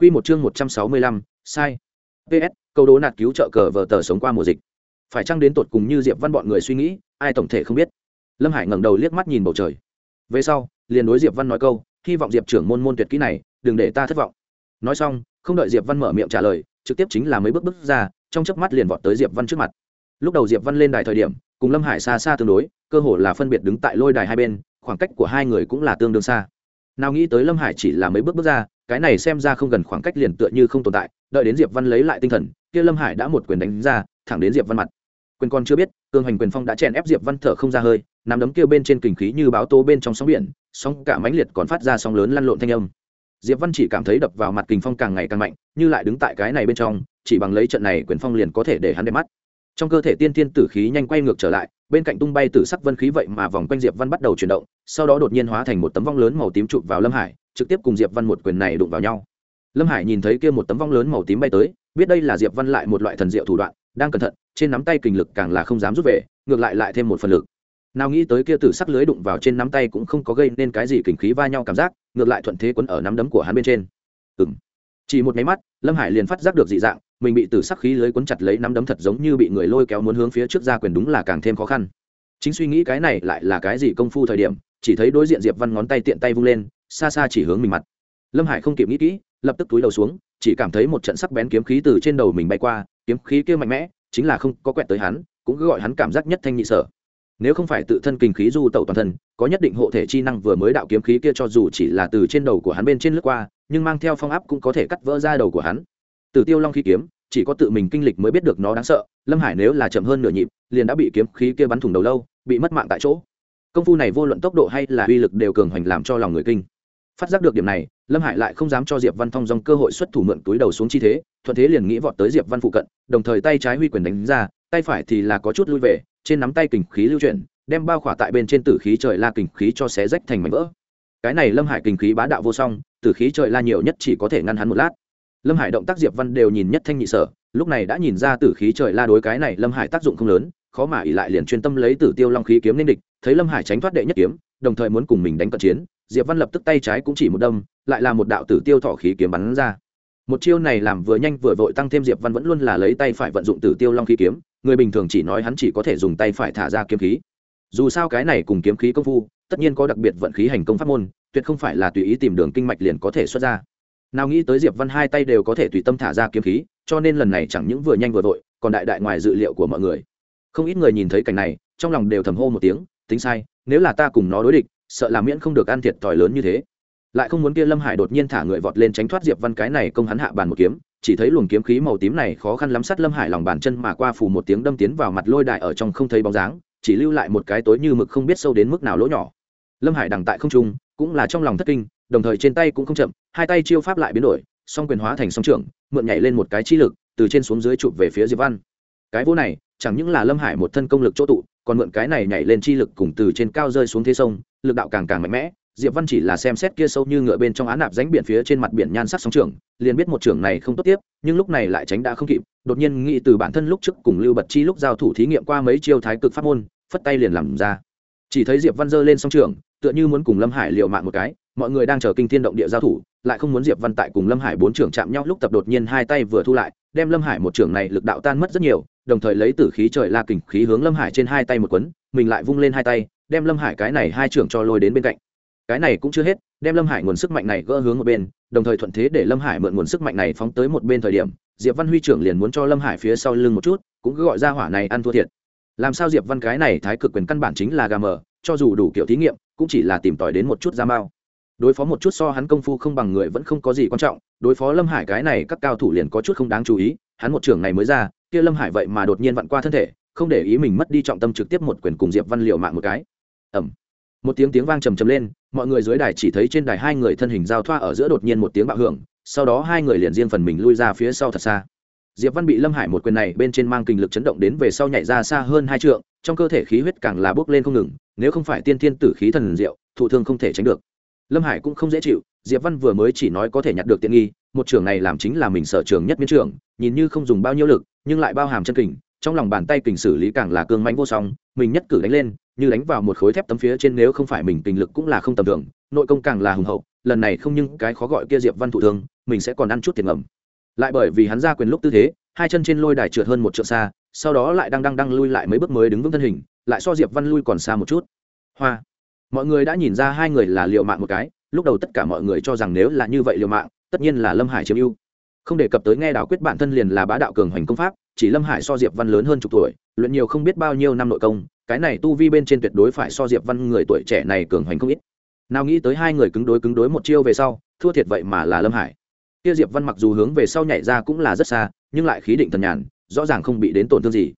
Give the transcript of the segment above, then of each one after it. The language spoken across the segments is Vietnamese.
Quy một chương 165, sai. PS, câu đố nạt cứu trợ cờ vở tờ sống qua mùa dịch. Phải chăng đến tột cùng như Diệp Văn bọn người suy nghĩ, ai tổng thể không biết. Lâm Hải ngẩng đầu liếc mắt nhìn bầu trời. Về sau, liền đối Diệp Văn nói câu, hy vọng Diệp trưởng môn môn tuyệt kỹ này, đừng để ta thất vọng. Nói xong, không đợi Diệp Văn mở miệng trả lời, trực tiếp chính là mấy bước bước ra, trong chớp mắt liền vọt tới Diệp Văn trước mặt. Lúc đầu Diệp Văn lên đài thời điểm, cùng Lâm Hải xa xa tương đối, cơ hồ là phân biệt đứng tại lôi đài hai bên, khoảng cách của hai người cũng là tương đương xa. Nào nghĩ tới Lâm Hải chỉ là mấy bước bước ra, cái này xem ra không gần khoảng cách liền tựa như không tồn tại, đợi đến diệp văn lấy lại tinh thần, kia lâm hải đã một quyền đánh ra, thẳng đến diệp văn mặt. Quyền còn chưa biết cương hành quyền phong đã chèn ép diệp văn thở không ra hơi, nắm đấm kia bên trên kình khí như báo tố bên trong sóng biển, sóng cả mãnh liệt còn phát ra sóng lớn lăn lộn thanh âm. Diệp văn chỉ cảm thấy đập vào mặt kình phong càng ngày càng mạnh, như lại đứng tại cái này bên trong, chỉ bằng lấy trận này quyền phong liền có thể để hắn đẹp mắt. Trong cơ thể tiên tiên tử khí nhanh quay ngược trở lại, bên cạnh tung bay tử sắc vân khí vậy mà vòng quanh diệp văn bắt đầu chuyển động, sau đó đột nhiên hóa thành một tấm vong lớn màu tím chụp vào lâm hải trực tiếp cùng diệp văn một quyền này đụng vào nhau. Lâm hải nhìn thấy kia một tấm vong lớn màu tím bay tới, biết đây là diệp văn lại một loại thần diệu thủ đoạn, đang cẩn thận, trên nắm tay kình lực càng là không dám rút về, ngược lại lại thêm một phần lực. Nào nghĩ tới kia tử sắc lưới đụng vào trên nắm tay cũng không có gây nên cái gì kình khí va nhau cảm giác, ngược lại thuận thế quấn ở nắm đấm của hắn bên trên. Ừng chỉ một máy mắt, lâm hải liền phát giác được dị dạng, mình bị tử sắc khí lưới quấn chặt lấy nắm đấm thật giống như bị người lôi kéo muốn hướng phía trước ra quyền đúng là càng thêm khó khăn. Chính suy nghĩ cái này lại là cái gì công phu thời điểm, chỉ thấy đối diện diệp văn ngón tay tiện tay vung lên xa xa chỉ hướng mình mặt. Lâm hải không kịp nghĩ kỹ, lập tức túi đầu xuống, chỉ cảm thấy một trận sắc bén kiếm khí từ trên đầu mình bay qua, kiếm khí kia mạnh mẽ, chính là không có quẹt tới hắn, cũng cứ gọi hắn cảm giác nhất thanh nhị sở. Nếu không phải tự thân kinh khí du tẩu toàn thân, có nhất định hộ thể chi năng vừa mới đạo kiếm khí kia cho dù chỉ là từ trên đầu của hắn bên trên lướt qua, nhưng mang theo phong áp cũng có thể cắt vỡ ra đầu của hắn. Từ tiêu long khí kiếm, chỉ có tự mình kinh lịch mới biết được nó đáng sợ, lâm hải nếu là chậm hơn nửa nhịp, liền đã bị kiếm khí kia bắn thủng đầu lâu, bị mất mạng tại chỗ. Công phu này vô luận tốc độ hay là uy lực đều cường hoành làm cho lòng người kinh phát giác được điểm này, lâm hải lại không dám cho diệp văn thong dòng cơ hội xuất thủ mượn túi đầu xuống chi thế, thuận thế liền nghĩ vọt tới diệp văn phụ cận, đồng thời tay trái huy quyền đánh ra, tay phải thì là có chút lui về, trên nắm tay kình khí lưu chuyển, đem bao khỏa tại bên trên tử khí trời la kình khí cho xé rách thành mảnh vỡ. Cái này lâm hải kình khí bá đạo vô song, tử khí trời la nhiều nhất chỉ có thể ngăn hắn một lát. Lâm hải động tác diệp văn đều nhìn nhất thanh nhị sở, lúc này đã nhìn ra tử khí trời la đối cái này lâm hải tác dụng không lớn, khó mà ỉ lại liền chuyên tâm lấy tử tiêu long khí kiếm nên địch, thấy lâm hải tránh thoát đệ nhất kiếm, đồng thời muốn cùng mình đánh cận chiến diệp văn lập tức tay trái cũng chỉ một đâm, lại là một đạo tử tiêu thọ khí kiếm bắn ra. Một chiêu này làm vừa nhanh vừa vội tăng thêm diệp văn vẫn luôn là lấy tay phải vận dụng tử tiêu long khí kiếm, người bình thường chỉ nói hắn chỉ có thể dùng tay phải thả ra kiếm khí. Dù sao cái này cùng kiếm khí công phu, tất nhiên có đặc biệt vận khí hành công pháp môn, tuyệt không phải là tùy ý tìm đường kinh mạch liền có thể xuất ra. Nào nghĩ tới diệp văn hai tay đều có thể tùy tâm thả ra kiếm khí, cho nên lần này chẳng những vừa nhanh vừa vội, còn đại đại ngoài dự liệu của mọi người. Không ít người nhìn thấy cảnh này, trong lòng đều thầm hô một tiếng, tính sai, nếu là ta cùng nó đối địch sợ là miễn không được ăn thiệt thòi lớn như thế. Lại không muốn kia lâm hải đột nhiên thả người vọt lên tránh thoát diệp văn cái này công hắn hạ bàn một kiếm, chỉ thấy luồng kiếm khí màu tím này khó khăn lắm sát lâm hải lòng bàn chân mà qua phủ một tiếng đâm tiến vào mặt lôi đại ở trong không thấy bóng dáng, chỉ lưu lại một cái tối như mực không biết sâu đến mức nào lỗ nhỏ. Lâm hải đằng tại không trung, cũng là trong lòng thất kinh, đồng thời trên tay cũng không chậm, hai tay chiêu pháp lại biến đổi, song quyền hóa thành song trưởng, mượn nhảy lên một cái chi lực, từ trên xuống dưới chụp về phía diệp văn. Cái vô này chẳng những là lâm hải một thân công lực chỗ tụ, còn mượn cái này nhảy lên chi lực cùng từ trên cao rơi xuống thế sông, lực đạo càng càng mạnh mẽ. Diệp văn chỉ là xem xét kia sâu như ngựa bên trong án nạp ránh biển phía trên mặt biển nhan sắc sóng trường, liền biết một trường này không tốt tiếp, nhưng lúc này lại tránh đã không kịp, đột nhiên nghĩ từ bản thân lúc trước cùng lưu bật chi lúc giao thủ thí nghiệm qua mấy chiêu thái cực pháp môn, phất tay liền làm ra. Chỉ thấy diệp văn giơ lên song trường, tựa như muốn cùng lâm hải liều mạng một cái, mọi người đang chờ kinh thiên động địa giao thủ, lại không muốn diệp văn tại cùng lâm hải bốn trưởng chạm nhau lúc tập đột nhiên hai tay vừa thu lại đem lâm hải một trưởng này lực đạo tan mất rất nhiều, đồng thời lấy tử khí trời la kình khí hướng lâm hải trên hai tay một quấn, mình lại vung lên hai tay, đem lâm hải cái này hai trưởng cho lôi đến bên cạnh. Cái này cũng chưa hết, đem lâm hải nguồn sức mạnh này gỡ hướng một bên, đồng thời thuận thế để lâm hải mượn nguồn sức mạnh này phóng tới một bên thời điểm, diệp văn huy trưởng liền muốn cho lâm hải phía sau lưng một chút, cũng cứ gọi ra hỏa này ăn thua thiệt. Làm sao diệp văn cái này thái cực quyền căn bản chính là gà mờ, cho dù đủ kiểu thí nghiệm, cũng chỉ là tìm tòi đến một chút da mao đối phó một chút so hắn công phu không bằng người vẫn không có gì quan trọng, đối phó lâm hải cái này các cao thủ liền có chút không đáng chú ý, hắn một trưởng này mới ra, kia lâm hải vậy mà đột nhiên vặn qua thân thể, không để ý mình mất đi trọng tâm trực tiếp một quyền cùng diệp văn liệu mạng một cái. Ẩm một tiếng tiếng vang trầm trầm lên, mọi người dưới đài chỉ thấy trên đài hai người thân hình giao thoa ở giữa đột nhiên một tiếng bạo hưởng, sau đó hai người liền riêng phần mình lui ra phía sau thật xa. Diệp văn bị lâm hải một quyền này bên trên mang kinh lực chấn động đến về sau nhảy ra xa hơn hai trượng, trong cơ thể khí huyết càng là bốc lên không ngừng, nếu không phải tiên thiên tử khí thần diệu, thụ thương không thể tránh được lâm hải cũng không dễ chịu, diệp văn vừa mới chỉ nói có thể nhặt được tiện nghi, một trường này làm chính là mình sở trường nhất miến trường, nhìn như không dùng bao nhiêu lực, nhưng lại bao hàm chân kình, trong lòng bàn tay kình xử lý càng là cương mãnh vô song, mình nhất cử đánh lên, như đánh vào một khối thép tấm phía trên nếu không phải mình kình lực cũng là không tầm thường, nội công càng là hùng hậu, lần này không những cái khó gọi kia diệp văn thụ thương, mình sẽ còn ăn chút tiền ngầm. Lại bởi vì hắn ra quyền lúc tư thế, hai chân trên lôi đài trượt hơn một trượng xa, sau đó lại đang đang đang lui lại mấy bước mới đứng vững thân hình, lại so diệp văn lui còn xa một chút. Hoa! Mọi người đã nhìn ra hai người là liệu mạng một cái, lúc đầu tất cả mọi người cho rằng nếu là như vậy liệu mạng tất nhiên là lâm hải chiếm ưu. Không đề cập tới nghe đảo quyết bản thân liền là bá đạo cường hoành công pháp, chỉ lâm hải so diệp văn lớn hơn chục tuổi, luyện nhiều không biết bao nhiêu năm nội công, cái này tu vi bên trên tuyệt đối phải so diệp văn người tuổi trẻ này cường hoành không ít. Nào nghĩ tới hai người cứng đối cứng đối một chiêu về sau, thua thiệt vậy mà là lâm hải. Kia diệp văn mặc dù hướng về sau nhảy ra cũng là rất xa, nhưng lại khí định thần nhàn, rõ ràng không bị đến tổn thương gì.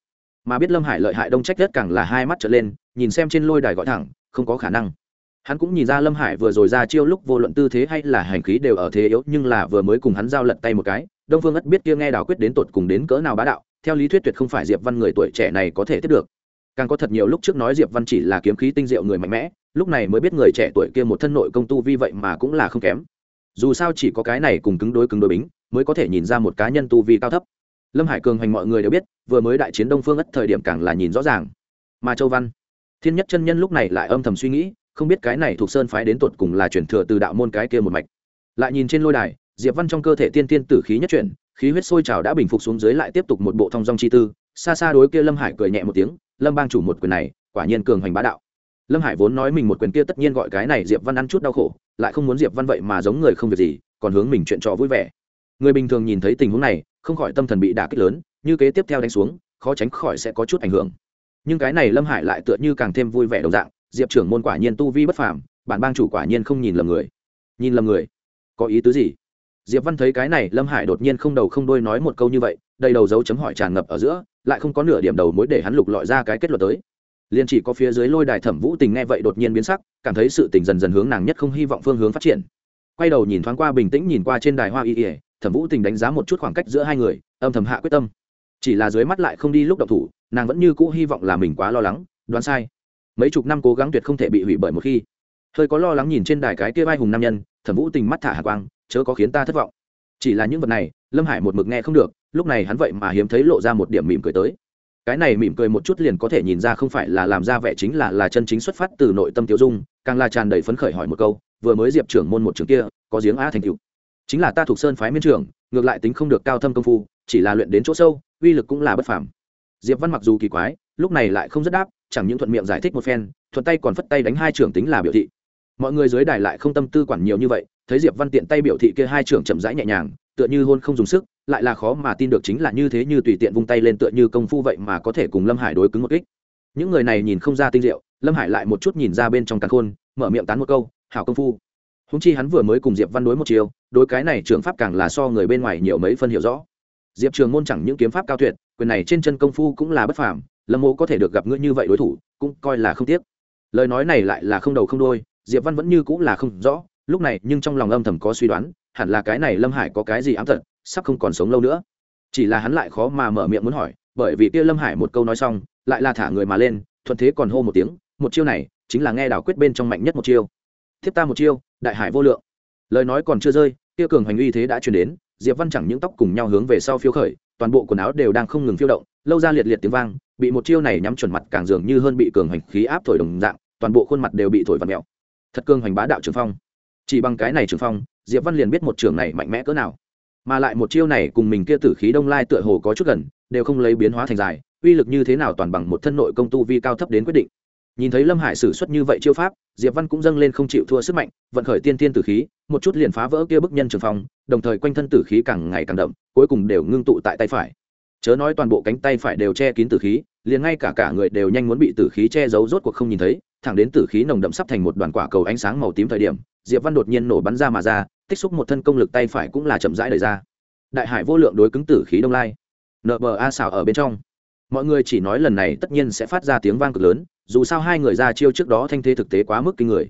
Mà biết lâm hải lợi hại đông trách nhất càng là hai mắt trở lên, nhìn xem trên lôi đài gọi thẳng không có khả năng. Hắn cũng nhìn ra lâm hải vừa rồi ra chiêu lúc vô luận tư thế hay là hành khí đều ở thế yếu, nhưng là vừa mới cùng hắn giao lật tay một cái, đông phương ất biết kia nghe đào quyết đến tột cùng đến cỡ nào bá đạo, theo lý thuyết tuyệt không phải diệp văn người tuổi trẻ này có thể tiếp được. Càng có thật nhiều lúc trước nói diệp văn chỉ là kiếm khí tinh diệu người mạnh mẽ, lúc này mới biết người trẻ tuổi kia một thân nội công tu vi vậy mà cũng là không kém. Dù sao chỉ có cái này cùng cứng đối cứng đối bính, mới có thể nhìn ra một cá nhân tu vi cao thấp. Lâm hải cường hành mọi người đều biết, vừa mới đại chiến đông phương ất thời điểm càng là nhìn rõ ràng. Mà châu văn thiên nhất chân nhân lúc này lại âm thầm suy nghĩ, không biết cái này thuộc sơn phái đến tột cùng là chuyển thừa từ đạo môn cái kia một mạch. Lại nhìn trên lôi đài, diệp văn trong cơ thể tiên tiên tử khí nhất chuyển, khí huyết sôi trào đã bình phục xuống dưới lại tiếp tục một bộ thong dong chi tư, xa xa đối kia lâm hải cười nhẹ một tiếng, lâm bang chủ một quyền này, quả nhiên cường hoành bá đạo. Lâm hải vốn nói mình một quyền kia tất nhiên gọi cái này diệp văn ăn chút đau khổ, lại không muốn diệp văn vậy mà giống người không việc gì, còn hướng mình chuyện trò vui vẻ. Người bình thường nhìn thấy tình huống này, không khỏi tâm thần bị đả kích lớn, như kế tiếp theo đánh xuống, khó tránh khỏi sẽ có chút ảnh hưởng nhưng cái này lâm hải lại tựa như càng thêm vui vẻ đồng dạng, diệp trưởng môn quả nhiên tu vi bất phàm, bản bang chủ quả nhiên không nhìn lầm người. Nhìn lầm người? Có ý tứ gì? Diệp văn thấy cái này, lâm hải đột nhiên không đầu không đôi nói một câu như vậy, đầy đầu dấu chấm hỏi tràn ngập ở giữa, lại không có nửa điểm đầu mối để hắn lục lọi ra cái kết luận tới. Liền chỉ có phía dưới lôi đài thẩm vũ tình nghe vậy đột nhiên biến sắc, cảm thấy sự tình dần dần hướng nàng nhất không hy vọng phương hướng phát triển. Quay đầu nhìn thoáng qua bình tĩnh nhìn qua trên đài hoa y ỉa thẩm vũ tình đánh giá một chút khoảng cách giữa hai người, âm thầm hạ quyết tâm. Chỉ là dưới mắt lại không đi lúc đậu thủ nàng vẫn như cũ hy vọng là mình quá lo lắng, đoán sai. Mấy chục năm cố gắng tuyệt không thể bị hủy bởi một khi. Hơi có lo lắng nhìn trên đài cái kia vai hùng nam nhân, thẩm vũ tình mắt thả hạ quang, chớ có khiến ta thất vọng. Chỉ là những vật này, lâm hải một mực nghe không được, lúc này hắn vậy mà hiếm thấy lộ ra một điểm mỉm cười tới. Cái này mỉm cười một chút liền có thể nhìn ra không phải là làm ra vẻ chính là là chân chính xuất phát từ nội tâm tiêu dung, càng là tràn đầy phấn khởi hỏi một câu, vừa mới diệp trưởng môn một trường kia, có giếng á thành cựu chính là ta thuộc sơn phái miên trưởng, ngược lại tính không được cao thâm công phu, chỉ là luyện đến chỗ sâu, uy lực cũng là bất phàm diệp văn mặc dù kỳ quái, lúc này lại không rất đáp, chẳng những thuận miệng giải thích một phen, thuận tay còn phất tay đánh hai trưởng tính là biểu thị. Mọi người dưới đài lại không tâm tư quản nhiều như vậy, thấy diệp văn tiện tay biểu thị kia hai trưởng chậm rãi nhẹ nhàng, tựa như hôn không dùng sức, lại là khó mà tin được chính là như thế như tùy tiện vung tay lên tựa như công phu vậy mà có thể cùng lâm hải đối cứng một kích. Những người này nhìn không ra tinh diệu, lâm hải lại một chút nhìn ra bên trong càn khôn, mở miệng tán một câu, hảo công phu. Húng chi hắn vừa mới cùng diệp văn đối một chiều, đối cái này trường pháp càng là so người bên ngoài nhiều mấy phân hiểu rõ diệp trường môn chẳng những kiếm pháp cao tuyệt, quyền này trên chân công phu cũng là bất phàm, lâm mô có thể được gặp ngươi như vậy đối thủ, cũng coi là không tiếc. Lời nói này lại là không đầu không đôi diệp văn vẫn như cũng là không rõ, lúc này nhưng trong lòng âm thầm có suy đoán, hẳn là cái này lâm hải có cái gì ám thật sắp không còn sống lâu nữa. Chỉ là hắn lại khó mà mở miệng muốn hỏi, bởi vì kia lâm hải một câu nói xong, lại là thả người mà lên, thuận thế còn hô một tiếng, một chiêu này, chính là nghe đảo quyết bên trong mạnh nhất một chiêu. Thiếp ta một chiêu, đại hải vô lượng. Lời nói còn chưa rơi, kia cường hành uy thế đã truyền đến diệp văn chẳng những tóc cùng nhau hướng về sau phiêu khởi, toàn bộ quần áo đều đang không ngừng phiêu động, lâu ra liệt liệt tiếng vang, bị một chiêu này nhắm chuẩn mặt càng dường như hơn bị cường hành khí áp thổi đồng dạng, toàn bộ khuôn mặt đều bị thổi vặn mèo. Thật cường hành bá đạo trường phong. Chỉ bằng cái này trường phong, diệp văn liền biết một trường này mạnh mẽ cỡ nào. Mà lại một chiêu này cùng mình kia tử khí đông lai tựa hồ có chút gần, đều không lấy biến hóa thành dài, uy lực như thế nào toàn bằng một thân nội công tu vi cao thấp đến quyết định nhìn thấy lâm hải sử xuất như vậy chiêu pháp, diệp văn cũng dâng lên không chịu thua sức mạnh, vận khởi tiên tiên tử khí, một chút liền phá vỡ kia bức nhân trường phong, đồng thời quanh thân tử khí càng ngày càng đậm, cuối cùng đều ngưng tụ tại tay phải. Chớ nói toàn bộ cánh tay phải đều che kín tử khí, liền ngay cả cả người đều nhanh muốn bị tử khí che giấu rốt cuộc không nhìn thấy, thẳng đến tử khí nồng đậm sắp thành một đoàn quả cầu ánh sáng màu tím thời điểm, diệp văn đột nhiên nổ bắn ra mà ra, tích xúc một thân công lực tay phải cũng là chậm rãi đời ra. Đại hải vô lượng đối cứng tử khí đông lai. Nợ bờ a xào ở bên trong. Mọi người chỉ nói lần này tất nhiên sẽ phát ra tiếng vang cực lớn dù sao hai người ra chiêu trước đó thanh thế thực tế quá mức kinh người.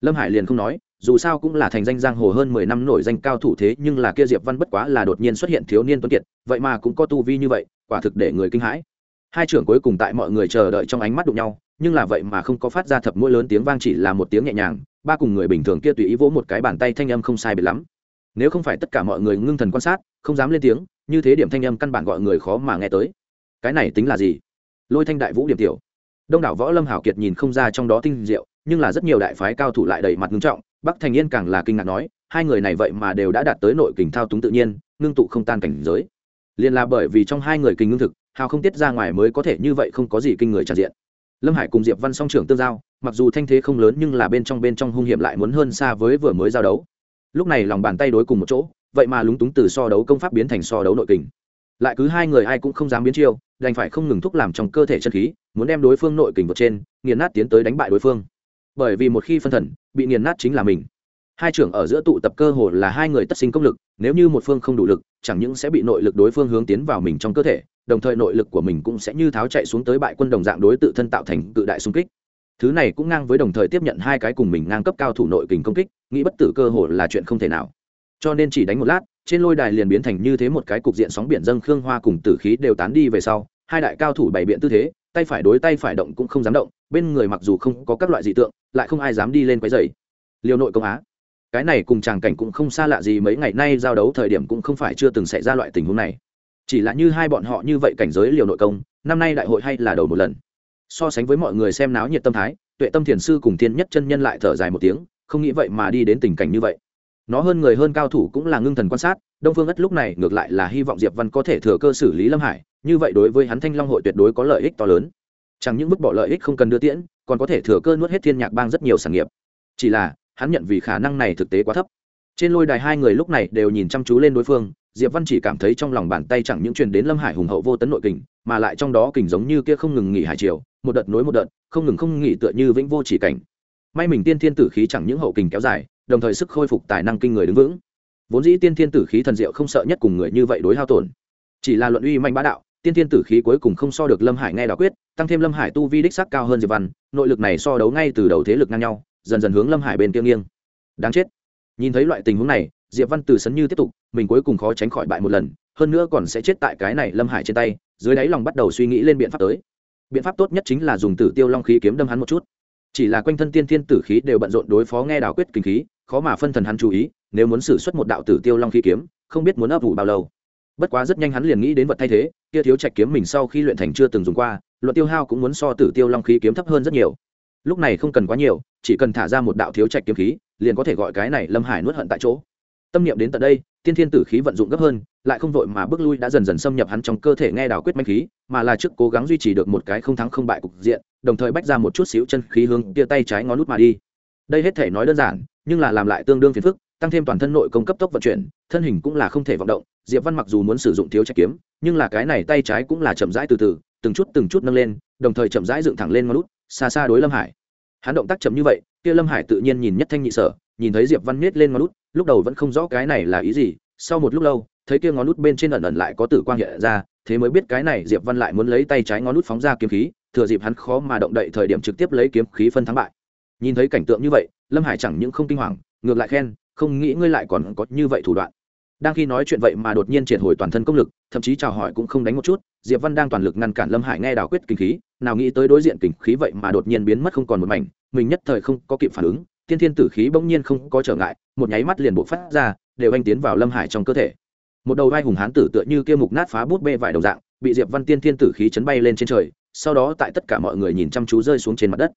Lâm hải liền không nói, dù sao cũng là thành danh giang hồ hơn mười năm nổi danh cao thủ thế, nhưng là kia diệp văn bất quá là đột nhiên xuất hiện thiếu niên tuấn kiệt, vậy mà cũng có tu vi như vậy, quả thực để người kinh hãi. Hai trưởng cuối cùng tại mọi người chờ đợi trong ánh mắt đụng nhau, nhưng là vậy mà không có phát ra thập mũi lớn tiếng vang chỉ là một tiếng nhẹ nhàng, ba cùng người bình thường kia tùy ý vỗ một cái bàn tay thanh âm không sai biệt lắm. Nếu không phải tất cả mọi người ngưng thần quan sát, không dám lên tiếng, như thế điểm thanh âm căn bản gọi người khó mà nghe tới. Cái này tính là gì? Lôi thanh đại vũ điểm tiểu đông đảo võ lâm hảo kiệt nhìn không ra trong đó tinh diệu, nhưng là rất nhiều đại phái cao thủ lại đầy mặt ngưng trọng, bắc thành yên càng là kinh ngạc nói, hai người này vậy mà đều đã đạt tới nội kình thao túng tự nhiên, ngưng tụ không tan cảnh giới. Liền là bởi vì trong hai người kình ngưng thực, hào không tiết ra ngoài mới có thể như vậy không có gì kinh người tràn diện. Lâm hải cùng diệp văn song trưởng tương giao, mặc dù thanh thế không lớn nhưng là bên trong bên trong hung hiểm lại muốn hơn xa với vừa mới giao đấu. Lúc này lòng bàn tay đối cùng một chỗ, vậy mà lúng túng từ so đấu công pháp biến thành so đấu nội kình lại cứ hai người ai cũng không dám biến chiêu, đành phải không ngừng thúc làm trong cơ thể chân khí, muốn đem đối phương nội kình vượt trên, nghiền nát tiến tới đánh bại đối phương. Bởi vì một khi phân thần, bị nghiền nát chính là mình. Hai trưởng ở giữa tụ tập cơ hồ là hai người tất sinh công lực, nếu như một phương không đủ lực, chẳng những sẽ bị nội lực đối phương hướng tiến vào mình trong cơ thể, đồng thời nội lực của mình cũng sẽ như tháo chạy xuống tới bại quân đồng dạng đối tự thân tạo thành cự đại xung kích. Thứ này cũng ngang với đồng thời tiếp nhận hai cái cùng mình ngang cấp cao thủ nội kình công kích, nghĩ bất tử cơ hồ là chuyện không thể nào. Cho nên chỉ đánh một lát trên lôi đài liền biến thành như thế một cái cục diện sóng biển dâng khương hoa cùng tử khí đều tán đi về sau, hai đại cao thủ bày biện tư thế, tay phải đối tay phải động cũng không dám động, bên người mặc dù không có các loại dị tượng, lại không ai dám đi lên quấy dày liều nội công á, cái này cùng tràng cảnh cũng không xa lạ gì mấy ngày nay giao đấu thời điểm cũng không phải chưa từng xảy ra loại tình huống này. Chỉ là như hai bọn họ như vậy cảnh giới liều nội công, năm nay đại hội hay là đầu một lần. So sánh với mọi người xem náo nhiệt tâm thái, tuệ tâm thiền sư cùng thiên nhất chân nhân lại thở dài một tiếng, không nghĩ vậy mà đi đến tình cảnh như vậy nó hơn người hơn cao thủ cũng là ngưng thần quan sát, đông phương ất lúc này ngược lại là hy vọng diệp văn có thể thừa cơ xử lý lâm hải, như vậy đối với hắn thanh long hội tuyệt đối có lợi ích to lớn. Chẳng những mức bỏ lợi ích không cần đưa tiễn, còn có thể thừa cơ nuốt hết thiên nhạc bang rất nhiều sản nghiệp. Chỉ là, hắn nhận vì khả năng này thực tế quá thấp. Trên lôi đài hai người lúc này đều nhìn chăm chú lên đối phương, diệp văn chỉ cảm thấy trong lòng bàn tay chẳng những truyền đến lâm hải hùng hậu vô tấn nội kình, mà lại trong đó kình giống như kia không ngừng nghỉ hải triều, một đợt nối một đợt, không ngừng không nghỉ tựa như vĩnh vô chỉ cảnh. May mình tiên thiên tử khí chẳng những hậu kình kéo dài đồng thời sức khôi phục tài năng kinh người đứng vững. Vốn dĩ tiên thiên tử khí thần diệu không sợ nhất cùng người như vậy đối hao tổn. Chỉ là luận uy mạnh bá đạo, tiên thiên tử khí cuối cùng không so được lâm hải nghe đạo quyết, tăng thêm lâm hải tu vi đích sắc cao hơn diệp văn, nội lực này so đấu ngay từ đầu thế lực ngang nhau, dần dần hướng lâm hải bên kia nghiêng. Đáng chết. Nhìn thấy loại tình huống này, diệp văn từ sấn như tiếp tục, mình cuối cùng khó tránh khỏi bại một lần, hơn nữa còn sẽ chết tại cái này lâm hải trên tay, dưới đáy lòng bắt đầu suy nghĩ lên biện pháp tới. Biện pháp tốt nhất chính là dùng tử tiêu long khí kiếm đâm hắn một chút. Chỉ là quanh thân tiên thiên tử khí đều bận rộn đối phó nghe đảo quyết kinh khí khó mà phân thần hắn chú ý, nếu muốn xử suất một đạo tử tiêu long khí kiếm, không biết muốn ấp ủ bao lâu. Bất quá rất nhanh hắn liền nghĩ đến vật thay thế, kia thiếu trạch kiếm mình sau khi luyện thành chưa từng dùng qua, luận tiêu hao cũng muốn so tử tiêu long khí kiếm thấp hơn rất nhiều. Lúc này không cần quá nhiều, chỉ cần thả ra một đạo thiếu trạch kiếm khí, liền có thể gọi cái này lâm hải nuốt hận tại chỗ. Tâm niệm đến tận đây, tiên thiên tử khí vận dụng gấp hơn, lại không vội mà bước lui đã dần dần xâm nhập hắn trong cơ thể nghe đào quyết manh khí, mà là trước cố gắng duy trì được một cái không thắng không bại cục diện, đồng thời bách ra một chút xíu chân khí hướng tia tay trái ngón nút mà đi. Đây hết thể nói đơn giản nhưng là làm lại tương đương phiền phức tăng thêm toàn thân nội công cấp tốc vận chuyển thân hình cũng là không thể vận động diệp văn mặc dù muốn sử dụng thiếu trách kiếm nhưng là cái này tay trái cũng là chậm rãi từ từ từng chút từng chút nâng lên đồng thời chậm rãi dựng thẳng lên ngón út, xa xa đối lâm hải. Hắn động tác chậm như vậy kia lâm hải tự nhiên nhìn nhất thanh nhị sở nhìn thấy diệp văn miết lên ngón út, lúc đầu vẫn không rõ cái này là ý gì sau một lúc lâu thấy kia ngón út bên trên ẩn ẩn lại có tử quang hiện ra thế mới biết cái này diệp văn lại muốn lấy tay trái ngón út phóng ra kiếm khí thừa dịp hắn khó mà động đậy thời điểm trực tiếp lấy kiếm khí phân thắng bại. Nhìn thấy cảnh tượng như vậy lâm hải chẳng những không kinh hoàng, ngược lại khen, không nghĩ ngươi lại còn có như vậy thủ đoạn. Đang khi nói chuyện vậy mà đột nhiên triệt hồi toàn thân công lực, thậm chí chào hỏi cũng không đánh một chút, diệp văn đang toàn lực ngăn cản lâm hải nghe đào quyết kinh khí, nào nghĩ tới đối diện kinh khí vậy mà đột nhiên biến mất không còn một mảnh, mình nhất thời không có kịp phản ứng, tiên thiên tử khí bỗng nhiên không có trở ngại, một nháy mắt liền bộ phát ra, đều anh tiến vào lâm hải trong cơ thể. Một đầu vai hùng hán tử tựa như kia mục nát phá bút bê vải đồng dạng, bị diệp văn tiên thiên tử khí chấn bay lên trên trời, sau đó tại tất cả mọi người nhìn chăm chú rơi xuống trên mặt đất.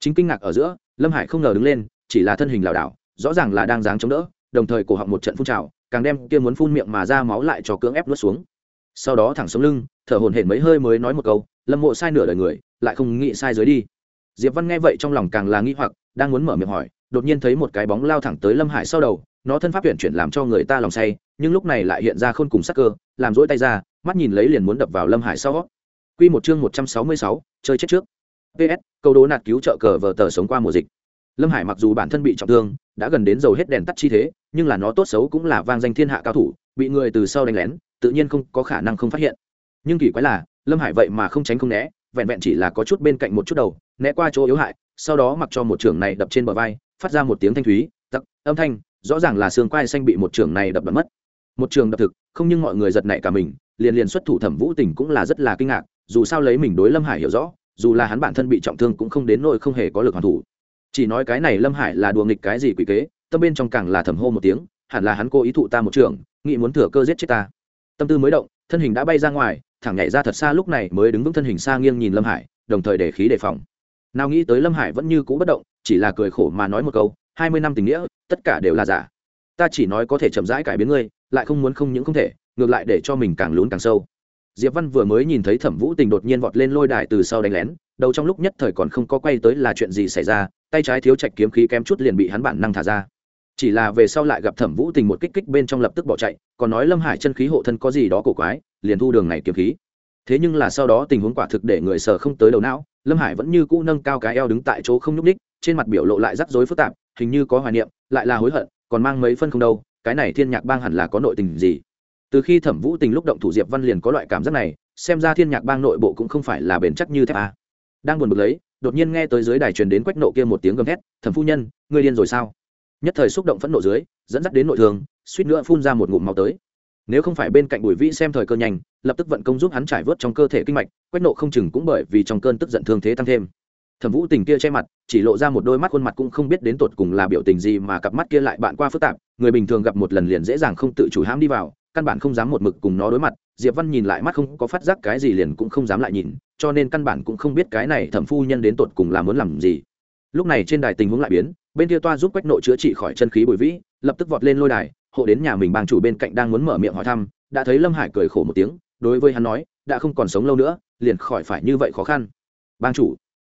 Chính kinh ngạc ở giữa, lâm hải không ngờ đứng lên chỉ là thân hình lảo đảo rõ ràng là đang dáng chống đỡ đồng thời cổ họng một trận phun trào càng đem kia muốn phun miệng mà ra máu lại cho cưỡng ép nuốt xuống. Sau đó thẳng xuống lưng thở hổn hển mấy hơi mới nói một câu lâm mộ sai nửa đời người lại không nghĩ sai dưới đi. Diệp văn nghe vậy trong lòng càng là nghi hoặc đang muốn mở miệng hỏi đột nhiên thấy một cái bóng lao thẳng tới lâm hải sau đầu nó thân pháp chuyển chuyển làm cho người ta lòng say nhưng lúc này lại hiện ra khôn cùng sắc cơ làm rỗi tay ra mắt nhìn lấy liền muốn đập vào lâm hải sau. Quy một chương một trăm sáu mươi sáu, chơi chết trước. Ps câu đố nạt cứu trợ cờ vờ tờ sống qua mùa dịch lâm hải mặc dù bản thân bị trọng thương, đã gần đến dầu hết đèn tắt chi thế, nhưng là nó tốt xấu cũng là vang danh thiên hạ cao thủ, bị người từ sau đánh lén, tự nhiên không có khả năng không phát hiện. Nhưng kỳ quái là, lâm hải vậy mà không tránh không né, vẹn vẹn chỉ là có chút bên cạnh một chút đầu, né qua chỗ yếu hại, sau đó mặc cho một trưởng này đập trên bờ vai, phát ra một tiếng thanh thúy tặc âm thanh, rõ ràng là xương quai xanh bị một trưởng này đập đập mất. Một trường đập thực, không nhưng mọi người giật nảy cả mình, liền liền xuất thủ thẩm vũ tình cũng là rất là kinh ngạc, dù sao lấy mình đối lâm hải hiểu rõ, dù là hắn bản thân bị trọng thương cũng không đến nỗi không hề có lực hoàn thủ chỉ nói cái này lâm hải là đùa nghịch cái gì quỷ kế, tâm bên trong càng là thầm hô một tiếng, hẳn là hắn cố ý thụ ta một trường nghĩ muốn thừa cơ giết chết ta. Tâm tư mới động, thân hình đã bay ra ngoài, thẳng nhảy ra thật xa lúc này mới đứng vững thân hình xa nghiêng nhìn lâm hải, đồng thời để khí đề phòng. Nào nghĩ tới lâm hải vẫn như cũ bất động, chỉ là cười khổ mà nói một câu, hai mươi năm tình nghĩa, tất cả đều là giả. Ta chỉ nói có thể chậm rãi cải biến ngươi, lại không muốn không những không thể, ngược lại để cho mình càng lún càng sâu. Diệp văn vừa mới nhìn thấy thẩm vũ tình đột nhiên vọt lên lôi đài từ sau đánh lén đầu trong lúc nhất thời còn không có quay tới là chuyện gì xảy ra, tay trái thiếu trạch kiếm khí kém chút liền bị hắn bản năng thả ra. Chỉ là về sau lại gặp thẩm vũ tình một kích kích bên trong lập tức bỏ chạy, còn nói lâm hải chân khí hộ thân có gì đó cổ quái, liền thu đường này kiếm khí. Thế nhưng là sau đó tình huống quả thực để người sờ không tới đầu não, lâm hải vẫn như cũ nâng cao cái eo đứng tại chỗ không nhúc ních trên mặt biểu lộ lại rắc rối phức tạp, hình như có hoài niệm, lại là hối hận, còn mang mấy phân không đâu, cái này thiên nhạc bang hẳn là có nội tình gì? Từ khi thẩm vũ tình lúc động thủ diệp văn liền có loại cảm giác này, xem ra thiên nhạc bang nội bộ cũng không phải là bền chắc như thép a à đang buồn bực lấy, đột nhiên nghe tới dưới đài truyền đến quách nộ kia một tiếng gầm thét, thẩm phu nhân, ngươi điên rồi sao? Nhất thời xúc động phẫn nộ dưới, dẫn dắt đến nội thương, suýt nữa phun ra một ngụm máu tới. Nếu không phải bên cạnh bùi vĩ xem thời cơ nhanh, lập tức vận công giúp hắn trải vớt trong cơ thể kinh mạch, quách nộ không chừng cũng bởi vì trong cơn tức giận thương thế tăng thêm. Thẩm vũ tình kia che mặt, chỉ lộ ra một đôi mắt, khuôn mặt cũng không biết đến tột cùng là biểu tình gì mà cặp mắt kia lại bạn qua phức tạp, người bình thường gặp một lần liền dễ dàng không tự chủ hãm đi vào căn bản không dám một mực cùng nó đối mặt, diệp văn nhìn lại mắt không có phát giác cái gì liền cũng không dám lại nhìn, cho nên căn bản cũng không biết cái này thẩm phu nhân đến tột cùng là muốn làm gì. Lúc này trên đài tình huống lại biến, bên kia toa giúp quách nội chữa trị khỏi chân khí bùi vĩ, lập tức vọt lên lôi đài, hộ đến nhà mình bang chủ bên cạnh đang muốn mở miệng hỏi thăm, đã thấy lâm hải cười khổ một tiếng, đối với hắn nói, đã không còn sống lâu nữa, liền khỏi phải như vậy khó khăn. Bang chủ.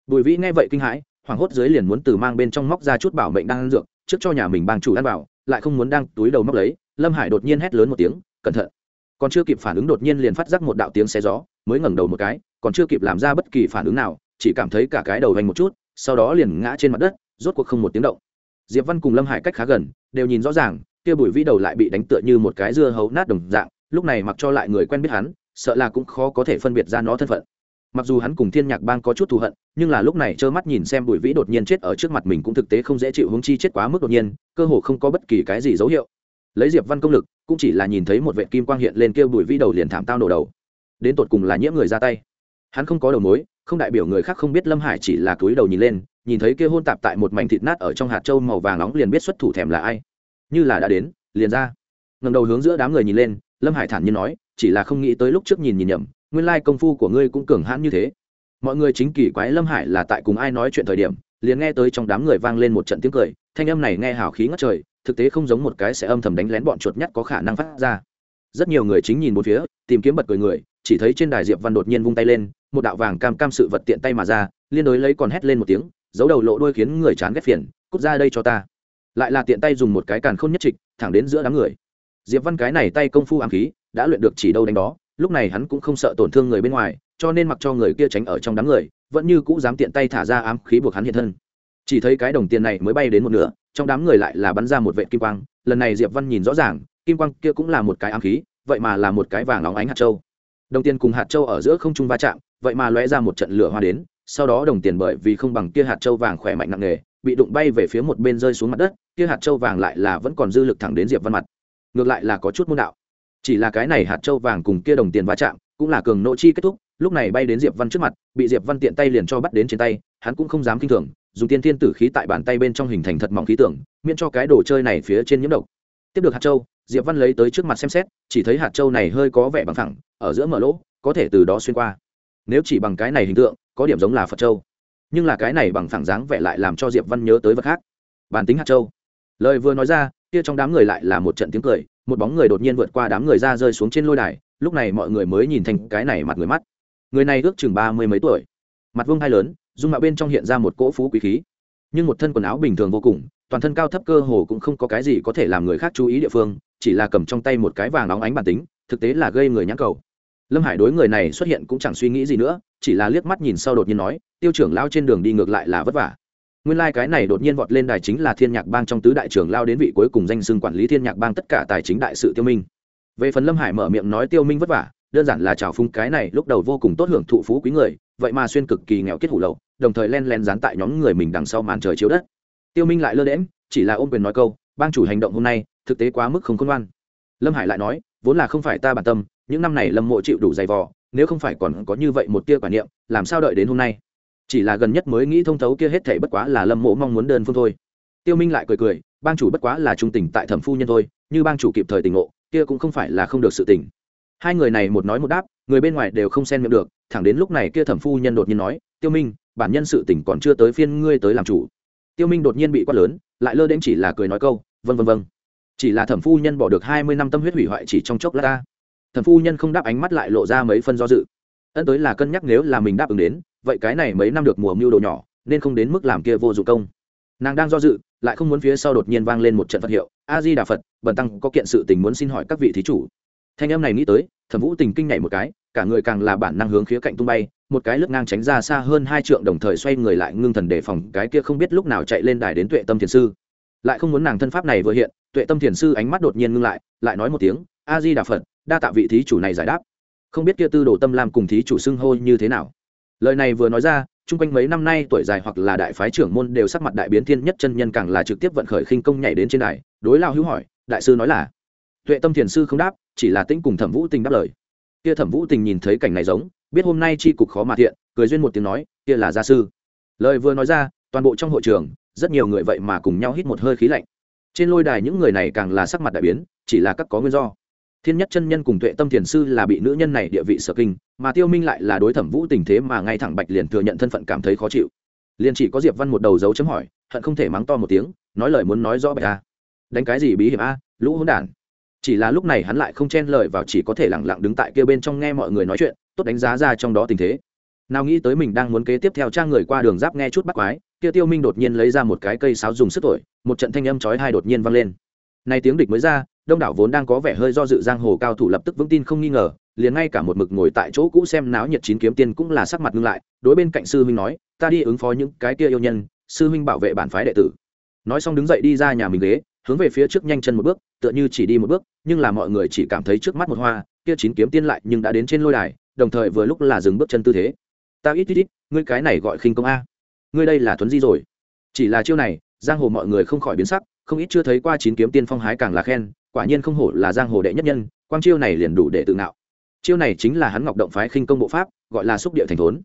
Bùi vĩ nghe vậy kinh hãi, hoảng hốt dưới liền muốn từ mang bên trong móc ra chút bảo mệnh đang ăn dược, trước cho nhà mình bang chủ ăn bảo lại không muốn đang túi đầu móc lấy lâm hải đột nhiên hét lớn một tiếng, cẩn thận! Còn chưa kịp phản ứng đột nhiên liền phát giác một đạo tiếng xe gió, mới ngẩng đầu một cái, còn chưa kịp làm ra bất kỳ phản ứng nào, chỉ cảm thấy cả cái đầu vành một chút, sau đó liền ngã trên mặt đất, rốt cuộc không một tiếng động. Diệp văn cùng lâm hải cách khá gần, đều nhìn rõ ràng, kia bùi vĩ đầu lại bị đánh tựa như một cái dưa hấu nát đồng dạng, lúc này mặc cho lại người quen biết hắn, sợ là cũng khó có thể phân biệt ra nó thân phận. Mặc dù hắn cùng thiên nhạc bang có chút thù hận, nhưng là lúc này trơ mắt nhìn xem bùi vĩ đột nhiên chết ở trước mặt mình cũng thực tế không dễ chịu hướng chi chết quá mức đột nhiên, cơ hồ không có bất kỳ cái gì dấu hiệu lấy diệp văn công lực, cũng chỉ là nhìn thấy một vệ kim quang hiện lên kêu bùi vĩ đầu liền thảm tao nổ đầu. Đến tột cùng là nhiễm người ra tay. Hắn không có đầu mối, không đại biểu người khác không biết lâm hải chỉ là cúi đầu nhìn lên, nhìn thấy kia hôn tạp tại một mảnh thịt nát ở trong hạt trâu màu vàng nóng liền biết xuất thủ thèm là ai. Như là đã đến, liền ra. Ngầm đầu hướng giữa đám người nhìn lên, lâm hải thản nhiên nói, chỉ là không nghĩ tới lúc trước nhìn nhìn nhầm, nguyên lai công phu của ngươi cũng cường hãn như thế. Mọi người chính kỳ quái lâm hải là tại cùng ai nói chuyện thời điểm, liền nghe tới trong đám người vang lên một trận tiếng cười thanh âm này nghe hào khí ngất trời, thực tế không giống một cái sẽ âm thầm đánh lén bọn chuột nhắt có khả năng phát ra. Rất nhiều người chính nhìn một phía, tìm kiếm bật cười người, chỉ thấy trên đài diệp văn đột nhiên vung tay lên, một đạo vàng cam cam sự vật tiện tay mà ra, liên đối lấy còn hét lên một tiếng, giấu đầu lộ đuôi khiến người chán ghét phiền, cút ra đây cho ta. Lại là tiện tay dùng một cái càn khôn nhất trịch, thẳng đến giữa đám người. Diệp văn cái này tay công phu ám khí, đã luyện được chỉ đâu đánh đó, lúc này hắn cũng không sợ tổn thương người bên ngoài, cho nên mặc cho người kia tránh ở trong đám người, vẫn như cũ dám tiện tay thả ra ám khí buộc hắn hiện thân chỉ thấy cái đồng tiền này mới bay đến một nửa, trong đám người lại là bắn ra một vệ kim quang. Lần này diệp văn nhìn rõ ràng, kim quang kia cũng là một cái ám khí, vậy mà là một cái vàng óng ánh hạt châu. Đồng tiền cùng hạt châu ở giữa không trung va chạm, vậy mà lóe ra một trận lửa hoa đến, sau đó đồng tiền bởi vì không bằng kia hạt châu vàng khỏe mạnh nặng nề, bị đụng bay về phía một bên rơi xuống mặt đất, kia hạt châu vàng lại là vẫn còn dư lực thẳng đến diệp văn mặt. Ngược lại là có chút môn đạo. Chỉ là cái này hạt châu vàng cùng kia đồng tiền va chạm, cũng là cường nộ chi kết thúc, lúc này bay đến diệp văn trước mặt, bị diệp văn tiện tay liền cho bắt đến trên tay, hắn cũng không dám kinh thường dùng tiên thiên tử khí tại bàn tay bên trong hình thành thật mỏng khí tưởng, miễn cho cái đồ chơi này phía trên nhiễm độc. Tiếp được hạt châu, diệp văn lấy tới trước mặt xem xét, chỉ thấy hạt châu này hơi có vẻ bằng thẳng ở giữa mở lỗ, có thể từ đó xuyên qua. Nếu chỉ bằng cái này hình tượng, có điểm giống là phật châu. Nhưng là cái này bằng thẳng dáng vẻ lại làm cho diệp văn nhớ tới vật khác. Bản tính hạt châu. Lời vừa nói ra, kia trong đám người lại là một trận tiếng cười, một bóng người đột nhiên vượt qua đám người ra rơi xuống trên lôi đài, lúc này mọi người mới nhìn thành cái này mặt người mắt. Người này ước chừng ba mươi mấy tuổi. Mặt vương hai lớn dung mạo bên trong hiện ra một cỗ phú quý khí. Nhưng một thân quần áo bình thường vô cùng, toàn thân cao thấp cơ hồ cũng không có cái gì có thể làm người khác chú ý địa phương, chỉ là cầm trong tay một cái vàng nóng ánh bản tính, thực tế là gây người nhãn cầu. Lâm hải đối người này xuất hiện cũng chẳng suy nghĩ gì nữa, chỉ là liếc mắt nhìn sau đột nhiên nói, tiêu trưởng lao trên đường đi ngược lại là vất vả. Nguyên lai、like、cái này đột nhiên vọt lên đài chính là thiên nhạc bang trong tứ đại trưởng lao đến vị cuối cùng danh xưng quản lý thiên nhạc bang tất cả tài chính đại sự tiêu minh. Về phần lâm hải mở miệng nói tiêu minh vất vả, đơn giản là trào phung cái này lúc đầu vô cùng tốt hưởng thụ phú quý người vậy mà xuyên cực kỳ nghèo kết hủ lậu, đồng thời len len dán tại nhóm người mình đằng sau màn trời chiếu đất. Tiêu minh lại lơ đễm chỉ là ôm quyền nói câu, bang chủ hành động hôm nay, thực tế quá mức không khôn ngoan. Lâm hải lại nói, vốn là không phải ta bản tâm, những năm này lâm mộ chịu đủ dày vò, nếu không phải còn có như vậy một tia quả niệm, làm sao đợi đến hôm nay? Chỉ là gần nhất mới nghĩ thông thấu kia hết thảy bất quá là lâm mộ mong muốn đơn phương thôi. Tiêu minh lại cười cười, bang chủ bất quá là trung tình tại thẩm phu nhân thôi, như bang chủ kịp thời tình ngộ, kia cũng không phải là không được sự tình. Hai người này một nói một đáp người bên ngoài đều không xen miệng được, thẳng đến lúc này kia thẩm phu nhân đột nhiên nói, tiêu minh, bản nhân sự tình còn chưa tới phiên ngươi tới làm chủ. Tiêu minh đột nhiên bị quát lớn, lại lơ đến chỉ là cười nói câu vân vân vân. chỉ là thẩm phu nhân bỏ được hai mươi năm tâm huyết hủy hoại chỉ trong chốc lát ta. Thẩm phu nhân không đáp ánh mắt lại lộ ra mấy phân do dự. Ân tới là cân nhắc nếu là mình đáp ứng đến, vậy cái này mấy năm được mùa mưu đồ nhỏ, nên không đến mức làm kia vô dụng công. Nàng đang do dự, lại không muốn phía sau đột nhiên vang lên một trận phật hiệu, a di đà phật, bần tăng có kiện sự tình muốn xin hỏi các vị thí chủ thanh em này nghĩ tới, thẩm vũ tình kinh nhảy một cái, cả người càng là bản năng hướng khía cạnh tung bay, một cái lướt ngang tránh ra xa hơn hai trượng đồng thời xoay người lại ngưng thần đề phòng, cái kia không biết lúc nào chạy lên đài đến tuệ tâm thiền sư. Lại không muốn nàng thân pháp này vừa hiện, tuệ tâm thiền sư ánh mắt đột nhiên ngưng lại lại nói một tiếng, a di đà phật, đa tạ vị thí chủ này giải đáp. Không biết kia tư đồ tâm lam cùng thí chủ xưng hô như thế nào. Lời này vừa nói ra, chung quanh mấy năm nay tuổi dài hoặc là đại phái trưởng môn đều sắc mặt đại biến, thiên nhất chân nhân càng là trực tiếp vận khởi khinh công nhảy đến trên đài, đối lao hữu hỏi, đại sư nói là? Tuệ tâm thiền sư không đáp chỉ là tĩnh cùng thẩm vũ tình đáp lời. Kia thẩm vũ tình nhìn thấy cảnh này giống, biết hôm nay chi cục khó mà thiện, cười duyên một tiếng nói, kia là gia sư. Lời vừa nói ra, toàn bộ trong hội trường, rất nhiều người vậy mà cùng nhau hít một hơi khí lạnh. Trên lôi đài những người này càng là sắc mặt đại biến, chỉ là các có nguyên do. Thiên nhất chân nhân cùng tuệ tâm thiền sư là bị nữ nhân này địa vị sở kinh, mà tiêu minh lại là đối thẩm vũ tình thế mà ngay thẳng bạch liền thừa nhận thân phận cảm thấy khó chịu. Liền chỉ có diệp văn một đầu dấu chấm hỏi, hận không thể mắng to một tiếng, nói lời muốn nói rõ bạch a. Đánh cái gì bí hiểm a, lũ hỗn đản chỉ là lúc này hắn lại không chen lời vào chỉ có thể lẳng lặng đứng tại kia bên trong nghe mọi người nói chuyện, tốt đánh giá ra trong đó tình thế. Nào nghĩ tới mình đang muốn kế tiếp theo trang người qua đường giáp nghe chút bắt quái, kia tiêu minh đột nhiên lấy ra một cái cây sáo dùng sức tuổi một trận thanh âm chói tai đột nhiên vang lên. Này tiếng địch mới ra, đông đảo vốn đang có vẻ hơi do dự giang hồ cao thủ lập tức vững tin không nghi ngờ, liền ngay cả một mực ngồi tại chỗ cũ xem náo nhiệt chín kiếm tiên cũng là sắc mặt ngưng lại, đối bên cạnh sư huynh nói, ta đi ứng phó những cái kia yêu nhân, sư huynh bảo vệ bản phái đệ tử. Nói xong đứng dậy đi ra nhà mình ghế hướng về phía trước nhanh chân một bước, tựa như chỉ đi một bước, nhưng là mọi người chỉ cảm thấy trước mắt một hoa, kia chín kiếm tiên lại nhưng đã đến trên lôi đài, đồng thời vừa lúc là dừng bước chân tư thế. Ta ít ít ít, ngươi cái này gọi khinh công a. Ngươi đây là tuấn di rồi. Chỉ là chiêu này, giang hồ mọi người không khỏi biến sắc, không ít chưa thấy qua chín kiếm tiên phong hái càng là khen, quả nhiên không hổ là giang hồ đệ nhất nhân, quang chiêu này liền đủ để tự ngạo. Chiêu này chính là hắn ngọc động phái khinh công bộ pháp, gọi là xúc địa thành thốn.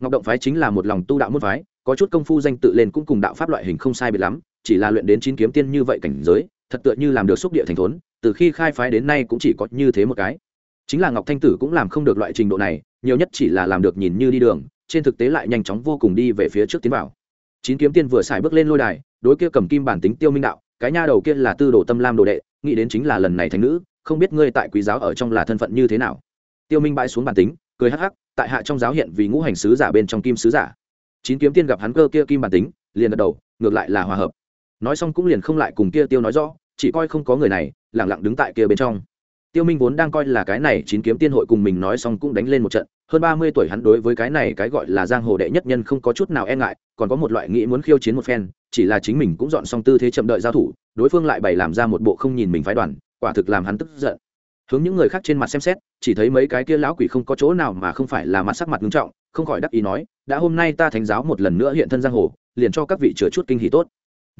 Ngọc động phái chính là một lòng tu đạo môn phái, có chút công phu danh tự lên cũng cùng đạo pháp loại hình không sai biệt lắm chỉ là luyện đến chín kiếm tiên như vậy cảnh giới, thật tựa như làm được xúc địa thành thốn, từ khi khai phái đến nay cũng chỉ có như thế một cái. Chính là ngọc thanh tử cũng làm không được loại trình độ này, nhiều nhất chỉ là làm được nhìn như đi đường, trên thực tế lại nhanh chóng vô cùng đi về phía trước tiến vào. Chín kiếm tiên vừa xài bước lên lôi đài, đối kia cầm kim bản tính tiêu minh đạo, cái nha đầu kia là tư đồ tâm lam đồ đệ, nghĩ đến chính là lần này thành nữ, không biết ngươi tại quý giáo ở trong là thân phận như thế nào. Tiêu minh bãi xuống bản tính, cười hắc hắc, tại hạ trong giáo hiện vì ngũ hành sứ giả bên trong kim sứ giả. Chín kiếm tiên gặp hắn cơ kia kim bản tính, liền gật đầu, ngược lại là hòa hợp nói xong cũng liền không lại cùng kia tiêu nói rõ, chỉ coi không có người này, lẳng lặng đứng tại kia bên trong. Tiêu minh vốn đang coi là cái này chín kiếm tiên hội cùng mình nói xong cũng đánh lên một trận, hơn ba mươi tuổi hắn đối với cái này cái gọi là giang hồ đệ nhất nhân không có chút nào e ngại, còn có một loại nghĩ muốn khiêu chiến một phen, chỉ là chính mình cũng dọn xong tư thế chậm đợi giao thủ, đối phương lại bày làm ra một bộ không nhìn mình phái đoàn, quả thực làm hắn tức giận. Hướng những người khác trên mặt xem xét, chỉ thấy mấy cái kia lão quỷ không có chỗ nào mà không phải là mặt sắc mặt nghiêm trọng, không khỏi đắc ý nói, đã hôm nay ta thánh giáo một lần nữa hiện thân giang hồ, liền cho các vị chữa chút kinh hỉ tốt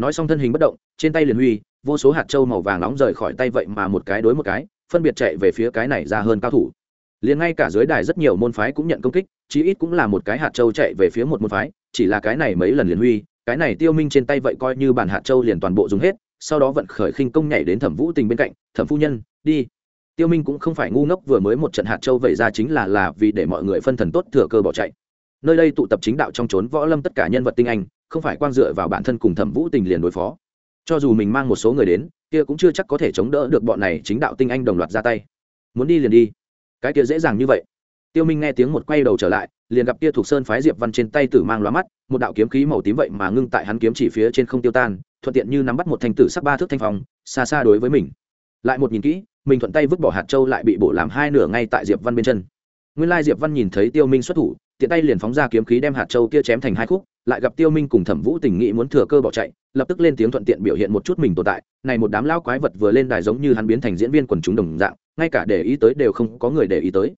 nói xong thân hình bất động, trên tay liền huy, vô số hạt trâu màu vàng nóng rời khỏi tay vậy mà một cái đối một cái, phân biệt chạy về phía cái này ra hơn cao thủ. Liền ngay cả dưới đài rất nhiều môn phái cũng nhận công kích, chí ít cũng là một cái hạt trâu chạy về phía một môn phái, chỉ là cái này mấy lần liền huy, cái này tiêu minh trên tay vậy coi như bản hạt trâu liền toàn bộ dùng hết, sau đó vận khởi khinh công nhảy đến thẩm vũ tình bên cạnh, thẩm phu nhân, đi. Tiêu minh cũng không phải ngu ngốc vừa mới một trận hạt trâu vậy ra chính là là vì để mọi người phân thần tốt thừa cơ bỏ chạy. Nơi đây tụ tập chính đạo trong trốn võ lâm tất cả nhân vật tinh anh không phải quang dựa vào bản thân cùng thẩm vũ tình liền đối phó. Cho dù mình mang một số người đến, kia cũng chưa chắc có thể chống đỡ được bọn này chính đạo tinh anh đồng loạt ra tay. Muốn đi liền đi. Cái kia dễ dàng như vậy. Tiêu minh nghe tiếng một quay đầu trở lại, liền gặp kia thuộc sơn phái diệp văn trên tay tử mang lóa mắt, một đạo kiếm khí màu tím vậy mà ngưng tại hắn kiếm chỉ phía trên không tiêu tan, thuận tiện như nắm bắt một thanh tử sắc ba thước thanh phong, xa xa đối với mình. Lại một nhìn kỹ, mình thuận tay vứt bỏ hạt châu lại bị bổ làm hai nửa ngay tại diệp văn bên chân. Nguyên lai diệp văn nhìn thấy tiêu minh xuất thủ, tiện tay liền phóng ra kiếm khí đem hạt châu kia chém thành hai khúc lại gặp tiêu minh cùng thẩm vũ tình nghĩ muốn thừa cơ bỏ chạy, lập tức lên tiếng thuận tiện biểu hiện một chút mình tồn tại, này một đám lao quái vật vừa lên đài giống như hắn biến thành diễn viên quần chúng đồng dạng, ngay cả để ý tới đều không có người để ý tới.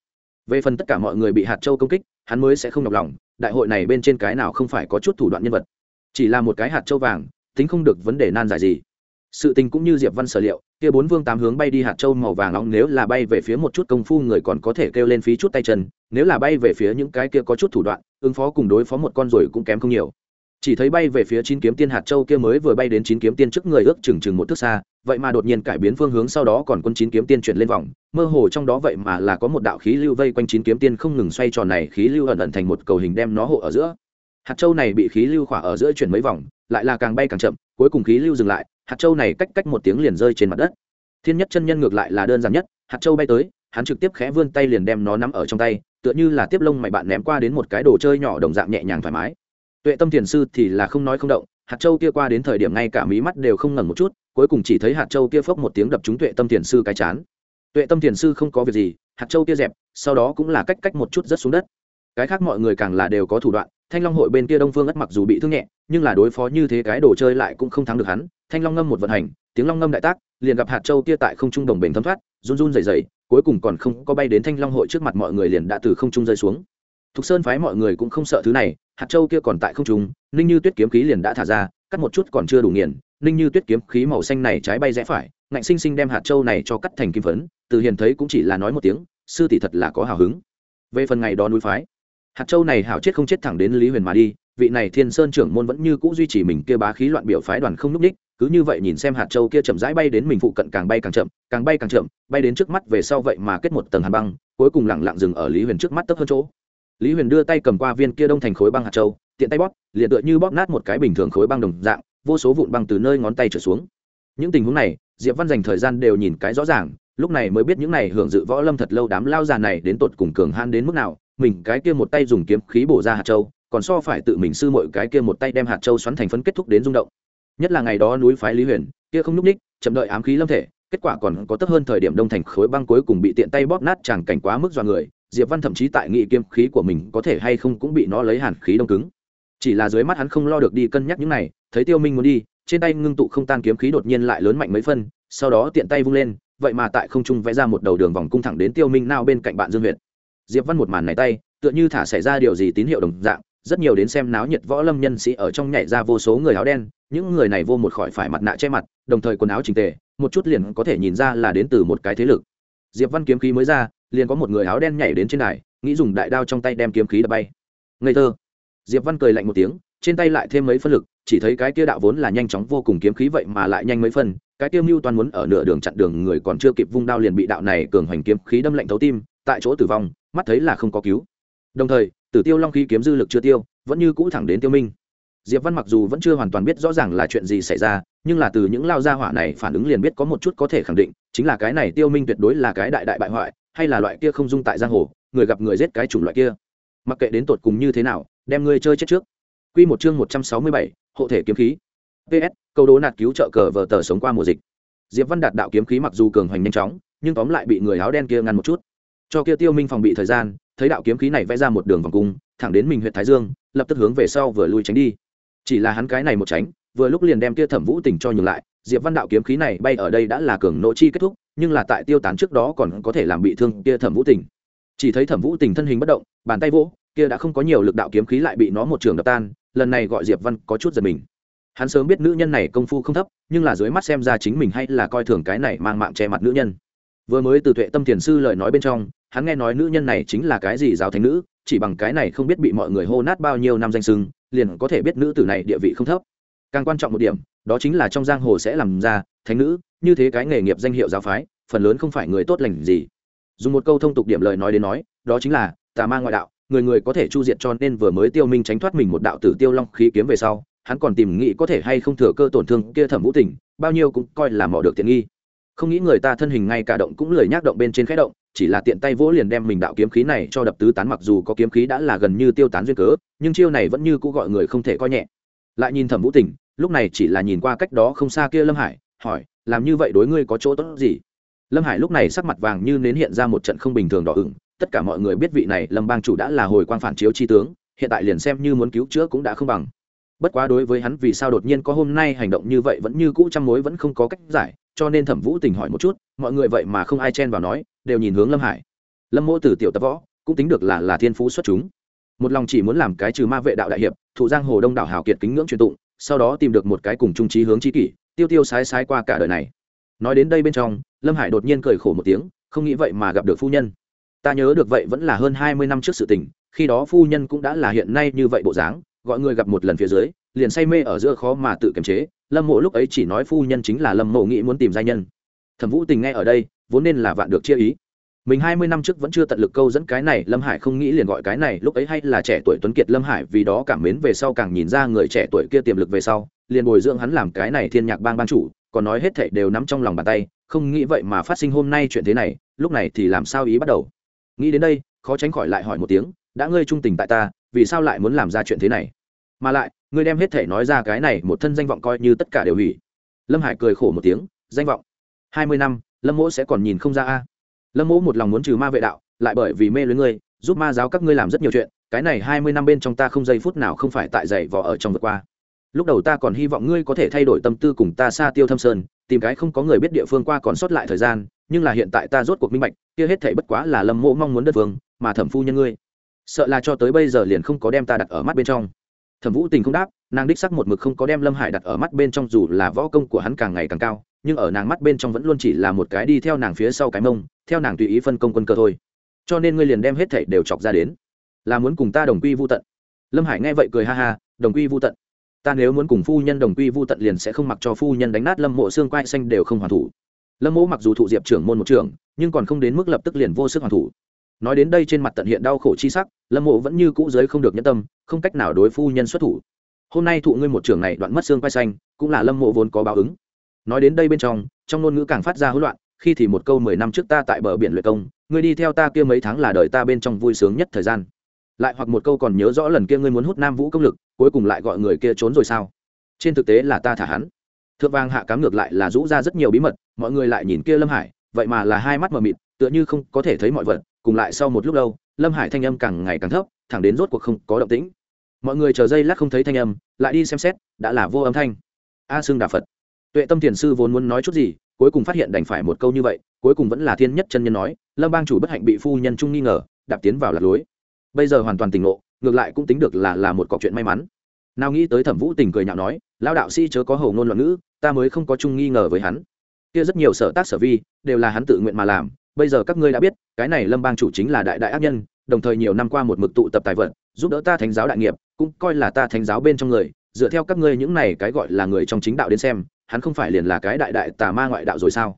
Về phần tất cả mọi người bị hạt châu công kích, hắn mới sẽ không nhọc lòng, đại hội này bên trên cái nào không phải có chút thủ đoạn nhân vật. Chỉ là một cái hạt châu vàng, tính không được vấn đề nan giải gì. Sự tình cũng như diệp văn sở liệu kia bốn vương tám hướng bay đi hạt châu màu vàng nóng nếu là bay về phía một chút công phu người còn có thể kêu lên phí chút tay chân, nếu là bay về phía những cái kia có chút thủ đoạn, ứng phó cùng đối phó một con rồi cũng kém không nhiều. Chỉ thấy bay về phía chín kiếm tiên hạt châu kia mới vừa bay đến chín kiếm tiên trước người ước chừng chừng một thước xa, vậy mà đột nhiên cải biến phương hướng sau đó còn quân chín kiếm tiên chuyển lên vòng, mơ hồ trong đó vậy mà là có một đạo khí lưu vây quanh chín kiếm tiên không ngừng xoay tròn này, khí lưu ẩn ẩn thành một cầu hình đem nó hộ ở giữa. Hạt châu này bị khí lưu khỏa ở giữa chuyển mấy vòng, lại là càng bay càng chậm, cuối cùng khí lưu dừng lại hạt châu này cách cách một tiếng liền rơi trên mặt đất. Thiên nhất chân nhân ngược lại là đơn giản nhất, hạt châu bay tới, hắn trực tiếp khẽ vươn tay liền đem nó nắm ở trong tay, tựa như là tiếp lông mày bạn ném qua đến một cái đồ chơi nhỏ đồng dạng nhẹ nhàng thoải mái. Tuệ tâm thiền sư thì là không nói không động, hạt châu kia qua đến thời điểm ngay cả mí mắt đều không ngẩng một chút, cuối cùng chỉ thấy hạt châu kia phốc một tiếng đập trúng tuệ tâm thiền sư cái chán. Tuệ tâm thiền sư không có việc gì, hạt châu kia dẹp, sau đó cũng là cách cách một chút rất xuống đất. Cái khác mọi người càng là đều có thủ đoạn, thanh long hội bên kia đông phương ất mặc dù bị thương nhẹ, nhưng là đối phó như thế cái đồ chơi lại cũng không thắng được hắn thanh long ngâm một vận hành, tiếng long ngâm đại tác, liền gặp hạt châu kia tại không trung đồng bền thấm thoát, run run dày dày cuối cùng còn không có bay đến thanh long hội trước mặt mọi người liền đã từ không trung rơi xuống. Thục sơn phái mọi người cũng không sợ thứ này, hạt châu kia còn tại không trung, ninh như tuyết kiếm khí liền đã thả ra, cắt một chút còn chưa đủ nghiền, ninh như tuyết kiếm khí màu xanh này trái bay rẽ phải, ngạnh sinh sinh đem hạt châu này cho cắt thành kim phấn, từ hiền thấy cũng chỉ là nói một tiếng, sư tỷ thật là có hào hứng. Về phần ngày đó núi phái, hạt châu này hảo chết không chết thẳng đến lý huyền mà đi, vị này thiên sơn trưởng môn vẫn như cũ duy trì mình kia bá khí loạn biểu phái đoàn không núp ních cứ như vậy nhìn xem hạt châu kia chậm rãi bay đến mình phụ cận càng bay càng chậm, càng bay càng chậm, bay đến trước mắt về sau vậy mà kết một tầng hạt băng, cuối cùng lẳng lặng dừng ở lý huyền trước mắt tấp hơn chỗ. Lý huyền đưa tay cầm qua viên kia đông thành khối băng hạt châu, tiện tay bóp, liền tựa như bóp nát một cái bình thường khối băng đồng dạng, vô số vụn băng từ nơi ngón tay trở xuống. Những tình huống này, diệp văn dành thời gian đều nhìn cái rõ ràng, lúc này mới biết những này hưởng dự võ lâm thật lâu đám lao già này đến tột cùng cường han đến mức nào, mình cái kia một tay dùng kiếm khí bổ ra hạt châu, còn so phải tự mình sư mọi cái kia một tay đem hạt châu xoắn thành phấn kết thúc đến rung động nhất là ngày đó núi phái lý huyền, kia không nhúc ních, chậm đợi ám khí lâm thể, kết quả còn có tấp hơn thời điểm đông thành khối băng cuối cùng bị tiện tay bóp nát chẳng cảnh quá mức dọa người, diệp văn thậm chí tại nghị kiếm khí của mình có thể hay không cũng bị nó lấy hàn khí đông cứng. Chỉ là dưới mắt hắn không lo được đi cân nhắc những này, thấy tiêu minh muốn đi, trên tay ngưng tụ không tan kiếm khí đột nhiên lại lớn mạnh mấy phân, sau đó tiện tay vung lên, vậy mà tại không trung vẽ ra một đầu đường vòng cung thẳng đến tiêu minh nao bên cạnh bạn dương huyện diệp văn một màn này tay, tựa như thả xảy ra điều gì tín hiệu đồng dạng rất nhiều đến xem náo nhiệt võ lâm nhân sĩ ở trong nhảy ra vô số người áo đen, những người này vô một khỏi phải mặt nạ che mặt, đồng thời quần áo chỉnh tề, một chút liền có thể nhìn ra là đến từ một cái thế lực. Diệp văn kiếm khí mới ra, liền có một người áo đen nhảy đến trên đài, nghĩ dùng đại đao trong tay đem kiếm khí đập bay. Ngây thơ. Diệp văn cười lạnh một tiếng, trên tay lại thêm mấy phân lực, chỉ thấy cái kia đạo vốn là nhanh chóng vô cùng kiếm khí vậy mà lại nhanh mấy phân, cái kia mưu toàn muốn ở nửa đường chặn đường người còn chưa kịp vung đao liền bị đạo này cường hoành kiếm khí đâm lạnh thấu tim, tại chỗ tử vong, mắt thấy là không có cứu. Đồng thời tử tiêu long khí kiếm dư lực chưa tiêu vẫn như cũ thẳng đến tiêu minh. Diệp văn mặc dù vẫn chưa hoàn toàn biết rõ ràng là chuyện gì xảy ra nhưng là từ những lao gia hỏa này phản ứng liền biết có một chút có thể khẳng định chính là cái này tiêu minh tuyệt đối là cái đại đại bại hoại hay là loại kia không dung tại giang hồ người gặp người giết cái chủng loại kia. Mặc kệ đến tột cùng như thế nào đem ngươi chơi chết trước. Quy một chương một trăm sáu mươi bảy, hộ thể kiếm khí. Ps câu đố nạt cứu trợ cờ vờ tờ sống qua mùa dịch. Diệp văn đạt đạo kiếm khí mặc dù cường hoành nhanh chóng nhưng tóm lại bị người áo đen kia ngăn một chút. Cho kia tiêu minh phòng bị thời gian thấy đạo kiếm khí này vẽ ra một đường vòng cung, thẳng đến mình huyện thái dương, lập tức hướng về sau vừa lui tránh đi. Chỉ là hắn cái này một tránh, vừa lúc liền đem kia thẩm vũ tình cho nhường lại, diệp văn đạo kiếm khí này bay ở đây đã là cường nỗ chi kết thúc, nhưng là tại tiêu tán trước đó còn có thể làm bị thương kia thẩm vũ tình chỉ thấy thẩm vũ tình thân hình bất động, bàn tay vỗ, kia đã không có nhiều lực đạo kiếm khí lại bị nó một trường đập tan, lần này gọi diệp văn có chút giật mình. Hắn sớm biết nữ nhân này công phu không thấp, nhưng là dưới mắt xem ra chính mình hay là coi thường cái này mang mạng che mặt nữ nhân. Vừa mới từ tuệ tâm thiền sư lời nói bên trong hắn nghe nói nữ nhân này chính là cái gì giáo thánh nữ, chỉ bằng cái này không biết bị mọi người hô nát bao nhiêu năm danh sưng, liền có thể biết nữ tử này địa vị không thấp. Càng quan trọng một điểm, đó chính là trong giang hồ sẽ làm ra, thánh nữ, như thế cái nghề nghiệp danh hiệu giáo phái, phần lớn không phải người tốt lành gì. Dùng một câu thông tục điểm lời nói đến nói, đó chính là, tà ma ngoại đạo, người người có thể chu diệt cho nên vừa mới tiêu minh tránh thoát mình một đạo tử tiêu long khí kiếm về sau, hắn còn tìm nghĩ có thể hay không thừa cơ tổn thương kia thẩm vũ tình bao nhiêu cũng coi là mò được tiện nghi. Không nghĩ người ta thân hình ngay cả động cũng lười nhác động bên trên khẽ động chỉ là tiện tay vỗ liền đem mình đạo kiếm khí này cho đập tứ tán, mặc dù có kiếm khí đã là gần như tiêu tán duyên cớ, nhưng chiêu này vẫn như cũ gọi người không thể coi nhẹ. Lại nhìn thẩm vũ tình, lúc này chỉ là nhìn qua cách đó không xa kia lâm hải, hỏi, làm như vậy đối ngươi có chỗ tốt gì? Lâm hải lúc này sắc mặt vàng như nến hiện ra một trận không bình thường đỏ ửng, tất cả mọi người biết vị này lâm bang chủ đã là hồi quan phản chiếu chi tướng, hiện tại liền xem như muốn cứu chữa cũng đã không bằng bất quá đối với hắn vì sao đột nhiên có hôm nay hành động như vậy vẫn như cũ trăm mối vẫn không có cách giải, cho nên thẩm vũ tình hỏi một chút, mọi người vậy mà không ai chen vào nói, đều nhìn hướng lâm hải. Lâm mỗ từ tiểu tập võ, cũng tính được là là thiên phú xuất chúng. Một lòng chỉ muốn làm cái trừ ma vệ đạo đại hiệp, thụ giang hồ đông đảo hào kiệt kính ngưỡng truyền tụng, sau đó tìm được một cái cùng trung trí hướng trí kỷ, tiêu tiêu sái sái qua cả đời này. Nói đến đây bên trong, lâm hải đột nhiên cười khổ một tiếng, không nghĩ vậy mà gặp được phu nhân. Ta nhớ được vậy vẫn là hơn hai mươi năm trước sự tình, khi đó phu nhân cũng đã là hiện nay như vậy bộ dáng gọi người gặp một lần phía dưới, liền say mê ở giữa khó mà tự kiềm chế, lâm mộ lúc ấy chỉ nói phu nhân chính là lâm mộ nghĩ muốn tìm giai nhân. Thẩm vũ tình nghe ở đây, vốn nên là vạn được chia ý. Mình hai mươi năm trước vẫn chưa tận lực câu dẫn cái này, lâm hải không nghĩ liền gọi cái này, lúc ấy hay là trẻ tuổi tuấn kiệt lâm hải vì đó cảm mến về sau càng nhìn ra người trẻ tuổi kia tiềm lực về sau, liền bồi dưỡng hắn làm cái này thiên nhạc bang ban chủ, còn nói hết thảy đều nắm trong lòng bàn tay, không nghĩ vậy mà phát sinh hôm nay chuyện thế này, lúc này thì làm sao ý bắt đầu. Nghĩ đến đây, khó tránh khỏi lại hỏi một tiếng đã ngươi trung tình tại ta, vì sao lại muốn làm ra chuyện thế này? Mà lại, ngươi đem hết thể nói ra cái này một thân danh vọng coi như tất cả đều hủy. Lâm hải cười khổ một tiếng, danh vọng. Hai mươi năm, lâm mỗ sẽ còn nhìn không ra a. Lâm mỗ một lòng muốn trừ ma vệ đạo, lại bởi vì mê lưới ngươi, giúp ma giáo các ngươi làm rất nhiều chuyện, cái này hai mươi năm bên trong ta không giây phút nào không phải tại dạy vò ở trong vượt qua. Lúc đầu ta còn hy vọng ngươi có thể thay đổi tâm tư cùng ta xa tiêu thâm sơn, tìm cái không có người biết địa phương qua còn sót lại thời gian, nhưng là hiện tại ta rốt cuộc minh bạch, kia hết thể bất quá là lâm Mỗ mong muốn đất vương, mà thẩm phu nhân ngươi sợ là cho tới bây giờ liền không có đem ta đặt ở mắt bên trong. Thẩm vũ tình không đáp, nàng đích sắc một mực không có đem lâm hải đặt ở mắt bên trong, dù là võ công của hắn càng ngày càng cao, nhưng ở nàng mắt bên trong vẫn luôn chỉ là một cái đi theo nàng phía sau cái mông, theo nàng tùy ý phân công quân cơ thôi. Cho nên ngươi liền đem hết thảy đều chọc ra đến. Là muốn cùng ta đồng quy vô tận. Lâm hải nghe vậy cười ha ha, đồng quy vô tận. Ta nếu muốn cùng phu nhân đồng quy vô tận liền sẽ không mặc cho phu nhân đánh nát lâm mộ xương quai xanh đều không hoàn thủ. Lâm mộ mặc dù thụ diệp trưởng môn một trưởng, nhưng còn không đến mức lập tức liền vô sức hoàn thủ nói đến đây trên mặt tận hiện đau khổ chi sắc, lâm mộ vẫn như cũ giới không được nhân tâm, không cách nào đối phu nhân xuất thủ. Hôm nay thụ ngươi một trường này đoạn mất xương quay xanh, cũng là lâm mộ vốn có báo ứng. Nói đến đây bên trong trong ngôn ngữ càng phát ra hỗn loạn, khi thì một câu mười năm trước ta tại bờ biển luyện công, ngươi đi theo ta kia mấy tháng là đời ta bên trong vui sướng nhất thời gian. Lại hoặc một câu còn nhớ rõ lần kia ngươi muốn hút nam vũ công lực, cuối cùng lại gọi người kia trốn rồi sao? Trên thực tế là ta thả hắn. Thượng vang hạ cám ngược lại là rũ ra rất nhiều bí mật, mọi người lại nhìn kia lâm hải, vậy mà là hai mắt mờ mịt, tựa như không có thể thấy mọi vật cùng lại sau một lúc lâu, lâm hải thanh âm càng ngày càng thấp, thẳng đến rốt cuộc không có động tĩnh. Mọi người chờ giây lát không thấy thanh âm, lại đi xem xét, đã là vô âm thanh. A xương đà phật. Tuệ tâm thiền sư vốn muốn nói chút gì, cuối cùng phát hiện đành phải một câu như vậy, cuối cùng vẫn là thiên nhất chân nhân nói, lâm bang chủ bất hạnh bị phu nhân trung nghi ngờ, đạp tiến vào lạc lối. Bây giờ hoàn toàn tỉnh ngộ, ngược lại cũng tính được là là một cọc chuyện may mắn. Nào nghĩ tới thẩm vũ tình cười nhạo nói lao đạo sĩ chớ có hầu ngôn loạn ngữ, ta mới không có chung nghi ngờ với hắn. Kia rất nhiều sở tác sở vi, đều là hắn tự nguyện mà làm bây giờ các ngươi đã biết, cái này lâm bang chủ chính là đại đại ác nhân, đồng thời nhiều năm qua một mực tụ tập tài vật, giúp đỡ ta thánh giáo đại nghiệp, cũng coi là ta thánh giáo bên trong người, dựa theo các ngươi những này cái gọi là người trong chính đạo đến xem, hắn không phải liền là cái đại đại tà ma ngoại đạo rồi sao?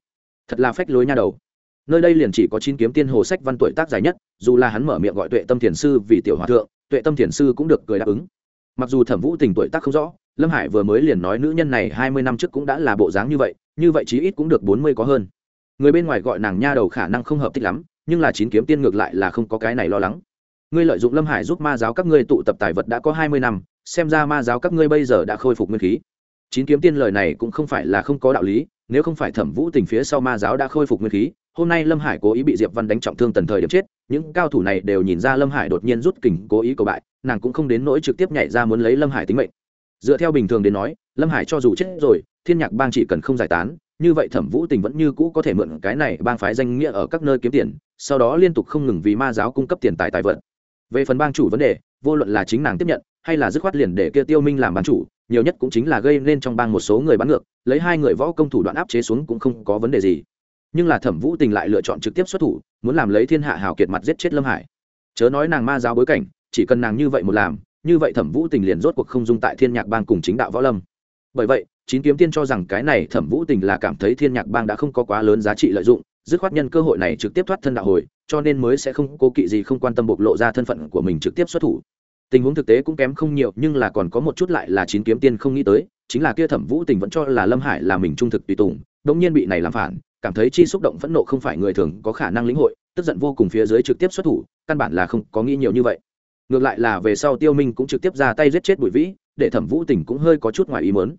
Thật là phách lối nha đầu. Nơi đây liền chỉ có chín kiếm tiên hồ sách văn tuổi tác dài nhất, dù là hắn mở miệng gọi tuệ tâm thiền sư vì tiểu hòa thượng, tuệ tâm thiền sư cũng được cười đáp ứng. Mặc dù thẩm vũ tình tuổi tác không rõ, lâm hải vừa mới liền nói nữ nhân này hai mươi năm trước cũng đã là bộ dáng như vậy như vậy chí ít cũng được bốn mươi có hơn người bên ngoài gọi nàng nha đầu khả năng không hợp thích lắm, nhưng là chín kiếm tiên ngược lại là không có cái này lo lắng. Ngươi lợi dụng lâm hải giúp ma giáo các ngươi tụ tập tài vật đã có hai mươi năm, xem ra ma giáo các ngươi bây giờ đã khôi phục nguyên khí. Chín kiếm tiên lời này cũng không phải là không có đạo lý, nếu không phải thẩm vũ tình phía sau ma giáo đã khôi phục nguyên khí, hôm nay lâm hải cố ý bị diệp văn đánh trọng thương tần thời điểm chết, những cao thủ này đều nhìn ra lâm hải đột nhiên rút kình cố ý cầu bại, nàng cũng không đến nỗi trực tiếp nhảy ra muốn lấy lâm hải tính mệnh. Dựa theo bình thường đến nói, lâm hải cho dù chết rồi, thiên nhạc bang chỉ cần không giải tán như vậy thẩm vũ tình vẫn như cũ có thể mượn cái này bang phái danh nghĩa ở các nơi kiếm tiền, sau đó liên tục không ngừng vì ma giáo cung cấp tiền tài tài vật. Về phần bang chủ vấn đề, vô luận là chính nàng tiếp nhận, hay là dứt khoát liền để kia tiêu minh làm bang chủ, nhiều nhất cũng chính là gây nên trong bang một số người bán ngược, lấy hai người võ công thủ đoạn áp chế xuống cũng không có vấn đề gì. Nhưng là thẩm vũ tình lại lựa chọn trực tiếp xuất thủ, muốn làm lấy thiên hạ hào kiệt mặt giết chết lâm hải. Chớ nói nàng ma giáo bối cảnh, chỉ cần nàng như vậy một làm, như vậy thẩm vũ tình liền rốt cuộc không dung tại thiên nhạc bang cùng chính đạo võ lâm. Bởi vậy chín kiếm tiên cho rằng cái này thẩm vũ tình là cảm thấy thiên nhạc bang đã không có quá lớn giá trị lợi dụng, dứt khoát nhân cơ hội này trực tiếp thoát thân đạo hồi, cho nên mới sẽ không cố kỵ gì không quan tâm bộc lộ ra thân phận của mình trực tiếp xuất thủ. Tình huống thực tế cũng kém không nhiều, nhưng là còn có một chút lại là chín kiếm tiên không nghĩ tới, chính là kia thẩm vũ tình vẫn cho là lâm hải là mình trung thực tùy tùng, đống nhiên bị này làm phản, cảm thấy chi xúc động phẫn nộ không phải người thường có khả năng lĩnh hội, tức giận vô cùng phía dưới trực tiếp xuất thủ, căn bản là không có nghĩ nhiều như vậy. Ngược lại là về sau tiêu minh cũng trực tiếp ra tay giết chết bùi vĩ, để thẩm vũ tình cũng hơi có chút ngoài ý mớn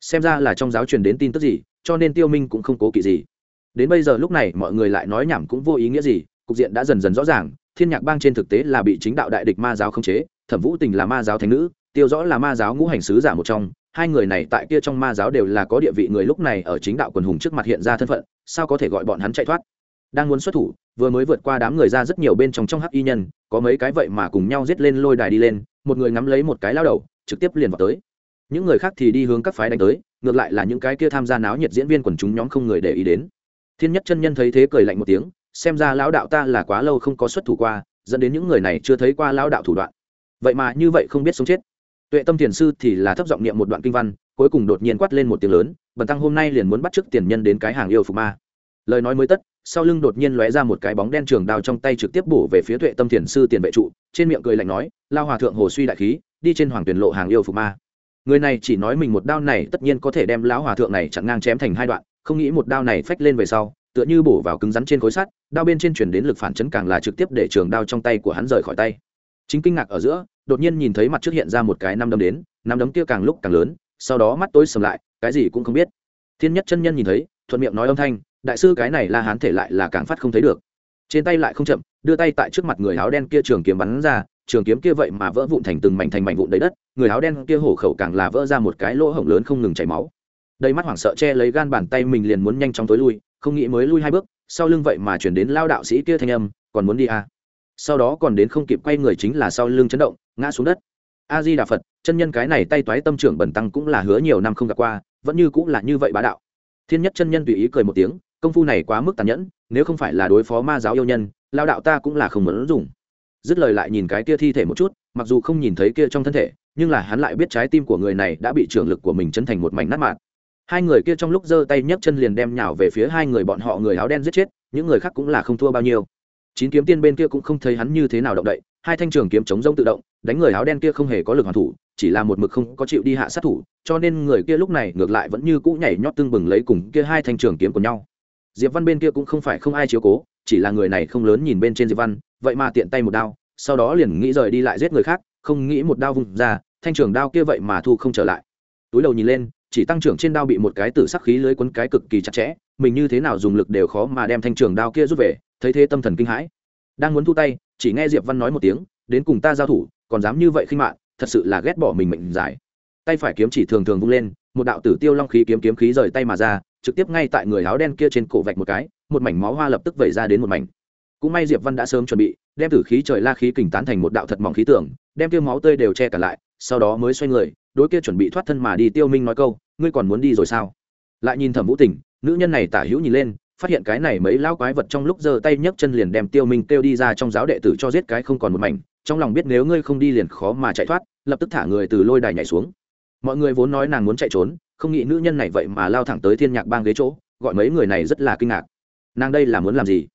xem ra là trong giáo truyền đến tin tức gì, cho nên tiêu minh cũng không cố kỵ gì. Đến bây giờ lúc này mọi người lại nói nhảm cũng vô ý nghĩa gì, cục diện đã dần dần rõ ràng, thiên nhạc bang trên thực tế là bị chính đạo đại địch ma giáo khống chế, thẩm vũ tình là ma giáo thánh nữ, tiêu rõ là ma giáo ngũ hành sứ giả một trong, hai người này tại kia trong ma giáo đều là có địa vị người lúc này ở chính đạo quần hùng trước mặt hiện ra thân phận, sao có thể gọi bọn hắn chạy thoát? Đang muốn xuất thủ, vừa mới vượt qua đám người ra rất nhiều bên trong trong hắc y nhân, có mấy cái vậy mà cùng nhau giết lên lôi đài đi lên, một người ngắm lấy một cái lao đầu, trực tiếp liền vào tới những người khác thì đi hướng các phái đánh tới, ngược lại là những cái kia tham gia náo nhiệt diễn viên quần chúng nhóm không người để ý đến. Thiên nhất chân nhân thấy thế cười lạnh một tiếng, xem ra lão đạo ta là quá lâu không có xuất thủ qua, dẫn đến những người này chưa thấy qua lão đạo thủ đoạn. Vậy mà như vậy không biết sống chết. Tuệ tâm thiền sư thì là thấp giọng niệm một đoạn kinh văn, cuối cùng đột nhiên quát lên một tiếng lớn, bần tăng hôm nay liền muốn bắt chước tiền nhân đến cái hàng yêu phục ma. Lời nói mới tất, sau lưng đột nhiên lóe ra một cái bóng đen trường đao trong tay trực tiếp bổ về phía tuệ tâm thiền sư tiền vệ trụ, trên miệng cười lạnh nói, lao hòa thượng hồ suy đại khí, đi trên hoàng tuyển lộ hàng yêu phục ma người này chỉ nói mình một đao này tất nhiên có thể đem lão hòa thượng này chặn ngang chém thành hai đoạn, không nghĩ một đao này phách lên về sau, tựa như bổ vào cứng rắn trên khối sắt, đao bên trên chuyển đến lực phản chấn càng là trực tiếp để trường đao trong tay của hắn rời khỏi tay. Chính kinh ngạc ở giữa, đột nhiên nhìn thấy mặt trước hiện ra một cái năm đấm đến, năm đấm kia càng lúc càng lớn, sau đó mắt tối sầm lại, cái gì cũng không biết. Thiên nhất chân nhân nhìn thấy, thuận miệng nói âm thanh, đại sư cái này la hán thể lại là càng phát không thấy được. Trên tay lại không chậm, đưa tay tại trước mặt người áo đen kia trường kiếm bắn ra trường kiếm kia vậy mà vỡ vụn thành từng mảnh thành mảnh vụn đầy đất, người áo đen kia hổ khẩu càng là vỡ ra một cái lỗ hổng lớn không ngừng chảy máu. Đầy mắt hoảng sợ che lấy gan bàn tay mình liền muốn nhanh chóng tối lui, không nghĩ mới lui hai bước, sau lưng vậy mà chuyển đến lao đạo sĩ kia thanh âm, còn muốn đi à. sau đó còn đến không kịp quay người chính là sau lưng chấn động, ngã xuống đất. A di đà phật, chân nhân cái này tay toái tâm trưởng bẩn tăng cũng là hứa nhiều năm không gặp qua, vẫn như cũng là như vậy bá đạo. Thiên nhất chân nhân tùy ý cười một tiếng, công phu này quá mức tàn nhẫn, nếu không phải là đối phó ma giáo yêu nhân, lao đạo ta cũng là không muốn dùng dứt lời lại nhìn cái kia thi thể một chút, mặc dù không nhìn thấy kia trong thân thể, nhưng là hắn lại biết trái tim của người này đã bị trưởng lực của mình chấn thành một mảnh nát mạn. Hai người kia trong lúc giơ tay nhấc chân liền đem nhào về phía hai người bọn họ người áo đen giết chết, những người khác cũng là không thua bao nhiêu. Chín kiếm tiên bên kia cũng không thấy hắn như thế nào động đậy, hai thanh trường kiếm chống rông tự động, đánh người áo đen kia không hề có lực hoàn thủ, chỉ là một mực không có chịu đi hạ sát thủ, cho nên người kia lúc này ngược lại vẫn như cũ nhảy nhót tương bừng lấy cùng kia hai thanh trường kiếm của nhau. Diệp văn bên kia cũng không phải không ai chiếu cố chỉ là người này không lớn nhìn bên trên diệp văn, vậy mà tiện tay một đao, sau đó liền nghĩ rời đi lại giết người khác, không nghĩ một đao vùng ra, thanh trường đao kia vậy mà thu không trở lại. Túi đầu nhìn lên, chỉ tăng trưởng trên đao bị một cái tử sắc khí lưới quấn cái cực kỳ chặt chẽ, mình như thế nào dùng lực đều khó mà đem thanh trường đao kia rút về, thấy thế tâm thần kinh hãi. Đang muốn thu tay, chỉ nghe diệp văn nói một tiếng, đến cùng ta giao thủ, còn dám như vậy khinh mạng, thật sự là ghét bỏ mình mệnh giải tay phải kiếm chỉ thường thường vung lên, một đạo tử tiêu long khí kiếm kiếm khí rời tay mà ra, trực tiếp ngay tại người áo đen kia trên cổ vạch một cái một mảnh máu hoa lập tức vẩy ra đến một mảnh. Cũng may diệp văn đã sớm chuẩn bị, đem tử khí trời la khí kình tán thành một đạo thật mỏng khí tưởng đem tiêu máu tươi đều che cả lại, sau đó mới xoay người, đối kia chuẩn bị thoát thân mà đi tiêu minh nói câu, ngươi còn muốn đi rồi sao? Lại nhìn thẩm vũ tình, nữ nhân này tả hữu nhìn lên, phát hiện cái này mấy lão quái vật trong lúc giơ tay nhấc chân liền đem tiêu minh kêu đi ra trong giáo đệ tử cho giết cái không còn một mảnh, trong lòng biết nếu ngươi không đi liền khó mà chạy thoát, lập tức thả người từ lôi đài nhảy xuống. Mọi người vốn nói nàng muốn chạy trốn, không nghĩ nữ nhân này vậy mà lao thẳng tới thiên nhạc bang ghế chỗ, gọi mấy người này rất là kinh ngạc nàng đây là muốn làm gì?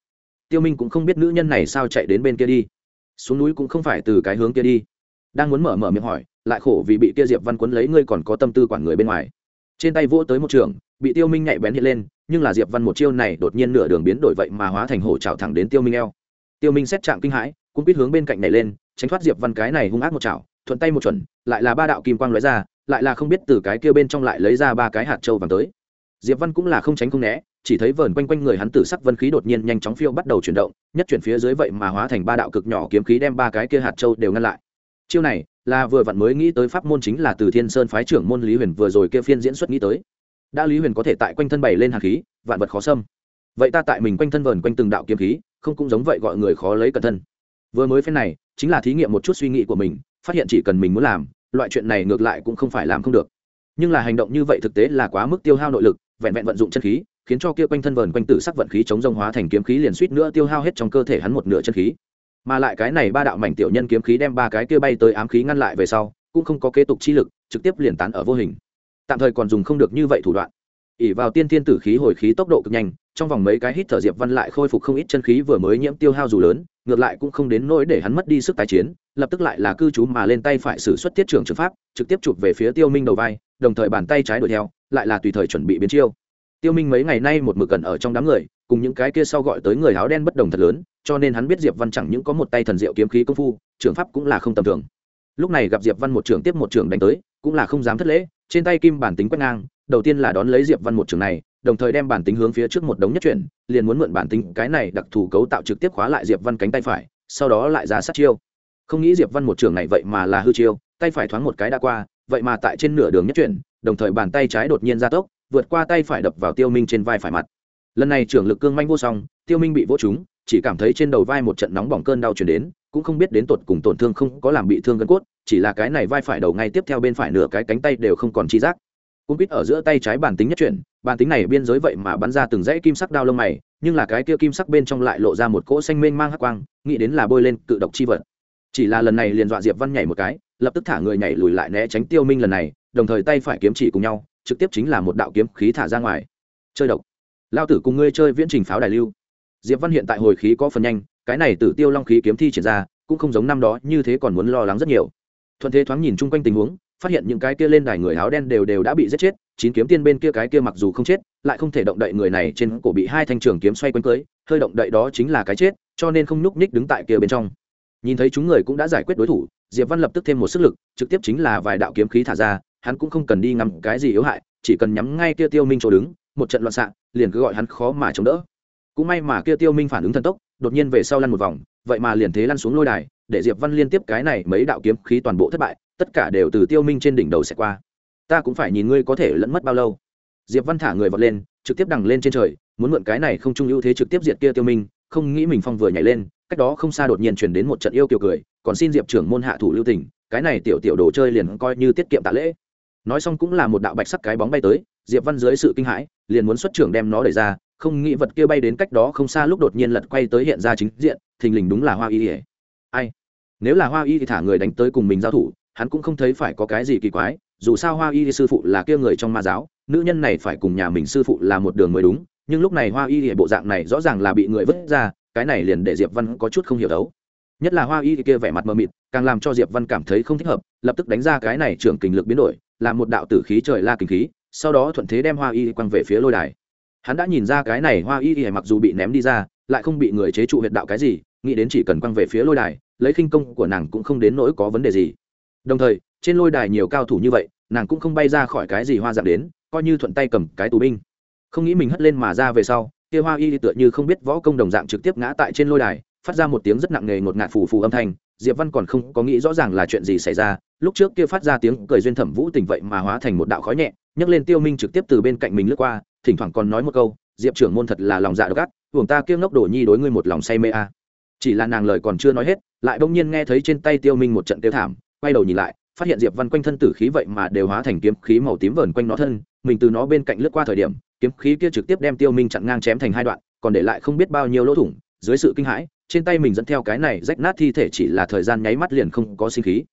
Tiêu minh cũng không biết nữ nhân này sao chạy đến bên kia đi. Xuống núi cũng không phải từ cái hướng kia đi. Đang muốn mở mở miệng hỏi, lại khổ vì bị kia diệp văn quấn lấy, ngươi còn có tâm tư quản người bên ngoài. Trên tay vỗ tới một trường, bị tiêu minh nhạy bén hiện lên, nhưng là diệp văn một chiêu này đột nhiên nửa đường biến đổi vậy mà hóa thành hổ trào thẳng đến tiêu minh eo. Tiêu minh xét trạng kinh hãi cũng biết hướng bên cạnh này lên, tránh thoát diệp văn cái này hung ác một chảo, thuận tay một chuẩn, lại là ba đạo kim quang lóe ra, lại là không biết từ cái kia bên trong lại lấy ra ba cái hạt châu vàng tới. Diệp văn cũng là không tránh không né chỉ thấy vờn quanh quanh người hắn tử sắc vân khí đột nhiên nhanh chóng phiêu bắt đầu chuyển động, nhất chuyển phía dưới vậy mà hóa thành ba đạo cực nhỏ kiếm khí đem ba cái kia hạt châu đều ngăn lại. Chiêu này là vừa vặn mới nghĩ tới pháp môn chính là từ thiên sơn phái trưởng môn lý huyền vừa rồi kia phiên diễn xuất nghĩ tới. Đã lý huyền có thể tại quanh thân bày lên hạt khí, vạn vật khó xâm. Vậy ta tại mình quanh thân vờn quanh từng đạo kiếm khí, không cũng giống vậy gọi người khó lấy cẩn thân. Vừa mới phen này, chính là thí nghiệm một chút suy nghĩ của mình, phát hiện chỉ cần mình muốn làm, loại chuyện này ngược lại cũng không phải làm không được. Nhưng là hành động như vậy thực tế là quá mức tiêu hao nội lực, vẹn vẹn vận dụng chân khí khiến cho kia quanh thân vờn quanh tử sắc vận khí chống rông hóa thành kiếm khí liền suýt nữa tiêu hao hết trong cơ thể hắn một nửa chân khí. Mà lại cái này ba đạo mảnh tiểu nhân kiếm khí đem ba cái kia bay tới ám khí ngăn lại về sau, cũng không có kế tục chi lực, trực tiếp liền tán ở vô hình. Tạm thời còn dùng không được như vậy thủ đoạn. Ỉ vào tiên thiên tử khí hồi khí tốc độ cực nhanh, trong vòng mấy cái hít thở diệp văn lại khôi phục không ít chân khí vừa mới nhiễm tiêu hao dù lớn, ngược lại cũng không đến nỗi để hắn mất đi sức tái chiến, lập tức lại là cư trú mà lên tay phải sử xuất tiết trưởng trường pháp, trực tiếp chụp về phía tiêu minh đầu vai, đồng thời bàn tay trái đuổi theo, lại là tùy thời chuẩn bị biến chiêu tiêu minh mấy ngày nay một mực cần ở trong đám người, cùng những cái kia sau gọi tới người áo đen bất đồng thật lớn, cho nên hắn biết diệp văn chẳng những có một tay thần diệu kiếm khí công phu trường pháp cũng là không tầm thường. Lúc này gặp diệp văn một trường tiếp một trường đánh tới, cũng là không dám thất lễ, trên tay kim bản tính quét ngang, đầu tiên là đón lấy diệp văn một trường này, đồng thời đem bản tính hướng phía trước một đống nhất chuyển, liền muốn mượn bản tính cái này đặc thù cấu tạo trực tiếp khóa lại diệp văn cánh tay phải, sau đó lại ra sát chiêu. Không nghĩ diệp văn một trường này vậy mà là hư chiêu, tay phải thoáng một cái đã qua, vậy mà tại trên nửa đường nhất chuyển, đồng thời bàn tay trái đột nhiên ra tốc vượt qua tay phải đập vào tiêu minh trên vai phải mặt. Lần này trưởng lực cương manh vô song, tiêu minh bị vỗ trúng, chỉ cảm thấy trên đầu vai một trận nóng bỏng cơn đau chuyển đến, cũng không biết đến tột cùng tổn thương không có làm bị thương gân cốt, chỉ là cái này vai phải đầu ngay tiếp theo bên phải nửa cái cánh tay đều không còn chi giác. Cung quýt ở giữa tay trái bản tính nhất chuyển, bản tính này biên giới vậy mà bắn ra từng dãy kim sắc đao lông mày, nhưng là cái kia kim sắc bên trong lại lộ ra một cỗ xanh mênh mang hắc quang, nghĩ đến là bôi lên cự độc chi vật. Chỉ là lần này liền dọa diệp văn nhảy một cái, lập tức thả người nhảy lùi lại né tránh tiêu minh lần này, đồng thời tay phải kiếm chỉ cùng nhau trực tiếp chính là một đạo kiếm khí thả ra ngoài. Chơi độc. Lao tử cùng ngươi chơi viễn trình pháo đài lưu. Diệp văn hiện tại hồi khí có phần nhanh, cái này tử tiêu long khí kiếm thi triển ra, cũng không giống năm đó, như thế còn muốn lo lắng rất nhiều. Thuận thế thoáng nhìn chung quanh tình huống, phát hiện những cái kia lên đài người áo đen đều đều đã bị giết chết, chín kiếm tiên bên kia cái kia mặc dù không chết, lại không thể động đậy người này trên cổ bị hai thanh trường kiếm xoay quanh cưới, hơi động đậy đó chính là cái chết, cho nên không nhúc nhích đứng tại kia bên trong. Nhìn thấy chúng người cũng đã giải quyết đối thủ, diệp văn lập tức thêm một sức lực, trực tiếp chính là vài đạo kiếm khí thả ra hắn cũng không cần đi ngắm cái gì yếu hại, chỉ cần nhắm ngay kia tiêu minh chỗ đứng, một trận loạn xạ, liền cứ gọi hắn khó mà chống đỡ. Cũng may mà kia tiêu minh phản ứng thần tốc, đột nhiên về sau lăn một vòng, vậy mà liền thế lăn xuống lôi đài, để diệp văn liên tiếp cái này mấy đạo kiếm khí toàn bộ thất bại, tất cả đều từ tiêu minh trên đỉnh đầu sẽ qua. Ta cũng phải nhìn ngươi có thể lẫn mất bao lâu. Diệp văn thả người vọt lên, trực tiếp đằng lên trên trời, muốn mượn cái này không trung ưu thế trực tiếp diệt kia tiêu minh, không nghĩ mình phong vừa nhảy lên, cách đó không xa đột nhiên truyền đến một trận yêu kiều cười, còn xin diệp trưởng môn hạ thủ lưu tình, cái này tiểu tiểu đồ chơi liền coi như tiết kiệm tạ lễ nói xong cũng là một đạo bạch sắc cái bóng bay tới, diệp văn dưới sự kinh hãi, liền muốn xuất trưởng đem nó đẩy ra, không nghĩ vật kia bay đến cách đó không xa lúc đột nhiên lật quay tới hiện ra chính diện, thình lình đúng là hoa y ỉa ai? Nếu là hoa y thì thả người đánh tới cùng mình giao thủ, hắn cũng không thấy phải có cái gì kỳ quái, dù sao hoa y sư phụ là kia người trong ma giáo, nữ nhân này phải cùng nhà mình sư phụ là một đường mới đúng, nhưng lúc này hoa y thì bộ dạng này rõ ràng là bị người vứt ra, cái này liền để diệp văn có chút không hiểu đấu. Nhất là hoa y kia vẻ mặt mờ mịt, càng làm cho diệp văn cảm thấy không thích hợp, lập tức đánh ra cái này trưởng kình lực biến đổi là một đạo tử khí trời la kình khí, sau đó thuận thế đem hoa y quăng về phía lôi đài. Hắn đã nhìn ra cái này hoa y y mặc dù bị ném đi ra, lại không bị người chế trụ huyệt đạo cái gì, nghĩ đến chỉ cần quăng về phía lôi đài, lấy khinh công của nàng cũng không đến nỗi có vấn đề gì. Đồng thời, trên lôi đài nhiều cao thủ như vậy, nàng cũng không bay ra khỏi cái gì hoa dạng đến, coi như thuận tay cầm cái tù binh. Không nghĩ mình hất lên mà ra về sau, kia hoa y tựa như không biết võ công đồng dạng trực tiếp ngã tại trên lôi đài, phát ra một tiếng rất nặng nề ngột ngạt phù phù âm thanh diệp văn còn không có nghĩ rõ ràng là chuyện gì xảy ra, lúc trước kia phát ra tiếng cười duyên thẩm vũ tình vậy mà hóa thành một đạo khói nhẹ, nhấc lên tiêu minh trực tiếp từ bên cạnh mình lướt qua, thỉnh thoảng còn nói một câu, diệp trưởng môn thật là lòng dạ độc ác buồng ta kiêng ngốc đổ nhi đối ngươi một lòng say mê a. Chỉ là nàng lời còn chưa nói hết, lại bỗng nhiên nghe thấy trên tay tiêu minh một trận tiêu thảm, quay đầu nhìn lại, phát hiện diệp văn quanh thân tử khí vậy mà đều hóa thành kiếm khí màu tím vờn quanh nó thân, mình từ nó bên cạnh lướt qua thời điểm, kiếm khí kia trực tiếp đem tiêu minh chặn ngang chém thành hai đoạn, còn để lại không biết bao nhiêu lỗ thủng, dưới sự kinh hãi trên tay mình dẫn theo cái này rách nát thi thể chỉ là thời gian nháy mắt liền không có sinh khí.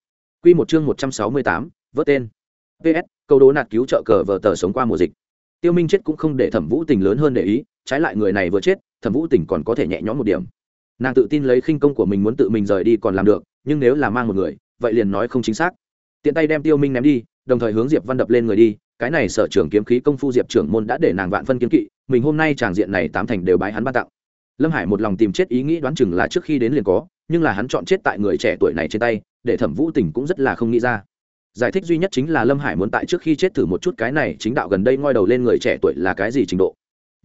Quy một chương một trăm sáu mươi tám, vớt tên. Ps câu đố nạt cứu trợ cờ vờ tờ sống qua mùa dịch. Tiêu minh chết cũng không để thẩm vũ tình lớn hơn để ý trái lại người này vừa chết thẩm vũ tình còn có thể nhẹ nhõm một điểm. Nàng tự tin lấy khinh công của mình muốn tự mình rời đi còn làm được nhưng nếu là mang một người vậy liền nói không chính xác. Tiện tay đem tiêu minh ném đi đồng thời hướng diệp văn đập lên người đi cái này sở trưởng kiếm khí công phu diệp trưởng môn đã để nàng vạn phân kiếm kỵ mình hôm nay tràng diện này tám thành đều bái hắn ban tặng lâm hải một lòng tìm chết ý nghĩ đoán chừng là trước khi đến liền có, nhưng là hắn chọn chết tại người trẻ tuổi này trên tay, để thẩm vũ tình cũng rất là không nghĩ ra. Giải thích duy nhất chính là lâm hải muốn tại trước khi chết thử một chút cái này, chính đạo gần đây ngoi đầu lên người trẻ tuổi là cái gì trình độ.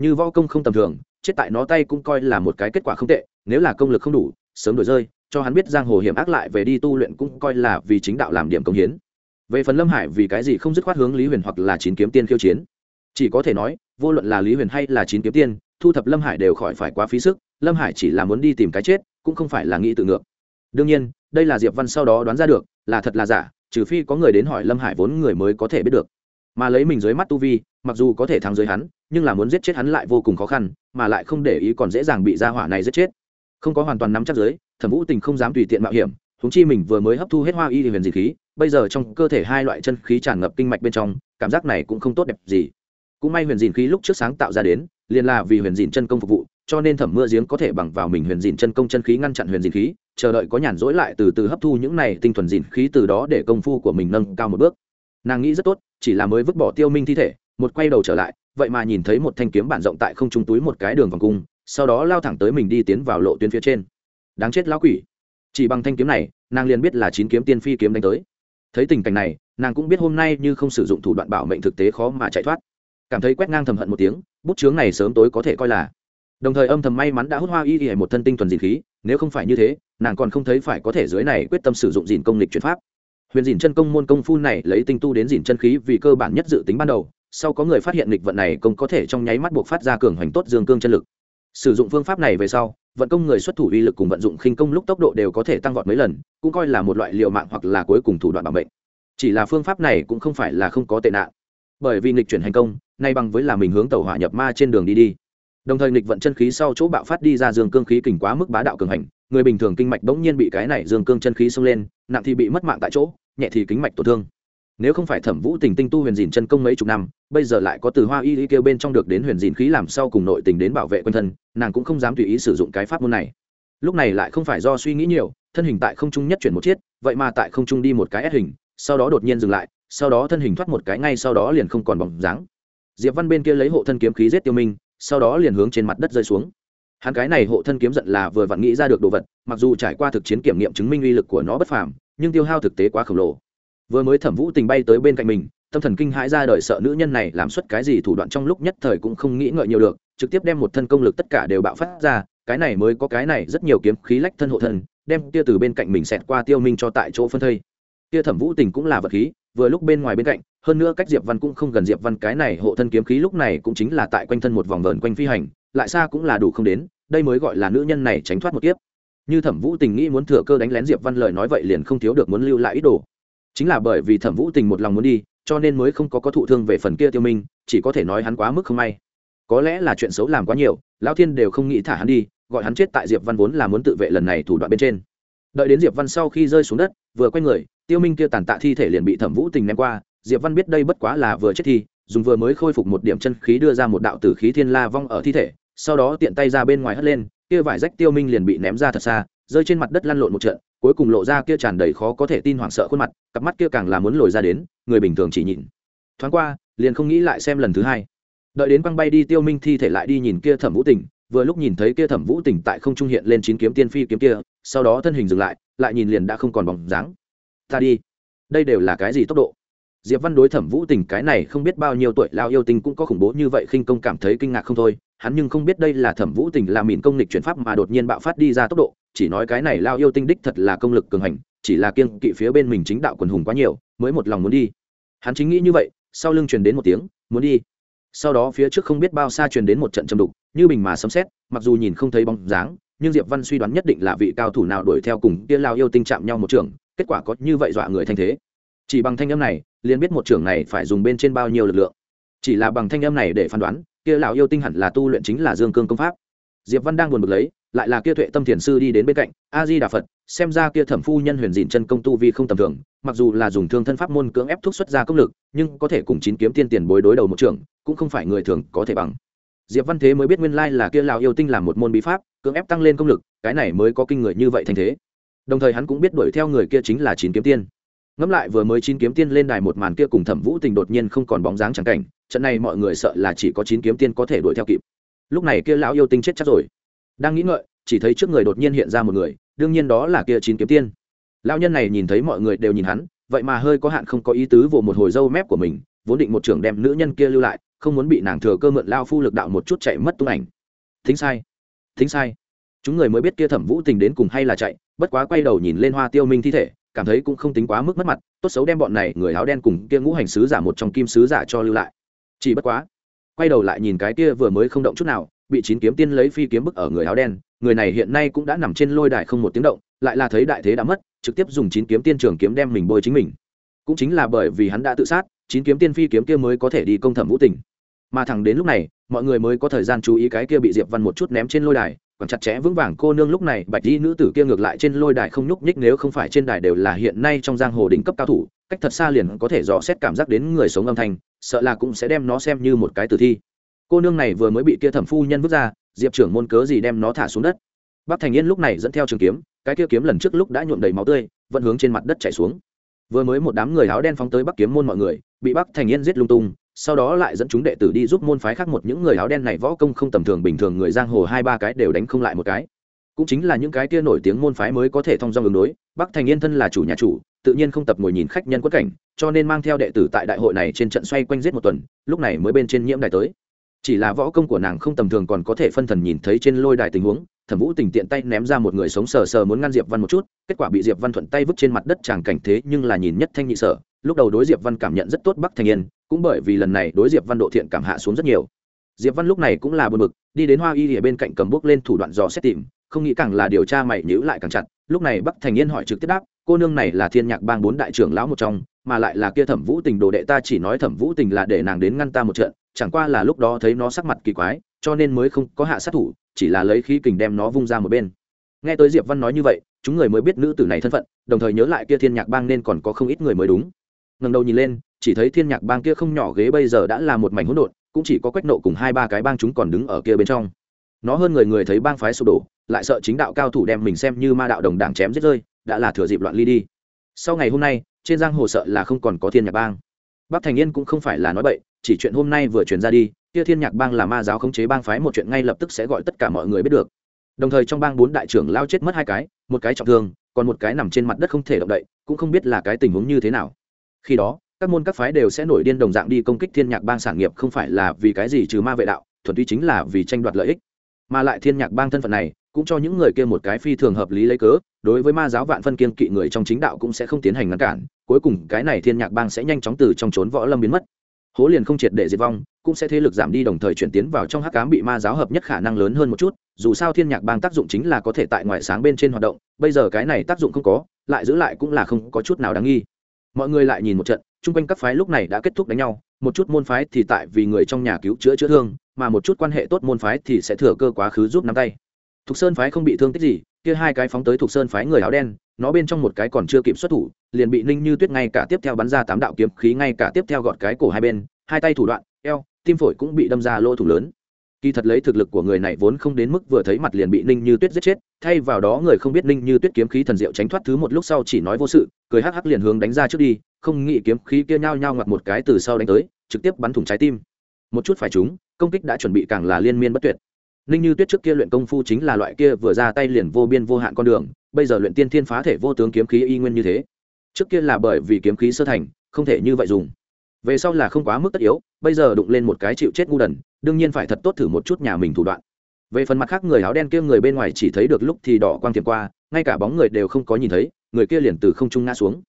Như võ công không tầm thường, chết tại nó tay cũng coi là một cái kết quả không tệ, nếu là công lực không đủ, sớm đổi rơi, cho hắn biết giang hồ hiểm ác lại về đi tu luyện cũng coi là vì chính đạo làm điểm công hiến. Về phần lâm hải vì cái gì không dứt khoát hướng lý huyền hoặc là chín kiếm tiên khiêu chiến? Chỉ có thể nói, vô luận là lý huyền hay là chín kiếm tiên thu thập lâm hải đều khỏi phải quá phí sức, lâm hải chỉ là muốn đi tìm cái chết, cũng không phải là nghĩ tự ngược. Đương nhiên, đây là diệp văn sau đó đoán ra được, là thật là giả, trừ phi có người đến hỏi lâm hải vốn người mới có thể biết được. Mà lấy mình dưới mắt tu vi, mặc dù có thể thắng dưới hắn, nhưng là muốn giết chết hắn lại vô cùng khó khăn, mà lại không để ý còn dễ dàng bị gia hỏa này giết chết. Không có hoàn toàn nắm chắc giới, thẩm vũ tình không dám tùy tiện mạo hiểm thúng chi mình vừa mới hấp thu hết hoa y huyền dị khí, bây giờ trong cơ thể hai loại chân khí tràn ngập kinh mạch bên trong, cảm giác này cũng không tốt đẹp gì. Cũng may huyền dìn khí lúc trước sáng tạo ra đến liền là vì huyền dìn chân công phục vụ, cho nên thẩm mưa giếng có thể bằng vào mình huyền dìn chân công chân khí ngăn chặn huyền dìn khí, chờ đợi có nhàn rỗi lại từ từ hấp thu những này tinh thuần dìn khí từ đó để công phu của mình nâng cao một bước. Nàng nghĩ rất tốt, chỉ là mới vứt bỏ tiêu minh thi thể, một quay đầu trở lại, vậy mà nhìn thấy một thanh kiếm bản rộng tại không trung túi một cái đường vòng cung, sau đó lao thẳng tới mình đi tiến vào lộ tuyến phía trên. Đáng chết lão quỷ. Chỉ bằng thanh kiếm này, nàng liền biết là chín kiếm tiên phi kiếm đánh tới. Thấy tình cảnh này, nàng cũng biết hôm nay như không sử dụng thủ đoạn bảo mệnh thực tế khó mà chạy thoát. Cảm thấy quét ngang thầm hận một tiếng bút chướng này sớm tối có thể coi là. Đồng thời âm thầm may mắn đã hút hoa y y một thân tinh thuần dìn khí, nếu không phải như thế, nàng còn không thấy phải có thể dưới này quyết tâm sử dụng dìn công lịch chuyển pháp. Huyền dìn chân công môn công phu này lấy tinh tu đến dìn chân khí vì cơ bản nhất dự tính ban đầu, sau có người phát hiện lịch vận này công có thể trong nháy mắt buộc phát ra cường hoành tốt dương cương chân lực. Sử dụng phương pháp này về sau, vận công người xuất thủ uy lực cùng vận dụng khinh công lúc tốc độ đều có thể tăng vọt mấy lần, cũng coi là một loại liệu mạng hoặc là cuối cùng thủ đoạn bảo mệnh. Chỉ là phương pháp này cũng không phải là không có tệ nạn. Bởi vì nghịch chuyển hành công nay bằng với là mình hướng tàu hỏa nhập ma trên đường đi đi. Đồng thời nghịch vận chân khí sau chỗ bạo phát đi ra dương cương khí kình quá mức bá đạo cường hành, người bình thường kinh mạch bỗng nhiên bị cái này dương cương chân khí xông lên, nặng thì bị mất mạng tại chỗ, nhẹ thì kính mạch tổn thương. Nếu không phải thẩm vũ tình tinh tu huyền dìn chân công mấy chục năm, bây giờ lại có từ hoa y y kêu bên trong được đến huyền dìn khí làm sau cùng nội tình đến bảo vệ quân thân, nàng cũng không dám tùy ý sử dụng cái pháp môn này. Lúc này lại không phải do suy nghĩ nhiều, thân hình tại không trung nhất chuyển một chiết vậy mà tại không trung đi một cái ép hình, sau đó đột nhiên dừng lại, sau đó thân hình thoát một cái ngay sau đó liền không còn bóng dáng diệp văn bên kia lấy hộ thân kiếm khí giết tiêu minh, sau đó liền hướng trên mặt đất rơi xuống. Hắn cái này hộ thân kiếm giận là vừa vặn nghĩ ra được đồ vật, mặc dù trải qua thực chiến kiểm nghiệm chứng minh uy lực của nó bất phàm, nhưng tiêu hao thực tế quá khổng lồ. Vừa mới thẩm vũ tình bay tới bên cạnh mình, tâm thần kinh hãi ra đời sợ nữ nhân này làm xuất cái gì thủ đoạn trong lúc nhất thời cũng không nghĩ ngợi nhiều được, trực tiếp đem một thân công lực tất cả đều bạo phát ra, cái này mới có cái này rất nhiều kiếm khí lách thân hộ thân, đem tia từ bên cạnh mình xẹt qua tiêu minh cho tại chỗ phân thây. Tia thẩm vũ tình cũng là vật khí vừa lúc bên ngoài bên cạnh, hơn nữa cách diệp văn cũng không gần diệp văn, cái này hộ thân kiếm khí lúc này cũng chính là tại quanh thân một vòng vờn quanh phi hành, lại xa cũng là đủ không đến, đây mới gọi là nữ nhân này tránh thoát một kiếp. Như thẩm vũ tình nghĩ muốn thừa cơ đánh lén diệp văn lời nói vậy liền không thiếu được muốn lưu lại ý đồ. Chính là bởi vì thẩm vũ tình một lòng muốn đi, cho nên mới không có có thụ thương về phần kia tiêu minh, chỉ có thể nói hắn quá mức không may. Có lẽ là chuyện xấu làm quá nhiều, lão thiên đều không nghĩ thả hắn đi, gọi hắn chết tại diệp văn vốn là muốn tự vệ lần này thủ đoạn bên trên. Đợi đến diệp văn sau khi rơi xuống đất, vừa quay người tiêu minh kia tàn tạ thi thể liền bị thẩm vũ tình ném qua, diệp văn biết đây bất quá là vừa chết thi, dùng vừa mới khôi phục một điểm chân khí đưa ra một đạo tử khí thiên la vong ở thi thể, sau đó tiện tay ra bên ngoài hất lên, kia vải rách tiêu minh liền bị ném ra thật xa, rơi trên mặt đất lăn lộn một trận, cuối cùng lộ ra kia tràn đầy khó có thể tin hoảng sợ khuôn mặt, cặp mắt kia càng là muốn lồi ra đến, người bình thường chỉ nhìn. Thoáng qua, liền không nghĩ lại xem lần thứ hai. Đợi đến băng bay đi tiêu minh thi thể lại đi nhìn kia thẩm vũ tình, vừa lúc nhìn thấy kia thẩm vũ tình tại không trung hiện lên chín kiếm tiên phi kiếm kia, sau đó thân hình dừng lại lại nhìn liền đã không còn bóng dáng ta đi. Đây đều là cái gì tốc độ? Diệp văn đối thẩm vũ tình cái này không biết bao nhiêu tuổi lao yêu tình cũng có khủng bố như vậy khinh công cảm thấy kinh ngạc không thôi. Hắn nhưng không biết đây là thẩm vũ tình là mìn công lịch chuyển pháp mà đột nhiên bạo phát đi ra tốc độ, chỉ nói cái này lao yêu tinh đích thật là công lực cường hành, chỉ là kiêng kỵ phía bên mình chính đạo quần hùng quá nhiều, mới một lòng muốn đi. Hắn chính nghĩ như vậy, sau lưng truyền đến một tiếng, muốn đi. Sau đó phía trước không biết bao xa truyền đến một trận châm đục, như bình mà sấm xét mặc dù nhìn không thấy bóng dáng, nhưng diệp văn suy đoán nhất định là vị cao thủ nào đuổi theo cùng kia lao yêu tinh chạm nhau một trường kết quả có như vậy dọa người thanh thế. Chỉ bằng thanh âm này liền biết một trưởng này phải dùng bên trên bao nhiêu lực lượng. Chỉ là bằng thanh âm này để phán đoán kia lão yêu tinh hẳn là tu luyện chính là dương cương công pháp. Diệp văn đang buồn bực lấy lại là kia tuệ tâm thiền sư đi đến bên cạnh a di đà phật xem ra kia thẩm phu nhân huyền dịn chân công tu vi không tầm thường mặc dù là dùng thương thân pháp môn cưỡng ép thuốc xuất ra công lực nhưng có thể cùng chín kiếm tiên tiền bối đối đầu một trưởng, cũng không phải người thường có thể bằng. Diệp văn thế mới biết nguyên lai là kia lão yêu tinh làm một môn bí pháp cưỡng ép tăng lên công lực cái này mới có kinh người như vậy thành thế đồng thời hắn cũng biết đuổi theo người kia chính là chín kiếm tiên. Ngẫm lại vừa mới chín kiếm tiên lên đài một màn kia cùng thẩm vũ tình đột nhiên không còn bóng dáng chẳng cảnh, trận này mọi người sợ là chỉ có chín kiếm tiên có thể đuổi theo kịp. Lúc này kia lão yêu tinh chết chắc rồi. Đang nghĩ ngợi, chỉ thấy trước người đột nhiên hiện ra một người, đương nhiên đó là kia chín kiếm tiên. Lão nhân này nhìn thấy mọi người đều nhìn hắn, vậy mà hơi có hạn không có ý tứ vồ một hồi dâu mép của mình, vốn định một trưởng đem nữ nhân kia lưu lại, không muốn bị nàng thừa cơ mượn lao phu lực đạo một chút chạy mất tung ảnh. Thính sai thính sai. Chúng người mới biết kia thẩm vũ tình đến cùng hay là chạy bất quá quay đầu nhìn lên hoa tiêu minh thi thể, cảm thấy cũng không tính quá mức mất mặt, tốt xấu đem bọn này người áo đen cùng kia ngũ hành sứ giả một trong kim sứ giả cho lưu lại. Chỉ bất quá, quay đầu lại nhìn cái kia vừa mới không động chút nào, bị chín kiếm tiên lấy phi kiếm bức ở người áo đen, người này hiện nay cũng đã nằm trên lôi đài không một tiếng động, lại là thấy đại thế đã mất, trực tiếp dùng chín kiếm tiên trường kiếm đem mình bôi chính mình. Cũng chính là bởi vì hắn đã tự sát, chín kiếm tiên phi kiếm kia mới có thể đi công thẩm vũ tình. Mà thẳng đến lúc này, mọi người mới có thời gian chú ý cái kia bị diệp văn một chút ném trên lôi đài còn chặt chẽ vững vàng cô nương lúc này, bạch y nữ tử kia ngược lại trên lôi đài không nhúc nhích, nếu không phải trên đài đều là hiện nay trong giang hồ đỉnh cấp cao thủ, cách thật xa liền có thể dò xét cảm giác đến người sống âm thanh, sợ là cũng sẽ đem nó xem như một cái tử thi. Cô nương này vừa mới bị kia thẩm phu nhân vứt ra, diệp trưởng môn cớ gì đem nó thả xuống đất? Bắc thành yên lúc này dẫn theo trường kiếm, cái kia kiếm lần trước lúc đã nhuộm đầy máu tươi, vẫn hướng trên mặt đất chảy xuống. Vừa mới một đám người áo đen phóng tới bắc kiếm môn mọi người, bị bắc thành yên giết lung tung sau đó lại dẫn chúng đệ tử đi giúp môn phái khác một những người áo đen này võ công không tầm thường bình thường người giang hồ hai ba cái đều đánh không lại một cái. Cũng chính là những cái kia nổi tiếng môn phái mới có thể thông dong ứng đối, bắc thành yên thân là chủ nhà chủ, tự nhiên không tập ngồi nhìn khách nhân quất cảnh, cho nên mang theo đệ tử tại đại hội này trên trận xoay quanh giết một tuần, lúc này mới bên trên nhiễm đài tới. Chỉ là võ công của nàng không tầm thường còn có thể phân thần nhìn thấy trên lôi đài tình huống, thẩm vũ tình tiện tay ném ra một người sống sờ sờ muốn ngăn diệp văn một chút, kết quả bị diệp văn thuận tay vứt trên mặt đất chàng cảnh thế nhưng là nhìn nhất thanh nhị sở lúc đầu đối diệp văn cảm nhận rất tốt bắc thành yên, cũng bởi vì lần này đối diệp văn độ thiện cảm hạ xuống rất nhiều. Diệp văn lúc này cũng là bờ mực đi đến hoa y ở bên cạnh cầm bước lên thủ đoạn dò xét tìm, không nghĩ càng là điều tra mày nhữ lại càng chặt, lúc này bắc thành yên hỏi trực tiếp đáp, cô nương này là thiên nhạc bang bốn đại trưởng lão một trong, mà lại là kia thẩm vũ tình đồ đệ ta chỉ nói thẩm vũ tình là để nàng đến ngăn ta một trận, chẳng qua là lúc đó thấy nó sắc mặt kỳ quái, cho nên mới không có hạ sát thủ, chỉ là lấy khí kình đem nó vung ra một bên. Nghe tới diệp văn nói như vậy, chúng người mới biết nữ tử này thân phận, đồng thời nhớ lại kia thiên nhạc bang nên còn có không ít người mới đúng ngần đầu nhìn lên, chỉ thấy thiên nhạc bang kia không nhỏ ghế bây giờ đã là một mảnh hỗn độn, cũng chỉ có quách nộ cùng hai ba cái bang chúng còn đứng ở kia bên trong. Nó hơn người người thấy bang phái sụp đổ, lại sợ chính đạo cao thủ đem mình xem như ma đạo đồng đảng chém giết rơi, đã là thừa dịp loạn ly đi. Sau ngày hôm nay, trên giang hồ sợ là không còn có thiên nhạc bang. Bắc thành yên cũng không phải là nói bậy, chỉ chuyện hôm nay vừa truyền ra đi, kia thiên nhạc bang là ma giáo khống chế bang phái một chuyện ngay lập tức sẽ gọi tất cả mọi người biết được. Đồng thời trong bang bốn đại trưởng lao chết mất hai cái, một cái trọng thương, còn một cái nằm trên mặt đất không thể động đậy, cũng không biết là cái tình huống như thế nào khi đó, các môn các phái đều sẽ nổi điên đồng dạng đi công kích thiên nhạc bang sản nghiệp không phải là vì cái gì trừ ma vệ đạo, thuần túy chính là vì tranh đoạt lợi ích. Mà lại thiên nhạc bang thân phận này, cũng cho những người kia một cái phi thường hợp lý lấy cớ, đối với ma giáo vạn phân kiên kỵ người trong chính đạo cũng sẽ không tiến hành ngăn cản, cuối cùng cái này thiên nhạc bang sẽ nhanh chóng từ trong trốn võ lâm biến mất. Hố liền không triệt để diệt vong, cũng sẽ thế lực giảm đi đồng thời chuyển tiến vào trong hắc cám bị ma giáo hợp nhất khả năng lớn hơn một chút, dù sao thiên nhạc bang tác dụng chính là có thể tại ngoại sáng bên trên hoạt động, bây giờ cái này tác dụng không có, lại giữ lại cũng là không có chút nào đáng nghi mọi người lại nhìn một trận, chung quanh các phái lúc này đã kết thúc đánh nhau, một chút môn phái thì tại vì người trong nhà cứu chữa chữa thương, mà một chút quan hệ tốt môn phái thì sẽ thừa cơ quá khứ giúp nắm tay. Thục sơn phái không bị thương tích gì, kia hai cái phóng tới thục sơn phái người áo đen, nó bên trong một cái còn chưa kịp xuất thủ, liền bị ninh như tuyết ngay cả tiếp theo bắn ra tám đạo kiếm khí ngay cả tiếp theo gọt cái cổ hai bên, hai tay thủ đoạn, eo, tim phổi cũng bị đâm ra lỗ thủ lớn kỳ thật lấy thực lực của người này vốn không đến mức vừa thấy mặt liền bị ninh như tuyết giết chết, thay vào đó người không biết ninh như tuyết kiếm khí thần diệu tránh thoát thứ một lúc sau chỉ nói vô sự, cười hắc hắc liền hướng đánh ra trước đi, không nghĩ kiếm khí kia nhao nhao ngoặt một cái từ sau đánh tới, trực tiếp bắn thủng trái tim. Một chút phải chúng công kích đã chuẩn bị càng là liên miên bất tuyệt. Ninh như tuyết trước kia luyện công phu chính là loại kia vừa ra tay liền vô biên vô hạn con đường, bây giờ luyện tiên thiên phá thể vô tướng kiếm khí y nguyên như thế. Trước kia là bởi vì kiếm khí sơ thành, không thể như vậy dùng. Về sau là không quá mức tất yếu, bây giờ đụng lên một cái chịu chết ngu đần đương nhiên phải thật tốt thử một chút nhà mình thủ đoạn. Về phần mặt khác, người áo đen kia người bên ngoài chỉ thấy được lúc thì đỏ quang tiềm qua, ngay cả bóng người đều không có nhìn thấy, người kia liền từ không trung ngã xuống.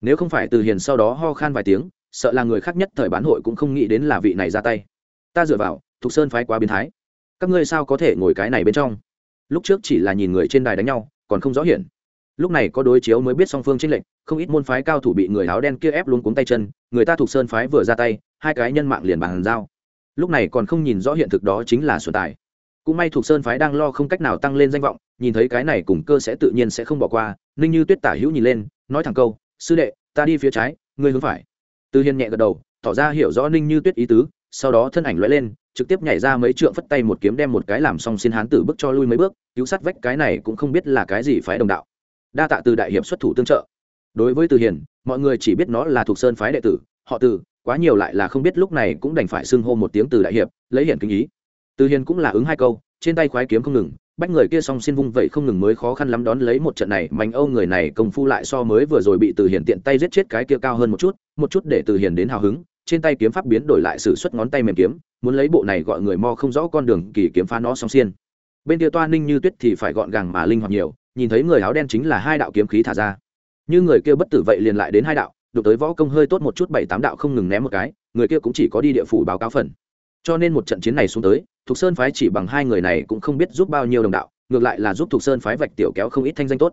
Nếu không phải từ hiền sau đó ho khan vài tiếng, sợ là người khác nhất thời bán hội cũng không nghĩ đến là vị này ra tay. Ta dựa vào, thục sơn phái quá biến thái. Các ngươi sao có thể ngồi cái này bên trong? Lúc trước chỉ là nhìn người trên đài đánh nhau, còn không rõ hiển. Lúc này có đối chiếu mới biết song phương tranh lệch, không ít môn phái cao thủ bị người áo đen kia ép luôn cuống tay chân, người ta thuộc sơn phái vừa ra tay, hai cái nhân mạng liền bàn giao lúc này còn không nhìn rõ hiện thực đó chính là xuân tài. Cũng may thuộc sơn phái đang lo không cách nào tăng lên danh vọng, nhìn thấy cái này cùng cơ sẽ tự nhiên sẽ không bỏ qua. Ninh như tuyết tả hữu nhìn lên, nói thẳng câu, sư đệ, ta đi phía trái, ngươi hướng phải. Tư Hiền nhẹ gật đầu, tỏ ra hiểu rõ ninh như tuyết ý tứ, sau đó thân ảnh lóe lên, trực tiếp nhảy ra mấy trượng phất tay một kiếm đem một cái làm xong xin hán tử bước cho lui mấy bước, cứu sát vách cái này cũng không biết là cái gì phái đồng đạo. Đa tạ từ đại hiệp xuất thủ tương trợ. Đối với từ hiền, mọi người chỉ biết nó là thuộc sơn phái đệ tử, họ từ quá nhiều lại là không biết lúc này cũng đành phải xưng hô một tiếng từ đại hiệp, lấy hiển kinh ý. Từ hiền cũng là ứng hai câu, trên tay khoái kiếm không ngừng, bách người kia song xin vung vậy không ngừng mới khó khăn lắm đón lấy một trận này mạnh âu người này công phu lại so mới vừa rồi bị từ hiền tiện tay giết chết cái kia cao hơn một chút một chút để từ hiền đến hào hứng, trên tay kiếm pháp biến đổi lại sử xuất ngón tay mềm kiếm, muốn lấy bộ này gọi người mo không rõ con đường kỳ kiếm phá nó song xiên. Bên kia toa ninh như tuyết thì phải gọn gàng mà linh hoạt nhiều, nhìn thấy người áo đen chính là hai đạo kiếm khí thả ra. Như người kia bất tử vậy liền lại đến hai đạo đụng tới võ công hơi tốt một chút bảy tám đạo không ngừng ném một cái, người kia cũng chỉ có đi địa phủ báo cáo phần. Cho nên một trận chiến này xuống tới, thục sơn phái chỉ bằng hai người này cũng không biết giúp bao nhiêu đồng đạo, ngược lại là giúp thục sơn phái vạch tiểu kéo không ít thanh danh tốt.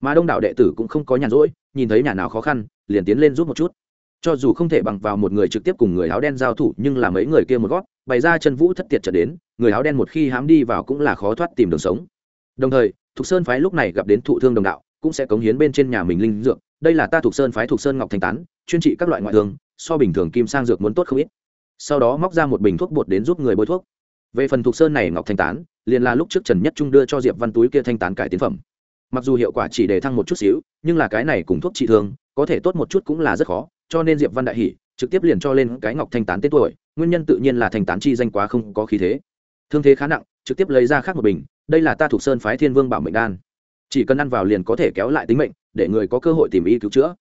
Mà đông đảo đệ tử cũng không có nhàn rỗi, nhìn thấy nhà nào khó khăn, liền tiến lên giúp một chút. Cho dù không thể bằng vào một người trực tiếp cùng người áo đen giao thủ, nhưng là mấy người kia một gót, bày ra chân vũ thất tiệt trở đến, người áo đen một khi hám đi vào cũng là khó thoát tìm đường sống. Đồng thời, thục sơn phái lúc này gặp đến thụ thương đồng đạo, cũng sẽ cống hiến bên trên nhà mình linh dược đây là ta thuộc sơn phái thuộc sơn ngọc thanh tán, chuyên trị các loại ngoại thương, so bình thường kim sang dược muốn tốt không ít. Sau đó móc ra một bình thuốc bột đến giúp người bôi thuốc. Về phần thuộc sơn này ngọc thanh tán, liền là lúc trước trần nhất trung đưa cho diệp văn túi kia thanh tán cải tiến phẩm. Mặc dù hiệu quả chỉ để thăng một chút xíu, nhưng là cái này cùng thuốc trị thương, có thể tốt một chút cũng là rất khó, cho nên diệp văn đại hỉ, trực tiếp liền cho lên cái ngọc thanh tán tên tuổi, nguyên nhân tự nhiên là thanh tán chi danh quá không có khí thế. Thương thế khá nặng, trực tiếp lấy ra khác một bình, đây là ta thuộc sơn phái thiên vương bảo mệnh đan. Chỉ cần ăn vào liền có thể kéo lại tính mệnh để người có cơ hội tìm y cứu chữa.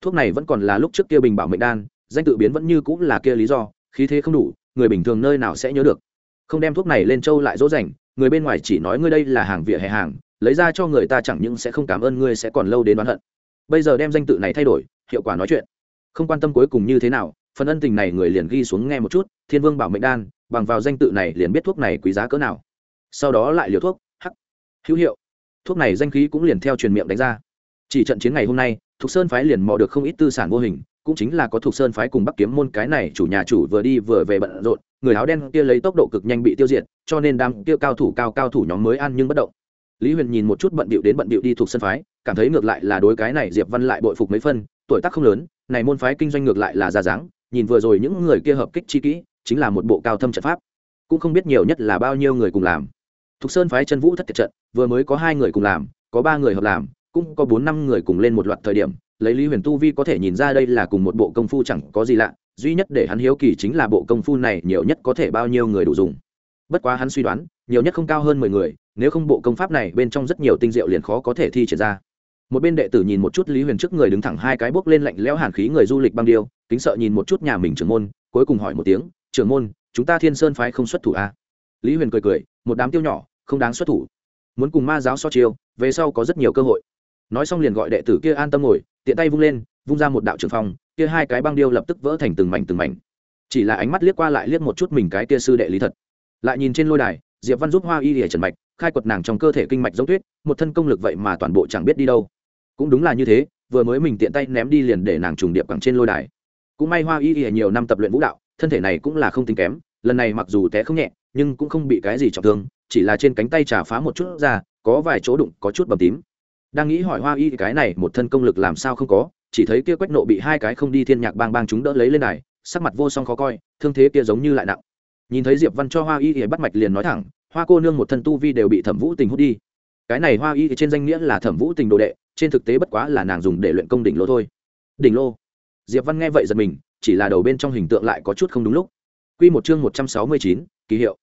Thuốc này vẫn còn là lúc trước kia bình bảo mệnh đan, danh tự biến vẫn như cũng là kia lý do, khí thế không đủ, người bình thường nơi nào sẽ nhớ được. Không đem thuốc này lên châu lại dỗ dành, người bên ngoài chỉ nói ngươi đây là hàng vỉa hè hàng, lấy ra cho người ta chẳng những sẽ không cảm ơn ngươi sẽ còn lâu đến đoán hận. Bây giờ đem danh tự này thay đổi, hiệu quả nói chuyện. Không quan tâm cuối cùng như thế nào, phần ân tình này người liền ghi xuống nghe một chút, thiên vương bảo mệnh đan, bằng vào danh tự này liền biết thuốc này quý giá cỡ nào. Sau đó lại liều thuốc, hắc, hữu hiệu. Thuốc này danh khí cũng liền theo truyền miệng đánh ra chỉ trận chiến ngày hôm nay, thục sơn phái liền mò được không ít tư sản vô hình, cũng chính là có thục sơn phái cùng bắc kiếm môn cái này chủ nhà chủ vừa đi vừa về bận rộn, người áo đen kia lấy tốc độ cực nhanh bị tiêu diệt, cho nên đám kia cao thủ cao cao thủ nhóm mới ăn nhưng bất động. Lý huyền nhìn một chút bận bịu đến bận bịu đi thuộc sân phái, cảm thấy ngược lại là đối cái này diệp văn lại bội phục mấy phân, tuổi tác không lớn, này môn phái kinh doanh ngược lại là già dáng, nhìn vừa rồi những người kia hợp kích chi kỹ, chính là một bộ cao thâm trận pháp. Cũng không biết nhiều nhất là bao nhiêu người cùng làm. Thục sơn phái chân vũ thất trận, vừa mới có hai người cùng làm, có ba người hợp làm cũng có bốn năm người cùng lên một loạt thời điểm, lấy lý huyền tu vi có thể nhìn ra đây là cùng một bộ công phu chẳng có gì lạ, duy nhất để hắn hiếu kỳ chính là bộ công phu này nhiều nhất có thể bao nhiêu người đủ dùng. Bất quá hắn suy đoán, nhiều nhất không cao hơn mười người, nếu không bộ công pháp này bên trong rất nhiều tinh diệu liền khó có thể thi triển ra. Một bên đệ tử nhìn một chút lý huyền trước người đứng thẳng hai cái bốc lên lạnh lẽo hàn khí người du lịch băng điêu, kính sợ nhìn một chút nhà mình trưởng môn, cuối cùng hỏi một tiếng, trưởng môn, chúng ta thiên sơn phái không xuất thủ à? lý huyền cười cười, một đám tiêu nhỏ, không đáng xuất thủ. Muốn cùng ma giáo so chiêu, về sau có rất nhiều cơ hội nói xong liền gọi đệ tử kia an tâm ngồi, tiện tay vung lên, vung ra một đạo trường phong, kia hai cái băng điêu lập tức vỡ thành từng mảnh từng mảnh. Chỉ là ánh mắt liếc qua lại liếc một chút mình cái kia sư đệ lý thật. Lại nhìn trên lôi đài, diệp văn giúp hoa y để trần mạch, khai quật nàng trong cơ thể kinh mạch giống tuyết, một thân công lực vậy mà toàn bộ chẳng biết đi đâu. Cũng đúng là như thế, vừa mới mình tiện tay ném đi liền để nàng trùng điệp cẳng trên lôi đài. Cũng may hoa y lìa nhiều năm tập luyện vũ đạo, thân thể này cũng là không tính kém, lần này mặc dù té không nhẹ, nhưng cũng không bị cái gì trọng thương, chỉ là trên cánh tay trà phá một chút ra, có vài chỗ đụng, có chút bầm tím đang nghĩ hỏi hoa y cái này một thân công lực làm sao không có, chỉ thấy kia quách nộ bị hai cái không đi thiên nhạc bang bang chúng đỡ lấy lên này sắc mặt vô song khó coi, thương thế kia giống như lại nặng. Nhìn thấy diệp văn cho hoa y thì bắt mạch liền nói thẳng, hoa cô nương một thân tu vi đều bị thẩm vũ tình hút đi. Cái này hoa y thì trên danh nghĩa là thẩm vũ tình đồ đệ, trên thực tế bất quá là nàng dùng để luyện công đỉnh lô thôi. Đỉnh lô? Diệp văn nghe vậy giật mình, chỉ là đầu bên trong hình tượng lại có chút không đúng lúc. Quy một chương một trăm sáu mươi chín, ký hiệu.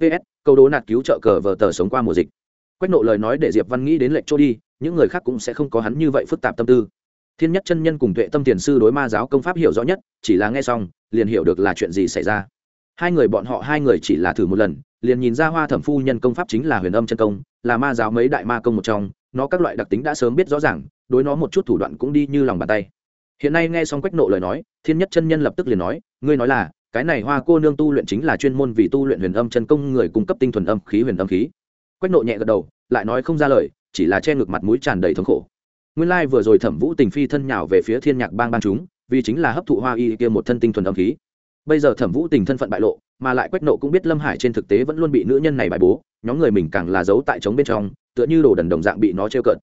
Ps câu đố nạt cứu trợ cờ vờ tờ sống qua mùa dịch. Quách nộ lời nói để diệp văn nghĩ đến lệnh chỗ đi những người khác cũng sẽ không có hắn như vậy phức tạp tâm tư. Thiên nhất chân nhân cùng tuệ tâm tiền sư đối ma giáo công pháp hiểu rõ nhất, chỉ là nghe xong, liền hiểu được là chuyện gì xảy ra. Hai người bọn họ, hai người chỉ là thử một lần, liền nhìn ra hoa thẩm phu nhân công pháp chính là huyền âm chân công, là ma giáo mấy đại ma công một trong, nó các loại đặc tính đã sớm biết rõ ràng, đối nó một chút thủ đoạn cũng đi như lòng bàn tay. Hiện nay nghe xong quách nộ lời nói, thiên nhất chân nhân lập tức liền nói, ngươi nói là, cái này hoa cô nương tu luyện chính là chuyên môn vì tu luyện huyền âm chân công người cung cấp tinh thuần âm khí, huyền âm khí. Quách nộ nhẹ gật đầu, lại nói không ra lời chỉ là che ngực mặt mũi tràn đầy thống khổ. Nguyên lai vừa rồi thẩm vũ tình phi thân nhào về phía thiên nhạc bang ban chúng, vì chính là hấp thụ hoa y kia một thân tinh thuần âm khí. Bây giờ thẩm vũ tình thân phận bại lộ, mà lại quách nộ cũng biết lâm hải trên thực tế vẫn luôn bị nữ nhân này bài bố, nhóm người mình càng là giấu tại trống bên trong, tựa như đồ đần đồng dạng bị nó trêu cợt.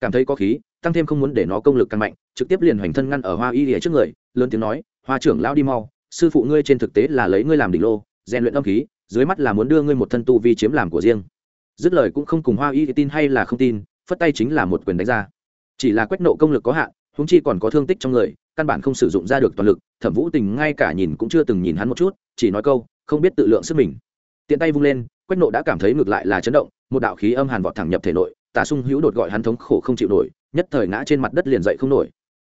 Cảm thấy có khí, tăng thêm không muốn để nó công lực càng mạnh, trực tiếp liền hoành thân ngăn ở hoa y lìa trước người, lớn tiếng nói, hoa trưởng lão đi mau, sư phụ ngươi trên thực tế là lấy ngươi làm đỉnh lô, rèn luyện âm khí, dưới mắt là muốn đưa ngươi một thân tu vi chiếm làm của riêng dứt lời cũng không cùng hoa y tin hay là không tin, phất tay chính là một quyền đánh ra. Chỉ là quách nộ công lực có hạn húng chi còn có thương tích trong người, căn bản không sử dụng ra được toàn lực, thẩm vũ tình ngay cả nhìn cũng chưa từng nhìn hắn một chút, chỉ nói câu, không biết tự lượng sức mình. Tiện tay vung lên, quách nộ đã cảm thấy ngược lại là chấn động, một đạo khí âm hàn vọt thẳng nhập thể nội tả sung hữu đột gọi hắn thống khổ không chịu nổi, nhất thời ngã trên mặt đất liền dậy không nổi.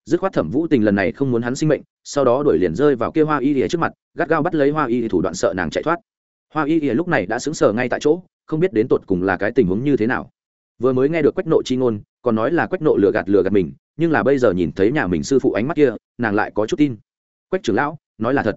Dứt khoát thẩm vũ tình lần này không muốn hắn sinh mệnh, sau đó đuổi liền rơi vào kia hoa y ỉa trước mặt, gắt gao bắt lấy hoa y thủ đoạn sợ nàng chạy thoát. Hoa y ỉa lúc này đã xứng sờ ngay tại chỗ không biết đến tột cùng là cái tình huống như thế nào. Vừa mới nghe được quách nộ chi ngôn, còn nói là quách nộ lừa gạt lừa gạt mình, nhưng là bây giờ nhìn thấy nhà mình sư phụ ánh mắt kia, nàng lại có chút tin. Quách trưởng lão, nói là thật.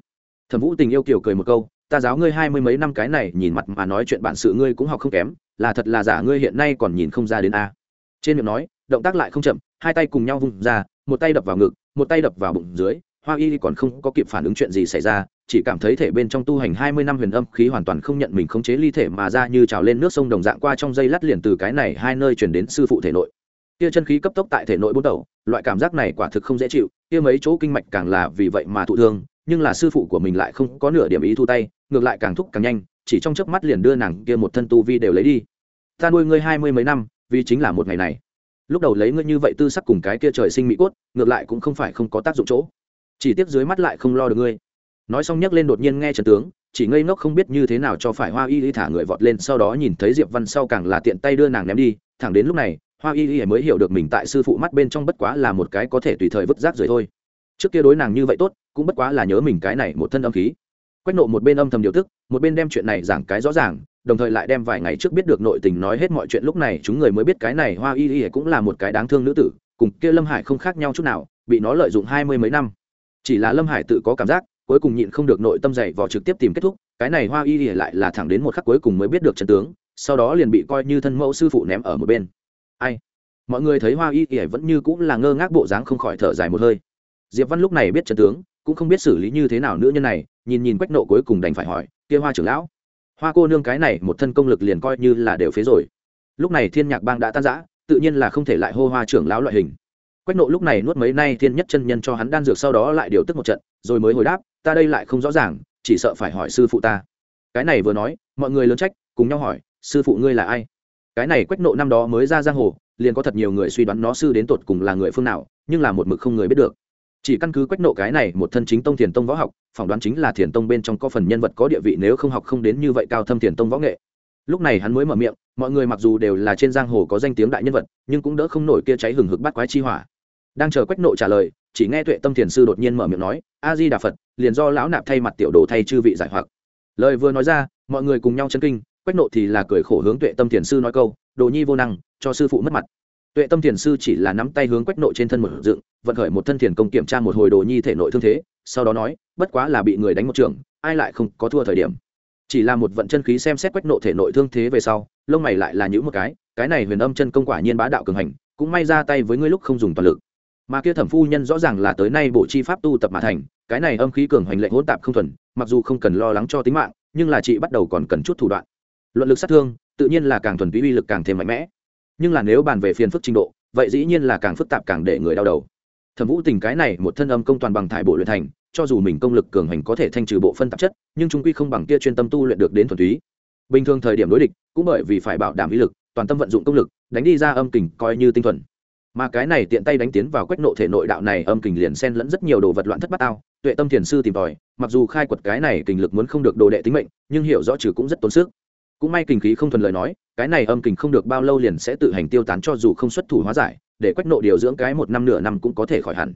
Thẩm vũ tình yêu kiều cười một câu, ta giáo ngươi hai mươi mấy năm cái này, nhìn mặt mà nói chuyện bản sự ngươi cũng học không kém, là thật là giả ngươi hiện nay còn nhìn không ra đến a. Trên miệng nói, động tác lại không chậm, hai tay cùng nhau vung ra, một tay đập vào ngực, một tay đập vào bụng dưới, hoa y còn không có kịp phản ứng chuyện gì xảy ra chỉ cảm thấy thể bên trong tu hành hai mươi năm huyền âm khí hoàn toàn không nhận mình khống chế ly thể mà ra như trào lên nước sông đồng dạng qua trong dây lát liền từ cái này hai nơi chuyển đến sư phụ thể nội. Kia chân khí cấp tốc tại thể nội bốn đầu, loại cảm giác này quả thực không dễ chịu, kia mấy chỗ kinh mạch càng là vì vậy mà thụ thương, nhưng là sư phụ của mình lại không có nửa điểm ý thu tay, ngược lại càng thúc càng nhanh, chỉ trong chớp mắt liền đưa nàng kia một thân tu vi đều lấy đi. Ta nuôi ngươi hai mươi mấy năm, vì chính là một ngày này. Lúc đầu lấy ngươi như vậy tư sắc cùng cái kia trời sinh mỹ cốt, ngược lại cũng không phải không có tác dụng chỗ. Chỉ tiếc dưới mắt lại không lo được ngươi nói xong nhấc lên đột nhiên nghe trần tướng, chỉ ngây ngốc không biết như thế nào cho phải hoa y y thả người vọt lên, sau đó nhìn thấy diệp văn sau càng là tiện tay đưa nàng ném đi, thẳng đến lúc này, hoa y y mới hiểu được mình tại sư phụ mắt bên trong bất quá là một cái có thể tùy thời vứt rác rời thôi. Trước kia đối nàng như vậy tốt, cũng bất quá là nhớ mình cái này một thân âm khí. Quách nộ một bên âm thầm điều tức, một bên đem chuyện này giảng cái rõ ràng, đồng thời lại đem vài ngày trước biết được nội tình nói hết mọi chuyện lúc này, chúng người mới biết cái này hoa y y cũng là một cái đáng thương nữ tử, cùng kia lâm hải không khác nhau chút nào, bị nó lợi dụng hai mươi mấy năm. Chỉ là lâm hải tự có cảm giác cuối cùng nhịn không được nội tâm dày vò trực tiếp tìm kết thúc, cái này hoa y ỉa lại là thẳng đến một khắc cuối cùng mới biết được trận tướng, sau đó liền bị coi như thân mẫu sư phụ ném ở một bên. Ai? Mọi người thấy hoa y ỉa vẫn như cũng là ngơ ngác bộ dáng không khỏi thở dài một hơi. Diệp văn lúc này biết trận tướng, cũng không biết xử lý như thế nào nữ nhân này, nhìn nhìn quách nộ cuối cùng đành phải hỏi, kia hoa trưởng lão? Hoa cô nương cái này một thân công lực liền coi như là đều phế rồi. Lúc này thiên nhạc bang đã tan rã, tự nhiên là không thể lại hô hoa trưởng lão loại hình. Quách nộ lúc này nuốt mấy nay thiên nhất chân nhân cho hắn đan dược sau đó lại điều tức một trận, rồi mới hồi đáp ta đây lại không rõ ràng, chỉ sợ phải hỏi sư phụ ta. Cái này vừa nói, mọi người lớn trách, cùng nhau hỏi, sư phụ ngươi là ai? Cái này quách nộ năm đó mới ra giang hồ, liền có thật nhiều người suy đoán nó sư đến tột cùng là người phương nào, nhưng là một mực không người biết được. Chỉ căn cứ quách nộ cái này một thân chính tông thiền tông võ học, phỏng đoán chính là thiền tông bên trong có phần nhân vật có địa vị nếu không học không đến như vậy cao thâm thiền tông võ nghệ. Lúc này hắn mới mở miệng, mọi người mặc dù đều là trên giang hồ có danh tiếng đại nhân vật, nhưng cũng đỡ không nổi kia cháy hừng hực bắt quái chi hỏa đang chờ quách nộ trả lời, chỉ nghe tuệ tâm thiền sư đột nhiên mở miệng nói, a di đà phật, liền do lão nạp thay mặt tiểu đồ thay chư vị giải hoặc. Lời vừa nói ra, mọi người cùng nhau chân kinh, quách nộ thì là cười khổ hướng tuệ tâm thiền sư nói câu, đồ nhi vô năng, cho sư phụ mất mặt. Tuệ tâm thiền sư chỉ là nắm tay hướng quách nộ trên thân một dựng, vận khởi một thân thiền công kiểm tra một hồi đồ nhi thể nội thương thế, sau đó nói, bất quá là bị người đánh một trường, ai lại không có thua thời điểm. Chỉ là một vận chân khí xem xét quách nộ thể nội thương thế về sau, lông mày lại là những một cái cái này huyền âm chân công quả nhiên bá đạo cường hành, cũng may ra tay với ngươi lúc không dùng toàn lực mà kia thẩm phu nhân rõ ràng là tới nay bộ chi pháp tu tập mà thành, cái này âm khí cường hành lệnh hỗn tạp không thuần, mặc dù không cần lo lắng cho tính mạng, nhưng là chị bắt đầu còn cần chút thủ đoạn. Luận lực sát thương, tự nhiên là càng thuần túy uy lực càng thêm mạnh mẽ. Nhưng là nếu bàn về phiền phức trình độ, vậy dĩ nhiên là càng phức tạp càng để người đau đầu. Thẩm vũ tình cái này một thân âm công toàn bằng thải bộ luyện thành, cho dù mình công lực cường hành có thể thanh trừ bộ phân tạp chất, nhưng chúng quy không bằng kia chuyên tâm tu luyện được đến thuần túy. Bình thường thời điểm đối địch, cũng bởi vì phải bảo đảm ý lực, toàn tâm vận dụng công lực, đánh đi ra âm kình coi như tinh thuần mà cái này tiện tay đánh tiến vào quách nộ thể nội đạo này âm kình liền xen lẫn rất nhiều đồ vật loạn thất bát ao tuệ tâm thiền sư tìm tòi, mặc dù khai quật cái này kình lực muốn không được đồ đệ tính mệnh, nhưng hiểu rõ trừ cũng rất tốn sức. Cũng may kình khí không thuần lời nói, cái này âm kình không được bao lâu liền sẽ tự hành tiêu tán cho dù không xuất thủ hóa giải, để quách nộ điều dưỡng cái một năm nửa năm cũng có thể khỏi hẳn.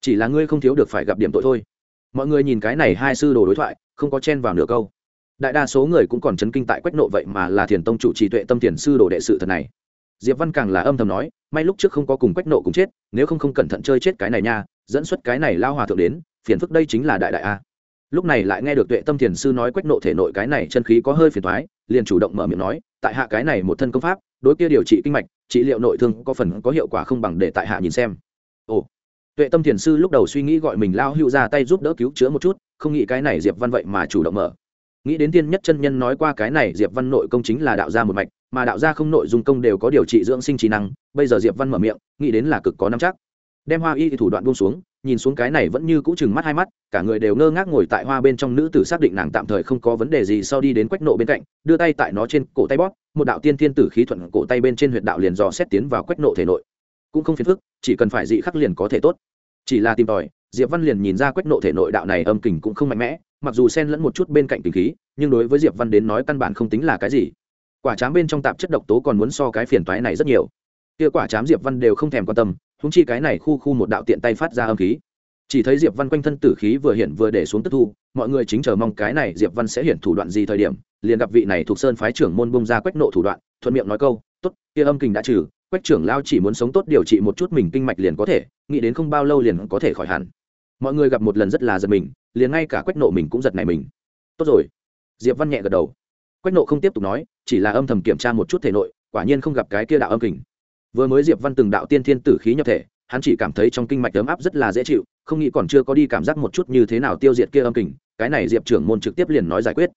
Chỉ là ngươi không thiếu được phải gặp điểm tội thôi. Mọi người nhìn cái này hai sư đồ đối thoại, không có chen vào nửa câu. Đại đa số người cũng còn chấn kinh tại quách nộ vậy mà là thiền tông chủ trì tuệ tâm thiền sư đồ đệ sự thật này diệp văn càng là âm thầm nói, may lúc trước không có cùng quách nộ cùng chết, nếu không không cẩn thận chơi chết cái này nha, dẫn xuất cái này lao hòa thượng đến, phiền phức đây chính là đại đại a. Lúc này lại nghe được tuệ tâm thiền sư nói quách nộ thể nội cái này chân khí có hơi phiền thoái liền chủ động mở miệng nói, tại hạ cái này một thân công pháp, đối kia điều trị kinh mạch, trị liệu nội thương có phần có hiệu quả không bằng để tại hạ nhìn xem. Ồ. Tuệ tâm thiền sư lúc đầu suy nghĩ gọi mình lao hữu ra tay giúp đỡ cứu chữa một chút, không nghĩ cái này diệp văn vậy mà chủ động mở nghĩ đến tiên nhất chân nhân nói qua cái này, diệp văn nội công chính là đạo gia một mạch, mà đạo gia không nội dung công đều có điều trị dưỡng sinh trí năng, bây giờ diệp văn mở miệng, nghĩ đến là cực có năm chắc. Đem hoa y thì thủ đoạn buông xuống, nhìn xuống cái này vẫn như cũ chừng mắt hai mắt, cả người đều ngơ ngác ngồi tại hoa bên trong nữ tử xác định nàng tạm thời không có vấn đề gì sau đi đến quách nộ bên cạnh, đưa tay tại nó trên cổ tay bóp, một đạo tiên thiên tử khí thuận cổ tay bên trên huyệt đạo liền dò xét tiến vào quách nộ thể nội. Cũng không phiền phức, chỉ cần phải dị khắc liền có thể tốt. Chỉ là tìm tòi, diệp văn liền nhìn ra quách nộ thể nội đạo này âm kình cũng không mạnh mẽ mặc dù xen lẫn một chút bên cạnh tình khí, nhưng đối với diệp văn đến nói căn bản không tính là cái gì. Quả chám bên trong tạp chất độc tố còn muốn so cái phiền toái này rất nhiều. Kia quả chám diệp văn đều không thèm quan tâm húng chi cái này khu khu một đạo tiện tay phát ra âm khí. Chỉ thấy diệp văn quanh thân tử khí vừa hiện vừa để xuống tức thu, mọi người chính chờ mong cái này diệp văn sẽ hiện thủ đoạn gì thời điểm, liền gặp vị này thuộc sơn phái trưởng môn bông ra quách nộ thủ đoạn, thuận miệng nói câu, tốt, kia âm kình đã trừ, quách trưởng lao chỉ muốn sống tốt điều trị một chút mình kinh mạch liền có thể, nghĩ đến không bao lâu liền có thể khỏi hẳn mọi người gặp một lần rất là giật mình, liền ngay cả quách nộ mình cũng giật này mình. Tốt rồi. Diệp văn nhẹ gật đầu. Quách nộ không tiếp tục nói, chỉ là âm thầm kiểm tra một chút thể nội, quả nhiên không gặp cái kia đạo âm kình. Vừa mới diệp văn từng đạo tiên thiên tử khí nhập thể, hắn chỉ cảm thấy trong kinh mạch ấm áp rất là dễ chịu, không nghĩ còn chưa có đi cảm giác một chút như thế nào tiêu diệt kia âm kình, cái này diệp trưởng môn trực tiếp liền nói giải quyết.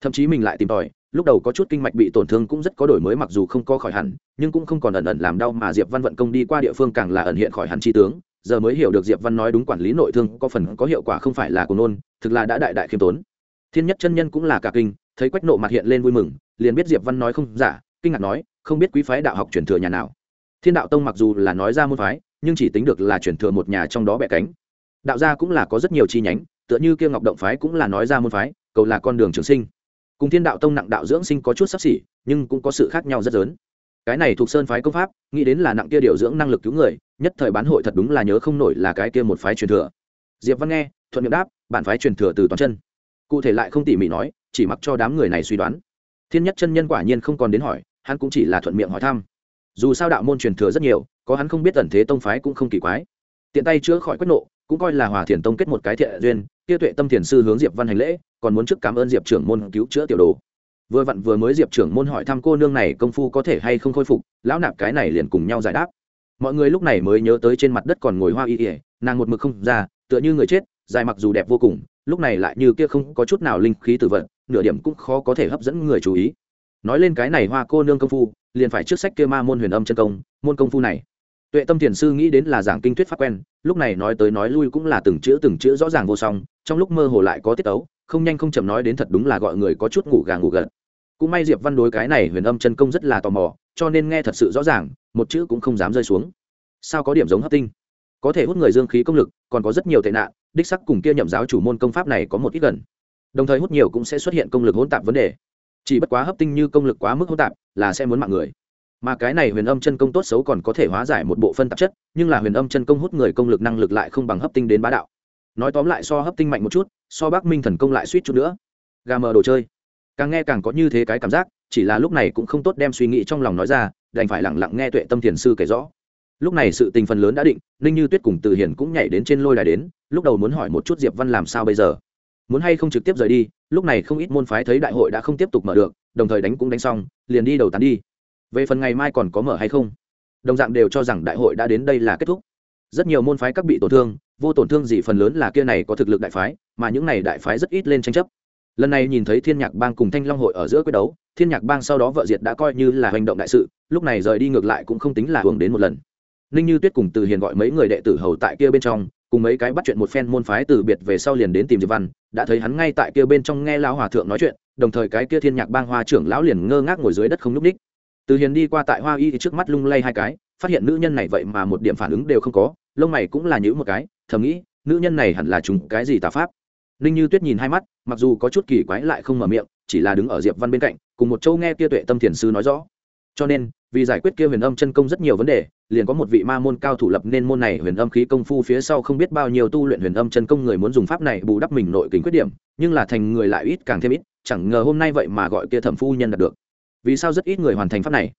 Thậm chí mình lại tìm tòi, lúc đầu có chút kinh mạch bị tổn thương cũng rất có đổi mới mặc dù không có khỏi hẳn, nhưng cũng không còn ẩn ẩn làm đau mà diệp văn vận công đi qua địa phương càng là ẩn hiện khỏi hẳn chi tướng giờ mới hiểu được diệp văn nói đúng quản lý nội thương có phần có hiệu quả không phải là của nôn, thực là đã đại đại khiêm tốn. Thiên nhất chân nhân cũng là cả kinh, thấy quách nộ mặt hiện lên vui mừng, liền biết diệp văn nói không giả, kinh ngạc nói, không biết quý phái đạo học truyền thừa nhà nào. Thiên đạo tông mặc dù là nói ra môn phái, nhưng chỉ tính được là truyền thừa một nhà trong đó bẻ cánh. Đạo gia cũng là có rất nhiều chi nhánh, tựa như kia ngọc động phái cũng là nói ra môn phái, cầu là con đường trường sinh. Cùng thiên đạo tông nặng đạo dưỡng sinh có chút sắp xỉ, nhưng cũng có sự khác nhau rất lớn. Cái này thuộc sơn phái công pháp, nghĩ đến là nặng kia điều dưỡng năng lực cứu người nhất thời bán hội thật đúng là nhớ không nổi là cái kia một phái truyền thừa. Diệp văn nghe, thuận miệng đáp bản phái truyền thừa từ toàn chân. Cụ thể lại không tỉ mỉ nói, chỉ mặc cho đám người này suy đoán. Thiên nhất chân nhân quả nhiên không còn đến hỏi, hắn cũng chỉ là thuận miệng hỏi thăm. Dù sao đạo môn truyền thừa rất nhiều, có hắn không biết tần thế tông phái cũng không kỳ quái. Tiện tay chữa khỏi quách nộ, cũng coi là hòa thiền tông kết một cái thiện duyên, kia tuệ tâm thiền sư hướng diệp văn hành lễ, còn muốn trước cảm ơn diệp trưởng môn cứu chữa tiểu đồ. Vừa vặn vừa mới diệp trưởng môn hỏi thăm cô nương này công phu có thể hay không khôi phục, lão nạp cái này liền cùng nhau giải đáp mọi người lúc này mới nhớ tới trên mặt đất còn ngồi hoa y ỉa nàng một mực không ra, tựa như người chết, dài mặc dù đẹp vô cùng, lúc này lại như kia không có chút nào linh khí tử vận, nửa điểm cũng khó có thể hấp dẫn người chú ý. Nói lên cái này hoa cô nương công phu, liền phải trước sách kia ma môn huyền âm chân công, môn công phu này. Tuệ tâm thiền sư nghĩ đến là giảng kinh thuyết pháp quen, lúc này nói tới nói lui cũng là từng chữ từng chữ rõ ràng vô song, trong lúc mơ hồ lại có tiết ấu, không nhanh không chậm nói đến thật đúng là gọi người có chút ngủ gà ngủ gật. Cũng may diệp văn đối cái này huyền âm chân công rất là tò mò cho nên nghe thật sự rõ ràng, một chữ cũng không dám rơi xuống. Sao có điểm giống hấp tinh? Có thể hút người dương khí công lực, còn có rất nhiều tệ nạn, đích sắc cùng kia nhậm giáo chủ môn công pháp này có một ít gần. Đồng thời hút nhiều cũng sẽ xuất hiện công lực hỗn tạp vấn đề. Chỉ bất quá hấp tinh như công lực quá mức hỗn tạp, là sẽ muốn mạng người. Mà cái này huyền âm chân công tốt xấu còn có thể hóa giải một bộ phân tạp chất, nhưng là huyền âm chân công hút người công lực năng lực lại không bằng hấp tinh đến bá đạo. Nói tóm lại so hấp tinh mạnh một chút, so bác minh thần công lại suýt chút nữa. Gà mờ đồ chơi. Càng nghe càng có như thế cái cảm giác chỉ là lúc này cũng không tốt đem suy nghĩ trong lòng nói ra, đành phải lẳng lặng nghe tuệ tâm thiền sư kể rõ. Lúc này sự tình phần lớn đã định, ninh như tuyết cùng từ hiền cũng nhảy đến trên lôi đài đến, lúc đầu muốn hỏi một chút diệp văn làm sao bây giờ. Muốn hay không trực tiếp rời đi, lúc này không ít môn phái thấy đại hội đã không tiếp tục mở được, đồng thời đánh cũng đánh xong, liền đi đầu tán đi. Về phần ngày mai còn có mở hay không? Đồng dạng đều cho rằng đại hội đã đến đây là kết thúc. Rất nhiều môn phái các bị tổn thương, vô tổn thương gì phần lớn là kia này có thực lực đại phái, mà những này đại phái rất ít lên tranh chấp lần này nhìn thấy thiên nhạc bang cùng thanh long hội ở giữa quyết đấu, thiên nhạc bang sau đó vợ diệt đã coi như là hành động đại sự, lúc này rời đi ngược lại cũng không tính là hưởng đến một lần. Ninh như tuyết cùng từ hiền gọi mấy người đệ tử hầu tại kia bên trong, cùng mấy cái bắt chuyện một phen môn phái từ biệt về sau liền đến tìm diệp văn, đã thấy hắn ngay tại kia bên trong nghe lão hòa thượng nói chuyện, đồng thời cái kia thiên nhạc bang hoa trưởng lão liền ngơ ngác ngồi dưới đất không nhúc ních từ hiền đi qua tại hoa y thì trước mắt lung lay hai cái, phát hiện nữ nhân này vậy mà một điểm phản ứng đều không có, lông mày cũng là nhữ một cái, thầm nghĩ, nữ nhân này hẳn là chúng cái gì tà pháp ninh như tuyết nhìn hai mắt, mặc dù có chút kỳ quái lại không mở miệng, chỉ là đứng ở diệp văn bên cạnh, cùng một châu nghe kia tuệ tâm thiền sư nói rõ. Cho nên, vì giải quyết kia huyền âm chân công rất nhiều vấn đề, liền có một vị ma môn cao thủ lập nên môn này huyền âm khí công phu phía sau không biết bao nhiêu tu luyện huyền âm chân công người muốn dùng pháp này bù đắp mình nội kính khuyết điểm, nhưng là thành người lại ít càng thêm ít, chẳng ngờ hôm nay vậy mà gọi kia thẩm phu nhân đạt được. Vì sao rất ít người hoàn thành pháp này?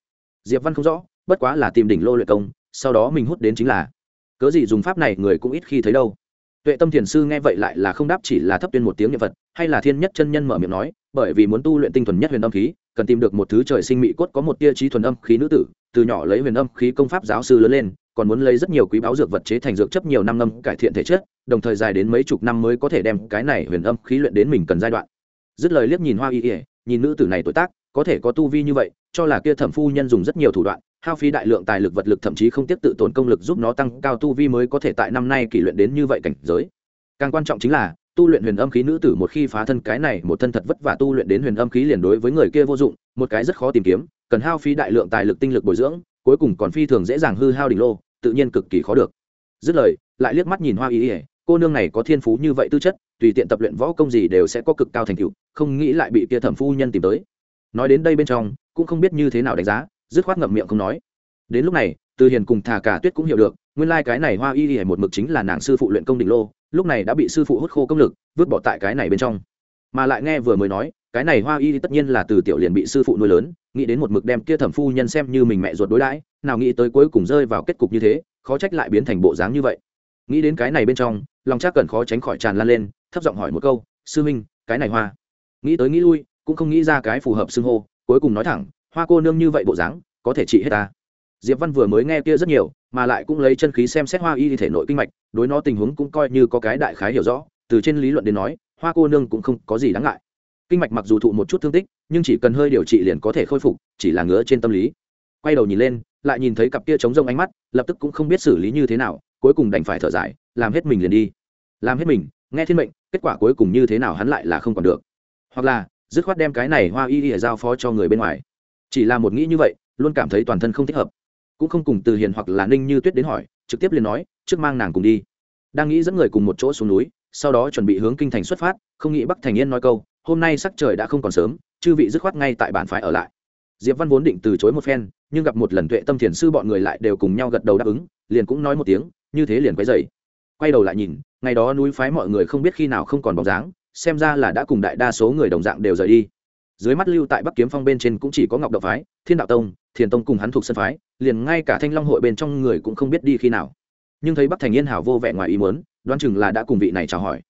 Diệp văn không rõ, bất quá là tìm đỉnh lô luyện công, sau đó mình hút đến chính là, cớ gì dùng pháp này người cũng ít khi thấy đâu tuệ tâm thiền sư nghe vậy lại là không đáp chỉ là thấp tuyên một tiếng niệm phật, hay là thiên nhất chân nhân mở miệng nói, bởi vì muốn tu luyện tinh thuần nhất huyền âm khí, cần tìm được một thứ trời sinh mỹ cốt có một tia trí thuần âm khí nữ tử, từ nhỏ lấy huyền âm khí công pháp giáo sư lớn lên, còn muốn lấy rất nhiều quý báo dược vật chế thành dược chấp nhiều năm ngâm cải thiện thể chất, đồng thời dài đến mấy chục năm mới có thể đem cái này huyền âm khí luyện đến mình cần giai đoạn. Dứt lời liếc nhìn hoa y ỉa nhìn nữ tử này tuổi tác, có thể có tu vi như vậy, cho là kia thẩm phu nhân dùng rất nhiều thủ đoạn hao phí đại lượng tài lực vật lực, thậm chí không tiếp tự tổn công lực giúp nó tăng cao tu vi mới có thể tại năm nay kỷ luyện đến như vậy cảnh giới. Càng quan trọng chính là, tu luyện huyền âm khí nữ tử một khi phá thân, cái này một thân thật vất vả tu luyện đến huyền âm khí liền đối với người kia vô dụng, một cái rất khó tìm kiếm, cần hao phí đại lượng tài lực tinh lực bồi dưỡng, cuối cùng còn phi thường dễ dàng hư hao đỉnh lô, tự nhiên cực kỳ khó được. Dứt lời, lại liếc mắt nhìn hoa y ỉa cô nương này có thiên phú như vậy tư chất, tùy tiện tập luyện võ công gì đều sẽ có cực cao thành tựu, không nghĩ lại bị kia thẩm phu nhân tìm tới. Nói đến đây bên trong, cũng không biết như thế nào đánh giá dứt khoát ngậm miệng không nói. Đến lúc này, từ hiền cùng thà cả tuyết cũng hiểu được, nguyên lai、like、cái này hoa y y một mực chính là nàng sư phụ luyện công đỉnh lô, lúc này đã bị sư phụ hút khô công lực, vứt bỏ tại cái này bên trong. Mà lại nghe vừa mới nói, cái này hoa y tất nhiên là từ tiểu liền bị sư phụ nuôi lớn, nghĩ đến một mực đem kia thẩm phu nhân xem như mình mẹ ruột đối đãi, nào nghĩ tới cuối cùng rơi vào kết cục như thế, khó trách lại biến thành bộ dáng như vậy. Nghĩ đến cái này bên trong, lòng chắc cần khó tránh khỏi tràn lan lên, thấp giọng hỏi một câu, sư minh, cái này hoa? Nghĩ tới nghĩ lui, cũng không nghĩ ra cái phù hợp xưng hô, cuối cùng nói thẳng hoa cô nương như vậy bộ dáng, có thể trị hết ta. Diệp văn vừa mới nghe kia rất nhiều, mà lại cũng lấy chân khí xem xét hoa y thể nội kinh mạch, đối nó tình huống cũng coi như có cái đại khái hiểu rõ, từ trên lý luận đến nói, hoa cô nương cũng không có gì đáng ngại. Kinh mạch mặc dù thụ một chút thương tích, nhưng chỉ cần hơi điều trị liền có thể khôi phục, chỉ là ngứa trên tâm lý. Quay đầu nhìn lên, lại nhìn thấy cặp kia trống rông ánh mắt, lập tức cũng không biết xử lý như thế nào, cuối cùng đành phải thở dài, làm hết mình liền đi. Làm hết mình, nghe thiên mệnh, kết quả cuối cùng như thế nào hắn lại là không còn được. Hoặc là, dứt khoát đem cái này hoa y y giao phó cho người bên ngoài chỉ là một nghĩ như vậy, luôn cảm thấy toàn thân không thích hợp. Cũng không cùng từ hiền hoặc là ninh như tuyết đến hỏi, trực tiếp liền nói, trước mang nàng cùng đi. Đang nghĩ dẫn người cùng một chỗ xuống núi, sau đó chuẩn bị hướng kinh thành xuất phát, không nghĩ bắc thành yên nói câu, hôm nay sắc trời đã không còn sớm, chư vị dứt khoát ngay tại bản phái ở lại. Diệp văn vốn định từ chối một phen, nhưng gặp một lần tuệ tâm thiền sư bọn người lại đều cùng nhau gật đầu đáp ứng, liền cũng nói một tiếng, như thế liền quay dậy quay đầu lại nhìn, ngày đó núi phái mọi người không biết khi nào không còn bóng dáng, xem ra là đã cùng đại đa số người đồng dạng đều rời đi dưới mắt lưu tại bắc kiếm phong bên trên cũng chỉ có ngọc đạo phái, thiên đạo tông, thiền tông cùng hắn thuộc sân phái, liền ngay cả thanh long hội bên trong người cũng không biết đi khi nào. Nhưng thấy bắc thành yên hảo vô vẻ ngoài ý muốn, đoán chừng là đã cùng vị này chào hỏi.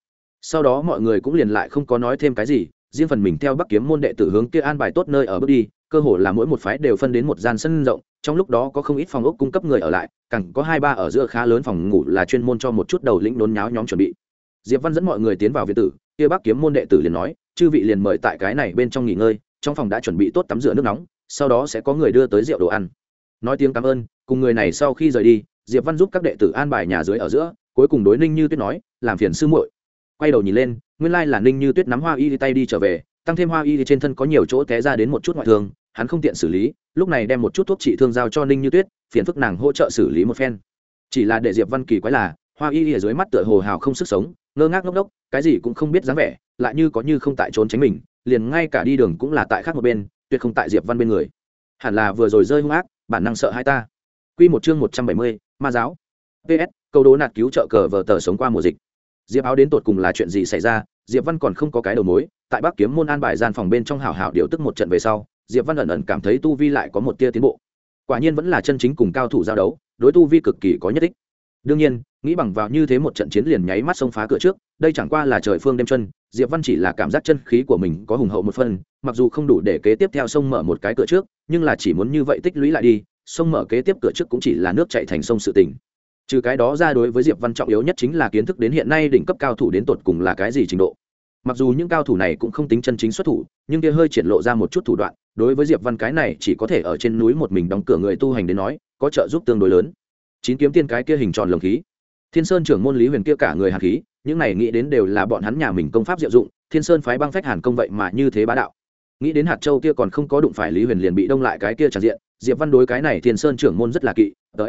Sau đó mọi người cũng liền lại không có nói thêm cái gì, riêng phần mình theo bắc kiếm môn đệ tử hướng kia an bài tốt nơi ở bước đi, cơ hồ là mỗi một phái đều phân đến một gian sân rộng, trong lúc đó có không ít phòng ốc cung cấp người ở lại cẳng có hai ba ở giữa khá lớn phòng ngủ là chuyên môn cho một chút đầu lĩnh đốn nháo nhóm chuẩn bị. Diệp văn dẫn mọi người tiến vào viện tử, kia bắc kiếm môn đệ tử liền nói chư vị liền mời tại cái này bên trong nghỉ ngơi, trong phòng đã chuẩn bị tốt tắm rửa nước nóng, sau đó sẽ có người đưa tới rượu đồ ăn. Nói tiếng cảm ơn, cùng người này sau khi rời đi, diệp văn giúp các đệ tử an bài nhà dưới ở giữa, cuối cùng đối ninh như tuyết nói, làm phiền sư muội. Quay đầu nhìn lên, nguyên lai là ninh như tuyết nắm hoa y tay đi trở về, tăng thêm hoa y trên thân có nhiều chỗ té ra đến một chút ngoại thương, hắn không tiện xử lý, lúc này đem một chút thuốc trị thương giao cho ninh như tuyết, phiền phức nàng hỗ trợ xử lý một phen. Chỉ là để diệp văn kỳ quái là, hoa y ở dưới mắt tựa hồ hào không sức sống, ngơ ngác ngốc đốc cái gì cũng không biết dáng vẻ lại như có như không tại trốn tránh mình liền ngay cả đi đường cũng là tại khác một bên tuyệt không tại diệp văn bên người. Hẳn là vừa rồi rơi hung ác bản năng sợ hai ta. Quy một chương một trăm bảy mươi, ma giáo. Ps câu đố nạt cứu trợ cờ vờ tờ sống qua mùa dịch. Diệp áo đến tột cùng là chuyện gì xảy ra diệp văn còn không có cái đầu mối tại bắc kiếm môn an bài gian phòng bên trong hào hào điều tức một trận về sau diệp văn ẩn ẩn cảm thấy tu vi lại có một tia tiến bộ. Quả nhiên vẫn là chân chính cùng cao thủ giao đấu đối tu vi cực kỳ có nhất định đương nhiên, nghĩ bằng vào như thế một trận chiến liền nháy mắt xông phá cửa trước, đây chẳng qua là trời phương đêm chân, diệp văn chỉ là cảm giác chân khí của mình có hùng hậu một phần, mặc dù không đủ để kế tiếp theo sông mở một cái cửa trước, nhưng là chỉ muốn như vậy tích lũy lại đi, sông mở kế tiếp cửa trước cũng chỉ là nước chạy thành sông sự tình. Trừ cái đó ra đối với diệp văn trọng yếu nhất chính là kiến thức đến hiện nay đỉnh cấp cao thủ đến tột cùng là cái gì trình độ. Mặc dù những cao thủ này cũng không tính chân chính xuất thủ, nhưng kia hơi triển lộ ra một chút thủ đoạn, đối với diệp văn cái này chỉ có thể ở trên núi một mình đóng cửa người tu hành đến nói, có trợ giúp tương đối lớn chín kiếm tiên cái kia hình tròn lồng khí. Thiên sơn trưởng môn lý huyền kia cả người hàn khí, những này nghĩ đến đều là bọn hắn nhà mình công pháp diệu dụng, thiên sơn phái băng phách hàn công vậy mà như thế bá đạo. Nghĩ đến hạt châu kia còn không có đụng phải lý huyền liền bị đông lại cái kia tràn diện, diệp văn đối cái này thiên sơn trưởng môn rất là kỵ ts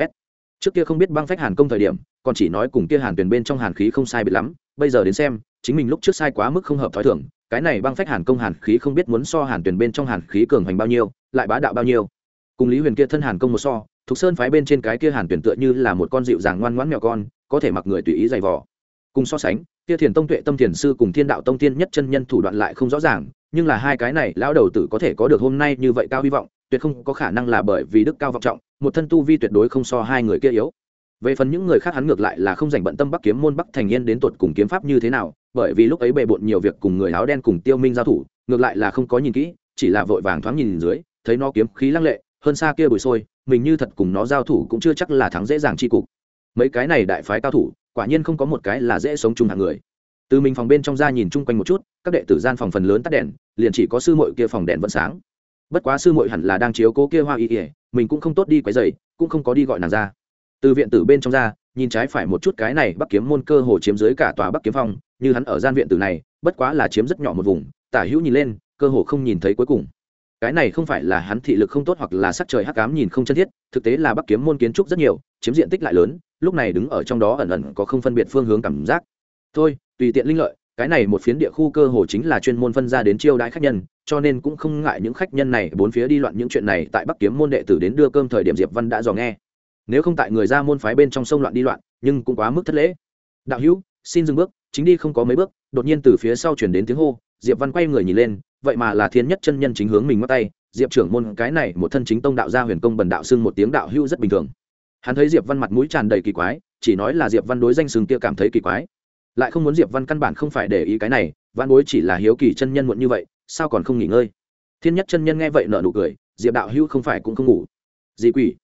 trước kia không biết băng phách hàn công thời điểm, còn chỉ nói cùng kia hàn tuyển bên trong hàn khí không sai biệt lắm, bây giờ đến xem, chính mình lúc trước sai quá mức không hợp thói thường, cái này băng phách hàn công hàn khí không biết muốn so hàn tuyển bên trong hàn khí cường hành bao nhiêu, lại bá đạo bao nhiêu. Cùng lý huyền kia thân hàn công một so thục sơn phái bên trên cái kia hàn tuyển tựa như là một con dịu dàng ngoan ngoãn mèo con, có thể mặc người tùy ý dày vò. Cùng so sánh, kia thiền tông tuệ tâm thiền sư cùng thiên đạo tông tiên nhất chân nhân thủ đoạn lại không rõ ràng, nhưng là hai cái này, lão đầu tử có thể có được hôm nay như vậy cao hy vọng, tuyệt không có khả năng là bởi vì đức cao vọng trọng, một thân tu vi tuyệt đối không so hai người kia yếu. Về phần những người khác hắn ngược lại là không dành bận tâm bắc kiếm môn, bắc thành yên đến tột cùng kiếm pháp như thế nào, bởi vì lúc ấy bề bộn nhiều việc cùng người áo đen cùng tiêu minh giao thủ, ngược lại là không có nhìn kỹ, chỉ là vội vàng thoáng nhìn dưới, thấy nó kiếm khí lăng lệ hơn xa kia bùi sôi, mình như thật cùng nó giao thủ cũng chưa chắc là thắng dễ dàng tri cục. Mấy cái này đại phái cao thủ, quả nhiên không có một cái là dễ sống chung hàng người. Từ mình phòng bên trong ra nhìn chung quanh một chút, các đệ tử gian phòng phần lớn tắt đèn, liền chỉ có sư muội kia phòng đèn vẫn sáng. Bất quá sư muội hẳn là đang chiếu cố kia hoa y ỉa mình cũng không tốt đi quấy dày cũng không có đi gọi nàng ra. Từ viện tử bên trong ra, nhìn trái phải một chút cái này bắc kiếm môn cơ hồ chiếm dưới cả tòa bắc kiếm phong, như hắn ở gian viện tử này, bất quá là chiếm rất nhỏ một vùng, tả hữu nhìn lên, cơ hồ không nhìn thấy cuối cùng cái này không phải là hắn thị lực không tốt hoặc là sắc trời hắc ám nhìn không chân thiết, thực tế là bắc kiếm môn kiến trúc rất nhiều, chiếm diện tích lại lớn, lúc này đứng ở trong đó ẩn ẩn có không phân biệt phương hướng cảm giác. Thôi, tùy tiện linh lợi, cái này một phiến địa khu cơ hồ chính là chuyên môn phân ra đến chiêu đãi khách nhân, cho nên cũng không ngại những khách nhân này, bốn phía đi loạn những chuyện này tại bắc kiếm môn đệ tử đến đưa cơm thời điểm diệp văn đã dò nghe. Nếu không tại người ra môn phái bên trong sông loạn đi loạn, nhưng cũng quá mức thất lễ. Đạo hữu, xin dừng bước, chính đi không có mấy bước, đột nhiên từ phía sau chuyển đến tiếng hô, diệp văn quay người nhìn lên vậy mà là thiên nhất chân nhân chính hướng mình ngắt tay, diệp trưởng môn cái này một thân chính tông đạo gia huyền công bần đạo xưng một tiếng đạo hưu rất bình thường. Hắn thấy diệp văn mặt mũi tràn đầy kỳ quái, chỉ nói là diệp văn đối danh sừng kia cảm thấy kỳ quái. Lại không muốn diệp văn căn bản không phải để ý cái này, văn bối chỉ là hiếu kỳ chân nhân muộn như vậy, sao còn không nghỉ ngơi? Thiên nhất chân nhân nghe vậy nở nụ cười, diệp đạo hưu không phải cũng không ngủ. Dị quỷ?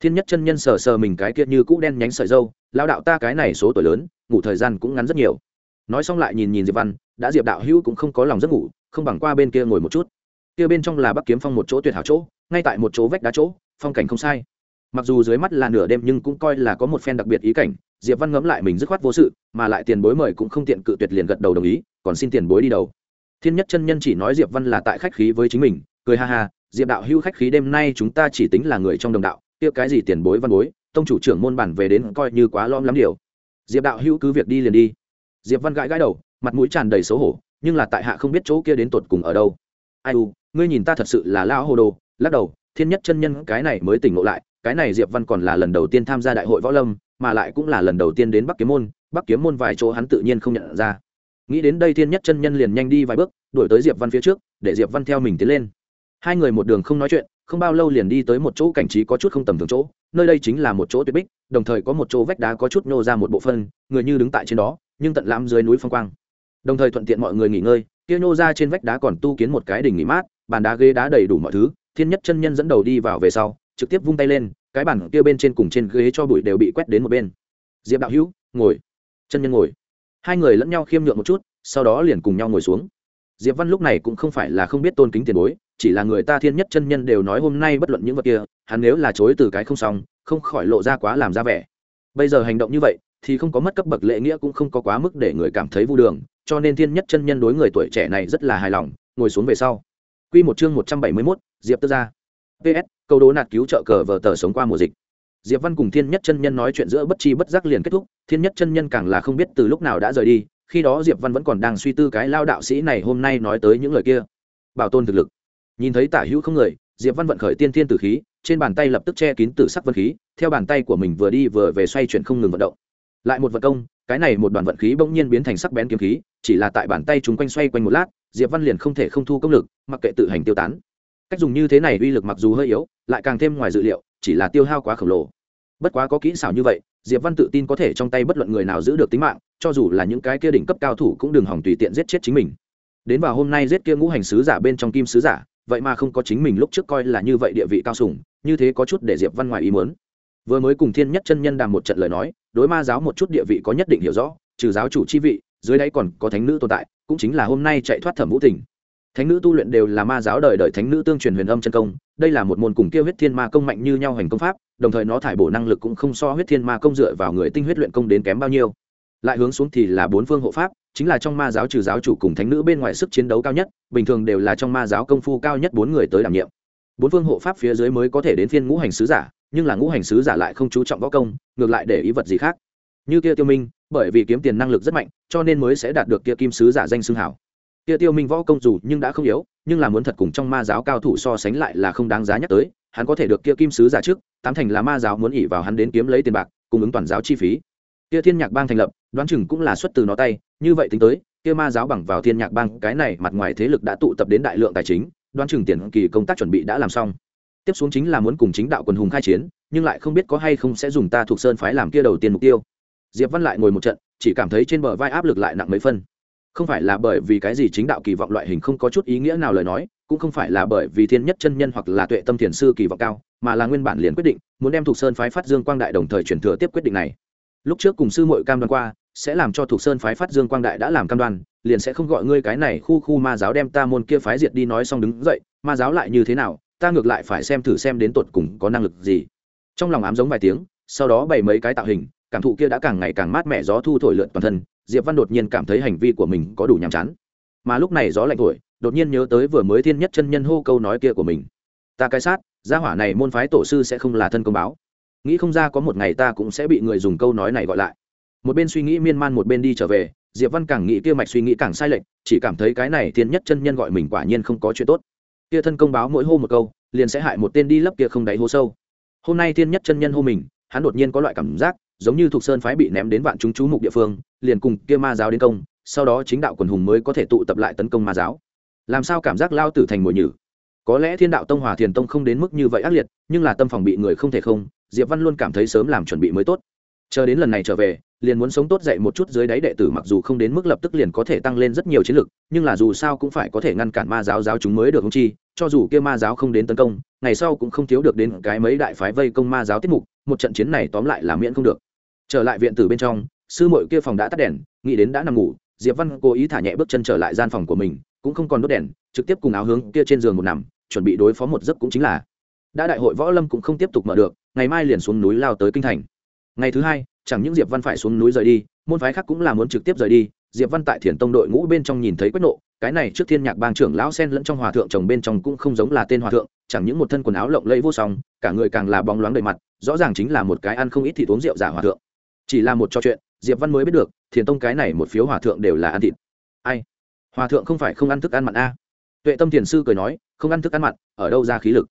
Thiên nhất chân nhân sờ sờ mình cái kia như cũ đen nhánh sợi dâu lao đạo ta cái này số tuổi lớn, ngủ thời gian cũng ngắn rất nhiều. Nói xong lại nhìn nhìn diệp văn, đã diệp đạo hưu cũng không có lòng giấc ngủ không bằng qua bên kia ngồi một chút. Kia bên trong là bắc kiếm phong một chỗ tuyệt hảo chỗ, ngay tại một chỗ vách đá chỗ, phong cảnh không sai. Mặc dù dưới mắt là nửa đêm nhưng cũng coi là có một phen đặc biệt ý cảnh, diệp văn ngẫm lại mình dứt khoát vô sự, mà lại tiền bối mời cũng không tiện cự tuyệt liền gật đầu đồng ý, còn xin tiền bối đi đầu. Thiên nhất chân nhân chỉ nói diệp văn là tại khách khí với chính mình, cười ha ha, diệp đạo hưu khách khí đêm nay chúng ta chỉ tính là người trong đồng đạo, kia cái gì tiền bối văn bối, tông chủ trưởng môn bản về đến coi như quá lom lắm điều. Diệp đạo hưu cứ việc đi liền đi. Diệp văn gãi gãi đầu, mặt mũi tràn đầy xấu hổ nhưng là tại hạ không biết chỗ kia đến tột cùng ở đâu. Ai u, ngươi nhìn ta thật sự là lao hồ đồ, lắc đầu, thiên nhất chân nhân cái này mới tỉnh ngộ lại, cái này diệp văn còn là lần đầu tiên tham gia đại hội võ lâm, mà lại cũng là lần đầu tiên đến bắc kiếm môn, bắc kiếm môn vài chỗ hắn tự nhiên không nhận ra. Nghĩ đến đây thiên nhất chân nhân liền nhanh đi vài bước, đuổi tới diệp văn phía trước, để diệp văn theo mình tiến lên. Hai người một đường không nói chuyện, không bao lâu liền đi tới một chỗ cảnh trí có chút không tầm thường chỗ, nơi đây chính là một chỗ tuyệt bích, đồng thời có một chỗ vách đá có chút nhô ra một bộ phân người như đứng tại trên đó, nhưng tận lãm dưới núi phong quang đồng thời thuận tiện mọi người nghỉ ngơi, kia nhô ra trên vách đá còn tu kiến một cái đỉnh nghỉ mát, bàn đá ghế đá đầy đủ mọi thứ, thiên nhất chân nhân dẫn đầu đi vào về sau, trực tiếp vung tay lên, cái bàn kia bên trên cùng trên ghế cho bụi đều bị quét đến một bên. Diệp đạo hữu, ngồi. Chân nhân ngồi. Hai người lẫn nhau khiêm nhượng một chút, sau đó liền cùng nhau ngồi xuống. Diệp văn lúc này cũng không phải là không biết tôn kính tiền bối, chỉ là người ta thiên nhất chân nhân đều nói hôm nay bất luận những vật kia, hắn nếu là chối từ cái không xong, không khỏi lộ ra quá làm ra vẻ. Bây giờ hành động như vậy, thì không có mất cấp bậc lễ nghĩa cũng không có quá mức để người cảm thấy vu đường cho nên thiên nhất chân nhân đối người tuổi trẻ này rất là hài lòng ngồi xuống về sau Quy một chương một trăm bảy mươi 171, Diệp Tư gia. PS, câu đố nạt cứu trợ cờ vờ tờ sống qua mùa dịch. Diệp Văn cùng Thiên Nhất chân nhân nói chuyện giữa bất chi bất giác liền kết thúc, Thiên Nhất chân nhân càng là không biết từ lúc nào đã rời đi, khi đó Diệp Văn vẫn còn đang suy tư cái lao đạo sĩ này hôm nay nói tới những lời kia. Bảo tồn thực lực. Nhìn thấy Tả Hữu không người, Diệp Văn vận khởi tiên thiên tử khí, trên bàn tay lập tức che kín tử sắc vân khí, theo bàn tay của mình vừa đi vừa về xoay chuyển không ngừng vận động. Lại một vận công, cái này một đoàn vận khí bỗng nhiên biến thành sắc bén kiếm khí, chỉ là tại bàn tay chúng quanh xoay quanh một lát, Diệp Văn liền không thể không thu công lực, mặc kệ tự hành tiêu tán. Cách dùng như thế này uy lực mặc dù hơi yếu, lại càng thêm ngoài dự liệu, chỉ là tiêu hao quá khổng lồ. Bất quá có kỹ xảo như vậy, Diệp Văn tự tin có thể trong tay bất luận người nào giữ được tính mạng, cho dù là những cái kia đỉnh cấp cao thủ cũng đừng hỏng tùy tiện giết chết chính mình. Đến vào hôm nay giết kia ngũ hành sứ giả bên trong kim sứ giả, vậy mà không có chính mình lúc trước coi là như vậy địa vị cao sủng, như thế có chút để Diệp Văn ngoài ý muốn. Vừa mới cùng Thiên Nhất chân nhân đàm một trận lời nói, đối ma giáo một chút địa vị có nhất định hiểu rõ, trừ giáo chủ chi vị, dưới đáy còn có thánh nữ tồn tại, cũng chính là hôm nay chạy thoát thẩm vũ tình. Thánh nữ tu luyện đều là ma giáo đời đời thánh nữ tương truyền huyền âm chân công đây là một môn cùng kia huyết thiên ma công mạnh như nhau hành công pháp đồng thời nó thải bổ năng lực cũng không so huyết thiên ma công dựa vào người tinh huyết luyện công đến kém bao nhiêu. Lại hướng xuống thì là bốn phương hộ pháp chính là trong ma giáo trừ giáo chủ cùng thánh nữ bên ngoài sức chiến đấu cao nhất bình thường đều là trong ma giáo công phu cao nhất bốn người tới đảm nhiệm. Bốn phương hộ pháp phía dưới mới có thể đến phiên ngũ hành sứ giả nhưng là ngũ hành sứ giả lại không chú trọng võ công ngược lại để ý vật gì khác. Như kia tiêu minh bởi vì kiếm tiền năng lực rất mạnh, cho nên mới sẽ đạt được kia kim sứ giả danh xưng hảo. Kia tiêu minh võ công dù nhưng đã không yếu, nhưng là muốn thật cùng trong ma giáo cao thủ so sánh lại là không đáng giá nhắc tới, hắn có thể được kia kim sứ giả trước, tám thành là ma giáo muốn ỉ vào hắn đến kiếm lấy tiền bạc cung ứng toàn giáo chi phí. Kia thiên nhạc bang thành lập, đoán chừng cũng là xuất từ nó tay, như vậy tính tới, kia ma giáo bằng vào thiên nhạc bang, cái này mặt ngoài thế lực đã tụ tập đến đại lượng tài chính, đoán chừng tiền kỳ công tác chuẩn bị đã làm xong. Tiếp xuống chính là muốn cùng chính đạo quần hùng khai chiến, nhưng lại không biết có hay không sẽ dùng ta thuộc sơn phái làm kia đầu tiên mục tiêu diệp văn lại ngồi một trận, chỉ cảm thấy trên bờ vai áp lực lại nặng mấy phân. Không phải là bởi vì cái gì chính đạo kỳ vọng loại hình không có chút ý nghĩa nào lời nói, cũng không phải là bởi vì thiên nhất chân nhân hoặc là tuệ tâm thiền sư kỳ vọng cao, mà là nguyên bản liền quyết định, muốn đem thục sơn phái phát dương quang đại đồng thời chuyển thừa tiếp quyết định này. Lúc trước cùng sư mội cam đoan qua, sẽ làm cho thục sơn phái phát dương quang đại đã làm cam đoan, liền sẽ không gọi ngươi cái này khu khu ma giáo đem ta môn kia phái diệt đi nói xong đứng dậy, ma giáo lại như thế nào, ta ngược lại phải xem thử xem đến tột cùng có năng lực gì. Trong lòng ám giống vài tiếng, sau đó bày mấy cái tạo hình cảm thụ kia đã càng ngày càng mát mẻ gió thu thổi lượn toàn thân, diệp văn đột nhiên cảm thấy hành vi của mình có đủ nhàm chán. Mà lúc này gió lạnh thổi, đột nhiên nhớ tới vừa mới thiên nhất chân nhân hô câu nói kia của mình. Ta cái sát, gia hỏa này môn phái tổ sư sẽ không là thân công báo. Nghĩ không ra có một ngày ta cũng sẽ bị người dùng câu nói này gọi lại. Một bên suy nghĩ miên man một bên đi trở về, diệp văn càng nghĩ kia mạch suy nghĩ càng sai lệch, chỉ cảm thấy cái này thiên nhất chân nhân gọi mình quả nhiên không có chuyện tốt. Kia thân công báo mỗi hô một câu, liền sẽ hại một tên đi lấp kia không đáy hô sâu. Hôm nay thiên nhất chân nhân hô mình, hắn đột nhiên có loại cảm giác giống như thuộc sơn phái bị ném đến vạn chúng chú mục địa phương, liền cùng kia ma giáo đến công, sau đó chính đạo quần hùng mới có thể tụ tập lại tấn công ma giáo. Làm sao cảm giác lao tử thành mồi nhử? Có lẽ thiên đạo tông hòa thiền tông không đến mức như vậy ác liệt, nhưng là tâm phòng bị người không thể không, diệp văn luôn cảm thấy sớm làm chuẩn bị mới tốt. Chờ đến lần này trở về, liền muốn sống tốt dậy một chút dưới đáy đệ tử mặc dù không đến mức lập tức liền có thể tăng lên rất nhiều chiến lực, nhưng là dù sao cũng phải có thể ngăn cản ma giáo giáo chúng mới được không chi, cho dù kia ma giáo không đến tấn công, ngày sau cũng không thiếu được đến cái mấy đại phái vây công ma giáo tiết mục, một trận chiến này tóm lại là miễn không được trở lại viện tử bên trong, sư mội kia phòng đã tắt đèn, nghĩ đến đã nằm ngủ, diệp văn cố ý thả nhẹ bước chân trở lại gian phòng của mình, cũng không còn đốt đèn, trực tiếp cùng áo hướng kia trên giường một nằm, chuẩn bị đối phó một giấc cũng chính là. Đã đại hội võ lâm cũng không tiếp tục mở được, ngày mai liền xuống núi lao tới kinh thành. Ngày thứ hai, chẳng những diệp văn phải xuống núi rời đi, môn phái khác cũng là muốn trực tiếp rời đi, diệp văn tại thiền tông đội ngũ bên trong nhìn thấy quách nộ, cái này trước thiên nhạc bang trưởng lão sen lẫn trong hòa thượng chồng bên trong cũng không giống là tên hòa thượng, chẳng những một thân quần áo lộng lẫy vô song, cả người càng là bóng loáng đầy mặt, rõ ràng chính là một cái ăn không ít thì uống rượu giả hòa thượng chỉ là một trò chuyện, diệp văn mới biết được, thiền tông cái này một phiếu hòa thượng đều là ăn thịt. Ai? Hòa thượng không phải không ăn thức ăn mặn a. Tuệ tâm thiền sư cười nói, không ăn thức ăn mặn, ở đâu ra khí lực?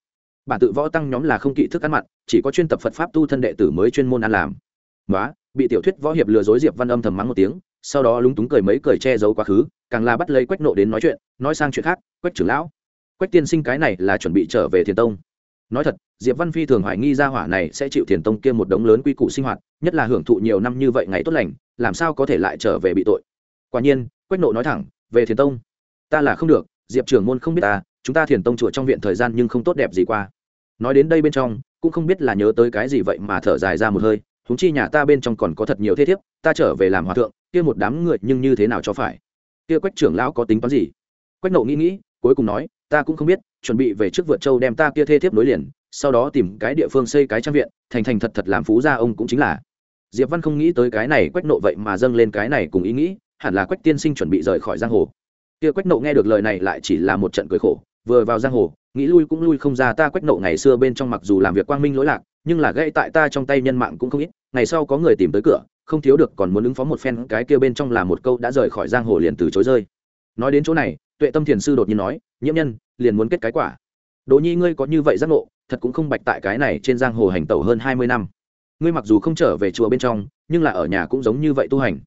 Bản tự võ tăng nhóm là không kỵ thức ăn mặn, chỉ có chuyên tập phật pháp tu thân đệ tử mới chuyên môn ăn làm. Nói bị tiểu thuyết võ hiệp lừa dối diệp văn âm thầm mắng một tiếng, sau đó lúng túng cười mấy cười che giấu quá khứ, càng là bắt lấy quách nộ đến nói chuyện, nói sang chuyện khác, quách trưởng lão, quách tiên sinh cái này là chuẩn bị trở về thiền tông nói thật, diệp văn phi thường hoài nghi ra hỏa này sẽ chịu thiền tông kia một đống lớn quy củ sinh hoạt, nhất là hưởng thụ nhiều năm như vậy ngày tốt lành, làm sao có thể lại trở về bị tội. Quả nhiên, quách nộ nói thẳng, về thiền tông, ta là không được, diệp trưởng môn không biết ta, chúng ta thiền tông chùa trong viện thời gian nhưng không tốt đẹp gì qua. Nói đến đây bên trong, cũng không biết là nhớ tới cái gì vậy mà thở dài ra một hơi húng chi nhà ta bên trong còn có thật nhiều thế thiếp, ta trở về làm hòa thượng, kia một đám người nhưng như thế nào cho phải? Kia quách trưởng lão có tính toán gì? Quách nộ nghĩ nghĩ cuối cùng nói, ta cũng không biết, chuẩn bị về trước vượt châu đem ta kia thê thiếp nối liền, sau đó tìm cái địa phương xây cái trang viện, thành thành thật thật làm phú gia ông cũng chính là. Diệp văn không nghĩ tới cái này quách nộ vậy mà dâng lên cái này cùng ý nghĩ, hẳn là quách tiên sinh chuẩn bị rời khỏi giang hồ. Kia quách nộ nghe được lời này lại chỉ là một trận cười khổ, vừa vào giang hồ, nghĩ lui cũng lui không ra ta quách nộ ngày xưa bên trong mặc dù làm việc quang minh lỗi lạc, nhưng là gây tại ta trong tay nhân mạng cũng không ít, ngày sau có người tìm tới cửa, không thiếu được còn muốn ứng phó một phen, cái kia bên trong là một câu đã rời khỏi giang hồ liền từ chối rơi. Nói đến chỗ này tuệ tâm thiền sư đột nhiên nói, nhiễm nhân, liền muốn kết cái quả. Đỗ nhi, ngươi có như vậy giác ngộ, thật cũng không bạch tại cái này trên giang hồ hành tẩu hơn hai mươi năm. Ngươi mặc dù không trở về chùa bên trong, nhưng là ở nhà cũng giống như vậy tu hành.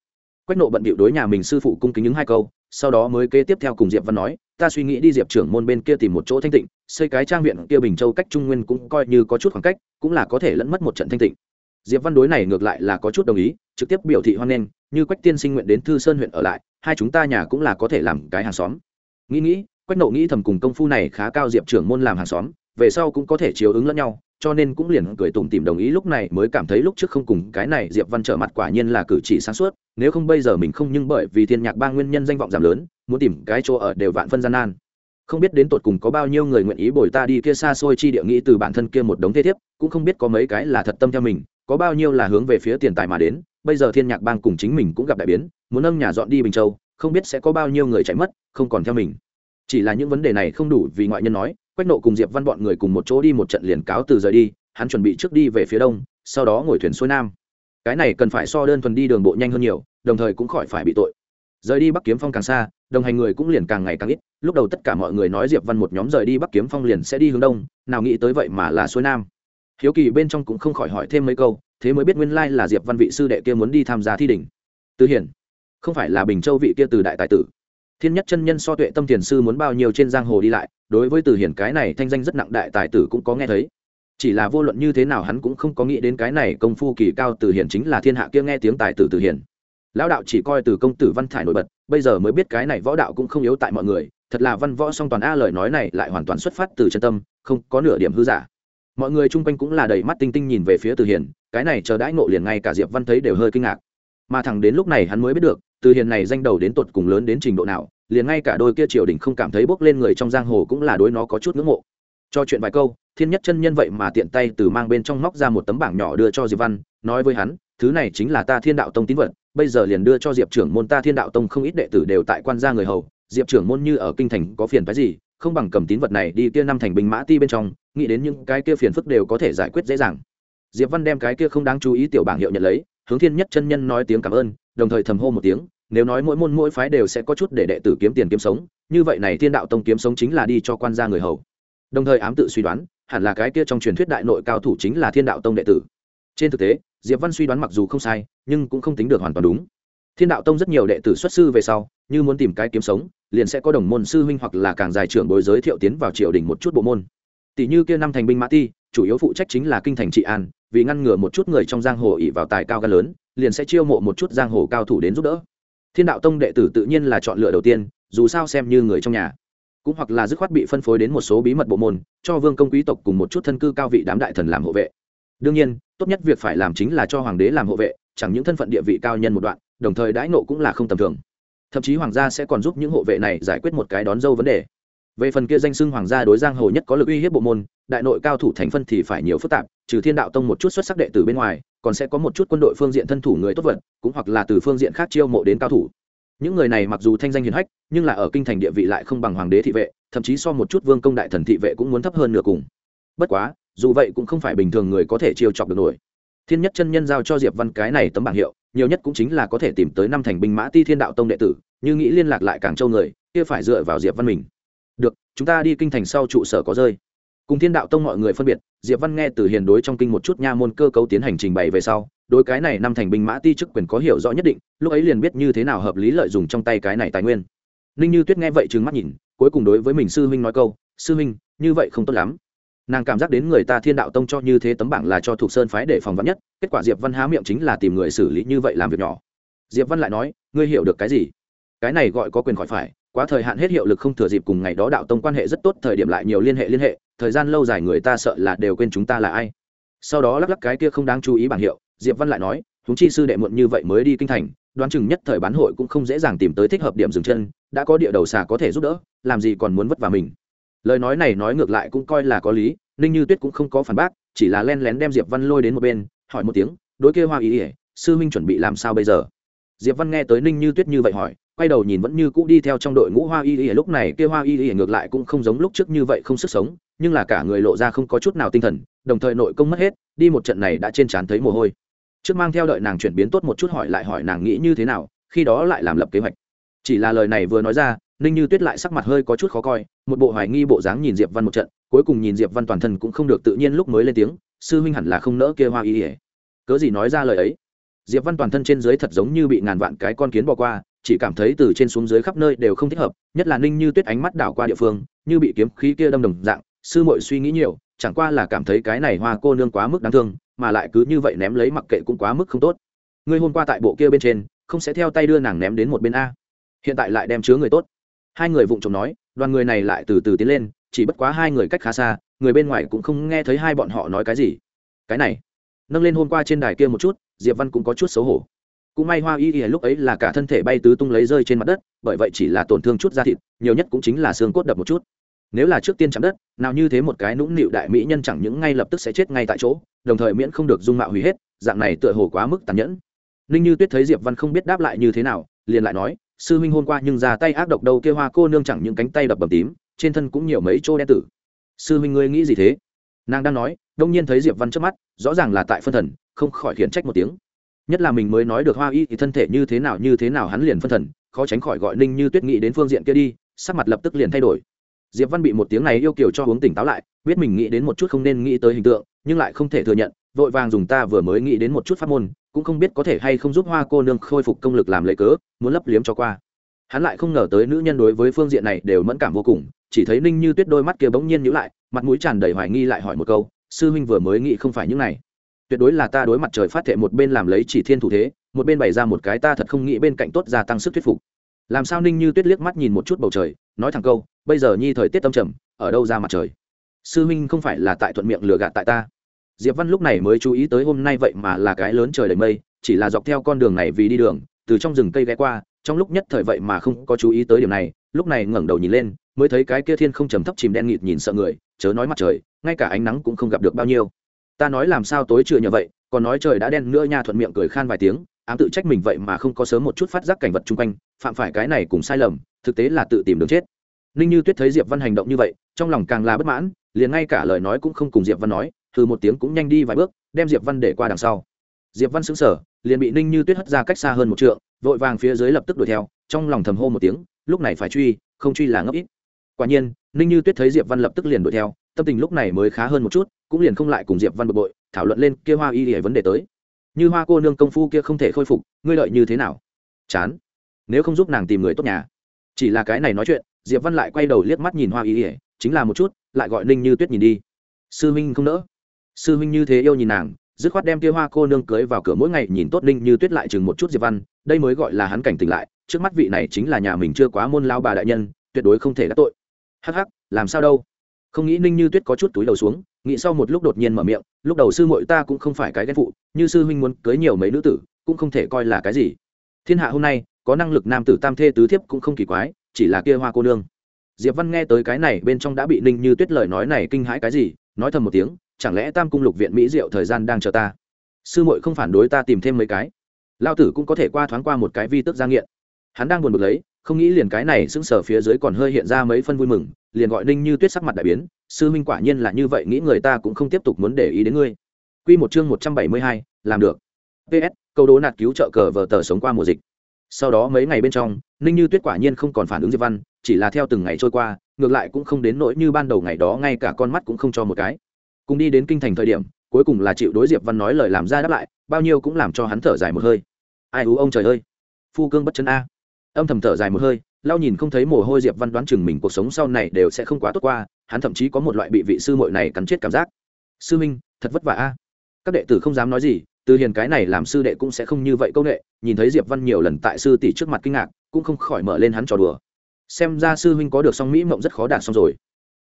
Quách nộ bận bịu đối nhà mình sư phụ cung kính những hai câu, sau đó mới kế tiếp theo cùng diệp văn nói, ta suy nghĩ đi diệp trưởng môn bên kia tìm một chỗ thanh tịnh, xây cái trang viện kia bình châu cách trung nguyên cũng coi như có chút khoảng cách, cũng là có thể lẫn mất một trận thanh tịnh. Diệp văn đối này ngược lại là có chút đồng ý, trực tiếp biểu thị hoan nghênh, như quách tiên sinh nguyện đến thư sơn huyện ở lại, hai chúng ta nhà cũng là có thể làm cái hàng xóm nghĩ nghĩ, quách nộ nghĩ thầm cùng công phu này khá cao diệp trưởng môn làm hàng xóm, về sau cũng có thể chiếu ứng lẫn nhau, cho nên cũng liền cười tủm tìm đồng ý lúc này mới cảm thấy lúc trước không cùng cái này diệp văn trở mặt quả nhiên là cử chỉ sáng suốt, nếu không bây giờ mình không nhưng bởi vì thiên nhạc ba nguyên nhân danh vọng giảm lớn, muốn tìm cái chỗ ở đều vạn phân gian nan. Không biết đến tột cùng có bao nhiêu người nguyện ý bồi ta đi kia xa xôi chi địa nghĩ từ bản thân kia một đống thế thiếp, cũng không biết có mấy cái là thật tâm theo mình, có bao nhiêu là hướng về phía tiền tài mà đến, bây giờ thiên nhạc bang cùng chính mình cũng gặp đại biến, muốn nâng nhà dọn đi bình châu không biết sẽ có bao nhiêu người chạy mất, không còn theo mình. Chỉ là những vấn đề này không đủ vì ngoại nhân nói, quách nộ cùng diệp văn bọn người cùng một chỗ đi một trận liền cáo từ rời đi, hắn chuẩn bị trước đi về phía đông, sau đó ngồi thuyền xuôi nam. Cái này cần phải so đơn thuần đi đường bộ nhanh hơn nhiều, đồng thời cũng khỏi phải bị tội. Rời đi bắc kiếm phong càng xa, đồng hành người cũng liền càng ngày càng ít, lúc đầu tất cả mọi người nói diệp văn một nhóm rời đi bắc kiếm phong liền sẽ đi hướng đông, nào nghĩ tới vậy mà là xuôi nam. Hiếu kỳ bên trong cũng không khỏi hỏi thêm mấy câu, thế mới biết nguyên lai là diệp văn vị sư đệ kia muốn đi tham gia thi đỉnh. Tư hiển không phải là bình châu vị kia từ đại tài tử. Thiên nhất chân nhân so tuệ tâm thiền sư muốn bao nhiêu trên giang hồ đi lại, đối với từ hiển cái này thanh danh rất nặng đại tài tử cũng có nghe thấy. Chỉ là vô luận như thế nào hắn cũng không có nghĩ đến cái này công phu kỳ cao từ hiển chính là thiên hạ kia nghe tiếng tài tử từ hiển. Lão đạo chỉ coi từ công tử văn thải nổi bật, bây giờ mới biết cái này võ đạo cũng không yếu tại mọi người, thật là văn võ song toàn a lời nói này lại hoàn toàn xuất phát từ chân tâm, không có nửa điểm hư giả. Mọi người chung quanh cũng là đầy mắt tinh tinh nhìn về phía từ hiển, cái này chờ đãi ngộ liền ngay cả diệp văn thấy đều hơi kinh ngạc. Mà thẳng đến lúc này hắn mới biết được từ hiền này danh đầu đến tột cùng lớn đến trình độ nào, liền ngay cả đôi kia triều đình không cảm thấy bốc lên người trong giang hồ cũng là đối nó có chút ngưỡng mộ. Cho chuyện vài câu, thiên nhất chân nhân vậy mà tiện tay từ mang bên trong móc ra một tấm bảng nhỏ đưa cho diệp văn, nói với hắn, thứ này chính là ta thiên đạo tông tín vật, bây giờ liền đưa cho diệp trưởng môn ta thiên đạo tông không ít đệ tử đều tại quan gia người hầu, diệp trưởng môn như ở kinh thành có phiền phái gì, không bằng cầm tín vật này đi kia năm thành binh mã ti bên trong, nghĩ đến những cái kia phiền phức đều có thể giải quyết dễ dàng. Diệp văn đem cái kia không đáng chú ý tiểu bảng hiệu nhận lấy, hướng thiên nhất chân nhân nói tiếng cảm ơn, đồng thời thầm hô một tiếng nếu nói mỗi môn mỗi phái đều sẽ có chút để đệ tử kiếm tiền kiếm sống, như vậy này thiên đạo tông kiếm sống chính là đi cho quan gia người hầu. Đồng thời ám tự suy đoán, hẳn là cái kia trong truyền thuyết đại nội cao thủ chính là thiên đạo tông đệ tử. Trên thực tế, diệp văn suy đoán mặc dù không sai, nhưng cũng không tính được hoàn toàn đúng. Thiên đạo tông rất nhiều đệ tử xuất sư về sau, như muốn tìm cái kiếm sống, liền sẽ có đồng môn sư huynh hoặc là càng dài trưởng bối giới thiệu tiến vào triều đình một chút bộ môn. Tỷ như kia năm thành binh mã ti, chủ yếu phụ trách chính là kinh thành trị an, vì ngăn ngừa một chút người trong giang hồ ỉ vào tài cao gan lớn, liền sẽ chiêu mộ một chút giang hồ cao thủ đến giúp đỡ thiên đạo tông đệ tử tự nhiên là chọn lựa đầu tiên, dù sao xem như người trong nhà. Cũng hoặc là dứt khoát bị phân phối đến một số bí mật bộ môn, cho vương công quý tộc cùng một chút thân cư cao vị đám đại thần làm hộ vệ. Đương nhiên, tốt nhất việc phải làm chính là cho hoàng đế làm hộ vệ, chẳng những thân phận địa vị cao nhân một đoạn, đồng thời đãi nộ cũng là không tầm thường. Thậm chí hoàng gia sẽ còn giúp những hộ vệ này giải quyết một cái đón dâu vấn đề. Về phần kia danh xưng hoàng gia đối giang hồ nhất có lực uy hiếp bộ môn, đại nội cao thủ thành phân thì phải nhiều phức tạp, trừ thiên đạo tông một chút xuất sắc đệ tử bên ngoài còn sẽ có một chút quân đội phương diện thân thủ người tốt vật, cũng hoặc là từ phương diện khác chiêu mộ đến cao thủ. Những người này mặc dù thanh danh hiền hách, nhưng là ở kinh thành địa vị lại không bằng hoàng đế thị vệ, thậm chí so một chút vương công đại thần thị vệ cũng muốn thấp hơn nửa cùng. Bất quá, dù vậy cũng không phải bình thường người có thể chiêu chọc được nổi. Thiên nhất chân nhân giao cho diệp văn cái này tấm bảng hiệu, nhiều nhất cũng chính là có thể tìm tới năm thành binh mã ti thiên đạo tông đệ tử, như nghĩ liên lạc lại càng châu người, kia phải dựa vào diệp văn mình. Được, chúng ta đi kinh thành sau trụ sở có rơi cùng thiên đạo tông mọi người phân biệt, diệp văn nghe từ hiền đối trong kinh một chút nha môn cơ cấu tiến hành trình bày về sau, đối cái này năm thành binh mã ti chức quyền có hiểu rõ nhất định, lúc ấy liền biết như thế nào hợp lý lợi dụng trong tay cái này tài nguyên. Ninh như tuyết nghe vậy trừng mắt nhìn, cuối cùng đối với mình sư huynh nói câu, sư huynh, như vậy không tốt lắm. Nàng cảm giác đến người ta thiên đạo tông cho như thế tấm bảng là cho thuộc sơn phái để phòng vắn nhất, kết quả diệp văn há miệng chính là tìm người xử lý như vậy làm việc nhỏ. Diệp văn lại nói, ngươi hiểu được cái gì? Cái này gọi có quyền khỏi phải quá thời hạn hết hiệu lực không thừa dịp cùng ngày đó đạo tông quan hệ rất tốt, thời điểm lại nhiều liên hệ liên hệ, thời gian lâu dài người ta sợ là đều quên chúng ta là ai. Sau đó lắc lắc cái kia không đáng chú ý bảng hiệu, diệp văn lại nói chúng chi sư đệ muộn như vậy mới đi kinh thành, đoán chừng nhất thời bán hội cũng không dễ dàng tìm tới thích hợp điểm dừng chân, đã có địa đầu xà có thể giúp đỡ, làm gì còn muốn vất vả mình. Lời nói này nói ngược lại cũng coi là có lý, ninh như tuyết cũng không có phản bác, chỉ là len lén đem diệp văn lôi đến một bên, hỏi một tiếng, đối kia hoa ý ỉa sư Minh chuẩn bị làm sao bây giờ? Diệp văn nghe tới ninh như tuyết như vậy hỏi quay đầu nhìn vẫn như cũ đi theo trong đội ngũ hoa y y, lúc này kia hoa y y ngược lại cũng không giống lúc trước như vậy không sức sống, nhưng là cả người lộ ra không có chút nào tinh thần, đồng thời nội công mất hết, đi một trận này đã trên trán thấy mồ hôi. Trước mang theo đợi nàng chuyển biến tốt một chút hỏi lại hỏi nàng nghĩ như thế nào, khi đó lại làm lập kế hoạch. Chỉ là lời này vừa nói ra, ninh như tuyết lại sắc mặt hơi có chút khó coi, một bộ hoài nghi bộ dáng nhìn diệp văn một trận, cuối cùng nhìn diệp văn toàn thân cũng không được tự nhiên lúc mới lên tiếng, sư huynh hẳn là không nỡ kia hoa y ỉa cớ gì nói ra lời ấy? Diệp văn toàn thân trên dưới thật giống như bị ngàn vạn cái con kiến bỏ qua chỉ cảm thấy từ trên xuống dưới khắp nơi đều không thích hợp, nhất là ninh như tuyết ánh mắt đảo qua địa phương, như bị kiếm khí kia đâm đồng dạng, sư muội suy nghĩ nhiều, chẳng qua là cảm thấy cái này hoa cô nương quá mức đáng thương, mà lại cứ như vậy ném lấy mặc kệ cũng quá mức không tốt. Ngươi hôm qua tại bộ kia bên trên, không sẽ theo tay đưa nàng ném đến một bên a. Hiện tại lại đem chứa người tốt. Hai người vụng trộm nói, đoàn người này lại từ từ tiến lên, chỉ bất quá hai người cách khá xa, người bên ngoài cũng không nghe thấy hai bọn họ nói cái gì. Cái này, nâng lên hôm qua trên đài kia một chút, diệp văn cũng có chút xấu hổ cũng may hoa y y lúc ấy là cả thân thể bay tứ tung lấy rơi trên mặt đất, bởi vậy chỉ là tổn thương chút da thịt, nhiều nhất cũng chính là xương cốt đập một chút. Nếu là trước tiên chạm đất, nào như thế một cái nũng nịu đại mỹ nhân chẳng những ngay lập tức sẽ chết ngay tại chỗ, đồng thời miễn không được dung mạo hủy hết, dạng này tựa hồ quá mức tàn nhẫn. Ninh như tuyết thấy diệp văn không biết đáp lại như thế nào, liền lại nói, sư huynh hôm qua nhưng ra tay ác độc đâu kia hoa cô nương chẳng những cánh tay đập bầm tím, trên thân cũng nhiều mấy chỗ đen tử. Sư huynh ngươi nghĩ gì thế? Nàng đang nói, đông nhiên thấy diệp văn trước mắt, rõ ràng là tại phân thần, không khỏi khiển trách một tiếng nhất là mình mới nói được hoa y thì thân thể như thế nào như thế nào hắn liền phân thần, khó tránh khỏi gọi ninh như tuyết nghĩ đến phương diện kia đi, sắc mặt lập tức liền thay đổi. Diệp văn bị một tiếng này yêu kiều cho uống tỉnh táo lại, biết mình nghĩ đến một chút không nên nghĩ tới hình tượng, nhưng lại không thể thừa nhận, vội vàng dùng ta vừa mới nghĩ đến một chút pháp môn, cũng không biết có thể hay không giúp hoa cô nương khôi phục công lực làm lấy cớ, muốn lấp liếm cho qua. Hắn lại không ngờ tới nữ nhân đối với phương diện này đều mẫn cảm vô cùng, chỉ thấy ninh như tuyết đôi mắt kia bỗng nhiên nhữ lại, mặt mũi tràn đầy hoài nghi lại hỏi một câu, sư huynh vừa mới nghĩ không phải những này tuyệt đối là ta đối mặt trời phát thệ một bên làm lấy chỉ thiên thủ thế, một bên bày ra một cái ta thật không nghĩ bên cạnh tốt gia tăng sức thuyết phục. Làm sao ninh như tuyết liếc mắt nhìn một chút bầu trời, nói thẳng câu, bây giờ nhi thời tiết tâm trầm, ở đâu ra mặt trời? Sư huynh không phải là tại thuận miệng lừa gạt tại ta. Diệp văn lúc này mới chú ý tới hôm nay vậy mà là cái lớn trời đầy mây, chỉ là dọc theo con đường này vì đi đường, từ trong rừng cây ghé qua, trong lúc nhất thời vậy mà không có chú ý tới điểm này, lúc này ngẩng đầu nhìn lên, mới thấy cái kia thiên không trầm thấp chìm đen nghịt nhìn sợ người, chớ nói mặt trời, ngay cả ánh nắng cũng không gặp được bao nhiêu ta nói làm sao tối chưa nhờ vậy, còn nói trời đã đen nữa nha, thuận miệng cười khan vài tiếng, ám tự trách mình vậy mà không có sớm một chút phát giác cảnh vật chung quanh, phạm phải cái này cùng sai lầm, thực tế là tự tìm đường chết. Ninh như tuyết thấy diệp văn hành động như vậy, trong lòng càng là bất mãn, liền ngay cả lời nói cũng không cùng diệp văn nói từ một tiếng cũng nhanh đi vài bước, đem diệp văn để qua đằng sau. Diệp văn xứng sở liền bị ninh như tuyết hất ra cách xa hơn một trượng, vội vàng phía dưới lập tức đuổi theo, trong lòng thầm hô một tiếng, lúc này phải truy, không truy là ngấp ít. Quả nhiên, ninh như tuyết thấy diệp văn lập tức liền đuổi theo tâm tình lúc này mới khá hơn một chút, cũng liền không lại cùng diệp văn bực bội, thảo luận lên kia hoa y để vấn đề tới. Như hoa cô nương công phu kia không thể khôi phục, ngươi lợi như thế nào? Chán. Nếu không giúp nàng tìm người tốt nhà. Chỉ là cái này nói chuyện, diệp văn lại quay đầu liếc mắt nhìn hoa y ỉa chính là một chút, lại gọi ninh như tuyết nhìn đi. Sư huynh không nỡ. Sư huynh như thế yêu nhìn nàng, dứt khoát đem kia hoa cô nương cưới vào cửa mỗi ngày nhìn tốt ninh như tuyết lại chừng một chút diệp văn, đây mới gọi là hắn cảnh tỉnh lại, trước mắt vị này chính là nhà mình chưa quá môn lao bà đại nhân, tuyệt đối không thể đắc tội. Hắc hắc, làm sao đâu? Không nghĩ ninh như tuyết có chút túi đầu xuống, nghĩ sau một lúc đột nhiên mở miệng, lúc đầu sư muội ta cũng không phải cái ghen phụ, như sư huynh muốn cưới nhiều mấy nữ tử, cũng không thể coi là cái gì. Thiên hạ hôm nay, có năng lực nam tử tam thê tứ thiếp cũng không kỳ quái, chỉ là kia hoa cô nương. Diệp văn nghe tới cái này, bên trong đã bị ninh như tuyết lời nói này kinh hãi cái gì, nói thầm một tiếng, chẳng lẽ tam cung lục viện mỹ diệu thời gian đang chờ ta? Sư muội không phản đối ta tìm thêm mấy cái. Lao tử cũng có thể qua thoáng qua một cái vi tức gia nghiện. Hắn đang buồn bực lấy, không nghĩ liền cái này sững sờ phía dưới còn hơi hiện ra mấy phân vui mừng liền gọi ninh như tuyết sắc mặt đại biến sư minh quả nhiên là như vậy nghĩ người ta cũng không tiếp tục muốn để ý đến ngươi Quy một chương một trăm bảy mươi hai, làm được. PS, câu đố nạt cứu trợ cờ vờ tờ sống qua mùa dịch. Sau đó mấy ngày bên trong, Ninh Như Tuyết quả nhiên không còn phản ứng Diệp Văn, chỉ là theo từng ngày trôi qua, ngược lại cũng không đến nỗi như ban đầu ngày đó ngay cả con mắt cũng không cho một cái. Cùng đi đến kinh thành thời điểm, cuối cùng là chịu đối Diệp Văn nói lời làm ra đáp lại, bao nhiêu cũng làm cho hắn thở dài một hơi. Ai u ông trời ơi, phu cương bất chân a. Âm thầm thở dài một hơi, lau nhìn không thấy mồ hôi Diệp Văn đoán chừng mình cuộc sống sau này đều sẽ không quá tốt qua, hắn thậm chí có một loại bị vị sư muội này cắn chết cảm giác. Sư Minh, thật vất vả a. Các đệ tử không dám nói gì từ hiền cái này làm sư đệ cũng sẽ không như vậy công nghệ nhìn thấy diệp văn nhiều lần tại sư tỷ trước mặt kinh ngạc cũng không khỏi mở lên hắn trò đùa. Xem ra sư huynh có được song mỹ mộng rất khó đạt xong rồi.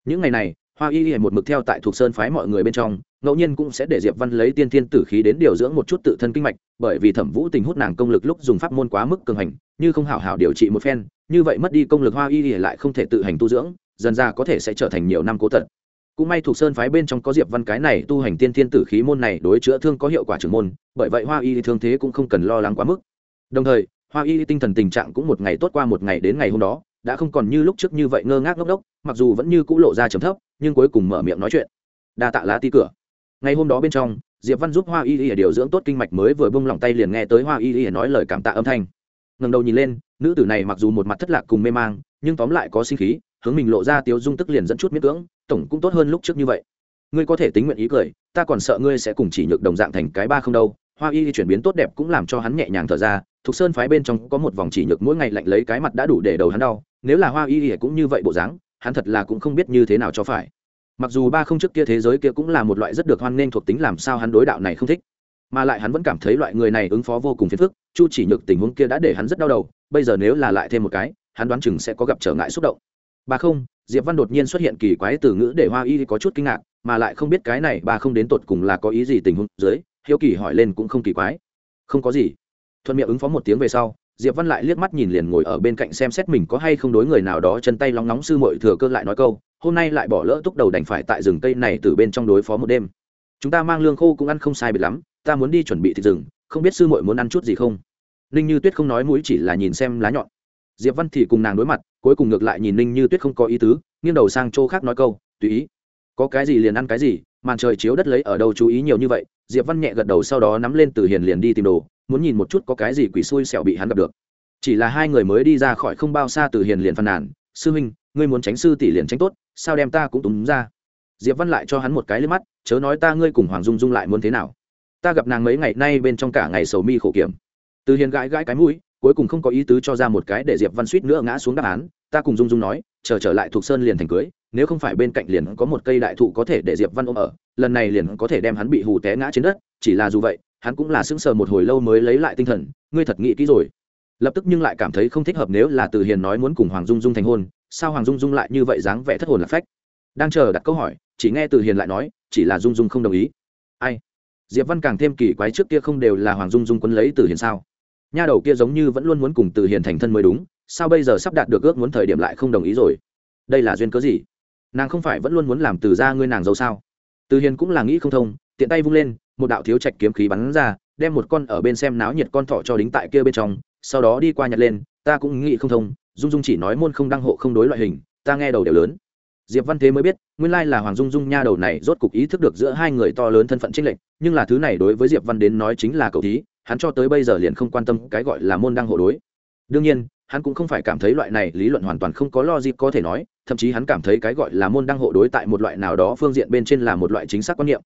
Những ngày này hoa y y một mực theo tại thuộc sơn phái mọi người bên trong ngẫu nhiên cũng sẽ để diệp văn lấy tiên thiên tử khí đến điều dưỡng một chút tự thân kinh mạch bởi vì thẩm vũ tình hút nàng công lực lúc dùng pháp môn quá mức cường hành như không hảo hảo điều trị một phen như vậy mất đi công lực hoa y thì lại không thể tự hành tu dưỡng, dần ra có thể sẽ trở thành nhiều năm cố tật. Cũng may thuộc sơn phái bên trong có diệp văn cái này tu hành tiên thiên tử khí môn này đối chữa thương có hiệu quả trưởng môn, bởi vậy hoa y thương thế cũng không cần lo lắng quá mức. Đồng thời, hoa y tinh thần tình trạng cũng một ngày tốt qua một ngày đến ngày hôm đó, đã không còn như lúc trước như vậy ngơ ngác ngốc đốc mặc dù vẫn như cũ lộ ra trầm thấp, nhưng cuối cùng mở miệng nói chuyện. Đa tạ lá ti cửa. Ngày hôm đó bên trong, diệp văn giúp hoa y y điều dưỡng tốt kinh mạch mới vừa bông lỏng tay liền nghe tới hoa y y nói lời cảm tạ âm thanh ngẩng đầu nhìn lên, nữ tử này mặc dù một mặt thất lạc cùng mê mang, nhưng tóm lại có sinh khí, hướng mình lộ ra tiếu dung tức liền dẫn chút miễn cưỡng, tổng cũng tốt hơn lúc trước như vậy. Ngươi có thể tính nguyện ý cười, ta còn sợ ngươi sẽ cùng chỉ nhược đồng dạng thành cái ba không đâu. Hoa y chuyển biến tốt đẹp cũng làm cho hắn nhẹ nhàng thở ra, thục sơn phái bên trong có một vòng chỉ nhược mỗi ngày lạnh lấy cái mặt đã đủ để đầu hắn đau, nếu là hoa y cũng như vậy bộ dáng, hắn thật là cũng không biết như thế nào cho phải. Mặc dù ba không trước kia thế giới kia cũng là một loại rất được hoan nghênh thuộc tính làm sao hắn đối đạo này không thích mà lại hắn vẫn cảm thấy loại người này ứng phó vô cùng phiền phức, chu chỉ nhược tình huống kia đã để hắn rất đau đầu, bây giờ nếu là lại thêm một cái, hắn đoán chừng sẽ có gặp trở ngại xúc động. Bà không, diệp văn đột nhiên xuất hiện kỳ quái từ ngữ để hoa y có chút kinh ngạc, mà lại không biết cái này bà không đến tột cùng là có ý gì tình huống dưới, hiếu kỳ hỏi lên cũng không kỳ quái. Không có gì. Thuận miệng ứng phó một tiếng về sau, diệp văn lại liếc mắt nhìn liền ngồi ở bên cạnh xem xét mình có hay không đối người nào đó chân tay lóng nóng sư muội thừa cơ lại nói câu, hôm nay lại bỏ lỡ túc đầu đành phải tại rừng cây này từ bên trong đối phó một đêm. Chúng ta mang lương khô cũng ăn không sai biệt lắm ta muốn đi chuẩn bị thịt rừng, không biết sư muội muốn ăn chút gì không? Ninh như tuyết không nói mũi chỉ là nhìn xem lá nhọn. Diệp văn thì cùng nàng đối mặt, cuối cùng ngược lại nhìn ninh như tuyết không có ý tứ, nghiêng đầu sang chỗ khác nói câu, tùy ý. Có cái gì liền ăn cái gì, màn trời chiếu đất lấy ở đâu chú ý nhiều như vậy. Diệp văn nhẹ gật đầu sau đó nắm lên từ hiền liền đi tìm đồ, muốn nhìn một chút có cái gì quỷ xui xẻo bị hắn gặp được. Chỉ là hai người mới đi ra khỏi không bao xa từ hiền liền phàn nàn, sư huynh, ngươi muốn tránh sư tỷ liền tránh tốt, sao đem ta cũng túm ra? Diệp văn lại cho hắn một cái lên mắt, chớ nói ta ngươi cùng hoàng dung dung lại muốn thế nào ta gặp nàng mấy ngày nay bên trong cả ngày sầu mi khổ kiểm. Từ hiền gãi gãi cái mũi, cuối cùng không có ý tứ cho ra một cái để diệp văn suýt nữa ngã xuống đáp án, ta cùng dung dung nói, chờ trở lại thuộc sơn liền thành cưới, nếu không phải bên cạnh liền có một cây đại thụ có thể để diệp văn ôm ở, lần này liền có thể đem hắn bị hù té ngã trên đất, chỉ là dù vậy, hắn cũng là sững sờ một hồi lâu mới lấy lại tinh thần, ngươi thật nghĩ kỹ rồi. Lập tức nhưng lại cảm thấy không thích hợp nếu là từ hiền nói muốn cùng hoàng dung dung thành hôn, sao hoàng dung dung lại như vậy dáng vẻ thất hồn lạc phách? Đang chờ đặt câu hỏi, chỉ nghe từ hiền lại nói, chỉ là dung dung không đồng ý. Ai? Diệp văn càng thêm kỳ quái trước kia không đều là hoàng dung dung quấn lấy từ hiền sao? Nha đầu kia giống như vẫn luôn muốn cùng từ hiền thành thân mới đúng, sao bây giờ sắp đạt được ước muốn thời điểm lại không đồng ý rồi? Đây là duyên cớ gì? Nàng không phải vẫn luôn muốn làm từ ra ngươi nàng dâu sao? Từ hiền cũng là nghĩ không thông, tiện tay vung lên, một đạo thiếu trạch kiếm khí bắn ra, đem một con ở bên xem náo nhiệt con thỏ cho đính tại kia bên trong, sau đó đi qua nhặt lên, ta cũng nghĩ không thông, dung dung chỉ nói môn không đăng hộ không đối loại hình, ta nghe đầu đều lớn diệp văn thế mới biết, nguyên lai là hoàng dung dung nha đầu này rốt cục ý thức được giữa hai người to lớn thân phận trinh lệnh nhưng là thứ này đối với diệp văn đến nói chính là cầu thí, hắn cho tới bây giờ liền không quan tâm cái gọi là môn đăng hộ đối. Đương nhiên, hắn cũng không phải cảm thấy loại này lý luận hoàn toàn không có logic có thể nói, thậm chí hắn cảm thấy cái gọi là môn đăng hộ đối tại một loại nào đó phương diện bên trên là một loại chính xác quan niệm.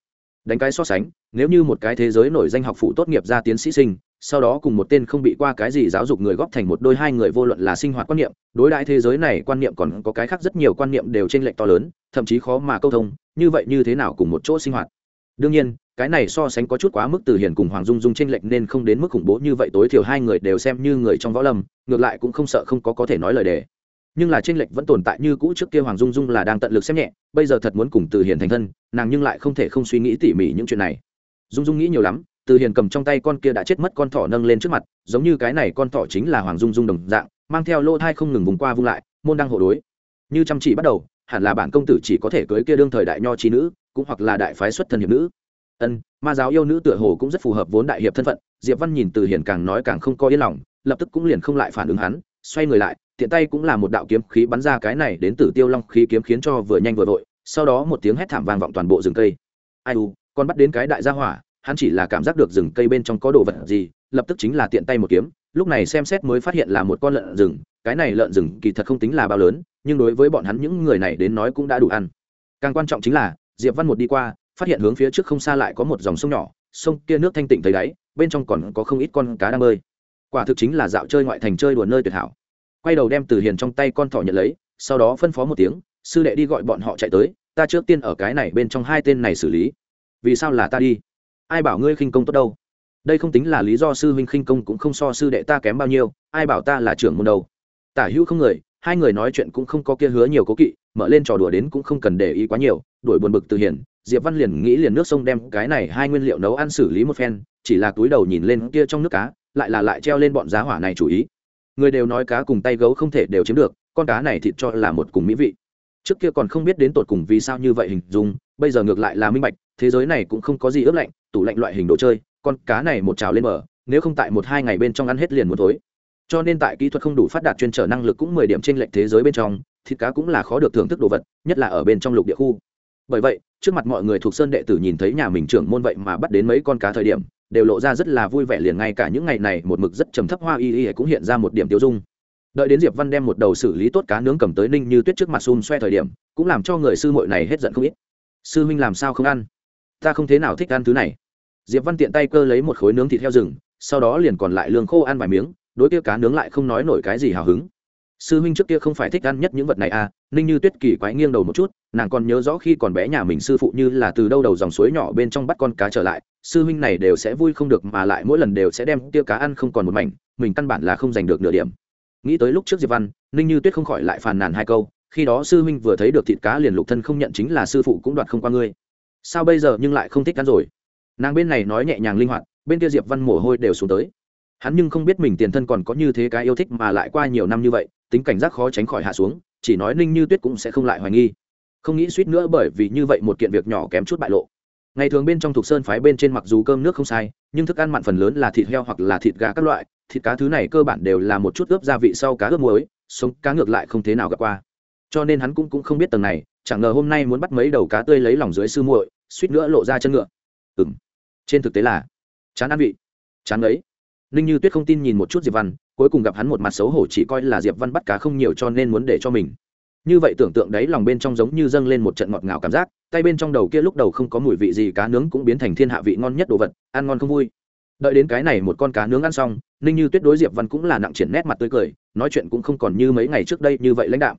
Đánh cái so sánh, nếu như một cái thế giới nổi danh học phụ tốt nghiệp ra tiến sĩ sinh sau đó cùng một tên không bị qua cái gì giáo dục người góp thành một đôi hai người vô luận là sinh hoạt quan niệm, đối đãi thế giới này quan niệm còn có cái khác rất nhiều quan niệm đều t r ê n lệch to lớn, thậm chí khó mà câu thông, như vậy như thế nào cùng một chỗ sinh hoạt? Đương nhiên, cái này so sánh có chút quá mức từ hiền cùng hoàng dung dung t r ê n lệch nên không đến mức khủng bố như vậy, tối thiểu hai người đều xem như người trong võ lâm, ngược lại cũng không sợ không có có thể nói lời đề. Nhưng là tranh lệch vẫn tồn tại như cũ trước kia hoàng dung dung là đang tận lực xem nhẹ, bây giờ thật muốn cùng từ hiền thành thân, nàng nhưng lại không thể không suy nghĩ tỉ mỉ những chuyện này. Dung dung nghĩ nhiều lắm từ hiền cầm trong tay con kia đã chết mất con thỏ nâng lên trước mặt, giống như cái này con thỏ chính là hoàng dung dung đồng dạng, mang theo lô thai không ngừng vùng qua vung lại, môn đăng hộ đối. Như chăm chỉ bắt đầu, hẳn là bản công tử chỉ có thể cưới kia đương thời đại nho trí nữ, cũng hoặc là đại phái xuất thân hiệp nữ. Ân, ma giáo yêu nữ tựa hồ cũng rất phù hợp vốn đại hiệp thân phận, diệp văn nhìn từ hiền càng nói càng không có yên lòng, lập tức cũng liền không lại phản ứng hắn, xoay người lại, tiện tay cũng là một đạo kiếm khí bắn ra cái này đến từ tiêu long khí kiếm khiến cho vừa nhanh vừa vội, sau đó một tiếng hét thảm vang vọng toàn bộ rừng cây. Ai u, con bắt đến cái đại gia hỏa hắn chỉ là cảm giác được rừng cây bên trong có đồ vật gì, lập tức chính là tiện tay một kiếm, lúc này xem xét mới phát hiện là một con lợn rừng, cái này lợn rừng kỳ thật không tính là bao lớn, nhưng đối với bọn hắn những người này đến nói cũng đã đủ ăn. Càng quan trọng chính là, diệp văn một đi qua, phát hiện hướng phía trước không xa lại có một dòng sông nhỏ, sông kia nước thanh tịnh thấy đáy, bên trong còn có không ít con cá đang bơi. Quả thực chính là dạo chơi ngoại thành chơi đùa nơi tuyệt hảo. Quay đầu đem từ hiền trong tay con thỏ nhận lấy, sau đó phân phó một tiếng, sư đệ đi gọi bọn họ chạy tới, ta trước tiên ở cái này bên trong hai tên này xử lý. Vì sao là ta đi? Ai bảo ngươi khinh công tốt đâu? Đây không tính là lý do sư huynh khinh công cũng không so sư đệ ta kém bao nhiêu, ai bảo ta là trưởng môn đầu? tả hữu không người, hai người nói chuyện cũng không có kia hứa nhiều cố kỵ, mở lên trò đùa đến cũng không cần để ý quá nhiều, đuổi buồn bực từ hiền, diệp văn liền nghĩ liền nước sông đem cái này hai nguyên liệu nấu ăn xử lý một phen, chỉ là túi đầu nhìn lên kia trong nước cá, lại là lại treo lên bọn giá hỏa này chủ ý. Người đều nói cá cùng tay gấu không thể đều chiếm được, con cá này thịt cho là một cùng mỹ vị trước kia còn không biết đến tột cùng vì sao như vậy hình dung, bây giờ ngược lại là minh bạch, thế giới này cũng không có gì ướp lạnh, tủ lạnh loại hình đồ chơi, con cá này một trào lên mở nếu không tại một hai ngày bên trong ăn hết liền một thối. Cho nên tại kỹ thuật không đủ phát đạt chuyên trở năng lực cũng mười điểm trên lệnh thế giới bên trong, thịt cá cũng là khó được thưởng thức đồ vật, nhất là ở bên trong lục địa khu. Bởi vậy, trước mặt mọi người thuộc sơn đệ tử nhìn thấy nhà mình trưởng môn vậy mà bắt đến mấy con cá thời điểm, đều lộ ra rất là vui vẻ liền ngay cả những ngày này một mực rất trầm thấp hoa y y cũng hiện ra một điểm tiêu dung đợi đến diệp văn đem một đầu xử lý tốt cá nướng cầm tới ninh như tuyết trước mặt xun xoe thời điểm, cũng làm cho người sư muội này hết giận không ít. Sư huynh làm sao không ăn? Ta không thế nào thích ăn thứ này. Diệp văn tiện tay cơ lấy một khối nướng thịt heo rừng, sau đó liền còn lại lương khô ăn vài miếng, đối kia cá nướng lại không nói nổi cái gì hào hứng. Sư huynh trước kia không phải thích ăn nhất những vật này à ninh như tuyết kỳ quái nghiêng đầu một chút, nàng còn nhớ rõ khi còn bé nhà mình sư phụ như là từ đâu đầu dòng suối nhỏ bên trong bắt con cá trở lại, sư huynh này đều sẽ vui không được mà lại mỗi lần đều sẽ đem kia cá ăn không còn một mảnh, mình căn bản là không giành được nửa điểm nghĩ tới lúc trước diệp văn, ninh như tuyết không khỏi lại phàn nàn hai câu, khi đó sư huynh vừa thấy được thịt cá liền lục thân không nhận chính là sư phụ cũng đoạt không qua ngươi. Sao bây giờ nhưng lại không thích ăn rồi? Nàng bên này nói nhẹ nhàng linh hoạt, bên kia diệp văn mồ hôi đều xuống tới. Hắn nhưng không biết mình tiền thân còn có như thế cái yêu thích mà lại qua nhiều năm như vậy, tính cảnh giác khó tránh khỏi hạ xuống, chỉ nói ninh như tuyết cũng sẽ không lại hoài nghi. Không nghĩ suýt nữa bởi vì như vậy một kiện việc nhỏ kém chút bại lộ. Ngày thường bên trong thuộc sơn phái bên trên mặc dù cơm nước không sai, nhưng thức ăn mặn phần lớn là thịt heo hoặc là thịt gà các loại thịt cá thứ này cơ bản đều là một chút ướp gia vị sau cá ướp muối sống cá ngược lại không thế nào gặp qua. Cho nên hắn cũng, cũng không biết tầng này chẳng ngờ hôm nay muốn bắt mấy đầu cá tươi lấy lòng dưới sư muội suýt nữa lộ ra chân ngựa. Ừ m trên thực tế là chán ăn vị chán ấy ninh như tuyết không tin nhìn một chút diệp văn cuối cùng gặp hắn một mặt xấu hổ chỉ coi là diệp văn bắt cá không nhiều cho nên muốn để cho mình. Như vậy tưởng tượng đấy lòng bên trong giống như dâng lên một trận ngọt ngào cảm giác tay bên trong đầu kia lúc đầu không có mùi vị gì cá nướng cũng biến thành thiên hạ vị ngon nhất đồ vật ăn ngon không vui đợi đến cái này một con cá nướng ăn xong, ninh như tuyết đối diệp văn cũng là nặng triển nét mặt tươi cười, nói chuyện cũng không còn như mấy ngày trước đây như vậy lãnh đạo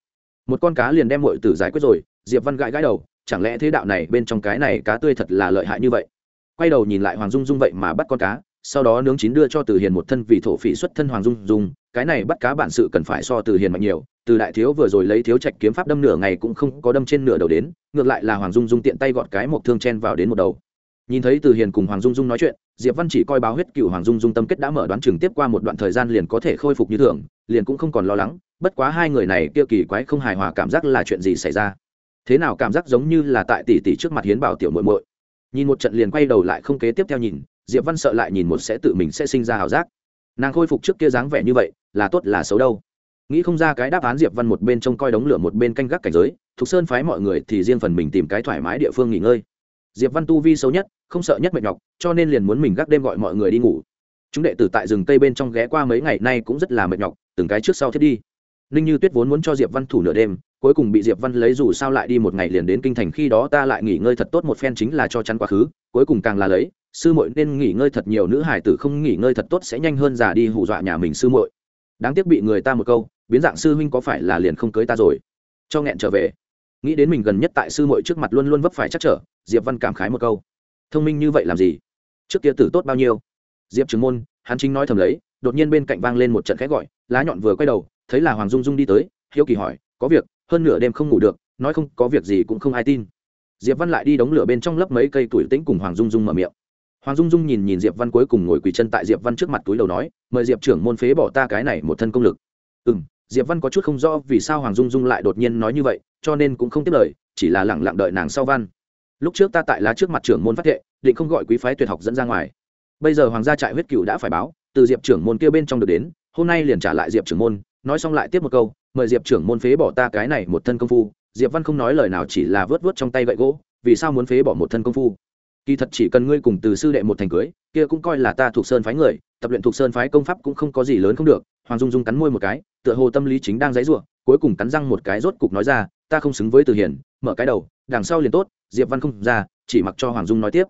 một con cá liền đem mọi tử giải quyết rồi, diệp văn gãi gãi đầu, chẳng lẽ thế đạo này bên trong cái này cá tươi thật là lợi hại như vậy? Quay đầu nhìn lại hoàng dung dung vậy mà bắt con cá, sau đó nướng chín đưa cho từ hiền một thân vì thổ phỉ xuất thân hoàng dung dung, cái này bắt cá bản sự cần phải so từ hiền mạnh nhiều, từ đại thiếu vừa rồi lấy thiếu trạch kiếm pháp đâm nửa ngày cũng không có đâm trên nửa đầu đến, ngược lại là hoàng dung dung tiện tay gọt cái một thương chen vào đến một đầu. Nhìn thấy từ hiền cùng hoàng dung dung nói chuyện diệp văn chỉ coi báo huyết cựu hoàng dung dung tâm kết đã mở đoán chừng tiếp qua một đoạn thời gian liền có thể khôi phục như thường, liền cũng không còn lo lắng, bất quá hai người này kia kỳ quái không hài hòa cảm giác là chuyện gì xảy ra. Thế nào cảm giác giống như là tại tỷ tỷ trước mặt hiến bảo tiểu muội muội. Nhìn một trận liền quay đầu lại không kế tiếp theo nhìn, diệp văn sợ lại nhìn một sẽ tự mình sẽ sinh ra hào giác. Nàng khôi phục trước kia dáng vẻ như vậy, là tốt là xấu đâu. Nghĩ không ra cái đáp án diệp văn một bên trông coi đống lửa một bên canh gác cảnh giới, thục sơn phái mọi người thì riêng phần mình tìm cái thoải mái địa phương nghỉ ngơi diệp văn tu vi xấu nhất, không sợ nhất mệt nhọc, cho nên liền muốn mình gác đêm gọi mọi người đi ngủ. Chúng đệ tử tại rừng tây bên trong ghé qua mấy ngày nay cũng rất là mệt nhọc, từng cái trước sau thiết đi. Ninh như tuyết vốn muốn cho diệp văn thủ nửa đêm, cuối cùng bị diệp văn lấy dù sao lại đi một ngày liền đến kinh thành khi đó ta lại nghỉ ngơi thật tốt một phen chính là cho chắn quá khứ, cuối cùng càng là lấy, sư muội nên nghỉ ngơi thật nhiều nữ hải tử không nghỉ ngơi thật tốt sẽ nhanh hơn già đi hù dọa nhà mình sư muội. Đáng tiếc bị người ta một câu, biến dạng sư huynh có phải là liền không cưới ta rồi. Cho nghẹn trở về nghĩ đến mình gần nhất tại sư muội trước mặt luôn luôn vấp phải chắc trở, diệp văn cảm khái một câu. Thông minh như vậy làm gì? Trước kia tử tốt bao nhiêu? Diệp trường môn, hắn chính nói thầm lấy, đột nhiên bên cạnh vang lên một trận khẽ gọi, lá nhọn vừa quay đầu, thấy là hoàng dung dung đi tới, hiếu kỳ hỏi, có việc, hơn nửa đêm không ngủ được, nói không, có việc gì cũng không ai tin. Diệp văn lại đi đống lửa bên trong lớp mấy cây tuổi tĩnh cùng hoàng dung dung mở miệng. Hoàng dung dung nhìn nhìn diệp văn cuối cùng ngồi quỳ chân tại diệp văn trước mặt túi đầu nói, mời diệp trưởng môn phế bỏ ta cái này một thân công lực. Ừ m diệp văn có chút không rõ vì sao hoàng dung dung lại đột nhiên nói như vậy, cho nên cũng không tiếp lời, chỉ là lẳng lặng đợi nàng sau văn. Lúc trước ta tại lá trước mặt trưởng môn phát thệ, định không gọi quý phái tuyệt học dẫn ra ngoài. Bây giờ hoàng gia trại huyết cựu đã phải báo, từ diệp trưởng môn kia bên trong được đến, hôm nay liền trả lại diệp trưởng môn, nói xong lại tiếp một câu, mời diệp trưởng môn phế bỏ ta cái này một thân công phu. Diệp văn không nói lời nào chỉ là vớt vớt trong tay gậy gỗ, vì sao muốn phế bỏ một thân công phu? Kỳ thật chỉ cần ngươi cùng từ sư đệ một thành cưới, kia cũng coi là ta thuộc sơn phái người, tập luyện thuộc sơn phái công pháp cũng không có gì lớn không được. Hoàng dung dung cắn môi một cái, tựa hồ tâm lý chính đang dãy ruộng cuối cùng cắn răng một cái rốt cục nói ra, ta không xứng với từ hiền, mở cái đầu, đằng sau liền tốt, diệp văn không ra, chỉ mặc cho hoàng dung nói tiếp.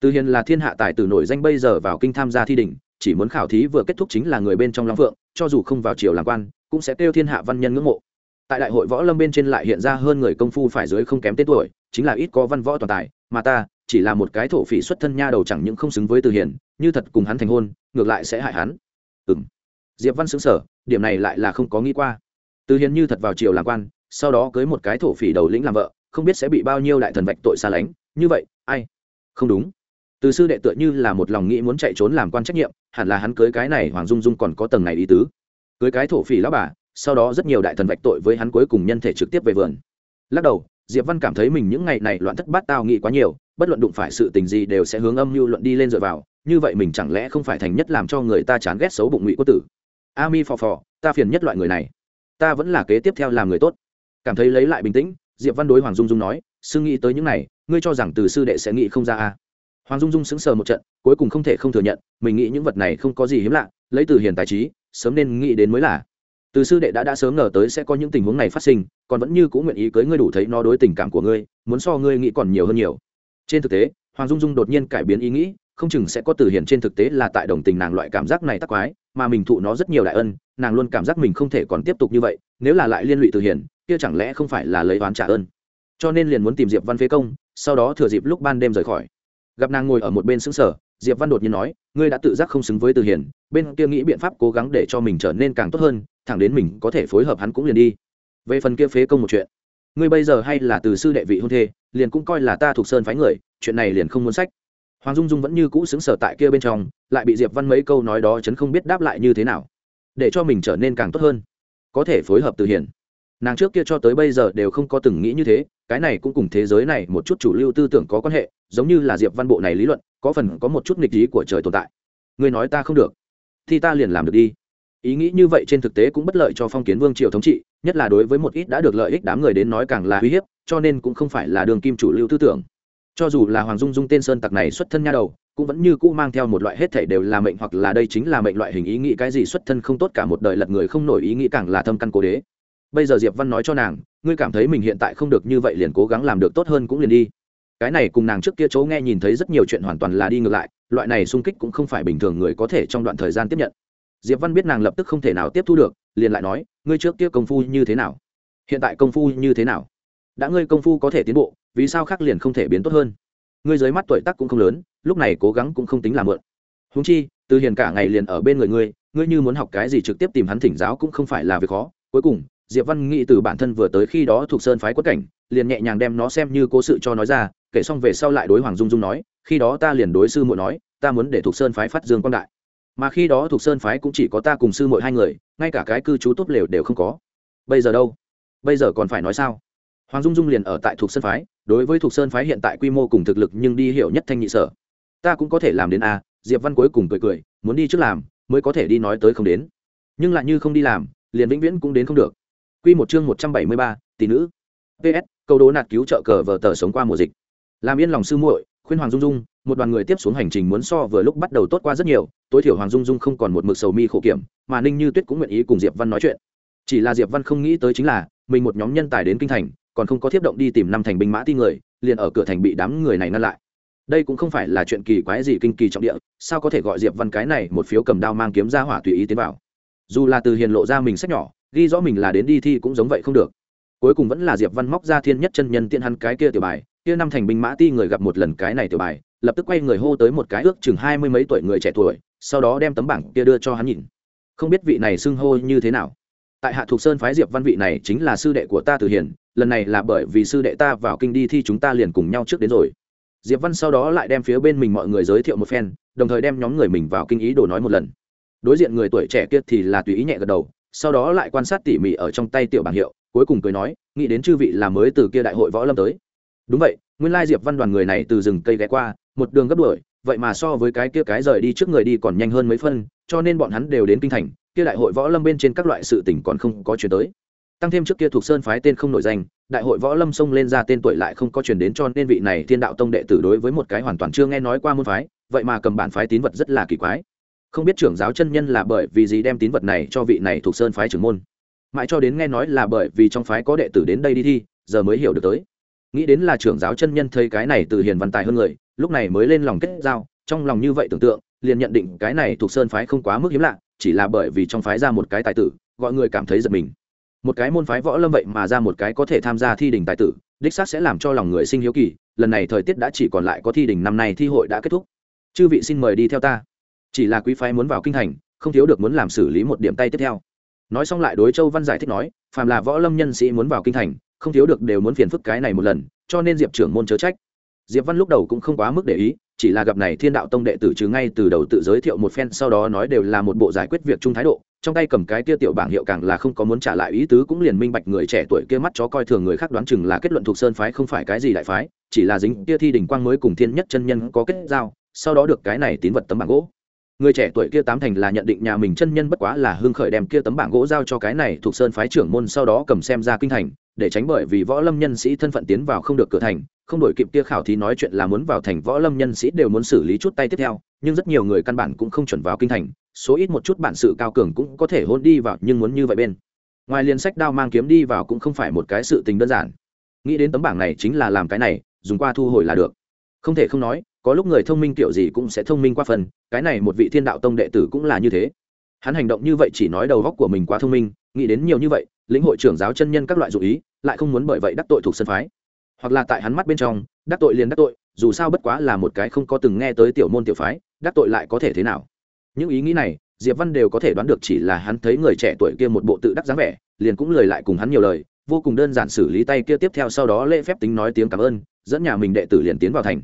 Từ hiền là thiên hạ tài tử nổi danh bây giờ vào kinh tham gia thi đỉnh, chỉ muốn khảo thí vừa kết thúc chính là người bên trong long phượng, cho dù không vào triều làm quan, cũng sẽ kêu thiên hạ văn nhân ngưỡng mộ. Tại đại hội võ lâm bên trên lại hiện ra hơn người công phu phải dưới không kém tên tuổi, chính là ít có văn võ toàn tài, mà ta chỉ là một cái thổ phỉ xuất thân nha đầu chẳng những không xứng với từ hiền, như thật cùng hắn thành hôn, ngược lại sẽ hại hắn. Ừ m diệp văn xứng sở điểm này lại là không có nghĩ qua. Từ hiền như thật vào triều làm quan, sau đó cưới một cái thổ phỉ đầu lĩnh làm vợ, không biết sẽ bị bao nhiêu đại thần vạch tội xa lánh. Như vậy, ai? Không đúng. Từ sư đệ tựa như là một lòng nghĩ muốn chạy trốn làm quan trách nhiệm, hẳn là hắn cưới cái này hoàng dung dung còn có tầng này ý tứ. Cưới cái thổ phỉ lão bà, sau đó rất nhiều đại thần vạch tội với hắn cuối cùng nhân thể trực tiếp về vườn. Lắc đầu diệp văn cảm thấy mình những ngày này loạn thất bát tao nghĩ quá nhiều, bất luận đụng phải sự tình gì đều sẽ hướng âm mưu luận đi lên dựa vào, như vậy mình chẳng lẽ không phải thành nhất làm cho người ta chán ghét xấu bụng ngụy quốc tử? A mi phò phò, ta phiền nhất loại người này. Ta vẫn là kế tiếp theo làm người tốt. Cảm thấy lấy lại bình tĩnh, diệp văn đối hoàng dung dung nói, sư nghĩ tới những này, ngươi cho rằng từ sư đệ sẽ nghĩ không ra a hoàng dung dung sững sờ một trận, cuối cùng không thể không thừa nhận, mình nghĩ những vật này không có gì hiếm lạ, lấy từ hiền tài trí, sớm nên nghĩ đến mới là từ sư đệ đã đã sớm ngờ tới sẽ có những tình huống này phát sinh, còn vẫn như cũng nguyện ý cưới ngươi đủ thấy nó đối tình cảm của ngươi, muốn so ngươi nghĩ còn nhiều hơn nhiều. Trên thực tế, hoàng dung dung đột nhiên cải biến ý nghĩ, không chừng sẽ có từ hiền trên thực tế là tại đồng tình nàng loại cảm giác này tắc quái, mà mình thụ nó rất nhiều đại ân, nàng luôn cảm giác mình không thể còn tiếp tục như vậy, nếu là lại liên lụy từ hiền kia chẳng lẽ không phải là lấy oán trả ơn? Cho nên liền muốn tìm diệp văn phế công, sau đó thừa dịp lúc ban đêm rời khỏi. Gặp nàng ngồi ở một bên xứng sở diệp văn đột nhiên nói, ngươi đã tự giác không xứng với từ hiền bên kia nghĩ biện pháp cố gắng để cho mình trở nên càng tốt hơn thẳng đến mình có thể phối hợp hắn cũng liền đi. Về phần kia phế công một chuyện, ngươi bây giờ hay là từ sư đệ vị hôn thê, liền cũng coi là ta thuộc sơn phái người, chuyện này liền không muốn sách. Hoàng dung dung vẫn như cũ xứng sở tại kia bên trong, lại bị diệp văn mấy câu nói đó chấn không biết đáp lại như thế nào, để cho mình trở nên càng tốt hơn, có thể phối hợp từ hiền nàng trước kia cho tới bây giờ đều không có từng nghĩ như thế, cái này cũng cùng thế giới này một chút chủ lưu tư tưởng có quan hệ, giống như là diệp văn bộ này lý luận, có phần có một chút nghịch lý của trời tồn tại. Ngươi nói ta không được, thì ta liền làm được đi ý nghĩ như vậy trên thực tế cũng bất lợi cho phong kiến vương triều thống trị, nhất là đối với một ít đã được lợi ích đám người đến nói càng là uy hiếp, cho nên cũng không phải là đường kim chủ lưu tư tưởng. Cho dù là hoàng dung dung tên sơn tặc này xuất thân nha đầu, cũng vẫn như cũ mang theo một loại hết thể đều là mệnh hoặc là đây chính là mệnh loại hình ý nghĩ cái gì xuất thân không tốt cả một đời lật người không nổi ý nghĩ càng là thâm căn cố đế. Bây giờ diệp văn nói cho nàng, ngươi cảm thấy mình hiện tại không được như vậy liền cố gắng làm được tốt hơn cũng liền đi. Cái này cùng nàng trước kia chỗ nghe nhìn thấy rất nhiều chuyện hoàn toàn là đi ngược lại, loại này sung kích cũng không phải bình thường người có thể trong đoạn thời gian tiếp nhận diệp văn biết nàng lập tức không thể nào tiếp thu được, liền lại nói, ngươi trước kia công phu như thế nào? Hiện tại công phu như thế nào? Đã ngươi công phu có thể tiến bộ, vì sao khác liền không thể biến tốt hơn? Ngươi dưới mắt tuổi tác cũng không lớn, lúc này cố gắng cũng không tính là mượn húng chi, từ hiền cả ngày liền ở bên người ngươi ngươi như muốn học cái gì trực tiếp tìm hắn thỉnh giáo cũng không phải là việc khó. Cuối cùng, diệp văn nghĩ từ bản thân vừa tới khi đó thuộc sơn phái quất cảnh, liền nhẹ nhàng đem nó xem như cố sự cho nói ra, kể xong về sau lại đối hoàng dung dung nói, khi đó ta liền đối sư muội nói, ta muốn để thuộc sơn phái phát dương quan đại mà khi đó thuộc sơn phái cũng chỉ có ta cùng sư muội hai người ngay cả cái cư trú tốt lều đều không có. Bây giờ đâu? Bây giờ còn phải nói sao? Hoàng dung dung liền ở tại thuộc sơn phái đối với thuộc sơn phái hiện tại quy mô cùng thực lực nhưng đi hiểu nhất thanh nhị sở. Ta cũng có thể làm đến a diệp văn cuối cùng cười cười muốn đi trước làm mới có thể đi nói tới không đến. Nhưng lại như không đi làm liền vĩnh viễn cũng đến không được. Quy một chương 173, tỷ nữ. PS, câu đố nạt cứu trợ cờ vở tờ sống qua mùa dịch. Làm yên lòng sư muội, khuyên Hoàng Dung Dung, một đoàn người tiếp xuống hành trình muốn so vừa lúc bắt đầu tốt qua rất nhiều, tối thiểu Hoàng Dung Dung không còn một mực sầu mi khổ kiểm, mà Ninh Như Tuyết cũng nguyện ý cùng Diệp Văn nói chuyện. Chỉ là Diệp Văn không nghĩ tới chính là, mình một nhóm nhân tài đến kinh thành, còn không có tiếp động đi tìm năm thành binh mã ti người, liền ở cửa thành bị đám người này ngăn lại. Đây cũng không phải là chuyện kỳ quái gì kinh kỳ trọng địa, sao có thể gọi Diệp Văn cái này một phiếu cầm đao mang kiếm ra hỏa tùy ý tiến vào. Dù là từ hiền lộ ra mình sách nhỏ, ghi rõ mình là đến đi thi cũng giống vậy không được cuối cùng vẫn là diệp văn móc ra thiên nhất chân nhân tiện hắn cái kia tiểu bài kia năm thành binh mã ti người gặp một lần cái này tiểu bài, lập tức quay người hô tới một cái ước chừng hai mươi mấy tuổi người trẻ tuổi, sau đó đem tấm bảng kia đưa cho hắn nhìn. Không biết vị này xưng hô như thế nào. Tại hạ thuộc sơn phái diệp văn vị này chính là sư đệ của ta từ hiền, lần này là bởi vì sư đệ ta vào kinh đi thi chúng ta liền cùng nhau trước đến rồi. Diệp văn sau đó lại đem phía bên mình mọi người giới thiệu một phen, đồng thời đem nhóm người mình vào kinh ý đồ nói một lần. Đối diện người tuổi trẻ kia thì là tùy ý nhẹ gật đầu, sau đó lại quan sát tỉ mỉ ở trong tay tiểu bảng hiệu, cuối cùng cười nói, nghĩ đến chư vị là mới từ kia đại hội võ lâm tới đúng vậy, nguyên lai diệp văn đoàn người này từ rừng cây ghé qua, một đường gấp đuổi, vậy mà so với cái kia cái rời đi trước người đi còn nhanh hơn mấy phân, cho nên bọn hắn đều đến kinh thành, kia đại hội võ lâm bên trên các loại sự tỉnh còn không có chuyển tới. Tăng thêm trước kia thuộc sơn phái tên không nổi danh, đại hội võ lâm xông lên ra tên tuổi lại không có chuyển đến cho nên vị này thiên đạo tông đệ tử đối với một cái hoàn toàn chưa nghe nói qua môn phái, vậy mà cầm bản phái tín vật rất là kỳ quái. Không biết trưởng giáo chân nhân là bởi vì gì đem tín vật này cho vị này thuộc sơn phái trưởng môn. Mãi cho đến nghe nói là bởi vì trong phái có đệ tử đến đây đi thi, giờ mới hiểu được tới nghĩ đến là trưởng giáo chân nhân thấy cái này từ hiền văn tài hơn người, lúc này mới lên lòng kết giao, trong lòng như vậy tưởng tượng, liền nhận định cái này thuộc sơn phái không quá mức hiếm lạ, chỉ là bởi vì trong phái ra một cái tài tử, gọi người cảm thấy giật mình. Một cái môn phái võ lâm vậy mà ra một cái có thể tham gia thi đình tài tử, đích xác sẽ làm cho lòng người sinh hiếu kỳ, lần này thời tiết đã chỉ còn lại có thi đình năm nay thi hội đã kết thúc. Chư vị xin mời đi theo ta. Chỉ là quý phái muốn vào kinh thành, không thiếu được muốn làm xử lý một điểm tay tiếp theo. Nói xong lại đối châu văn giải thích nói, phàm là võ lâm nhân sĩ muốn vào kinh thành không thiếu được đều muốn phiền phức cái này một lần, cho nên diệp trưởng môn chớ trách. Diệp văn lúc đầu cũng không quá mức để ý, chỉ là gặp này thiên đạo tông đệ tử chứ ngay từ đầu tự giới thiệu một phen, sau đó nói đều là một bộ giải quyết việc chung thái độ, trong tay cầm cái kia tiểu bảng hiệu càng là không có muốn trả lại ý tứ cũng liền minh bạch người trẻ tuổi kia mắt chó coi thường người khác đoán chừng là kết luận thuộc sơn phái không phải cái gì đại phái, chỉ là dính kia thi đỉnh quang mới cùng thiên nhất chân nhân có kết giao, sau đó được cái này tín vật tấm bảng gỗ. Người trẻ tuổi kia tám thành là nhận định nhà mình chân nhân bất quá là hương khởi đem kia tấm bảng gỗ giao cho cái này thuộc sơn phái trưởng môn, sau đó cầm xem ra kinh thành để tránh bởi vì võ lâm nhân sĩ thân phận tiến vào không được cửa thành, không đổi kịp kia khảo thí nói chuyện là muốn vào thành võ lâm nhân sĩ đều muốn xử lý chút tay tiếp theo, nhưng rất nhiều người căn bản cũng không chuẩn vào kinh thành, số ít một chút bản sự cao cường cũng có thể hôn đi vào, nhưng muốn như vậy bên. Ngoài liền sách đao mang kiếm đi vào cũng không phải một cái sự tình đơn giản. Nghĩ đến tấm bảng này chính là làm cái này, dùng qua thu hồi là được. Không thể không nói, có lúc người thông minh kiểu gì cũng sẽ thông minh qua phần, cái này một vị thiên đạo tông đệ tử cũng là như thế. Hắn hành động như vậy chỉ nói đầu góc của mình quá thông minh, nghĩ đến nhiều như vậy lĩnh hội trưởng giáo chân nhân các loại dụ ý, lại không muốn bởi vậy đắc tội thuộc sân phái. Hoặc là tại hắn mắt bên trong, đắc tội liền đắc tội, dù sao bất quá là một cái không có từng nghe tới tiểu môn tiểu phái, đắc tội lại có thể thế nào? Những ý nghĩ này, diệp văn đều có thể đoán được chỉ là hắn thấy người trẻ tuổi kia một bộ tự đắc dáng vẻ, liền cũng lời lại cùng hắn nhiều lời, vô cùng đơn giản xử lý tay kia tiếp theo sau đó lễ phép tính nói tiếng cảm ơn, dẫn nhà mình đệ tử liền tiến vào thành.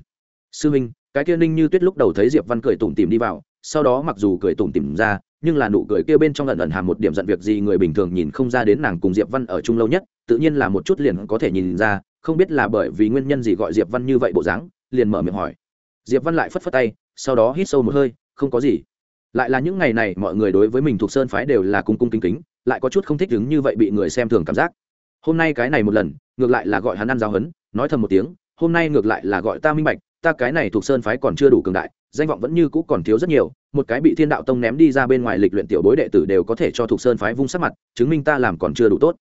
Sư minh, cái kia ninh như tuyết lúc đầu thấy diệp văn cười tủm tìm đi vào, sau đó mặc dù cười tủm tìm ra nhưng là nụ cười kia bên trong lần ẩn hàm một điểm giận việc gì người bình thường nhìn không ra đến nàng cùng diệp văn ở chung lâu nhất, tự nhiên là một chút liền có thể nhìn ra, không biết là bởi vì nguyên nhân gì gọi diệp văn như vậy bộ dáng, liền mở miệng hỏi. Diệp văn lại phất phất tay, sau đó hít sâu một hơi, không có gì. Lại là những ngày này mọi người đối với mình thuộc sơn phái đều là cung cung kính kính, lại có chút không thích đứng như vậy bị người xem thường cảm giác. Hôm nay cái này một lần, ngược lại là gọi hắn ăn giáo hấn nói thầm một tiếng, hôm nay ngược lại là gọi ta minh bạch, ta cái này thuộc sơn phái còn chưa đủ cường đại, danh vọng vẫn như cũ còn thiếu rất nhiều một cái bị thiên đạo tông ném đi ra bên ngoài lịch luyện tiểu bối đệ tử đều có thể cho thục sơn phái vung sắc mặt, chứng minh ta làm còn chưa đủ tốt.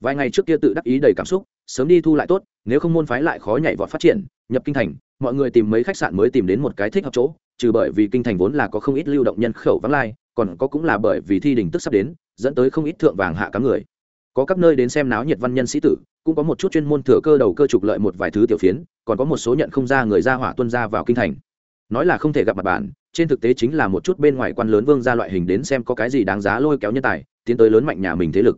Vài ngày trước kia tự đắc ý đầy cảm xúc, sớm đi thu lại tốt, nếu không môn phái lại khó nhảy vọt phát triển, nhập kinh thành, mọi người tìm mấy khách sạn mới tìm đến một cái thích hợp chỗ, trừ bởi vì kinh thành vốn là có không ít lưu động nhân khẩu vắng lai, còn có cũng là bởi vì thi đình tức sắp đến, dẫn tới không ít thượng vàng hạ cám người. Có các nơi đến xem náo nhiệt văn nhân sĩ tử, cũng có một chút chuyên môn thừa cơ đầu cơ trục lợi một vài thứ tiểu phiến, còn có một số nhận không ra người ra hỏa tuân ra vào kinh thành nói là không thể gặp mặt bản, trên thực tế chính là một chút bên ngoài quan lớn vương ra loại hình đến xem có cái gì đáng giá lôi kéo nhân tài, tiến tới lớn mạnh nhà mình thế lực.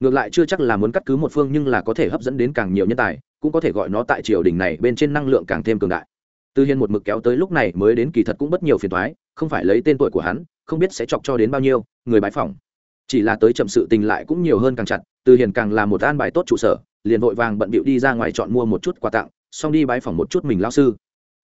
Ngược lại chưa chắc là muốn cắt cứ một phương nhưng là có thể hấp dẫn đến càng nhiều nhân tài, cũng có thể gọi nó tại triều đình này bên trên năng lượng càng thêm cường đại. Tư hiên một mực kéo tới lúc này mới đến kỳ thật cũng bất nhiều phiền thoái không phải lấy tên tuổi của hắn, không biết sẽ chọc cho đến bao nhiêu, người bái phỏng. Chỉ là tới chậm sự tình lại cũng nhiều hơn càng chặt từ hiền càng là một an bài tốt trụ sở, liền vội vàng bận bịu đi ra ngoài chọn mua một chút quà tặng, xong đi bái phỏng một chút mình lao sư.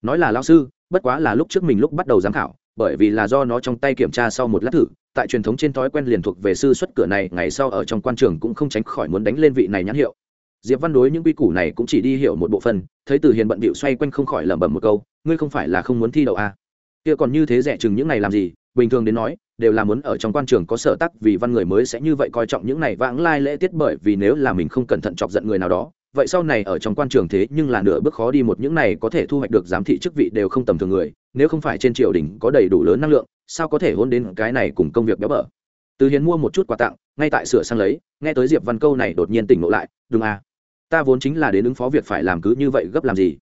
Nói là lao sư bất quá là lúc trước mình lúc bắt đầu giám khảo bởi vì là do nó trong tay kiểm tra sau một lát thử tại truyền thống trên thói quen liền thuộc về sư xuất cửa này ngày sau ở trong quan trường cũng không tránh khỏi muốn đánh lên vị này nhãn hiệu diệp văn đối những quy củ này cũng chỉ đi hiểu một bộ phần, thấy từ hiền bận bịu xoay quanh không khỏi lẩm bẩm một câu ngươi không phải là không muốn thi đậu à. kia còn như thế rẻ chừng những này làm gì bình thường đến nói đều là muốn ở trong quan trường có sở tắc vì văn người mới sẽ như vậy coi trọng những này vãng lai lễ tiết bởi vì nếu là mình không cẩn thận chọc giận người nào đó vậy sau này ở trong quan trường thế nhưng là nửa bước khó đi một những này có thể thu hoạch được giám thị chức vị đều không tầm thường người, nếu không phải trên triều đình có đầy đủ lớn năng lượng, sao có thể hôn đến cái này cùng công việc béo bở? Từ hiến mua một chút quà tặng, ngay tại sửa sang lấy, nghe tới diệp văn câu này đột nhiên tỉnh ngộ lại đúng à ta vốn chính là đến ứng phó việc phải làm cứ như vậy gấp làm gì?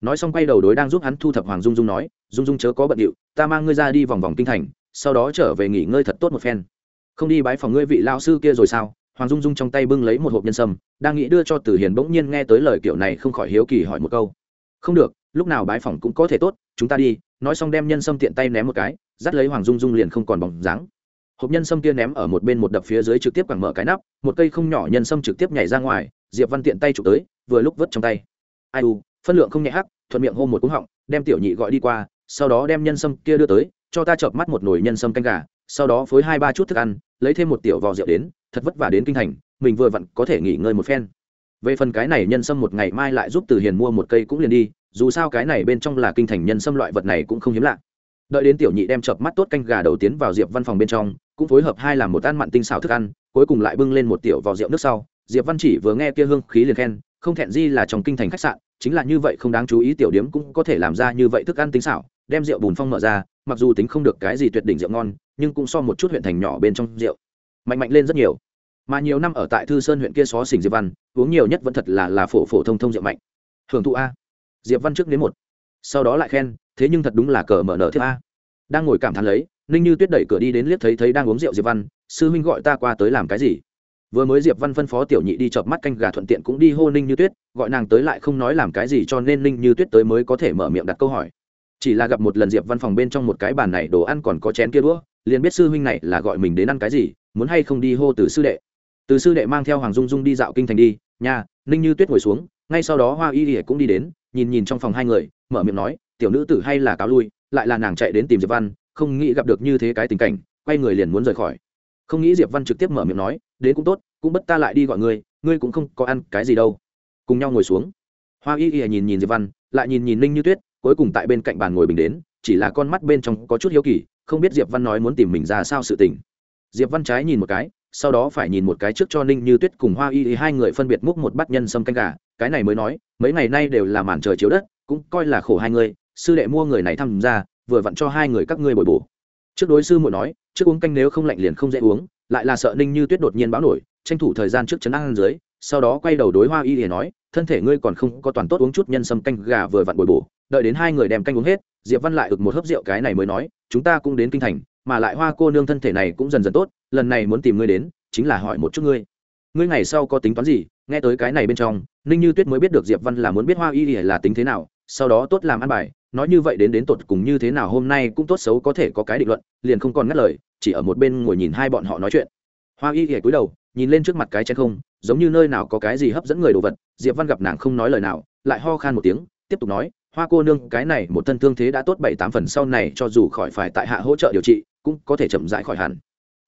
Nói xong quay đầu đối đang giúp hắn thu thập hoàng dung dung nói, dung dung chớ có bận điệu, ta mang ngươi ra đi vòng vòng kinh thành, sau đó trở về nghỉ ngơi thật tốt một phen. Không đi bái phòng ngươi vị lao sư kia rồi sao? Hoàng dung dung trong tay bưng lấy một hộp nhân sâm, đang nghĩ đưa cho tử hiền bỗng nhiên nghe tới lời kiểu này không khỏi hiếu kỳ hỏi một câu. Không được, lúc nào bái phỏng cũng có thể tốt, chúng ta đi. Nói xong đem nhân sâm tiện tay ném một cái, dắt lấy hoàng dung dung liền không còn bóng dáng. Hộp nhân sâm kia ném ở một bên một đập phía dưới trực tiếp quẳng mở cái nắp, một cây không nhỏ nhân sâm trực tiếp nhảy ra ngoài, diệp văn tiện tay chụp tới, vừa lúc vớt trong tay. Ai u, phân lượng không nhẹ hắc, thuận miệng hô một cúng họng, đem tiểu nhị gọi đi qua, sau đó đem nhân sâm kia đưa tới, cho ta chợp mắt một nồi nhân sâm canh gà, sau đó phối hai ba chút thức ăn, lấy thêm một tiểu vò rượu đến thật vất vả đến kinh thành, mình vừa vặn có thể nghỉ ngơi một phen. Về phần cái này nhân sâm một ngày mai lại giúp từ hiền mua một cây cũng liền đi, dù sao cái này bên trong là kinh thành nhân sâm loại vật này cũng không hiếm lạ. Đợi đến tiểu nhị đem chợp mắt tốt canh gà đầu tiến vào diệp văn phòng bên trong, cũng phối hợp hai làm một ăn mặn tinh xào thức ăn, cuối cùng lại bưng lên một tiểu vò rượu nước sau. Diệp văn chỉ vừa nghe kia hương khí liền khen, không thẹn gì là trong kinh thành khách sạn, chính là như vậy không đáng chú ý tiểu điếm cũng có thể làm ra như vậy thức ăn tinh xảo, đem rượu bùn phong mở ra, mặc dù tính không được cái gì tuyệt đỉnh rượu ngon, nhưng cũng so một chút huyện thành nhỏ bên trong rượu mạnh mạnh lên rất nhiều. Mà nhiều năm ở tại thư sơn huyện kia xó xỉnh diệp văn, uống nhiều nhất vẫn thật là là phổ phổ thông thông rượu mạnh. Hưởng thụ a. Diệp văn trước đến một. Sau đó lại khen, thế nhưng thật đúng là cờ mở nở thiết a. Đang ngồi cảm thán lấy, ninh như tuyết đẩy cửa đi đến liếc thấy thấy đang uống rượu diệp văn, sư huynh gọi ta qua tới làm cái gì? Vừa mới diệp văn phân phó tiểu nhị đi chợp mắt canh gà thuận tiện cũng đi hô ninh như tuyết, gọi nàng tới lại không nói làm cái gì cho nên ninh như tuyết tới mới có thể mở miệng đặt câu hỏi. Chỉ là gặp một lần diệp văn phòng bên trong một cái bàn này đồ ăn còn có chén kia đũa, liền biết sư huynh này là gọi mình đến ăn cái gì muốn hay không đi hô từ sư đệ. Từ sư đệ mang theo hoàng dung dung đi dạo kinh thành đi nhà ninh như tuyết ngồi xuống, ngay sau đó hoa y ỉa cũng đi đến, nhìn nhìn trong phòng hai người, mở miệng nói, tiểu nữ tử hay là cáo lui, lại là nàng chạy đến tìm diệp văn, không nghĩ gặp được như thế cái tình cảnh, quay người liền muốn rời khỏi. Không nghĩ diệp văn trực tiếp mở miệng nói, đến cũng tốt, cũng bất ta lại đi gọi ngươi ngươi cũng không có ăn cái gì đâu. Cùng nhau ngồi xuống. Hoa y ỉa nhìn nhìn diệp văn, lại nhìn nhìn ninh như tuyết, cuối cùng tại bên cạnh bàn ngồi bình đến, chỉ là con mắt bên trong có chút hiếu kỳ, không biết diệp văn nói muốn tìm mình ra sao sự tình diệp văn trái nhìn một cái, sau đó phải nhìn một cái trước cho ninh như tuyết cùng hoa y hai người phân biệt múc một bát nhân sâm canh gà. Cái này mới nói, mấy ngày nay đều là màn trời chiếu đất, cũng coi là khổ hai người, sư đệ mua người này tham gia vừa vặn cho hai người các ngươi bồi bổ. Trước đối sư muội nói, trước uống canh nếu không lạnh liền không dễ uống, lại là sợ ninh như tuyết đột nhiên báo nổi, tranh thủ thời gian trước chấn ăn dưới, sau đó quay đầu đối hoa y để nói, thân thể ngươi còn không có toàn tốt uống chút nhân sâm canh gà vừa vặn bồi bổ, đợi đến hai người đem canh uống hết, diệp văn lại ực một hớp rượu cái này mới nói, chúng ta cũng đến kinh thành mà lại hoa cô nương thân thể này cũng dần dần tốt, lần này muốn tìm ngươi đến, chính là hỏi một chút ngươi. Ngươi ngày sau có tính toán gì? Nghe tới cái này bên trong, ninh như tuyết mới biết được diệp văn là muốn biết hoa y là tính thế nào, sau đó tốt làm ăn bài, nói như vậy đến đến tột cùng như thế nào hôm nay cũng tốt xấu có thể có cái định luận, liền không còn ngắt lời, chỉ ở một bên ngồi nhìn hai bọn họ nói chuyện. Hoa y ỉa cúi đầu, nhìn lên trước mặt cái chén không, giống như nơi nào có cái gì hấp dẫn người đồ vật, diệp văn gặp nàng không nói lời nào, lại ho khan một tiếng, tiếp tục nói, hoa cô nương, cái này một thân thương thế đã tốt bảy tám phần, sau này cho dù khỏi phải tại hạ hỗ trợ điều trị cũng có thể chậm rãi khỏi hẳn.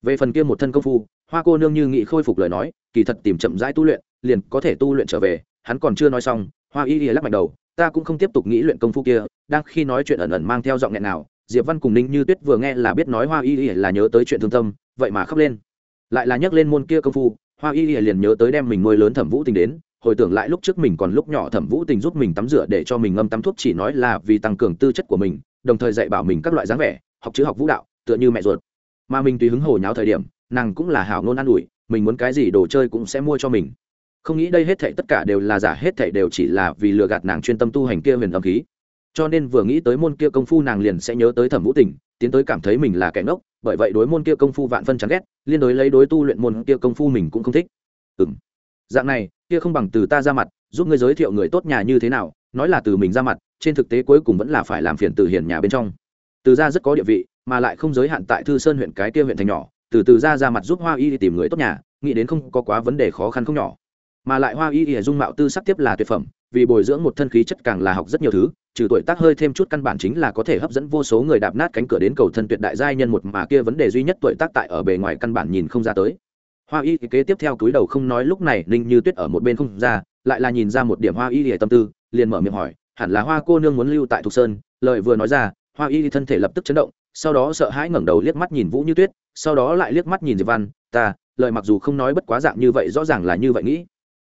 Về phần kia một thân công phu, hoa cô nương như nghị khôi phục lời nói, kỳ thật tìm chậm rãi tu luyện, liền có thể tu luyện trở về, hắn còn chưa nói xong, hoa y Y lắc mạnh đầu, ta cũng không tiếp tục nghĩ luyện công phu kia, đang khi nói chuyện ẩn ẩn mang theo giọng nghẹn nào, diệp văn cùng ninh như tuyết vừa nghe là biết nói hoa y Y là nhớ tới chuyện thương tâm, vậy mà khóc lên. Lại là nhắc lên môn kia công phu, hoa y Y liền nhớ tới đem mình nuôi lớn thẩm vũ tình đến, hồi tưởng lại lúc trước mình còn lúc nhỏ thẩm vũ tình giúp mình tắm rửa để cho mình ngâm tắm thuốc chỉ nói là vì tăng cường tư chất của mình, đồng thời dạy bảo mình các loại dáng vẻ, học chữ học vũ đạo tựa như mẹ ruột. Mà mình tùy hứng hồ nháo thời điểm, nàng cũng là hảo ngôn an ủi, mình muốn cái gì đồ chơi cũng sẽ mua cho mình. Không nghĩ đây hết thảy tất cả đều là giả, hết thảy đều chỉ là vì lừa gạt nàng chuyên tâm tu hành kia huyền âm khí. Cho nên vừa nghĩ tới môn kia công phu nàng liền sẽ nhớ tới thẩm vũ tình, tiến tới cảm thấy mình là kẻ ngốc, bởi vậy đối môn kia công phu vạn phân chán ghét, liên đối lấy đối tu luyện môn kia công phu mình cũng không thích. Ừng dạng này, kia không bằng từ ta ra mặt, giúp ngươi giới thiệu người tốt nhà như thế nào, nói là từ mình ra mặt, trên thực tế cuối cùng vẫn là phải làm phiền từ hiền nhà bên trong. Từ ra rất có địa vị mà lại không giới hạn tại thư sơn huyện cái kia huyện thành nhỏ, từ từ ra ra mặt giúp hoa y đi tìm người tốt nhà, nghĩ đến không có quá vấn đề khó khăn không nhỏ. Mà lại hoa y y dung mạo tư sắc tiếp là tuyệt phẩm, vì bồi dưỡng một thân khí chất càng là học rất nhiều thứ, trừ tuổi tác hơi thêm chút căn bản chính là có thể hấp dẫn vô số người đạp nát cánh cửa đến cầu thân tuyệt đại giai nhân một mà kia vấn đề duy nhất tuổi tác tại ở bề ngoài căn bản nhìn không ra tới. Hoa y kế tiếp theo túi đầu không nói lúc này, ninh như tuyết ở một bên không ra, lại là nhìn ra một điểm hoa y y tâm tư, liền mở miệng hỏi, hẳn là hoa cô nương muốn lưu tại thục sơn, lời vừa nói ra, hoa y thân thể lập tức chấn động sau đó sợ hãi ngẩng đầu liếc mắt nhìn vũ như tuyết, sau đó lại liếc mắt nhìn diệp văn, ta, lời mặc dù không nói bất quá dạng như vậy rõ ràng là như vậy nghĩ.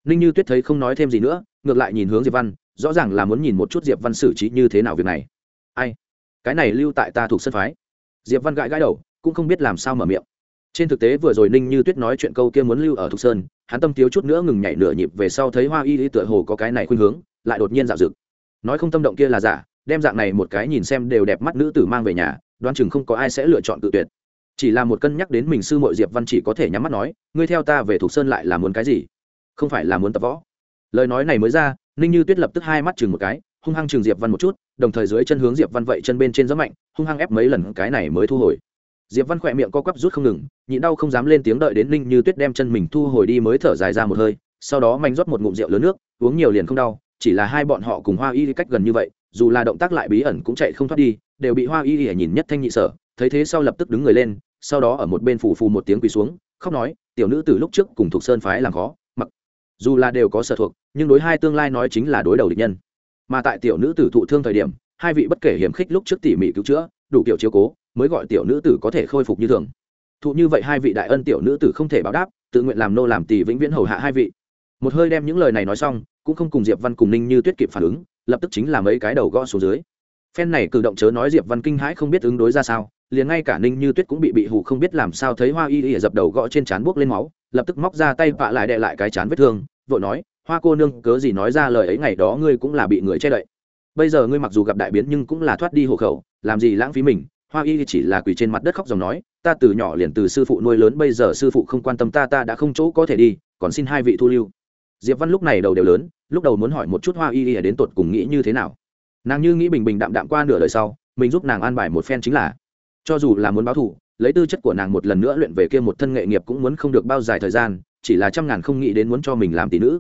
Ninh như tuyết thấy không nói thêm gì nữa, ngược lại nhìn hướng diệp văn, rõ ràng là muốn nhìn một chút diệp văn xử trí như thế nào việc này. Ai? Cái này lưu tại ta thuộc sân phái. Diệp văn gãi gãi đầu, cũng không biết làm sao mở miệng. Trên thực tế vừa rồi ninh như tuyết nói chuyện câu kia muốn lưu ở thục sơn, hắn tâm thiếu chút nữa ngừng nhảy nửa nhịp về sau thấy hoa y y tựa hồ có cái này khuynh hướng, lại đột nhiên dạo dực. Nói không tâm động kia là giả, đem dạng này một cái nhìn xem đều đẹp mắt nữ tử mang về nhà đoán chừng không có ai sẽ lựa chọn tự tuyệt. Chỉ là một cân nhắc đến mình sư mội diệp văn chỉ có thể nhắm mắt nói, ngươi theo ta về thục sơn lại là muốn cái gì? Không phải là muốn tập võ. Lời nói này mới ra, ninh như tuyết lập tức hai mắt chừng một cái, hung hăng chừng diệp văn một chút, đồng thời dưới chân hướng diệp văn vậy chân bên trên rất mạnh, hung hăng ép mấy lần, cái này mới thu hồi. Diệp văn khỏe miệng co quắp rút không ngừng, nhịn đau không dám lên tiếng đợi đến ninh như tuyết đem chân mình thu hồi đi mới thở dài ra một hơi, sau đó manh rót một ngụm rượu lớn nước, uống nhiều liền không đau, chỉ là hai bọn họ cùng hoa y cách gần như vậy, dù là động tác lại bí ẩn cũng chạy không thoát đi đều bị hoa y nhìn nhất thanh nhị sở, thấy thế sau lập tức đứng người lên, sau đó ở một bên phủ phù một tiếng quỳ xuống, khóc nói, tiểu nữ từ lúc trước cùng thuộc sơn phái làm khó, mặc dù là đều có sở thuộc, nhưng đối hai tương lai nói chính là đối đầu địch nhân. Mà tại tiểu nữ tử thụ thương thời điểm, hai vị bất kể hiểm khích lúc trước tỉ mỉ cứu chữa, đủ kiểu chiếu cố, mới gọi tiểu nữ tử có thể khôi phục như thường. Thụ như vậy hai vị đại ân tiểu nữ tử không thể báo đáp, tự nguyện làm nô làm tỷ vĩnh viễn hầu hạ hai vị. Một hơi đem những lời này nói xong, cũng không cùng diệp văn cùng ninh như tuyết kịp phản ứng, lập tức chính là mấy cái đầu gõ xuống dưới phen này cử động chớ nói diệp văn kinh hãi không biết ứng đối ra sao, liền ngay cả ninh như tuyết cũng bị bị hù không biết làm sao thấy hoa y y dập đầu gõ trên trán buốc lên máu, lập tức móc ra tay vạ lại đệ lại cái chán vết thương, vội nói, hoa cô nương, cớ gì nói ra lời ấy, ngày đó ngươi cũng là bị người che đậy. Bây giờ ngươi mặc dù gặp đại biến nhưng cũng là thoát đi hộ khẩu, làm gì lãng phí mình? Hoa y chỉ là quỳ trên mặt đất khóc dòng nói, ta từ nhỏ liền từ sư phụ nuôi lớn, bây giờ sư phụ không quan tâm ta ta đã không chỗ có thể đi, còn xin hai vị thu lưu. Diệp văn lúc này đầu đều lớn, lúc đầu muốn hỏi một chút hoa y đến tột cùng nghĩ như thế nào nàng như nghĩ bình bình đạm đạm qua nửa đời sau, mình giúp nàng an bài một phen chính là, cho dù là muốn báo thù, lấy tư chất của nàng một lần nữa luyện về kia một thân nghệ nghiệp cũng muốn không được bao dài thời gian, chỉ là trăm ngàn không nghĩ đến muốn cho mình làm tỷ nữ.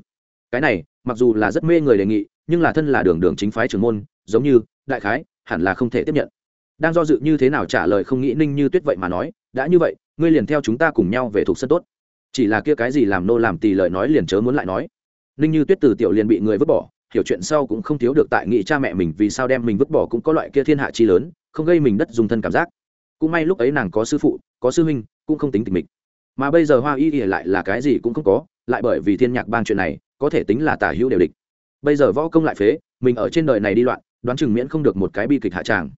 Cái này, mặc dù là rất mê người đề nghị, nhưng là thân là đường đường chính phái trưởng môn, giống như, đại khái, hẳn là không thể tiếp nhận. Đang do dự như thế nào trả lời không nghĩ ninh như tuyết vậy mà nói, đã như vậy, ngươi liền theo chúng ta cùng nhau về thuộc sân tốt. Chỉ là kia cái gì làm nô làm tỳ lời nói liền chớ muốn lại nói. Ninh như tuyết từ tiểu liền bị người vứt bỏ hiểu chuyện sau cũng không thiếu được tại nghĩ cha mẹ mình vì sao đem mình vứt bỏ cũng có loại kia thiên hạ chi lớn, không gây mình đất dùng thân cảm giác. Cũng may lúc ấy nàng có sư phụ, có sư huynh, cũng không tính tình mình mà bây giờ hoa y ỉa lại là cái gì cũng không có, lại bởi vì thiên nhạc bang chuyện này, có thể tính là tả hữu đều địch. Bây giờ võ công lại phế, mình ở trên đời này đi loạn, đoán chừng miễn không được một cái bi kịch hạ tràng.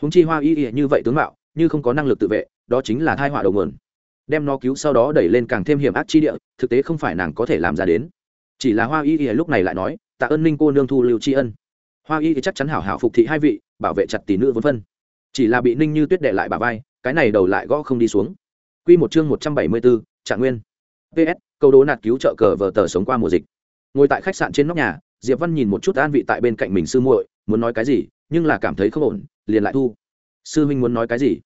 Húng chi hoa y ỉa như vậy tướng mạo, như không có năng lực tự vệ, đó chính là thai họa đầu nguồn. Đem nó cứu sau đó đẩy lên càng thêm hiểm ác chi địa, thực tế không phải nàng có thể làm ra đến. Chỉ là hoa y ỉa lúc này lại nói tạ ơn ninh cô nương thu lưu tri ân. Hoa y thì chắc chắn hảo hảo phục thị hai vị, bảo vệ chặt tỷ nữ vân vân chỉ là bị ninh như tuyết đệ lại bà vai, cái này đầu lại gõ không đi xuống. Quy một chương một trăm bảy mươi bốn, trạng nguyên. Ps câu đố nạt cứu trợ cờ vờ tờ sống qua mùa dịch. Ngồi tại khách sạn trên nóc nhà, diệp văn nhìn một chút an vị tại bên cạnh mình sư muội, muốn nói cái gì, nhưng là cảm thấy không ổn, liền lại thu. Sư huynh muốn nói cái gì?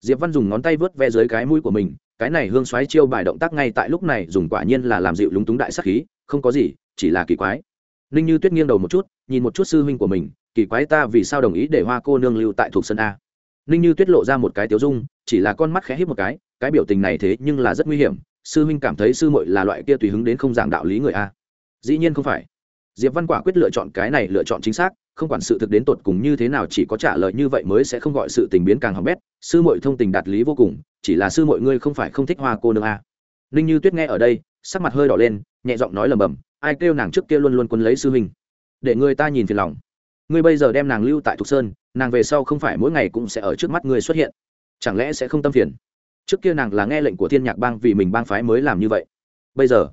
Diệp văn dùng ngón tay vớt ve dưới cái mũi của mình, cái này hương xoáy chiêu bài động tác ngay tại lúc này dùng quả nhiên là làm dịu lúng túng đại sắc khí, không có gì, chỉ là kỳ quái ninh như tuyết nghiêng đầu một chút, nhìn một chút sư huynh của mình, kỳ quái ta vì sao đồng ý để hoa cô nương lưu tại thuộc sân a. Ninh như tuyết lộ ra một cái tiếu dung, chỉ là con mắt khẽ hít một cái cái biểu tình này thế nhưng là rất nguy hiểm, sư huynh cảm thấy sư muội là loại kia tùy hứng đến không giảng đạo lý người a. Dĩ nhiên không phải. Diệp văn quả quyết lựa chọn cái này lựa chọn chính xác, không quản sự thực đến tột cùng như thế nào chỉ có trả lời như vậy mới sẽ không gọi sự tình biến càng hỏng bét, sư muội thông tình đạt lý vô cùng, chỉ là sư muội ngươi không phải không thích hoa cô nương a. Ninh như tuyết nghe ở đây, sắc mặt hơi đỏ lên, nhẹ giọng nói lầm bầm ai kêu nàng trước kia luôn luôn quân lấy sư huynh? Để người ta nhìn phiền lòng. Ngươi bây giờ đem nàng lưu tại thục sơn, nàng về sau không phải mỗi ngày cũng sẽ ở trước mắt ngươi xuất hiện. Chẳng lẽ sẽ không tâm phiền? Trước kia nàng là nghe lệnh của thiên nhạc bang vì mình bang phái mới làm như vậy. Bây giờ,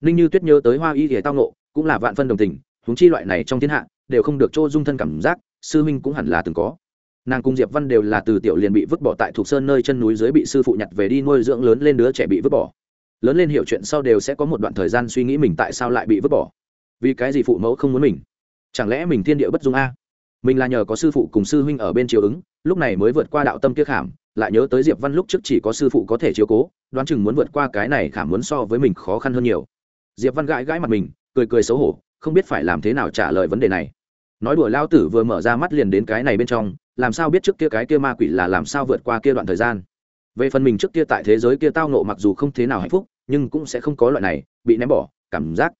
ninh như tuyết nhớ tới hoa y thì tao nộ cũng là vạn phân đồng tình, huống chi loại này trong thiên hạ, đều không được chỗ dung thân cảm giác, sư huynh cũng hẳn là từng có. Nàng cùng diệp văn đều là từ tiểu liền bị vứt bỏ tại thuộc sơn nơi chân núi dưới bị sư phụ nhặt về đi nuôi dưỡng lớn lên đứa trẻ bị vứt bỏ lớn lên hiểu chuyện sau đều sẽ có một đoạn thời gian suy nghĩ mình tại sao lại bị vứt bỏ. Vì cái gì phụ mẫu không muốn mình? Chẳng lẽ mình thiên địa bất dung a? Mình là nhờ có sư phụ cùng sư huynh ở bên chiều ứng, lúc này mới vượt qua đạo tâm kia khảm, lại nhớ tới diệp văn lúc trước chỉ có sư phụ có thể chiếu cố, đoán chừng muốn vượt qua cái này khảm muốn so với mình khó khăn hơn nhiều. Diệp văn gãi gãi mặt mình, cười cười xấu hổ, không biết phải làm thế nào trả lời vấn đề này. Nói đùa lao tử vừa mở ra mắt liền đến cái này bên trong, làm sao biết trước kia cái kia ma quỷ là làm sao vượt qua kia đoạn thời gian? Về phần mình trước kia tại thế giới kia tao nộ mặc dù không thế nào hạnh phúc, nhưng cũng sẽ không có loại này, bị ném bỏ, cảm giác.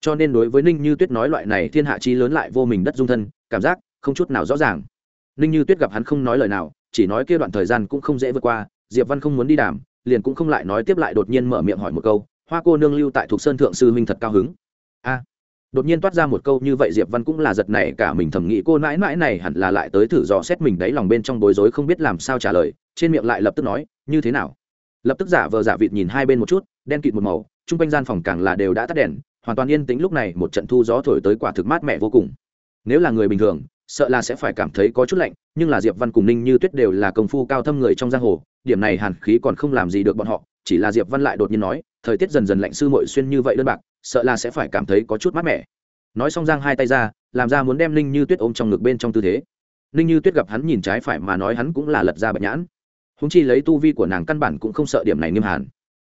Cho nên đối với ninh như tuyết nói loại này thiên hạ chi lớn lại vô mình đất dung thân, cảm giác không chút nào rõ ràng. Ninh như tuyết gặp hắn không nói lời nào, chỉ nói kia đoạn thời gian cũng không dễ vượt qua, diệp văn không muốn đi đàm, liền cũng không lại nói tiếp lại đột nhiên mở miệng hỏi một câu, hoa cô nương lưu tại thuộc sơn thượng sư huynh thật cao hứng? A. Đột nhiên toát ra một câu như vậy diệp văn cũng là giật này cả mình thầm nghĩ, cô mãi mãi này hẳn là lại tới thử dò xét mình đấy, lòng bên trong bối rối không biết làm sao trả lời. Trên miệng lại lập tức nói như thế nào? Lập tức giả vờ giả vịt nhìn hai bên một chút, đen kịt một màu, chung quanh gian phòng càng là đều đã tắt đèn, hoàn toàn yên tĩnh lúc này một trận thu gió thổi tới quả thực mát mẻ vô cùng. Nếu là người bình thường, sợ là sẽ phải cảm thấy có chút lạnh, nhưng là diệp văn cùng ninh như tuyết đều là công phu cao thâm người trong giang hồ, điểm này hàn khí còn không làm gì được bọn họ, chỉ là diệp văn lại đột nhiên nói, thời tiết dần dần lạnh sư mội xuyên như vậy đơn bạc, sợ là sẽ phải cảm thấy có chút mát mẻ. Nói xong giang hai tay ra, làm ra muốn đem ninh như tuyết ôm trong ngực bên trong tư thế. Ninh như tuyết gặp hắn nhìn trái phải mà nói hắn cũng là lật ra bạch nhãn húng chi lấy tu vi của nàng căn bản cũng không sợ điểm này nghiêm hàn.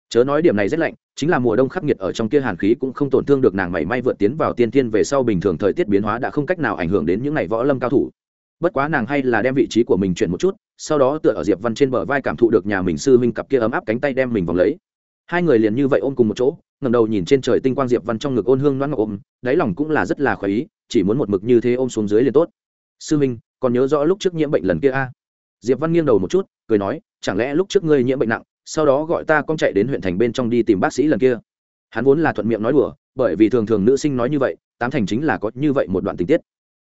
Chớ nói điểm này rất lạnh, chính là mùa đông khắc nghiệt ở trong kia hàn khí cũng không tổn thương được nàng mảy may vượt tiến vào tiên tiên về sau bình thường thời tiết biến hóa đã không cách nào ảnh hưởng đến những ngày võ lâm cao thủ. Bất quá nàng hay là đem vị trí của mình chuyển một chút, sau đó tựa ở diệp văn trên bờ vai cảm thụ được nhà mình sư huynh cặp kia ấm áp cánh tay đem mình vòng lấy. Hai người liền như vậy ôm cùng một chỗ ngầm đầu nhìn trên trời tinh quang diệp văn trong ngực ôn hương loãng ngọc ôm, đáy lòng cũng là rất là khoái ý, chỉ muốn một mực như thế ôm xuống dưới liền tốt. Sư huynh, còn nhớ rõ lúc trước nhiễm bệnh lần kia a? Diệp văn nghiêng đầu một chút, cười nói, chẳng lẽ lúc trước ngươi nhiễm bệnh nặng, sau đó gọi ta con chạy đến huyện thành bên trong đi tìm bác sĩ lần kia? Hắn vốn là thuận miệng nói đùa, bởi vì thường thường nữ sinh nói như vậy, tám thành chính là có như vậy một đoạn tình tiết.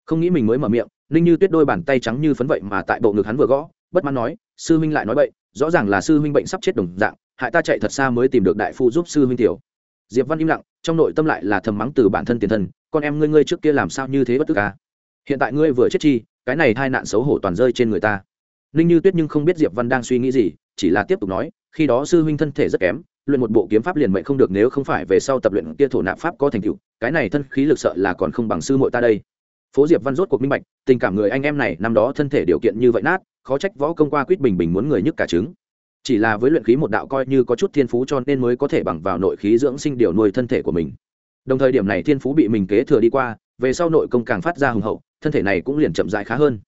Không nghĩ mình mới mở miệng, ninh như tuyết đôi bàn tay trắng như phấn vậy mà tại bộ ngực hắn vừa gõ, bất mãn nói, sư huynh lại nói bậy, rõ ràng là sư huynh bệnh sắp chết đồng dạng, hại ta chạy thật xa mới tìm được đại phu giúp sư huynh tiểu. Diệp văn im lặng, trong nội tâm lại là thầm mắng từ bản thân tiền thân, con em ngươi ngươi trước kia làm sao như thế bất tức ca hiện tại ngươi vừa chết chi, cái này tai nạn xấu hổ toàn rơi trên người ta ninh như tuyết nhưng không biết diệp văn đang suy nghĩ gì, chỉ là tiếp tục nói, khi đó sư huynh thân thể rất kém, luyện một bộ kiếm pháp liền mệnh không được nếu không phải về sau tập luyện kia thổ nạp pháp có thành tựu, cái này thân khí lực sợ là còn không bằng sư muội ta đây. Phố diệp văn rốt cuộc minh bạch, tình cảm người anh em này năm đó thân thể điều kiện như vậy nát, khó trách võ công qua quýt bình bình muốn người nhức cả trứng. Chỉ là với luyện khí một đạo coi như có chút thiên phú cho nên mới có thể bằng vào nội khí dưỡng sinh điều nuôi thân thể của mình. Đồng thời điểm này thiên phú bị mình kế thừa đi qua, về sau nội công càng phát ra hùng hậu, thân thể này cũng liền chậm dại khá hơn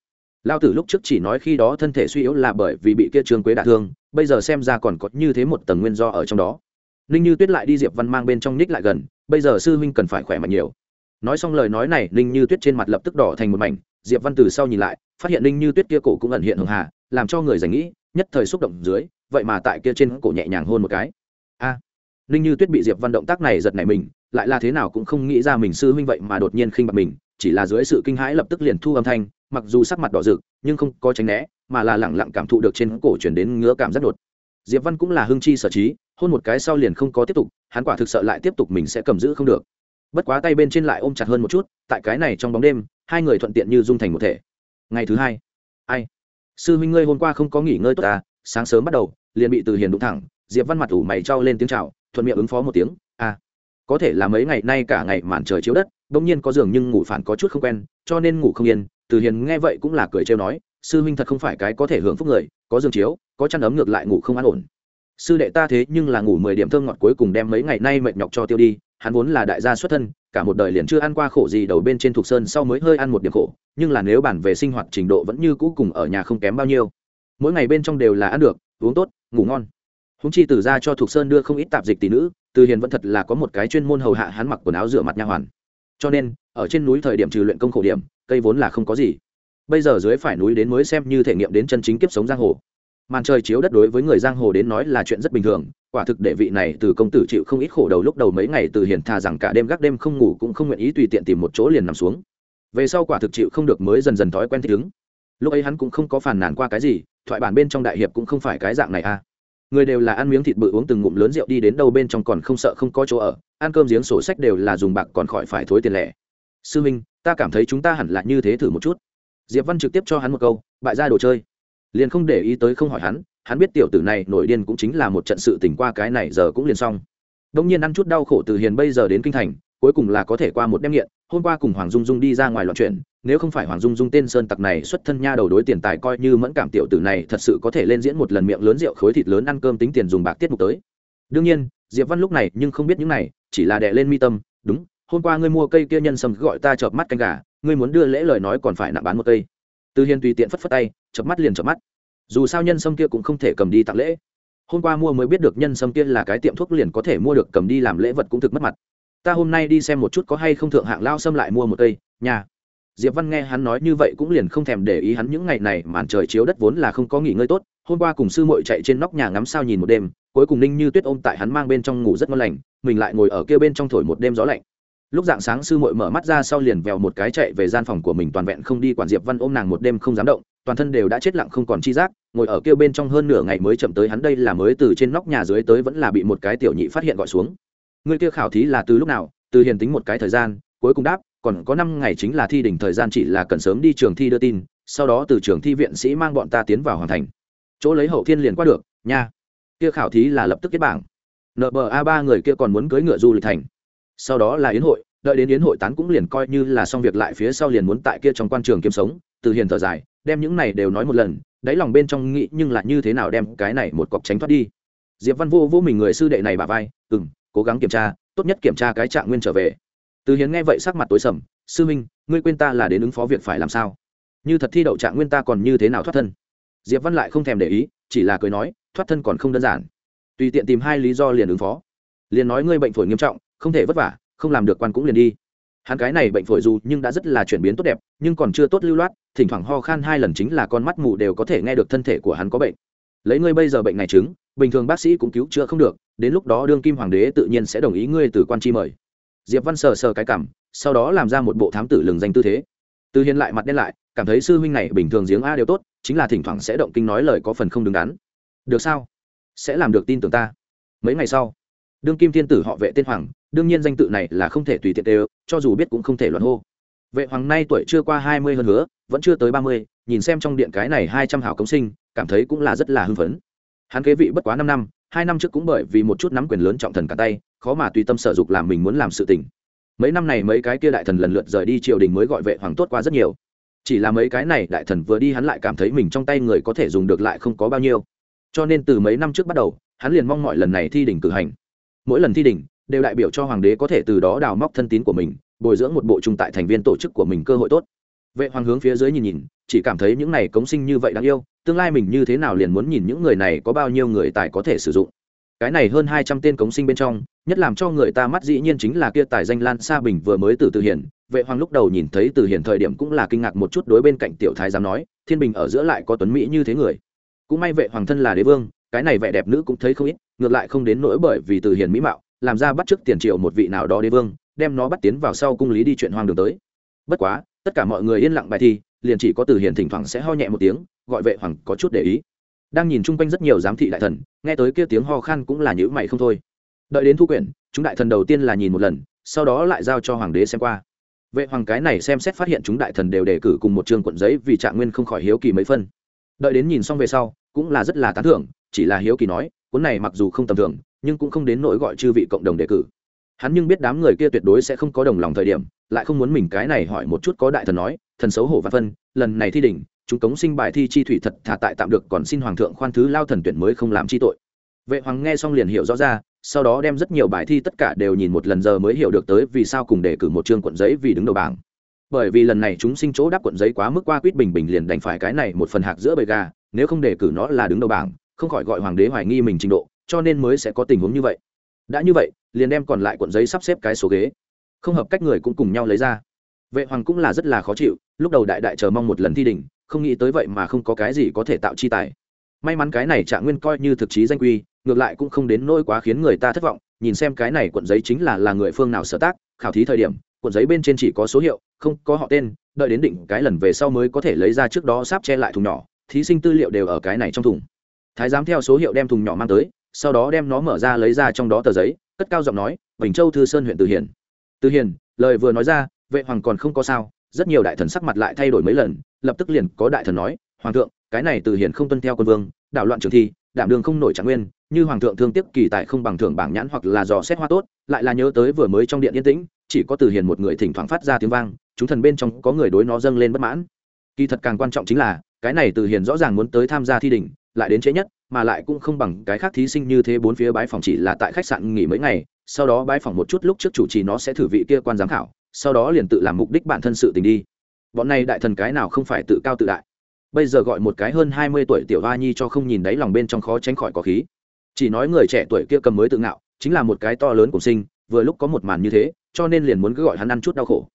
lao tử lúc trước chỉ nói khi đó thân thể suy yếu là bởi vì bị kia trương quế đả thương, bây giờ xem ra còn có như thế một tầng nguyên do ở trong đó. Ninh như tuyết lại đi diệp văn mang bên trong ních lại gần, bây giờ sư huynh cần phải khỏe mạnh nhiều. Nói xong lời nói này, ninh như tuyết trên mặt lập tức đỏ thành một mảnh, diệp văn từ sau nhìn lại, phát hiện ninh như tuyết kia cổ cũng ẩn hiện hường hà, làm cho người giành nghĩ, nhất thời xúc động dưới, vậy mà tại kia trên cổ nhẹ nhàng hôn một cái. A! Ninh như tuyết bị diệp văn động tác này giật nảy mình, lại là thế nào cũng không nghĩ ra mình sư huynh vậy mà đột nhiên khinh bạc mình chỉ là dưới sự kinh hãi lập tức liền thu âm thanh, mặc dù sắc mặt đỏ rực, nhưng không có tránh né, mà là lẳng lặng cảm thụ được trên cổ chuyển đến ngứa cảm giác đột. Diệp văn cũng là hưng chi sở trí, hôn một cái sau liền không có tiếp tục, hắn quả thực sợ lại tiếp tục mình sẽ cầm giữ không được. Bất quá tay bên trên lại ôm chặt hơn một chút, tại cái này trong bóng đêm, hai người thuận tiện như dung thành một thể. Ngày thứ hai, ai? Sư huynh ngươi hôm qua không có nghỉ ngơi tốt à? Sáng sớm bắt đầu, liền bị từ hiền đụng thẳng, diệp văn mặt ủ mày trao lên tiếng chào, thuận miệng ứng phó một tiếng à có thể là mấy ngày nay cả ngày màn trời chiếu đất bỗng nhiên có giường nhưng ngủ phản có chút không quen, cho nên ngủ không yên. Từ hiền nghe vậy cũng là cười trêu nói, sư huynh thật không phải cái có thể hưởng phúc người, có giường chiếu, có chăn ấm ngược lại ngủ không an ổn. Sư đệ ta thế nhưng là ngủ mười điểm thơm ngọt cuối cùng đem mấy ngày nay mệt nhọc cho tiêu đi, hắn vốn là đại gia xuất thân, cả một đời liền chưa ăn qua khổ gì đầu bên trên thuộc sơn sau mới hơi ăn một điểm khổ, nhưng là nếu bản về sinh hoạt trình độ vẫn như cũ cùng ở nhà không kém bao nhiêu. Mỗi ngày bên trong đều là ăn được, uống tốt, ngủ ngon. Húng chi từ ra cho thuộc sơn đưa không ít tạp dịch tỷ nữ, từ hiền vẫn thật là có một cái chuyên môn hầu hạ hắn mặc quần áo rửa mặt nha hoàn cho nên, ở trên núi thời điểm trừ luyện công khổ điểm, cây vốn là không có gì. Bây giờ dưới phải núi đến mới xem như thể nghiệm đến chân chính kiếp sống giang hồ. Màn trời chiếu đất đối với người giang hồ đến nói là chuyện rất bình thường, quả thực đệ vị này từ công tử chịu không ít khổ đầu lúc đầu mấy ngày từ hiền thà rằng cả đêm gác đêm không ngủ cũng không nguyện ý tùy tiện tìm một chỗ liền nằm xuống. Về sau quả thực chịu không được mới dần dần thói quen thích ứng. Lúc ấy hắn cũng không có phàn nàn qua cái gì, thoại bản bên trong đại hiệp cũng không phải cái dạng này à người đều là ăn miếng thịt bự uống từng ngụm lớn rượu đi đến đâu bên trong còn không sợ không có chỗ ở, ăn cơm giếng sổ sách đều là dùng bạc còn khỏi phải thối tiền lẻ. Sư minh, ta cảm thấy chúng ta hẳn là như thế thử một chút. Diệp văn trực tiếp cho hắn một câu, bại ra đồ chơi. Liền không để ý tới không hỏi hắn hắn biết tiểu tử này nổi điên cũng chính là một trận sự tỉnh qua cái này giờ cũng liền xong. Đông nhiên ăn chút đau khổ từ hiền bây giờ đến kinh thành, cuối cùng là có thể qua một đêm nghiện, hôm qua cùng hoàng dung dung đi ra ngoài loạn chuyện nếu không phải hoàng dung dung tên sơn tặc này xuất thân nha đầu đối tiền tài coi như mẫn cảm tiểu tử này, thật sự có thể lên diễn một lần miệng lớn rượu khối thịt lớn ăn cơm tính tiền dùng bạc tiết mục tới. Đương nhiên, diệp văn lúc này nhưng không biết những này, chỉ là đè lên mi tâm, đúng, hôm qua ngươi mua cây kia nhân sâm gọi ta chợp mắt canh gà, ngươi muốn đưa lễ lời nói còn phải nặng bán một cây. Từ hiền tùy tiện phất phất tay, chợp mắt liền chợp mắt. Dù sao nhân sâm kia cũng không thể cầm đi tặng lễ. Hôm qua mua mới biết được nhân sâm kia là cái tiệm thuốc liền có thể mua được, cầm đi làm lễ vật cũng thực mất mặt. Ta hôm nay đi xem một chút có hay không thượng hạng lao sâm lại mua một cây, nhà diệp văn nghe hắn nói như vậy cũng liền không thèm để ý hắn những ngày này, màn trời chiếu đất vốn là không có nghỉ ngơi tốt, hôm qua cùng sư muội chạy trên nóc nhà ngắm sao nhìn một đêm, cuối cùng ninh như tuyết ôm tại hắn mang bên trong ngủ rất ngon lành, mình lại ngồi ở kia bên trong thổi một đêm gió lạnh. Lúc dạng sáng sư muội mở mắt ra sau liền vèo một cái chạy về gian phòng của mình toàn vẹn không đi quản diệp văn ôm nàng một đêm không dám động, toàn thân đều đã chết lặng không còn chi giác, ngồi ở kia bên trong hơn nửa ngày mới chậm tới hắn đây là mới từ trên nóc nhà dưới tới vẫn là bị một cái tiểu nhị phát hiện gọi xuống. Người kia khảo thí là từ lúc nào, từ hiền tính một cái thời gian, cuối cùng đáp còn có năm ngày chính là thi đỉnh thời gian chỉ là cần sớm đi trường thi đưa tin, sau đó từ trường thi viện sĩ mang bọn ta tiến vào hoàn thành. Chỗ lấy hậu thiên liền qua được, nha. Kia khảo thí là lập tức kết bảng. Nba ba người kia còn muốn cưới ngựa du lịch thành. Sau đó là yến hội, đợi đến yến hội tán cũng liền coi như là xong việc lại phía sau liền muốn tại kia trong quan trường kiếm sống, từ hiền thở dài, đem những này đều nói một lần, đáy lòng bên trong nghĩ nhưng là như thế nào đem cái này một cọc tránh thoát đi. Diệp văn vô vô mình người sư đệ này bà vai ừ m cố gắng kiểm tra, tốt nhất kiểm tra cái trạng nguyên trở về từ hiến nghe vậy sắc mặt tối sầm, sư minh, ngươi quên ta là đến ứng phó việc phải làm sao? Như thật thi đậu trạng nguyên ta còn như thế nào thoát thân? Diệp văn lại không thèm để ý, chỉ là cười nói, thoát thân còn không đơn giản. Tùy tiện tìm hai lý do liền ứng phó. Liền nói ngươi bệnh phổi nghiêm trọng, không thể vất vả, không làm được quan cũng liền đi. Hắn cái này bệnh phổi dù nhưng đã rất là chuyển biến tốt đẹp, nhưng còn chưa tốt lưu loát, thỉnh thoảng ho khan hai lần chính là con mắt mù đều có thể nghe được thân thể của hắn có bệnh. Lấy ngươi bây giờ bệnh này chứng, bình thường bác sĩ cũng cứu chữa không được, đến lúc đó đương kim hoàng đế tự nhiên sẽ đồng ý ngươi từ quan chi mời diệp văn sờ sờ cái cảm, sau đó làm ra một bộ thám tử lừng danh tư thế. Từ hiền lại mặt đen lại, cảm thấy sư huynh này bình thường giếng a đều tốt, chính là thỉnh thoảng sẽ động kinh nói lời có phần không đứng đắn. Được sao? Sẽ làm được tin tưởng ta. Mấy ngày sau, đương kim thiên tử họ vệ tên hoàng, đương nhiên danh tự này là không thể tùy tiện đều, cho dù biết cũng không thể loạn hô. Vệ hoàng nay tuổi chưa qua hai mươi hơn hứa, vẫn chưa tới ba mươi, nhìn xem trong điện cái này hai trăm hảo công sinh, cảm thấy cũng là rất là hưng phấn. Hắn kế vị bất quá năm năm hai năm trước cũng bởi vì một chút nắm quyền lớn trọng thần cả tay, khó mà tùy tâm sở dục làm mình muốn làm sự tình. Mấy năm này mấy cái kia đại thần lần lượt rời đi triều đình mới gọi vệ hoàng tốt qua rất nhiều. Chỉ là mấy cái này đại thần vừa đi hắn lại cảm thấy mình trong tay người có thể dùng được lại không có bao nhiêu. Cho nên từ mấy năm trước bắt đầu, hắn liền mong mọi lần này thi đỉnh cử hành. Mỗi lần thi đỉnh, đều đại biểu cho hoàng đế có thể từ đó đào móc thân tín của mình, bồi dưỡng một bộ trung tại thành viên tổ chức của mình cơ hội tốt vệ hoàng hướng phía dưới nhìn nhìn, chỉ cảm thấy những này cống sinh như vậy đáng yêu, tương lai mình như thế nào liền muốn nhìn những người này có bao nhiêu người tài có thể sử dụng. Cái này hơn hai trăm tên cống sinh bên trong, nhất làm cho người ta mắt dĩ nhiên chính là kia tài danh lan sa bình vừa mới từ từ hiển. Vệ hoàng lúc đầu nhìn thấy từ hiển thời điểm cũng là kinh ngạc một chút đối bên cạnh tiểu thái dám nói, thiên bình ở giữa lại có tuấn mỹ như thế người. Cũng may vệ hoàng thân là đế vương, cái này vẻ đẹp nữ cũng thấy không ít, ngược lại không đến nỗi bởi vì từ hiển mỹ mạo, làm ra bắt chước tiền triệu một vị nào đó đế vương, đem nó bắt tiến vào sau cung lý đi chuyện hoang đường tới. Bất quá tất cả mọi người yên lặng bài thi, liền chỉ có từ Hiền thỉnh thoảng sẽ ho nhẹ một tiếng, gọi vệ hoàng có chút để ý. Đang nhìn chung quanh rất nhiều giám thị đại thần, nghe tới kia tiếng ho khan cũng là nhữ mày không thôi. Đợi đến thu quyển, chúng đại thần đầu tiên là nhìn một lần, sau đó lại giao cho hoàng đế xem qua. Vệ hoàng cái này xem xét phát hiện chúng đại thần đều đề cử cùng một trường quận giấy vì trạng nguyên không khỏi hiếu kỳ mấy phân. Đợi đến nhìn xong về sau, cũng là rất là tán thưởng, chỉ là hiếu kỳ nói, cuốn này mặc dù không tầm thường, nhưng cũng không đến nỗi gọi chư vị cộng đồng đề cử. Hắn nhưng biết đám người kia tuyệt đối sẽ không có đồng lòng thời điểm lại không muốn mình cái này hỏi một chút có đại thần nói, thần xấu hổ và phân, lần này thi đỉnh, chúng cống sinh bài thi chi thủy thật thả tại tạm được, còn xin hoàng thượng khoan thứ lao thần tuyển mới không làm chi tội. Vệ hoàng nghe xong liền hiểu rõ ra, sau đó đem rất nhiều bài thi tất cả đều nhìn một lần giờ mới hiểu được tới vì sao cùng đề cử một chương cuộn giấy vì đứng đầu bảng. Bởi vì lần này chúng sinh chỗ đáp cuộn giấy quá mức qua quýt bình bình liền đành phải cái này một phần hạc giữa bầy gà, nếu không đề cử nó là đứng đầu bảng, không khỏi gọi hoàng đế hoài nghi mình trình độ, cho nên mới sẽ có tình huống như vậy. Đã như vậy, liền đem còn lại cuộn giấy sắp xếp cái số ghế không hợp cách người cũng cùng nhau lấy ra. Vệ hoàng cũng là rất là khó chịu, lúc đầu đại đại chờ mong một lần thi đỉnh, không nghĩ tới vậy mà không có cái gì có thể tạo chi tài. May mắn cái này trạng nguyên coi như thực chí danh quy, ngược lại cũng không đến nỗi quá khiến người ta thất vọng, nhìn xem cái này cuộn giấy chính là là người phương nào sở tác, khảo thí thời điểm, cuộn giấy bên trên chỉ có số hiệu, không có họ tên, đợi đến định cái lần về sau mới có thể lấy ra trước đó sắp che lại thùng nhỏ, thí sinh tư liệu đều ở cái này trong thùng. Thái giám theo số hiệu đem thùng nhỏ mang tới, sau đó đem nó mở ra lấy ra trong đó tờ giấy, cất cao giọng nói, bình châu thư sơn huyện từ hiển từ hiền, lời vừa nói ra, vệ hoàng còn không có sao, rất nhiều đại thần sắc mặt lại thay đổi mấy lần, lập tức liền có đại thần nói, hoàng thượng, cái này từ hiền không tuân theo quân vương, đảo loạn trường thi, đảm đường không nổi trạng nguyên, như hoàng thượng thương tiếc kỳ tại không bằng thưởng bảng nhãn hoặc là dò xét hoa tốt, lại là nhớ tới vừa mới trong điện yên tĩnh, chỉ có từ hiền một người thỉnh thoảng phát ra tiếng vang, chúng thần bên trong có người đối nó dâng lên bất mãn. Kỳ thật càng quan trọng chính là, cái này từ hiền rõ ràng muốn tới tham gia thi đỉnh, lại đến trễ nhất, mà lại cũng không bằng cái khác thí sinh như thế bốn phía bái phòng chỉ là tại khách sạn nghỉ mấy ngày sau đó bái phỏng một chút lúc trước chủ trì nó sẽ thử vị kia quan giám khảo, sau đó liền tự làm mục đích bản thân sự tình đi. Bọn này đại thần cái nào không phải tự cao tự đại? Bây giờ gọi một cái hơn hai mươi tuổi tiểu hoa nhi cho không nhìn đáy lòng bên trong khó tránh khỏi có khí. Chỉ nói người trẻ tuổi kia cầm mới tự ngạo, chính là một cái to lớn cùng sinh, vừa lúc có một màn như thế, cho nên liền muốn cứ gọi hắn ăn chút đau khổ.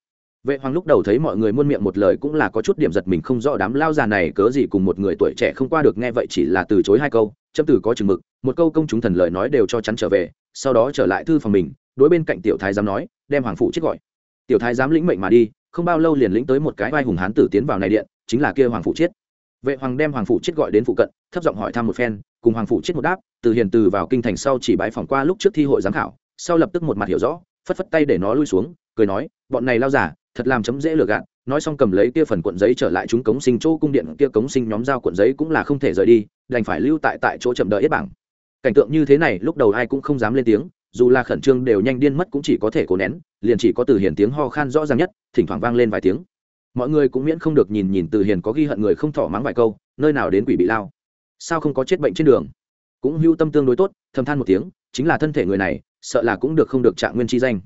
Vệ hoàng lúc đầu thấy mọi người muôn miệng một lời cũng là có chút điểm giật mình không rõ đám lao già này cớ gì cùng một người tuổi trẻ không qua được, nghe vậy chỉ là từ chối hai câu châm từ có chừng mực, một câu công chúng thần lời nói đều cho chắn trở về sau đó trở lại thư phòng mình, đối bên cạnh tiểu thái giám nói, đem hoàng phụ chết gọi. Tiểu thái giám lĩnh mệnh mà đi, không bao lâu liền lĩnh tới một cái vai hùng hán tử tiến vào này điện, chính là kia hoàng phụ chết. Vệ hoàng đem hoàng phụ chết gọi đến phụ cận, thấp giọng hỏi thăm một phen, cùng hoàng phụ chết một đáp, từ hiền từ vào kinh thành sau chỉ bái phòng qua lúc trước thi hội giám khảo, sau lập tức một mặt hiểu rõ, phất phất tay để nó lui xuống, cười nói, bọn này lao giả, thật làm chấm dễ lừa gạt, nói xong cầm lấy kia phần cuộn giấy trở lại chúng cống sinh chỗ cung điện, kia cống sinh nhóm giao cuộn giấy cũng là không thể rời đi, đành phải lưu tại tại chỗ chậm đợi yết bảng cảnh tượng như thế này, lúc đầu ai cũng không dám lên tiếng, dù là khẩn trương đều nhanh điên mất cũng chỉ có thể cố nén, liền chỉ có từ hiền tiếng ho khan rõ ràng nhất, thỉnh thoảng vang lên vài tiếng. Mọi người cũng miễn không được nhìn nhìn từ hiền có ghi hận người không thỏ mắng vài câu, nơi nào đến quỷ bị lao. Sao không có chết bệnh trên đường? Cũng hưu tâm tương đối tốt, thầm than một tiếng, chính là thân thể người này, sợ là cũng được không được trạng nguyên chi danh.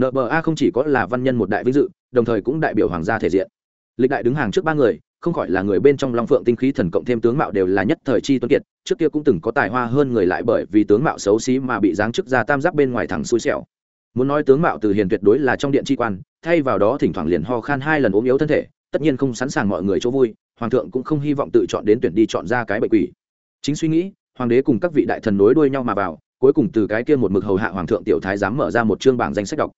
Nba không chỉ có là văn nhân một đại vinh dự, đồng thời cũng đại biểu hoàng gia thể diện. Lịch đại đứng hàng trước ba người không khỏi là người bên trong long phượng tinh khí thần cộng thêm tướng mạo đều là nhất thời chi tuấn kiệt, trước kia cũng từng có tài hoa hơn người lại bởi vì tướng mạo xấu xí mà bị giáng chức ra tam giác bên ngoài thẳng xui xẻo. Muốn nói tướng mạo từ hiền tuyệt đối là trong điện chi quan, thay vào đó thỉnh thoảng liền ho khan hai lần ốm yếu thân thể, tất nhiên không sẵn sàng mọi người chỗ vui, hoàng thượng cũng không hy vọng tự chọn đến tuyển đi chọn ra cái bệnh quỷ. Chính suy nghĩ, hoàng đế cùng các vị đại thần nối đuôi nhau mà vào, cuối cùng từ cái kia một mực hầu hạ hoàng thượng tiểu thái dám mở ra một chương bảng danh sách đọc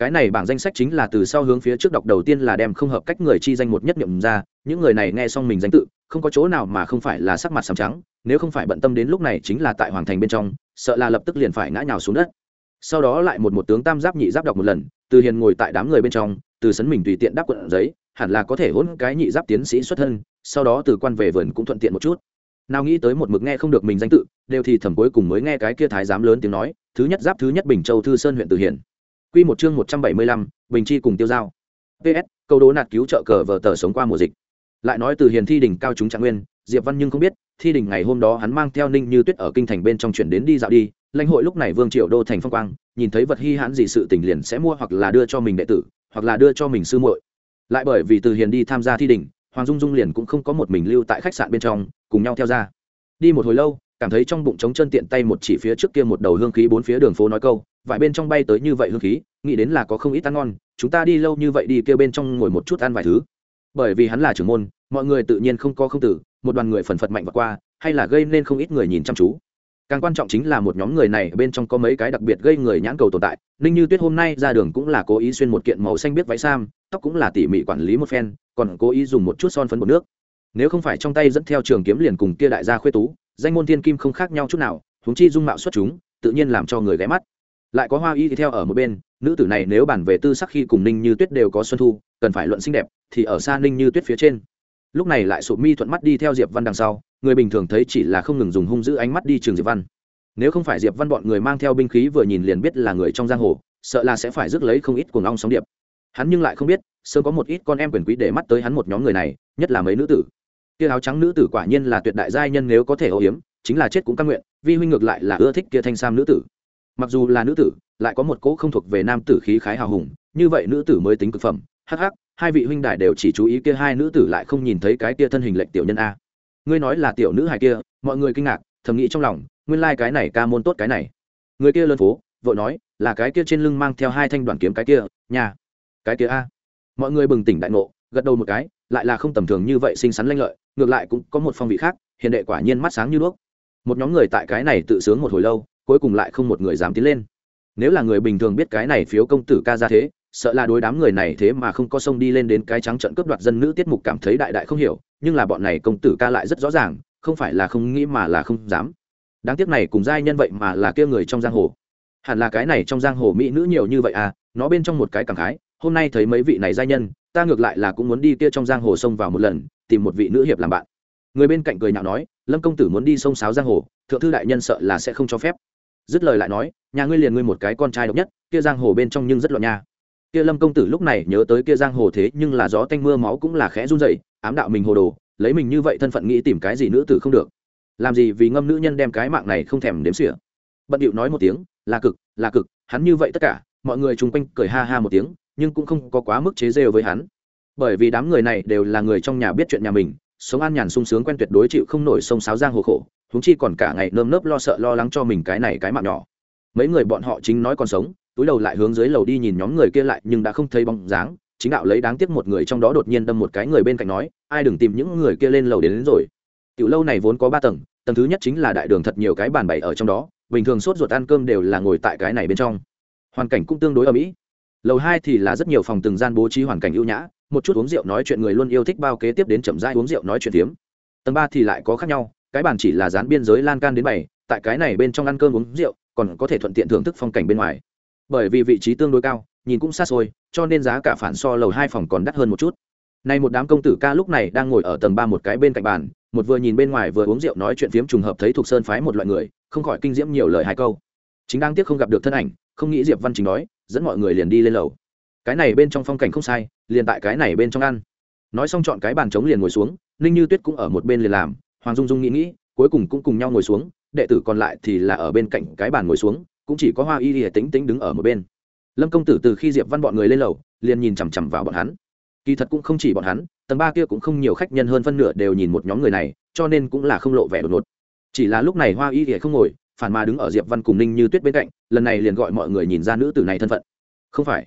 cái này bảng danh sách chính là từ sau hướng phía trước đọc đầu tiên là đem không hợp cách người chi danh một nhất nhậm ra, những người này nghe xong mình danh tự, không có chỗ nào mà không phải là sắc mặt sầm trắng, nếu không phải bận tâm đến lúc này chính là tại hoàng thành bên trong, sợ là lập tức liền phải ngã nhào xuống đất. Sau đó lại một một tướng tam giáp nhị giáp đọc một lần, từ hiền ngồi tại đám người bên trong, từ sấn mình tùy tiện đáp quận giấy, hẳn là có thể hôn cái nhị giáp tiến sĩ xuất thân, sau đó từ quan về vườn cũng thuận tiện một chút. Nào nghĩ tới một mực nghe không được mình danh tự, đều thì thẩm cuối cùng mới nghe cái kia thái giám lớn tiếng nói, thứ nhất giáp, thứ nhất bình châu, thư sơn, huyện từ hiền. Quy một chương 175, Bình Chi cùng Tiêu Giao. PS, câu đố nạt cứu trợ cờ vở tờ sống qua mùa dịch. Lại nói từ Hiền thi đỉnh cao chúng Trạng Nguyên, Diệp Văn nhưng không biết, thi đỉnh ngày hôm đó hắn mang theo ninh như tuyết ở kinh thành bên trong chuyển đến đi dạo đi lãnh hội lúc này vương triệu đô thành phong quang nhìn thấy vật hi hãn gì sự tình liền sẽ mua hoặc là đưa cho mình đệ tử hoặc là đưa cho mình sư muội lại bởi vì từ hiền đi tham gia thi đỉnh, hoàng dung dung liền cũng không có một mình lưu tại khách sạn bên trong cùng nhau theo ra đi một hồi lâu cảm thấy trong bụng trống chân tiện tay một chỉ phía trước kia một đầu hương khí bốn phía đường phố nói câu vài bên trong bay tới như vậy hương khí, nghĩ đến là có không ít ăn ngon, chúng ta đi lâu như vậy đi kêu bên trong ngồi một chút ăn vài thứ. Bởi vì hắn là trưởng môn, mọi người tự nhiên không có không tử, một đoàn người phần phật mạnh và qua, hay là gây nên không ít người nhìn chăm chú. Càng quan trọng chính là một nhóm người này bên trong có mấy cái đặc biệt gây người nhãn cầu tồn tại, ninh như tuyết hôm nay ra đường cũng là cố ý xuyên một kiện màu xanh biết váy sam, tóc cũng là tỉ mỉ quản lý một phen, còn cố ý dùng một chút son phấn bột nước. Nếu không phải trong tay dẫn theo trường kiếm liền cùng kia đại gia khuê tú, danh môn thiên kim không khác nhau chút nào, huống chi dung mạo xuất chúng, tự nhiên làm cho người ghé mắt lại có hoa y thì theo ở một bên, nữ tử này nếu bản về tư sắc khi cùng ninh như tuyết đều có xuân thu, cần phải luận xinh đẹp, thì ở xa ninh như tuyết phía trên. Lúc này lại sụp mi thuận mắt đi theo diệp văn đằng sau, người bình thường thấy chỉ là không ngừng dùng hung giữ ánh mắt đi trường diệp văn. Nếu không phải diệp văn bọn người mang theo binh khí vừa nhìn liền biết là người trong giang hồ, sợ là sẽ phải rước lấy không ít cuồng ong sóng điệp. Hắn nhưng lại không biết, sớm có một ít con em quyền quý để mắt tới hắn một nhóm người này, nhất là mấy nữ tử. Kia áo trắng nữ tử quả nhiên là tuyệt đại giai nhân nếu có thể ô hiếm chính là chết cũng căn nguyện, vi huynh ngược lại là ưa thích kia thanh sam nữ tử mặc dù là nữ tử, lại có một cỗ không thuộc về nam tử khí khái hào hùng, như vậy nữ tử mới tính cực phẩm. Hắc hắc, hai vị huynh đại đều chỉ chú ý kia hai nữ tử lại không nhìn thấy cái kia thân hình lệnh tiểu nhân a. Ngươi nói là tiểu nữ hài kia, mọi người kinh ngạc, thầm nghĩ trong lòng, nguyên lai cái này ca môn tốt cái này. Người kia lớn phố, vội nói, là cái kia trên lưng mang theo hai thanh đoàn kiếm cái kia, nhà. Cái kia a. Mọi người bừng tỉnh đại ngộ, gật đầu một cái, lại là không tầm thường như vậy xinh xắn lanh lợi, ngược lại cũng có một phong vị khác, hiền đệ quả nhiên mắt sáng như đuốc. Một nhóm người tại cái này tự sướng một hồi lâu cuối cùng lại không một người dám tiến lên. Nếu là người bình thường biết cái này phiếu công tử ca ra thế, sợ là đối đám người này thế mà không có sông đi lên đến cái trắng trận cướp đoạt dân nữ tiết mục cảm thấy đại đại không hiểu, nhưng là bọn này công tử ca lại rất rõ ràng, không phải là không nghĩ mà là không dám. Đáng tiếc này cùng giai nhân vậy mà là kia người trong giang hồ. Hẳn là cái này trong giang hồ mỹ nữ nhiều như vậy à nó bên trong một cái cảm khái, hôm nay thấy mấy vị này giai nhân, ta ngược lại là cũng muốn đi kia trong giang hồ sông vào một lần, tìm một vị nữ hiệp làm bạn. Người bên cạnh cười nhạo nói, lâm công tử muốn đi sông sáo giang hồ, thượng thư đại nhân sợ là sẽ không cho phép dứt lời lại nói, nhà ngươi liền ngươi một cái con trai độc nhất, kia giang hồ bên trong nhưng rất loạn nha. Kia lâm công tử lúc này nhớ tới kia giang hồ thế nhưng là gió tanh mưa máu cũng là khẽ run rẩy, ám đạo mình hồ đồ, lấy mình như vậy thân phận nghĩ tìm cái gì nữ tử không được. Làm gì vì ngâm nữ nhân đem cái mạng này không thèm đếm xỉa. Bận điệu nói một tiếng, là cực là cực, hắn như vậy tất cả, mọi người chung quanh cười ha ha một tiếng, nhưng cũng không có quá mức chế rêu với hắn. Bởi vì đám người này đều là người trong nhà biết chuyện nhà mình, sống an nhàn sung sướng quen tuyệt đối chịu không nổi sông sáo giang hồ khổ huống chi còn cả ngày nơm nớp lo sợ lo lắng cho mình cái này cái mạng nhỏ. Mấy người bọn họ chính nói còn sống túi đầu lại hướng dưới lầu đi nhìn nhóm người kia lại nhưng đã không thấy bóng dáng. Chính đạo lấy đáng tiếc một người trong đó đột nhiên đâm một cái người bên cạnh nói ai đừng tìm những người kia lên lầu đến, đến rồi. Tiểu lâu này vốn có ba tầng tầng thứ nhất chính là đại đường thật nhiều cái bàn bày ở trong đó bình thường sốt ruột ăn cơm đều là ngồi tại cái này bên trong. Hoàn cảnh cũng tương đối ở mỹ lầu hai thì là rất nhiều phòng từng gian bố trí hoàn cảnh ưu nhã một chút uống rượu nói chuyện người luôn yêu thích bao kế tiếp đến chậm rãi uống rượu nói chuyện tiếm tầng ba thì lại có khác nhau cái bàn chỉ là dán biên giới lan can đến bảy tại cái này bên trong ăn cơm uống rượu, còn có thể thuận tiện thưởng thức phong cảnh bên ngoài. Bởi vì vị trí tương đối cao, nhìn cũng xa xôi, cho nên giá cả phản so lầu hai phòng còn đắt hơn một chút. Nay một đám công tử ca lúc này đang ngồi ở tầng ba một cái bên cạnh bàn, một vừa nhìn bên ngoài vừa uống rượu nói chuyện phiếm trùng hợp thấy thuộc sơn phái một loại người, không khỏi kinh diễm nhiều lời hai câu. Chính đang tiếc không gặp được thân ảnh, không nghĩ diệp văn chính nói, dẫn mọi người liền đi lên lầu. Cái này bên trong phong cảnh không sai, liền tại cái này bên trong ăn. Nói xong chọn cái bàn trống liền ngồi xuống, ninh như tuyết cũng ở một bên liền làm hoàng dung dung nghĩ nghĩ, cuối cùng cũng cùng nhau ngồi xuống, đệ tử còn lại thì là ở bên cạnh cái bàn ngồi xuống, cũng chỉ có hoa y y tính tính đứng ở một bên. Lâm công tử từ khi diệp văn bọn người lên lầu, liền nhìn chằm chằm vào bọn hắn. Kỳ thật cũng không chỉ bọn hắn, tầng ba kia cũng không nhiều khách nhân hơn phân nửa đều nhìn một nhóm người này, cho nên cũng là không lộ vẻ đột ngột. Chỉ là lúc này hoa y y không ngồi, phản mà đứng ở diệp văn cùng ninh như tuyết bên cạnh, lần này liền gọi mọi người nhìn ra nữ tử này thân phận. Không phải,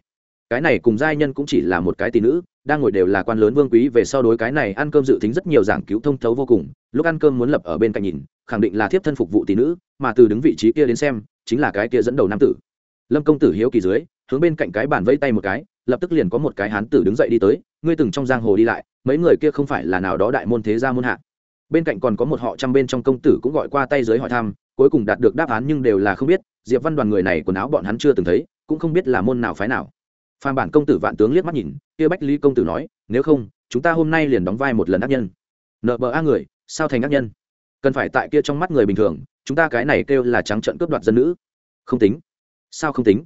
cái này cùng giai nhân cũng chỉ là một cái tỷ nữ đang ngồi đều là quan lớn vương quý, về sau đối cái này ăn cơm dự tính rất nhiều giảng cứu thông thấu vô cùng. Lúc ăn cơm muốn lập ở bên cạnh nhìn, khẳng định là thiếp thân phục vụ tỷ nữ, mà từ đứng vị trí kia đến xem, chính là cái kia dẫn đầu nam tử. Lâm công tử hiếu kỳ dưới, hướng bên cạnh cái bàn vẫy tay một cái, lập tức liền có một cái hán tử đứng dậy đi tới, ngươi từng trong giang hồ đi lại, mấy người kia không phải là nào đó đại môn thế gia môn hạ? Bên cạnh còn có một họ trăm bên trong công tử cũng gọi qua tay dưới hỏi thăm, cuối cùng đạt được đáp án nhưng đều là không biết. Diệp văn đoàn người này quần áo bọn hắn chưa từng thấy, cũng không biết là môn nào phái nào phan bản công tử vạn tướng liếc mắt nhìn, kia bách lý công tử nói, nếu không, chúng ta hôm nay liền đóng vai một lần ác nhân. Nợ bờ a người, sao thành ác nhân? Cần phải tại kia trong mắt người bình thường, chúng ta cái này kêu là trắng trận cướp đoạt dân nữ. Không tính. Sao không tính?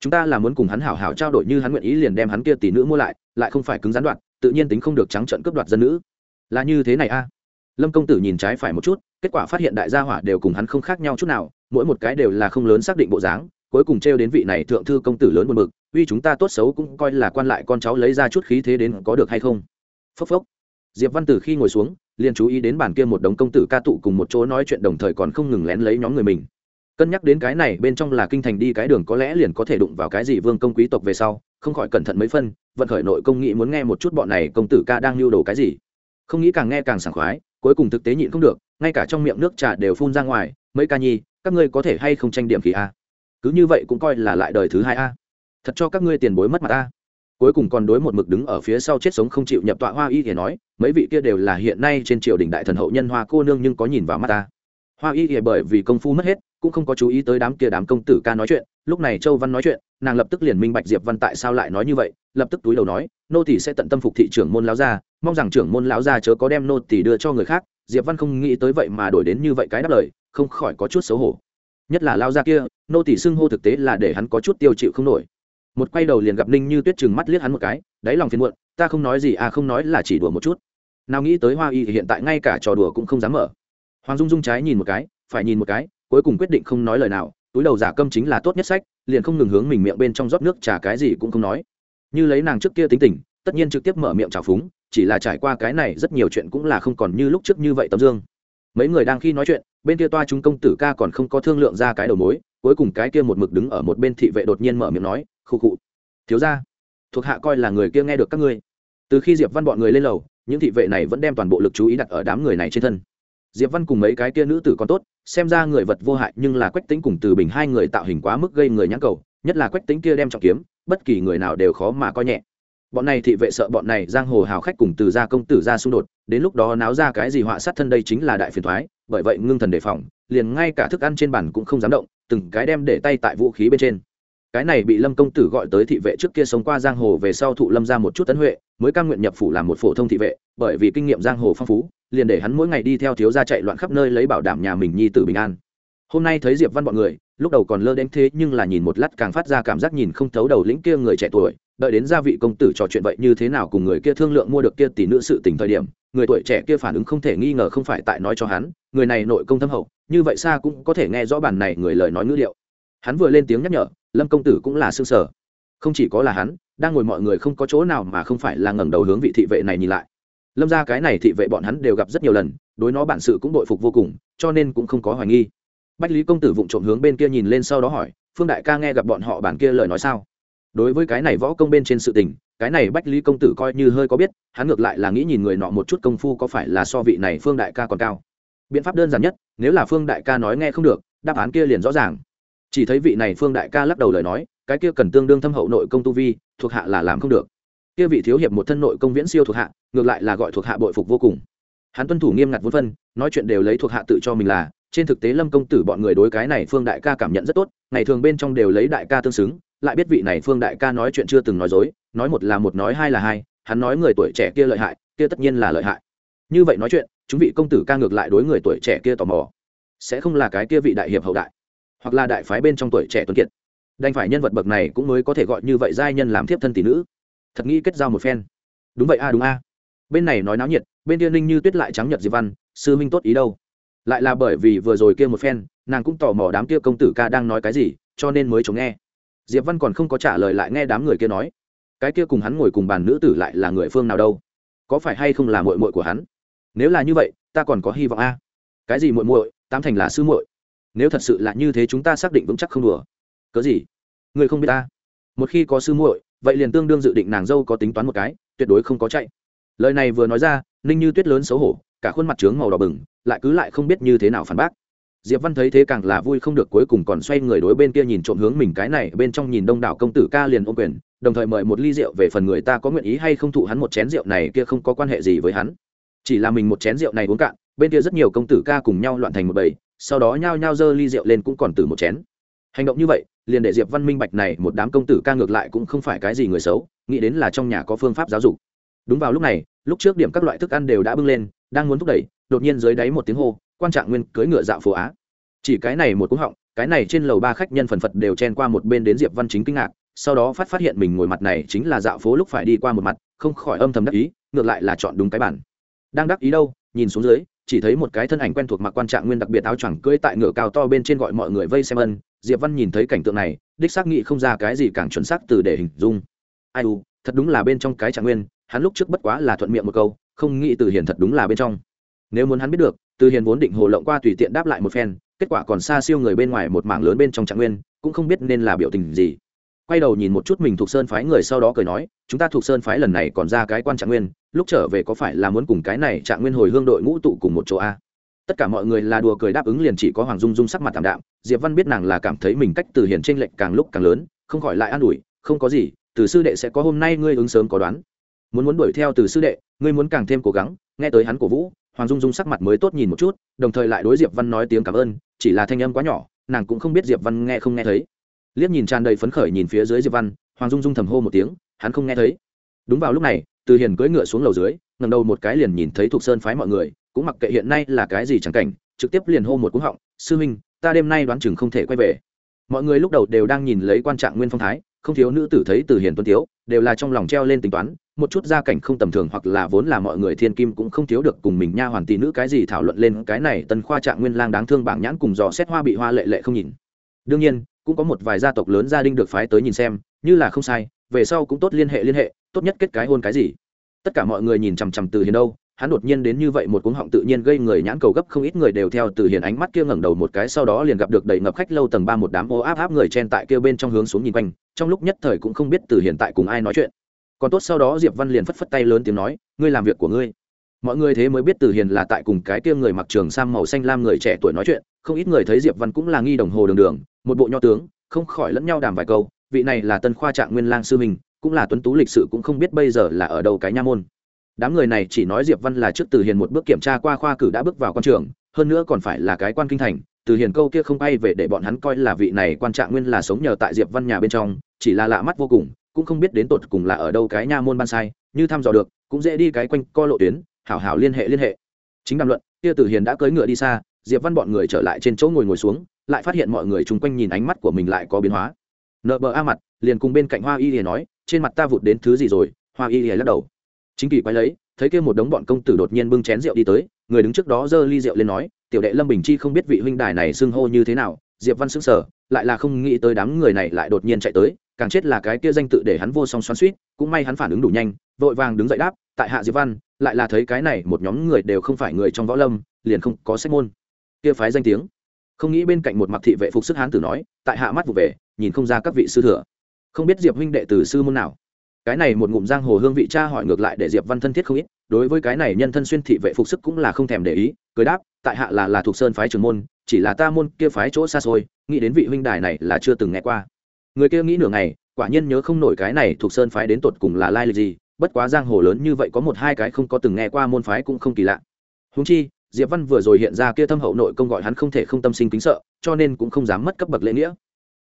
Chúng ta là muốn cùng hắn hảo hảo trao đổi như hắn nguyện ý liền đem hắn kia tỷ nữ mua lại lại không phải cứng gián đoạn, tự nhiên tính không được trắng trận cướp đoạt dân nữ. Là như thế này a. Lâm công tử nhìn trái phải một chút, kết quả phát hiện đại gia hỏa đều cùng hắn không khác nhau chút nào, mỗi một cái đều là không lớn xác định bộ dáng, cuối cùng trêu đến vị này thượng thư công tử lớn buồn bực uy chúng ta tốt xấu cũng coi là quan lại con cháu lấy ra chút khí thế đến có được hay không? Phốc phốc. Diệp văn tử khi ngồi xuống, liền chú ý đến bàn kia một đống công tử ca tụ cùng một chỗ nói chuyện đồng thời còn không ngừng lén lấy nhóm người mình. Cân nhắc đến cái này, bên trong là kinh thành đi cái đường có lẽ liền có thể đụng vào cái gì vương công quý tộc về sau, không khỏi cẩn thận mấy phân, vận khởi nội công nghĩ muốn nghe một chút bọn này công tử ca đang lưu đồ cái gì. Không nghĩ càng nghe càng sảng khoái, cuối cùng thực tế nhịn không được, ngay cả trong miệng nước trà đều phun ra ngoài, mấy ca nhi, các ngươi có thể hay không tranh điểm khí a? Cứ như vậy cũng coi là lại đời thứ hai a thật cho các ngươi tiền bối mất mặt ta. cuối cùng còn đối một mực đứng ở phía sau chết sống không chịu nhập tọa hoa y thì nói, mấy vị kia đều là hiện nay trên triều đình đại thần hậu nhân hoa cô nương nhưng có nhìn vào mắt ta. Hoa y thì bởi vì công phu mất hết, cũng không có chú ý tới đám kia đám công tử ca nói chuyện, lúc này châu văn nói chuyện, nàng lập tức liền minh bạch diệp văn tại sao lại nói như vậy, lập tức túi đầu nói, nô tỷ sẽ tận tâm phục thị trưởng môn lão gia, mong rằng trưởng môn lão gia chớ có đem nô tỷ đưa cho người khác. Diệp văn không nghĩ tới vậy mà đổi đến như vậy cái đáp lời, không khỏi có chút xấu hổ. Nhất là lao gia kia, nô tỷ xưng hô thực tế là để hắn có chút tiêu chịu không nổi một quay đầu liền gặp ninh như tuyết chừng mắt liếc hắn một cái, đáy lòng phiền muộn, ta không nói gì à không nói là chỉ đùa một chút. Nào nghĩ tới hoa y thì hiện tại ngay cả trò đùa cũng không dám mở. Hoàng dung dung trái nhìn một cái, phải nhìn một cái, cuối cùng quyết định không nói lời nào, túi đầu giả câm chính là tốt nhất sách, liền không ngừng hướng mình miệng bên trong rót nước trả cái gì cũng không nói. Như lấy nàng trước kia tính tình, tất nhiên trực tiếp mở miệng trào phúng, chỉ là trải qua cái này rất nhiều chuyện cũng là không còn như lúc trước như vậy tấm dương. Mấy người đang khi nói chuyện, bên kia toa chúng công tử ca còn không có thương lượng ra cái đầu mối, cuối cùng cái kia một mực đứng ở một bên thị vệ đột nhiên mở miệng nói khụ khụ. Thiếu ra thuộc hạ coi là người kia nghe được các ngươi. Từ khi diệp văn bọn người lên lầu, những thị vệ này vẫn đem toàn bộ lực chú ý đặt ở đám người này trên thân. Diệp văn cùng mấy cái kia nữ tử còn tốt, xem ra người vật vô hại nhưng là quách tính cùng từ bình hai người tạo hình quá mức gây người nhãn cầu, nhất là quách tính kia đem trọng kiếm, bất kỳ người nào đều khó mà coi nhẹ. Bọn này thị vệ sợ bọn này giang hồ hào khách cùng từ gia công tử ra xung đột, đến lúc đó náo ra cái gì họa sát thân đây chính là đại phiền thoái bởi vậy ngưng thần đề phòng, liền ngay cả thức ăn trên bàn cũng không dám động, từng cái đem để tay tại vũ khí bên trên cái này bị lâm công tử gọi tới thị vệ trước kia sống qua giang hồ về sau thụ lâm ra một chút tấn huệ, mới cam nguyện nhập phủ làm một phổ thông thị vệ, bởi vì kinh nghiệm giang hồ phong phú, liền để hắn mỗi ngày đi theo thiếu gia chạy loạn khắp nơi lấy bảo đảm nhà mình nhi tử bình an. Hôm nay thấy diệp văn bọn người, lúc đầu còn lơ đến thế nhưng là nhìn một lát càng phát ra cảm giác nhìn không thấu đầu lĩnh kia người trẻ tuổi, đợi đến gia vị công tử trò chuyện vậy như thế nào cùng người kia thương lượng mua được kia tỷ nữ sự tình thời điểm, người tuổi trẻ kia phản ứng không thể nghi ngờ không phải tại nói cho hắn, người này nội công thâm hậu, như vậy xa cũng có thể nghe rõ bản này người lời nói ngữ liệu hắn vừa lên tiếng nhắc nhở, lâm công tử cũng là xương sở không chỉ có là hắn, đang ngồi mọi người không có chỗ nào mà không phải là ngẩng đầu hướng vị thị vệ này nhìn lại. Lâm ra cái này thị vệ bọn hắn đều gặp rất nhiều lần, đối nó bản sự cũng đội phục vô cùng, cho nên cũng không có hoài nghi. Bách lý công tử vụng trộm hướng bên kia nhìn lên sau đó hỏi, phương đại ca nghe gặp bọn họ bản kia lời nói sao? Đối với cái này võ công bên trên sự tình, cái này bách lý công tử coi như hơi có biết, hắn ngược lại là nghĩ nhìn người nọ một chút công phu có phải là so vị này phương đại ca còn cao. Biện pháp đơn giản nhất, nếu là phương đại ca nói nghe không được, đáp án kia liền rõ ràng chỉ thấy vị này phương đại ca lắc đầu lời nói, cái kia cần tương đương thâm hậu nội công tu vi, thuộc hạ là làm không được. Kia vị thiếu hiệp một thân nội công viễn siêu thuộc hạ, ngược lại là gọi thuộc hạ bội phục vô cùng. Hắn tuân thủ nghiêm ngặt vốn phân, nói chuyện đều lấy thuộc hạ tự cho mình là, trên thực tế lâm công tử bọn người đối cái này phương đại ca cảm nhận rất tốt, ngày thường bên trong đều lấy đại ca tương xứng, lại biết vị này phương đại ca nói chuyện chưa từng nói dối, nói một là một, nói hai là hai, hắn nói người tuổi trẻ kia lợi hại, kia tất nhiên là lợi hại. Như vậy nói chuyện, chúng vị công tử ca ngược lại đối người tuổi trẻ kia tò mò. Sẽ không là cái kia vị đại hiệp hậu đại hoặc là đại phái bên trong tuổi trẻ tuấn kiệt. Đành phải nhân vật bậc này cũng mới có thể gọi như vậy giai nhân làm thiếp thân tỷ nữ. Thật nghĩ kết giao một phen. Đúng vậy a, đúng a. Bên này nói náo nhiệt, bên kia ninh như tuyết lại trắng nhật diệp văn, sư minh tốt ý đâu? Lại là bởi vì vừa rồi kia một phen, nàng cũng tò mò đám kia công tử ca đang nói cái gì, cho nên mới chống nghe. Diệp văn còn không có trả lời lại nghe đám người kia nói. Cái kia cùng hắn ngồi cùng bàn nữ tử lại là người phương nào đâu? Có phải hay không là muội muội của hắn? Nếu là như vậy, ta còn có hy vọng a. Cái gì muội muội? Tam thành là sư muội nếu thật sự là như thế chúng ta xác định vững chắc không đùa. Cớ gì? Người không biết ta. Một khi có sư muội, vậy liền tương đương dự định nàng dâu có tính toán một cái, tuyệt đối không có chạy. Lời này vừa nói ra, ninh như tuyết lớn xấu hổ, cả khuôn mặt trướng màu đỏ bừng, lại cứ lại không biết như thế nào phản bác. Diệp văn thấy thế càng là vui không được, cuối cùng còn xoay người đối bên kia nhìn trộm hướng mình cái này, bên trong nhìn đông đảo công tử ca liền ôm quyền, đồng thời mời một ly rượu về phần người ta có nguyện ý hay không thụ hắn một chén rượu này kia không có quan hệ gì với hắn. Chỉ là mình một chén rượu này uống cạn, bên kia rất nhiều công tử ca cùng nhau loạn thành một bầy sau đó nhao nhao dơ ly rượu lên cũng còn từ một chén. Hành động như vậy, liền để diệp văn minh bạch này một đám công tử ca ngược lại cũng không phải cái gì người xấu, nghĩ đến là trong nhà có phương pháp giáo dục. Đúng vào lúc này, lúc trước điểm các loại thức ăn đều đã bưng lên, đang muốn thúc đẩy, đột nhiên dưới đáy một tiếng hô, quan trạng nguyên cưỡi ngựa dạo phố á. Chỉ cái này một cú họng, cái này trên lầu ba khách nhân phần phật đều chen qua một bên đến diệp văn chính kinh ngạc, sau đó phát phát hiện mình ngồi mặt này chính là dạo phố lúc phải đi qua một mặt, không khỏi âm thầm đắc ý, ngược lại là chọn đúng cái bản đang đắc ý đâu, nhìn xuống dưới chỉ thấy một cái thân ảnh quen thuộc mặc quan trạng nguyên đặc biệt áo choàng cưỡi tại ngựa cao to bên trên gọi mọi người vây xem ân. Diệp văn nhìn thấy cảnh tượng này, đích xác nghĩ không ra cái gì càng chuẩn xác từ để hình dung. Ai u, thật đúng là bên trong cái trạng nguyên, hắn lúc trước bất quá là thuận miệng một câu, không nghĩ từ hiền thật đúng là bên trong. Nếu muốn hắn biết được, từ hiền vốn định hồ lộng qua tùy tiện đáp lại một phen, kết quả còn xa siêu người bên ngoài một mảng lớn bên trong trạng nguyên, cũng không biết nên là biểu tình gì quay đầu nhìn một chút mình thuộc sơn phái người sau đó cười nói, chúng ta thuộc sơn phái lần này còn ra cái quan trạng nguyên, lúc trở về có phải là muốn cùng cái này trạng nguyên hồi hương đội ngũ tụ cùng một chỗ a? Tất cả mọi người là đùa cười đáp ứng liền chỉ có hoàng dung dung sắc mặt thảm đạm, diệp văn biết nàng là cảm thấy mình cách từ hiền tranh lệch càng lúc càng lớn, không khỏi lại an ủi, không có gì, từ sư đệ sẽ có hôm nay ngươi ứng sớm có đoán. Muốn muốn đuổi theo từ sư đệ, ngươi muốn càng thêm cố gắng. Nghe tới hắn cổ vũ, hoàng dung dung sắc mặt mới tốt nhìn một chút, đồng thời lại đối diệp văn nói tiếng cảm ơn, chỉ là thanh âm quá nhỏ, nàng cũng không biết diệp văn nghe không nghe thấy liếc nhìn tràn đầy phấn khởi nhìn phía dưới diệp văn, hoàng dung dung thầm hô một tiếng, hắn không nghe thấy. Đúng vào lúc này, từ hiền cưỡi ngựa xuống lầu dưới ngầm đầu một cái liền nhìn thấy thuộc sơn phái mọi người, cũng mặc kệ hiện nay là cái gì chẳng cảnh, trực tiếp liền hô một cú họng, sư minh ta đêm nay đoán chừng không thể quay về. Mọi người lúc đầu đều đang nhìn lấy quan trạng nguyên phong thái, không thiếu nữ tử thấy từ hiền tuân tiếu, đều là trong lòng treo lên tính toán, một chút gia cảnh không tầm thường hoặc là vốn là mọi người thiên kim cũng không thiếu được cùng mình nha hoàn tỷ nữ cái gì thảo luận lên cái này tân khoa trạng nguyên lang đáng thương bảng nhãn cùng dò xét hoa bị hoa lệ lệ không nhìn. Đương nhiên cũng có một vài gia tộc lớn gia đình được phái tới nhìn xem, như là không sai, về sau cũng tốt liên hệ liên hệ, tốt nhất kết cái hôn cái gì. Tất cả mọi người nhìn chằm chằm từ hiền đâu, hắn đột nhiên đến như vậy một cuống họng tự nhiên gây người nhãn cầu gấp không ít người đều theo từ hiền ánh mắt kia ngẩng đầu một cái sau đó liền gặp được đầy ngập khách lâu tầng ba một đám ô áp áp người chen tại kia bên trong hướng xuống nhìn quanh, trong lúc nhất thời cũng không biết từ hiền tại cùng ai nói chuyện. Còn tốt sau đó diệp văn liền phất phất tay lớn tiếng nói, ngươi làm việc của ngươi mọi người thế mới biết từ hiền là tại cùng cái kia người mặc trường sam màu xanh lam người trẻ tuổi nói chuyện, không ít người thấy diệp văn cũng là nghi đồng hồ đường đường, một bộ nho tướng, không khỏi lẫn nhau đàm vài câu, vị này là tân khoa trạng nguyên lang sư mình cũng là tuấn tú lịch sự cũng không biết bây giờ là ở đâu cái nha môn. Đám người này chỉ nói diệp văn là trước từ hiền một bước kiểm tra qua khoa cử đã bước vào quan trường, hơn nữa còn phải là cái quan kinh thành, từ hiền câu kia không bay về để bọn hắn coi là vị này quan trạng nguyên là sống nhờ tại diệp văn nhà bên trong, chỉ là lạ mắt vô cùng, cũng không biết đến tột cùng là ở đâu cái nha môn ban sai, như thăm dò được, cũng dễ đi cái quanh co lộ tuyến hảo hảo liên hệ liên hệ. Chính đàm luận kia Tử hiền đã cưỡi ngựa đi xa, diệp văn bọn người trở lại trên chỗ ngồi ngồi xuống, lại phát hiện mọi người chung quanh nhìn ánh mắt của mình lại có biến hóa. Nợ bờ a mặt, liền cùng bên cạnh hoa y lìa nói, trên mặt ta vụt đến thứ gì rồi? Hoa y lìa lắc đầu. Chính kỳ quay lấy, thấy kia một đống bọn công tử đột nhiên bưng chén rượu đi tới, người đứng trước đó giơ ly rượu lên nói, tiểu đệ lâm bình chi không biết vị huynh đài này xưng hô như thế nào. Diệp văn sững sờ, lại là không nghĩ tới đám người này lại đột nhiên chạy tới, càng chết là cái kia danh tự để hắn vô song xoắn suýt cũng may hắn phản ứng đủ nhanh, vội vàng đứng dậy đáp, tại hạ diệp văn lại là thấy cái này một nhóm người đều không phải người trong võ lâm, liền không có sách môn. Kia phái danh tiếng. Không nghĩ bên cạnh một mặc thị vệ phục sức hán tử nói, tại hạ mắt vụ về, nhìn không ra các vị sư thừa. Không biết diệp huynh đệ từ sư môn nào. Cái này một ngụm giang hồ hương vị cha hỏi ngược lại để diệp văn thân thiết không ít, đối với cái này nhân thân xuyên thị vệ phục sức cũng là không thèm để ý, cười đáp, tại hạ là là thuộc sơn phái trường môn, chỉ là ta môn kia phái chỗ xa xôi, nghĩ đến vị huynh đài này là chưa từng nghe qua. Người kia nghĩ nửa ngày, quả nhiên nhớ không nổi cái này thuộc sơn phái đến tột cùng là lai lịch gì bất quá giang hồ lớn như vậy có một hai cái không có từng nghe qua môn phái cũng không kỳ lạ. Húng chi, diệp văn vừa rồi hiện ra kia thâm hậu nội công gọi hắn không thể không tâm sinh kính sợ, cho nên cũng không dám mất cấp bậc lễ nghĩa.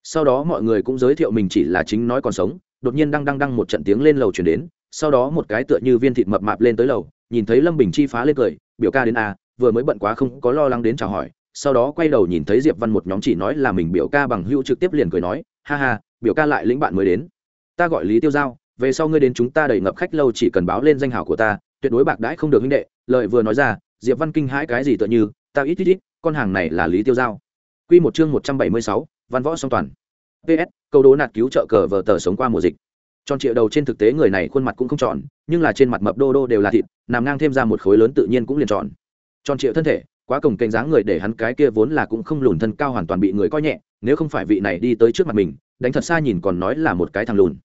Sau đó mọi người cũng giới thiệu mình chỉ là chính nói còn sống, đột nhiên đang đang đang một trận tiếng lên lầu chuyển đến, sau đó một cái tựa như viên thịt mập mạp lên tới lầu, nhìn thấy lâm bình chi phá lên cười, biểu ca đến a vừa mới bận quá không có lo lắng đến chào hỏi, sau đó quay đầu nhìn thấy diệp văn một nhóm chỉ nói là mình biểu ca bằng hữu trực tiếp liền cười nói, ha ha, biểu ca lại lĩnh bạn mới đến. Ta gọi lý tiêu giao về sau ngươi đến chúng ta đầy ngập khách lâu chỉ cần báo lên danh hảo của ta, tuyệt đối bạc đãi không được huynh đệ lợi vừa nói ra, diệp văn kinh hãi cái gì tựa như, ta ít ít ít, con hàng này là lý tiêu giao. Quy một chương một trăm bảy mươi sáu, văn võ song toàn. Ps câu đố nạt cứu trợ cờ vờ tờ sống qua mùa dịch. Tròn triệu đầu trên thực tế người này khuôn mặt cũng không tròn, nhưng là trên mặt mập đô đô đều là thịt, nằm ngang thêm ra một khối lớn tự nhiên cũng liền tròn. Tròn triệu thân thể, quá cổng kênh dáng người để hắn cái kia vốn là cũng không lùn thân cao hoàn toàn bị người coi nhẹ, nếu không phải vị này đi tới trước mặt mình, đánh thật xa nhìn còn nói là một cái thằng lùn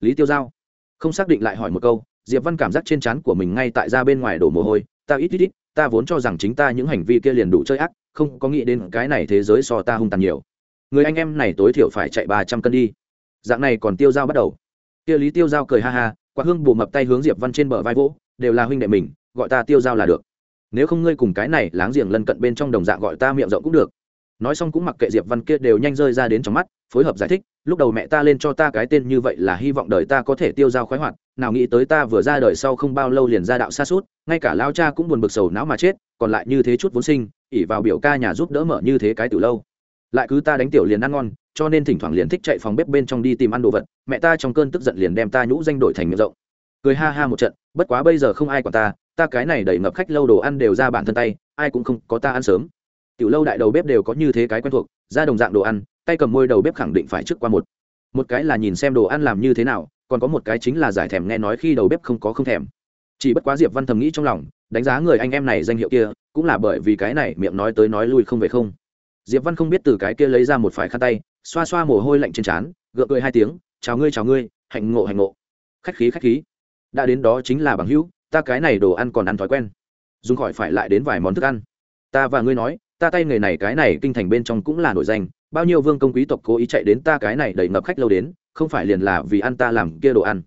lý tiêu giao không xác định lại hỏi một câu diệp văn cảm giác trên trán của mình ngay tại ra bên ngoài đổ mồ hôi ta ít ít ít, ta vốn cho rằng chính ta những hành vi kia liền đủ chơi ác, không có nghĩ đến cái này thế giới so ta hung tàn nhiều. Người anh em này tối thiểu phải chạy ba trăm cân đi. Dạng này còn tiêu dao bắt đầu. Kia lý tiêu dao cười ha ha, quạt hương bù mập tay hướng diệp văn trên bờ vai vỗ, đều là huynh đệ mình, gọi ta tiêu dao là được. Nếu không ngươi cùng cái này láng giềng lân cận bên trong đồng dạng gọi ta miệng rộng cũng được nói xong cũng mặc kệ diệp văn kia đều nhanh rơi ra đến trong mắt, phối hợp giải thích, lúc đầu mẹ ta lên cho ta cái tên như vậy là hy vọng đời ta có thể tiêu dao khoái hoạt, nào nghĩ tới ta vừa ra đời sau không bao lâu liền ra đạo xa suốt, ngay cả lao cha cũng buồn bực sầu não mà chết, còn lại như thế chút vốn sinh ỉ vào biểu ca nhà giúp đỡ mở như thế cái từ lâu. Lại cứ ta đánh tiểu liền ăn ngon, cho nên thỉnh thoảng liền thích chạy phòng bếp bên trong đi tìm ăn đồ vật, mẹ ta trong cơn tức giận liền đem ta nhũ danh đổi thành miệng rộng. Cười ha ha một trận, bất quá bây giờ không ai quản ta ta cái này đẩy ngập khách lâu đồ ăn đều ra bản thân tay, ai cũng không có ta ăn sớm tiểu lâu đại đầu bếp đều có như thế cái quen thuộc, ra đồng dạng đồ ăn, tay cầm môi đầu bếp khẳng định phải trước qua một. Một cái là nhìn xem đồ ăn làm như thế nào, còn có một cái chính là giải thèm nghe nói khi đầu bếp không có không thèm. Chỉ bất quá diệp văn thầm nghĩ trong lòng, đánh giá người anh em này danh hiệu kia, cũng là bởi vì cái này miệng nói tới nói lui không về không. Diệp văn không biết từ cái kia lấy ra một phải khăn tay, xoa xoa mồ hôi lạnh trên trán, gượng cười hai tiếng, chào ngươi chào ngươi, hạnh ngộ hạnh ngộ. Khách khí khách khí. Đã đến đó chính là bằng hữu, ta cái này đồ ăn còn ăn thói quen. Dùng khỏi phải lại đến vài món thức ăn. Ta và ngươi nói ta tay nghề này, cái này kinh thành bên trong cũng là nổi danh. Bao nhiêu vương công quý tộc cố ý chạy đến ta cái này đầy ngập khách lâu đến, không phải liền là vì ăn ta làm kia đồ ăn.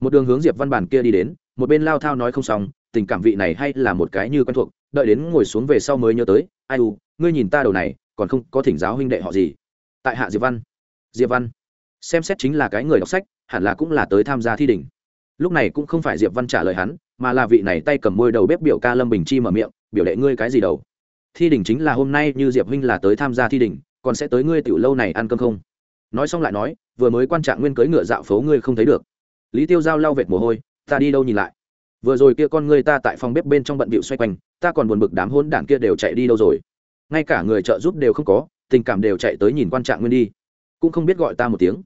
Một đường hướng diệp văn bản kia đi đến, một bên lao thao nói không xong, tình cảm vị này hay là một cái như quen thuộc, đợi đến ngồi xuống về sau mới nhớ tới, ai u, ngươi nhìn ta đầu này, còn không có thỉnh giáo huynh đệ họ gì? Tại hạ diệp văn. Diệp văn. Xem xét chính là cái người đọc sách, hẳn là cũng là tới tham gia thi đỉnh. Lúc này cũng không phải diệp văn trả lời hắn, mà là vị này tay cầm môi đầu bếp biểu ca lâm bình chi mở miệng, biểu đệ ngươi cái gì đầu? Thi đỉnh chính là hôm nay như diệp huynh là tới tham gia thi đỉnh, còn sẽ tới ngươi tiểu lâu này ăn cơm không? Nói xong lại nói, vừa mới quan trạng nguyên cưới ngựa dạo phố ngươi không thấy được. Lý tiêu giao lau vệt mồ hôi, ta đi đâu nhìn lại? Vừa rồi kia con ngươi ta tại phòng bếp bên trong bận bịu xoay quanh, ta còn buồn bực đám hôn đảng kia đều chạy đi đâu rồi? Ngay cả người trợ giúp đều không có, tình cảm đều chạy tới nhìn quan trạng nguyên đi. Cũng không biết gọi ta một tiếng.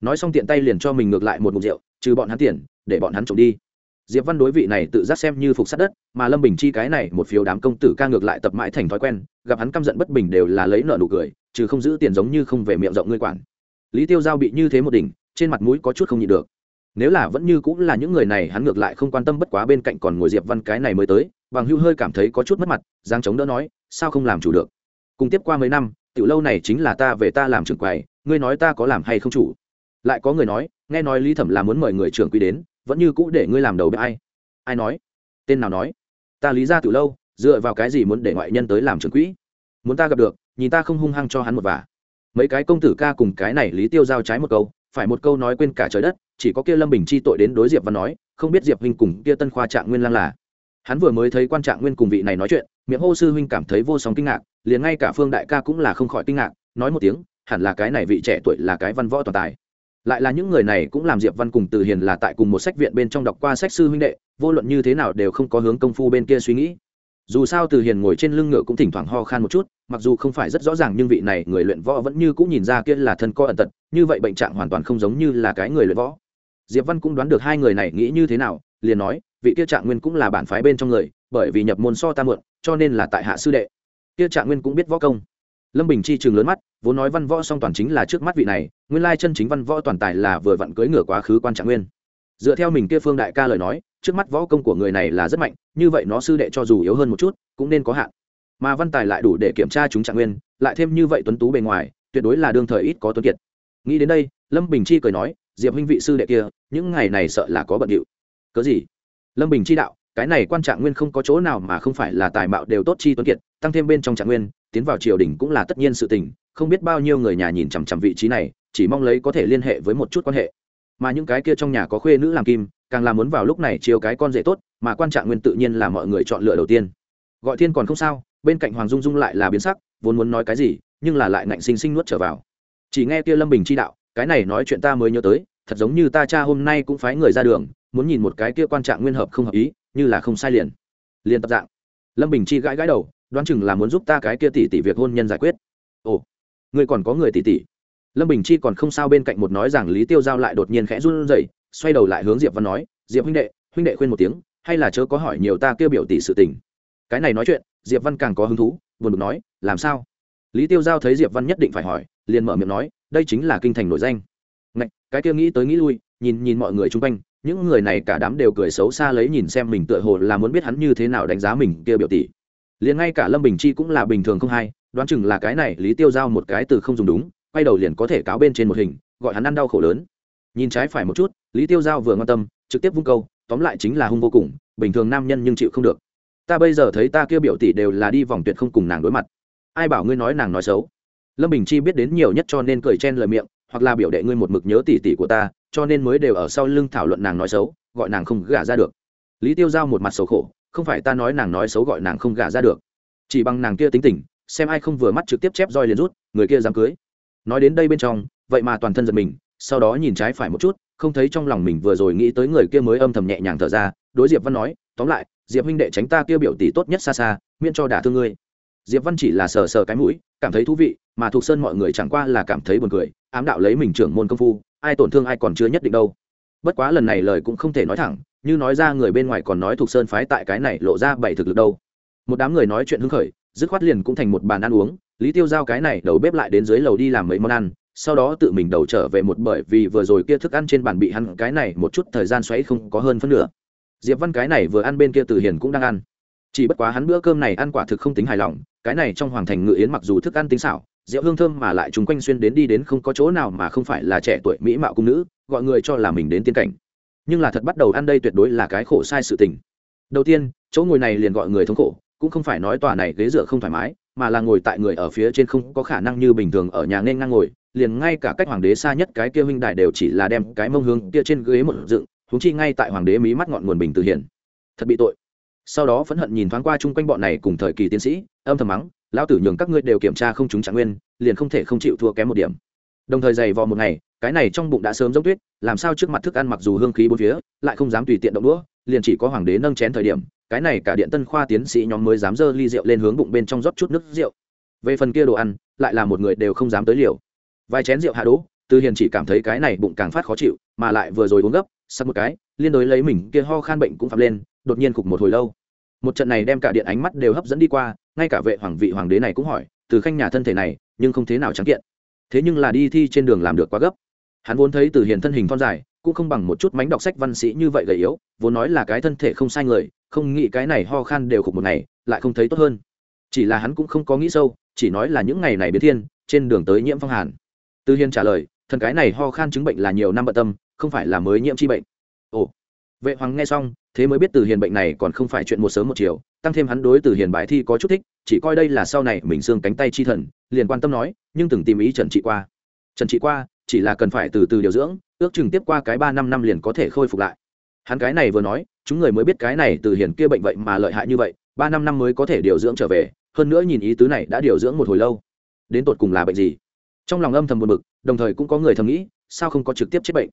Nói xong tiện tay liền cho mình ngược lại một mục rượu, trừ bọn hắn tiền, để bọn hắn trộm đi diệp văn đối vị này tự giác xem như phục sát đất, mà lâm bình chi cái này một phiếu đám công tử ca ngược lại tập mãi thành thói quen, gặp hắn căm giận bất bình đều là lấy nợ nụ cười, trừ không giữ tiền giống như không về miệng rộng ngươi quản. Lý tiêu giao bị như thế một đỉnh, trên mặt mũi có chút không nhịn được. Nếu là vẫn như cũng là những người này, hắn ngược lại không quan tâm bất quá bên cạnh còn ngồi diệp văn cái này mới tới, bằng hưu hơi cảm thấy có chút mất mặt giang chống đỡ nói, sao không làm chủ được? Cùng tiếp qua mấy năm, tiểu lâu này chính là ta về ta làm trưởng quầy, ngươi nói ta có làm hay không chủ? Lại có người nói, nghe nói lý thẩm là muốn mời người trưởng quỹ đến vẫn như cũ để ngươi làm đầu bếp ai? Ai nói? Tên nào nói? Ta lý ra từ lâu, dựa vào cái gì muốn để ngoại nhân tới làm trưởng quỹ? Muốn ta gặp được, nhìn ta không hung hăng cho hắn một vả. Mấy cái công tử ca cùng cái này lý tiêu giao trái một câu, phải một câu nói quên cả trời đất, chỉ có kia lâm bình chi tội đến đối diệp văn nói, không biết diệp huynh cùng kia tân khoa trạng nguyên lang là. Hắn vừa mới thấy quan trạng nguyên cùng vị này nói chuyện, miệng hô sư huynh cảm thấy vô song kinh ngạc, liền ngay cả phương đại ca cũng là không khỏi kinh ngạc, nói một tiếng, hẳn là cái này vị trẻ tuổi là cái văn võ toàn tài lại là những người này cũng làm diệp văn cùng từ hiền là tại cùng một sách viện bên trong đọc qua sách sư huynh đệ, vô luận như thế nào đều không có hướng công phu bên kia suy nghĩ. Dù sao từ hiền ngồi trên lưng ngựa cũng thỉnh thoảng ho khan một chút, mặc dù không phải rất rõ ràng nhưng vị này người luyện võ vẫn như cũng nhìn ra kia là thân co ẩn tật, như vậy bệnh trạng hoàn toàn không giống như là cái người luyện võ. Diệp văn cũng đoán được hai người này nghĩ như thế nào, liền nói, vị kia trạng nguyên cũng là bản phái bên trong người, bởi vì nhập môn so ta mượn cho nên là tại hạ sư đệ. Kia trạng nguyên cũng biết võ công lâm bình chi chừng lớn mắt, vốn nói văn võ song toàn chính là trước mắt vị này, nguyên lai chân chính văn võ toàn tài là vừa vặn cưỡi ngửa quá khứ quan trạng nguyên. Dựa theo mình kia phương đại ca lời nói, trước mắt võ công của người này là rất mạnh, như vậy nó sư đệ cho dù yếu hơn một chút, cũng nên có hạn. Mà văn tài lại đủ để kiểm tra chúng trạng nguyên, lại thêm như vậy tuấn tú bề ngoài, tuyệt đối là đương thời ít có tuấn kiệt. Nghĩ đến đây, lâm bình chi cười nói, diệp huynh vị sư đệ kia, những ngày này sợ là có bận điệu. Cớ gì? Lâm bình chi đạo cái này quan trạng nguyên không có chỗ nào mà không phải là tài mạo đều tốt chi tuấn kiệt, tăng thêm bên trong trạng nguyên, tiến vào triều đình cũng là tất nhiên sự tình, không biết bao nhiêu người nhà nhìn chằm chằm vị trí này, chỉ mong lấy có thể liên hệ với một chút quan hệ. Mà những cái kia trong nhà có khuê nữ làm kim, càng là muốn vào lúc này chiều cái con rể tốt, mà quan trạng nguyên tự nhiên là mọi người chọn lựa đầu tiên. Gọi thiên còn không sao, bên cạnh hoàng dung dung lại là biến sắc, vốn muốn nói cái gì, nhưng là lại ngạnh sinh sinh nuốt trở vào. Chỉ nghe kia lâm bình chi đạo, cái này nói chuyện ta mới nhớ tới, thật giống như ta cha hôm nay cũng phái người ra đường muốn nhìn một cái kia quan trạng nguyên hợp không hợp ý như là không sai liền. Liền tập dạng. Lâm bình chi gãi gãi đầu đoán chừng là muốn giúp ta cái kia tỷ tỷ việc hôn nhân giải quyết. Ồ người còn có người tỷ tỷ. Lâm bình chi còn không sao bên cạnh một nói rằng lý tiêu giao lại đột nhiên khẽ run rẩy xoay đầu lại hướng diệp văn nói diệp huynh đệ huynh đệ khuyên một tiếng hay là chớ có hỏi nhiều ta kêu biểu tỷ sự tình. Cái này nói chuyện diệp văn càng có hứng thú buồn bực nói làm sao? Lý tiêu giao thấy diệp văn nhất định phải hỏi liền mở miệng nói đây chính là kinh thành nổi danh. Ngạch, cái kia nghĩ tới nghĩ lui nhìn nhìn mọi người chung quanh những người này cả đám đều cười xấu xa lấy nhìn xem mình tựa hồ là muốn biết hắn như thế nào đánh giá mình kia biểu tỷ. Liền ngay cả lâm bình chi cũng là bình thường không hay, đoán chừng là cái này lý tiêu giao một cái từ không dùng đúng, quay đầu liền có thể cáo bên trên một hình, gọi hắn ăn đau khổ lớn. Nhìn trái phải một chút, lý tiêu giao vừa ngon tâm, trực tiếp vung câu, tóm lại chính là hung vô cùng, bình thường nam nhân nhưng chịu không được. Ta bây giờ thấy ta kia biểu tỷ đều là đi vòng tuyệt không cùng nàng đối mặt. Ai bảo ngươi nói nàng nói xấu? Lâm bình chi biết đến nhiều nhất cho nên cười chen lời miệng, hoặc là biểu đệ ngươi một mực nhớ tỷ tỷ của ta cho nên mới đều ở sau lưng thảo luận nàng nói xấu, gọi nàng không gả ra được. Lý tiêu giao một mặt xấu khổ, không phải ta nói nàng nói xấu gọi nàng không gả ra được. Chỉ bằng nàng kia tính tình, xem ai không vừa mắt trực tiếp chép roi liền rút, người kia dám cưới. Nói đến đây bên trong, vậy mà toàn thân giật mình, sau đó nhìn trái phải một chút, không thấy trong lòng mình vừa rồi nghĩ tới người kia mới âm thầm nhẹ nhàng thở ra, đối diệp văn nói, tóm lại, diệp huynh đệ tránh ta kia biểu tỷ tốt nhất xa xa, miễn cho đả thương ngươi. Diệp văn chỉ là sờ sờ cái mũi, cảm thấy thú vị, mà thuộc sơn mọi người chẳng qua là cảm thấy buồn cười, ám đạo lấy mình trưởng môn công phu ai tổn thương ai còn chưa nhất định đâu. Bất quá lần này lời cũng không thể nói thẳng, như nói ra người bên ngoài còn nói thuộc sơn phái tại cái này lộ ra bảy thực lực đâu. Một đám người nói chuyện hứng khởi, dứt khoát liền cũng thành một bàn ăn uống, lý tiêu giao cái này đầu bếp lại đến dưới lầu đi làm mấy món ăn, sau đó tự mình đầu trở về một bởi vì vừa rồi kia thức ăn trên bàn bị hắn cái này một chút thời gian xoáy không có hơn phân nửa. Diệp văn cái này vừa ăn bên kia từ hiền cũng đang ăn. Chỉ bất quá hắn bữa cơm này ăn quả thực không tính hài lòng, cái này trong hoàng thành ngự yến mặc dù thức ăn tinh xảo rượu hương thơm mà lại chúng quanh xuyên đến đi đến không có chỗ nào mà không phải là trẻ tuổi mỹ mạo cung nữ, gọi người cho là mình đến tiên cảnh. Nhưng là thật bắt đầu ăn đây tuyệt đối là cái khổ sai sự tình. Đầu tiên, chỗ ngồi này liền gọi người thống khổ, cũng không phải nói tòa này ghế dựa không thoải mái, mà là ngồi tại người ở phía trên không có khả năng như bình thường ở nhà nên ngang ngồi, liền ngay cả cách hoàng đế xa nhất cái kia huynh đại đều chỉ là đem cái mông hương kia trên ghế một dựng húng chi ngay tại hoàng đế mí mắt ngọn nguồn bình từ hiển. Thật bị tội. Sau đó phẫn hận nhìn thoáng qua chung quanh bọn này cùng thời kỳ tiến sĩ, âm thầm mắng lão tử nhường các ngươi đều kiểm tra không chúng trạng nguyên, liền không thể không chịu thua kém một điểm. Đồng thời dày vò một ngày, cái này trong bụng đã sớm giống tuyết, làm sao trước mặt thức ăn mặc dù hương khí bốn phía, lại không dám tùy tiện động đũa, liền chỉ có hoàng đế nâng chén thời điểm, cái này cả điện tân khoa tiến sĩ nhóm mới dám dơ ly rượu lên hướng bụng bên trong rót chút nước rượu. Về phần kia đồ ăn, lại là một người đều không dám tới liều. Vài chén rượu hạ đỗ tư hiền chỉ cảm thấy cái này bụng càng phát khó chịu, mà lại vừa rồi uống gấp sắp một cái, liên đối lấy mình kia ho khan bệnh cũng phạm lên, đột nhiên cục một hồi lâu một trận này đem cả điện ánh mắt đều hấp dẫn đi qua, ngay cả vệ hoàng vị hoàng đế này cũng hỏi, từ khanh nhà thân thể này, nhưng không thế nào trắng kiện. Thế nhưng là đi thi trên đường làm được quá gấp. Hắn vốn thấy từ hiền thân hình thon dài, cũng không bằng một chút mánh đọc sách văn sĩ như vậy gầy yếu, vốn nói là cái thân thể không sai người, không nghĩ cái này ho khan đều khục một ngày, lại không thấy tốt hơn. Chỉ là hắn cũng không có nghĩ sâu, chỉ nói là những ngày này biến thiên, trên đường tới nhiễm phong hàn. Tư hiền trả lời, thần cái này ho khan chứng bệnh là nhiều năm bận tâm, không phải là mới nhiễm chi bệnh. Ồ. Vệ hoàng nghe xong thế mới biết từ hiền bệnh này còn không phải chuyện một sớm một chiều, tăng thêm hắn đối từ hiền bài thi có chút thích, chỉ coi đây là sau này mình xương cánh tay chi thần, liền quan tâm nói, nhưng từng tìm ý trần trị qua. Trần trị qua chỉ là cần phải từ từ điều dưỡng, ước chừng tiếp qua cái ba năm năm liền có thể khôi phục lại. Hắn cái này vừa nói, chúng người mới biết cái này từ hiền kia bệnh vậy mà lợi hại như vậy, ba năm năm mới có thể điều dưỡng trở về, hơn nữa nhìn ý tứ này đã điều dưỡng một hồi lâu. Đến tột cùng là bệnh gì? Trong lòng âm thầm buồn bực, đồng thời cũng có người thầm nghĩ, sao không có trực tiếp chết bệnh?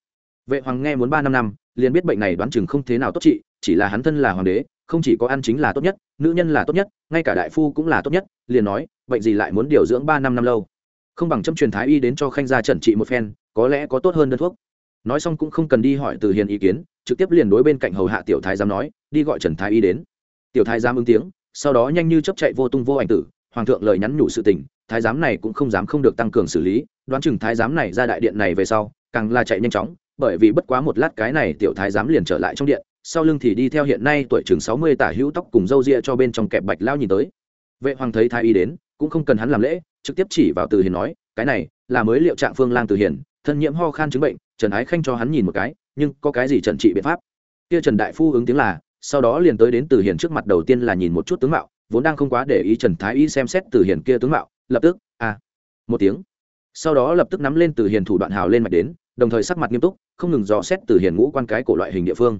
Vệ hoàng nghe muốn ba năm năm, liền biết bệnh này đoán chừng không thế nào tốt trị chỉ là hắn thân là hoàng đế, không chỉ có ăn chính là tốt nhất, nữ nhân là tốt nhất, ngay cả đại phu cũng là tốt nhất, liền nói, bệnh gì lại muốn điều dưỡng ba năm năm lâu. Không bằng châm truyền thái y đến cho khanh gia trần trị một phen, có lẽ có tốt hơn đơn thuốc. Nói xong cũng không cần đi hỏi từ hiền ý kiến, trực tiếp liền đối bên cạnh hầu hạ tiểu thái giám nói, đi gọi trần thái y đến. Tiểu thái giám ứng tiếng, sau đó nhanh như chấp chạy vô tung vô ảnh tử, hoàng thượng lời nhắn nhủ sự tình, thái giám này cũng không dám không được tăng cường xử lý, đoán chừng thái giám này ra đại điện này về sau, càng là chạy nhanh chóng, bởi vì bất quá một lát cái này tiểu thái giám liền trở lại trong điện sau lưng thì đi theo hiện nay tuổi chừng sáu mươi tả hữu tóc cùng râu ria cho bên trong kẹp bạch lao nhìn tới. Vệ hoàng thấy thái y đến cũng không cần hắn làm lễ trực tiếp chỉ vào từ hiền nói cái này là mới liệu trạng phương lang từ hiền thân nhiễm ho khan chứng bệnh trần ái khanh cho hắn nhìn một cái nhưng có cái gì trần trị biện pháp? Kia trần đại phu ứng tiếng là sau đó liền tới đến từ hiền trước mặt đầu tiên là nhìn một chút tướng mạo vốn đang không quá để ý trần thái y xem xét từ hiền kia tướng mạo lập tức a à, một tiếng. Sau đó lập tức nắm lên từ hiền thủ đoạn hào lên mạch đến đồng thời sắc mặt nghiêm túc không ngừng dò xét từ hiền ngũ quan cái cổ loại hình địa phương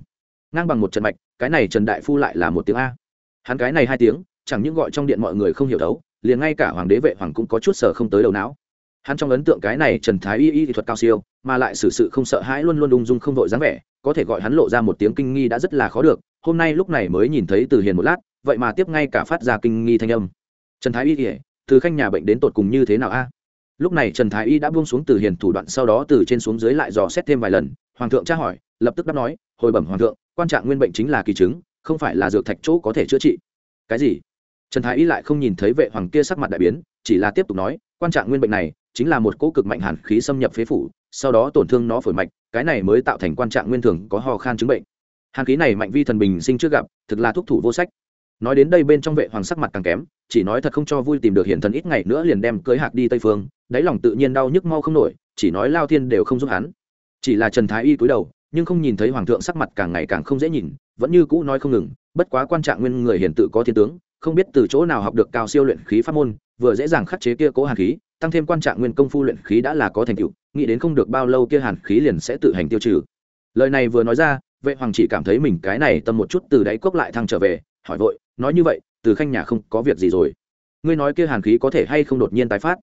ngang bằng một trận mạch, cái này trần đại phu lại là một tiếng a. Hắn cái này hai tiếng, chẳng những gọi trong điện mọi người không hiểu thấu liền ngay cả hoàng đế vệ hoàng cũng có chút sở không tới đầu não. Hắn trong ấn tượng cái này trần thái y y thuật cao siêu, mà lại xử sự không sợ hãi luôn luôn ung dung không vội dáng vẻ, có thể gọi hắn lộ ra một tiếng kinh nghi đã rất là khó được, hôm nay lúc này mới nhìn thấy từ hiền một lát, vậy mà tiếp ngay cả phát ra kinh nghi thanh âm. Trần thái y kể từ khanh nhà bệnh đến tột cùng như thế nào a? Lúc này trần thái y đã buông xuống từ hiền thủ đoạn, sau đó từ trên xuống dưới lại dò xét thêm vài lần hoàng thượng tra hỏi, lập tức đáp nói, hồi bẩm hoàng thượng, quan trạng nguyên bệnh chính là kỳ chứng, không phải là dược thạch chỗ có thể chữa trị. Cái gì? Trần thái y lại không nhìn thấy vệ hoàng kia sắc mặt đại biến, chỉ là tiếp tục nói, quan trạng nguyên bệnh này chính là một cỗ cực mạnh hàn khí xâm nhập phế phủ, sau đó tổn thương nó phổi mạch, cái này mới tạo thành quan trạng nguyên thường có ho khan chứng bệnh. Hàn khí này mạnh vi thần bình sinh trước gặp, thực là thuốc thủ vô sách. Nói đến đây bên trong vệ hoàng sắc mặt càng kém, chỉ nói thật không cho vui tìm được hiển thần ít ngày nữa liền đem cưới hạc đi tây phương, đáy lòng tự nhiên đau nhức mau không nổi, chỉ nói lao thiên đều không giúp hắn chỉ là trần thái y cúi đầu, nhưng không nhìn thấy hoàng thượng sắc mặt càng ngày càng không dễ nhìn, vẫn như cũ nói không ngừng, bất quá quan trạng nguyên người hiển tự có thiên tướng, không biết từ chỗ nào học được cao siêu luyện khí pháp môn, vừa dễ dàng khắc chế kia cố hàn khí, tăng thêm quan trạng nguyên công phu luyện khí đã là có thành tựu, nghĩ đến không được bao lâu kia hàn khí liền sẽ tự hành tiêu trừ. Lời này vừa nói ra, vệ hoàng chỉ cảm thấy mình cái này tâm một chút từ đáy cốc lại thăng trở về, hỏi vội, nói như vậy, từ khanh nhà không có việc gì rồi? Ngươi nói kia hàn khí có thể hay không đột nhiên tái phát?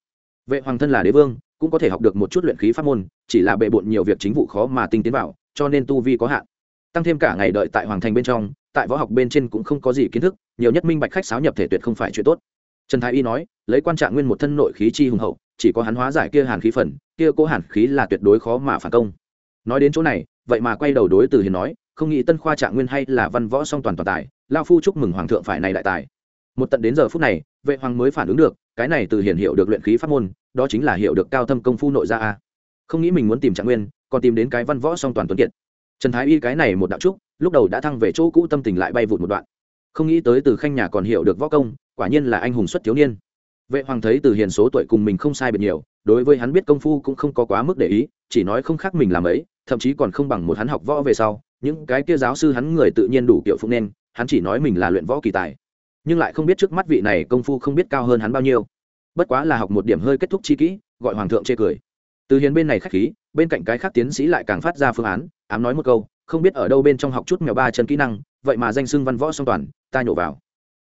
Vệ hoàng thân là đế vương cũng có thể học được một chút luyện khí pháp môn, chỉ là bệ bộn nhiều việc chính vụ khó mà tinh tiến vào, cho nên tu vi có hạn. Tăng thêm cả ngày đợi tại hoàng thành bên trong, tại võ học bên trên cũng không có gì kiến thức, nhiều nhất minh bạch khách sáo nhập thể tuyệt không phải chuyện tốt. Trần thái y nói, lấy quan trạng nguyên một thân nội khí chi hùng hậu, chỉ có hắn hóa giải kia hàn khí phần, kia cố hàn khí là tuyệt đối khó mà phản công. Nói đến chỗ này, vậy mà quay đầu đối từ hiền nói, không nghĩ tân khoa trạng nguyên hay là văn võ song toàn toàn tài, lao phu chúc mừng hoàng thượng phải này đại tài. Một tận đến giờ phút này, vệ hoàng mới phản ứng được cái này từ hiền hiệu được luyện khí pháp môn, đó chính là hiệu được cao thâm công phu nội gia a. Không nghĩ mình muốn tìm trạng nguyên, còn tìm đến cái văn võ song toàn tuấn kiệt. Trần thái y cái này một đạo trúc, lúc đầu đã thăng về chỗ cũ tâm tình lại bay vụt một đoạn. Không nghĩ tới từ khanh nhà còn hiểu được võ công, quả nhiên là anh hùng xuất thiếu niên. Vệ hoàng thấy từ hiền số tuổi cùng mình không sai biệt nhiều, đối với hắn biết công phu cũng không có quá mức để ý, chỉ nói không khác mình làm ấy, thậm chí còn không bằng một hắn học võ về sau, những cái kia giáo sư hắn người tự nhiên đủ kiểu phụng nên, hắn chỉ nói mình là luyện võ kỳ tài nhưng lại không biết trước mắt vị này công phu không biết cao hơn hắn bao nhiêu. Bất quá là học một điểm hơi kết thúc chi kỹ, gọi hoàng thượng chê cười. Từ hiền bên này khách khí, bên cạnh cái khác tiến sĩ lại càng phát ra phương án, ám nói một câu, không biết ở đâu bên trong học chút mèo ba chân kỹ năng, vậy mà danh xưng văn võ song toàn, ta nhổ vào.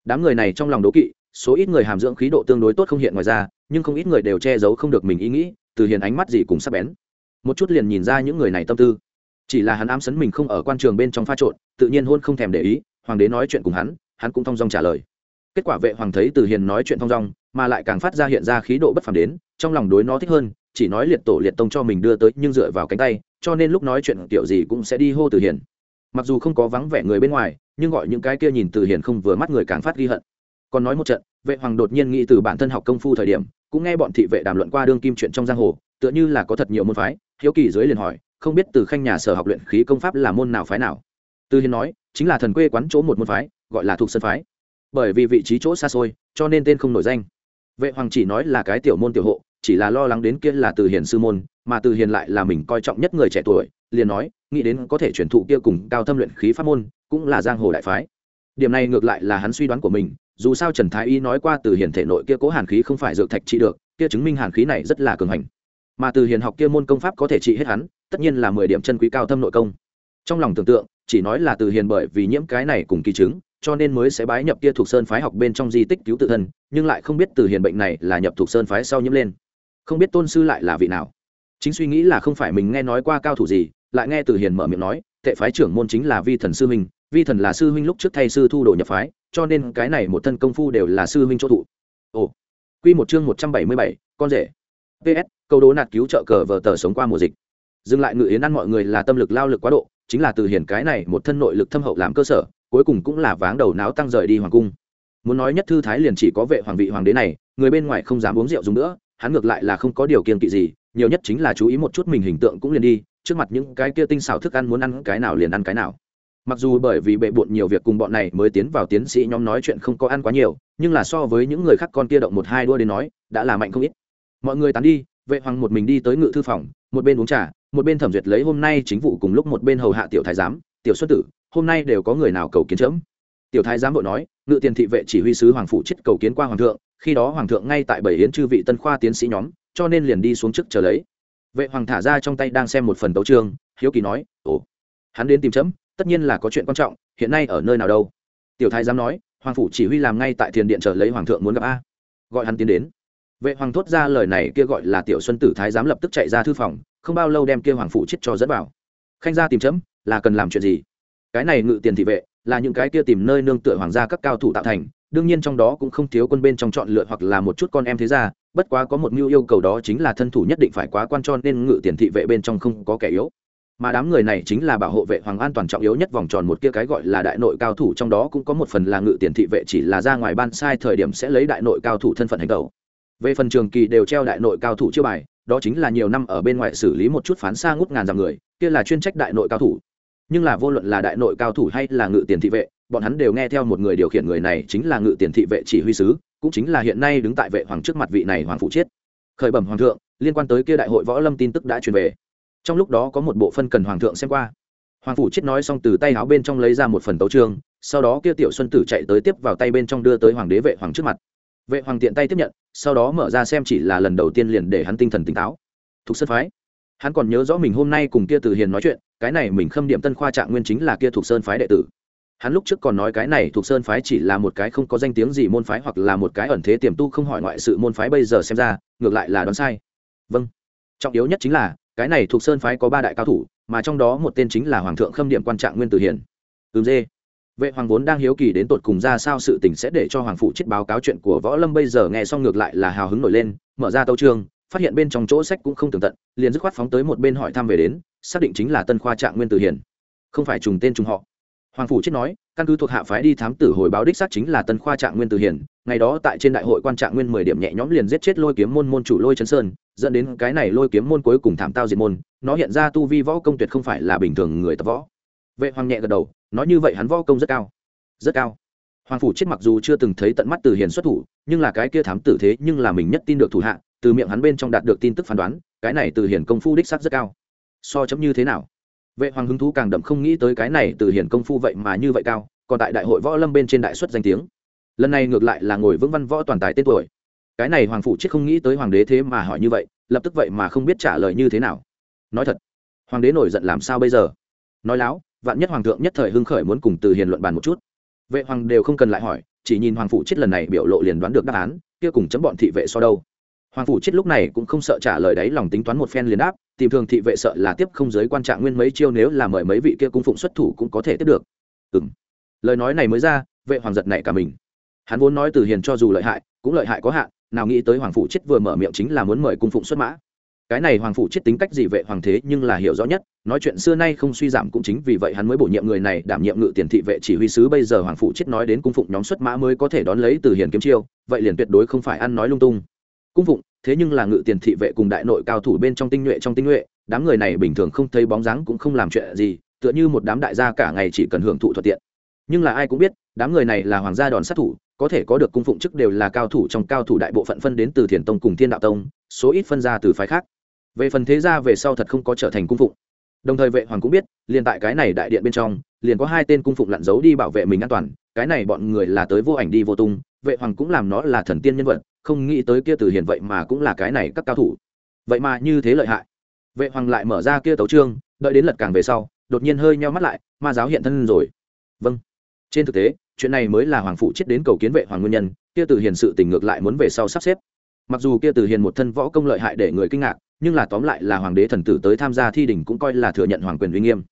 Đám người này trong lòng đố kỵ, số ít người hàm dưỡng khí độ tương đối tốt không hiện ngoài ra, nhưng không ít người đều che giấu không được mình ý nghĩ, từ hiền ánh mắt gì cùng sắp bén. Một chút liền nhìn ra những người này tâm tư. Chỉ là hắn ám sấn mình không ở quan trường bên trong pha trộn, tự nhiên hôn không thèm để ý, hoàng đế nói chuyện cùng hắn hắn cũng thong dong trả lời kết quả vệ hoàng thấy từ hiền nói chuyện thong dong, mà lại càng phát ra hiện ra khí độ bất phàm đến, trong lòng đối nó thích hơn, chỉ nói liệt tổ liệt tông cho mình đưa tới, nhưng dựa vào cánh tay, cho nên lúc nói chuyện kiểu gì cũng sẽ đi hô từ hiền. Mặc dù không có vắng vẻ người bên ngoài, nhưng gọi những cái kia nhìn từ hiền không vừa mắt người càng phát ghi hận. Còn nói một trận, vệ hoàng đột nhiên nghĩ từ bản thân học công phu thời điểm, cũng nghe bọn thị vệ đàm luận qua đương kim chuyện trong giang hồ, tựa như là có thật nhiều môn phái, hiếu kỳ dưới liền hỏi, không biết từ khanh nhà sở học luyện khí công pháp là môn nào phái nào? Từ hiền nói, chính là thần quê quán chỗ một môn phái, gọi là thuộc sân phái bởi vì vị trí chỗ xa xôi, cho nên tên không nổi danh. Vệ hoàng chỉ nói là cái tiểu môn tiểu hộ, chỉ là lo lắng đến kia là từ hiền sư môn, mà từ hiền lại là mình coi trọng nhất người trẻ tuổi, liền nói, nghĩ đến có thể chuyển thụ kia cùng cao thâm luyện khí pháp môn, cũng là giang hồ đại phái. Điểm này ngược lại là hắn suy đoán của mình, dù sao trần thái y nói qua từ hiền thể nội kia cố hàn khí không phải dược thạch trị được, kia chứng minh hàn khí này rất là cường hành. Mà từ hiền học kia môn công pháp có thể trị hết hắn, tất nhiên là mười điểm chân quý cao thâm nội công. Trong lòng tưởng tượng, chỉ nói là từ hiền bởi vì nhiễm cái này cùng kỳ chứng cho nên mới sẽ bái nhập kia thuộc sơn phái học bên trong di tích cứu tự thân, nhưng lại không biết từ hiền bệnh này là nhập thuộc sơn phái sau nhiễm lên. Không biết tôn sư lại là vị nào. Chính suy nghĩ là không phải mình nghe nói qua cao thủ gì, lại nghe từ hiền mở miệng nói, tệ phái trưởng môn chính là vi thần sư huynh, vi thần là sư huynh lúc trước thay sư thu đồ nhập phái, cho nên cái này một thân công phu đều là sư huynh chỗ thụ. Ồ. Quy một chương một trăm bảy mươi bảy, con rể. Ps câu đố nạt cứu trợ cờ vờ tờ sống qua mùa dịch. Dừng lại ngự yến ăn mọi người là tâm lực lao lực quá độ, chính là từ hiền cái này một thân nội lực thâm hậu làm cơ sở cuối cùng cũng là váng đầu náo tăng rời đi hoàng cung. Muốn nói nhất thư thái liền chỉ có vệ hoàng vị hoàng đế này, người bên ngoài không dám uống rượu dùng nữa, hắn ngược lại là không có điều kiện kỵ gì, nhiều nhất chính là chú ý một chút mình hình tượng cũng liền đi, trước mặt những cái kia tinh xảo thức ăn muốn ăn cái nào liền ăn cái nào. Mặc dù bởi vì bệ bộn nhiều việc cùng bọn này mới tiến vào tiến sĩ nhóm nói chuyện không có ăn quá nhiều, nhưng là so với những người khác con kia động một hai đua đến nói, đã là mạnh không ít. Mọi người tán đi, vệ hoàng một mình đi tới ngự thư phòng, một bên uống trà, một bên thẩm duyệt lấy hôm nay chính vụ cùng lúc một bên hầu hạ tiểu thái giám tiểu Xuân tử, hôm nay đều có người nào cầu kiến chấm? Tiểu thái giám vội nói, ngự tiền thị vệ chỉ huy sứ hoàng phụ chết cầu kiến qua hoàng thượng, khi đó hoàng thượng ngay tại bảy yến chư vị tân khoa tiến sĩ nhóm, cho nên liền đi xuống trước chờ lấy. Vệ hoàng thả ra trong tay đang xem một phần tấu trương hiếu kỳ nói, ồ, hắn đến tìm chấm, tất nhiên là có chuyện quan trọng, hiện nay ở nơi nào đâu? Tiểu thái giám nói, hoàng phủ chỉ huy làm ngay tại thiền điện chờ lấy hoàng thượng muốn gặp a. Gọi hắn tiến đến. Vệ hoàng thốt ra lời này kia gọi là tiểu xuân tử thái giám lập tức chạy ra thư phòng, không bao lâu đem kia hoàng phủ chết cho dẫn vào. Khanh ra tìm chấm là cần làm chuyện gì? Cái này ngự tiền thị vệ là những cái kia tìm nơi nương tựa hoàng gia các cao thủ tạo thành, đương nhiên trong đó cũng không thiếu quân bên trong chọn lựa hoặc là một chút con em thế gia, bất quá có một mưu yêu cầu đó chính là thân thủ nhất định phải quá quan cho nên ngự tiền thị vệ bên trong không có kẻ yếu. Mà đám người này chính là bảo hộ vệ hoàng an toàn trọng yếu nhất vòng tròn một kia cái gọi là đại nội cao thủ, trong đó cũng có một phần là ngự tiền thị vệ chỉ là ra ngoài ban sai thời điểm sẽ lấy đại nội cao thủ thân phận hành tẩu. Về phần trường kỳ đều treo đại nội cao thủ chưa bài, đó chính là nhiều năm ở bên ngoài xử lý một chút phán xa ngút ngàn dặm người, kia là chuyên trách đại nội cao thủ nhưng là vô luận là đại nội cao thủ hay là ngự tiền thị vệ, bọn hắn đều nghe theo một người điều khiển người này chính là ngự tiền thị vệ chỉ huy sứ, cũng chính là hiện nay đứng tại vệ hoàng trước mặt vị này hoàng phụ chiết khởi bẩm hoàng thượng, liên quan tới kia đại hội võ lâm tin tức đã truyền về. Trong lúc đó có một bộ phân cần hoàng thượng xem qua. Hoàng phủ chết nói xong từ tay áo bên trong lấy ra một phần tấu trương sau đó kia tiểu xuân tử chạy tới tiếp vào tay bên trong đưa tới hoàng đế vệ hoàng trước mặt. Vệ hoàng tiện tay tiếp nhận, sau đó mở ra xem chỉ là lần đầu tiên liền để hắn tinh thần tỉnh táo. Thuộc sân phái hắn còn nhớ rõ mình hôm nay cùng kia từ hiền nói chuyện, cái này mình khâm điểm tân khoa trạng nguyên chính là kia thuộc sơn phái đệ tử. Hắn lúc trước còn nói cái này thuộc sơn phái chỉ là một cái không có danh tiếng gì môn phái hoặc là một cái ẩn thế tiềm tu không hỏi ngoại sự môn phái bây giờ xem ra, ngược lại là đoán sai. Vâng. Trọng yếu nhất chính là, cái này thuộc sơn phái có ba đại cao thủ, mà trong đó một tên chính là hoàng thượng khâm điểm quan trạng nguyên tử Hiền. ừm, dê. Vệ hoàng vốn đang hiếu kỳ đến tột cùng ra sao sự tình sẽ để cho hoàng phụ chết báo cáo chuyện của võ lâm bây giờ nghe xong ngược lại là hào hứng nổi lên, mở ra tấu trương phát hiện bên trong chỗ sách cũng không tường tận, liền dứt khoát phóng tới một bên hỏi thăm về đến, xác định chính là tân khoa trạng nguyên tử hiền. Không phải trùng tên trùng họ. Hoàng phủ chết nói, căn cứ thuộc hạ phái đi thám tử hồi báo đích xác chính là tân khoa trạng nguyên tử hiền, ngày đó tại trên đại hội quan trạng nguyên mười điểm nhẹ nhõm liền giết chết lôi kiếm môn môn chủ lôi chấn sơn, dẫn đến cái này lôi kiếm môn cuối cùng thảm tao diệt môn, nó hiện ra tu vi võ công tuyệt không phải là bình thường người tập võ. Vệ hoàng nhẹ gật đầu, nói như vậy hắn võ công rất cao. Rất cao. Hoàng phủ chết mặc dù chưa từng thấy tận mắt từ hiền xuất thủ, nhưng là cái kia thám tử thế nhưng là mình nhất tin được thủ hạ từ miệng hắn bên trong đạt được tin tức phán đoán, cái này từ hiền công phu đích sắc rất cao. So chấm như thế nào? Vệ hoàng hứng thú càng đậm không nghĩ tới cái này từ hiền công phu vậy mà như vậy cao, còn tại đại hội võ lâm bên trên đại xuất danh tiếng. Lần này ngược lại là ngồi vững văn võ toàn tài tên tuổi. Cái này hoàng phụ chết không nghĩ tới hoàng đế thế mà hỏi như vậy, lập tức vậy mà không biết trả lời như thế nào. Nói thật, hoàng đế nổi giận làm sao bây giờ? Nói láo, vạn nhất hoàng thượng nhất thời hưng khởi muốn cùng từ hiền luận bàn một chút. Vệ hoàng đều không cần lại hỏi, chỉ nhìn hoàng phụ chết lần này biểu lộ liền đoán được đáp án, kia cùng chấm bọn thị vệ so đâu? Hoàng phủ chết lúc này cũng không sợ trả lời đấy, lòng tính toán một phen liền đáp, tìm thường thị vệ sợ là tiếp không giới quan trạng nguyên mấy chiêu nếu là mời mấy vị kia cung phụng xuất thủ cũng có thể tiếp được. Ừ m lời nói này mới ra, vệ hoàng giật này cả mình. Hắn vốn nói từ hiền cho dù lợi hại, cũng lợi hại có hạn, nào nghĩ tới hoàng phủ chết vừa mở miệng chính là muốn mời cung phụng xuất mã. Cái này hoàng phủ chết tính cách gì vệ hoàng thế nhưng là hiểu rõ nhất, nói chuyện xưa nay không suy giảm cũng chính vì vậy hắn mới bổ nhiệm người này, đảm nhiệm ngự tiền thị vệ chỉ huy sứ, bây giờ hoàng phủ chết nói đến cung phụng nhóm xuất mã mới có thể đón lấy từ hiền kiếm chiêu, vậy liền tuyệt đối không phải ăn nói lung tung cung phụng, thế nhưng là ngự tiền thị vệ cùng đại nội cao thủ bên trong tinh nhuệ trong tinh nhuệ, đám người này bình thường không thấy bóng dáng cũng không làm chuyện gì, tựa như một đám đại gia cả ngày chỉ cần hưởng thụ thuận tiện. Nhưng là ai cũng biết, đám người này là hoàng gia đòn sát thủ, có thể có được cung phụng chức đều là cao thủ trong cao thủ đại bộ phận phân đến từ thiền tông cùng thiên đạo tông, số ít phân ra từ phái khác. Về phần thế gia về sau thật không có trở thành cung phụng. Đồng thời vệ hoàng cũng biết, liền tại cái này đại điện bên trong, liền có hai tên cung phụng lặn giấu đi bảo vệ mình an toàn, cái này bọn người là tới vô ảnh đi vô tung, vệ hoàng cũng làm nó là thần tiên nhân vật không nghĩ tới kia từ hiền vậy mà cũng là cái này các cao thủ. Vậy mà như thế lợi hại. Vệ hoàng lại mở ra kia tấu trương đợi đến lật càng về sau, đột nhiên hơi nheo mắt lại, ma giáo hiện thân rồi. Vâng. Trên thực tế, chuyện này mới là hoàng phụ chết đến cầu kiến vệ hoàng nguyên nhân, kia từ hiền sự tình ngược lại muốn về sau sắp xếp. Mặc dù kia từ hiền một thân võ công lợi hại để người kinh ngạc, nhưng là tóm lại là hoàng đế thần tử tới tham gia thi đình cũng coi là thừa nhận hoàng quyền uy nghiêm.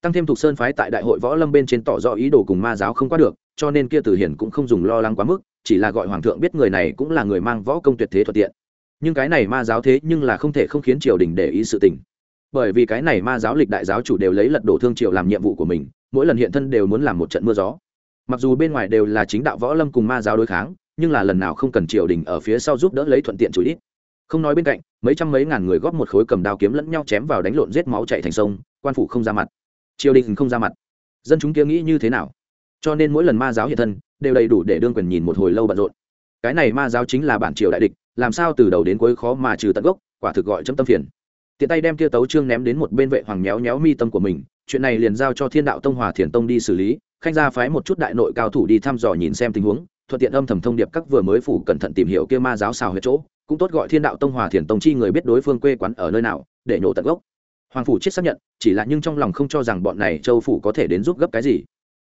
Tăng thêm thuộc sơn phái tại đại hội võ lâm bên trên tỏ rõ ý đồ cùng ma giáo không qua được, cho nên kia từ hiền cũng không dùng lo lắng quá mức chỉ là gọi hoàng thượng biết người này cũng là người mang võ công tuyệt thế thuận tiện. Nhưng cái này ma giáo thế nhưng là không thể không khiến triều đình để ý sự tình. Bởi vì cái này ma giáo lịch đại giáo chủ đều lấy lật đổ thương triều làm nhiệm vụ của mình, mỗi lần hiện thân đều muốn làm một trận mưa gió. Mặc dù bên ngoài đều là chính đạo võ lâm cùng ma giáo đối kháng, nhưng là lần nào không cần triều đình ở phía sau giúp đỡ lấy thuận tiện chủ ít. Không nói bên cạnh, mấy trăm mấy ngàn người góp một khối cầm đao kiếm lẫn nhau chém vào đánh lộn giết máu chạy thành sông, quan phủ không ra mặt. Triều đình không ra mặt. Dân chúng kia nghĩ như thế nào? Cho nên mỗi lần ma giáo hiện thân đều đầy đủ để đương quyền nhìn một hồi lâu bận rộn. Cái này ma giáo chính là bản triều đại địch, làm sao từ đầu đến cuối khó mà trừ tận gốc, quả thực gọi chấm tâm phiền. Tiện tay đem kia tấu trương ném đến một bên vệ hoàng nhéo nhéo mi tâm của mình, chuyện này liền giao cho thiên đạo tông hòa thiền tông đi xử lý, khanh gia phái một chút đại nội cao thủ đi thăm dò nhìn xem tình huống, thuận tiện âm thầm thông điệp các vừa mới phủ cẩn thận tìm hiểu kia ma giáo xào huyệt chỗ, cũng tốt gọi thiên đạo tông hòa thiền tông chi người biết đối phương quê quán ở nơi nào, để nhổ tận gốc. Hoàng phủ chết xác nhận, chỉ là nhưng trong lòng không cho rằng bọn này châu phủ có thể đến giúp gấp cái gì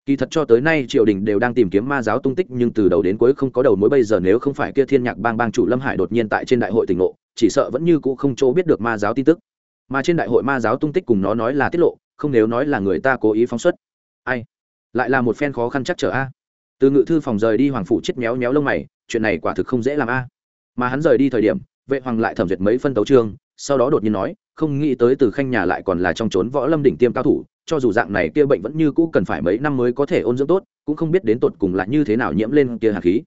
kỳ thật cho tới nay triều đình đều đang tìm kiếm ma giáo tung tích, nhưng từ đầu đến cuối không có đầu mối. Bây giờ nếu không phải kia thiên nhạc bang bang chủ lâm hải đột nhiên tại trên đại hội tỉnh lộ chỉ sợ vẫn như cũ không chỗ biết được ma giáo tin tức. Mà trên đại hội ma giáo tung tích cùng nó nói là tiết lộ, không nếu nói là người ta cố ý phóng xuất. Ai? Lại là một phen khó khăn chắc trở a. Từ ngự thư phòng rời đi, hoàng phủ chết méo méo lông mày, chuyện này quả thực không dễ làm a. Mà hắn rời đi thời điểm, vệ hoàng lại thẩm duyệt mấy phân tấu chương, sau đó đột nhiên nói, không nghĩ tới từ khanh nhà lại còn là trong trốn võ lâm đỉnh tiêm cao thủ cho dù dạng này kia bệnh vẫn như cũ cần phải mấy năm mới có thể ôn dưỡng tốt, cũng không biết đến tột cùng là như thế nào nhiễm lên kia hạt khí.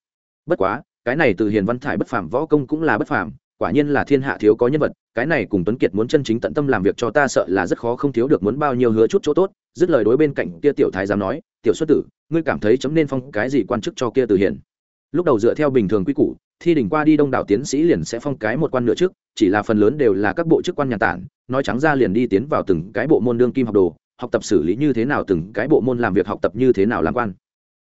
Bất quá, cái này từ hiền văn thải bất phàm võ công cũng là bất phàm, quả nhiên là thiên hạ thiếu có nhân vật, cái này cùng tuấn kiệt muốn chân chính tận tâm làm việc cho ta sợ là rất khó không thiếu được muốn bao nhiêu hứa chút chỗ tốt, dứt lời đối bên cạnh kia tiểu thái giám nói, tiểu xuất tử, ngươi cảm thấy chấm nên phong cái gì quan chức cho kia từ hiền? Lúc đầu dựa theo bình thường quy củ, thi đỉnh qua đi đông đảo tiến sĩ liền sẽ phong cái một quan nửa trước chỉ là phần lớn đều là các bộ chức quan nhà tản, nói trắng ra liền đi tiến vào từng cái bộ môn đương kim học đồ học tập xử lý như thế nào từng cái bộ môn làm việc học tập như thế nào làm quan.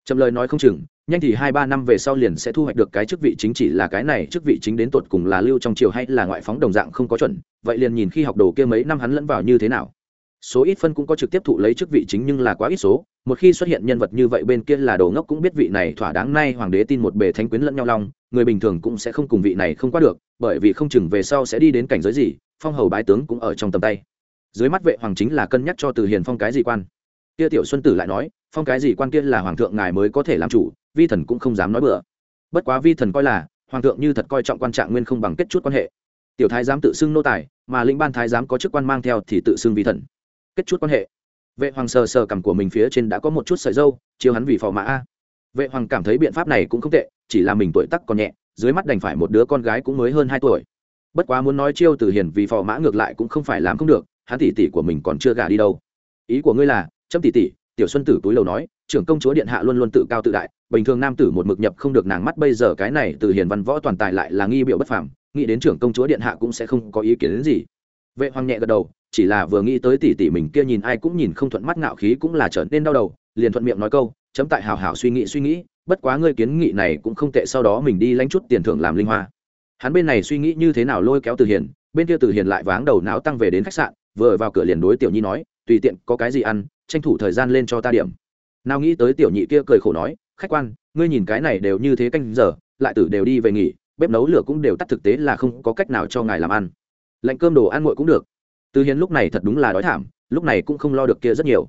Trầm lời nói không chừng, nhanh thì hai ba năm về sau liền sẽ thu hoạch được cái chức vị chính chỉ là cái này chức vị chính đến tột cùng là lưu trong triều hay là ngoại phóng đồng dạng không có chuẩn, vậy liền nhìn khi học đồ kia mấy năm hắn lẫn vào như thế nào. Số ít phân cũng có trực tiếp thụ lấy chức vị chính nhưng là quá ít số, một khi xuất hiện nhân vật như vậy bên kia là đồ ngốc cũng biết vị này thỏa đáng nay hoàng đế tin một bề thánh quyến lẫn nhau long, người bình thường cũng sẽ không cùng vị này không qua được, bởi vì không chừng về sau sẽ đi đến cảnh giới gì, phong hầu bái tướng cũng ở trong tầm tay dưới mắt vệ hoàng chính là cân nhắc cho từ hiền phong cái gì quan. Kia tiểu xuân tử lại nói, phong cái gì quan kia là hoàng thượng ngài mới có thể làm chủ, vi thần cũng không dám nói bừa. Bất quá vi thần coi là, hoàng thượng như thật coi trọng quan trạng nguyên không bằng kết chút quan hệ. Tiểu thái giám tự xưng nô tài, mà lĩnh ban thái giám có chức quan mang theo thì tự xưng vi thần. Kết chút quan hệ. Vệ hoàng sờ sờ cằm của mình phía trên đã có một chút sợi dâu, chiếu hắn vì phò mã a. Vệ hoàng cảm thấy biện pháp này cũng không tệ, chỉ là mình tuổi tắc còn nhẹ, dưới mắt đành phải một đứa con gái cũng mới hơn hai tuổi. Bất quá muốn nói chiêu từ hiền vì phò mã ngược lại cũng không phải làm không được hắn tỷ tỷ của mình còn chưa gả đi đâu. Ý của ngươi là, chấm tỷ tỷ tiểu xuân tử túi lầu nói, trưởng công chúa điện hạ luôn luôn tự cao tự đại, bình thường nam tử một mực nhập không được nàng mắt, bây giờ cái này từ hiền văn võ toàn tài lại là nghi biểu bất phàm, nghĩ đến trưởng công chúa điện hạ cũng sẽ không có ý kiến đến gì. Vệ hoàng nhẹ gật đầu, chỉ là vừa nghĩ tới tỷ tỷ mình kia nhìn ai cũng nhìn không thuận mắt, ngạo khí cũng là trở nên đau đầu, liền thuận miệng nói câu, chấm tại hào hào suy nghĩ suy nghĩ, bất quá ngươi kiến nghị này cũng không tệ, sau đó mình đi lãnh chút tiền thưởng làm linh hoa. Hắn bên này suy nghĩ như thế nào lôi kéo từ hiền, bên kia từ hiền lại váng đầu não tăng về đến khách sạn vừa vào cửa liền đối tiểu nhi nói, tùy tiện, có cái gì ăn, tranh thủ thời gian lên cho ta điểm. Nào nghĩ tới tiểu nhị kia cười khổ nói, khách quan, ngươi nhìn cái này đều như thế canh giờ, lại tử đều đi về nghỉ, bếp nấu lửa cũng đều tắt thực tế là không có cách nào cho ngài làm ăn. Lạnh cơm đồ ăn nguội cũng được. Từ hiến lúc này thật đúng là đói thảm, lúc này cũng không lo được kia rất nhiều.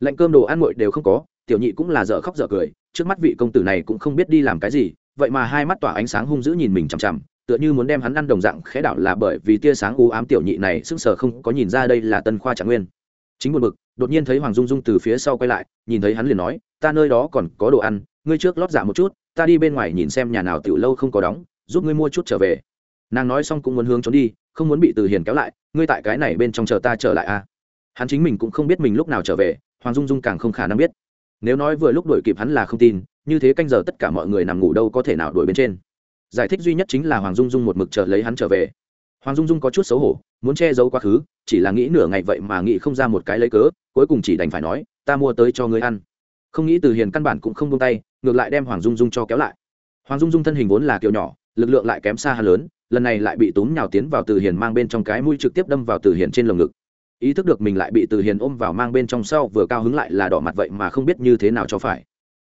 Lạnh cơm đồ ăn nguội đều không có, tiểu nhị cũng là dở khóc dở cười, trước mắt vị công tử này cũng không biết đi làm cái gì, vậy mà hai mắt tỏa ánh sáng hung dữ nhìn mình chằm chằm tựa như muốn đem hắn ăn đồng dạng khẽ đảo là bởi vì tia sáng u ám tiểu nhị này sững sờ không có nhìn ra đây là tân khoa trạng nguyên. Chính buồn bực, đột nhiên thấy hoàng dung dung từ phía sau quay lại, nhìn thấy hắn liền nói, ta nơi đó còn có đồ ăn, ngươi trước lót dạ một chút, ta đi bên ngoài nhìn xem nhà nào tiểu lâu không có đóng, giúp ngươi mua chút trở về. Nàng nói xong cũng muốn hướng trốn đi, không muốn bị từ hiền kéo lại, ngươi tại cái này bên trong chờ ta trở lại a à? hắn chính mình cũng không biết mình lúc nào trở về, hoàng dung dung càng không khả năng biết. Nếu nói vừa lúc đuổi kịp hắn là không tin, như thế canh giờ tất cả mọi người nằm ngủ đâu có thể nào đuổi bên trên giải thích duy nhất chính là hoàng dung dung một mực chờ lấy hắn trở về. Hoàng dung dung có chút xấu hổ, muốn che giấu quá khứ, chỉ là nghĩ nửa ngày vậy mà nghĩ không ra một cái lấy cớ, cuối cùng chỉ đành phải nói, ta mua tới cho ngươi ăn. Không nghĩ từ hiền căn bản cũng không buông tay, ngược lại đem hoàng dung dung cho kéo lại. Hoàng dung dung thân hình vốn là kiểu nhỏ, lực lượng lại kém xa hà lớn, lần này lại bị túm nhào tiến vào từ hiền mang bên trong cái mũi trực tiếp đâm vào từ hiền trên lồng ngực. Ý thức được mình lại bị từ hiền ôm vào mang bên trong sau vừa cao hứng lại là đỏ mặt vậy mà không biết như thế nào cho phải.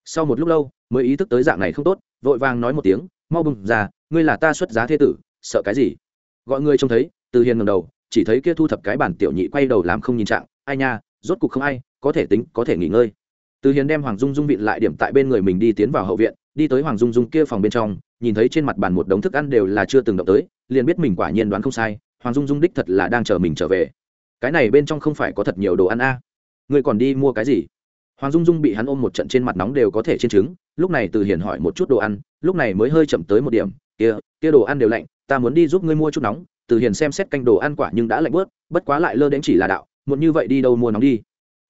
Sau một lúc lâu, mới ý thức tới dạng này không tốt, vội vàng nói một tiếng mau bừng ra, ngươi là ta xuất giá thế tử, sợ cái gì? Gọi ngươi trông thấy, từ hiền ngầm đầu, chỉ thấy kia thu thập cái bản tiểu nhị quay đầu làm không nhìn trạng, ai nha, rốt cục không ai, có thể tính, có thể nghỉ ngơi. Từ hiền đem hoàng dung dung vịn lại điểm tại bên người mình đi tiến vào hậu viện, đi tới hoàng dung dung kia phòng bên trong, nhìn thấy trên mặt bàn một đống thức ăn đều là chưa từng động tới, liền biết mình quả nhiên đoán không sai, hoàng dung dung đích thật là đang chờ mình trở về. Cái này bên trong không phải có thật nhiều đồ ăn a. À. ngươi còn đi mua cái gì? Hoàng dung dung bị hắn ôm một trận trên mặt nóng đều có thể trên trứng, lúc này từ hiền hỏi một chút đồ ăn, lúc này mới hơi chậm tới một điểm, kia kia đồ ăn đều lạnh, ta muốn đi giúp ngươi mua chút nóng. Từ hiền xem xét canh đồ ăn quả nhưng đã lạnh bớt, bất quá lại lơ đến chỉ là đạo muốn như vậy đi đâu mua nóng đi?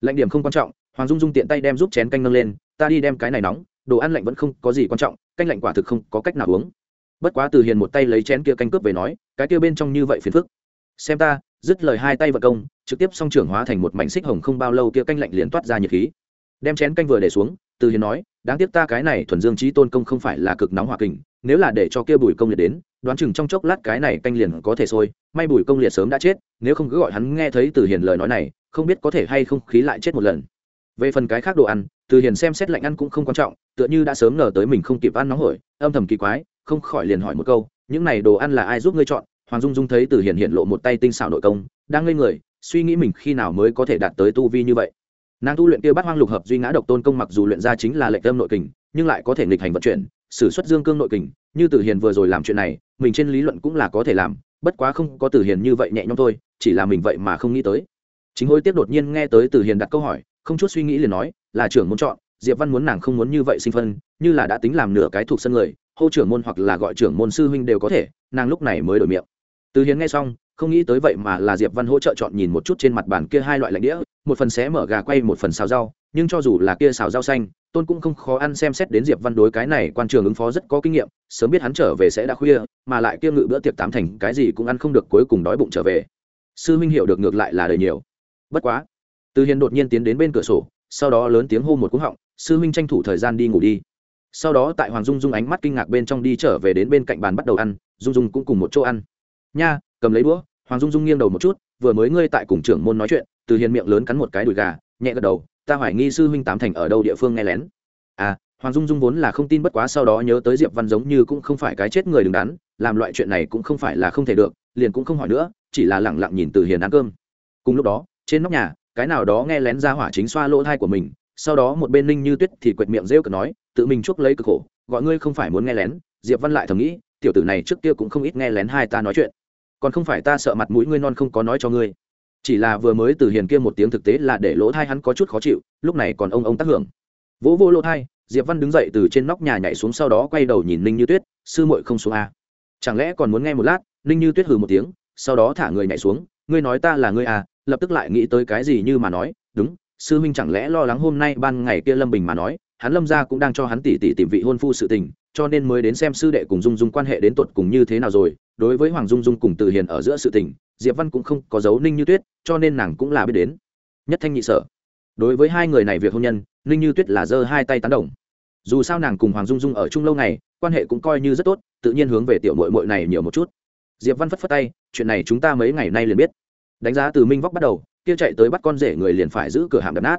Lạnh điểm không quan trọng, hoàng dung dung tiện tay đem giúp chén canh nâng lên, ta đi đem cái này nóng, đồ ăn lạnh vẫn không có gì quan trọng, canh lạnh quả thực không có cách nào uống. Bất quá từ hiền một tay lấy chén kia canh cướp về nói, cái kia bên trong như vậy phiền phức. Xem ta, dứt lời hai tay vật công, trực tiếp song trưởng hóa thành một mảnh xích hồng không bao lâu kia canh lạnh liền toát ra nhiệt khí đem chén canh vừa để xuống, từ hiền nói, đáng tiếc ta cái này thuần dương trí tôn công không phải là cực nóng hỏa kình, nếu là để cho kia bùi công liệt đến, đoán chừng trong chốc lát cái này canh liền có thể sôi, may bùi công liệt sớm đã chết, nếu không cứ gọi hắn nghe thấy từ hiền lời nói này, không biết có thể hay không khí lại chết một lần. Về phần cái khác đồ ăn, từ hiền xem xét lạnh ăn cũng không quan trọng, tựa như đã sớm ngờ tới mình không kịp ăn nóng hổi, âm thầm kỳ quái, không khỏi liền hỏi một câu, những này đồ ăn là ai giúp ngươi chọn? Hoàng dung dung thấy từ hiền hiện lộ một tay tinh xảo nội công, đang ngây người, suy nghĩ mình khi nào mới có thể đạt tới tu vi như vậy nàng tu luyện kia bắt hoang lục hợp duy ngã độc tôn công mặc dù luyện ra chính là lệnh tâm nội kình, nhưng lại có thể nghịch hành vận chuyển, sử xuất dương cương nội kình, như Tử hiền vừa rồi làm chuyện này, mình trên lý luận cũng là có thể làm, bất quá không có Tử hiền như vậy nhẹ nhõm thôi, chỉ là mình vậy mà không nghĩ tới. Chính hối tiếp đột nhiên nghe tới Tử hiền đặt câu hỏi, không chút suy nghĩ liền nói, là trưởng muốn chọn, diệp văn muốn nàng không muốn như vậy sinh phân, như là đã tính làm nửa cái thuộc sân người, hô trưởng môn hoặc là gọi trưởng môn sư huynh đều có thể. Nàng lúc này mới đổi miệng. Tử hiền nghe xong không nghĩ tới vậy mà là diệp văn hỗ trợ chọn nhìn một chút trên mặt bàn kia hai loại lạnh đĩa, một phần xé mở gà quay một phần xào rau, nhưng cho dù là kia xào rau xanh, tôn cũng không khó ăn xem xét đến diệp văn đối cái này quan trường ứng phó rất có kinh nghiệm, sớm biết hắn trở về sẽ đã khuya, mà lại kia ngự bữa tiệc tám thành cái gì cũng ăn không được cuối cùng đói bụng trở về. Sư minh hiểu được ngược lại là đời nhiều. Bất quá, từ hiền đột nhiên tiến đến bên cửa sổ, sau đó lớn tiếng hô một cú họng, sư minh tranh thủ thời gian đi ngủ đi. Sau đó tại hoàng dung dung ánh mắt kinh ngạc bên trong đi trở về đến bên cạnh bàn bắt đầu ăn, dung dung cũng cùng một chỗ ăn. Nha cầm lấy đũa, hoàng dung dung nghiêng đầu một chút, vừa mới ngươi tại cùng trưởng môn nói chuyện, từ hiền miệng lớn cắn một cái đùi gà, nhẹ gật đầu, ta hoài nghi sư huynh tám thành ở đâu địa phương nghe lén. À hoàng dung dung vốn là không tin bất quá sau đó nhớ tới diệp văn giống như cũng không phải cái chết người đứng đắn, làm loại chuyện này cũng không phải là không thể được, liền cũng không hỏi nữa, chỉ là lẳng lặng nhìn từ hiền ăn cơm. Cùng lúc đó, trên nóc nhà, cái nào đó nghe lén ra hỏa chính xoa lỗ thai của mình, sau đó một bên ninh như tuyết thì quệt miệng rêu cực nói, tự mình chuốc lấy cực khổ, gọi ngươi không phải muốn nghe lén. Diệp văn lại thầm nghĩ, tiểu tử này trước kia cũng không ít nghe lén hai ta nói chuyện còn không phải ta sợ mặt mũi ngươi non không có nói cho ngươi. Chỉ là vừa mới từ hiền kia một tiếng thực tế là để lỗ thai hắn có chút khó chịu, lúc này còn ông ông tác hưởng. Vỗ vô lỗ thai, diệp văn đứng dậy từ trên nóc nhà nhảy xuống sau đó quay đầu nhìn ninh như tuyết, sư muội không xuống à? Chẳng lẽ còn muốn nghe một lát? Ninh như tuyết hừ một tiếng, sau đó thả người nhảy xuống, ngươi nói ta là ngươi à? Lập tức lại nghĩ tới cái gì như mà nói, đúng, sư huynh chẳng lẽ lo lắng hôm nay ban ngày kia lâm bình mà nói hắn lâm gia cũng đang cho hắn tỉ tỉ tìm vị hôn phu sự tình, cho nên mới đến xem sư đệ cùng dung dung quan hệ đến tột cùng như thế nào rồi. Đối với hoàng dung dung cùng từ hiền ở giữa sự tình, diệp văn cũng không có dấu ninh như tuyết, cho nên nàng cũng là biết đến. Nhất thanh nhị sở. Đối với hai người này việc hôn nhân, ninh như tuyết là giơ hai tay tán đồng. Dù sao nàng cùng hoàng dung dung ở chung lâu ngày, quan hệ cũng coi như rất tốt, tự nhiên hướng về tiểu mội mội này nhiều một chút. Diệp văn phất phất tay, chuyện này chúng ta mấy ngày nay liền biết. Đánh giá từ minh vóc bắt đầu, kia chạy tới bắt con rể người liền phải giữ cửa hàng đập nát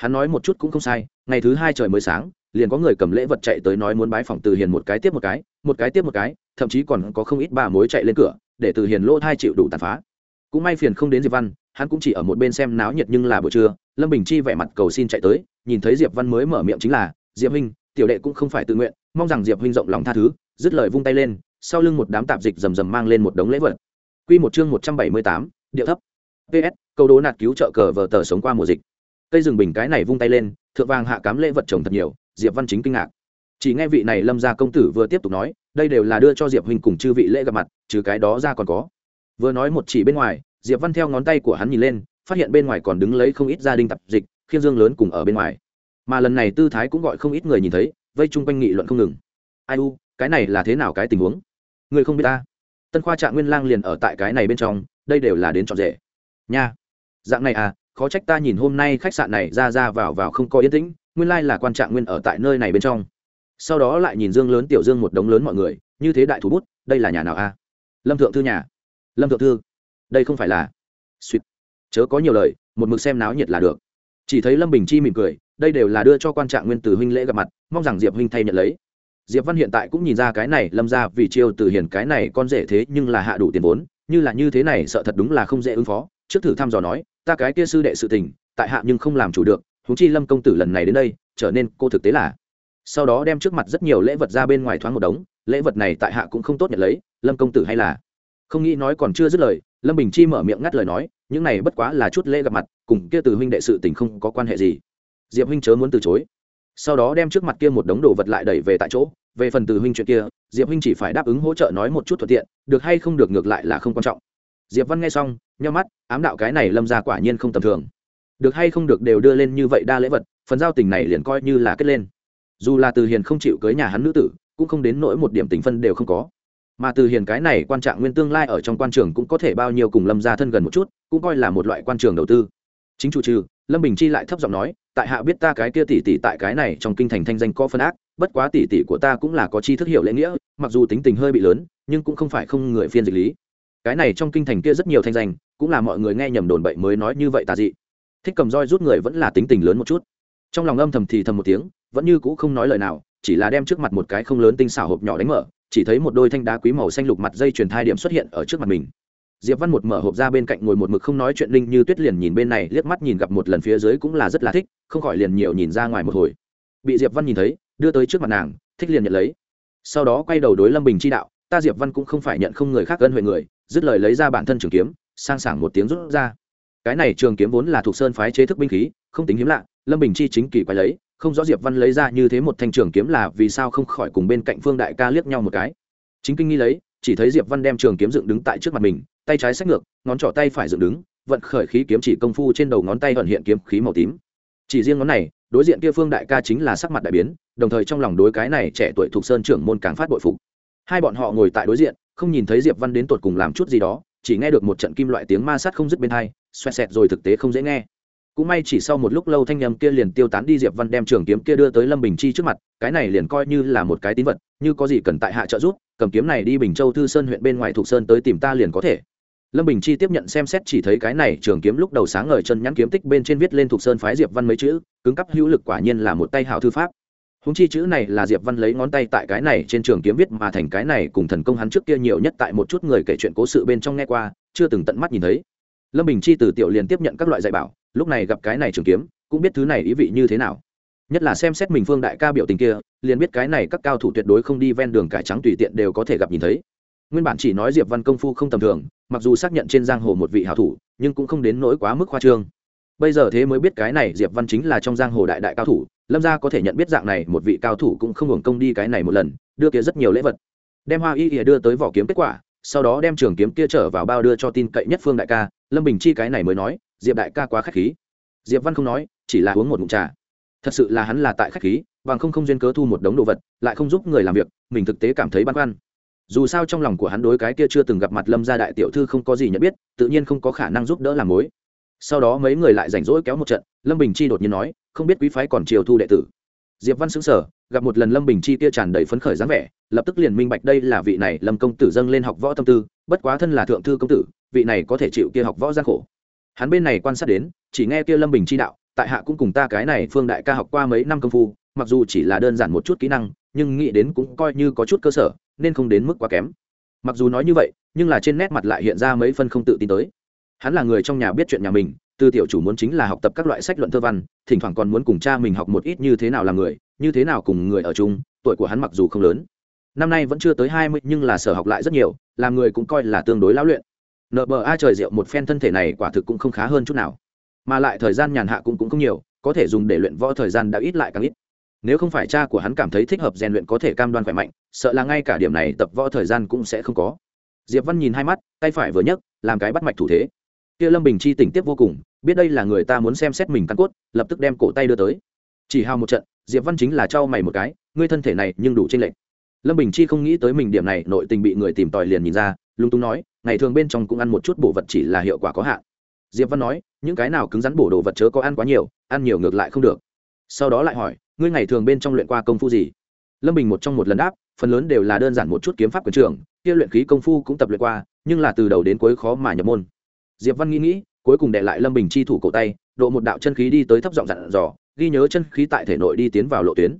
hắn nói một chút cũng không sai ngày thứ hai trời mới sáng liền có người cầm lễ vật chạy tới nói muốn bái phòng từ hiền một cái tiếp một cái một cái tiếp một cái thậm chí còn có không ít bà mối chạy lên cửa để từ hiền lỗ thai chịu đủ tàn phá. Cũng may phiền không đến diệp văn hắn cũng chỉ ở một bên xem náo nhiệt nhưng là buổi trưa lâm bình chi vẻ mặt cầu xin chạy tới nhìn thấy diệp văn mới mở miệng chính là diệp huynh tiểu đệ cũng không phải tự nguyện mong rằng diệp huynh rộng lòng tha thứ. Dứt lời vung tay lên sau lưng một đám tạp dịch rầm rầm mang lên một đống lễ vật. Quy một chương một trăm bảy mươi tám, điệu thấp. Ps câu đố nạt cứu trợ cờ vờ tờ sống qua mùa dịch cây rừng bình cái này vung tay lên, thượng vàng hạ cám lễ vật trồng thật nhiều, diệp văn chính kinh ngạc. Chỉ nghe vị này lâm gia công tử vừa tiếp tục nói, đây đều là đưa cho diệp huynh cùng chư vị lễ gặp mặt, trừ cái đó ra còn có. Vừa nói một chỉ bên ngoài, diệp văn theo ngón tay của hắn nhìn lên, phát hiện bên ngoài còn đứng lấy không ít gia đình tập dịch khiên dương lớn cùng ở bên ngoài. Mà lần này tư thái cũng gọi không ít người nhìn thấy, vây chung quanh nghị luận không ngừng. Ai u, cái này là thế nào cái tình huống? Người không biết ta. Tân khoa trạng nguyên lang liền ở tại cái này bên trong, đây đều là đến trọn rể. Nha. Dạng này à khó trách ta nhìn hôm nay khách sạn này ra ra vào vào không có yên tĩnh, nguyên lai là quan trạng nguyên ở tại nơi này bên trong. Sau đó lại nhìn dương lớn tiểu dương một đống lớn mọi người, như thế đại thủ bút, đây là nhà nào a? Lâm thượng thư nhà. Lâm thượng thư, đây không phải là. Suýt. Chớ có nhiều lời, một mực xem náo nhiệt là được. Chỉ thấy lâm bình chi mỉm cười, đây đều là đưa cho quan trạng nguyên từ huynh lễ gặp mặt, mong rằng diệp huynh thay nhận lấy. Diệp văn hiện tại cũng nhìn ra cái này, lâm ra vì chiêu từ hiển cái này con rể thế nhưng là hạ đủ tiền vốn, như là như thế này sợ thật đúng là không dễ ứng phó, trước thử thăm dò nói ta cái kia sư đệ sự tình, tại hạ nhưng không làm chủ được, huống chi lâm công tử lần này đến đây, trở nên cô thực tế là. Sau đó đem trước mặt rất nhiều lễ vật ra bên ngoài thoáng một đống, lễ vật này tại hạ cũng không tốt nhận lấy, lâm công tử hay là. Không nghĩ nói còn chưa dứt lời, lâm bình chi mở miệng ngắt lời nói, những này bất quá là chút lễ gặp mặt, cùng kia từ huynh đệ sự tình không có quan hệ gì. Diệp huynh chớ muốn từ chối. Sau đó đem trước mặt kia một đống đồ vật lại đẩy về tại chỗ, về phần từ huynh chuyện kia, diệp huynh chỉ phải đáp ứng hỗ trợ nói một chút thuận tiện, được hay không được ngược lại là không quan trọng. Diệp văn nghe xong nhau mắt, ám đạo cái này lâm ra quả nhiên không tầm thường. Được hay không được đều đưa lên như vậy đa lễ vật, phần giao tình này liền coi như là kết lên. Dù là từ hiền không chịu cưới nhà hắn nữ tử, cũng không đến nỗi một điểm tình phân đều không có. Mà từ hiền cái này quan trạng nguyên tương lai ở trong quan trường cũng có thể bao nhiêu cùng lâm ra thân gần một chút, cũng coi là một loại quan trường đầu tư. Chính chủ trừ, lâm bình chi lại thấp giọng nói, tại hạ biết ta cái kia tỷ tỷ tại cái này trong kinh thành thanh danh có phân ác, bất quá tỷ tỷ của ta cũng là có chi thức hiểu lễ nghĩa, mặc dù tính tình hơi bị lớn, nhưng cũng không phải không người phiên dịch lý cái này trong kinh thành kia rất nhiều thanh danh, cũng là mọi người nghe nhầm đồn bậy mới nói như vậy tà dị. Thích cầm roi rút người vẫn là tính tình lớn một chút. Trong lòng âm thầm thì thầm một tiếng, vẫn như cũ không nói lời nào, chỉ là đem trước mặt một cái không lớn tinh xảo hộp nhỏ đánh mở, chỉ thấy một đôi thanh đá quý màu xanh lục mặt dây truyền thai điểm xuất hiện ở trước mặt mình. Diệp văn một mở hộp ra bên cạnh ngồi một mực không nói chuyện linh như tuyết liền nhìn bên này, liếc mắt nhìn gặp một lần phía dưới cũng là rất là thích, không khỏi liền nhiều nhìn ra ngoài một hồi. Bị diệp văn nhìn thấy, đưa tới trước mặt nàng, thích liền nhận lấy. Sau đó quay đầu đối lâm bình chi đạo, ta diệp văn cũng không phải nhận không người khác gân huệ người dứt lời lấy ra bản thân trường kiếm, sang sảng một tiếng rút ra. Cái này trường kiếm vốn là thuộc sơn phái chế thức binh khí, không tính hiếm lạ, lâm bình chi chính kỳ quay lấy, không rõ diệp văn lấy ra như thế một thanh trường kiếm là vì sao không khỏi cùng bên cạnh phương đại ca liếc nhau một cái. Chính kinh nghi lấy, chỉ thấy diệp văn đem trường kiếm dựng đứng tại trước mặt mình, tay trái sách ngược, ngón trỏ tay phải dựng đứng, vận khởi khí kiếm chỉ công phu trên đầu ngón tay ẩn hiện kiếm khí màu tím. Chỉ riêng ngón này, đối diện kia phương đại ca chính là sắc mặt đại biến, đồng thời trong lòng đối cái này trẻ tuổi thuộc sơn trưởng môn càng phát bội phục. Hai bọn họ ngồi tại đối diện không nhìn thấy diệp văn đến tột cùng làm chút gì đó, chỉ nghe được một trận kim loại tiếng ma sát không dứt bên hai, xoẹt xẹt rồi thực tế không dễ nghe. Cũng may chỉ sau một lúc lâu thanh nhầm kia liền tiêu tán đi, diệp văn đem trường kiếm kia đưa tới lâm bình chi trước mặt, cái này liền coi như là một cái tín vật, như có gì cần tại hạ trợ giúp, cầm kiếm này đi bình châu thư sơn huyện bên ngoài thuộc sơn tới tìm ta liền có thể. Lâm bình chi tiếp nhận xem xét chỉ thấy cái này trường kiếm lúc đầu sáng ngời, chân nhắn kiếm tích bên trên viết lên thuộc sơn phái diệp văn mấy chữ, cứng cắp hữu lực quả nhiên là một tay hảo thư pháp húng chi chữ này là diệp văn lấy ngón tay tại cái này trên trường kiếm viết mà thành cái này cùng thần công hắn trước kia nhiều nhất tại một chút người kể chuyện cố sự bên trong nghe qua, chưa từng tận mắt nhìn thấy. Lâm bình chi từ tiểu liền tiếp nhận các loại dạy bảo, lúc này gặp cái này trường kiếm, cũng biết thứ này ý vị như thế nào. Nhất là xem xét mình phương đại ca biểu tình kia, liền biết cái này các cao thủ tuyệt đối không đi ven đường cải trắng tùy tiện đều có thể gặp nhìn thấy. Nguyên bản chỉ nói diệp văn công phu không tầm thường, mặc dù xác nhận trên giang hồ một vị hảo thủ, nhưng cũng không đến nỗi quá mức khoa trương bây giờ thế mới biết cái này diệp văn chính là trong giang hồ đại đại cao thủ, lâm gia có thể nhận biết dạng này một vị cao thủ cũng không hưởng công đi cái này một lần, đưa kia rất nhiều lễ vật. Đem hoa y ỉa đưa tới vỏ kiếm kết quả, sau đó đem trường kiếm kia trở vào bao đưa cho tin cậy nhất phương đại ca, lâm bình chi cái này mới nói, diệp đại ca quá k h á c h khí. Diệp văn không nói, chỉ là uống một mụn trà. Thật sự là hắn là tại k h á c h khí, bằng không không duyên cớ thu một đống đồ vật, lại không giúp người làm việc, mình thực tế cảm thấy băn khoăn. Dù sao trong lòng của hắn đối cái kia chưa từng gặp mặt lâm gia đại tiểu thư không có gì nhận biết, tự nhiên không có khả năng giúp đỡ làm mối sau đó mấy người lại rảnh rỗi kéo một trận, lâm bình chi đột nhiên nói, không biết quý phái còn chiều thu đệ tử. Diệp văn xứng sở gặp một lần lâm bình chi kia tràn đầy phấn khởi dáng vẻ, lập tức liền minh bạch đây là vị này lâm công tử dâng lên học võ tâm tư, bất quá thân là thượng thư công tử, vị này có thể chịu kia học võ gian khổ. Hắn bên này quan sát đến, chỉ nghe kia lâm bình chi đạo, tại hạ cũng cùng ta cái này phương đại ca học qua mấy năm công phu, mặc dù chỉ là đơn giản một chút kỹ năng, nhưng nghĩ đến cũng coi như có chút cơ sở, nên không đến mức quá kém. Mặc dù nói như vậy, nhưng là trên nét mặt lại hiện ra mấy phân không tự tin tới hắn là người trong nhà biết chuyện nhà mình tư tiểu chủ muốn chính là học tập các loại sách luận thơ văn, thỉnh thoảng còn muốn cùng cha mình học một ít như thế nào là người, như thế nào cùng người ở chung, tuổi của hắn mặc dù không lớn. Năm nay vẫn chưa tới hai mươi, nhưng là sở học lại rất nhiều, làm người cũng coi là tương đối lão luyện. Nợ bờ a trời rượu một phen thân thể này quả thực cũng không khá hơn chút nào. Mà lại thời gian nhàn hạ cũng cũng không nhiều, có thể dùng để luyện võ thời gian đã ít lại càng ít. Nếu không phải cha của hắn cảm thấy thích hợp rèn luyện có thể cam đoan khỏe mạnh, sợ là ngay cả điểm này tập võ thời gian cũng sẽ không có. Diệp văn nhìn hai mắt, tay phải vừa nhấc, làm cái bắt mạch thủ thế kia lâm bình chi tỉnh tiếp vô cùng, biết đây là người ta muốn xem xét mình căn cốt, lập tức đem cổ tay đưa tới. Chỉ hao một trận, diệp văn chính là cho mày một cái, ngươi thân thể này nhưng đủ tranh lệch. Lâm bình chi không nghĩ tới mình điểm này, nội tình bị người tìm tòi liền nhìn ra lung tung nói, ngày thường bên trong cũng ăn một chút bổ vật chỉ là hiệu quả có hạn. Diệp văn nói, những cái nào cứng rắn bổ đồ vật chớ có ăn quá nhiều, ăn nhiều ngược lại không được. Sau đó lại hỏi, ngươi ngày thường bên trong luyện qua công phu gì? Lâm bình một trong một lần đáp, phần lớn đều là đơn giản một chút kiếm pháp quyền trường kia luyện khí công phu cũng tập luyện qua, nhưng là từ đầu đến cuối khó mà nhập môn diệp văn nghĩ nghĩ, cuối cùng để lại lâm bình chi thủ cổ tay, độ một đạo chân khí đi tới thấp giọng dặn dò, ghi nhớ chân khí tại thể nội đi tiến vào lộ tuyến.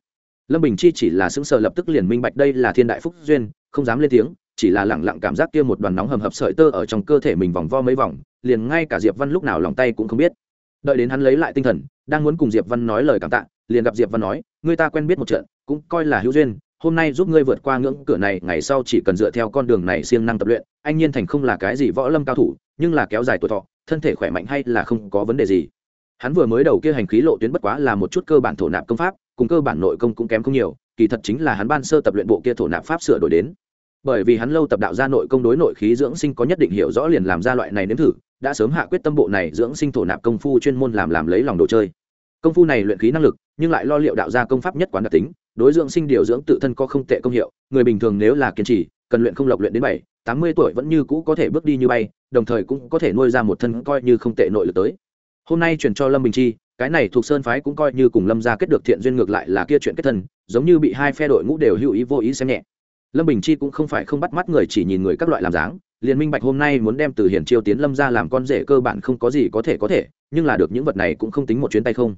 Lâm bình chi chỉ là sững sờ lập tức liền minh bạch đây là thiên đại phúc duyên, không dám lên tiếng, chỉ là lẳng lặng cảm giác kia một đoàn nóng hầm hập sợi tơ ở trong cơ thể mình vòng vo mấy vòng, liền ngay cả diệp văn lúc nào lòng tay cũng không biết. Đợi đến hắn lấy lại tinh thần, đang muốn cùng diệp văn nói lời cảm tạ, liền gặp diệp văn nói người ta quen biết một trận, cũng coi là hữu duyên, hôm nay giúp ngươi vượt qua ngưỡng cửa này, ngày sau chỉ cần dựa theo con đường này siêng năng tập luyện, anh nhiên thành không là cái gì võ lâm cao thủ nhưng là kéo dài tuổi thọ, thân thể khỏe mạnh hay là không có vấn đề gì. Hắn vừa mới đầu kia hành khí lộ tuyến bất quá là một chút cơ bản thổ nạp công pháp, cùng cơ bản nội công cũng kém không nhiều, kỳ thật chính là hắn ban sơ tập luyện bộ kia thổ nạp pháp sửa đổi đến. Bởi vì hắn lâu tập đạo ra nội công đối nội khí dưỡng sinh có nhất định hiểu rõ liền làm ra loại này nếm thử, đã sớm hạ quyết tâm bộ này dưỡng sinh thổ nạp công phu chuyên môn làm làm lấy lòng đồ chơi. Công phu này luyện khí năng lực, nhưng lại lo liệu đạo ra công pháp nhất quán đặc tính, đối dưỡng sinh điều dưỡng tự thân có không tệ công hiệu, người bình thường nếu là kiên trì, cần luyện không lộc luyện đến bảy, tám mươi tuổi vẫn như cũ có thể bước đi như bay đồng thời cũng có thể nuôi ra một thân coi như không tệ nội lực tới. Hôm nay chuyển cho lâm bình chi, cái này thuộc sơn phái cũng coi như cùng lâm gia kết được thiện duyên ngược lại là kia chuyện kết thân, giống như bị hai phe đội ngũ đều hữu ý vô ý xem nhẹ. Lâm bình chi cũng không phải không bắt mắt người chỉ nhìn người các loại làm dáng, liền minh bạch hôm nay muốn đem từ hiển chiêu tiến lâm ra làm con rể cơ bản không có gì có thể có thể, nhưng là được những vật này cũng không tính một chuyến tay không.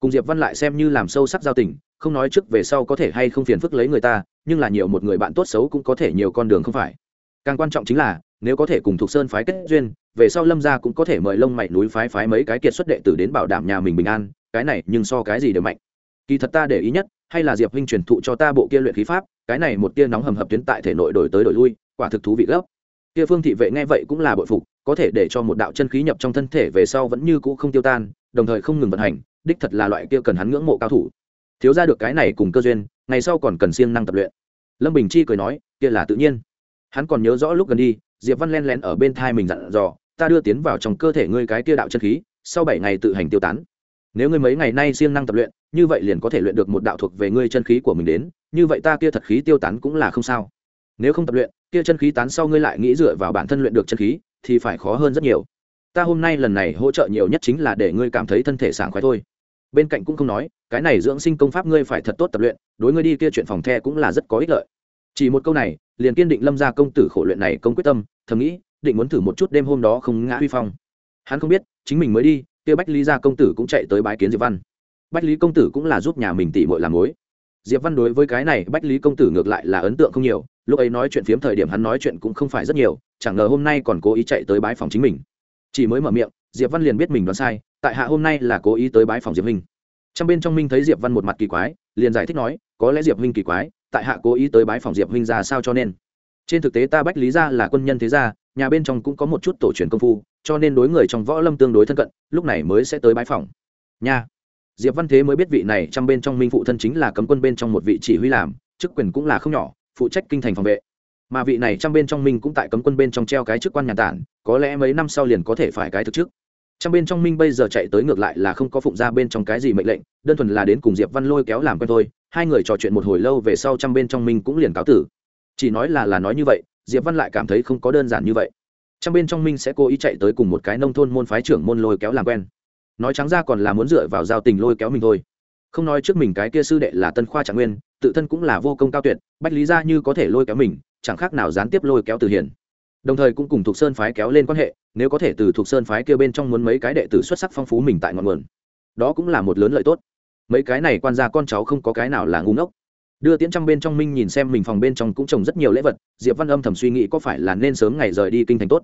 Cùng diệp văn lại xem như làm sâu sắc giao tình, không nói trước về sau có thể hay không phiền phức lấy người ta, nhưng là nhiều một người bạn tốt xấu cũng có thể nhiều con đường không phải. Càng quan trọng chính là nếu có thể cùng thuộc sơn phái kết duyên, về sau lâm gia cũng có thể mời lông mày núi phái phái mấy cái kiệt xuất đệ tử đến bảo đảm nhà mình bình an, cái này nhưng so cái gì đều mạnh. Kỳ thật ta để ý nhất, hay là diệp huynh truyền thụ cho ta bộ kia luyện khí pháp, cái này một tia nóng hầm hập tuyến tại thể nội đổi tới đổi lui, quả thực thú vị gấp. Kia phương thị vệ nghe vậy cũng là bội phục, có thể để cho một đạo chân khí nhập trong thân thể về sau vẫn như cũ không tiêu tan, đồng thời không ngừng vận hành, đích thật là loại kia cần hắn ngưỡng mộ cao thủ. Thiếu ra được cái này cùng cơ duyên, ngày sau còn cần siêng năng tập luyện. Lâm bình chi cười nói, kia là tự nhiên. Hắn còn nhớ rõ lúc gần đi diệp văn len lén ở bên thai mình dặn dò, ta đưa tiến vào trong cơ thể ngươi cái kia đạo chân khí, sau bảy ngày tự hành tiêu tán. Nếu ngươi mấy ngày nay siêng năng tập luyện, như vậy liền có thể luyện được một đạo thuộc về ngươi chân khí của mình đến, như vậy ta kia thật khí tiêu tán cũng là không sao. Nếu không tập luyện, kia chân khí tán sau ngươi lại nghĩ dựa vào bản thân luyện được chân khí, thì phải khó hơn rất nhiều. Ta hôm nay lần này hỗ trợ nhiều nhất chính là để ngươi cảm thấy thân thể sảng khoái thôi. Bên cạnh cũng không nói, cái này dưỡng sinh công pháp ngươi phải thật tốt tập luyện, đối ngươi đi kia chuyện phòng the cũng là rất có ích lợi chỉ một câu này, liền kiên định lâm ra công tử khổ luyện này công quyết tâm, thầm nghĩ, định muốn thử một chút đêm hôm đó không ngã huy phong. Hắn không biết, chính mình mới đi, kia bách lý gia công tử cũng chạy tới bái kiến diệp văn. Bách lý công tử cũng là giúp nhà mình tỉ mội làm mối. Diệp văn đối với cái này bách lý công tử ngược lại là ấn tượng không nhiều, lúc ấy nói chuyện phiếm thời điểm hắn nói chuyện cũng không phải rất nhiều, chẳng ngờ hôm nay còn cố ý chạy tới bái phòng chính mình. Chỉ mới mở miệng, diệp văn liền biết mình đoán sai, tại hạ hôm nay là cố ý tới bái phòng diệp Minh. trong bên trong minh thấy diệp văn một mặt kỳ quái, liền giải thích nói, có lẽ diệp Minh kỳ quái tại hạ cố ý tới bái phòng diệp huynh ra sao cho nên? Trên thực tế ta bách lý ra là quân nhân thế gia, nhà bên trong cũng có một chút tổ truyền công phu, cho nên đối người trong võ lâm tương đối thân cận, lúc này mới sẽ tới bái phòng. Nha. Diệp văn thế mới biết vị này trong bên trong minh phụ thân chính là cấm quân bên trong một vị chỉ huy làm, chức quyền cũng là không nhỏ, phụ trách kinh thành phòng vệ. Mà vị này trong bên trong minh cũng tại cấm quân bên trong treo cái chức quan nhà tản, có lẽ mấy năm sau liền có thể phải cái thực chức. Trong bên trong minh bây giờ chạy tới ngược lại là không có phụng ra bên trong cái gì mệnh lệnh, đơn thuần là đến cùng diệp văn lôi kéo làm quen thôi hai người trò chuyện một hồi lâu về sau trăm bên trong minh cũng liền cáo tử. Chỉ nói là là nói như vậy, diệp văn lại cảm thấy không có đơn giản như vậy. Trăm bên trong minh sẽ cố ý chạy tới cùng một cái nông thôn môn phái trưởng môn lôi kéo làm quen. Nói trắng ra còn là muốn dựa vào giao tình lôi kéo mình thôi. Không nói trước mình cái kia sư đệ là tân khoa trạng nguyên, tự thân cũng là vô công cao tuyệt, bách lý ra như có thể lôi kéo mình, chẳng khác nào gián tiếp lôi kéo từ hiền. Đồng thời cũng cùng thuộc sơn phái kéo lên quan hệ, nếu có thể từ thuộc sơn phái kia bên trong muốn mấy cái đệ tử xuất sắc phong phú mình tại ngọn nguồn, đó cũng là một lớn lợi tốt mấy cái này quan gia con cháu không có cái nào là ngu ngốc. Đưa tiễn trăm bên trong minh nhìn xem mình phòng bên trong cũng trồng rất nhiều lễ vật, diệp văn âm thầm suy nghĩ có phải là nên sớm ngày rời đi kinh thành tốt.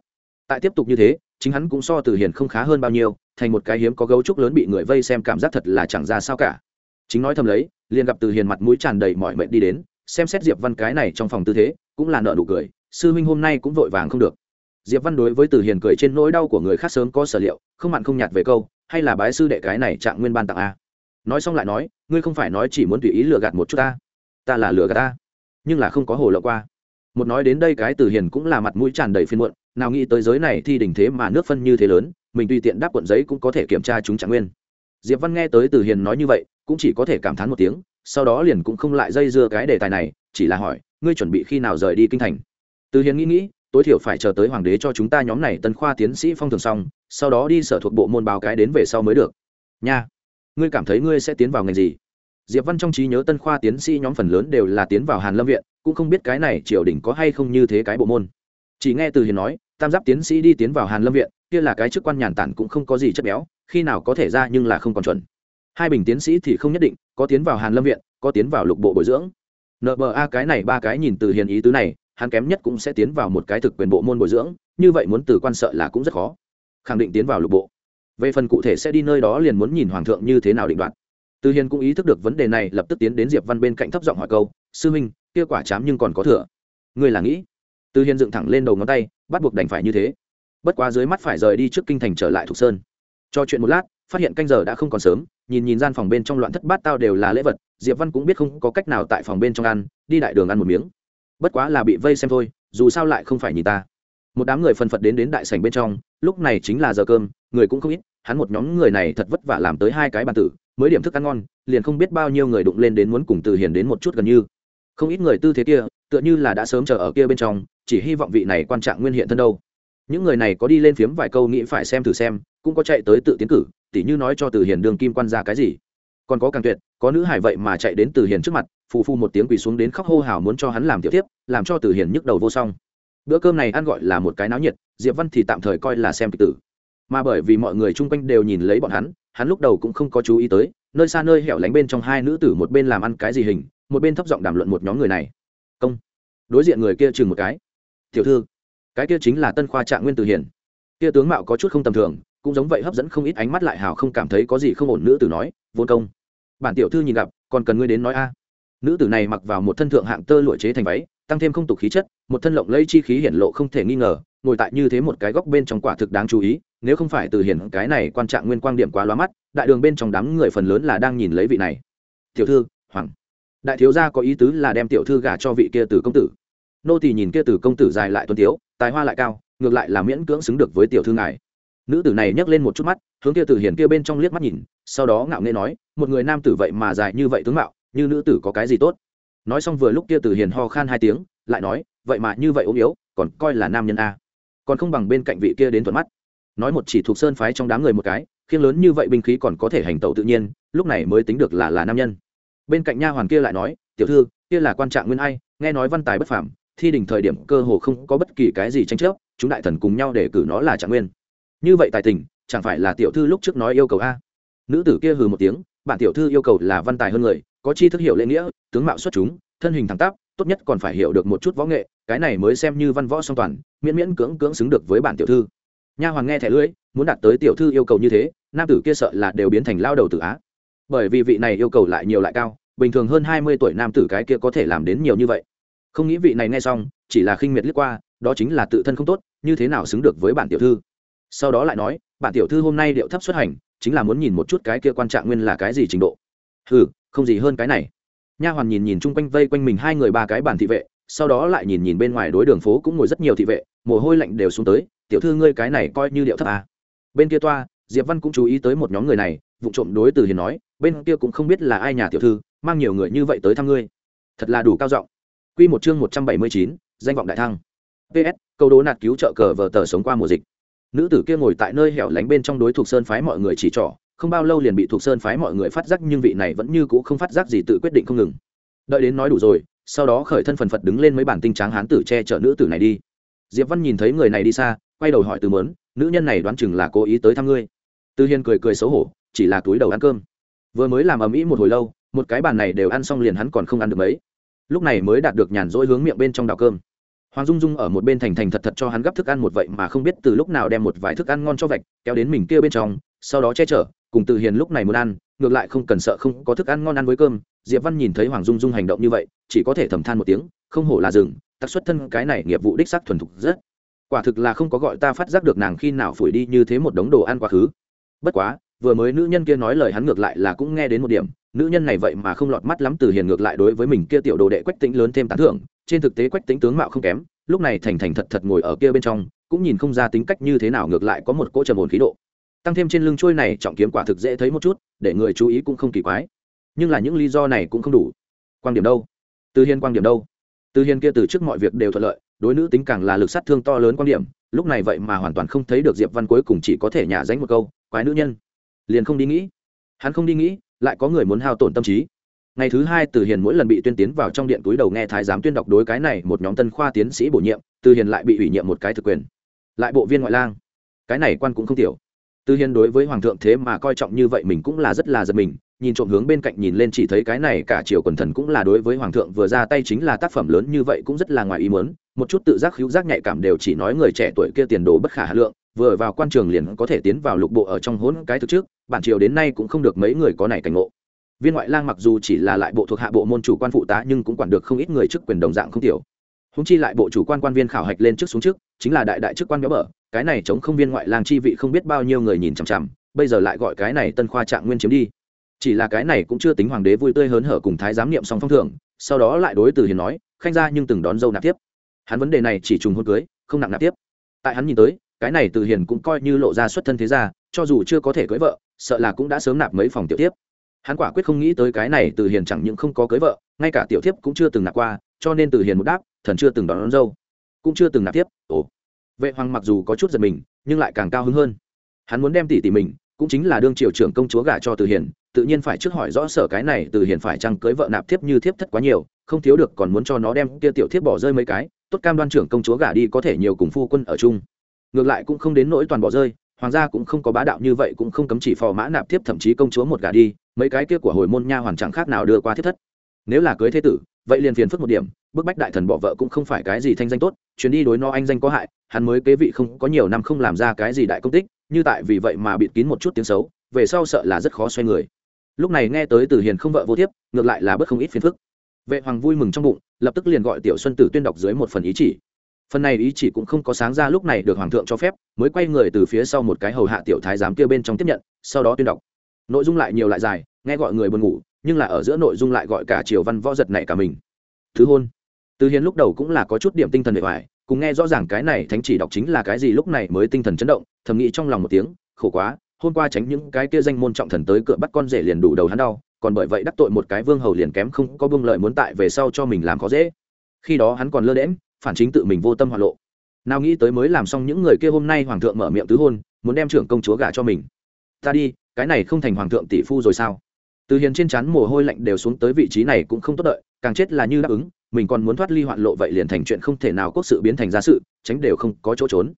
Tại tiếp tục như thế, chính hắn cũng so từ hiền không khá hơn bao nhiêu, thành một cái hiếm có gấu trúc lớn bị người vây xem cảm giác thật là chẳng ra sao cả. Chính nói thầm lấy, liền gặp từ hiền mặt mũi tràn đầy mọi mệnh đi đến, xem xét diệp văn cái này trong phòng tư thế, cũng là nợ nụ cười, sư huynh hôm nay cũng vội vàng không được. Diệp văn đối với từ hiền cười trên nỗi đau của người khác sớm có sở liệu, không mặn không nhạt về câu, hay là bái sư đệ cái này trạng nguyên ban tặng a? Nói xong lại nói, ngươi không phải nói chỉ muốn tùy ý lừa gạt một chút ta. Ta là lừa gạt ta, nhưng là không có hồ lộ qua. Một nói đến đây cái từ hiền cũng là mặt mũi tràn đầy phiên muộn, nào nghĩ tới giới này thì đình thế mà nước phân như thế lớn, mình tùy tiện đáp cuộn giấy cũng có thể kiểm tra chúng trạng nguyên. Diệp văn nghe tới từ hiền nói như vậy, cũng chỉ có thể cảm thán một tiếng, sau đó liền cũng không lại dây dưa cái đề tài này, chỉ là hỏi, ngươi chuẩn bị khi nào rời đi kinh thành? Từ hiền nghĩ nghĩ, tối thiểu phải chờ tới hoàng đế cho chúng ta nhóm này tân khoa tiến sĩ phong thường xong, sau đó đi sở thuộc bộ môn báo cái đến về sau mới được. Nha ngươi cảm thấy ngươi sẽ tiến vào ngành gì? Diệp văn trong trí nhớ tân khoa tiến sĩ nhóm phần lớn đều là tiến vào hàn lâm viện, cũng không biết cái này triều đình có hay không như thế cái bộ môn. Chỉ nghe từ hiền nói, tam giáp tiến sĩ đi tiến vào hàn lâm viện, kia là cái chức quan nhàn tản cũng không có gì chất béo, khi nào có thể ra nhưng là không còn chuẩn. Hai bình tiến sĩ thì không nhất định, có tiến vào hàn lâm viện, có tiến vào lục bộ bồi dưỡng. Nba cái này ba cái nhìn từ hiền ý tứ này, hắn kém nhất cũng sẽ tiến vào một cái thực quyền bộ môn bồi dưỡng, như vậy muốn từ quan sợ là cũng rất khó. Khẳng định tiến vào lục bộ về phần cụ thể sẽ đi nơi đó liền muốn nhìn hoàng thượng như thế nào định đoạt. Từ hiền cũng ý thức được vấn đề này, lập tức tiến đến diệp văn bên cạnh thấp giọng hỏi câu, sư huynh, kia quả chám nhưng còn có thừa? Ngươi là nghĩ? Từ hiền dựng thẳng lên đầu ngón tay, bắt buộc đành phải như thế. Bất quá dưới mắt phải rời đi trước kinh thành trở lại thục sơn. Cho chuyện một lát, phát hiện canh giờ đã không còn sớm, nhìn nhìn gian phòng bên trong loạn thất bát tao đều là lễ vật, diệp văn cũng biết không có cách nào tại phòng bên trong ăn, đi đại đường ăn một miếng. Bất quá là bị vây xem thôi, dù sao lại không phải nhìn ta. Một đám người phân phật đến đến đại sảnh bên trong, lúc này chính là giờ cơm, người cũng không ít hắn một nhóm người này thật vất vả làm tới hai cái bàn tử, mới điểm thức ăn ngon, liền không biết bao nhiêu người đụng lên đến muốn cùng từ hiền đến một chút gần như. Không ít người tư thế kia, tựa như là đã sớm chờ ở kia bên trong, chỉ hy vọng vị này quan trạng nguyên hiện thân đâu. Những người này có đi lên phiếm vài câu nghĩ phải xem thử xem, cũng có chạy tới tự tiến cử, tỉ như nói cho từ hiền đường kim quan ra cái gì. Còn có càng tuyệt, có nữ hải vậy mà chạy đến từ hiền trước mặt, phù phu một tiếng quỳ xuống đến khóc hô hào muốn cho hắn làm tiểu tiếp làm cho từ hiền nhức đầu vô song. Bữa cơm này ăn gọi là một cái náo nhiệt, diệp văn thì tạm thời coi là xem kịch tử mà bởi vì mọi người chung quanh đều nhìn lấy bọn hắn hắn lúc đầu cũng không có chú ý tới, nơi xa nơi hẻo lánh bên trong hai nữ tử một bên làm ăn cái gì hình, một bên thấp giọng đàm luận một nhóm người này. Công. Đối diện người kia chừng một cái. Tiểu thư, cái kia chính là tân khoa trạng nguyên Tử hiền kia tướng mạo có chút không tầm thường, cũng giống vậy hấp dẫn không ít ánh mắt lại hào không cảm thấy có gì không ổn nữ tử nói, vốn công. Bản tiểu thư nhìn gặp, còn cần ngươi đến nói a. Nữ tử này mặc vào một thân thượng hạng tơ lụa chế thành váy, tăng thêm không tục khí chất, một thân lộng lẫy chi khí hiển lộ không thể nghi ngờ, ngồi tại như thế một cái góc bên trong quả thực đáng chú ý nếu không phải từ hiển cái này quan trạng nguyên quang điểm quá lóa mắt, đại đường bên trong đám người phần lớn là đang nhìn lấy vị này. Tiểu thư, hoàng. Đại thiếu gia có ý tứ là đem tiểu thư gả cho vị kia từ công tử. Nô tỳ nhìn kia từ công tử dài lại tuấn tiếu, tài hoa lại cao, ngược lại là miễn cưỡng xứng được với tiểu thư ngài. Nữ tử này nhấc lên một chút mắt, hướng kia từ hiển kia bên trong liếc mắt nhìn, sau đó ngạo nghễ nói, một người nam tử vậy mà dài như vậy tướng mạo, như nữ tử có cái gì tốt? Nói xong vừa lúc kia từ hiền ho khan hai tiếng, lại nói, vậy mà như vậy ốm yếu, còn coi là nam nhân a. Còn không bằng bên cạnh vị kia đến thuận mắt nói một chỉ thuộc sơn phái trong đám người một cái, khiêng lớn như vậy binh khí còn có thể hành tẩu tự nhiên, lúc này mới tính được là là nam nhân. Bên cạnh nha hoàn kia lại nói, tiểu thư, kia là quan trạng nguyên ai? Nghe nói văn tài bất phàm, thi đỉnh thời điểm cơ hồ không có bất kỳ cái gì tranh chấp, chúng đại thần cùng nhau để cử nó là trạng nguyên. Như vậy tài tình, chẳng phải là tiểu thư lúc trước nói yêu cầu a? Nữ tử kia hừ một tiếng, bản tiểu thư yêu cầu là văn tài hơn người, có chi thức hiểu lễ nghĩa, tướng mạo xuất chúng, thân hình thẳng tắp, tốt nhất còn phải hiểu được một chút võ nghệ, cái này mới xem như văn võ song toàn, miễn miễn cưỡng cưỡng xứng được với bản tiểu thư nha hoàng nghe thẻ lưỡi muốn đạt tới tiểu thư yêu cầu như thế, nam tử kia sợ là đều biến thành lao đầu tử á. Bởi vì vị này yêu cầu lại nhiều lại cao, bình thường hơn hai mươi tuổi nam tử cái kia có thể làm đến nhiều như vậy. Không nghĩ vị này nghe xong, chỉ là khinh miệt liếc qua, đó chính là tự thân không tốt, như thế nào xứng được với bản tiểu thư? Sau đó lại nói, bản tiểu thư hôm nay điệu thấp xuất hành, chính là muốn nhìn một chút cái kia quan trạng nguyên là cái gì trình độ. Ừ không gì hơn cái này. Nha hoàn nhìn nhìn chung quanh vây quanh mình hai người ba cái bản thị vệ, sau đó lại nhìn nhìn bên ngoài đối đường phố cũng ngồi rất nhiều thị vệ, mồ hôi lạnh đều xuống tới tiểu thư ngươi cái này coi như điệu thấp à. bên kia toa diệp văn cũng chú ý tới một nhóm người này vụ trộm đối từ hiền nói bên kia cũng không biết là ai nhà tiểu thư mang nhiều người như vậy tới thăm ngươi. Thật là đủ cao giọng. Quy một chương một trăm bảy mươi chín, danh vọng đại thăng. Ps câu đố nạt cứu trợ cờ vờ tờ sống qua mùa dịch. Nữ tử kia ngồi tại nơi hẻo lánh bên trong đối thuộc sơn phái mọi người chỉ trỏ không bao lâu liền bị thuộc sơn phái mọi người phát giác nhưng vị này vẫn như cũ không phát giác gì tự quyết định không ngừng. Đợi đến nói đủ rồi sau đó khởi thân phần phật đứng lên mấy bản tinh tráng hán tử che chở nữ tử này đi. Diệp văn nhìn thấy người này đi xa quay đầu hỏi từ mớn, nữ nhân này đoán chừng là cố ý tới thăm ngươi. Tư hiên cười cười xấu hổ, chỉ là túi đầu ăn cơm. Vừa mới làm ầm ĩ một hồi lâu, một cái bàn này đều ăn xong liền hắn còn không ăn được mấy. Lúc này mới đạt được nhàn rỗi hướng miệng bên trong đào cơm. Hoàng dung dung ở một bên thành thành thật thật cho hắn gấp thức ăn một vậy mà không biết từ lúc nào đem một vài thức ăn ngon cho vạch, kéo đến mình kia bên trong, sau đó che chở, cùng từ hiền lúc này muốn ăn, ngược lại không cần sợ không có thức ăn ngon ăn với cơm. Diệp văn nhìn thấy hoàng dung dung hành động như vậy, chỉ có thể thầm than một tiếng, không hổ là rừng tác xuất thân cái này nghiệp vụ đích xác thuần thục rất quả thực là không có gọi ta phát giác được nàng khi nào phủi đi như thế một đống đồ ăn quá khứ. Bất quá, vừa mới nữ nhân kia nói lời hắn ngược lại là cũng nghe đến một điểm, nữ nhân này vậy mà không lọt mắt lắm từ hiền ngược lại đối với mình kia tiểu đồ đệ quách tính lớn thêm tán thưởng, trên thực tế quách tính tướng mạo không kém, lúc này thành thành thật thật ngồi ở kia bên trong, cũng nhìn không ra tính cách như thế nào ngược lại có một cỗ trầm ổn khí độ. Tăng thêm trên lưng trôi này, trọng kiếm quả thực dễ thấy một chút, để người chú ý cũng không kỳ quái. Nhưng là những lý do này cũng không đủ. Quan điểm đâu? Từ hiền quan điểm đâu? Từ hiền kia từ trước mọi việc đều thuận lợi đối nữ tính càng là lực sát thương to lớn quan điểm, lúc này vậy mà hoàn toàn không thấy được diệp văn cuối cùng chỉ có thể nhả dánh một câu, quái nữ nhân. Liền không đi nghĩ. Hắn không đi nghĩ, lại có người muốn hao tổn tâm trí. Ngày thứ hai, từ hiền mỗi lần bị tuyên tiến vào trong điện túi đầu nghe thái giám tuyên đọc đối cái này một nhóm tân khoa tiến sĩ bổ nhiệm, từ hiền lại bị ủy nhiệm một cái thực quyền. Lại bộ viên ngoại lang. Cái này quan cũng không tiểu. Từ hiền đối với hoàng thượng thế mà coi trọng như vậy mình cũng là rất là giật mình, nhìn trộm hướng bên cạnh nhìn lên chỉ thấy cái này cả triều quần thần cũng là đối với hoàng thượng vừa ra tay chính là tác phẩm lớn như vậy cũng rất là ngoài ý muốn một chút tự giác hữu giác nhạy cảm đều chỉ nói người trẻ tuổi kia tiền đồ bất khả hà lượng, vừa vào quan trường liền có thể tiến vào lục bộ ở trong hỗn cái thực trước, bản triều đến nay cũng không được mấy người có này cảnh ngộ. Viên ngoại lang mặc dù chỉ là lại bộ thuộc hạ bộ môn chủ quan phụ tá nhưng cũng quản được không ít người chức quyền đồng dạng không tiểu. Húng chi lại bộ chủ quan quan viên khảo hạch lên trước xuống trước, chính là đại đại chức quan béo bở, cái này chống không viên ngoại lang chi vị không biết bao nhiêu người nhìn chằm chằm, bây giờ lại gọi cái này tân khoa trạng nguyên chiếm đi. Chỉ là cái này cũng chưa tính hoàng đế vui tươi hớn hở cùng thái giám niệm song phong thưởng, sau đó lại đối từ hiền nói, khanh ra nhưng từng đón dâu nạp tiếp hắn vấn đề này chỉ trùng hôn cưới không nặng nạp tiếp. Tại hắn nhìn tới cái này từ hiền cũng coi như lộ ra xuất thân thế gia cho dù chưa có thể cưới vợ sợ là cũng đã sớm nạp mấy phòng tiểu tiếp hắn quả quyết không nghĩ tới cái này từ hiền chẳng những không có cưới vợ ngay cả tiểu tiếp cũng chưa từng nạp qua cho nên từ hiền một đáp thần chưa từng đón, đón dâu. Cũng chưa từng nạp tiếp ồ. Vệ hoàng mặc dù có chút giật mình nhưng lại càng cao hứng hơn. Hắn muốn đem tỷ tỷ mình cũng chính là đương triều trưởng công chúa gả cho từ hiền tự nhiên phải trước hỏi rõ sở cái này từ hiền phải chăng cưới vợ nạp thiếp như thiếp thất quá nhiều không thiếu được còn muốn cho nó đem kia tiểu thiếp bỏ rơi mấy cái tốt cam đoan trưởng công chúa gả đi có thể nhiều cùng phu quân ở chung. Ngược lại cũng không đến nỗi toàn bỏ rơi, hoàng gia cũng không có bá đạo như vậy cũng không cấm chỉ phò mã nạp tiếp thậm chí công chúa một gả đi, mấy cái kia của hồi môn nha hoàn chẳng khác nào đưa qua thiết thất. Nếu là cưới thế tử, vậy liền phiền phức một điểm, bức bách đại thần bỏ vợ cũng không phải cái gì thanh danh tốt, chuyến đi đối no anh danh có hại, hắn mới kế vị không, có nhiều năm không làm ra cái gì đại công tích, như tại vì vậy mà bịt kín một chút tiếng xấu, về sau sợ là rất khó xoay người. Lúc này nghe tới từ hiền không vợ vô tiếp ngược lại là bất không ít phiền phức vệ hoàng vui mừng trong bụng, lập tức liền gọi tiểu xuân tử tuyên đọc dưới một phần ý chỉ. Phần này ý chỉ cũng không có sáng ra lúc này được hoàng thượng cho phép, mới quay người từ phía sau một cái hầu hạ tiểu thái giám kia bên trong tiếp nhận, sau đó tuyên đọc. Nội dung lại nhiều lại dài, nghe gọi người buồn ngủ, nhưng là ở giữa nội dung lại gọi cả triều văn võ giật này cả mình. Thứ hôn. Từ Hiến lúc đầu cũng là có chút điểm tinh thần để hoài cùng nghe rõ ràng cái này thánh chỉ đọc chính là cái gì lúc này mới tinh thần chấn động, thầm nghĩ trong lòng một tiếng, khổ quá, hôm qua tránh những cái kia danh môn trọng thần tới cửa bắt con rể liền đủ đầu hắn đau còn bởi vậy đắc tội một cái vương hầu liền kém không có vương lợi muốn tại về sau cho mình làm khó dễ. Khi đó hắn còn lơ đễm phản chính tự mình vô tâm hoạt lộ. Nào nghĩ tới mới làm xong những người kia hôm nay hoàng thượng mở miệng tứ hôn, muốn đem trưởng công chúa gả cho mình. Ta đi, cái này không thành hoàng thượng tỷ phu rồi sao? Từ hiền trên chắn mồ hôi lạnh đều xuống tới vị trí này cũng không tốt đợi, càng chết là như đáp ứng, mình còn muốn thoát ly hoạn lộ vậy liền thành chuyện không thể nào quốc sự biến thành ra sự, tránh đều không có chỗ trốn.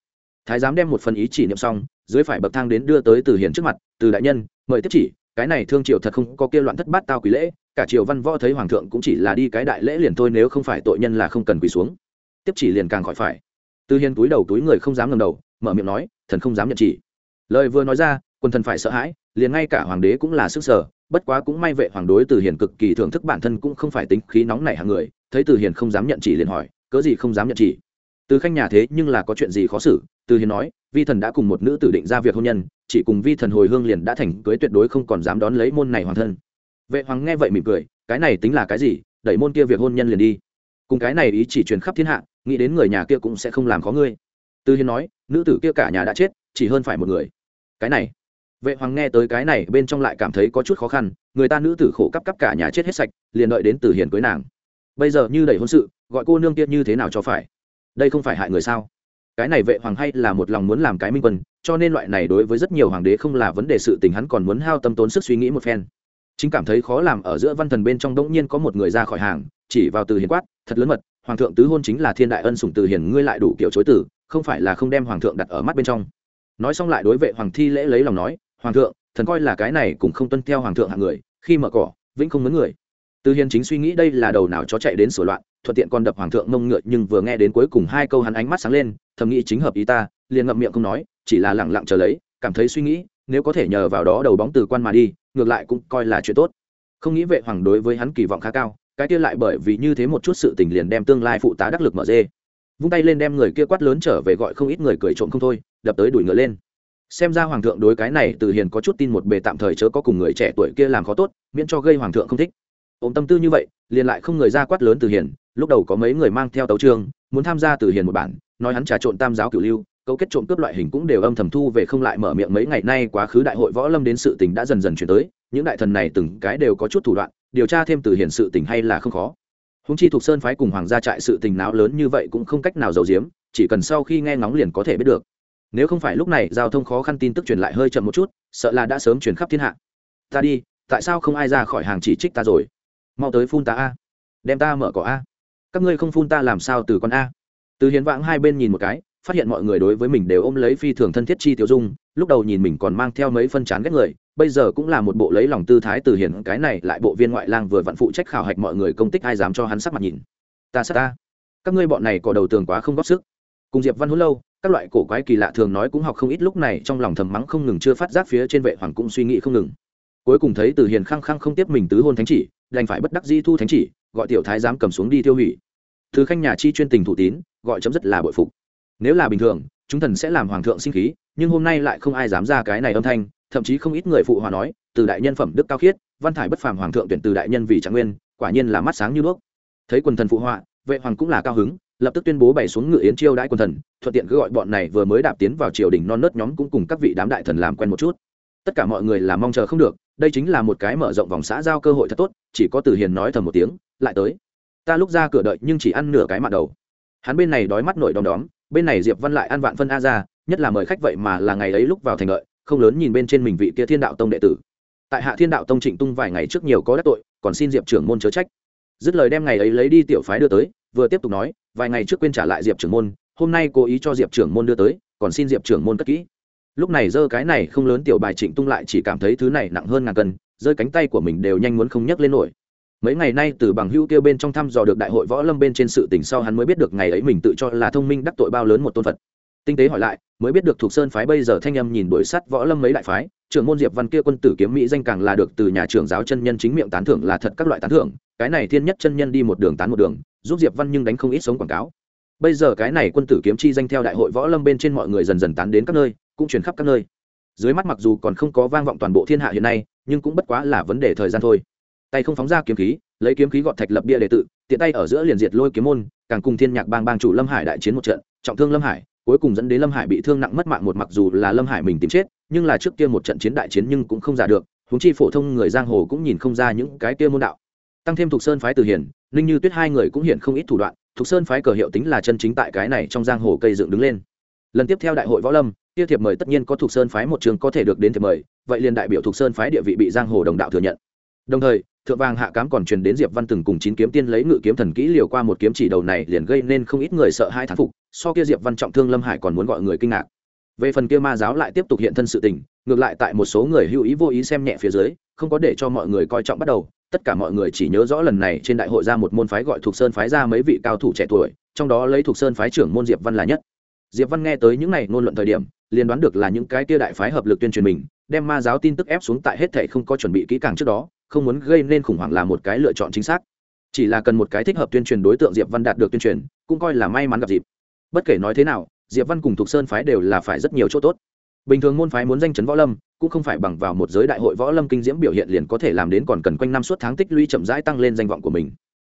Thái giám đem một phần ý chỉ niệm xong, dưới phải bậc thang đến đưa tới từ hiền trước mặt, từ đại nhân, mời tiếp chỉ cái này thương triều thật không có kia loạn thất bát tao quý lễ, cả triều văn võ thấy hoàng thượng cũng chỉ là đi cái đại lễ liền thôi, nếu không phải tội nhân là không cần quỳ xuống. Tiếp chỉ liền càng khỏi phải. Tư hiền túi đầu túi người không dám ngầm đầu, mở miệng nói, thần không dám nhận chỉ. Lời vừa nói ra, quân thần phải sợ hãi, liền ngay cả hoàng đế cũng là sức sở, bất quá cũng may vệ hoàng đối từ hiền cực kỳ thưởng thức bản thân cũng không phải tính khí nóng nảy hàng người, thấy từ hiền không dám nhận chỉ liền hỏi, cớ gì không dám nhận chỉ? Từ khanh nhà thế nhưng là có chuyện gì khó xử, từ hiền nói, vi thần đã cùng một nữ tử định ra việc hôn nhân, chỉ cùng vi thần hồi hương liền đã thành cưới tuyệt đối không còn dám đón lấy môn này hoàng thân. Vệ hoàng nghe vậy mỉm cười, cái này tính là cái gì, đẩy môn kia việc hôn nhân liền đi. Cùng cái này ý chỉ truyền khắp thiên hạ, nghĩ đến người nhà kia cũng sẽ không làm khó ngươi. Từ hiền nói, nữ tử kia cả nhà đã chết, chỉ hơn phải một người. Cái này. Vệ hoàng nghe tới cái này bên trong lại cảm thấy có chút khó khăn, người ta nữ tử khổ cấp cấp cả nhà chết hết sạch, liền đợi đến từ hiền cưới nàng. Bây giờ như đẩy hôn sự, gọi cô nương kia như thế nào cho phải? Đây không phải hại người sao? Cái này vệ hoàng hay là một lòng muốn làm cái minh quân, cho nên loại này đối với rất nhiều hoàng đế không là vấn đề sự tình, hắn còn muốn hao tâm tốn sức suy nghĩ một phen. Chính cảm thấy khó làm ở giữa văn thần bên trong đống nhiên có một người ra khỏi hàng, chỉ vào từ hiền quát, thật lớn mật, hoàng thượng tứ hôn chính là thiên đại ân sủng từ hiền, ngươi lại đủ kiểu chối tử, không phải là không đem hoàng thượng đặt ở mắt bên trong. Nói xong lại đối vệ hoàng thi lễ lấy lòng nói, hoàng thượng, thần coi là cái này cũng không tuân theo hoàng thượng hạng người, khi mở cỏ, vĩnh không mấn người từ hiền chính suy nghĩ đây là đầu nào chó chạy đến sửa loạn, thuận tiện còn đập hoàng thượng mông ngựa, nhưng vừa nghe đến cuối cùng hai câu hắn ánh mắt sáng lên, thầm nghĩ chính hợp ý ta, liền ngậm miệng không nói, chỉ là lẳng lặng chờ lấy, cảm thấy suy nghĩ, nếu có thể nhờ vào đó đầu bóng từ quan mà đi, ngược lại cũng coi là chuyện tốt. Không nghĩ vệ hoàng đối với hắn kỳ vọng khá cao, cái kia lại bởi vì như thế một chút sự tình liền đem tương lai phụ tá đắc lực mở dê. Vung tay lên đem người kia quát lớn trở về gọi không ít người cười trộm không thôi, đập tới đuổi ngựa lên. Xem ra hoàng thượng đối cái này từ hiền có chút tin một bề tạm thời chớ có cùng người trẻ tuổi kia làm khó tốt, miễn cho gây hoàng thượng không thích ôm tâm tư như vậy, liền lại không người ra quát lớn từ hiền, lúc đầu có mấy người mang theo tấu trương, muốn tham gia từ hiền một bản, nói hắn trà trộn tam giáo cửu lưu, cấu kết trộm cướp loại hình cũng đều âm thầm thu về không lại mở miệng mấy ngày nay quá khứ đại hội võ lâm đến sự tình đã dần dần chuyển tới, những đại thần này từng cái đều có chút thủ đoạn, điều tra thêm từ hiền sự tình hay là không khó. Húng chi thuộc sơn phái cùng hoàng gia trại sự tình não lớn như vậy cũng không cách nào giấu giếm, chỉ cần sau khi nghe ngóng liền có thể biết được. Nếu không phải lúc này giao thông khó khăn tin tức truyền lại hơi chậm một chút, sợ là đã sớm truyền khắp thiên hạ. Ta đi, tại sao không ai ra khỏi hàng chỉ trích ta rồi? Mau tới phun ta a. Đem ta mở cỏ a. Các ngươi không phun ta làm sao từ con a? Từ hiến vãng hai bên nhìn một cái, phát hiện mọi người đối với mình đều ôm lấy phi thường thân thiết chi tiêu dung, lúc đầu nhìn mình còn mang theo mấy phân chán ghét người, bây giờ cũng là một bộ lấy lòng tư thái từ Hiển cái này lại bộ viên ngoại lang vừa vặn phụ trách khảo hạch mọi người công tích ai dám cho hắn sắc mặt nhìn. Ta sát ta. Các ngươi bọn này có đầu tường quá không góp sức. Cùng diệp văn hữu lâu, các loại cổ quái kỳ lạ thường nói cũng học không ít lúc này trong lòng thầm mắng không ngừng chưa phát giác phía trên vệ hoàng cũng suy nghĩ không ngừng. Cuối cùng thấy từ hiền khăng khăng không tiếp mình tứ hôn thánh chỉ đành phải bất đắc di thu thánh chỉ, gọi tiểu thái giám cầm xuống đi tiêu hủy. Thứ khanh nhà chi chuyên tình thủ tín, gọi chấm dứt là bội phục. Nếu là bình thường, chúng thần sẽ làm hoàng thượng sinh khí, nhưng hôm nay lại không ai dám ra cái này âm thanh, thậm chí không ít người phụ hòa nói, từ đại nhân phẩm đức cao khiết, văn thải bất phàm hoàng thượng tuyển từ đại nhân vì trạng nguyên, quả nhiên là mắt sáng như đuốc. Thấy quần thần phụ họa, vệ hoàng cũng là cao hứng, lập tức tuyên bố bày xuống ngự yến chiêu đãi quần thần, thuận tiện cứ gọi bọn này vừa mới đạp tiến vào triều đình non nớt nhóm cũng cùng các vị đám đại thần làm quen một chút. Tất cả mọi người là mong chờ không được đây chính là một cái mở rộng vòng xã giao cơ hội thật tốt, chỉ có từ hiền nói thầm một tiếng, lại tới. Ta lúc ra cửa đợi nhưng chỉ ăn nửa cái mặt đầu. Hắn bên này đói mắt nổi đom đóm, bên này diệp văn lại ăn vạn phân a ra, nhất là mời khách vậy mà là ngày ấy lúc vào thành lợi không lớn nhìn bên trên mình vị kia thiên đạo tông đệ tử. Tại hạ thiên đạo tông trịnh tung vài ngày trước nhiều có đắc tội, còn xin diệp trưởng môn chớ trách. Dứt lời đem ngày ấy lấy đi tiểu phái đưa tới, vừa tiếp tục nói, vài ngày trước quên trả lại diệp trưởng môn, hôm nay cố ý cho diệp trưởng môn đưa tới, còn xin diệp trưởng môn cất kỹ lúc này giơ cái này không lớn tiểu bài trịnh tung lại chỉ cảm thấy thứ này nặng hơn ngàn cân rơi cánh tay của mình đều nhanh muốn không nhấc lên nổi. Mấy ngày nay từ bằng hữu kêu bên trong thăm dò được đại hội võ lâm bên trên sự tình sau hắn mới biết được ngày ấy mình tự cho là thông minh đắc tội bao lớn một tôn phật. Tinh tế hỏi lại, mới biết được thuộc sơn phái bây giờ thanh âm nhìn đuổi sắt võ lâm mấy đại phái, trưởng môn diệp văn kia quân tử kiếm mỹ danh càng là được từ nhà trưởng giáo chân nhân chính miệng tán thưởng là thật các loại tán thưởng, cái này thiên nhất chân nhân đi một đường tán một đường, giúp diệp văn nhưng đánh không ít sống quảng cáo. Bây giờ cái này quân tử kiếm chi danh theo đại hội võ lâm bên trên mọi người dần dần tán đến các nơi cũng truyền khắp các nơi. Dưới mắt mặc dù còn không có vang vọng toàn bộ thiên hạ hiện nay, nhưng cũng bất quá là vấn đề thời gian thôi. Tay không phóng ra kiếm khí, lấy kiếm khí gọt thạch lập bia đệ tự tiện tay ở giữa liền diệt lôi kiếm môn, càng cùng thiên nhạc bang bang chủ lâm hải đại chiến một trận, trọng thương lâm hải, cuối cùng dẫn đến lâm hải bị thương nặng mất mạng một mặc dù là lâm hải mình tìm chết, nhưng là trước kia một trận chiến đại chiến nhưng cũng không giả được, huống chi phổ thông người giang hồ cũng nhìn không ra những cái kia môn đạo. Tăng thêm thuộc sơn phái từ hiển, ninh như tuyết hai người cũng hiện không ít thủ đoạn thuộc sơn phái cờ hiệu tính là chân chính tại cái này trong giang hồ cây dựng đứng lên lần tiếp theo đại hội võ lâm kia thiệp mời tất nhiên có thuộc sơn phái một trường có thể được đến thiệp mời, vậy liền đại biểu thuộc sơn phái địa vị bị giang hồ đồng đạo thừa nhận. Đồng thời, thượng vàng hạ cám còn truyền đến diệp văn từng cùng chín kiếm tiên lấy ngự kiếm thần kỹ liều qua một kiếm chỉ đầu này liền gây nên không ít người sợ hai thán phục, so kia diệp văn trọng thương lâm hải còn muốn gọi người kinh ngạc. Về phần kia ma giáo lại tiếp tục hiện thân sự tình, ngược lại tại một số người hữu ý vô ý xem nhẹ phía dưới, không có để cho mọi người coi trọng bắt đầu, tất cả mọi người chỉ nhớ rõ lần này trên đại hội ra một môn phái gọi thuộc sơn phái ra mấy vị cao thủ trẻ tuổi, trong đó lấy thuộc sơn phái trưởng môn diệp văn là nhất diệp văn nghe tới những này ngôn luận thời điểm, liền đoán được là những cái kia đại phái hợp lực tuyên truyền mình, đem ma giáo tin tức ép xuống tại hết thảy không có chuẩn bị kỹ càng trước đó, không muốn gây nên khủng hoảng là một cái lựa chọn chính xác. Chỉ là cần một cái thích hợp tuyên truyền đối tượng diệp văn đạt được tuyên truyền, cũng coi là may mắn gặp dịp. Bất kể nói thế nào, diệp văn cùng thục sơn phái đều là phải rất nhiều chỗ tốt. Bình thường môn phái muốn danh chấn võ lâm, cũng không phải bằng vào một giới đại hội võ lâm kinh diễm biểu hiện liền có thể làm đến còn cần quanh năm suốt tháng tích lũy chậm rãi tăng lên danh vọng của mình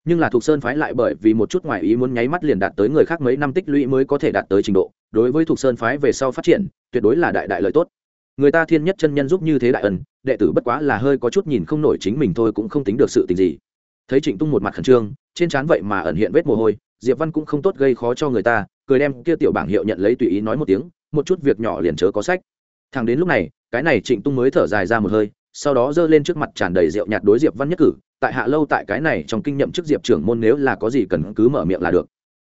nhưng là thuộc sơn phái lại bởi vì một chút ngoại ý muốn nháy mắt liền đạt tới người khác mấy năm tích lũy mới có thể đạt tới trình độ. Đối với thuộc sơn phái về sau phát triển, tuyệt đối là đại đại lợi tốt. Người ta thiên nhất chân nhân giúp như thế đại ẩn đệ tử bất quá là hơi có chút nhìn không nổi chính mình thôi cũng không tính được sự tình gì. Thấy trịnh tung một mặt khẩn trương, trên trán vậy mà ẩn hiện vết mồ hôi, diệp văn cũng không tốt gây khó cho người ta, cười đem kia tiểu bảng hiệu nhận lấy tùy ý nói một tiếng, một chút việc nhỏ liền chớ có sách. Thằng đến lúc này, cái này trịnh tung mới thở dài ra một hơi, sau đó giơ lên trước mặt tràn đầy rượu nhạt đối diệp văn nhất cử tại hạ lâu tại cái này trong kinh nhậm chức diệp trưởng môn nếu là có gì cần cứ mở miệng là được.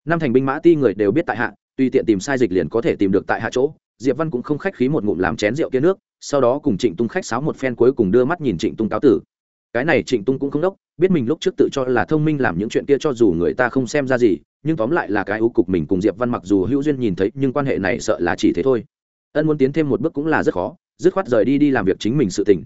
Năm thành binh mã ti người đều biết tại hạ, tùy tiện tìm sai dịch liền có thể tìm được tại hạ chỗ. Diệp văn cũng không khách khí một ngụm làm chén rượu kia nước, sau đó cùng trịnh tung khách sáo một phen cuối cùng đưa mắt nhìn trịnh tung cáo tử. Cái này trịnh tung cũng không đốc, biết mình lúc trước tự cho là thông minh làm những chuyện kia cho dù người ta không xem ra gì, nhưng tóm lại là cái ưu cục mình cùng diệp văn mặc dù hữu duyên nhìn thấy, nhưng quan hệ này sợ là chỉ thế thôi. Ân muốn tiến thêm một bước cũng là rất khó, dứt khoát rời đi đi làm việc chính mình sự tình.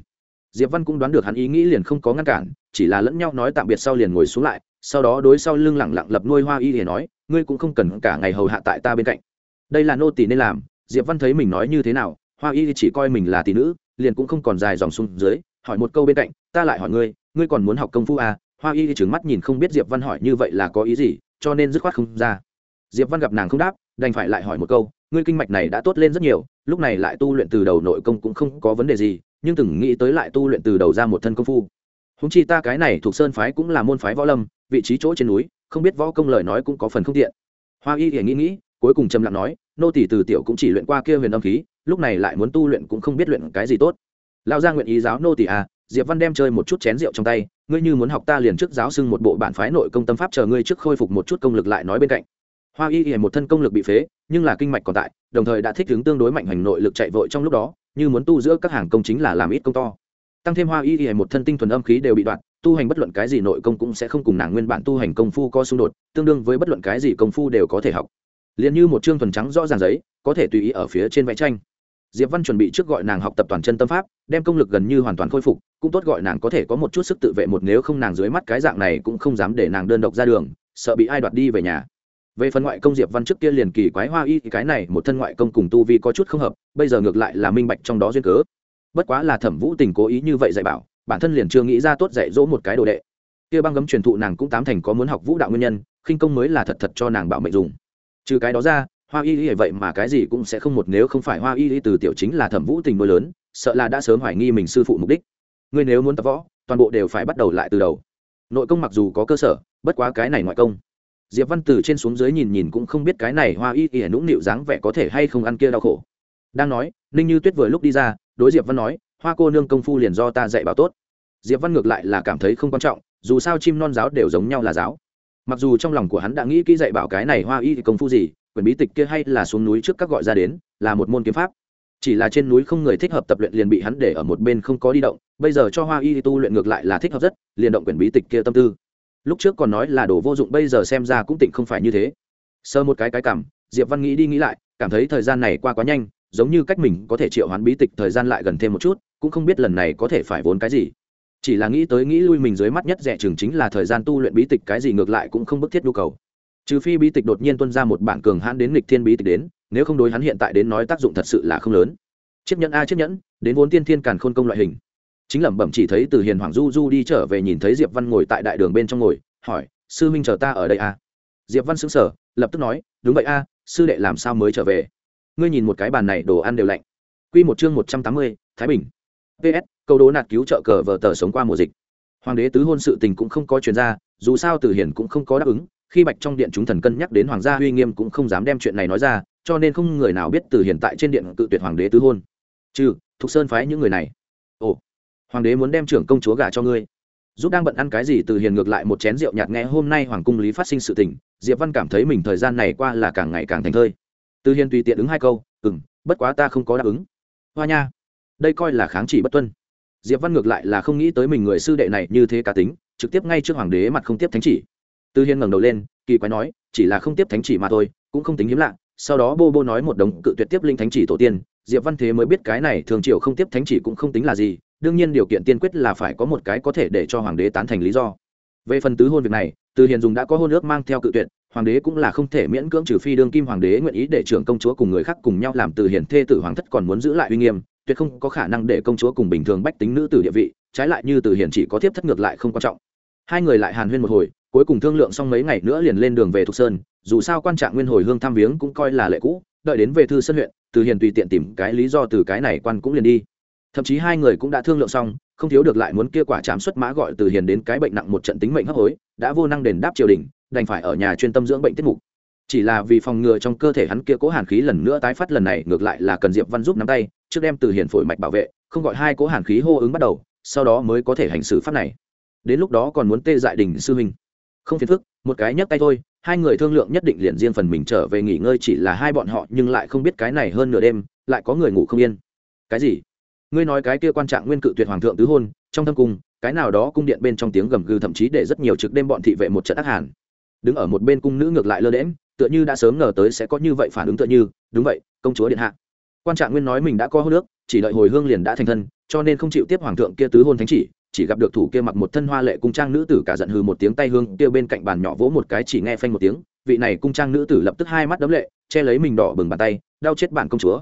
Diệp văn cũng đoán được hắn ý nghĩ liền không có ngăn cản chỉ là lẫn nhau nói tạm biệt sau liền ngồi xuống lại, sau đó đối sau lưng lẳng lặng lập nuôi hoa y hiền nói, ngươi cũng không cần cả ngày hầu hạ tại ta bên cạnh. Đây là nô tỳ nên làm, diệp văn thấy mình nói như thế nào, hoa y chỉ coi mình là tỷ nữ, liền cũng không còn dài dòng xuống dưới, hỏi một câu bên cạnh, ta lại hỏi ngươi ngươi còn muốn học công phu à? Hoa y trừng mắt nhìn không biết diệp văn hỏi như vậy là có ý gì, cho nên dứt khoát không ra. Diệp văn gặp nàng không đáp, đành phải lại hỏi một câu, ngươi kinh mạch này đã tốt lên rất nhiều, lúc này lại tu luyện từ đầu nội công cũng không có vấn đề gì, nhưng từng nghĩ tới lại tu luyện từ đầu ra một thân công phu húng chi ta cái này thuộc sơn phái cũng là môn phái võ lâm, vị trí chỗ trên núi, không biết võ công lời nói cũng có phần không tiện. Hoa y thì nghĩ nghĩ, cuối cùng trầm lặng nói, nô tỷ từ tiểu cũng chỉ luyện qua kia huyền âm khí, lúc này lại muốn tu luyện cũng không biết luyện cái gì tốt. Lão gia nguyện ý giáo nô tỷ à diệp văn đem chơi một chút chén rượu trong tay, ngươi như muốn học ta liền trước giáo xưng một bộ bản phái nội công tâm pháp chờ ngươi trước khôi phục một chút công lực lại nói bên cạnh. Hoa y y một thân công lực bị phế, nhưng là kinh mạch còn tại, đồng thời đã thích ứng tương đối mạnh hành nội lực chạy vội trong lúc đó, như muốn tu giữa các hàng công chính là làm ít công to tăng thêm hoa y y một thân tinh thuần âm khí đều bị đoạn tu hành bất luận cái gì nội công cũng sẽ không cùng nàng nguyên bản tu hành công phu có xung đột, tương đương với bất luận cái gì công phu đều có thể học. Liền như một chương thuần trắng rõ ràng giấy, có thể tùy ý ở phía trên vẽ tranh. Diệp văn chuẩn bị trước gọi nàng học tập toàn chân tâm pháp, đem công lực gần như hoàn toàn khôi phục, cũng tốt gọi nàng có thể có một chút sức tự vệ một nếu không nàng dưới mắt cái dạng này cũng không dám để nàng đơn độc ra đường, sợ bị ai đoạt đi về nhà. Về phần ngoại công diệp văn trước kia liền kỳ quái hoa y, cái này một thân ngoại công cùng tu vi có chút không hợp, bây giờ ngược lại là minh bạch trong đó duyên cớ bất quá là thẩm vũ tình cố ý như vậy dạy bảo, bản thân liền chưa nghĩ ra tốt dạy dỗ một cái đồ đệ. Kia băng gấm truyền thụ nàng cũng tám thành có muốn học vũ đạo nguyên nhân, khinh công mới là thật thật cho nàng bảo mệnh dùng. Trừ cái đó ra, hoa y y vậy mà cái gì cũng sẽ không một nếu không phải hoa y y từ tiểu chính là thẩm vũ tình nuôi lớn, sợ là đã sớm hoài nghi mình sư phụ mục đích. Ngươi nếu muốn tập võ, toàn bộ đều phải bắt đầu lại từ đầu. Nội công mặc dù có cơ sở, bất quá cái này ngoại công. Diệp văn từ trên xuống dưới nhìn nhìn cũng không biết cái này hoa y y nũng nịu dáng vẻ có thể hay không ăn kia đau khổ. Đang nói, ninh như tuyết vừa lúc đi ra đối diệp văn nói, hoa cô nương công phu liền do ta dạy bảo tốt. Diệp văn ngược lại là cảm thấy không quan trọng, dù sao chim non giáo đều giống nhau là giáo. Mặc dù trong lòng của hắn đã nghĩ kỹ dạy bảo cái này hoa y công phu gì, quyền bí tịch kia hay là xuống núi trước các gọi ra đến, là một môn kiếm pháp. Chỉ là trên núi không người thích hợp tập luyện liền bị hắn để ở một bên không có đi động, bây giờ cho hoa y tu luyện ngược lại là thích hợp rất, liền động quyền bí tịch kia tâm tư. Lúc trước còn nói là đồ vô dụng, bây giờ xem ra cũng tỉnh không phải như thế. Sơ một cái cái cảm, diệp văn nghĩ đi nghĩ lại, cảm thấy thời gian này qua quá nhanh giống như cách mình có thể triệu hoán bí tịch thời gian lại gần thêm một chút, cũng không biết lần này có thể phải vốn cái gì. Chỉ là nghĩ tới nghĩ lui mình dưới mắt nhất rẻ chừng chính là thời gian tu luyện bí tịch cái gì ngược lại cũng không bức thiết nhu cầu. Trừ phi bí tịch đột nhiên tuân ra một bản cường hãn đến lịch thiên bí tịch đến, nếu không đối hắn hiện tại đến nói tác dụng thật sự là không lớn. Chiếc nhẫn a, chiếc nhẫn, đến vốn tiên thiên càn khôn công loại hình. Chính lẩm bẩm chỉ thấy từ hiền hoàng du du đi trở về nhìn thấy diệp văn ngồi tại đại đường bên trong ngồi, hỏi, sư minh chờ ta ở đây a diệp văn xứng sở lập tức nói, đúng vậy a, sư đệ làm sao mới trở về? Ngươi nhìn một cái bàn này đồ ăn đều lạnh. Quy một chương một trăm tám mươi, thái bình. Ps câu đố nạt cứu trợ cờ vờ tờ sống qua mùa dịch. Hoàng đế tứ hôn sự tình cũng không có chuyên gia dù sao từ hiền cũng không có đáp ứng, khi bạch trong điện chúng thần cân nhắc đến hoàng gia uy nghiêm cũng không dám đem chuyện này nói ra, cho nên không người nào biết từ hiện tại trên điện tự tuyệt hoàng đế tứ hôn. Trừ, thục sơn phái những người này. Ồ, hoàng đế muốn đem trưởng công chúa gả cho ngươi. Giúp đang bận ăn cái gì từ hiền ngược lại một chén rượu nhạt nghe hôm nay hoàng cung lý phát sinh sự tình, diệp văn cảm thấy mình thời gian này qua là càng ngày càng thành thơi từ hiền tùy tiện ứng hai câu ừ m bất quá ta không có đáp ứng. Hoa nha, đây coi là kháng chỉ bất tuân. Diệp văn ngược lại là không nghĩ tới mình người sư đệ này như thế cá tính, trực tiếp ngay trước hoàng đế mặt không tiếp thánh chỉ. Từ hiền ngẩng đầu lên, kỳ quái nói, chỉ là không tiếp thánh chỉ mà thôi, cũng không tính hiếm lạ. Sau đó bô bô nói một đống cự tuyệt tiếp linh thánh chỉ tổ tiên, diệp văn thế mới biết cái này thường triều không tiếp thánh chỉ cũng không tính là gì, đương nhiên điều kiện tiên quyết là phải có một cái có thể để cho hoàng đế tán thành lý do. Về phần tứ hôn việc này từ hiền dùng đã có hôn ước mang theo cự tuyệt hoàng đế cũng là không thể miễn cưỡng trừ phi đương kim hoàng đế nguyện ý để trưởng công chúa cùng người khác cùng nhau làm từ hiền thê tử hoàng thất còn muốn giữ lại uy nghiêm, tuyệt không có khả năng để công chúa cùng bình thường bách tính nữ tử địa vị, trái lại như từ hiền chỉ có tiếp thất ngược lại không quan trọng. Hai người lại hàn huyên một hồi, cuối cùng thương lượng xong mấy ngày nữa liền lên đường về thục sơn, dù sao quan trạng nguyên hồi hương thăm viếng cũng coi là lệ cũ, đợi đến về thư sân huyện, từ hiền tùy tiện tìm cái lý do từ cái này quan cũng liền đi. Thậm chí hai người cũng đã thương lượng xong, không thiếu được lại muốn kia quả chám xuất mã gọi từ hiền đến cái bệnh nặng một trận tính mệnh hấp hối, đã vô năng đền đáp triều đình đành phải ở nhà chuyên tâm dưỡng bệnh tiết mục. Chỉ là vì phòng ngừa trong cơ thể hắn kia cố hàn khí lần nữa tái phát lần này, ngược lại là cần diệp văn giúp nắm tay, trước đem từ hiền phổi mạch bảo vệ, không gọi hai cố hàn khí hô ứng bắt đầu, sau đó mới có thể hành xử pháp này. Đến lúc đó còn muốn tê dại đình sư huynh. Không phiền phức, một cái nhấc tay thôi, hai người thương lượng nhất định liền riêng phần mình trở về nghỉ ngơi chỉ là hai bọn họ, nhưng lại không biết cái này hơn nửa đêm, lại có người ngủ không yên. Cái gì? Ngươi nói cái kia quan trạng nguyên cự tuyệt hoàng thượng tứ hôn, trong thâm cung, cái nào đó cung điện bên trong tiếng gầm gừ thậm chí để rất nhiều trực đêm bọn thị vệ một trận ác hàn đứng ở một bên cung nữ ngược lại lơ đễm tựa như đã sớm ngờ tới sẽ có như vậy phản ứng tựa như, đúng vậy, công chúa điện hạ quan trạng nguyên nói mình đã có hôn nước chỉ đợi hồi hương liền đã thành thân, cho nên không chịu tiếp hoàng thượng kia tứ hôn thánh chỉ chỉ gặp được thủ kia mặc một thân hoa lệ cung trang nữ tử cả giận hừ một tiếng tay hương kia bên cạnh bàn nhỏ vỗ một cái chỉ nghe phanh một tiếng, vị này cung trang nữ tử lập tức hai mắt đấm lệ, che lấy mình đỏ bừng bàn tay, đau chết bản công chúa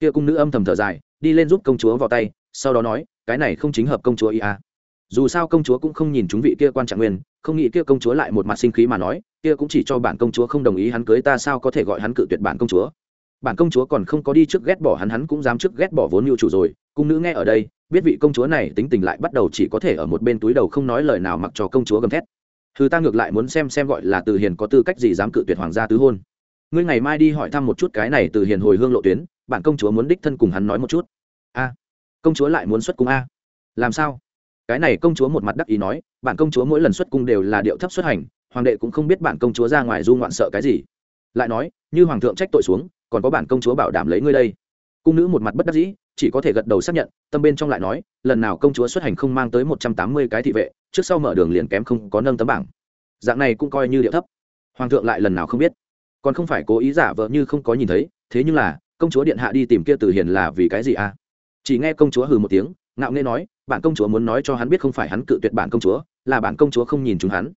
kia cung nữ âm thầm thở dài, đi lên giúp công chúa vào tay, sau đó nói, cái này không chính hợp công chúa ý à. dù sao công chúa cũng không nhìn chúng vị kia quan trạng nguyên không nghĩ kia công chúa lại một mặt sinh khí mà nói, kia cũng chỉ cho bản công chúa không đồng ý hắn cưới ta sao có thể gọi hắn cự tuyệt bản công chúa. Bản công chúa còn không có đi trước ghét bỏ hắn hắn cũng dám trước ghét bỏ vốn mưu chủ rồi. Cung nữ nghe ở đây, biết vị công chúa này tính tình lại bắt đầu chỉ có thể ở một bên túi đầu không nói lời nào mặc cho công chúa gầm thét. Thứ ta ngược lại muốn xem xem gọi là từ hiền có tư cách gì dám cự tuyệt hoàng gia tứ hôn. Ngươi ngày mai đi hỏi thăm một chút cái này từ hiền hồi hương lộ tuyến, bản công chúa muốn đích thân cùng hắn nói một chút. A, công chúa lại muốn xuất cung a. Làm sao? Cái này công chúa một mặt đắc ý nói, bản công chúa mỗi lần xuất cung đều là điệu thấp xuất hành, hoàng đệ cũng không biết bản công chúa ra ngoài du ngoạn sợ cái gì. Lại nói, như hoàng thượng trách tội xuống, còn có bản công chúa bảo đảm lấy ngươi đây. Cung nữ một mặt bất đắc dĩ, chỉ có thể gật đầu xác nhận, tâm bên trong lại nói, lần nào công chúa xuất hành không mang tới một trăm tám mươi cái thị vệ, trước sau mở đường liền kém không có nâng tấm bảng. Dạng này cũng coi như điệu thấp. Hoàng thượng lại lần nào không biết. Còn không phải cố ý giả vờ như không có nhìn thấy, thế nhưng là, công chúa điện hạ đi tìm kia từ hiền là vì cái gì à? Chỉ nghe công chúa hừ một tiếng ngạo nghê nói, bản công chúa muốn nói cho hắn biết không phải hắn cự tuyệt bản công chúa, là bản công chúa không nhìn chúng hắn.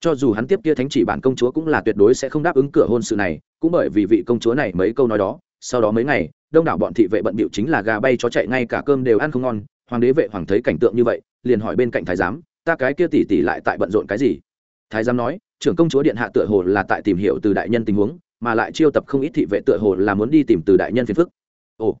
Cho dù hắn tiếp kia thánh chỉ bản công chúa cũng là tuyệt đối sẽ không đáp ứng cửa hôn sự này, cũng bởi vì vị công chúa này mấy câu nói đó, sau đó mấy ngày, đông đảo bọn thị vệ bận bịu chính là gà bay chó chạy ngay cả cơm đều ăn không ngon, hoàng đế vệ hoàng thấy cảnh tượng như vậy, liền hỏi bên cạnh thái giám, ta cái kia tỉ tỉ lại tại bận rộn cái gì? Thái giám nói, trưởng công chúa điện hạ tựa hồ là tại tìm hiểu từ đại nhân tình huống, mà lại chiêu tập không ít thị vệ tựa hồ là muốn đi tìm từ đại nhân phiền phức. Ồ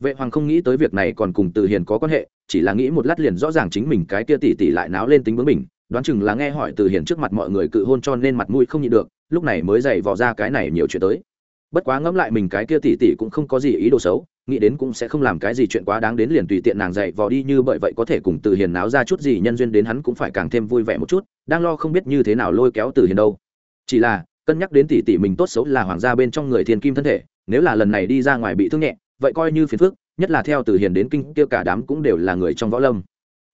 vệ hoàng không nghĩ tới việc này còn cùng từ hiền có quan hệ, chỉ là nghĩ một lát liền rõ ràng chính mình cái kia tỉ tỉ lại náo lên tính bướng mình đoán chừng là nghe hỏi từ hiền trước mặt mọi người cự hôn cho nên mặt mũi không nhịn được, lúc này mới dày vò ra cái này nhiều chuyện tới. Bất quá ngẫm lại mình cái kia tỉ tỉ cũng không có gì ý đồ xấu, nghĩ đến cũng sẽ không làm cái gì chuyện quá đáng đến liền tùy tiện nàng dạy vò đi như bởi vậy có thể cùng từ hiền náo ra chút gì nhân duyên đến hắn cũng phải càng thêm vui vẻ một chút, đang lo không biết như thế nào lôi kéo từ hiền đâu. Chỉ là, cân nhắc đến tỉ tỉ mình tốt xấu là hoàng gia bên trong người thiên kim thân thể, nếu là lần này đi ra ngoài bị thương nhẹ vậy coi như phiền phức, nhất là theo từ hiền đến kinh, kia cả đám cũng đều là người trong võ lâm.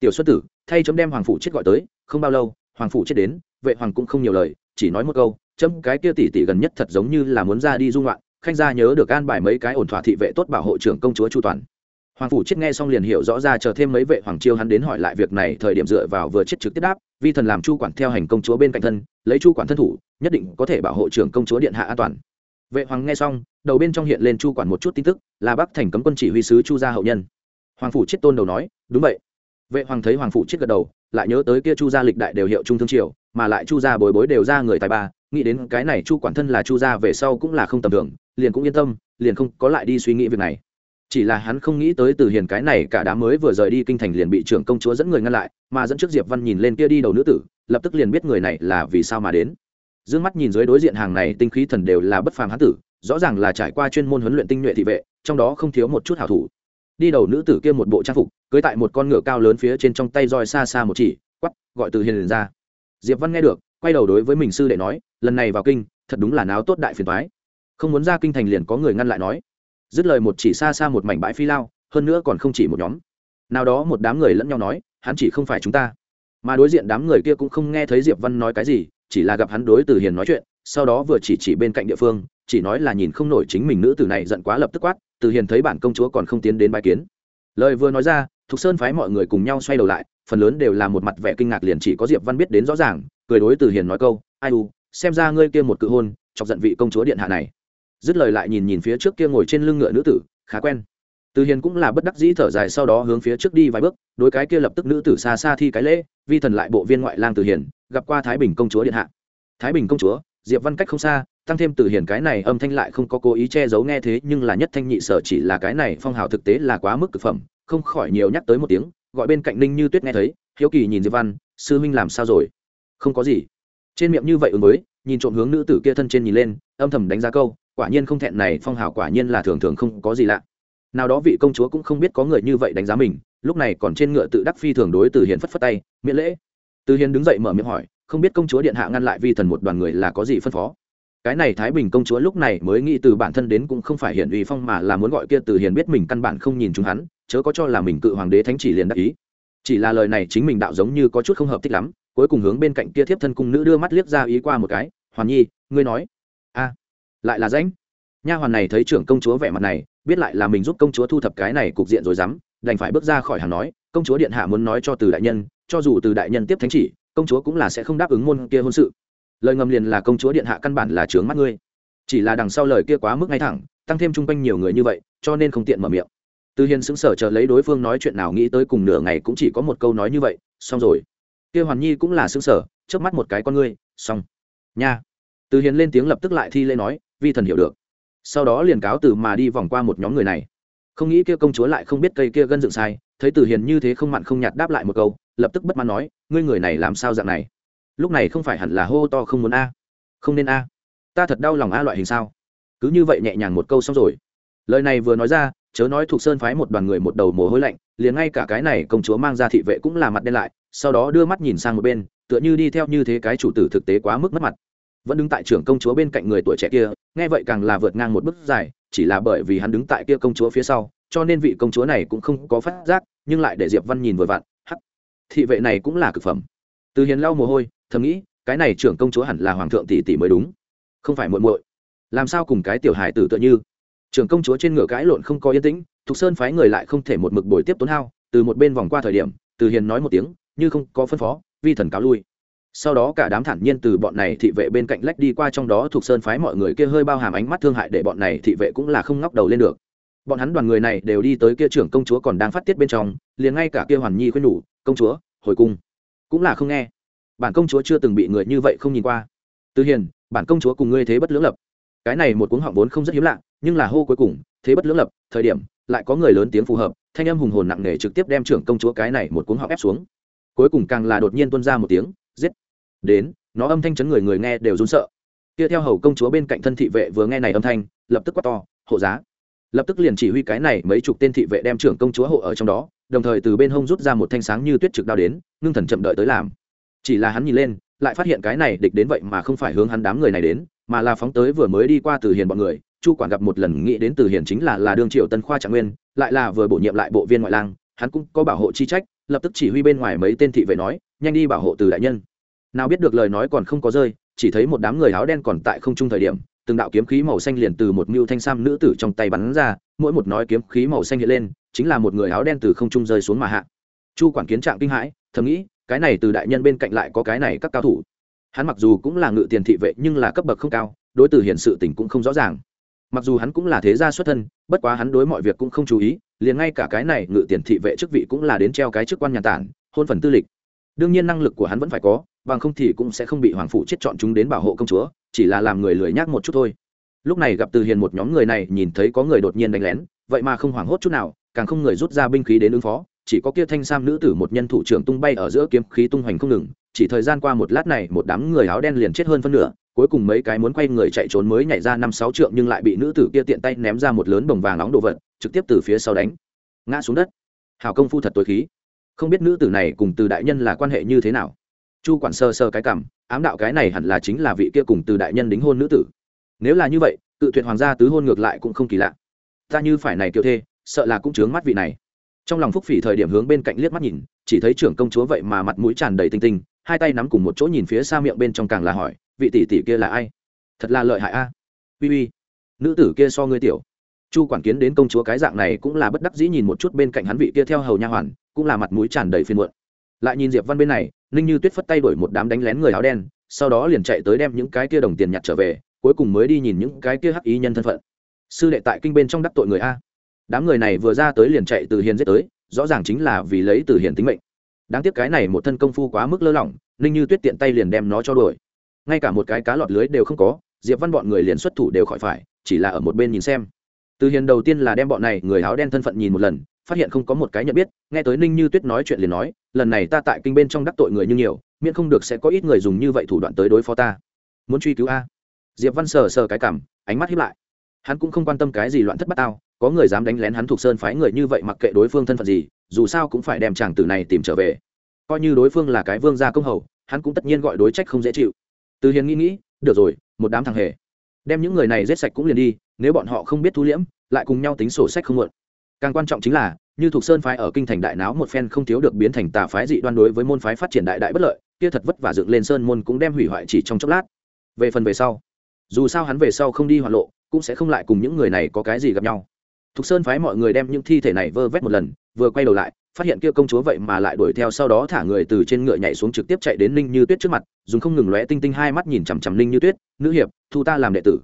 Tiểu xuất tử, thay chấm đem hoàng phủ chết gọi tới, không bao lâu, hoàng phủ chết đến, vệ hoàng cũng không nhiều lời, chỉ nói một câu, chấm cái kia tỷ tỷ gần nhất thật giống như là muốn ra đi dung loạn khanh gia nhớ được an bài mấy cái ổn thỏa thị vệ tốt bảo hộ trưởng công chúa chu toàn. Hoàng phủ chết nghe xong liền hiểu rõ ra chờ thêm mấy vệ hoàng chiêu hắn đến hỏi lại việc này, thời điểm dựa vào vừa chết trực tiếp đáp, vi thần làm chu quản theo hành công chúa bên cạnh thân, lấy chu quản thân thủ, nhất định có thể bảo hộ trưởng công chúa điện hạ an toàn vệ hoàng nghe xong, đầu bên trong hiện lên chu quản một chút tin tức, là bắc thành cấm quân chỉ huy sứ chu gia hậu nhân. Hoàng phủ Chiết tôn đầu nói, đúng vậy. Vệ hoàng thấy hoàng phủ Chiết gật đầu, lại nhớ tới kia chu gia lịch đại đều hiệu trung thương triều, mà lại chu gia bồi bối đều ra người tài ba, nghĩ đến cái này chu quản thân là chu gia về sau cũng là không tầm thường, liền cũng yên tâm, liền không có lại đi suy nghĩ việc này. Chỉ là hắn không nghĩ tới từ hiền cái này cả đám mới vừa rời đi kinh thành liền bị trưởng công chúa dẫn người ngăn lại, mà dẫn trước diệp văn nhìn lên kia đi đầu nữ tử, lập tức liền biết người này là vì sao mà đến. Dương mắt nhìn dưới đối diện hàng này tinh khí thần đều là bất phàm hán tử, rõ ràng là trải qua chuyên môn huấn luyện tinh nhuệ thị vệ, trong đó không thiếu một chút hảo thủ. Đi đầu nữ tử kia một bộ trang phục, cưỡi tại một con ngựa cao lớn phía trên trong tay roi xa xa một chỉ, quắc, gọi từ hiền ra. Diệp Văn nghe được, quay đầu đối với mình sư đệ nói, lần này vào kinh, thật đúng là náo tốt đại phiền toái. Không muốn ra kinh thành liền có người ngăn lại nói. Dứt lời một chỉ xa xa một mảnh bãi phi lao, hơn nữa còn không chỉ một nhóm. Nào đó một đám người lẫn nhau nói, hắn chỉ không phải chúng ta. Mà đối diện đám người kia cũng không nghe thấy Diệp Văn nói cái gì, chỉ là gặp hắn đối từ hiền nói chuyện, sau đó vừa chỉ chỉ bên cạnh địa phương, chỉ nói là nhìn không nổi chính mình nữ tử này giận quá lập tức quát, từ hiền thấy bản công chúa còn không tiến đến bài kiến. Lời vừa nói ra, thục sơn phái mọi người cùng nhau xoay đầu lại, phần lớn đều là một mặt vẻ kinh ngạc liền chỉ có diệp văn biết đến rõ ràng, cười đối từ hiền nói câu, ai u, xem ra ngươi kia một cự hôn, chọc giận vị công chúa điện hạ này. Dứt lời lại nhìn nhìn phía trước kia ngồi trên lưng ngựa nữ tử, khá quen từ hiền cũng là bất đắc dĩ thở dài sau đó hướng phía trước đi vài bước, đối cái kia lập tức nữ tử xa xa thi cái lễ, vi thần lại bộ viên ngoại lang từ hiền, gặp qua thái bình công chúa điện hạ. Thái bình công chúa, diệp văn cách không xa, tăng thêm từ hiền cái này âm thanh lại không có cố ý che giấu nghe thế, nhưng là nhất thanh nhị sở chỉ là cái này phong hào thực tế là quá mức thực phẩm, không khỏi nhiều nhắc tới một tiếng, gọi bên cạnh ninh như tuyết nghe thấy, hiếu kỳ nhìn diệp văn, sư huynh làm sao rồi? Không có gì. Trên miệng như vậy ứng mới nhìn trộm hướng nữ tử kia thân trên nhìn lên, âm thầm đánh giá câu, quả nhiên không thẹn này, phong hào quả nhiên là thường thường không có gì lạ nào đó vị công chúa cũng không biết có người như vậy đánh giá mình, lúc này còn trên ngựa tự đắc phi thường đối từ hiền phất phất tay, miễn lễ. Từ hiền đứng dậy mở miệng hỏi, không biết công chúa điện hạ ngăn lại vi thần một đoàn người là có gì phân phó? Cái này thái bình công chúa lúc này mới nghĩ từ bản thân đến cũng không phải hiện uy phong mà là muốn gọi kia từ hiền biết mình căn bản không nhìn chúng hắn, chớ có cho là mình cự hoàng đế thánh chỉ liền đắc ý. Chỉ là lời này chính mình đạo giống như có chút không hợp thích lắm, cuối cùng hướng bên cạnh kia thiếp thân cung nữ đưa mắt liếc ra ý qua một cái, hoàn nhi, ngươi nói. A, lại là rãnh. Nha hoàn này thấy trưởng công chúa vẻ mặt này biết lại là mình giúp công chúa thu thập cái này cục diện rồi dám, đành phải bước ra khỏi hàng nói, công chúa điện hạ muốn nói cho từ đại nhân, cho dù từ đại nhân tiếp thánh chỉ, công chúa cũng là sẽ không đáp ứng môn kia hôn sự. Lời ngầm liền là công chúa điện hạ căn bản là trướng mắt ngươi. Chỉ là đằng sau lời kia quá mức ngay thẳng, tăng thêm chung quanh nhiều người như vậy, cho nên không tiện mở miệng. Từ hiền xứng sở chờ lấy đối phương nói chuyện nào nghĩ tới cùng nửa ngày cũng chỉ có một câu nói như vậy, xong rồi. Kia hoàn nhi cũng là xứng sở trước mắt một cái con ngươi, xong. Nha. Từ hiền lên tiếng lập tức lại thi lễ nói, vi thần hiểu được sau đó liền cáo từ mà đi vòng qua một nhóm người này. Không nghĩ kia công chúa lại không biết cây kia gân dựng sai, thấy từ hiền như thế không mặn không nhạt đáp lại một câu, lập tức bất mãn nói, ngươi người này làm sao dạng này? Lúc này không phải hẳn là hô to không muốn a? Không nên a? Ta thật đau lòng a loại hình sao? Cứ như vậy nhẹ nhàng một câu xong rồi. Lời này vừa nói ra, chớ nói thuộc sơn phái một đoàn người một đầu mồ hôi lạnh, liền ngay cả cái này công chúa mang ra thị vệ cũng là mặt đen lại, sau đó đưa mắt nhìn sang một bên, tựa như đi theo như thế cái chủ tử thực tế quá mức mất mặt vẫn đứng tại trưởng công chúa bên cạnh người tuổi trẻ kia, nghe vậy càng là vượt ngang một bước dài, chỉ là bởi vì hắn đứng tại kia công chúa phía sau, cho nên vị công chúa này cũng không có phát giác, nhưng lại để diệp văn nhìn vừa vặn, hắc, thị vệ này cũng là cực phẩm. Từ hiền lau mồ hôi, thầm nghĩ, cái này trưởng công chúa hẳn là hoàng thượng tỷ tỷ mới đúng. Không phải muội muội. Làm sao cùng cái tiểu hài tử tựa như? Trưởng công chúa trên ngựa cãi lộn không có yên tĩnh, thục sơn phái người lại không thể một mực bồi tiếp tốn hao, từ một bên vòng qua thời điểm, từ hiền nói một tiếng, như không có phân phó, vi thần cáo lui sau đó cả đám thản nhiên từ bọn này thị vệ bên cạnh lách đi qua trong đó thuộc sơn phái mọi người kia hơi bao hàm ánh mắt thương hại để bọn này thị vệ cũng là không ngóc đầu lên được. Bọn hắn đoàn người này đều đi tới kia trưởng công chúa còn đang phát tiết bên trong, liền ngay cả kia hoàn nhi khuyên nhủ, công chúa, hồi cung. Cũng là không nghe. Bản công chúa chưa từng bị người như vậy không nhìn qua. Từ hiền, bản công chúa cùng ngươi thế bất lưỡng lập. Cái này một cuống họng vốn không rất hiếm lạ, nhưng là hô cuối cùng, thế bất lưỡng lập, thời điểm, lại có người lớn tiếng phù hợp, thanh âm hùng hồn nặng nề trực tiếp đem trưởng công chúa cái này một cuống họng ép xuống. Cuối cùng càng là đột nhiên tuôn ra một tiếng, giết đến, nó âm thanh chấn người người nghe đều run sợ. Kia theo hầu công chúa bên cạnh thân thị vệ vừa nghe này âm thanh, lập tức quát to, hộ giá. Lập tức liền chỉ huy cái này mấy chục tên thị vệ đem trưởng công chúa hộ ở trong đó, đồng thời từ bên hông rút ra một thanh sáng như tuyết trực đao đến, ngưng thần chậm đợi tới làm. Chỉ là hắn nhìn lên, lại phát hiện cái này địch đến vậy mà không phải hướng hắn đám người này đến, mà là phóng tới vừa mới đi qua từ hiền bọn người. Chu quản gặp một lần nghĩ đến từ hiền chính là là đương triệu tân khoa trạng nguyên, lại là vừa bổ nhiệm lại bộ viên ngoại lang, hắn cũng có bảo hộ chi trách, lập tức chỉ huy bên ngoài mấy tên thị vệ nói, nhanh đi bảo hộ từ đại nhân nào biết được lời nói còn không có rơi, chỉ thấy một đám người áo đen còn tại không trung thời điểm, từng đạo kiếm khí màu xanh liền từ một mưu thanh sam nữ tử trong tay bắn ra, mỗi một nói kiếm khí màu xanh hiện lên, chính là một người áo đen từ không trung rơi xuống mà hạ. Chu quản kiến trạng kinh hãi, thầm nghĩ, cái này từ đại nhân bên cạnh lại có cái này các cao thủ. Hắn mặc dù cũng là ngự tiền thị vệ nhưng là cấp bậc không cao, đối từ hiện sự tình cũng không rõ ràng. Mặc dù hắn cũng là thế gia xuất thân, bất quá hắn đối mọi việc cũng không chú ý, liền ngay cả cái này ngự tiền thị vệ chức vị cũng là đến treo cái chức quan nhà tản, hôn phần tư lịch. Đương nhiên năng lực của hắn vẫn phải có bằng không thì cũng sẽ không bị hoàng phụ chết chọn chúng đến bảo hộ công chúa, chỉ là làm người lười nhác một chút thôi. Lúc này gặp từ hiền một nhóm người này, nhìn thấy có người đột nhiên đánh lén, vậy mà không hoảng hốt chút nào, càng không người rút ra binh khí đến ứng phó, chỉ có kia thanh sam nữ tử một nhân thủ trưởng tung bay ở giữa kiếm khí tung hoành không ngừng, chỉ thời gian qua một lát này, một đám người áo đen liền chết hơn phân nửa, cuối cùng mấy cái muốn quay người chạy trốn mới nhảy ra năm sáu trượng nhưng lại bị nữ tử kia tiện tay ném ra một lớn bồng vàng nóng đồ vật, trực tiếp từ phía sau đánh. Ngã xuống đất. Hào công phu thật tối khí. Không biết nữ tử này cùng từ đại nhân là quan hệ như thế nào chu quản sơ sơ cái cảm, ám đạo cái này hẳn là chính là vị kia cùng từ đại nhân đính hôn nữ tử. Nếu là như vậy, cự tuyệt hoàng gia tứ hôn ngược lại cũng không kỳ lạ. Ta như phải này kiểu thê, sợ là cũng chướng mắt vị này. Trong lòng phúc phỉ thời điểm hướng bên cạnh liếc mắt nhìn, chỉ thấy trưởng công chúa vậy mà mặt mũi tràn đầy tinh tinh, hai tay nắm cùng một chỗ nhìn phía xa miệng bên trong càng là hỏi, vị tỷ tỷ kia là ai? Thật là lợi hại a. Uy uy, nữ tử kia so ngươi tiểu. Chu quản kiến đến công chúa cái dạng này cũng là bất đắc dĩ nhìn một chút bên cạnh hắn vị kia theo hầu nha hoàn, cũng là mặt mũi tràn đầy phiền muộn. Lại nhìn diệp văn bên này ninh như tuyết phất tay đổi một đám đánh lén người áo đen, sau đó liền chạy tới đem những cái kia đồng tiền nhặt trở về, cuối cùng mới đi nhìn những cái kia hắc ý nhân thân phận. Sư đệ tại kinh bên trong đắc tội người a. Đám người này vừa ra tới liền chạy từ hiền giết tới, rõ ràng chính là vì lấy từ hiền tính mệnh. Đáng tiếc cái này một thân công phu quá mức lơ lỏng, ninh như tuyết tiện tay liền đem nó cho đuổi. Ngay cả một cái cá lọt lưới đều không có, diệp văn bọn người liền xuất thủ đều khỏi phải, chỉ là ở một bên nhìn xem. Từ hiền đầu tiên là đem bọn này người áo đen thân phận nhìn một lần phát hiện không có một cái nhận biết, nghe tới ninh như tuyết nói chuyện liền nói, lần này ta tại kinh bên trong đắc tội người như nhiều, miễn không được sẽ có ít người dùng như vậy thủ đoạn tới đối phó ta. Muốn truy cứu a. Diệp văn sờ sờ cái cảm, ánh mắt hiếp lại. Hắn cũng không quan tâm cái gì loạn thất bát tao, có người dám đánh lén hắn thuộc sơn phái người như vậy mặc kệ đối phương thân phận gì, dù sao cũng phải đem chàng tử này tìm trở về. Coi như đối phương là cái vương gia công hầu, hắn cũng tất nhiên gọi đối trách không dễ chịu. Từ hiền nghĩ nghĩ, được rồi, một đám thằng hề, đem những người này giết sạch cũng liền đi, nếu bọn họ không biết thu liễm, lại cùng nhau tính sổ sách không muộn càng quan trọng chính là, như thuộc sơn phái ở kinh thành đại náo một phen không thiếu được biến thành tà phái dị đoan đối với môn phái phát triển đại đại bất lợi, kia thật vất vả dựng lên sơn môn cũng đem hủy hoại chỉ trong chốc lát. Về phần về sau, dù sao hắn về sau không đi hoạt lộ, cũng sẽ không lại cùng những người này có cái gì gặp nhau. Thuộc sơn phái mọi người đem những thi thể này vơ vét một lần, vừa quay đầu lại, phát hiện kia công chúa vậy mà lại đuổi theo sau đó thả người từ trên ngựa nhảy xuống trực tiếp chạy đến ninh như tuyết trước mặt, dùng không ngừng lóe tinh tinh hai mắt nhìn chằm chằm ninh như tuyết, nữ hiệp, thu ta làm đệ tử.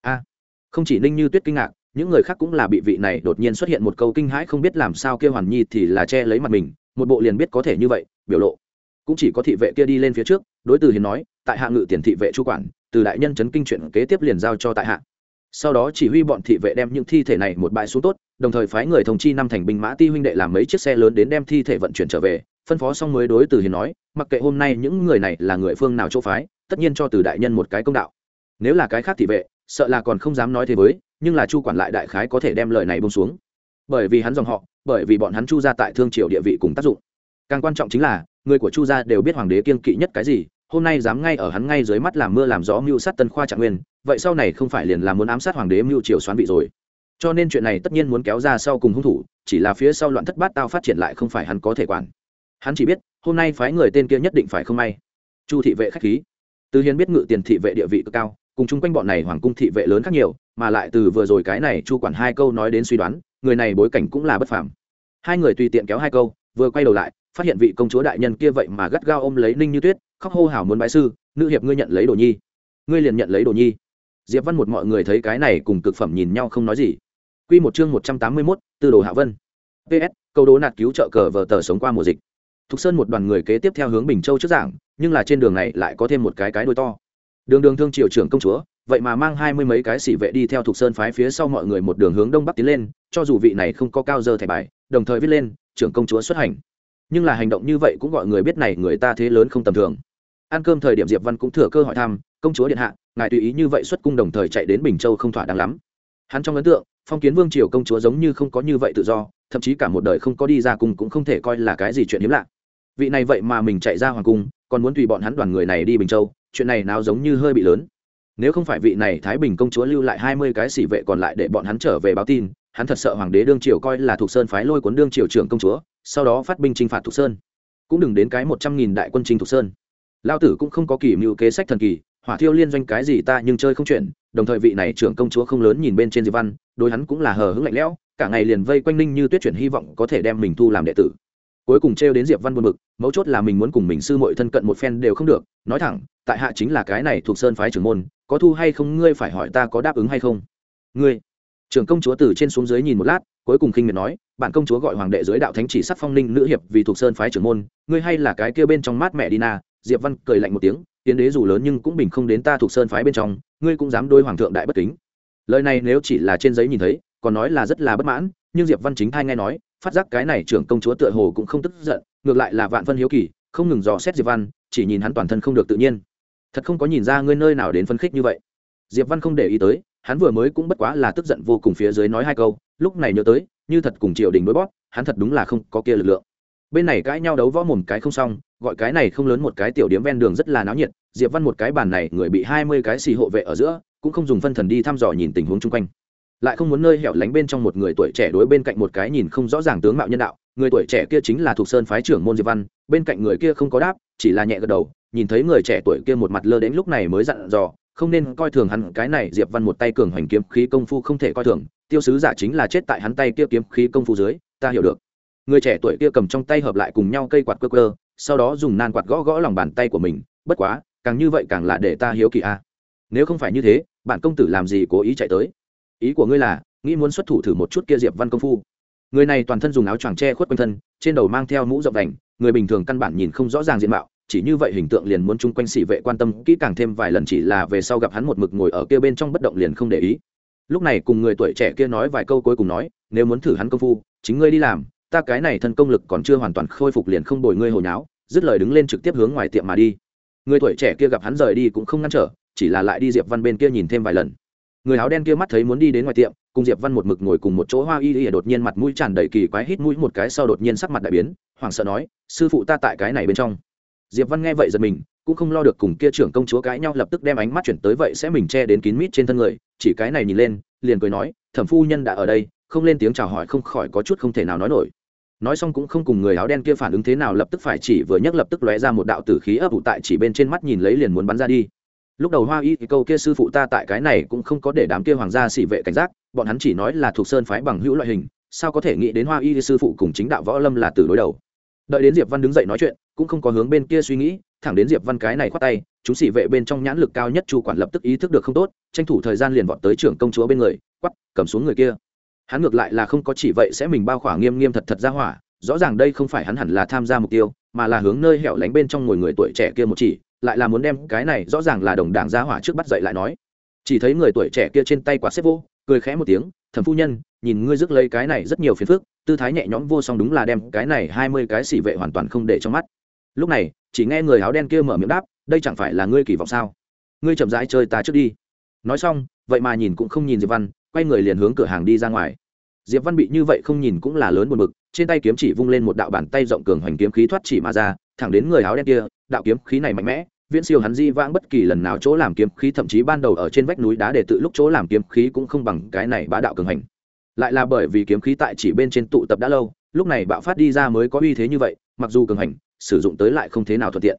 A. Không chỉ ninh như tuyết kinh ngạc những người khác cũng là bị vị này đột nhiên xuất hiện một câu kinh hãi không biết làm sao kêu hoàn nhi thì là che lấy mặt mình, một bộ liền biết có thể như vậy, biểu lộ. Cũng chỉ có thị vệ kia đi lên phía trước, đối từ hiền nói, tại hạ ngự tiền thị vệ chu quản, từ đại nhân chấn kinh chuyện kế tiếp liền giao cho tại hạ. Sau đó chỉ huy bọn thị vệ đem những thi thể này một bãi xuống tốt, đồng thời phái người thông chi năm thành binh mã ti huynh đệ làm mấy chiếc xe lớn đến đem thi thể vận chuyển trở về. Phân phó xong mới đối từ hiền nói, mặc kệ hôm nay những người này là người phương nào chỗ phái, tất nhiên cho từ đại nhân một cái công đạo. Nếu là cái khác thị vệ, sợ là còn không dám nói thế với nhưng là chu quản lại đại khái có thể đem lời này bông xuống. Bởi vì hắn dòng họ, bởi vì bọn hắn chu ra tại thương triều địa vị cùng tác dụng. Càng quan trọng chính là, người của chu gia đều biết hoàng đế kiên kỵ nhất cái gì, hôm nay dám ngay ở hắn ngay dưới mắt làm mưa làm gió mưu sát tân khoa trạng nguyên, vậy sau này không phải liền là muốn ám sát hoàng đế mưu triều xoán vị rồi. Cho nên chuyện này tất nhiên muốn kéo ra sau cùng hung thủ, chỉ là phía sau loạn thất bát tao phát triển lại không phải hắn có thể quản. Hắn chỉ biết, hôm nay phái người tên kia nhất định phải không may. Chu thị vệ khách khí. Từ hiền biết ngự tiền thị vệ địa vị cực cao, cùng chung quanh bọn này hoàng cung thị vệ lớn khác nhiều mà lại từ vừa rồi cái này chu quản hai câu nói đến suy đoán, người này bối cảnh cũng là bất phàm. Hai người tùy tiện kéo hai câu, vừa quay đầu lại, phát hiện vị công chúa đại nhân kia vậy mà gắt gao ôm lấy ninh như tuyết, khóc hô hào muốn bãi sư, nữ hiệp ngươi nhận lấy đồ nhi. Ngươi liền nhận lấy đồ nhi. Diệp văn một mọi người thấy cái này cùng cực phẩm nhìn nhau không nói gì. Q một chương một trăm tám mươi mốt, tư đồ hạ vân. Ps câu đố nạt cứu trợ cờ vờ tờ sống qua mùa dịch. Thục sơn một đoàn người kế tiếp theo hướng bình châu trước giảng nhưng là trên đường này lại có thêm một cái cái đôi to. Đường đường thương triều trưởng công chúa vậy mà mang hai mươi mấy cái xỉ vệ đi theo thuộc sơn phái phía sau mọi người một đường hướng đông bắc tiến lên, cho dù vị này không có cao dơ thẻ bài, đồng thời viết lên, trưởng công chúa xuất hành. Nhưng là hành động như vậy cũng gọi người biết này người ta thế lớn không tầm thường. Ăn cơm thời điểm diệp văn cũng thừa cơ hỏi thăm, công chúa điện hạ, ngài tùy ý như vậy xuất cung đồng thời chạy đến bình châu không thỏa đáng lắm. Hắn trong ấn tượng, phong kiến vương triều công chúa giống như không có như vậy tự do, thậm chí cả một đời không có đi ra cung cũng không thể coi là cái gì chuyện hiếm lạ. Vị này vậy mà mình chạy ra hoàng cung, còn muốn tùy bọn hắn đoàn người này đi bình châu, chuyện này nào giống như hơi bị lớn nếu không phải vị này thái bình công chúa lưu lại hai mươi cái xỉ vệ còn lại để bọn hắn trở về báo tin, hắn thật sợ hoàng đế đương triều coi là Thục sơn phái lôi cuốn đương triều trưởng công chúa, sau đó phát binh chinh phạt Thục sơn. Cũng đừng đến cái một trăm nghìn đại quân trinh Thục sơn. Lao tử cũng không có kỷ mưu kế sách thần kỳ, hỏa thiêu liên doanh cái gì ta nhưng chơi không chuyện, đồng thời vị này trưởng công chúa không lớn nhìn bên trên diệp văn, đối hắn cũng là hờ hững lạnh lẽo, cả ngày liền vây quanh ninh như tuyết chuyển hy vọng có thể đem mình thu làm đệ tử cuối cùng trêu đến diệp văn buồn bực, mấu chốt là mình muốn cùng mình sư muội thân cận một phen đều không được, nói thẳng, tại hạ chính là cái này thuộc sơn phái trưởng môn, có thu hay không ngươi phải hỏi ta có đáp ứng hay không. Ngươi, trưởng công chúa từ trên xuống dưới nhìn một lát, cuối cùng khinh miệt nói, bản công chúa gọi hoàng đệ dưới đạo thánh chỉ sắc phong ninh nữ hiệp vì thuộc sơn phái trưởng môn, ngươi hay là cái kia bên trong mát mẹ đi na, diệp văn cười lạnh một tiếng, tiến đế dù lớn nhưng cũng bình không đến ta thuộc sơn phái bên trong, ngươi cũng dám đôi hoàng thượng đại bất kính. Lời này nếu chỉ là trên giấy nhìn thấy, còn nói là rất là bất mãn, nhưng diệp văn chính thai nghe nói phát giác cái này trưởng công chúa tựa hồ cũng không tức giận, ngược lại là vạn phân hiếu kỳ, không ngừng dò xét diệp văn, chỉ nhìn hắn toàn thân không được tự nhiên. Thật không có nhìn ra ngươi nơi nào đến phân khích như vậy. Diệp văn không để ý tới, hắn vừa mới cũng bất quá là tức giận vô cùng phía dưới nói hai câu, lúc này nhớ tới, như thật cùng triều đình đối bóp, hắn thật đúng là không có kia lực lượng. Bên này cãi nhau đấu võ mồm cái không xong, gọi cái này không lớn một cái tiểu điểm ven đường rất là náo nhiệt, diệp văn một cái bàn này người bị hai mươi cái xì hộ vệ ở giữa, cũng không dùng phân thần đi thăm dò nhìn tình huống chung quanh lại không muốn nơi hẻo lánh bên trong một người tuổi trẻ đối bên cạnh một cái nhìn không rõ ràng tướng mạo nhân đạo. Người tuổi trẻ kia chính là thuộc sơn phái trưởng môn diệp văn, bên cạnh người kia không có đáp, chỉ là nhẹ gật đầu, nhìn thấy người trẻ tuổi kia một mặt lơ đến lúc này mới dặn dò, không nên coi thường hắn, cái này diệp văn một tay cường hoành kiếm khí công phu không thể coi thường, tiêu sứ giả chính là chết tại hắn tay kia kiếm khí công phu dưới, ta hiểu được. Người trẻ tuổi kia cầm trong tay hợp lại cùng nhau cây quạt cơ cơ sau đó dùng nan quạt gõ gõ lòng bàn tay của mình, bất quá, càng như vậy càng là để ta hiếu kỳ a. Nếu không phải như thế bạn công tử làm gì cố ý chạy tới? Ý của ngươi là, nghĩ muốn xuất thủ thử một chút kia diệp văn công phu. Người này toàn thân dùng áo choàng tre khuất quanh thân, trên đầu mang theo mũ rộng đành, người bình thường căn bản nhìn không rõ ràng diện mạo, chỉ như vậy hình tượng liền muốn chung quanh sĩ vệ quan tâm kỹ càng thêm vài lần chỉ là về sau gặp hắn một mực ngồi ở kia bên trong bất động liền không để ý. Lúc này cùng người tuổi trẻ kia nói vài câu cuối cùng nói, nếu muốn thử hắn công phu, chính ngươi đi làm, ta cái này thân công lực còn chưa hoàn toàn khôi phục liền không bồi ngươi hồi nháo, dứt lời đứng lên trực tiếp hướng ngoài tiệm mà đi. Người tuổi trẻ kia gặp hắn rời đi cũng không ngăn trở, chỉ là lại đi diệp văn bên kia nhìn thêm vài lần người áo đen kia mắt thấy muốn đi đến ngoài tiệm, cùng diệp văn một mực ngồi cùng một chỗ hoa y y, đột nhiên mặt mũi tràn đầy kỳ quái, hít mũi một cái sau đột nhiên sắc mặt đại biến, hoảng sợ nói, sư phụ ta tại cái này bên trong. Diệp văn nghe vậy giật mình, cũng không lo được cùng kia trưởng công chúa cãi nhau, lập tức đem ánh mắt chuyển tới vậy sẽ mình che đến kín mít trên thân người, chỉ cái này nhìn lên, liền cười nói, thẩm phu nhân đã ở đây, không lên tiếng chào hỏi không khỏi có chút không thể nào nói nổi. Nói xong cũng không cùng người áo đen kia phản ứng thế nào, lập tức phải chỉ vừa nhấc lập tức lóe ra một đạo tử khí ấp ủ tại chỉ bên trên mắt nhìn lấy liền muốn bắn ra đi lúc đầu hoa y thì câu kia sư phụ ta tại cái này cũng không có để đám kia hoàng gia xỉ vệ cảnh giác, bọn hắn chỉ nói là thuộc sơn phái bằng hữu loại hình, sao có thể nghĩ đến hoa y sư phụ cùng chính đạo võ lâm là từ đối đầu. Đợi đến diệp văn đứng dậy nói chuyện, cũng không có hướng bên kia suy nghĩ, thẳng đến diệp văn cái này khoát tay, chúng xỉ vệ bên trong nhãn lực cao nhất chu quản lập tức ý thức được không tốt, tranh thủ thời gian liền vọt tới trưởng công chúa bên người, quắp, cầm xuống người kia. Hắn ngược lại là không có chỉ vậy sẽ mình bao khỏa nghiêm nghiêm thật thật ra hỏa, rõ ràng đây không phải hắn hẳn là tham gia mục tiêu, mà là hướng nơi hẻo lánh bên trong ngồi người tuổi trẻ kia một chỉ lại là muốn đem cái này rõ ràng là đồng đảng gia hỏa trước bắt dậy lại nói. Chỉ thấy người tuổi trẻ kia trên tay quạt xếp vô, cười khẽ một tiếng, thẩm phu nhân, nhìn ngươi rước lấy cái này rất nhiều phiền phức, tư thái nhẹ nhõm vô song đúng là đem cái này hai mươi cái xỉ vệ hoàn toàn không để trong mắt. Lúc này, chỉ nghe người áo đen kia mở miệng đáp, đây chẳng phải là ngươi kỳ vọng sao? Ngươi chậm rãi chơi ta trước đi. Nói xong, vậy mà nhìn cũng không nhìn diệp văn, quay người liền hướng cửa hàng đi ra ngoài diệp văn bị như vậy không nhìn cũng là lớn buồn bực, trên tay kiếm chỉ vung lên một đạo bàn tay rộng cường hoành kiếm khí thoát chỉ mà ra, thẳng đến người áo đen kia, đạo kiếm khí này mạnh mẽ, viễn siêu hắn di vãng bất kỳ lần nào chỗ làm kiếm khí, thậm chí ban đầu ở trên vách núi đá để tự lúc chỗ làm kiếm khí cũng không bằng cái này bá đạo cường hành. Lại là bởi vì kiếm khí tại chỉ bên trên tụ tập đã lâu, lúc này bạo phát đi ra mới có uy thế như vậy, mặc dù cường hành, sử dụng tới lại không thế nào thuận tiện.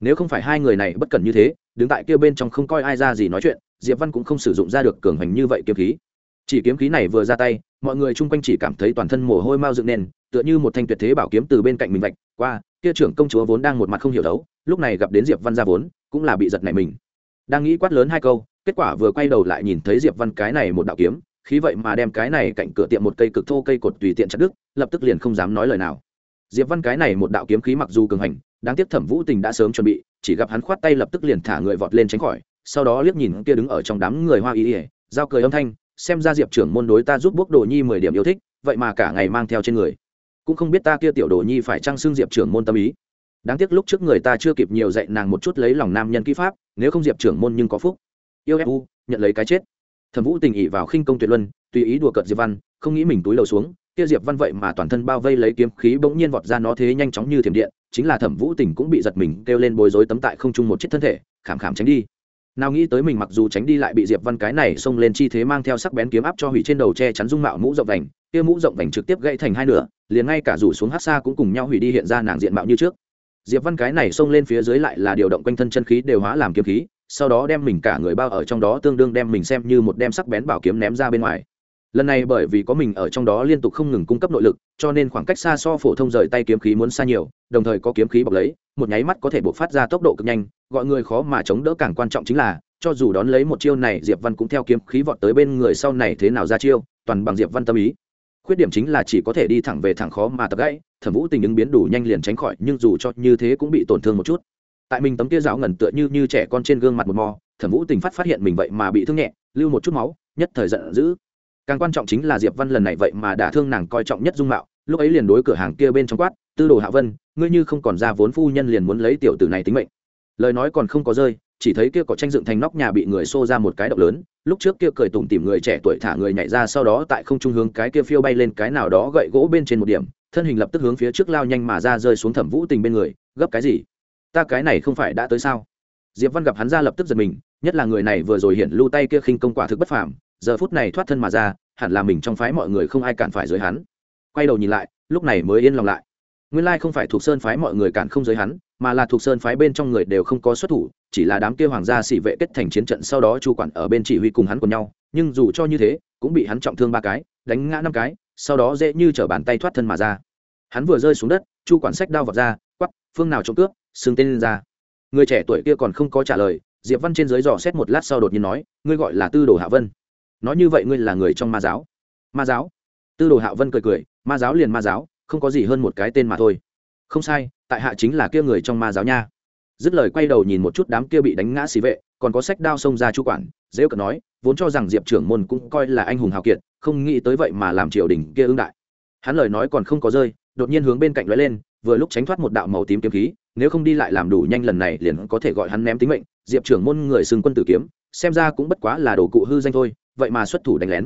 Nếu không phải hai người này bất cần như thế, đứng tại kia bên trong không coi ai ra gì nói chuyện, diệp văn cũng không sử dụng ra được cường hành như vậy kiếm khí. Chỉ kiếm khí này vừa ra tay mọi người chung quanh chỉ cảm thấy toàn thân mồ hôi mau dựng nên, tựa như một thanh tuyệt thế bảo kiếm từ bên cạnh mình vạch qua, kia trưởng công chúa vốn đang một mặt không hiểu đấu, lúc này gặp đến diệp văn ra vốn, cũng là bị giật này mình. Đang nghĩ quát lớn hai câu, kết quả vừa quay đầu lại nhìn thấy diệp văn cái này một đạo kiếm, khí vậy mà đem cái này cạnh cửa tiệm một cây cực thô cây cột tùy tiện chặt đứt, lập tức liền không dám nói lời nào. Diệp văn cái này một đạo kiếm khí mặc dù cường hành, đáng tiếc thẩm vũ tình đã sớm chuẩn bị, chỉ gặp hắn khoát tay lập tức liền thả người vọt lên tránh khỏi, sau đó liếc nhìn kia đứng ở trong đám người hoa y ỉa giao cười âm thanh xem ra diệp trưởng môn đối ta giúp bốc đồ nhi mười điểm yêu thích, vậy mà cả ngày mang theo trên người. Cũng không biết ta kia tiểu đồ nhi phải trăng xưng diệp trưởng môn tâm ý. Đáng tiếc lúc trước người ta chưa kịp nhiều dạy nàng một chút lấy lòng nam nhân kỹ pháp, nếu không diệp trưởng môn nhưng có phúc. Yêu fu nhận lấy cái chết. Thẩm vũ tình ỉ vào khinh công tuyệt luân, tùy ý đùa cợt diệp văn, không nghĩ mình túi lầu xuống, kia diệp văn vậy mà toàn thân bao vây lấy kiếm khí bỗng nhiên vọt ra nó thế nhanh chóng như thiểm điện, chính là thẩm vũ tình cũng bị giật mình, kêu lên bối rối tấm tại không chung một chiếc thân thể, khảm khảm tránh đi nào nghĩ tới mình mặc dù tránh đi lại bị diệp văn cái này xông lên chi thế mang theo sắc bén kiếm áp cho hủy trên đầu che chắn dung mạo mũ rộng vành, kia mũ rộng vành trực tiếp gãy thành hai nửa, liền ngay cả rủ xuống hát xa cũng cùng nhau hủy đi hiện ra nàng diện mạo như trước. Diệp văn cái này xông lên phía dưới lại là điều động quanh thân chân khí đều hóa làm kiếm khí, sau đó đem mình cả người bao ở trong đó tương đương đem mình xem như một đem sắc bén bảo kiếm ném ra bên ngoài lần này bởi vì có mình ở trong đó liên tục không ngừng cung cấp nội lực, cho nên khoảng cách xa so phổ thông rời tay kiếm khí muốn xa nhiều, đồng thời có kiếm khí bọc lấy, một nháy mắt có thể buộc phát ra tốc độ cực nhanh, gọi người khó mà chống đỡ càng quan trọng chính là, cho dù đón lấy một chiêu này, diệp văn cũng theo kiếm khí vọt tới bên người sau này thế nào ra chiêu, toàn bằng diệp văn tâm ý. Khuyết điểm chính là chỉ có thể đi thẳng về thẳng khó mà tập gãy, thẩm vũ tình ứng biến đủ nhanh liền tránh khỏi, nhưng dù cho như thế cũng bị tổn thương một chút. Tại mình tấm kia ráo ngẩn tựa như như trẻ con trên gương mặt một mò, thẩm vũ tình phát phát hiện mình vậy mà bị thương nhẹ, lưu một chút máu, nhất thời giận dữ càng quan trọng chính là diệp văn lần này vậy mà đã thương nàng coi trọng nhất dung mạo, lúc ấy liền đối cửa hàng kia bên trong quát, tư đồ hạ vân, ngươi như không còn ra vốn phu nhân liền muốn lấy tiểu tử này tính mệnh. Lời nói còn không có rơi, chỉ thấy kia có tranh dựng thành nóc nhà bị người xô ra một cái động lớn, lúc trước kia cười tủm tỉm người trẻ tuổi thả người nhảy ra sau đó tại không trung hướng cái kia phiêu bay lên cái nào đó gậy gỗ bên trên một điểm, thân hình lập tức hướng phía trước lao nhanh mà ra rơi xuống thẩm vũ tình bên người, gấp cái gì? Ta cái này không phải đã tới sao? Diệp văn gặp hắn ra lập tức giật mình, nhất là người này vừa rồi hiện lưu tay kia khinh công quả thực bất phàm giờ phút này thoát thân mà ra, hẳn là mình trong phái mọi người không ai cản phải dưới hắn. Quay đầu nhìn lại, lúc này mới yên lòng lại. Nguyên lai không phải thuộc sơn phái mọi người cản không giới hắn, mà là thuộc sơn phái bên trong người đều không có xuất thủ, chỉ là đám kia hoàng gia xỉ vệ kết thành chiến trận sau đó chu quản ở bên chỉ huy cùng hắn cùng nhau, nhưng dù cho như thế, cũng bị hắn trọng thương ba cái, đánh ngã năm cái, sau đó dễ như chở bàn tay thoát thân mà ra. Hắn vừa rơi xuống đất, chu quản sách đao vọt ra quắp phương nào trộm cướp, xưng tên lên ra. Người trẻ tuổi kia còn không có trả lời, diệp văn trên dưới dò xét một lát sau đột nhiên nói, ngươi gọi là tư đồ hạ vân nói như vậy ngươi là người trong ma giáo. Ma giáo? Tư đồ hạ vân cười cười, ma giáo liền ma giáo, không có gì hơn một cái tên mà thôi. Không sai, tại hạ chính là kia người trong ma giáo nha. Dứt lời quay đầu nhìn một chút đám kia bị đánh ngã xì vệ, còn có sách đao xông ra chu quản, dễ cận nói, vốn cho rằng diệp trưởng môn cũng coi là anh hùng hào kiệt, không nghĩ tới vậy mà làm triều đình kia ưng đại. Hắn lời nói còn không có rơi, đột nhiên hướng bên cạnh lóe lên, vừa lúc tránh thoát một đạo màu tím kiếm khí, nếu không đi lại làm đủ nhanh lần này liền có thể gọi hắn ném tính mệnh, diệp trưởng môn người xưng quân tử kiếm, xem ra cũng bất quá là đồ cụ hư danh thôi vậy mà xuất thủ đánh lén.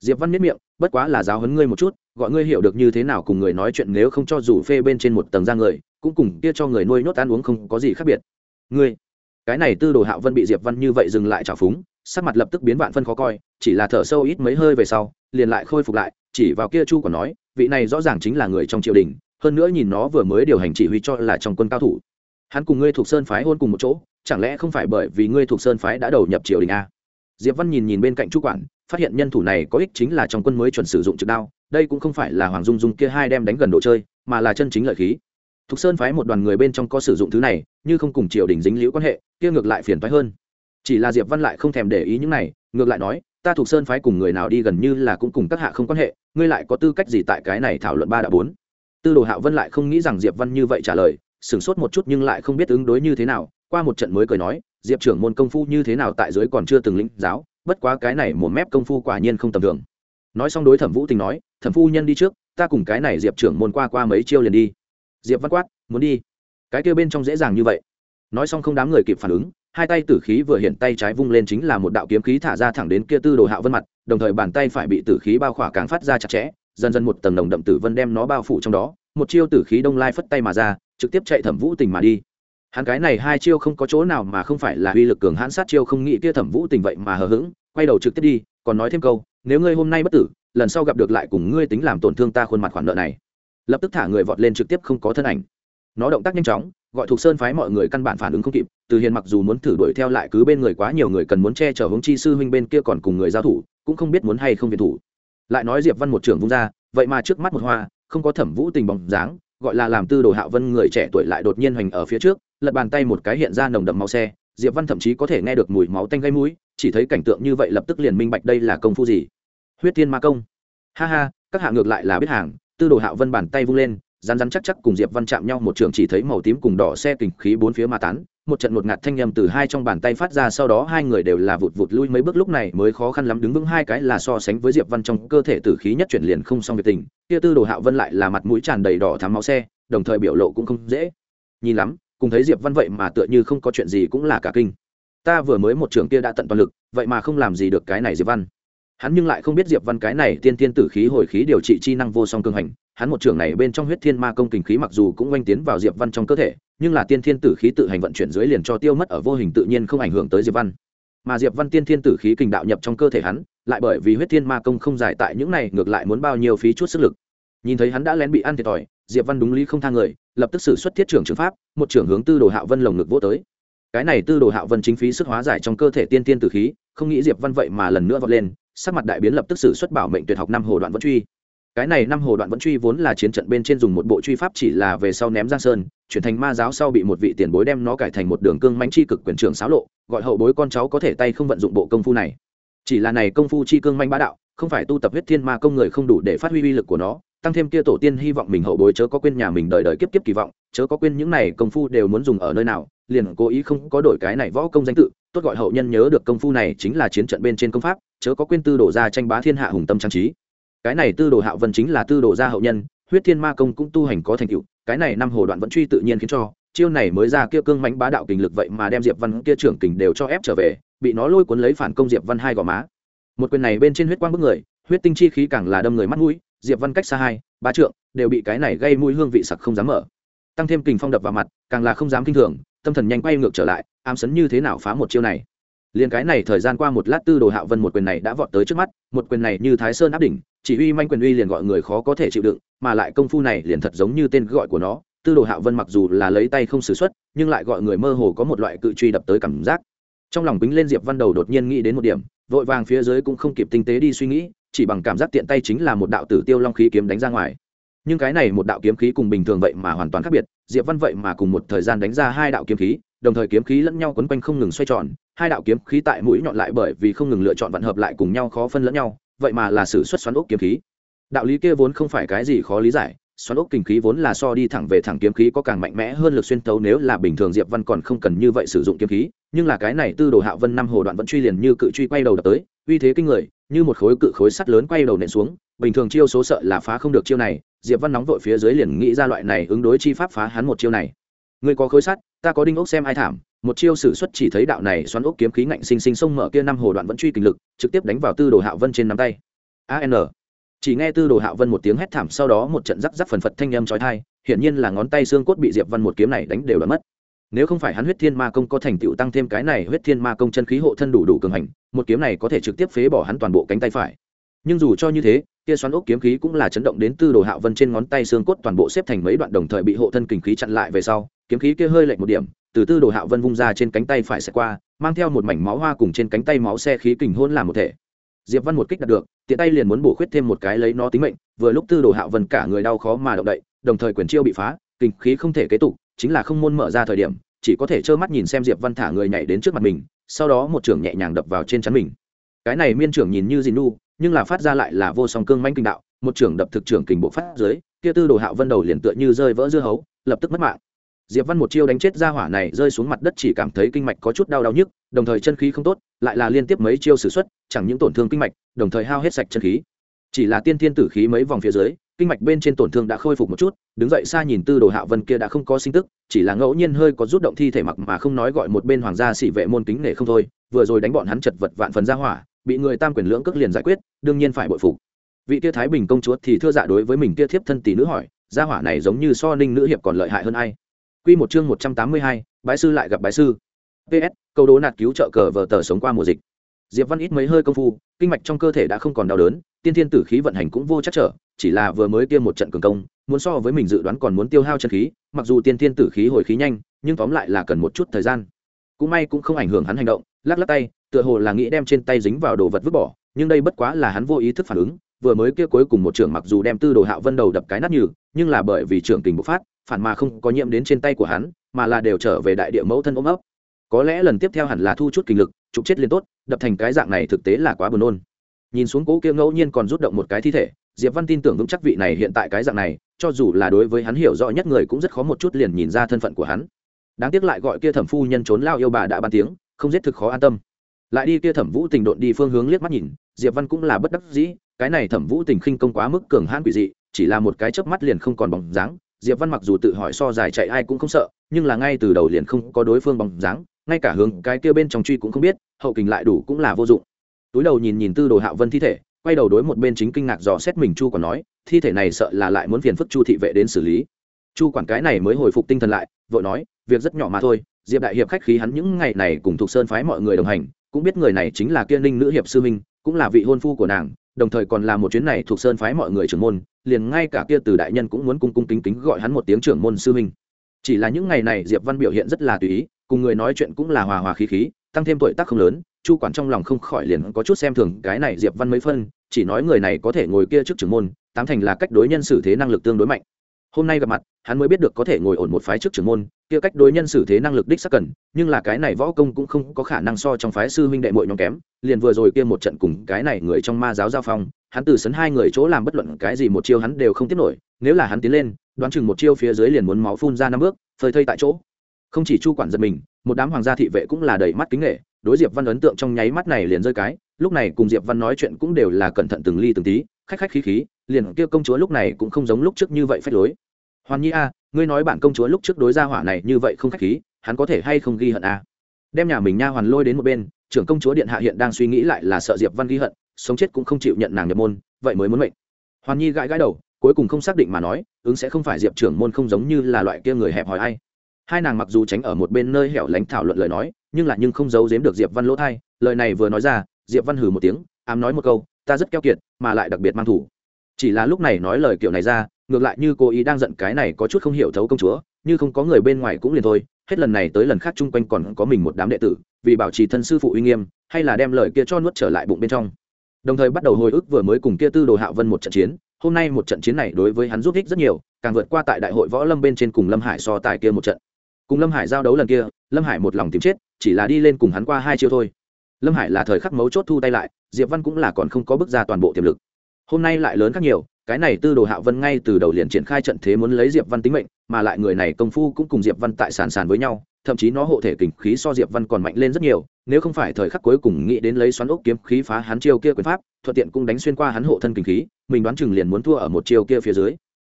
Diệp văn miết miệng, bất quá là giáo hấn ngươi một chút, gọi ngươi hiểu được như thế nào cùng người nói chuyện nếu không cho dù phê bên trên một tầng ra người, cũng cùng kia cho người nuôi nhốt ăn uống không có gì khác biệt. Ngươi, cái này tư đồ hạo vân bị diệp văn như vậy dừng lại trào phúng, sắc mặt lập tức biến vạn phân khó coi, chỉ là thở sâu ít mấy hơi về sau, liền lại khôi phục lại, chỉ vào kia chu còn nói, vị này rõ ràng chính là người trong triều đình, hơn nữa nhìn nó vừa mới điều hành chỉ huy cho là trong quân cao thủ. Hắn cùng ngươi thuộc sơn phái hôn cùng một chỗ, chẳng lẽ không phải bởi vì ngươi thuộc sơn phái đã đầu nhập triều đình a? Diệp văn nhìn nhìn bên cạnh chu quản, phát hiện nhân thủ này có ích chính là trong quân mới chuẩn sử dụng trực đao, đây cũng không phải là hoàng dung dung kia hai đem đánh gần đồ chơi, mà là chân chính lợi khí. Thục sơn phái một đoàn người bên trong có sử dụng thứ này, như không cùng triều đình dính liễu quan hệ, kia ngược lại phiền phái hơn. Chỉ là diệp văn lại không thèm để ý những này, ngược lại nói, ta thuộc sơn phái cùng người nào đi gần như là cũng cùng các hạ không quan hệ, ngươi lại có tư cách gì tại cái này thảo luận ba đã bốn? Tư đồ hạo vân lại không nghĩ rằng diệp văn như vậy trả lời, sửng sốt một chút nhưng lại không biết ứng đối như thế nào, qua một trận mới cười nói diệp trưởng môn công phu như thế nào tại dưới còn chưa từng lĩnh giáo, bất quá cái này một mép công phu quả nhiên không tầm thường. Nói xong đối thẩm vũ tình nói, thẩm phu nhân đi trước, ta cùng cái này diệp trưởng môn qua qua mấy chiêu liền đi. Diệp văn quát, muốn đi? Cái kêu bên trong dễ dàng như vậy. Nói xong không đám người kịp phản ứng, hai tay tử khí vừa hiện tay trái vung lên chính là một đạo kiếm khí thả ra thẳng đến kia tư đồ hạo vân mặt, đồng thời bàn tay phải bị tử khí bao khỏa càng phát ra chặt chẽ, dần dần một tầng đồng đậm tử vân đem nó bao phủ trong đó, một chiêu tử khí đông lai phất tay mà ra, trực tiếp chạy thẩm vũ tình mà đi hắn cái này hai chiêu không có chỗ nào mà không phải là uy lực cường hãn sát chiêu không nghĩ kia thẩm vũ tình vậy mà hờ hững, quay đầu trực tiếp đi, còn nói thêm câu, nếu ngươi hôm nay bất tử, lần sau gặp được lại cùng ngươi tính làm tổn thương ta khuôn mặt khoản nợ này. Lập tức thả người vọt lên trực tiếp không có thân ảnh. Nó động tác nhanh chóng, gọi thuộc sơn phái mọi người căn bản phản ứng không kịp, từ hiền mặc dù muốn thử đuổi theo lại cứ bên người quá nhiều người cần muốn che chở hướng chi sư huynh bên kia còn cùng người giao thủ, cũng không biết muốn hay không viện thủ. Lại nói diệp văn một trưởng vung ra, vậy mà trước mắt một hoa, không có thẩm vũ tình bóng dáng, gọi là làm tư đồ hạo vân người trẻ tuổi lại đột nhiên hoành ở phía trước lật bàn tay một cái hiện ra nồng đậm máu xe, diệp văn thậm chí có thể nghe được mùi máu tanh gây mũi, chỉ thấy cảnh tượng như vậy lập tức liền minh bạch đây là công phu gì. Huyết tiên ma công. Ha ha, các hạ ngược lại là biết hàng, tư đồ hạo vân bàn tay vung lên rán rán chắc chắc cùng diệp văn chạm nhau một trường chỉ thấy màu tím cùng đỏ xe kình khí bốn phía ma tán, một trận một ngạt thanh nhầm từ hai trong bàn tay phát ra, sau đó hai người đều là vụt vụt lui mấy bước, lúc này mới khó khăn lắm đứng vững hai cái là so sánh với diệp văn trong cơ thể tử khí nhất chuyển liền không xong việc tình, kia tư đồ hạo vân lại là mặt mũi tràn đầy đỏ thắm máu xe, đồng thời biểu lộ cũng không dễ. Nhìn lắm cùng thấy diệp văn vậy mà tựa như không có chuyện gì cũng là cả kinh. Ta vừa mới một trường kia đã tận toàn lực, vậy mà không làm gì được cái này diệp văn. Hắn nhưng lại không biết diệp văn cái này tiên tiên tử khí hồi khí điều trị chi năng vô song cương hành. Hắn một trường này bên trong huyết thiên ma công kình khí mặc dù cũng oanh tiến vào diệp văn trong cơ thể, nhưng là tiên thiên tử khí tự hành vận chuyển dưới liền cho tiêu mất ở vô hình tự nhiên không ảnh hưởng tới diệp văn. Mà diệp văn tiên thiên tử khí kình đạo nhập trong cơ thể hắn, lại bởi vì huyết thiên ma công không giải tại những này, ngược lại muốn bao nhiêu phí chút sức lực. Nhìn thấy hắn đã lén bị ăn thiệt thòi, diệp văn đúng lý không thang người lập tức xử xuất thiết trưởng trường pháp, một trưởng hướng tư đồ hạo vân lồng ngực vô tới. Cái này tư đồ hạo vân chính phí sức hóa giải trong cơ thể tiên tiên tử khí, không nghĩ diệp văn vậy mà lần nữa vọt lên, sắc mặt đại biến lập tức xử xuất bảo mệnh tuyệt học năm hồ đoạn vẫn truy. Cái này năm hồ đoạn vẫn truy vốn là chiến trận bên trên dùng một bộ truy pháp chỉ là về sau ném giang sơn, chuyển thành ma giáo sau bị một vị tiền bối đem nó cải thành một đường cương mánh chi cực quyền trường xáo lộ, gọi hậu bối con cháu có thể tay không vận dụng bộ công phu này. Chỉ là này công phu chi cương manh bá đạo, không phải tu tập huyết thiên ma công người không đủ để phát huy uy lực của nó tăng thêm kia tổ tiên hy vọng mình hậu bối chớ có quên nhà mình đời đời kiếp kiếp kỳ vọng, chớ có quên những này công phu đều muốn dùng ở nơi nào, liền cố ý không có đổi cái này võ công danh tự, tốt gọi hậu nhân nhớ được công phu này chính là chiến trận bên trên công pháp, chớ có quên tư đồ ra tranh bá thiên hạ hùng tâm trang trí. Cái này tư đồ hạo vân chính là tư đồ gia hậu nhân, huyết thiên ma công cũng tu hành có thành tựu, cái này năm hồ đoạn vẫn truy tự nhiên khiến cho, chiêu này mới ra kia cương mánh bá đạo kình lực vậy mà đem diệp văn kia trưởng kình đều cho ép trở về, bị nó lôi cuốn lấy phản công diệp văn hai gò má. Một quyền này bên trên huyết quang bức người, huyết tinh chi khí càng là đâm người mắt mũi diệp văn cách xa hai, ba trượng, đều bị cái này gây mũi hương vị sặc không dám mở. Tăng thêm kình phong đập vào mặt, càng là không dám kinh thường, tâm thần nhanh quay ngược trở lại, ám sấn như thế nào phá một chiêu này. Liền cái này thời gian qua một lát tư đồ hạo vân một quyền này đã vọt tới trước mắt, một quyền này như thái sơn áp đỉnh, chỉ uy manh quyền uy liền gọi người khó có thể chịu đựng, mà lại công phu này liền thật giống như tên gọi của nó. Tư đồ hạo vân mặc dù là lấy tay không xử x nhưng lại gọi người mơ hồ có một loại cự truy đập tới cảm giác trong lòng bính lên diệp văn đầu đột nhiên nghĩ đến một điểm, vội vàng phía dưới cũng không kịp tinh tế đi suy nghĩ, chỉ bằng cảm giác tiện tay chính là một đạo tử tiêu long khí kiếm đánh ra ngoài. Nhưng cái này một đạo kiếm khí cùng bình thường vậy mà hoàn toàn khác biệt, diệp văn vậy mà cùng một thời gian đánh ra hai đạo kiếm khí, đồng thời kiếm khí lẫn nhau quấn quanh không ngừng xoay tròn, hai đạo kiếm khí tại mũi nhọn lại bởi vì không ngừng lựa chọn vận hợp lại cùng nhau khó phân lẫn nhau, vậy mà là sự xuất xoắn ốc kiếm khí. Đạo lý kia vốn không phải cái gì khó lý giải xoắn ốc kinh khí vốn là so đi thẳng về thẳng kiếm khí có càng mạnh mẽ hơn lực xuyên tấu nếu là bình thường diệp văn còn không cần như vậy sử dụng kiếm khí, nhưng là cái này tư đồ hạ vân năm hồ đoạn vẫn truy liền như cự truy quay đầu đập tới, uy thế kinh người, như một khối cự khối sắt lớn quay đầu nện xuống, bình thường chiêu số sợ là phá không được chiêu này, diệp văn nóng vội phía dưới liền nghĩ ra loại này ứng đối chi pháp phá hắn một chiêu này. Người có khối sắt, ta có đinh ốc xem ai thảm, một chiêu sử xuất chỉ thấy đạo này xoắn ốc kiếm khí ngạnh sinh sinh sông mở kia năm hồ đoạn vẫn truy kình lực, trực tiếp đánh vào tư đồ hạ vân trên nắm tay. An chỉ nghe tư đồ hạ vân một tiếng hét thảm, sau đó một trận rắc rắc phần phật thanh âm trói thai hiển nhiên là ngón tay xương cốt bị diệp văn một kiếm này đánh đều đã mất. Nếu không phải hắn huyết thiên ma công có thành tựu tăng thêm cái này huyết thiên ma công chân khí hộ thân đủ đủ cường hành, một kiếm này có thể trực tiếp phế bỏ hắn toàn bộ cánh tay phải. Nhưng dù cho như thế, kia xoắn ốc kiếm khí cũng là chấn động đến tư đồ hạ vân trên ngón tay xương cốt toàn bộ xếp thành mấy đoạn đồng thời bị hộ thân kình khí chặn lại về sau, kiếm khí kia hơi lệch một điểm, từ tư đồ hạ vân vung ra trên cánh tay phải sẽ qua, mang theo một mảnh máu hoa cùng trên cánh tay máu xe khí kình hôn làm một thể diệp văn một kích đạt được, tiện tay liền muốn bổ khuyết thêm một cái lấy nó tính mệnh, vừa lúc tư đồ Hạo vân cả người đau khó mà động đậy, đồng thời quyền chiêu bị phá, kinh khí không thể kế tục, chính là không môn mở ra thời điểm, chỉ có thể trơ mắt nhìn xem diệp văn thả người nhảy đến trước mặt mình, sau đó một trưởng nhẹ nhàng đập vào trên chắn mình. Cái này miên trưởng nhìn như dìn nu nhưng là phát ra lại là vô song cương manh kinh đạo, một trưởng đập thực trưởng kình bộ phát dưới, kia tư đồ Hạo vân đầu liền tựa như rơi vỡ dưa hấu, lập tức mất mạng diệp văn một chiêu đánh chết ra hỏa này, rơi xuống mặt đất chỉ cảm thấy kinh mạch có chút đau đau nhức, đồng thời chân khí không tốt, lại là liên tiếp mấy chiêu sử xuất, chẳng những tổn thương kinh mạch, đồng thời hao hết sạch chân khí. Chỉ là tiên thiên tử khí mấy vòng phía dưới, kinh mạch bên trên tổn thương đã khôi phục một chút, đứng dậy xa nhìn tư đồ hạ vân kia đã không có sinh tức, chỉ là ngẫu nhiên hơi có rút động thi thể mặc mà không nói gọi một bên hoàng gia sĩ vệ môn kính nể không thôi, vừa rồi đánh bọn hắn chật vật vạn phần ra hỏa, bị người tam quyền lưỡng cước liền giải quyết, đương nhiên phải bội phục. Vị kia thái bình công chúa thì thưa dạ đối với mình kia thiếp thân tỷ nữ hỏi, gia hỏa này giống như so ninh nữ hiệp còn lợi hại hơn ai? Quy một chương 182, bái sư lại gặp bái sư. PS, câu đố nạt cứu trợ cờ vở tờ sống qua mùa dịch. Diệp Văn ít mấy hơi công phu, kinh mạch trong cơ thể đã không còn đau đớn, tiên thiên tử khí vận hành cũng vô chắc trở, chỉ là vừa mới kia một trận cường công, muốn so với mình dự đoán còn muốn tiêu hao chân khí, mặc dù tiên thiên tử khí hồi khí nhanh, nhưng tóm lại là cần một chút thời gian. Cũng may cũng không ảnh hưởng hắn hành động, lắc lắc tay, tựa hồ là nghĩ đem trên tay dính vào đồ vật vứt bỏ, nhưng đây bất quá là hắn vô ý thức phản ứng, vừa mới kia cuối cùng một trưởng mặc dù đem tư đồ hạo vân đầu đập cái nát nhừ, nhưng là bởi vì trưởng tình bộc phát, phản mà không có nhiễm đến trên tay của hắn, mà là đều trở về đại địa mẫu thân ôm ấp. Có lẽ lần tiếp theo hẳn là thu chút kinh lực, trục chết liền tốt, đập thành cái dạng này thực tế là quá buồn nôn. Nhìn xuống cố kia ngẫu nhiên còn rút động một cái thi thể, diệp văn tin tưởng vững chắc vị này hiện tại cái dạng này, cho dù là đối với hắn hiểu rõ nhất người cũng rất khó một chút liền nhìn ra thân phận của hắn. Đáng tiếc lại gọi kia thẩm phu nhân trốn lao yêu bà đã ban tiếng, không giết thực khó an tâm. Lại đi kia thẩm vũ tình độn đi phương hướng liếc mắt nhìn, diệp văn cũng là bất đắc dĩ, cái này thẩm vũ tình khinh công quá mức cường hãn quỷ dị, chỉ là một cái chớp mắt liền không còn bóng dáng diệp văn mặc dù tự hỏi so dài chạy ai cũng không sợ, nhưng là ngay từ đầu liền không có đối phương bóng dáng, ngay cả hướng cái kia bên trong truy cũng không biết, hậu kình lại đủ cũng là vô dụng. Túi đầu nhìn nhìn tư đồ hạo vân thi thể, quay đầu đối một bên chính kinh ngạc dò xét mình chu còn nói, thi thể này sợ là lại muốn phiền phức chu thị vệ đến xử lý. Chu quản cái này mới hồi phục tinh thần lại, vội nói, việc rất nhỏ mà thôi, diệp đại hiệp khách khí hắn những ngày này cùng thuộc sơn phái mọi người đồng hành, cũng biết người này chính là kiên ninh nữ hiệp sư minh cũng là vị hôn phu của nàng, đồng thời còn là một chuyến này thuộc sơn phái mọi người trưởng môn, liền ngay cả kia từ đại nhân cũng muốn cung cung kính kính gọi hắn một tiếng trưởng môn sư huynh. chỉ là những ngày này diệp văn biểu hiện rất là tùy ý, cùng người nói chuyện cũng là hòa hòa khí khí, tăng thêm tuổi tác không lớn, chu quản trong lòng không khỏi liền có chút xem thường cái này diệp văn mấy phân, chỉ nói người này có thể ngồi kia trước trưởng môn, tám thành là cách đối nhân xử thế năng lực tương đối mạnh hôm nay gặp mặt, hắn mới biết được có thể ngồi ổn một phái trước trưởng môn, kia cách đối nhân xử thế năng lực đích sắc cần, nhưng là cái này võ công cũng không có khả năng so trong phái sư huynh đệ mội nhóm kém. Liền vừa rồi kia một trận cùng cái này người trong ma giáo giao phong, hắn từ sấn hai người chỗ làm bất luận cái gì một chiêu hắn đều không tiếp nổi, nếu là hắn tiến lên, đoán chừng một chiêu phía dưới liền muốn máu phun ra năm bước, phơi thây tại chỗ. Không chỉ chu quản giật mình, một đám hoàng gia thị vệ cũng là đầy mắt kính nghệ đối diệp văn ấn tượng trong nháy mắt này liền rơi cái, lúc này cùng diệp văn nói chuyện cũng đều là cẩn thận từng ly từng tí, khách khách khí khí, liền kia công chúa lúc này cũng không giống lúc trước như vậy phách lối. Hoàn nhi a, ngươi nói bản công chúa lúc trước đối gia hỏa này như vậy không khách khí, hắn có thể hay không ghi hận a? Đem nhà mình nha hoàn lôi đến một bên, trưởng công chúa điện hạ hiện đang suy nghĩ lại là sợ diệp văn ghi hận, sống chết cũng không chịu nhận nàng nhập môn, vậy mới muốn mệnh. Hoàn nhi gãi gãi đầu, cuối cùng không xác định mà nói, ứng sẽ không phải diệp trưởng môn không giống như là loại kia người hẹp hòi ai. Hai nàng mặc dù tránh ở một bên nơi hẻo lánh thảo luận lời nói nhưng là nhưng không giấu giếm được diệp văn lỗ thai, lời này vừa nói ra, diệp văn hừ một tiếng, ám nói một câu, ta rất keo kiệt, mà lại đặc biệt mang thủ. Chỉ là lúc này nói lời kiểu này ra, ngược lại như cô ý đang giận cái này có chút không hiểu thấu công chúa, như không có người bên ngoài cũng liền thôi, hết lần này tới lần khác chung quanh còn có mình một đám đệ tử, vì bảo trì thân sư phụ uy nghiêm, hay là đem lời kia cho nuốt trở lại bụng bên trong. Đồng thời bắt đầu hồi ức vừa mới cùng kia tư đồ hạ vân một trận chiến, hôm nay một trận chiến này đối với hắn giúp ích rất nhiều, càng vượt qua tại đại hội võ lâm bên trên cùng lâm hải so tài kia một trận cùng lâm hải giao đấu lần kia, lâm hải một lòng tìm chết, chỉ là đi lên cùng hắn qua hai chiêu thôi. Lâm hải là thời khắc mấu chốt thu tay lại, diệp văn cũng là còn không có bước ra toàn bộ tiềm lực. Hôm nay lại lớn khác nhiều, cái này tư đồ hạ vân ngay từ đầu liền triển khai trận thế muốn lấy diệp văn tính mệnh, mà lại người này công phu cũng cùng diệp văn tại sàn sàn với nhau, thậm chí nó hộ thể kình khí so diệp văn còn mạnh lên rất nhiều, nếu không phải thời khắc cuối cùng nghĩ đến lấy xoắn ốc kiếm khí phá hắn chiêu kia quyền pháp, thuận tiện cũng đánh xuyên qua hắn hộ thân kình khí, mình đoán chừng liền muốn thua ở một chiêu kia phía dưới.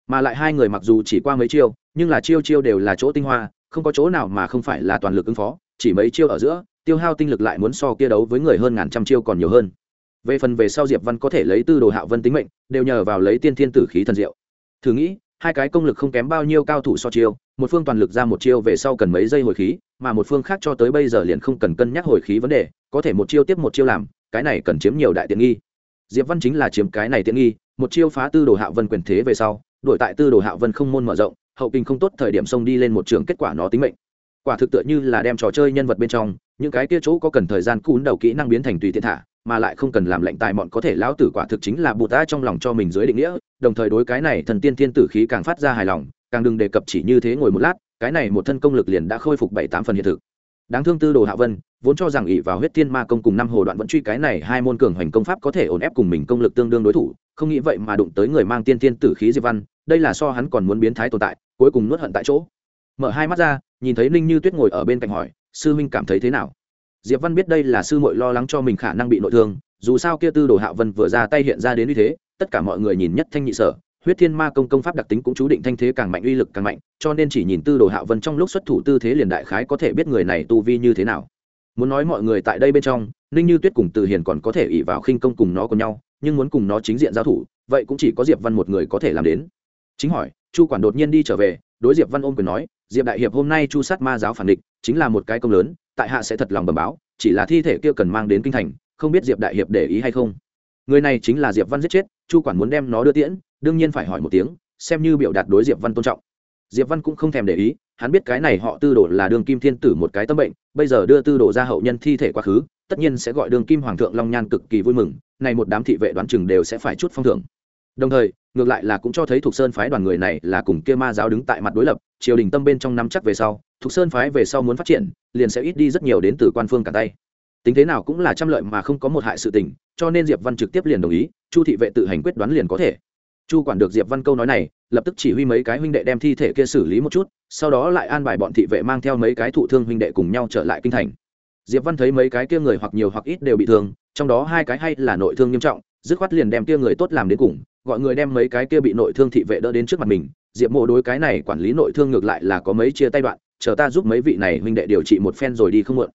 Mà lại hai người mặc dù chỉ qua mấy chiêu, nhưng là chiêu chiêu đều là chỗ tinh hoa không có chỗ nào mà không phải là toàn lực ứng phó, chỉ mấy chiêu ở giữa, tiêu hao tinh lực lại muốn so kia đấu với người hơn ngàn trăm chiêu còn nhiều hơn. Về phần về sau diệp văn có thể lấy tư đồ Hạo vân tính mệnh, đều nhờ vào lấy tiên thiên tử khí thần diệu. Thử nghĩ, hai cái công lực không kém bao nhiêu cao thủ so chiêu, một phương toàn lực ra một chiêu về sau cần mấy giây hồi khí, mà một phương khác cho tới bây giờ liền không cần cân nhắc hồi khí vấn đề, có thể một chiêu tiếp một chiêu làm, cái này cần chiếm nhiều đại tiện nghi. Diệp văn chính là chiếm cái này tiện nghi, một chiêu phá tư đồ Hạo vân quyền thế về sau, đổi tại tư đồ Hạo vân không môn mở rộng hậu kinh không tốt thời điểm xông đi lên một trường kết quả nó tính mệnh. Quả thực tựa như là đem trò chơi nhân vật bên trong, những cái kia chỗ có cần thời gian cún đầu kỹ năng biến thành tùy tiện thả, mà lại không cần làm lệnh tài mọn có thể lão tử quả thực chính là bụt ta trong lòng cho mình dưới định nghĩa, đồng thời đối cái này thần tiên thiên tử khí càng phát ra hài lòng, càng đừng đề cập chỉ như thế ngồi một lát, cái này một thân công lực liền đã khôi phục bảy tám phần hiện thực. Đáng thương tư đồ hạ vân, vốn cho rằng ỷ vào huyết thiên ma công cùng năm hồ đoạn vẫn truy cái này hai môn cường hoành công pháp có thể ổn ép cùng mình công lực tương đương đối thủ, không nghĩ vậy mà đụng tới người mang tiên tiên tử khí diệp văn, đây là so hắn còn muốn biến thái tồn tại cuối cùng nuốt hận tại chỗ. Mở hai mắt ra, nhìn thấy ninh như tuyết ngồi ở bên cạnh hỏi, sư huynh cảm thấy thế nào? Diệp văn biết đây là sư muội lo lắng cho mình khả năng bị nội thương, dù sao kia tư đồ hạ vân vừa ra tay hiện ra đến như thế, tất cả mọi người nhìn nhất thanh nhị sở, huyết thiên ma công công pháp đặc tính cũng chú định thanh thế càng mạnh, uy lực càng mạnh, cho nên chỉ nhìn tư đồ hạ vân trong lúc xuất thủ tư thế liền đại khái có thể biết người này tu vi như thế nào. Muốn nói mọi người tại đây bên trong, ninh như tuyết cùng từ hiền còn có thể ỉ vào khinh công cùng nó cùng nhau, nhưng muốn cùng nó chính diện giao thủ, vậy cũng chỉ có diệp văn một người có thể làm đến. Chính hỏi chu quản đột nhiên đi trở về, đối diệp văn ôm quyền nói, diệp đại hiệp, hôm nay chu sát ma giáo phản địch, chính là một cái công lớn, tại hạ sẽ thật lòng bẩm báo, chỉ là thi thể kia cần mang đến kinh thành, không biết diệp đại hiệp để ý hay không. Người này chính là diệp văn giết chết, chu quản muốn đem nó đưa tiễn, đương nhiên phải hỏi một tiếng, xem như biểu đạt đối diệp văn tôn trọng. Diệp văn cũng không thèm để ý, hắn biết cái này họ tư đồ là đường kim thiên tử một cái tâm bệnh, bây giờ đưa tư đồ ra hậu nhân thi thể quá khứ, tất nhiên sẽ gọi đường kim hoàng thượng long nhan cực kỳ vui mừng, này một đám thị vệ đoán chừng đều sẽ phải chút phong thưởng đồng thời, ngược lại là cũng cho thấy thục sơn phái đoàn người này là cùng kia ma giáo đứng tại mặt đối lập, triều đình tâm bên trong năm chắc về sau, thục sơn phái về sau muốn phát triển, liền sẽ ít đi rất nhiều đến từ quan phương cả tay. Tính thế nào cũng là trăm lợi mà không có một hại sự tình, cho nên diệp văn trực tiếp liền đồng ý, chu thị vệ tự hành quyết đoán liền có thể. Chu quản được diệp văn câu nói này, lập tức chỉ huy mấy cái huynh đệ đem thi thể kia xử lý một chút, sau đó lại an bài bọn thị vệ mang theo mấy cái thụ thương huynh đệ cùng nhau trở lại kinh thành. Diệp văn thấy mấy cái kia người hoặc nhiều hoặc ít đều bị thương, trong đó hai cái hay là nội thương nghiêm trọng, dứt khoát liền đem kia người tốt làm đến cùng gọi người đem mấy cái kia bị nội thương thị vệ đỡ đến trước mặt mình, diệp mộ đối cái này quản lý nội thương ngược lại là có mấy chia tay đoạn, chờ ta giúp mấy vị này huynh đệ điều trị một phen rồi đi không muộn.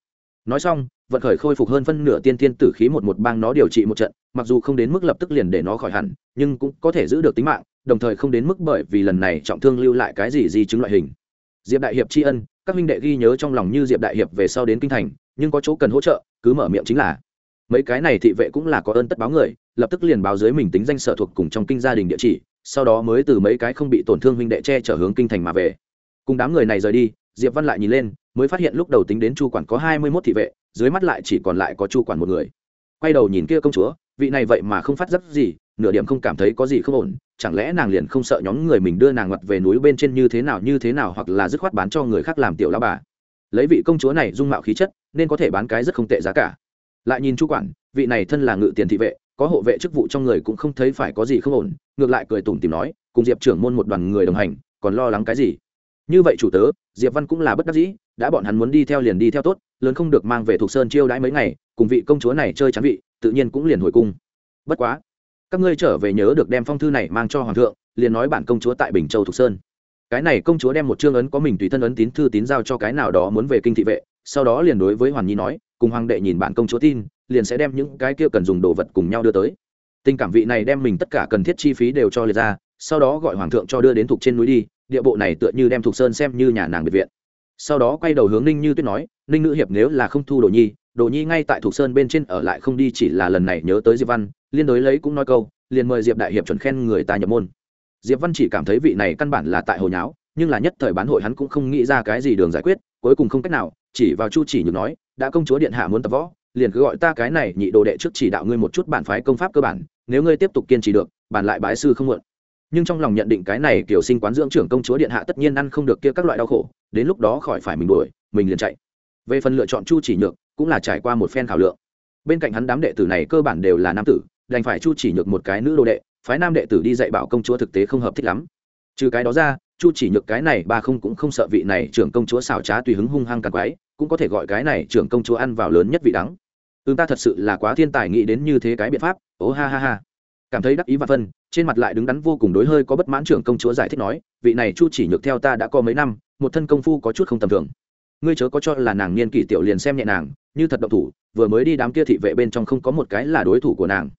Nói xong, vận khởi khôi phục hơn phân nửa tiên tiên tử khí một một bang nó điều trị một trận, mặc dù không đến mức lập tức liền để nó khỏi hẳn, nhưng cũng có thể giữ được tính mạng, đồng thời không đến mức bởi vì lần này trọng thương lưu lại cái gì di chứng loại hình. Diệp đại hiệp tri ân, các huynh đệ ghi nhớ trong lòng như diệp đại hiệp về sau đến kinh thành, nhưng có chỗ cần hỗ trợ, cứ mở miệng chính là. Mấy cái này thị vệ cũng là có ơn tất báo người lập tức liền báo dưới mình tính danh sở thuộc cùng trong kinh gia đình địa chỉ, sau đó mới từ mấy cái không bị tổn thương huynh đệ che chở hướng kinh thành mà về. Cùng đám người này rời đi, diệp văn lại nhìn lên, mới phát hiện lúc đầu tính đến chu quản có hai mươi mốt thị vệ, dưới mắt lại chỉ còn lại có chu quản một người. Quay đầu nhìn kia công chúa, vị này vậy mà không phát giác gì, nửa điểm không cảm thấy có gì không ổn, chẳng lẽ nàng liền không sợ nhóm người mình đưa nàng mặt về núi bên trên như thế nào như thế nào hoặc là dứt khoát bán cho người khác làm tiểu lão bà. Lấy vị công chúa này dung mạo khí chất, nên có thể bán cái rất không tệ giá cả. Lại nhìn chu quản, vị này thân là ngự tiền thị vệ có hộ vệ chức vụ trong người cũng không thấy phải có gì không ổn, ngược lại cười tủm tìm nói, cùng diệp trưởng môn một đoàn người đồng hành, còn lo lắng cái gì? Như vậy chủ tớ, diệp văn cũng là bất đắc dĩ, đã bọn hắn muốn đi theo liền đi theo tốt, lớn không được mang về thuộc sơn chiêu đãi mấy ngày, cùng vị công chúa này chơi chán vị, tự nhiên cũng liền hồi cung. Bất quá, các ngươi trở về nhớ được đem phong thư này mang cho hoàng thượng, liền nói bản công chúa tại bình châu thuộc sơn. Cái này công chúa đem một chương ấn có mình tùy thân ấn tín thư tín giao cho cái nào đó muốn về kinh thị vệ, sau đó liền đối với hoàn nhi nói cùng hoàng đệ nhìn bản công chúa tin, liền sẽ đem những cái kia cần dùng đồ vật cùng nhau đưa tới. Tình cảm vị này đem mình tất cả cần thiết chi phí đều cho liệt ra, sau đó gọi hoàng thượng cho đưa đến thục trên núi đi, địa bộ này tựa như đem thục sơn xem như nhà nàng biệt viện. Sau đó quay đầu hướng ninh như tuyết nói, ninh nữ hiệp nếu là không thu đồ nhi đồ nhi ngay tại thục sơn bên trên ở lại không đi chỉ là lần này nhớ tới diệp văn, liên đối lấy cũng nói câu, liền mời diệp đại hiệp chuẩn khen người ta nhập môn. Diệp văn chỉ cảm thấy vị này căn bản là tại hồi nháo, nhưng là nhất thời bán hội hắn cũng không nghĩ ra cái gì đường giải quyết cuối cùng không cách nào, chỉ vào chu chỉ nhược nói, đã công chúa điện hạ muốn tập võ, liền cứ gọi ta cái này nhị đồ đệ trước chỉ đạo ngươi một chút bản phái công pháp cơ bản, nếu ngươi tiếp tục kiên trì được, bản lại bái sư không muộn. Nhưng trong lòng nhận định cái này kiểu sinh quán dưỡng trưởng công chúa điện hạ tất nhiên ăn không được kia các loại đau khổ, đến lúc đó khỏi phải mình đuổi, mình liền chạy. Về phần lựa chọn chu chỉ nhược, cũng là trải qua một phen khảo lượng. Bên cạnh hắn đám đệ tử này cơ bản đều là nam tử, đành phải chu chỉ nhược một cái nữ đồ đệ, phái nam đệ tử đi dạy bảo công chúa thực tế không hợp thích lắm. Trừ cái đó ra chu chỉ nhược cái này ba không cũng không sợ vị này trưởng công chúa xảo trá tùy hứng hung hăng càng quái, cũng có thể gọi cái này trưởng công chúa ăn vào lớn nhất vị đắng. Ư ta thật sự là quá thiên tài nghĩ đến như thế cái biện pháp. Ố ha ha ha. Cảm thấy đắc ý và phân, trên mặt lại đứng đắn vô cùng đối hơi có bất mãn trưởng công chúa giải thích nói, vị này chu chỉ nhược theo ta đã có mấy năm, một thân công phu có chút không tầm thường. Ngươi chớ có cho là nàng niên kỷ tiểu liền xem nhẹ nàng, như thật động thủ, vừa mới đi đám kia thị vệ bên trong không có một cái là đối thủ của nàng.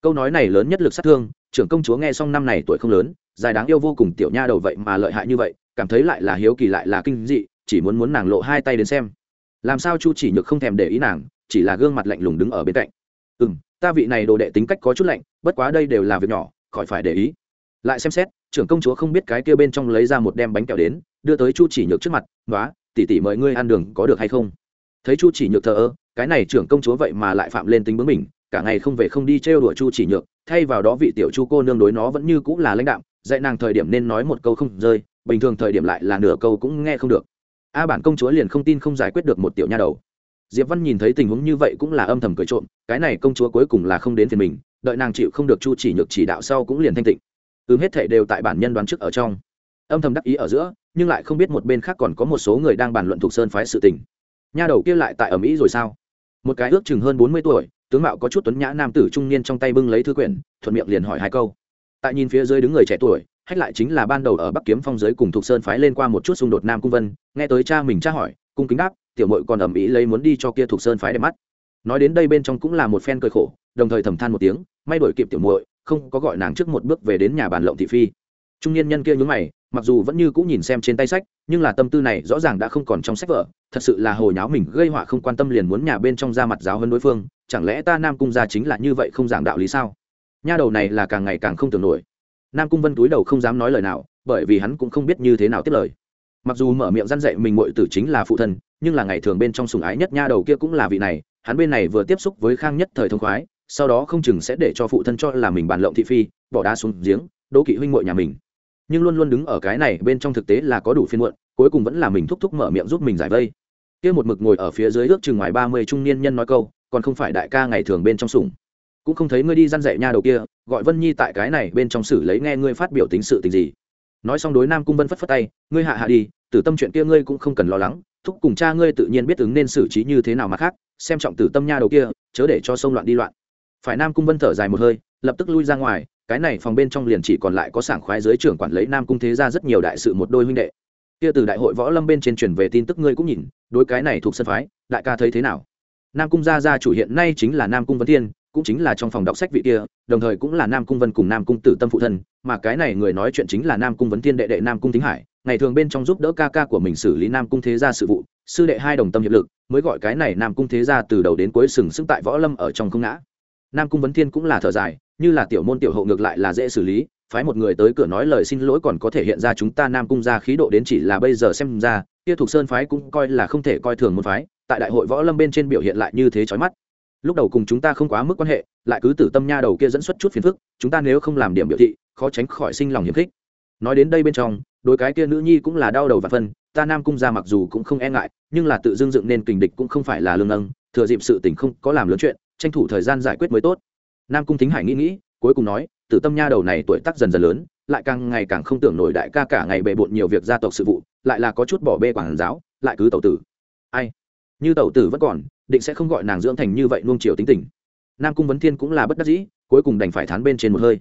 Câu nói này lớn nhất lực sát thương trưởng công chúa nghe xong năm này tuổi không lớn, dài đáng yêu vô cùng tiểu nha đầu vậy mà lợi hại như vậy, cảm thấy lại là hiếu kỳ lại là kinh dị, chỉ muốn muốn nàng lộ hai tay đến xem. Làm sao chu chỉ nhược không thèm để ý nàng, chỉ là gương mặt lạnh lùng đứng ở bên cạnh. Ừ m ta vị này đồ đệ tính cách có chút lạnh, bất quá đây đều là việc nhỏ, khỏi phải để ý. Lại xem xét, trưởng công chúa không biết cái kia bên trong lấy ra một đem bánh kẹo đến, đưa tới chu chỉ nhược trước mặt nói tỉ tỉ mời ngươi ăn đường có được hay không? Thấy chu chỉ nhược thờ ơ, cái này trưởng công chúa vậy mà lại phạm lên tính bướng mình, cả ngày không về không đi trêu đùa chu chỉ nhược thay vào đó vị tiểu chu cô nương đối nó vẫn như cũng là lãnh đạm, dạy nàng thời điểm nên nói một câu không rơi, bình thường thời điểm lại là nửa câu cũng nghe không được. A bản công chúa liền không tin không giải quyết được một tiểu nha đầu. Diệp văn nhìn thấy tình huống như vậy cũng là âm thầm cười trộm, cái này công chúa cuối cùng là không đến phiền mình, đợi nàng chịu không được chu chỉ nhược chỉ đạo sau cũng liền thanh tịnh. Ừm hết thệ đều tại bản nhân đoán trước ở trong. Âm thầm đắc ý ở giữa, nhưng lại không biết một bên khác còn có một số người đang bàn luận thuộc sơn phái sự tình. Nha đầu kia lại tại ở mỹ rồi sao? Một cái ước chừng hơn bốn mươi tuổi tướng mạo có chút tuấn nhã nam tử trung niên trong tay bưng lấy thư quyển, thuận miệng liền hỏi hai câu. Tại nhìn phía dưới đứng người trẻ tuổi, hách lại chính là ban đầu ở bắc kiếm phong giới cùng thục sơn phái lên qua một chút xung đột nam cung vân, nghe tới cha mình tra hỏi, cung kính đáp, tiểu mội còn ầm ĩ lấy muốn đi cho kia thục sơn phái đẹp mắt. Nói đến đây bên trong cũng là một phen cười khổ, đồng thời thầm than một tiếng, may đổi kịp tiểu muội, không có gọi nàng trước một bước về đến nhà bàn lộng thị phi trung niên nhân kia nhún mày, mặc dù vẫn như cũng nhìn xem trên tay sách, nhưng là tâm tư này rõ ràng đã không còn trong sách vở, thật sự là hồi nháo mình gây họa không quan tâm liền muốn nhà bên trong ra mặt giáo hơn đối phương, chẳng lẽ ta nam cung gia chính là như vậy không giảng đạo lý sao? Nha đầu này là càng ngày càng không tưởng nổi. Nam cung vân túi đầu không dám nói lời nào, bởi vì hắn cũng không biết như thế nào tiếp lời. Mặc dù mở miệng răn dạy mình muội tử chính là phụ thân, nhưng là ngày thường bên trong sùng ái nhất nha đầu kia cũng là vị này, hắn bên này vừa tiếp xúc với khang nhất thời thông khoái, sau đó không chừng sẽ để cho phụ thân cho là mình bàn lộng thị phi, bỏ đá xuống giếng đỗ kỵ huynh muội nhà mình nhưng luôn luôn đứng ở cái này bên trong thực tế là có đủ phiên muộn, cuối cùng vẫn là mình thúc thúc mở miệng giúp mình giải vây. Kia một mực ngồi ở phía dưới ước chừng ngoài ba mươi trung niên nhân nói câu, còn không phải đại ca ngày thường bên trong sủng. Cũng không thấy ngươi đi răn dạy nha đầu kia, gọi vân nhi tại cái này bên trong xử lấy nghe ngươi phát biểu tính sự tình gì. Nói xong đối nam cung vân phất phất tay, ngươi hạ hạ đi, tử tâm chuyện kia ngươi cũng không cần lo lắng, thúc cùng cha ngươi tự nhiên biết ứng nên xử trí như thế nào mà khác, xem trọng tử tâm nha đầu kia, chớ để cho sông loạn đi loạn. Phải nam cung vân thở dài một hơi, lập tức lui ra ngoài cái này phòng bên trong liền chỉ còn lại có sảng khoái dưới trưởng quản lấy nam cung thế ra rất nhiều đại sự một đôi huynh đệ kia từ đại hội võ lâm bên trên truyền về tin tức ngươi cũng nhìn đối cái này thuộc sân phái đại ca thấy thế nào nam cung gia gia chủ hiện nay chính là nam cung vấn thiên cũng chính là trong phòng đọc sách vị kia đồng thời cũng là nam cung vân cùng nam cung tử tâm phụ thân mà cái này người nói chuyện chính là nam cung vấn thiên đệ đệ nam cung thính hải ngày thường bên trong giúp đỡ ca ca của mình xử lý nam cung thế gia sự vụ sư đệ hai đồng tâm hiệp lực mới gọi cái này nam cung thế gia từ đầu đến cuối sừng sững tại võ lâm ở trong không ngã nam cung vấn thiên cũng là thở dài như là tiểu môn tiểu hậu ngược lại là dễ xử lý, phái một người tới cửa nói lời xin lỗi còn có thể hiện ra chúng ta nam cung ra khí độ đến chỉ là bây giờ xem ra, kia thuộc sơn phái cũng coi là không thể coi thường một phái, tại đại hội võ lâm bên trên biểu hiện lại như thế chói mắt. Lúc đầu cùng chúng ta không quá mức quan hệ, lại cứ tử tâm nha đầu kia dẫn xuất chút phiền phức, chúng ta nếu không làm điểm biểu thị, khó tránh khỏi sinh lòng hiếm khích. Nói đến đây bên trong đôi cái kia nữ nhi cũng là đau đầu và phân, ta nam cung ra mặc dù cũng không e ngại, nhưng là tự dưng dựng nên kình địch cũng không phải là lương âng thừa dịp sự tình không có làm lớn chuyện, tranh thủ thời gian giải quyết mới tốt nam cung thính hải nghĩ nghĩ, cuối cùng nói, tử tâm nha đầu này tuổi tác dần dần lớn, lại càng ngày càng không tưởng nổi đại ca cả ngày bề bộn nhiều việc gia tộc sự vụ, lại là có chút bỏ bê quản giáo, lại cứ tẩu tử. Ai? Như tẩu tử vẫn còn, định sẽ không gọi nàng dưỡng thành như vậy nuông chiều tính tình. Nam cung vấn thiên cũng là bất đắc dĩ, cuối cùng đành phải thán bên trên một hơi.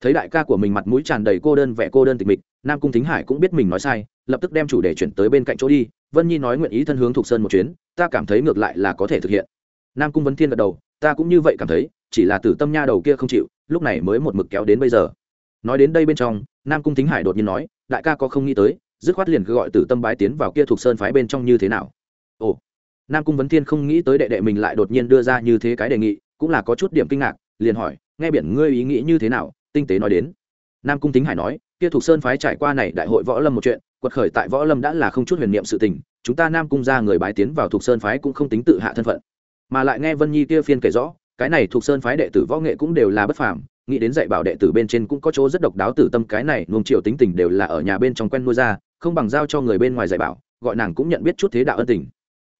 Thấy đại ca của mình mặt mũi tràn đầy cô đơn vẻ cô đơn tịch mịch, nam cung thính hải cũng biết mình nói sai, lập tức đem chủ đề chuyển tới bên cạnh chỗ đi, vân nhi nói nguyện ý thân hướng thục sơn một chuyến, ta cảm thấy ngược lại là có thể thực hiện. Nam cung vấn thiên gật đầu, ta cũng như vậy cảm thấy chỉ là tử tâm nha đầu kia không chịu, lúc này mới một mực kéo đến bây giờ. Nói đến đây bên trong, nam cung thính hải đột nhiên nói, đại ca có không nghĩ tới, dứt khoát liền cứ gọi tử tâm bái tiến vào kia thuộc sơn phái bên trong như thế nào? Ồ. Nam cung vấn thiên không nghĩ tới đệ đệ mình lại đột nhiên đưa ra như thế cái đề nghị, cũng là có chút điểm kinh ngạc, liền hỏi, nghe biển ngươi ý nghĩ như thế nào? Tinh tế nói đến. Nam cung thính hải nói, kia thuộc sơn phái trải qua này đại hội võ lâm một chuyện, quật khởi tại võ lâm đã là không chút huyền niệm sự tình, chúng ta nam cung ra người bái tiến vào thuộc sơn phái cũng không tính tự hạ thân phận. Mà lại nghe vân nhi kia phiên kể rõ cái này thuộc sơn phái đệ tử võ nghệ cũng đều là bất phàm, nghĩ đến dạy bảo đệ tử bên trên cũng có chỗ rất độc đáo tử tâm cái này, nuông triệu tính tình đều là ở nhà bên trong quen nuôi ra, không bằng giao cho người bên ngoài dạy bảo, gọi nàng cũng nhận biết chút thế đạo ân tình.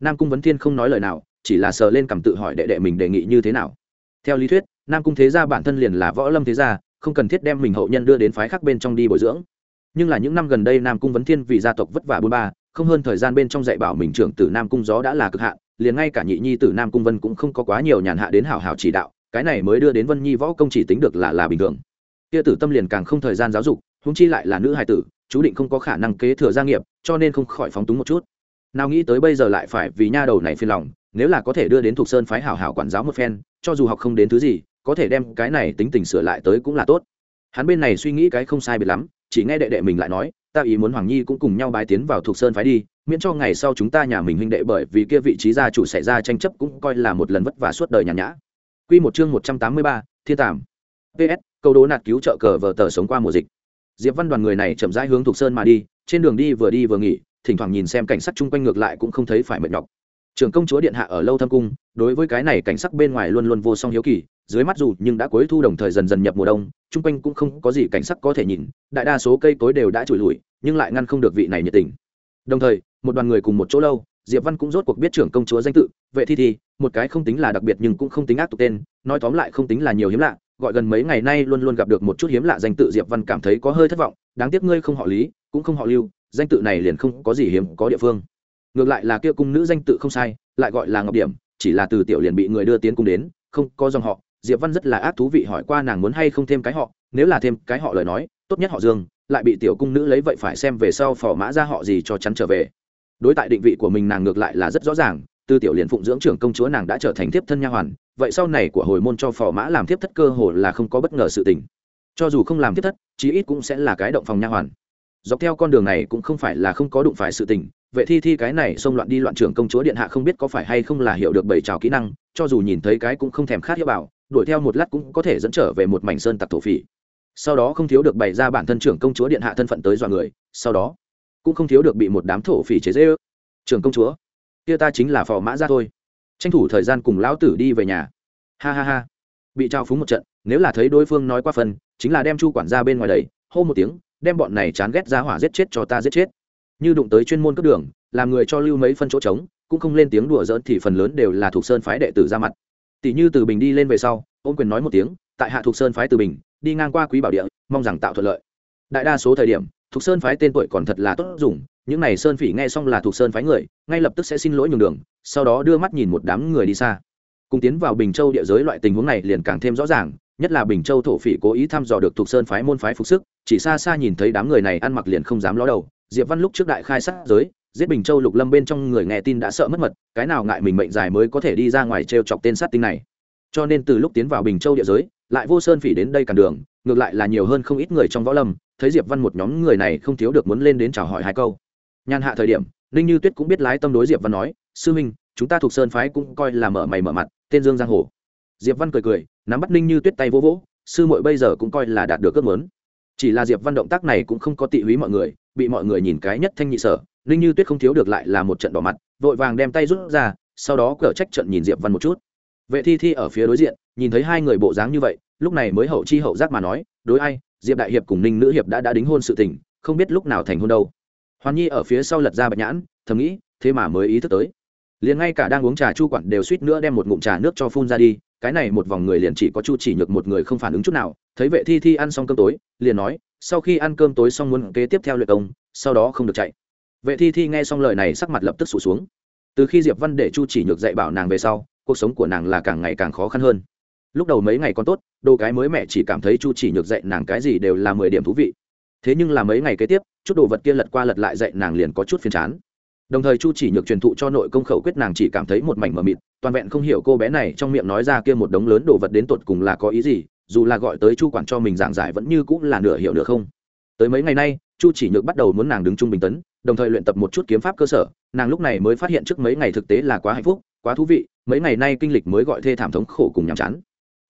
Nam cung vấn thiên không nói lời nào, chỉ là sờ lên cầm tự hỏi đệ đệ mình đề nghị như thế nào. Theo lý thuyết, nam cung thế gia bản thân liền là võ lâm thế gia, không cần thiết đem mình hậu nhân đưa đến phái khác bên trong đi bồi dưỡng. Nhưng là những năm gần đây nam cung vấn thiên vì gia tộc vất vả bôn ba, không hơn thời gian bên trong dạy bảo mình trưởng tử nam cung gió đã là cực hạn liền ngay cả nhị nhi tử nam cung vân cũng không có quá nhiều nhàn hạ đến hảo hảo chỉ đạo, cái này mới đưa đến vân nhi võ công chỉ tính được là là bình thường. Kia tử tâm liền càng không thời gian giáo dục húng chi lại là nữ hài tử, chú định không có khả năng kế thừa gia nghiệp, cho nên không khỏi phóng túng một chút. Nào nghĩ tới bây giờ lại phải vì nha đầu này phiền lòng, nếu là có thể đưa đến thuộc sơn phái hảo hảo quản giáo một phen, cho dù học không đến thứ gì, có thể đem cái này tính tình sửa lại tới cũng là tốt. Hắn bên này suy nghĩ cái không sai biệt lắm, chỉ nghe đệ đệ mình lại nói, ta ý muốn hoàng nhi cũng cùng nhau bài tiến vào thuộc sơn phái đi miễn cho ngày sau chúng ta nhà mình huynh đệ bởi vì kia vị trí gia chủ xảy ra tranh chấp cũng coi là một lần vất vả suốt đời nhàn nhã Quy một chương một trăm tám mươi ba, Thiên Tàm. PS, câu đố nạt cứu trợ cờ vờ tờ sống qua mùa dịch. Diệp Văn đoàn người này chậm rãi hướng thuộc sơn mà đi, trên đường đi vừa đi vừa nghỉ, thỉnh thoảng nhìn xem cảnh sắc chung quanh ngược lại cũng không thấy phải mệt nhọc. Trưởng công chúa điện hạ ở lâu thâm cung, đối với cái này cảnh sắc bên ngoài luôn luôn vô song hiếu kỳ, dưới mắt dù nhưng đã cuối thu đồng thời dần dần nhập mùa đông, chung quanh cũng không có gì cảnh sắc có thể nhìn, đại đa số cây cối đều đã trụi lủi nhưng lại ngăn không được vị này nhiệt tình. Đồng thời, một đoàn người cùng một chỗ lâu, Diệp Văn cũng rốt cuộc biết trưởng công chúa danh tự, Vệ Thi Thi, một cái không tính là đặc biệt nhưng cũng không tính ác tục tên, nói tóm lại không tính là nhiều hiếm lạ, gọi gần mấy ngày nay luôn luôn gặp được một chút hiếm lạ danh tự Diệp Văn cảm thấy có hơi thất vọng, đáng tiếc ngươi không họ Lý, cũng không họ Lưu, danh tự này liền không có gì hiếm có địa phương. Ngược lại là kia cung nữ danh tự không sai, lại gọi là Ngọc Điểm, chỉ là từ tiểu liền bị người đưa tiến cung đến, không có dòng họ. Diệp Văn rất là ác thú vị hỏi qua nàng muốn hay không thêm cái họ, nếu là thêm cái họ lời nói, tốt nhất họ Dương, lại bị tiểu cung nữ lấy vậy phải xem về sau phò mã ra họ gì cho chắn trở về. Đối tại định vị của mình nàng ngược lại là rất rõ ràng, từ tiểu liền phụng dưỡng trưởng công chúa nàng đã trở thành thiếp thân nha hoàn, vậy sau này của hồi môn cho phò mã làm thiếp thất cơ hồ là không có bất ngờ sự tình. Cho dù không làm thiếp thất, chí ít cũng sẽ là cái động phòng nha hoàn. Dọc theo con đường này cũng không phải là không có đụng phải sự tình, vậy thi thi cái này xông loạn đi loạn trưởng công chúa điện hạ không biết có phải hay không là hiểu được bảy trào kỹ năng, cho dù nhìn thấy cái cũng không thèm khát hiếp bảo, đuổi theo một lát cũng có thể dẫn trở về một mảnh sơn tặc thổ phỉ sau đó không thiếu được bày ra bản thân trưởng công chúa điện hạ thân phận tới dọa người, sau đó cũng không thiếu được bị một đám thổ phỉ chế dễ ước trưởng công chúa, kia ta chính là phò mã ra thôi. Tranh thủ thời gian cùng lão tử đi về nhà. Ha ha ha. Bị trao phúng một trận, nếu là thấy đối phương nói qua phần, chính là đem chu quản ra bên ngoài đầy hô một tiếng, đem bọn này chán ghét ra hỏa giết chết cho ta giết chết. Như đụng tới chuyên môn cấp đường, làm người cho lưu mấy phân chỗ trống, cũng không lên tiếng đùa giỡn thì phần lớn đều là thuộc sơn phái đệ tử ra mặt. Tỷ như từ bình đi lên về sau ôm quyền nói một tiếng, tại hạ thuộc sơn phái từ bình đi ngang qua quý bảo địa, mong rằng tạo thuận lợi. Đại đa số thời điểm thuộc sơn phái tên tuổi còn thật là tốt dùng, những n à y sơn phỉ nghe xong là thuộc sơn phái người, ngay lập tức sẽ xin lỗi nhường đường, sau đó đưa mắt nhìn một đám người đi xa. Cùng tiến vào bình châu địa giới loại tình huống này liền càng thêm rõ ràng, nhất là bình châu thổ phỉ cố ý thăm dò được thuộc sơn phái môn phái phục sức, chỉ xa xa nhìn thấy đám người này ăn mặc liền không dám ló đầu. Diệp văn lúc trước đại khai sát giới, giết bình châu lục lâm bên trong người nghe tin đã sợ mất mật, cái nào ngại mình mệnh dài mới có thể đi ra ngoài t r e o chọc tên sát tinh này. Cho nên từ lúc tiến vào bình châu địa giới lại vô sơn phỉ đến đây cản đường, ngược lại là nhiều hơn không ít người trong võ lâm, thấy diệp văn một nhóm người này không thiếu được muốn lên đến chào hỏi hai câu. Nhàn hạ thời điểm, ninh như tuyết cũng biết lái tâm đối diệp văn nói, sư minh chúng ta thuộc sơn phái cũng coi là mở mày mở mặt, tên dương giang hồ. Diệp văn cười cười, nắm bắt ninh như tuyết tay vỗ vỗ, sư muội bây giờ cũng coi là đạt được ước muốn. Chỉ là diệp văn động tác này cũng không có tị húy mọi người, bị mọi người nhìn cái nhất thanh nhị sở, ninh như tuyết không thiếu được lại là một trận đỏ mặt, vội vàng đem tay rút ra, sau đó cở trách trận nhìn diệp văn một chút. Vệ thi thi ở phía đối diện nhìn thấy hai người bộ dáng như vậy, lúc này mới hậu chi hậu giác mà nói, đối ai, diệp đại hiệp cùng ninh nữ hiệp đã đã đính hôn sự tình, không biết lúc nào thành hôn đâu. Hoàn nhi ở phía sau lật ra bạch nhãn, thầm nghĩ, thế mà mới ý thức tới. Liền ngay cả đang uống trà chu quản đều suýt nữa đem một ngụm trà nước cho phun ra đi, cái này một vòng người liền chỉ có chu chỉ nhược một người không phản ứng chút nào, thấy vệ thi thi ăn xong cơm tối, liền nói, sau khi ăn cơm tối xong muốn kế tiếp theo luyện công, sau đó không được chạy. Vệ thi thi nghe xong lời này sắc mặt lập tức sụt xuống. Từ khi diệp văn để chu chỉ nhược dạy bảo nàng về sau, cuộc sống của nàng là càng ngày càng khó khăn hơn lúc đầu mấy ngày còn tốt đồ cái mới mẹ chỉ cảm thấy chu chỉ nhược dạy nàng cái gì đều là mười điểm thú vị. Thế nhưng là mấy ngày kế tiếp, chút đồ vật kia lật qua lật lại dạy nàng liền có chút phiền chán. Đồng thời chu chỉ nhược truyền thụ cho nội công khẩu quyết nàng chỉ cảm thấy một mảnh mờ mịt, toàn vẹn không hiểu cô bé này trong miệng nói ra kia một đống lớn đồ vật đến tột cùng là có ý gì, dù là gọi tới chu quản cho mình giảng giải vẫn như cũng là nửa hiểu được không. Tới mấy ngày nay, chu chỉ nhược bắt đầu muốn nàng đứng trung bình tấn, đồng thời luyện tập một chút kiếm pháp cơ sở, nàng lúc này mới phát hiện trước mấy ngày thực tế là quá hạnh phúc, quá thú vị, mấy ngày nay kinh lịch mới gọi thê thảm thống khổ cùng nhàm chán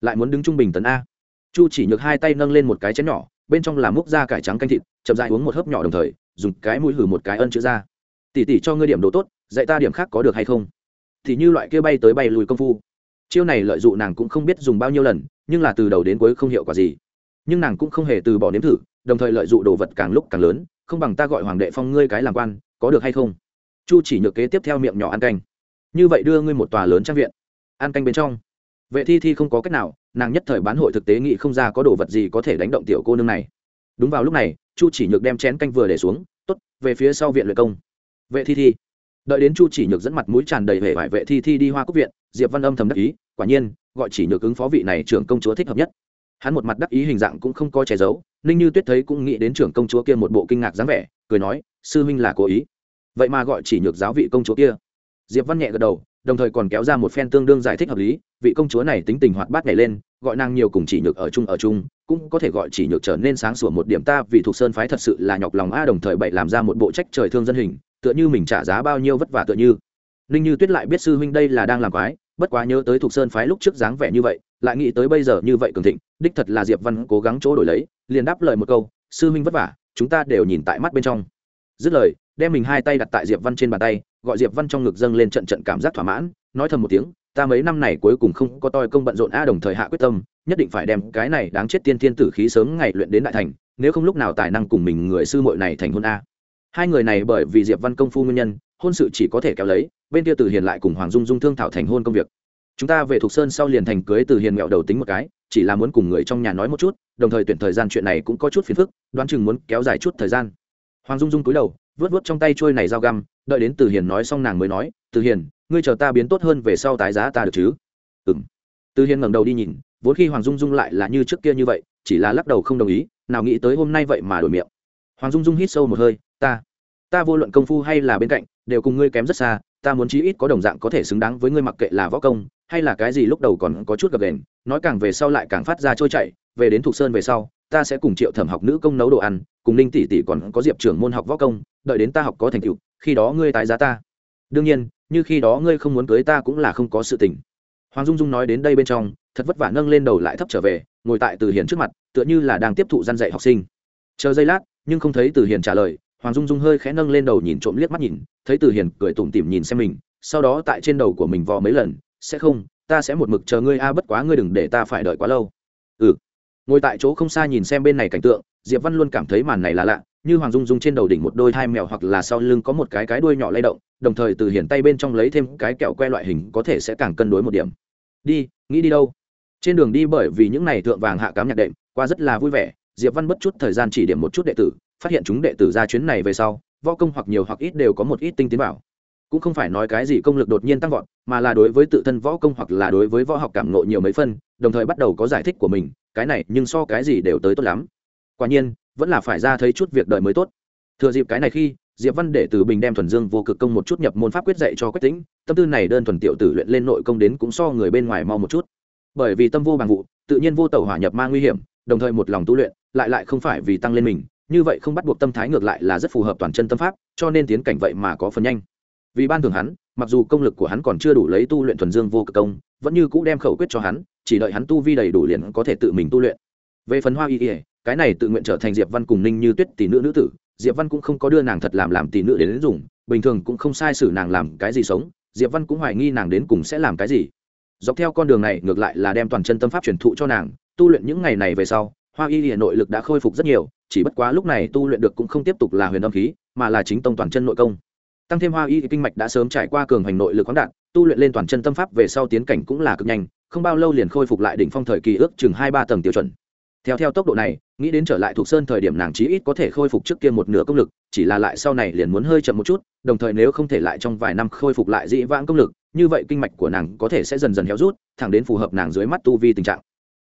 lại muốn đứng trung bình tấn a. Chu chỉ nhược hai tay nâng lên một cái chén nhỏ, bên trong là múc da cải trắng canh thịt, chậm dại uống một hớp nhỏ đồng thời, dùng cái mũi hử một cái ân chữ ra. Tỉ tỉ cho ngươi điểm đồ tốt, dạy ta điểm khác có được hay không? Thì như loại kia bay tới bay lùi công phu. Chiêu này lợi dụng nàng cũng không biết dùng bao nhiêu lần, nhưng là từ đầu đến cuối không hiệu quả gì. Nhưng nàng cũng không hề từ bỏ nếm thử, đồng thời lợi dụng đồ vật càng lúc càng lớn, không bằng ta gọi hoàng đệ phong ngươi cái làm quan, có được hay không? Chu chỉ nhược kế tiếp theo miệng nhỏ ăn canh. Như vậy đưa ngươi một tòa lớn trang viện. Ăn canh bên trong vệ thi thi không có cách nào, nàng nhất thời bán hội thực tế nghĩ không ra có đồ vật gì có thể đánh động tiểu cô nương này. Đúng vào lúc này, chu chỉ nhược đem chén canh vừa để xuống t ố t về phía sau viện luyện công. Vệ thi thi. Đợi đến chu chỉ nhược dẫn mặt mũi tràn đầy hệ vải vệ thi thi đi hoa cúc viện, diệp văn âm thầm đắc ý, quả nhiên, gọi chỉ nhược ứng phó vị này trưởng công chúa thích hợp nhất. Hắn một mặt đắc ý hình dạng cũng không có che giấu, ninh như tuyết thấy cũng nghĩ đến trưởng công chúa kia một bộ kinh ngạc dáng vẻ, cười nói, sư huynh là cố ý. Vậy mà gọi chỉ nhược giáo vị công chúa kia. Diệp văn nhẹ gật đầu đồng thời còn kéo ra một phen tương đương giải thích hợp lý, vị công chúa này tính tình hoạt bát nhảy lên, gọi nàng nhiều cùng chỉ nhược ở chung ở chung, cũng có thể gọi chỉ nhược trở nên sáng sủa một điểm ta vì thuộc sơn phái thật sự là nhọc lòng a đồng thời bậy làm ra một bộ trách trời thương dân hình, tựa như mình trả giá bao nhiêu vất vả tựa như. Ninh như tuyết lại biết sư huynh đây là đang làm quái, bất quá nhớ tới thuộc sơn phái lúc trước dáng vẻ như vậy, lại nghĩ tới bây giờ như vậy cường thịnh, đích thật là diệp văn cố gắng chỗ đổi lấy, liền đáp lời một câu, sư huynh vất vả, chúng ta đều nhìn tại mắt bên trong. Dứt lời đem mình hai tay đặt tại diệp văn trên bàn tay, gọi diệp văn trong ngực dâng lên trận trận cảm giác thỏa mãn, nói thầm một tiếng, ta mấy năm này cuối cùng không có toi công bận rộn a, đồng thời hạ quyết tâm, nhất định phải đem cái này đáng chết tiên thiên tử khí sớm ngày luyện đến đại thành, nếu không lúc nào tài năng cùng mình người sư muội này thành hôn a. Hai người này bởi vì diệp văn công phu nguyên nhân, hôn sự chỉ có thể kéo lấy, bên kia từ hiền lại cùng hoàng dung dung thương thảo thành hôn công việc. Chúng ta về thục sơn sau liền thành cưới từ hiền mẹo đầu tính một cái, chỉ là muốn cùng người trong nhà nói một chút, đồng thời tuyển thời gian chuyện này cũng có chút phiền phức, đoán chừng muốn kéo dài chút thời gian. Hoàng dung dung cúi đầu vớt vớt trong tay trôi này dao găm, đợi đến từ hiền nói xong nàng mới nói, từ hiền, ngươi chờ ta biến tốt hơn về sau tái giá ta được chứ? Ừ m từ hiền ngẩng đầu đi nhìn, vốn khi hoàng dung dung lại là như trước kia như vậy, chỉ là lắc đầu không đồng ý, nào nghĩ tới hôm nay vậy mà đổi miệng. Hoàng dung dung hít sâu một hơi, ta ta vô luận công phu hay là bên cạnh, đều cùng ngươi kém rất xa, ta muốn chí ít có đồng dạng có thể xứng đáng với ngươi mặc kệ là võ công, hay là cái gì lúc đầu còn có chút gập đền nói càng về sau lại càng phát ra trôi chảy, về đến thục sơn về sau, ta sẽ cùng triệu thẩm học nữ công nấu đồ ăn, cùng ninh tỷ tỷ còn có diệp trưởng môn học võ công đợi đến ta học có thành tựu, khi đó ngươi tái giá ta. Đương nhiên, như khi đó ngươi không muốn cưới ta cũng là không có sự tình. Hoàng dung dung nói đến đây bên trong, thật vất vả nâng lên đầu lại thấp trở về, ngồi tại từ hiền trước mặt, tựa như là đang tiếp thụ gian dạy học sinh. Chờ giây lát, nhưng không thấy từ hiền trả lời, hoàng dung dung hơi khẽ nâng lên đầu nhìn trộm liếc mắt nhìn, thấy từ hiền cười tủm tỉm nhìn xem mình, sau đó tại trên đầu của mình vò mấy lần, sẽ không, ta sẽ một mực chờ ngươi a, bất quá ngươi đừng để ta phải đợi quá lâu. Ừ. Ngồi tại chỗ không xa nhìn xem bên này cảnh tượng, diệp văn luôn cảm thấy màn này là lạ như hoàng dung dung trên đầu đỉnh một đôi hai mèo hoặc là sau lưng có một cái cái đuôi nhỏ lay động, đồng thời từ hiển tay bên trong lấy thêm cái kẹo que loại hình có thể sẽ càng cân đối một điểm. Đi, nghĩ đi đâu? Trên đường đi bởi vì những này thượng vàng hạ cám nhạc đệm, qua rất là vui vẻ, diệp văn bất chút thời gian chỉ điểm một chút đệ tử, phát hiện chúng đệ tử ra chuyến này về sau, võ công hoặc nhiều hoặc ít đều có một ít tinh tiến bảo cũng không phải nói cái gì công lực đột nhiên tăng vọt, mà là đối với tự thân võ công hoặc là đối với võ học cảm ngộ nhiều mấy phân, đồng thời bắt đầu có giải thích của mình, cái này nhưng so cái gì đều tới tốt lắm. Quả nhiên vẫn là phải ra thấy chút việc đời mới tốt. Thừa dịp cái này khi, diệp văn để từ bình đem thuần dương vô cực công một chút nhập môn pháp quyết dạy cho quách tính tâm tư này đơn thuần tiểu tử luyện lên nội công đến cũng so người bên ngoài mau một chút. Bởi vì tâm vô bằng vụ, tự nhiên vô tẩu hỏa nhập ma nguy hiểm, đồng thời một lòng tu luyện, lại lại không phải vì tăng lên mình, như vậy không bắt buộc tâm thái ngược lại là rất phù hợp toàn chân tâm pháp, cho nên tiến cảnh vậy mà có phần nhanh. Vì ban thường hắn, mặc dù công lực của hắn còn chưa đủ lấy tu luyện thuần dương vô cực công, vẫn như cũ đem khẩu quyết cho hắn, chỉ đợi hắn tu vi đầy đủ liền có thể tự mình tu luyện. Về phần hoa y ỉa cái này tự nguyện trở thành diệp văn cùng ninh như tuyết tỷ nữ nữ tử diệp văn cũng không có đưa nàng thật làm làm tỷ nữ đến, đến dùng bình thường cũng không sai xử nàng làm cái gì sống diệp văn cũng hoài nghi nàng đến cùng sẽ làm cái gì. Dọc theo con đường này ngược lại là đem toàn chân tâm pháp truyền thụ cho nàng tu luyện những ngày này về sau hoa y hiện nội lực đã khôi phục rất nhiều chỉ bất quá lúc này tu luyện được cũng không tiếp tục là huyền âm khí mà là chính tông toàn chân nội công. Tăng thêm hoa y kinh mạch đã sớm trải qua cường hành nội lực khoáng đạn tu luyện lên toàn chân tâm pháp về sau tiến cảnh cũng là cực nhanh không bao lâu liền khôi phục lại đỉnh phong thời kỳ ước chừng hai ba tầng tiêu chuẩn theo theo tốc độ này, nghĩ đến trở lại thuộc sơn thời điểm nàng chí ít có thể khôi phục trước kia một nửa công lực, chỉ là lại sau này liền muốn hơi chậm một chút, đồng thời nếu không thể lại trong vài năm khôi phục lại dĩ vãng công lực, như vậy kinh mạch của nàng có thể sẽ dần dần héo rút, thẳng đến phù hợp nàng dưới mắt tu vi tình trạng.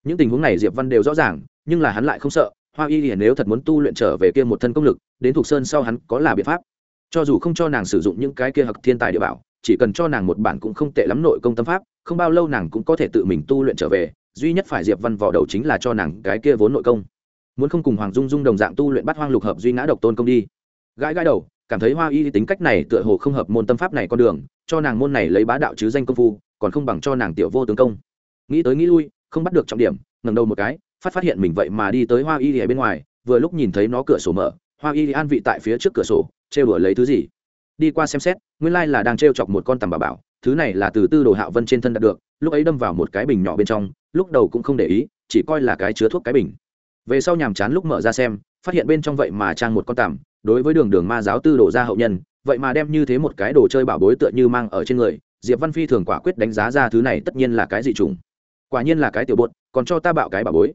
Những tình huống này diệp văn đều rõ ràng, nhưng là hắn lại không sợ, hoa y hiển nếu thật muốn tu luyện trở về kia một thân công lực, đến thuộc sơn sau hắn có là biện pháp. Cho dù không cho nàng sử dụng những cái kia hặc thiên tài địa bảo, chỉ cần cho nàng một bản cũng không tệ lắm nội công tâm pháp, không bao lâu nàng cũng có thể tự mình tu luyện trở về duy nhất phải diệp văn vỏ đầu chính là cho nàng cái kia vốn nội công. Muốn không cùng hoàng dung dung đồng dạng tu luyện bắt hoang lục hợp duy ngã độc tôn công đi. Gãi gãi đầu, cảm thấy hoa y tính cách này tựa hồ không hợp môn tâm pháp này con đường, cho nàng môn này lấy bá đạo chứ danh công phu, còn không bằng cho nàng tiểu vô tướng công. Nghĩ tới nghĩ lui, không bắt được trọng điểm, ngẩng đầu một cái, phát phát hiện mình vậy mà đi tới hoa y ở bên ngoài, vừa lúc nhìn thấy nó cửa sổ mở, hoa y an vị tại phía trước cửa sổ, trêu đùa lấy thứ gì? Đi qua xem xét, nguyên lai là đang trêu chọc một con tầm bà bảo, thứ này là từ tư đồ hạo vân trên thân đạt được, lúc ấy đâm vào một cái bình nhỏ bên trong lúc đầu cũng không để ý, chỉ coi là cái chứa thuốc cái bình. Về sau nhàm chán lúc mở ra xem, phát hiện bên trong vậy mà trang một con tằm, đối với đường đường ma giáo tư đổ ra hậu nhân, vậy mà đem như thế một cái đồ chơi bảo bối tựa như mang ở trên người, diệp văn phi thường quả quyết đánh giá ra thứ này tất nhiên là cái gì trùng quả nhiên là cái tiểu bột, còn cho ta bạo cái bảo bối.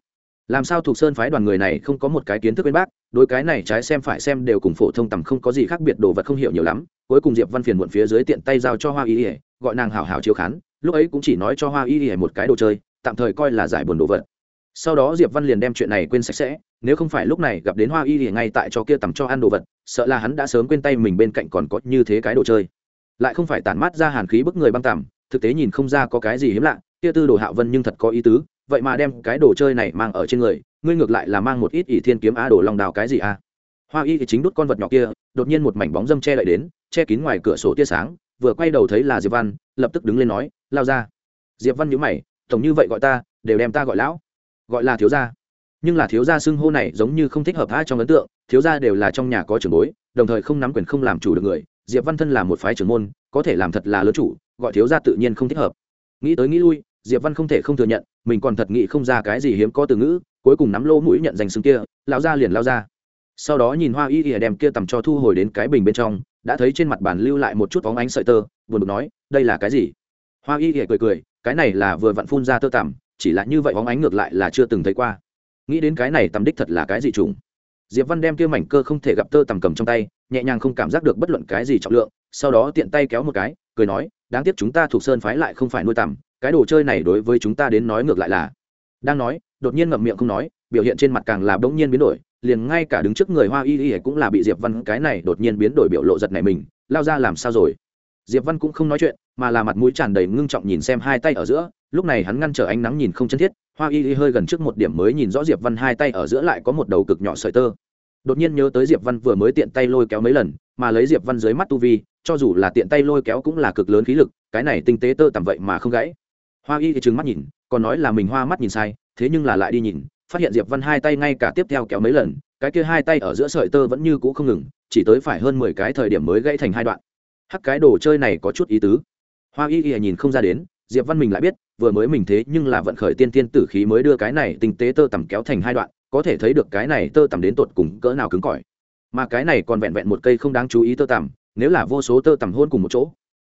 Làm sao thuộc sơn phái đoàn người này không có một cái kiến thức bên bác, đối cái này trái xem phải xem đều cùng phổ thông tầm không có gì khác biệt, đồ vật không hiểu nhiều lắm, cuối cùng diệp văn phiền muộn phía dưới tiện tay giao cho hoa y ỉa gọi nàng hảo hảo chiếu khán, lúc ấy cũng chỉ nói cho hoa y ỉa một cái đồ chơi tạm thời coi là giải buồn đồ vật. Sau đó diệp văn liền đem chuyện này quên sạch sẽ, nếu không phải lúc này gặp đến hoa y thì ngay tại cho kia tầm cho ăn đồ vật, sợ là hắn đã sớm quên tay mình bên cạnh còn có như thế cái đồ chơi. Lại không phải tản mát ra hàn khí bức người băng tằm, thực tế nhìn không ra có cái gì hiếm lạ, kia tư đồ hạo vân nhưng thật có ý tứ, vậy mà đem cái đồ chơi này mang ở trên người, ngươi ngược lại là mang một ít ỷ thiên kiếm á đồ lòng đào cái gì à? Hoa y thì chính đút con vật nhỏ kia, đột nhiên một mảnh bóng dâm che lại đến, che kín ngoài cửa sổ tia sáng, vừa quay đầu thấy là diệp văn, lập tức đứng lên nói, lao ra. Diệp văn nhíu mày tổng như vậy gọi ta, đều đem ta gọi lão, gọi là thiếu gia. Nhưng là thiếu gia xưng hô này giống như không thích hợp ai trong ấn tượng, thiếu gia đều là trong nhà có trưởng bối, đồng thời không nắm quyền không làm chủ được người. Diệp văn thân là một phái trưởng môn, có thể làm thật là lớn chủ, gọi thiếu gia tự nhiên không thích hợp. Nghĩ tới nghĩ lui, diệp văn không thể không thừa nhận, mình còn thật nghĩ không ra cái gì hiếm có từ ngữ, cuối cùng nắm lô mũi nhận danh xưng kia, lão gia liền lao ra. Sau đó nhìn hoa y ỉa đem kia tầm cho thu hồi đến cái bình bên trong, đã thấy trên mặt bàn lưu lại một chút bóng ánh sợi tơ, buồn bực nói, đây là cái gì? Hoa y ỉa cười cười cái này là vừa vặn phun ra tơ tằm, chỉ là như vậy bóng ánh ngược lại là chưa từng thấy qua. Nghĩ đến cái này tầm đích thật là cái gì trùng diệp văn đem kia mảnh cơ không thể gặp tơ tằm cầm trong tay, nhẹ nhàng không cảm giác được bất luận cái gì trọng lượng, sau đó tiện tay kéo một cái, cười nói, đáng tiếc chúng ta thuộc sơn phái lại không phải nuôi tằm, cái đồ chơi này đối với chúng ta đến nói ngược lại là đang nói, đột nhiên ngậm miệng không nói, biểu hiện trên mặt càng là bỗng nhiên biến đổi, liền ngay cả đứng trước người hoa y y cũng là bị diệp văn cái này đột nhiên biến đổi biểu lộ giật này mình, lao ra làm sao rồi? Diệp văn cũng không nói chuyện, mà là mặt mũi tràn đầy ngưng trọng nhìn xem hai tay ở giữa, lúc này hắn ngăn trở ánh nắng nhìn không chân thiết, hoa y y hơi gần trước một điểm mới nhìn rõ diệp văn hai tay ở giữa lại có một đầu cực nhỏ sợi tơ. Đột nhiên nhớ tới diệp văn vừa mới tiện tay lôi kéo mấy lần, mà lấy diệp văn dưới mắt tu vi, cho dù là tiện tay lôi kéo cũng là cực lớn khí lực, cái này tinh tế tơ tầm vậy mà không gãy. Hoa y thì trừng mắt nhìn, còn nói là mình hoa mắt nhìn sai, thế nhưng là lại đi nhìn, phát hiện diệp văn hai tay ngay cả tiếp theo kéo mấy lần, cái kia hai tay ở giữa sợi tơ vẫn như cũ không ngừng, chỉ tới phải hơn mười cái thời điểm mới gãy thành hai đoạn hắc cái đồ chơi này có chút ý tứ. Hoa y y nhìn không ra đến, diệp văn mình lại biết, vừa mới mình thế nhưng là vận khởi tiên tiên tử khí mới đưa cái này tinh tế tơ tằm kéo thành hai đoạn, có thể thấy được cái này tơ tằm đến tột cùng cỡ nào cứng cỏi. Mà cái này còn vẹn vẹn một cây không đáng chú ý tơ tằm, nếu là vô số tơ tằm hôn cùng một chỗ,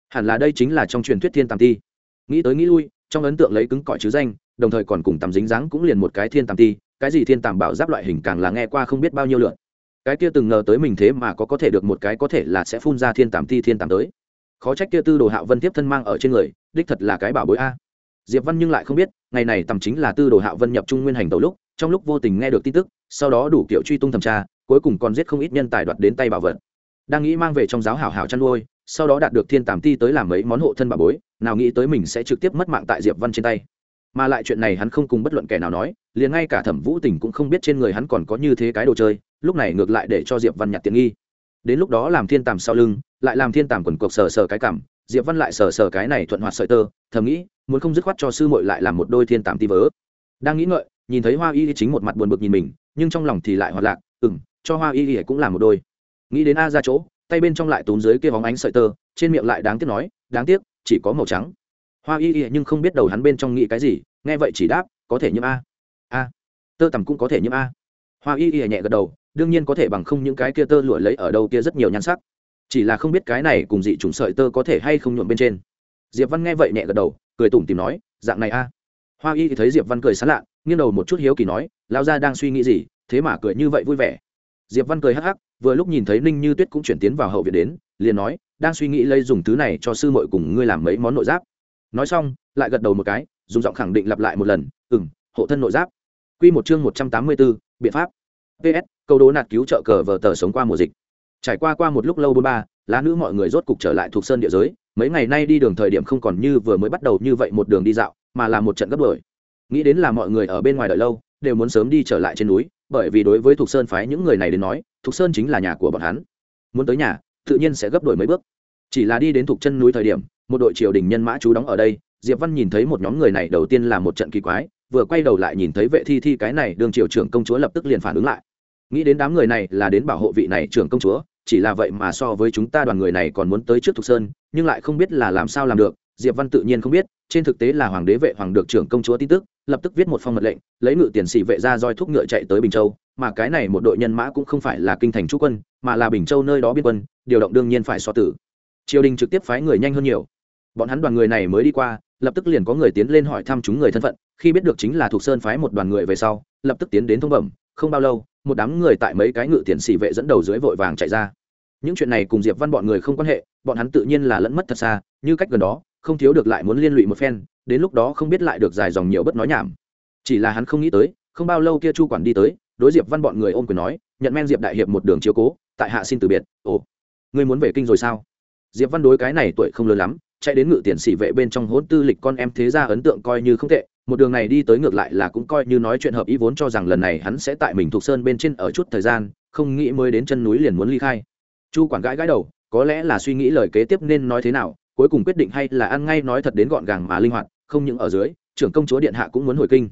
hẳn là đây chính là trong truyền thuyết thiên tằm ti. Nghĩ tới nghĩ lui, trong ấn tượng lấy cứng cỏi chứ danh, đồng thời còn cùng tằm dính dáng cũng liền một cái thiên tằm ti, cái gì thiên tằm bảo giáp loại hình càng là nghe qua không biết bao nhiêu lượn cái kia từng ngờ tới mình thế mà có có thể được một cái có thể là sẽ phun ra thiên tàm ti thiên tàm tới. Khó trách kia tư đồ hạo vân tiếp thân mang ở trên người, đích thật là cái bảo bối a. Diệp văn nhưng lại không biết, ngày này tầm chính là tư đồ hạo vân nhập trung nguyên hành tàu lúc, trong lúc vô tình nghe được tin tức, sau đó đủ kiểu truy tung thẩm tra, cuối cùng còn giết không ít nhân tài đoạt đến tay bảo vật. Đang nghĩ mang về trong giáo hảo hảo chăn nuôi, sau đó đạt được thiên tàm ti tới làm mấy món hộ thân bà bối, nào nghĩ tới mình sẽ trực tiếp mất mạng tại diệp văn trên tay. Mà lại chuyện này hắn không cùng bất luận kẻ nào nói, liền ngay cả thẩm vũ tình cũng không biết trên người hắn còn có như thế cái đồ chơi lúc này ngược lại để cho diệp văn nhặt tiện nghi. Đến lúc đó làm thiên tàm sau lưng, lại làm thiên tàm quần cuộc sờ sờ cái cảm, diệp văn lại sờ sờ cái này thuận hoạt sợi tơ, thầm nghĩ, muốn không dứt khoát cho sư muội lại làm một đôi thiên tàm ti vớ. Đang nghĩ ngợi, nhìn thấy hoa y chính một mặt buồn bực nhìn mình, nhưng trong lòng thì lại hoạt lạc ừ m cho hoa y y cũng làm một đôi. Nghĩ đến a ra chỗ, tay bên trong lại túm dưới kia bóng ánh sợi tơ, trên miệng lại đáng tiếc nói, đáng tiếc, chỉ có màu trắng. Hoa y y nhưng không biết đầu hắn bên trong nghĩ cái gì, nghe vậy chỉ đáp, có thể nhiễm a. A. Tơ tằm cũng có thể nhiễm a. Hoa y y nhẹ gật đầu đương nhiên có thể bằng không những cái kia tơ lụa lấy ở đâu kia rất nhiều nhan sắc. Chỉ là không biết cái này cùng dị chủng sợi tơ có thể hay không nhuộm bên trên. Diệp văn nghe vậy nhẹ gật đầu, cười tủm tìm nói, dạng này a. Hoa y thì thấy diệp văn cười sán lạ, nghiêng đầu một chút hiếu kỳ nói lao ra đang suy nghĩ gì, thế mà cười như vậy vui vẻ. Diệp văn cười hắc hắc, vừa lúc nhìn thấy ninh như tuyết cũng chuyển tiến vào hậu viện đến, liền nói, đang suy nghĩ lấy dùng thứ này cho sư mội cùng ngươi làm mấy món nội giáp. Nói xong, lại gật đầu một cái, dùng giọng khẳng định lặp lại một lần ừng hộ thân nội giáp. Q một chương một trăm tám mươi b ố biện pháp. Ps câu đố nạt cứu trợ cờ vờ tờ sống qua mùa dịch. Trải qua qua một lúc lâu bốn ba, lá nữ mọi người rốt cục trở lại thuộc sơn địa giới. Mấy ngày nay đi đường thời điểm không còn như vừa mới bắt đầu như vậy một đường đi dạo, mà là một trận gấp đổi. Nghĩ đến là mọi người ở bên ngoài đợi lâu, đều muốn sớm đi trở lại trên núi, bởi vì đối với thuộc sơn phái những người này đến nói, thuộc sơn chính là nhà của bọn hắn. Muốn tới nhà, tự nhiên sẽ gấp đổi mấy bước. Chỉ là đi đến thuộc chân núi thời điểm, một đội triều đình nhân mã chú đóng ở đây, diệp văn nhìn thấy một nhóm người này đầu tiên là một trận kỳ quái, vừa quay đầu lại nhìn thấy vệ thi thi cái này, đường triều trưởng công chúa lập tức liền phản ứng lại nghĩ đến đám người này là đến bảo hộ vị này trưởng công chúa, chỉ là vậy mà so với chúng ta đoàn người này còn muốn tới trước thục sơn, nhưng lại không biết là làm sao làm được, diệp văn tự nhiên không biết, trên thực tế là hoàng đế vệ hoàng được trưởng công chúa tin tức, lập tức viết một phong mật lệnh, lấy ngự tiền sĩ vệ ra roi thúc ngựa chạy tới bình châu, mà cái này một đội nhân mã cũng không phải là kinh thành trú quân, mà là bình châu nơi đó biên quân, điều động đương nhiên phải so tử. Triều đình trực tiếp phái người nhanh hơn nhiều. Bọn hắn đoàn người này mới đi qua, lập tức liền có người tiến lên hỏi thăm chúng người thân phận, khi biết được chính là thuộc sơn phái một đoàn người về sau, lập tức tiến đến thông bẩm, không bao lâu một đám người tại mấy cái ngự tiền sĩ vệ dẫn đầu dưới vội vàng chạy ra. Những chuyện này cùng diệp văn bọn người không quan hệ, bọn hắn tự nhiên là lẫn mất thật xa, như cách gần đó, không thiếu được lại muốn liên lụy một phen, đến lúc đó không biết lại được dài dòng nhiều bất nói nhảm. Chỉ là hắn không nghĩ tới, không bao lâu kia chu quản đi tới, đối diệp văn bọn người ôm quyền nói, nhận men diệp đại hiệp một đường chiếu cố, tại hạ xin từ biệt, ồ, ngươi muốn về kinh rồi sao? Diệp văn đối cái này tuổi không lớn lắm, chạy đến ngự tiền sĩ vệ bên trong hỗn tư lịch con em thế ra ấn tượng coi như không tệ một đường này đi tới ngược lại là cũng coi như nói chuyện hợp ý vốn cho rằng lần này hắn sẽ tại mình thuộc sơn bên trên ở chút thời gian, không nghĩ mới đến chân núi liền muốn ly khai. Chu quản gãi gãi đầu, có lẽ là suy nghĩ lời kế tiếp nên nói thế nào, cuối cùng quyết định hay là ăn ngay nói thật đến gọn gàng mà linh hoạt, không những ở dưới, trưởng công chúa điện hạ cũng muốn hồi kinh.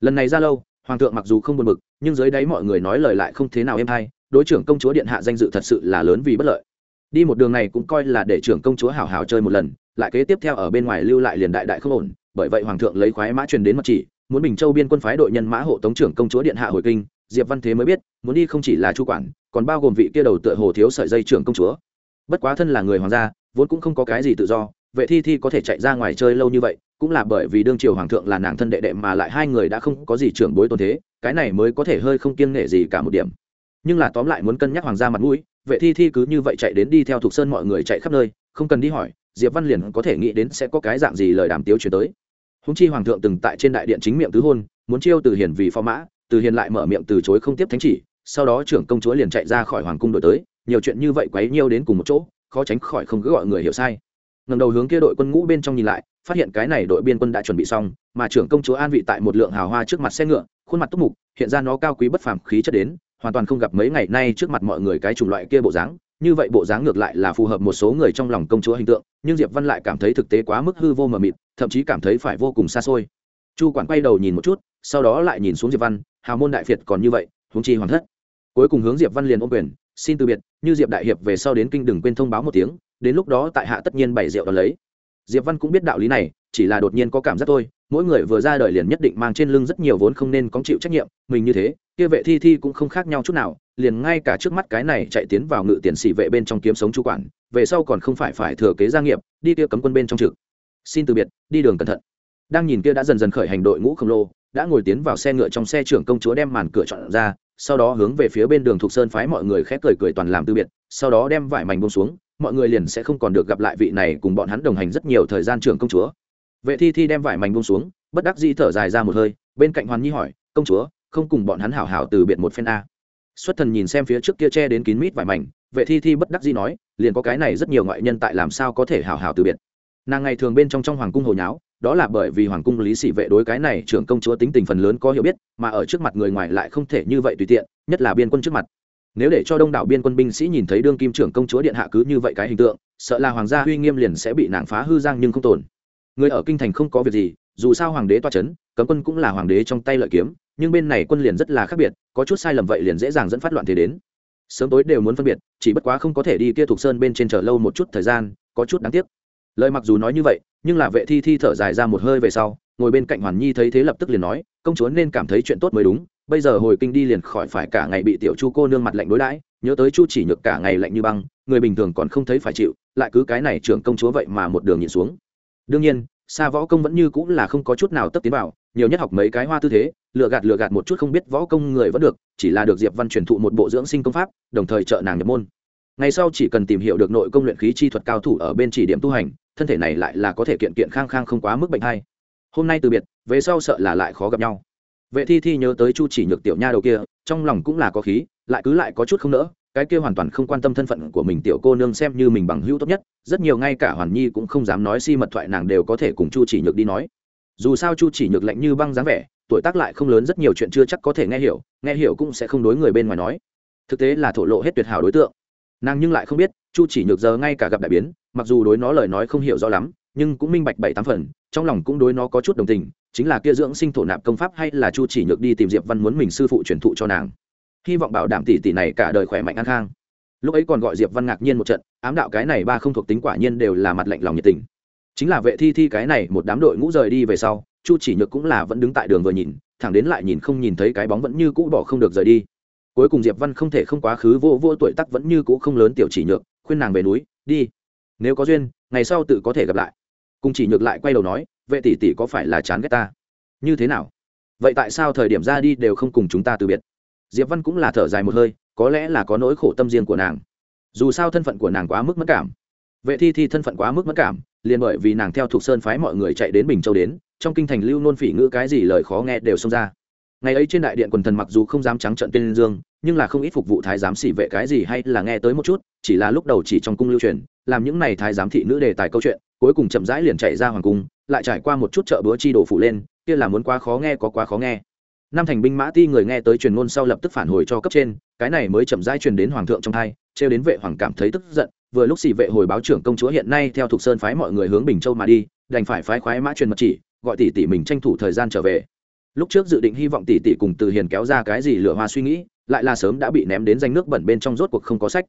Lần này ra lâu, hoàng thượng mặc dù không buồn bực, nhưng dưới đáy mọi người nói lời lại không thế nào êm hay, đối trưởng công chúa điện hạ danh dự thật sự là lớn vì bất lợi. Đi một đường này cũng coi là để trưởng công chúa hảo hảo chơi một lần, lại kế tiếp theo ở bên ngoài lưu lại liền đại đại không ổn bởi vậy hoàng thượng lấy khoái mã truyền đến mật chỉ, muốn bình châu biên quân phái đội nhân mã hộ tống trưởng công chúa điện hạ hồi kinh, diệp văn thế mới biết, muốn đi không chỉ là chu quản, còn bao gồm vị kia đầu tựa hồ thiếu sợi dây trưởng công chúa. Bất quá thân là người hoàng gia, vốn cũng không có cái gì tự do, vệ thi thi có thể chạy ra ngoài chơi lâu như vậy, cũng là bởi vì đương triều hoàng thượng là nàng thân đệ đệ mà lại hai người đã không có gì trưởng bối tôn thế, cái này mới có thể hơi không kiêng nể gì cả một điểm. Nhưng là tóm lại muốn cân nhắc hoàng gia mặt mũi, vệ thi thi cứ như vậy chạy đến đi theo thục sơn mọi người chạy khắp nơi, không cần đi hỏi, diệp văn liền có thể nghĩ đến sẽ có cái dạng gì lời đàm tiếu chuyển tới húng chi hoàng thượng từng tại trên đại điện chính miệng tứ hôn, muốn chiêu từ hiền vì phó mã, từ hiền lại mở miệng từ chối không tiếp thánh chỉ, sau đó trưởng công chúa liền chạy ra khỏi hoàng cung đổi tới, nhiều chuyện như vậy quấy nhiêu đến cùng một chỗ, khó tránh khỏi không cứ gọi người hiểu sai. Ngầm đầu hướng kia đội quân ngũ bên trong nhìn lại, phát hiện cái này đội biên quân đã chuẩn bị xong, mà trưởng công chúa an vị tại một lượng hào hoa trước mặt xe ngựa, khuôn mặt túc mục, hiện ra nó cao quý bất phàm khí chất đến, hoàn toàn không gặp mấy ngày nay trước mặt mọi người cái chủng loại kia bộ dáng như vậy bộ dáng ngược lại là phù hợp một số người trong lòng công chúa hình tượng, nhưng diệp văn lại cảm thấy thực tế quá mức hư vô mờ mịt, thậm chí cảm thấy phải vô cùng xa xôi. Chu quản quay đầu nhìn một chút, sau đó lại nhìn xuống diệp văn, hào môn đại việt còn như vậy, huống chi hoàng thất. Cuối cùng hướng diệp văn liền ôm quyền, xin từ biệt, như diệp đại hiệp về sau đến kinh đừng quên thông báo một tiếng, đến lúc đó tại hạ tất nhiên bảy rượu đón lấy. Diệp văn cũng biết đạo lý này, chỉ là đột nhiên có cảm giác thôi, mỗi người vừa ra đời liền nhất định mang trên lưng rất nhiều vốn không nên có chịu trách nhiệm, mình như thế, kia vệ thi thi cũng không khác nhau chút nào liền ngay cả trước mắt cái này chạy tiến vào ngự tiền sĩ vệ bên trong kiếm sống chủ quản, về sau còn không phải phải thừa kế gia nghiệp, đi kia cấm quân bên trong trực. Xin từ biệt, đi đường cẩn thận. Đang nhìn kia đã dần dần khởi hành đội ngũ khổng lồ, đã ngồi tiến vào xe ngựa trong xe trưởng công chúa đem màn cửa chọn ra, sau đó hướng về phía bên đường thuộc sơn phái mọi người khẽ cười cười toàn làm từ biệt, sau đó đem vải mảnh bông xuống, mọi người liền sẽ không còn được gặp lại vị này cùng bọn hắn đồng hành rất nhiều thời gian trưởng công chúa. Vệ thi thi đem vải mảnh bông xuống, bất đắc dĩ thở dài ra một hơi, bên cạnh hoàn nhi hỏi, công chúa, không cùng bọn hắn hảo hảo từ biệt một phen a? Xuất thần nhìn xem phía trước kia che đến kín mít vải mảnh, vệ thi thi bất đắc dĩ nói, liền có cái này rất nhiều ngoại nhân tại làm sao có thể hảo hảo từ biệt. Nàng ngày thường bên trong trong hoàng cung hồi nháo, đó là bởi vì hoàng cung lý sĩ vệ đối cái này trưởng công chúa tính tình phần lớn có hiểu biết, mà ở trước mặt người ngoài lại không thể như vậy tùy tiện, nhất là biên quân trước mặt. Nếu để cho đông đảo biên quân binh sĩ nhìn thấy đương kim trưởng công chúa điện hạ cứ như vậy cái hình tượng, sợ là hoàng gia uy nghiêm liền sẽ bị nàng phá hư giang nhưng không tồn. Người ở kinh thành không có việc gì, dù sao hoàng đế toa c h ấ n cấm quân cũng là hoàng đế trong tay lợi kiếm nhưng bên này quân liền rất là khác biệt, có chút sai lầm vậy liền dễ dàng dẫn phát loạn thế đến. Sớm tối đều muốn phân biệt, chỉ bất quá không có thể đi kia thuộc sơn bên trên chờ lâu một chút thời gian, có chút đáng tiếc. Lời mặc dù nói như vậy, nhưng là vệ thi thi thở dài ra một hơi về sau, ngồi bên cạnh hoàn nhi thấy thế lập tức liền nói, công chúa nên cảm thấy chuyện tốt mới đúng, bây giờ hồi kinh đi liền khỏi phải cả ngày bị tiểu chu cô nương mặt lạnh đối đãi, nhớ tới chu chỉ nhược cả ngày lạnh như băng, người bình thường còn không thấy phải chịu, lại cứ cái này trưởng công chúa vậy mà một đường nhìn xuống. Đương nhiên xa võ công vẫn như cũng là không có chút nào tấp tiến vào, nhiều nhất học mấy cái hoa tư thế lựa gạt lựa gạt một chút không biết võ công người vẫn được, chỉ là được diệp văn truyền thụ một bộ dưỡng sinh công pháp, đồng thời trợ nàng nhập môn. Ngày sau chỉ cần tìm hiểu được nội công luyện khí chi thuật cao thủ ở bên chỉ điểm tu hành, thân thể này lại là có thể kiện kiện khang khang không quá mức bệnh hay. Hôm nay từ biệt, về sau sợ là lại khó gặp nhau. Vệ thi thi nhớ tới chu chỉ nhược tiểu nha đầu kia, trong lòng cũng là có khí lại cứ lại có chút không nỡ, cái kia hoàn toàn không quan tâm thân phận của mình tiểu cô nương xem như mình bằng hữu tốt nhất, rất nhiều ngay cả hoàn nhi cũng không dám nói si mật thoại nàng đều có thể cùng chu chỉ nhược đi nói. Dù sao chu chỉ nhược lạnh như băng dáng vẻ, tuổi tác lại không lớn rất nhiều chuyện chưa chắc có thể nghe hiểu nghe hiểu cũng sẽ không đối người bên ngoài nói. Thực tế là thổ lộ hết tuyệt hảo đối tượng. Nàng nhưng lại không biết, chu chỉ nhược giờ ngay cả gặp đại biến, mặc dù đối nó lời nói không hiểu rõ lắm, nhưng cũng minh bạch bảy tám phần, trong lòng cũng đối nó có chút đồng tình, chính là kia dưỡng sinh thổ nạp công pháp hay là chu chỉ nhược đi tìm diệp văn muốn mình sư phụ truyền thụ cho nàng hy vọng bảo đảm tỷ tỷ này cả đời khỏe mạnh an khang. Lúc ấy còn gọi diệp văn ngạc nhiên một trận, ám đạo cái này ba không thuộc tính quả nhiên đều là mặt lạnh lòng nhiệt tình. Chính là vệ thi thi cái này, một đám đội ngũ rời đi về sau, chu chỉ nhược cũng là vẫn đứng tại đường vừa nhìn, thẳng đến lại nhìn không nhìn thấy cái bóng vẫn như cũ bỏ không được rời đi. Cuối cùng diệp văn không thể không quá khứ vô vô tuổi tắc vẫn như cũ không lớn tiểu chỉ nhược, khuyên nàng về núi, đi. Nếu có duyên, ngày sau tự có thể gặp lại. Cùng chỉ nhược lại quay đầu nói, vệ tỷ tỷ có phải là chán ghét ta? Như thế nào? Vậy tại sao thời điểm ra đi đều không cùng chúng ta từ biệt? Diệp văn cũng là thở dài một hơi, có lẽ là có nỗi khổ tâm riêng của nàng. Dù sao thân phận của nàng quá mức mất cảm. Vệ thi thi thân phận quá mức mất cảm, liền bởi vì nàng theo thuộc sơn phái mọi người chạy đến bình châu đến, trong kinh thành lưu nôn phỉ ngữ cái gì lời khó nghe đều xông ra. Ngày ấy trên đại điện quần thần mặc dù không dám trắng trận tên dương, nhưng là không ít phục vụ thái giám xỉ vệ cái gì hay là nghe tới một chút, chỉ là lúc đầu chỉ trong cung lưu truyền, làm những này thái giám thị nữ đề tài câu chuyện, cuối cùng chậm rãi liền chạy ra hoàng cung, lại trải qua một chút chợ búa chi đổ phủ lên, kia là muốn quá khó nghe có quá khó nghe năm thành binh mã ti người nghe tới truyền ngôn sau lập tức phản hồi cho cấp trên, cái này mới chậm rãi truyền đến hoàng thượng trong thai, trêu đến vệ hoàng cảm thấy tức giận, vừa lúc xì vệ hồi báo trưởng công chúa hiện nay theo thục sơn phái mọi người hướng bình châu mà đi, đành phải phái khoái mã truyền mật chỉ, gọi tỷ tỷ mình tranh thủ thời gian trở về. Lúc trước dự định hy vọng tỷ tỷ cùng từ hiền kéo ra cái gì lửa hoa suy nghĩ, lại là sớm đã bị ném đến danh nước bẩn bên trong rốt cuộc không có sách.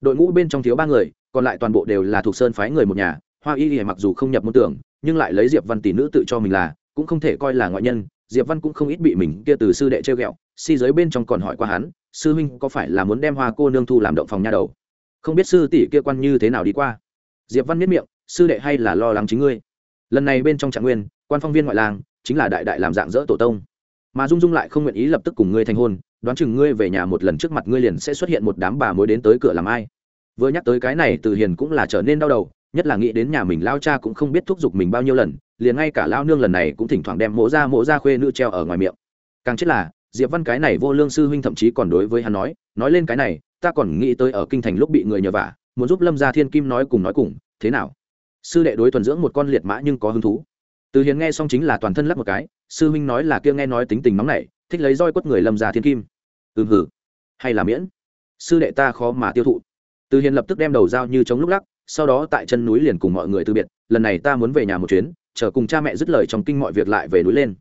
Đội ngũ bên trong thiếu ba người, còn lại toàn bộ đều là thuộc sơn phái người một nhà, hoa y y mặc dù không nhập môn tưởng, nhưng lại lấy diệp văn tỷ nữ tự cho mình là, cũng không thể coi là ngoại nhân diệp văn cũng không ít bị mình kia từ sư đệ chơi ghẹo, si giới bên trong còn hỏi qua hắn, sư huynh có phải là muốn đem hoa cô nương thu làm động phòng nha đầu? Không biết sư tỷ kia quan như thế nào đi qua. Diệp văn miết miệng, sư đệ hay là lo lắng chính ngươi? Lần này bên trong trạng nguyên, quan phong viên ngoại làng, chính là đại đại làm dạng dỡ tổ tông. Mà dung dung lại không nguyện ý lập tức cùng ngươi thành hôn, đoán chừng ngươi về nhà một lần trước mặt ngươi liền sẽ xuất hiện một đám bà mối đến tới cửa làm ai. Vừa nhắc tới cái này, từ hiền cũng là trở nên đau đầu, nhất là nghĩ đến nhà mình lao cha cũng không biết thúc giục mình bao nhiêu lần liền ngay cả lao nương lần này cũng thỉnh thoảng đem mỗ ra mỗ ra khuê nữ treo ở ngoài miệng. Càng chết là, diệp văn cái này vô lương sư huynh thậm chí còn đối với hắn nói nói lên cái này, ta còn nghĩ tới ở kinh thành lúc bị người nhờ vả, muốn giúp lâm gia thiên kim nói cùng nói cùng, thế nào? Sư đệ đối thuần dưỡng một con liệt mã nhưng có hứng thú. Từ hiền nghe xong chính là toàn thân lắp một cái, sư huynh nói là kia nghe nói tính tình nóng nảy, thích lấy roi quất người lâm gia thiên kim. Ừ hử. Hay là miễn? Sư đệ ta khó mà tiêu thụ. Từ hiền lập tức đem đầu dao như chống lúc lắc, sau đó tại chân núi liền cùng mọi người từ biệt, lần này ta muốn về nhà một chuyến chờ cùng cha mẹ dứt lời trong kinh mọi việc lại về núi lên.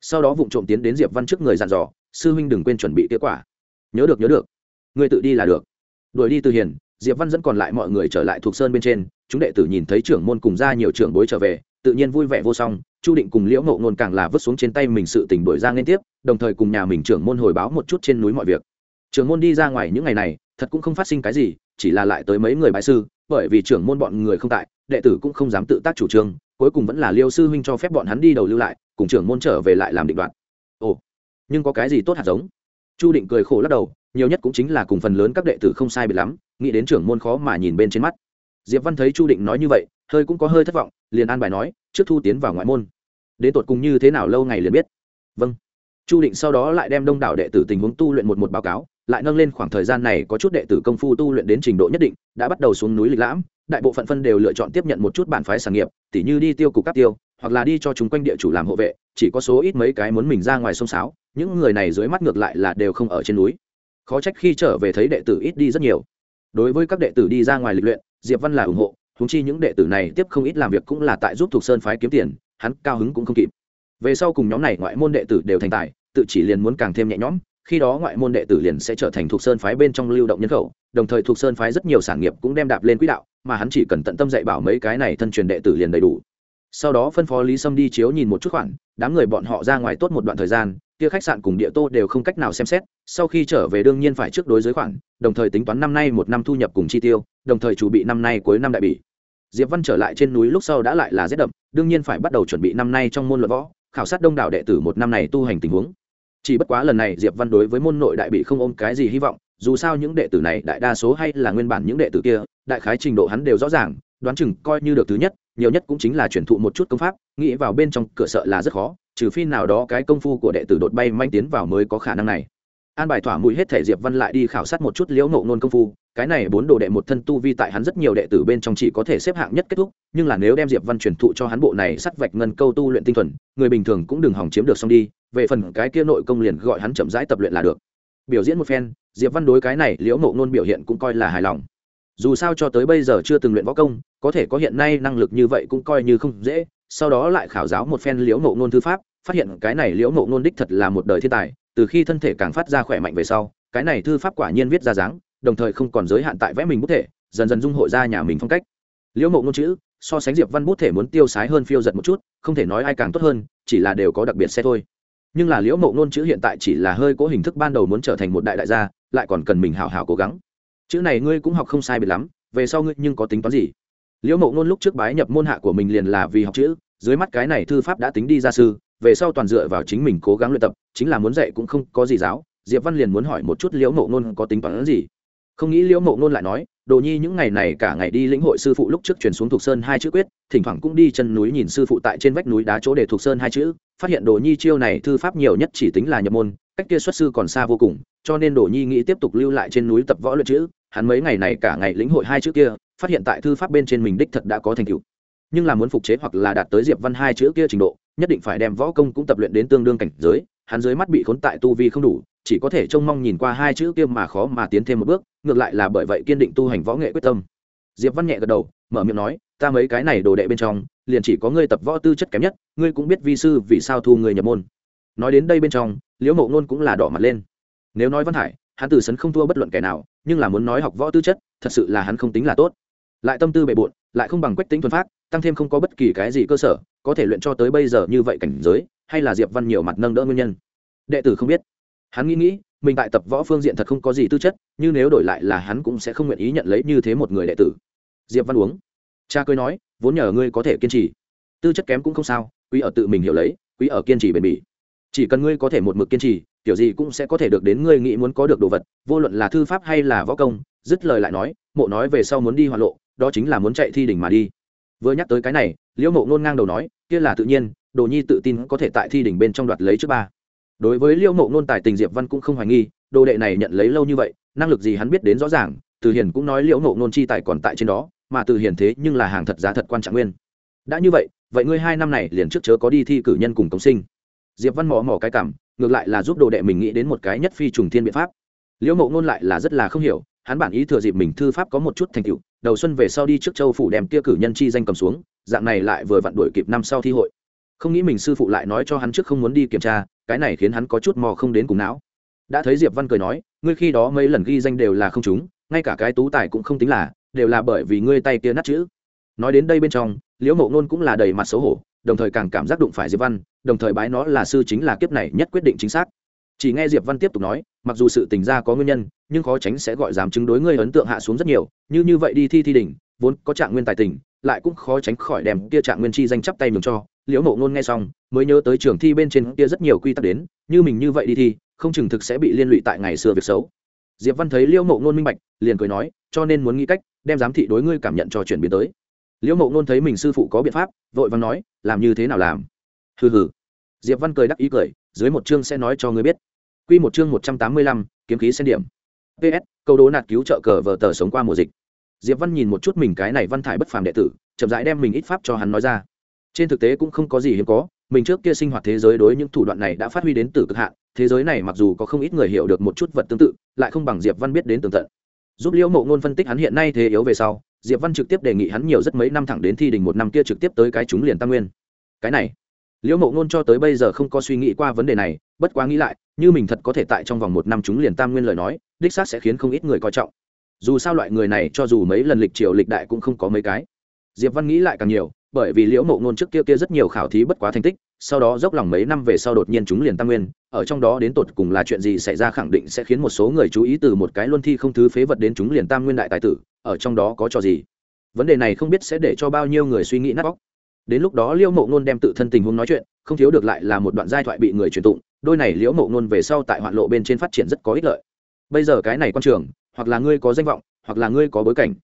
Sau đó vụng trộm tiến đến diệp văn trước người dặn dò, sư huynh đừng quên chuẩn bị kết quả. Nhớ được nhớ được. Người tự đi là được. Đuổi đi từ hiền, diệp văn dẫn còn lại mọi người trở lại thuộc sơn bên trên, chúng đệ tử nhìn thấy trưởng môn cùng ra nhiều trưởng bối trở về, tự nhiên vui vẻ vô song, chu định cùng liễu ngộ ngôn càng là vứt xuống trên tay mình sự tình đổi ra liên tiếp, đồng thời cùng nhà mình trưởng môn hồi báo một chút trên núi mọi việc. Trưởng môn đi ra ngoài những ngày này, thật cũng không phát sinh cái gì, chỉ là lại tới mấy người bái sư, bởi vì trưởng môn bọn người không tại, đệ tử cũng không dám tự tác chủ trương cuối cùng vẫn là liêu sư huynh cho phép bọn hắn đi đầu lưu lại, cùng trưởng môn trở về lại làm định đoạn ồ, nhưng có cái gì tốt hạt giống? Chu định cười khổ lắc đầu, nhiều nhất cũng chính là cùng phần lớn các đệ tử không sai biệt lắm, nghĩ đến trưởng môn khó mà nhìn bên trên mắt. Diệp văn thấy chu định nói như vậy, hơi cũng có hơi thất vọng, liền an bài nói, trước thu tiến vào ngoại môn. Đến tột cùng như thế nào lâu ngày liền biết. Vâng. Chu định sau đó lại đem đông đảo đệ tử tình huống tu luyện một một báo cáo, lại nâng lên khoảng thời gian này có chút đệ tử công phu tu luyện đến trình độ nhất định, đã bắt đầu xuống núi lịch lãm đại bộ phận phân đều lựa chọn tiếp nhận một chút bản phái sản nghiệp, tỉ như đi tiêu cục các tiêu, hoặc là đi cho chúng quanh địa chủ làm hộ vệ, chỉ có số ít mấy cái muốn mình ra ngoài sông sáo những người này dưới mắt ngược lại là đều không ở trên núi. Khó trách khi trở về thấy đệ tử ít đi rất nhiều. Đối với các đệ tử đi ra ngoài lịch luyện, diệp văn là ủng hộ thúng chi những đệ tử này tiếp không ít làm việc cũng là tại giúp thuộc sơn phái kiếm tiền, hắn cao hứng cũng không kịp. Về sau cùng nhóm này ngoại môn đệ tử đều thành tài, tự chỉ liền muốn càng thêm nhẹ nhõm khi đó ngoại môn đệ tử liền sẽ trở thành thuộc sơn phái bên trong lưu động nhân khẩu, đồng thời thuộc sơn phái rất nhiều sản nghiệp cũng đem đạp lên quỹ đạo, mà hắn chỉ cần tận tâm dạy bảo mấy cái này thân truyền đệ tử liền đầy đủ. Sau đó phân phó lý sâm đi chiếu nhìn một chút khoản, đám người bọn họ ra ngoài tốt một đoạn thời gian, kia khách sạn cùng địa tô đều không cách nào xem xét, sau khi trở về đương nhiên phải trước đối giới khoản, đồng thời tính toán năm nay một năm thu nhập cùng chi tiêu, đồng thời chuẩn bị năm nay cuối năm đại bỉ. Diệp văn trở lại trên núi lúc sau đã lại là rét đậm, đương nhiên phải bắt đầu chuẩn bị năm nay trong môn luận võ, khảo sát đông đảo đệ tử một năm này tu hành tình huống chỉ bất quá lần này diệp văn đối với môn nội đại bị không ôm cái gì hy vọng, dù sao những đệ tử này đại đa số hay là nguyên bản những đệ tử kia, đại khái trình độ hắn đều rõ ràng, đoán chừng coi như được thứ nhất, nhiều nhất cũng chính là chuyển thụ một chút công pháp, nghĩ vào bên trong cửa sợ là rất khó, trừ phi nào đó cái công phu của đệ tử đột bay manh tiến vào mới có khả năng này. An bài thỏa mũi hết thể diệp văn lại đi khảo sát một chút liễu nộ nôn công phu, cái này bốn đồ đệ một thân tu vi tại hắn rất nhiều đệ tử bên trong chỉ có thể xếp hạng nhất kết thúc, nhưng là nếu đem diệp văn truyền thụ cho hắn bộ này sắt vạch ngân câu tu luyện tinh thuần, người bình thường cũng đừng hỏng chiếm được xong đi về phần cái kia nội công liền gọi hắn chậm rãi tập luyện là được. Biểu diễn một phen, diệp văn đối cái này liễu mộ nôn biểu hiện cũng coi là hài lòng. Dù sao cho tới bây giờ chưa từng luyện võ công, có thể có hiện nay năng lực như vậy cũng coi như không dễ, sau đó lại khảo giáo một phen liễu mộ ngôn thư pháp, phát hiện cái này liễu mộ ngôn đích thật là một đời thiên tài, từ khi thân thể càng phát ra khỏe mạnh về sau, cái này thư pháp quả nhiên viết ra dáng, đồng thời không còn giới hạn tại vẽ mình bút thể, dần dần dung hội ra nhà mình phong cách. Liễu mộ ngôn chữ, so sánh diệp văn bút thể muốn tiêu sái hơn phiêu giật một chút, không thể nói ai càng tốt hơn, chỉ là đều có đặc biệt xe thôi nhưng là liễu mộ ngôn chữ hiện tại chỉ là hơi cố hình thức ban đầu muốn trở thành một đại đại gia, lại còn cần mình hào hào cố gắng. Chữ này ngươi cũng học không sai biệt lắm, về sau ngươi nhưng có tính toán gì? Liễu mộ ngôn lúc trước bái nhập môn hạ của mình liền là vì học chữ, dưới mắt cái này thư pháp đã tính đi gia sư, về sau toàn dựa vào chính mình cố gắng luyện tập, chính là muốn dạy cũng không có gì giáo. Diệp văn liền muốn hỏi một chút liễu mộ ngôn có tính toán gì. Không nghĩ liễu mộ ngôn lại nói đồ nhi những ngày này cả ngày đi lĩnh hội sư phụ lúc trước chuyển xuống thuộc sơn hai chữ quyết, thỉnh thoảng cũng đi chân núi nhìn sư phụ tại trên vách núi đá chỗ để thuộc sơn hai chữ, phát hiện đồ nhi chiêu này thư pháp nhiều nhất chỉ tính là nhập môn, cách kia xuất sư còn xa vô cùng, cho nên đồ nhi nghĩ tiếp tục lưu lại trên núi tập võ luyện chữ, hắn mấy ngày này cả ngày lĩnh hội hai chữ kia, phát hiện tại thư pháp bên trên mình đích thật đã có thành tựu. Nhưng là muốn phục chế hoặc là đạt tới diệp văn hai chữ kia trình độ, nhất định phải đem võ công cũng tập luyện đến tương đương cảnh giới hắn dưới mắt bị khốn tại tu vi không đủ, chỉ có thể trông mong nhìn qua hai chữ kia mà khó mà tiến thêm một bước, ngược lại là bởi vậy kiên định tu hành võ nghệ quyết tâm. Diệp văn nhẹ gật đầu, mở miệng nói, ta mấy cái này đồ đệ bên trong, liền chỉ có ngươi tập võ tư chất kém nhất, ngươi cũng biết vi sư vì sao thu người nhập môn. Nói đến đây bên trong, liễu mộ ngôn cũng là đỏ mặt lên. Nếu nói văn hải, hắn từ sấn không thua bất luận kẻ nào, nhưng là muốn nói học võ tư chất, thật sự là hắn không tính là tốt. Lại tâm tư bề bộn, lại không bằng quách tính thuần phát tăng thêm không có bất kỳ cái gì cơ sở, có thể luyện cho tới bây giờ như vậy cảnh giới hay là diệp văn nhiều mặt nâng đỡ nguyên nhân? Đệ tử không biết. Hắn nghĩ nghĩ, mình tại tập võ phương diện thật không có gì tư chất nhưng nếu đổi lại là hắn cũng sẽ không nguyện ý nhận lấy như thế một người đệ tử. Diệp văn uống. Cha cười nói, vốn nhờ ngươi có thể kiên trì. Tư chất kém cũng không sao, quý ở tự mình hiểu lấy, quý ở kiên trì bền bỉ. Chỉ cần ngươi có thể một mực kiên trì, kiểu gì cũng sẽ có thể được đến ngươi nghĩ muốn có được đồ vật, vô luận là thư pháp hay là võ công, dứt lời lại nói, mộ nói về sau muốn đi hoa lộ, đó chính là muốn chạy thi đỉnh mà đi. Vừa nhắc tới cái này, liễu mộ nôn ngang đầu nói, kia là tự nhiên đồ nhi tự tin có thể tại thi đỉnh bên trong đoạt lấy trước ba. Đối với liễu mộ nôn tài tình diệp văn cũng không hoài nghi, đồ đệ này nhận lấy lâu như vậy, năng lực gì hắn biết đến rõ ràng, từ hiền cũng nói liễu mộ nôn chi tài còn tại trên đó, mà từ hiền thế nhưng là hàng thật giá thật quan trọng nguyên. Đã như vậy vậy ngươi hai năm này liền trước chớ có đi thi cử nhân cùng công sinh. Diệp văn mò mò cái cảm, ngược lại là giúp đồ đệ mình nghĩ đến một cái nhất phi trùng thiên biện pháp. Liễu mộ ngôn lại là rất là không hiểu, hắn bản ý thừa dịp mình thư pháp có một chút thành tựu, đầu xuân về sau đi trước châu phủ đem kia cử nhân chi danh cầm xuống, dạng này lại vừa vặn đuổi kịp năm sau thi hội không nghĩ mình sư phụ lại nói cho hắn trước không muốn đi kiểm tra, cái này khiến hắn có chút mò không đến cùng não. Đã thấy diệp văn cười nói, ngươi khi đó mấy lần ghi danh đều là không chúng ngay cả cái tú tài cũng không tính là, đều là bởi vì ngươi tay kia nát chữ. Nói đến đây bên trong, liễu mộ ngôn cũng là đầy mặt xấu hổ, đồng thời càng cảm giác đụng phải diệp văn, đồng thời bái nó là sư chính là kiếp này nhất quyết định chính xác. Chỉ nghe diệp văn tiếp tục nói, mặc dù sự tình ra có nguyên nhân, nhưng khó tránh sẽ gọi dám chứng đối ngươi ấn tượng hạ xuống rất nhiều, như như vậy đi thi thi đỉnh vốn có trạng nguyên tài tình, lại cũng khó tránh khỏi đem kia trạng nguyên chi danh chắp tay mừng cho, liễu mộ ngôn nghe xong, mới nhớ tới trường thi bên trên kia rất nhiều quy tắc đến, như mình như vậy đi thi không chừng thực sẽ bị liên lụy tại ngày xưa việc xấu. Diệp văn thấy liễu mộ ngôn minh bạch, liền cười nói, cho nên muốn nghĩ cách, đem giám thị đối ngươi cảm nhận cho chuyển biến tới. Liễu mộ ngôn thấy mình sư phụ có biện pháp, vội vàng nói, làm như thế nào làm? Hừ hừ. Diệp văn cười đắc ý cười, dưới một chương sẽ nói cho ngươi biết. Quy một chương một trăm tám mươi lăm, kiếm khí xen điểm. Ps câu đố nạt cứu trợ cờ vờ tờ sống qua mùa dịch diệp văn nhìn một chút mình cái này văn thải bất phàm đệ tử, chậm rãi đem mình ít pháp cho hắn nói ra. Trên thực tế cũng không có gì hiếm có, mình trước kia sinh hoạt thế giới đối những thủ đoạn này đã phát huy đến từ cực hạn, thế giới này mặc dù có không ít người hiểu được một chút vật tương tự, lại không bằng diệp văn biết đến tường tận. Giúp liễu mộ ngôn phân tích hắn hiện nay thế yếu về sau, diệp văn trực tiếp đề nghị hắn nhiều rất mấy năm thẳng đến thi đình một năm kia trực tiếp tới cái chúng liền tam nguyên. Cái này, liễu mộ ngôn cho tới bây giờ không có suy nghĩ qua vấn đề này, bất quá nghĩ lại, như mình thật có thể tại trong vòng một năm chúng liền tam nguyên lời nói, đích xác sẽ khiến không ít người coi trọng dù sao loại người này cho dù mấy lần lịch triều lịch đại cũng không có mấy cái. Diệp văn nghĩ lại càng nhiều, bởi vì liễu mộ ngôn trước kia kia rất nhiều khảo thí bất quá thành tích, sau đó dốc lòng mấy năm về sau đột nhiên chúng liền tam nguyên, ở trong đó đến tột cùng là chuyện gì xảy ra khẳng định sẽ khiến một số người chú ý từ một cái luân thi không thứ phế vật đến chúng liền tam nguyên đại tài tử, ở trong đó có trò gì. Vấn đề này không biết sẽ để cho bao nhiêu người suy nghĩ nát bóc đến lúc đó liễu mộ ngôn đem tự thân tình huống nói chuyện, không thiếu được lại là một đoạn giai thoại bị người truyền tụng, đôi này liễu mộ ngôn về sau tại hoạn lộ bên trên phát triển rất có ích lợi. Bây giờ cái này quan trường hoặc là ngươi có danh vọng, hoặc là ngươi có bối cảnh.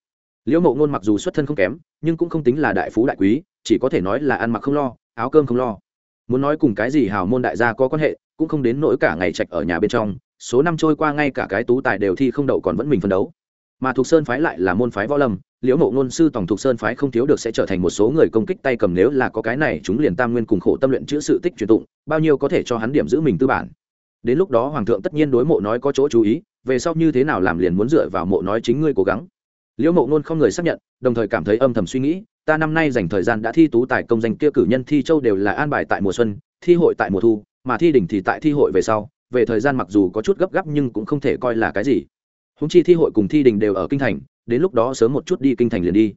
Liễu mộ ngôn mặc dù xuất thân không kém, nhưng cũng không tính là đại phú đại quý, chỉ có thể nói là ăn mặc không lo, áo cơm không lo. Muốn nói cùng cái gì hào môn đại gia có quan hệ, cũng không đến nỗi cả ngày trạch ở nhà bên trong, số năm trôi qua ngay cả cái tú tài đều thi không đậu còn vẫn mình phân đấu. Mà thuộc sơn phái lại là môn phái võ lâm, liễu mộ ngôn sư tổng thuộc sơn phái không thiếu được sẽ trở thành một số người công kích tay cầm nếu là có cái này, chúng liền tam nguyên cùng khổ tâm luyện chữ sự tích truyền tụng, bao nhiêu có thể cho hắn điểm giữ mình tư bản. Đến lúc đó hoàng thượng tất nhiên đối mộ nói có chỗ chú ý về sau như thế nào làm liền muốn dựa vào mộ nói chính ngươi cố gắng. Liễu mộ ngôn không người xác nhận, đồng thời cảm thấy âm thầm suy nghĩ, ta năm nay dành thời gian đã thi tú tài công danh kia cử nhân thi châu đều là an bài tại mùa xuân, thi hội tại mùa thu, mà thi đỉnh thì tại thi hội về sau, về thời gian mặc dù có chút gấp gáp nhưng cũng không thể coi là cái gì. Húng chi thi hội cùng thi đình đều ở kinh thành, đến lúc đó sớm một chút đi kinh thành liền đi.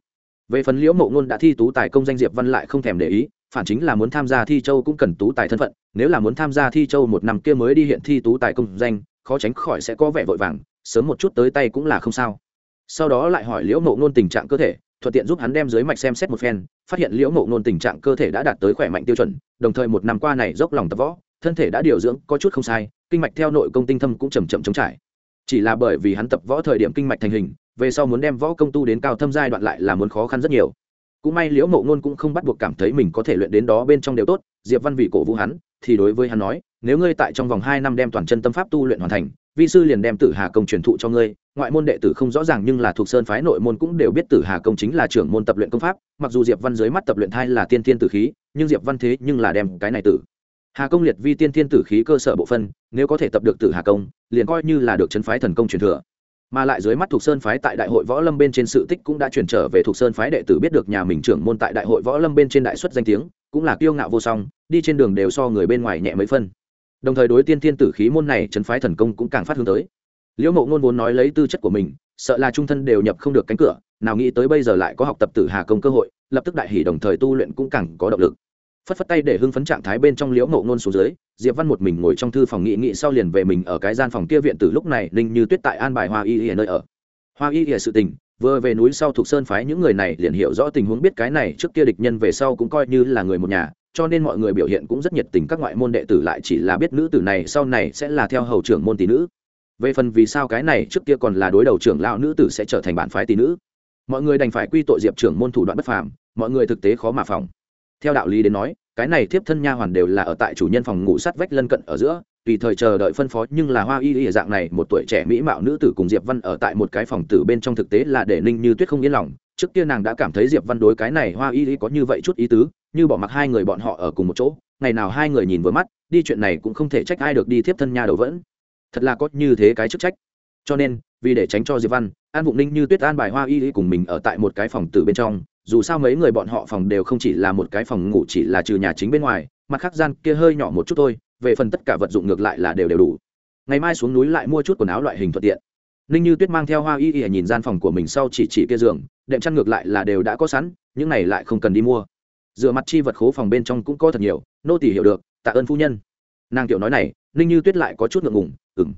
Về phần liễu mộ ngôn đã thi tú tài công danh diệp văn lại không thèm để ý, phản chính là muốn tham gia thi châu cũng cần tú tài thân phận, nếu là muốn tham gia thi châu một năm kia mới đi hiện thi tú tài công danh khó tránh khỏi sẽ có vẻ vội vàng, sớm một chút tới tay cũng là không sao. Sau đó lại hỏi liễu mộ ngôn tình trạng cơ thể, thuận tiện giúp hắn đem dưới mạch xem xét một phen, phát hiện liễu mộ ngôn tình trạng cơ thể đã đạt tới khỏe mạnh tiêu chuẩn, đồng thời một năm qua này dốc lòng tập võ, thân thể đã điều dưỡng có chút không sai, kinh mạch theo nội công tinh thâm cũng chầm chậm chống trải. Chỉ là bởi vì hắn tập võ thời điểm kinh mạch thành hình, về sau muốn đem võ công tu đến cao thâm giai đoạn lại là muốn khó khăn rất nhiều. Cũng may liễu mộ ngôn cũng không bắt buộc cảm thấy mình có thể luyện đến đó bên trong đều tốt, diệp văn vị cổ vũ hắn, thì đối với hắn nói nếu ngươi tại trong vòng hai năm đem toàn chân tâm pháp tu luyện hoàn thành, vi sư liền đem tử hà công truyền thụ cho ngươi. Ngoại môn đệ tử không rõ ràng nhưng là thuộc sơn phái nội môn cũng đều biết tử hà công chính là trưởng môn tập luyện công pháp, mặc dù diệp văn dưới mắt tập luyện thai là tiên tiên tử khí, nhưng diệp văn thế nhưng là đem cái này tử. Hà công liệt vi tiên tiên tử khí cơ sở bộ phân, nếu có thể tập được tử hà công, liền coi như là được chân phái thần công truyền thừa. Mà lại dưới mắt thuộc sơn phái tại đại hội võ lâm bên trên sự tích cũng đã chuyển trở về thuộc sơn phái đệ tử biết được nhà mình trưởng môn tại đại hội võ lâm bên trên đại xuất danh tiếng, cũng là kiêu ngạo vô song, đi trên đường đều so người bên ngoài nhẹ mấy phân đồng thời đối tiên tiên tử khí môn này trấn phái thần công cũng càng phát hướng tới. Liễu mộ ngôn vốn nói lấy tư chất của mình, sợ là trung thân đều nhập không được cánh cửa, nào nghĩ tới bây giờ lại có học tập tử hà công cơ hội, lập tức đại hỷ đồng thời tu luyện cũng càng có động lực. Phất phất tay để hưng phấn trạng thái bên trong liễu mộ ngôn xuống dưới, diệp văn một mình ngồi trong thư phòng nghị nghị sau liền về mình ở cái gian phòng kia viện từ lúc này, ninh như tuyết tại an bài hoa y ỉa nơi ở. Hoa y ỉa sự tình, vừa về núi sau thuộc sơn phái những người này liền hiểu rõ tình huống biết cái này trước kia địch nhân về sau cũng coi như là người một nhà cho nên mọi người biểu hiện cũng rất nhiệt tình. Các ngoại môn đệ tử lại chỉ là biết nữ tử này sau này sẽ là theo hầu trưởng môn tỷ nữ. Về phần vì sao cái này, trước kia còn là đối đầu trưởng lão nữ tử sẽ trở thành bản phái tỷ nữ. Mọi người đành phải quy tội diệp trưởng môn thủ đoạn bất phàm, mọi người thực tế khó mà phòng. Theo đạo lý đến nói, cái này thiếp thân nha hoàn đều là ở tại chủ nhân phòng ngủ sát vách lân cận ở giữa, tùy thời chờ đợi phân phó, nhưng là hoa y y dạng này, một tuổi trẻ mỹ mạo nữ tử cùng diệp văn ở tại một cái phòng tử bên trong thực tế là để ninh như tuyết không yên lòng trước kia nàng đã cảm thấy diệp văn đối cái này hoa y y có như vậy chút ý tứ, như bỏ mặc hai người bọn họ ở cùng một chỗ, ngày nào hai người nhìn vừa mắt, đi chuyện này cũng không thể trách ai được đi tiếp thân nha đầu vẫn. Thật là có như thế cái chức trách. Cho nên, vì để tránh cho diệp văn, an vụng ninh như tuyết an bài hoa y y cùng mình ở tại một cái phòng từ bên trong, dù sao mấy người bọn họ phòng đều không chỉ là một cái phòng ngủ chỉ là trừ nhà chính bên ngoài, mặt khác gian kia hơi nhỏ một chút thôi, về phần tất cả vật dụng ngược lại là đều đều đủ. Ngày mai xuống núi lại mua chút quần áo loại hình thuận tiện. Ninh như tuyết mang theo hoa y y nhìn gian phòng của mình sau chỉ chỉ kia giường đệm chăn ngược lại là đều đã có sẵn, những này lại không cần đi mua. Dựa mặt chi vật khố phòng bên trong cũng có thật nhiều, nô tỷ hiểu được, tạ ơn phu nhân. Nàng tiểu nói này, ninh như tuyết lại có chút ngượng ngùng ừng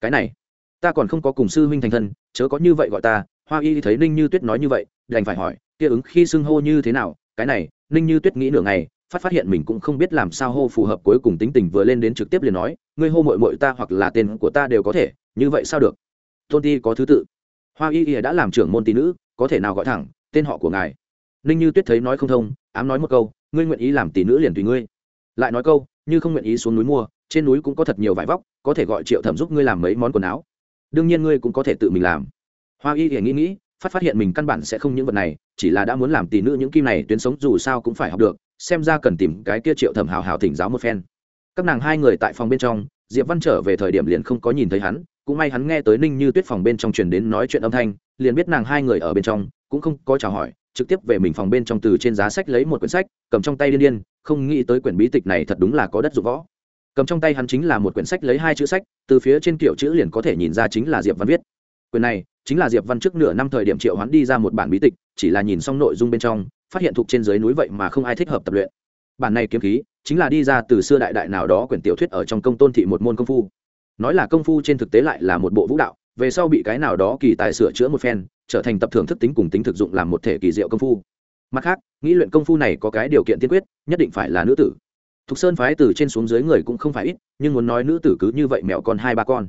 cái này, ta còn không có cùng sư huynh thành thân, chớ có như vậy gọi ta. Hoa y thấy ninh như tuyết nói như vậy, đành phải hỏi, kia ứng khi xưng hô như thế nào? Cái này, ninh như tuyết nghĩ nửa ngày, phát phát hiện mình cũng không biết làm sao hô phù hợp cuối cùng tính tình vừa lên đến trực tiếp liền nói, ngươi hô mội mội ta hoặc là tên của ta đều có thể, như vậy sao được? Tôn ti có thứ tự. Hoa y y đã làm trưởng môn tỷ nữ có thể nào gọi thẳng, tên họ của ngài. Ninh như tuyết thấy nói không thông, ám nói một câu, ngươi nguyện ý làm tỷ nữ liền tùy ngươi. Lại nói câu, như không nguyện ý xuống núi mua, trên núi cũng có thật nhiều vải vóc, có thể gọi triệu thẩm giúp ngươi làm mấy món quần áo. Đương nhiên ngươi cũng có thể tự mình làm. Hoa y thì nghĩ nghĩ, phát phát hiện mình căn bản sẽ không những vật này, chỉ là đã muốn làm tỷ nữ những kim này tuyến sống dù sao cũng phải học được, xem ra cần tìm cái kia triệu thẩm hào hào thỉnh giáo một phen. Các nàng hai người tại phòng bên trong, diệp văn trở về thời điểm liền không có nhìn thấy hắn, cũng may hắn nghe tới ninh như tuyết phòng bên trong truyền đến nói chuyện âm thanh liền biết nàng hai người ở bên trong, cũng không có chào hỏi, trực tiếp về mình phòng bên trong từ trên giá sách lấy một quyển sách, cầm trong tay điên điên, không nghĩ tới quyển bí tịch này thật đúng là có đất dụng võ. Cầm trong tay hắn chính là một quyển sách lấy hai chữ sách, từ phía trên kiểu chữ liền có thể nhìn ra chính là diệp văn viết. Quyển này, chính là diệp văn trước nửa năm thời điểm triệu hoán đi ra một bản bí tịch, chỉ là nhìn xong nội dung bên trong, phát hiện thuộc trên dưới núi vậy mà không ai thích hợp tập luyện. Bản này kiếm khí, chính là đi ra từ xưa đại đại nào đó quyển tiểu thuyết ở trong công tôn thị một môn công phu. Nói là công phu trên thực tế lại là một bộ vũ đạo về sau bị cái nào đó kỳ tài sửa chữa một phen, trở thành tập thưởng thức tính cùng tính thực dụng làm một thể kỳ diệu công phu. Mặt khác, nghĩ luyện công phu này có cái điều kiện tiên quyết, nhất định phải là nữ tử. Thục sơn phái từ trên xuống dưới người cũng không phải ít, nhưng muốn nói nữ tử cứ như vậy mẹo con hai ba con.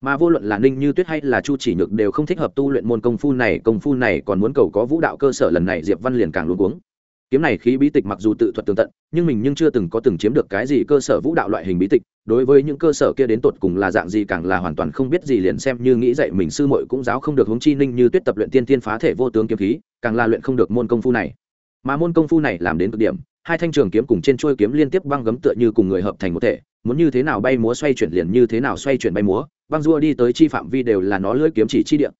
Mà vô luận là ninh như tuyết hay là chu chỉ nhược đều không thích hợp tu luyện môn công phu này, công phu này còn muốn cầu có vũ đạo cơ sở lần này diệp văn liền càng luôn cuống. Kiếm này khí bí tịch mặc dù tự thuật tường tận, nhưng mình nhưng chưa từng có từng chiếm được cái gì cơ sở vũ đạo loại hình bí tịch đối với những cơ sở kia đến tột cùng là dạng gì càng là hoàn toàn không biết gì liền xem như nghĩ dạy mình sư muội cũng giáo không được hướng chi ninh như tuyết tập luyện tiên tiên phá thể vô tướng kiếm khí, càng là luyện không được môn công phu này. Mà môn công phu này làm đến cực điểm, hai thanh trường kiếm cùng trên chuôi kiếm liên tiếp băng gấm tựa như cùng người hợp thành một thể, muốn như thế nào bay múa xoay chuyển liền như thế nào xoay chuyển bay múa, băng rua đi tới chi phạm vi đều là nó lưỡi kiếm chỉ chi điện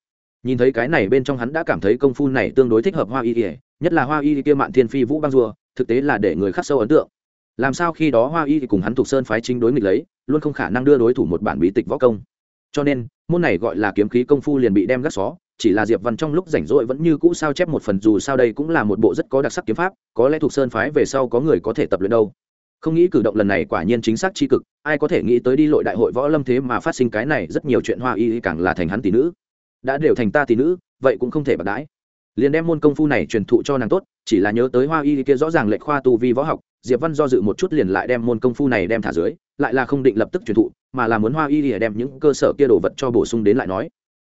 nhìn thấy cái này bên trong hắn đã cảm thấy công phu này tương đối thích hợp hoa y ỉa nhất là hoa y kia mạn thiên phi vũ băng rùa thực tế là để người khắc sâu ấn tượng làm sao khi đó hoa y cùng hắn thuộc sơn phái chính đối nghịch lấy, luôn không khả năng đưa đối thủ một bản bí tịch võ công. Cho nên, môn này gọi là kiếm khí công phu liền bị đem gác xó, chỉ là diệp văn trong lúc rảnh rỗi vẫn như cũ sao chép một phần dù sao đây cũng là một bộ rất có đặc sắc kiếm pháp, có lẽ thuộc sơn phái về sau có người có thể tập luyện đâu. Không nghĩ cử động lần này quả nhiên chính xác tri cực, ai có thể nghĩ tới đi lội đại hội võ lâm thế mà phát sinh cái này, rất nhiều chuyện hoa y càng là thành hắn tỷ nữ. Đã đều thành ta tỷ nữ, vậy cũng không thể bạc đãi. Liền đem môn công phu này truyền thụ cho nàng tốt, chỉ là nhớ tới hoa y kia rõ ràng lệnh khoa tu vi võ học diệp văn do dự một chút liền lại đem môn công phu này đem thả dưới, lại là không định lập tức truyền thụ, mà là muốn hoa y để đem những cơ sở kia đồ vật cho bổ sung đến lại nói.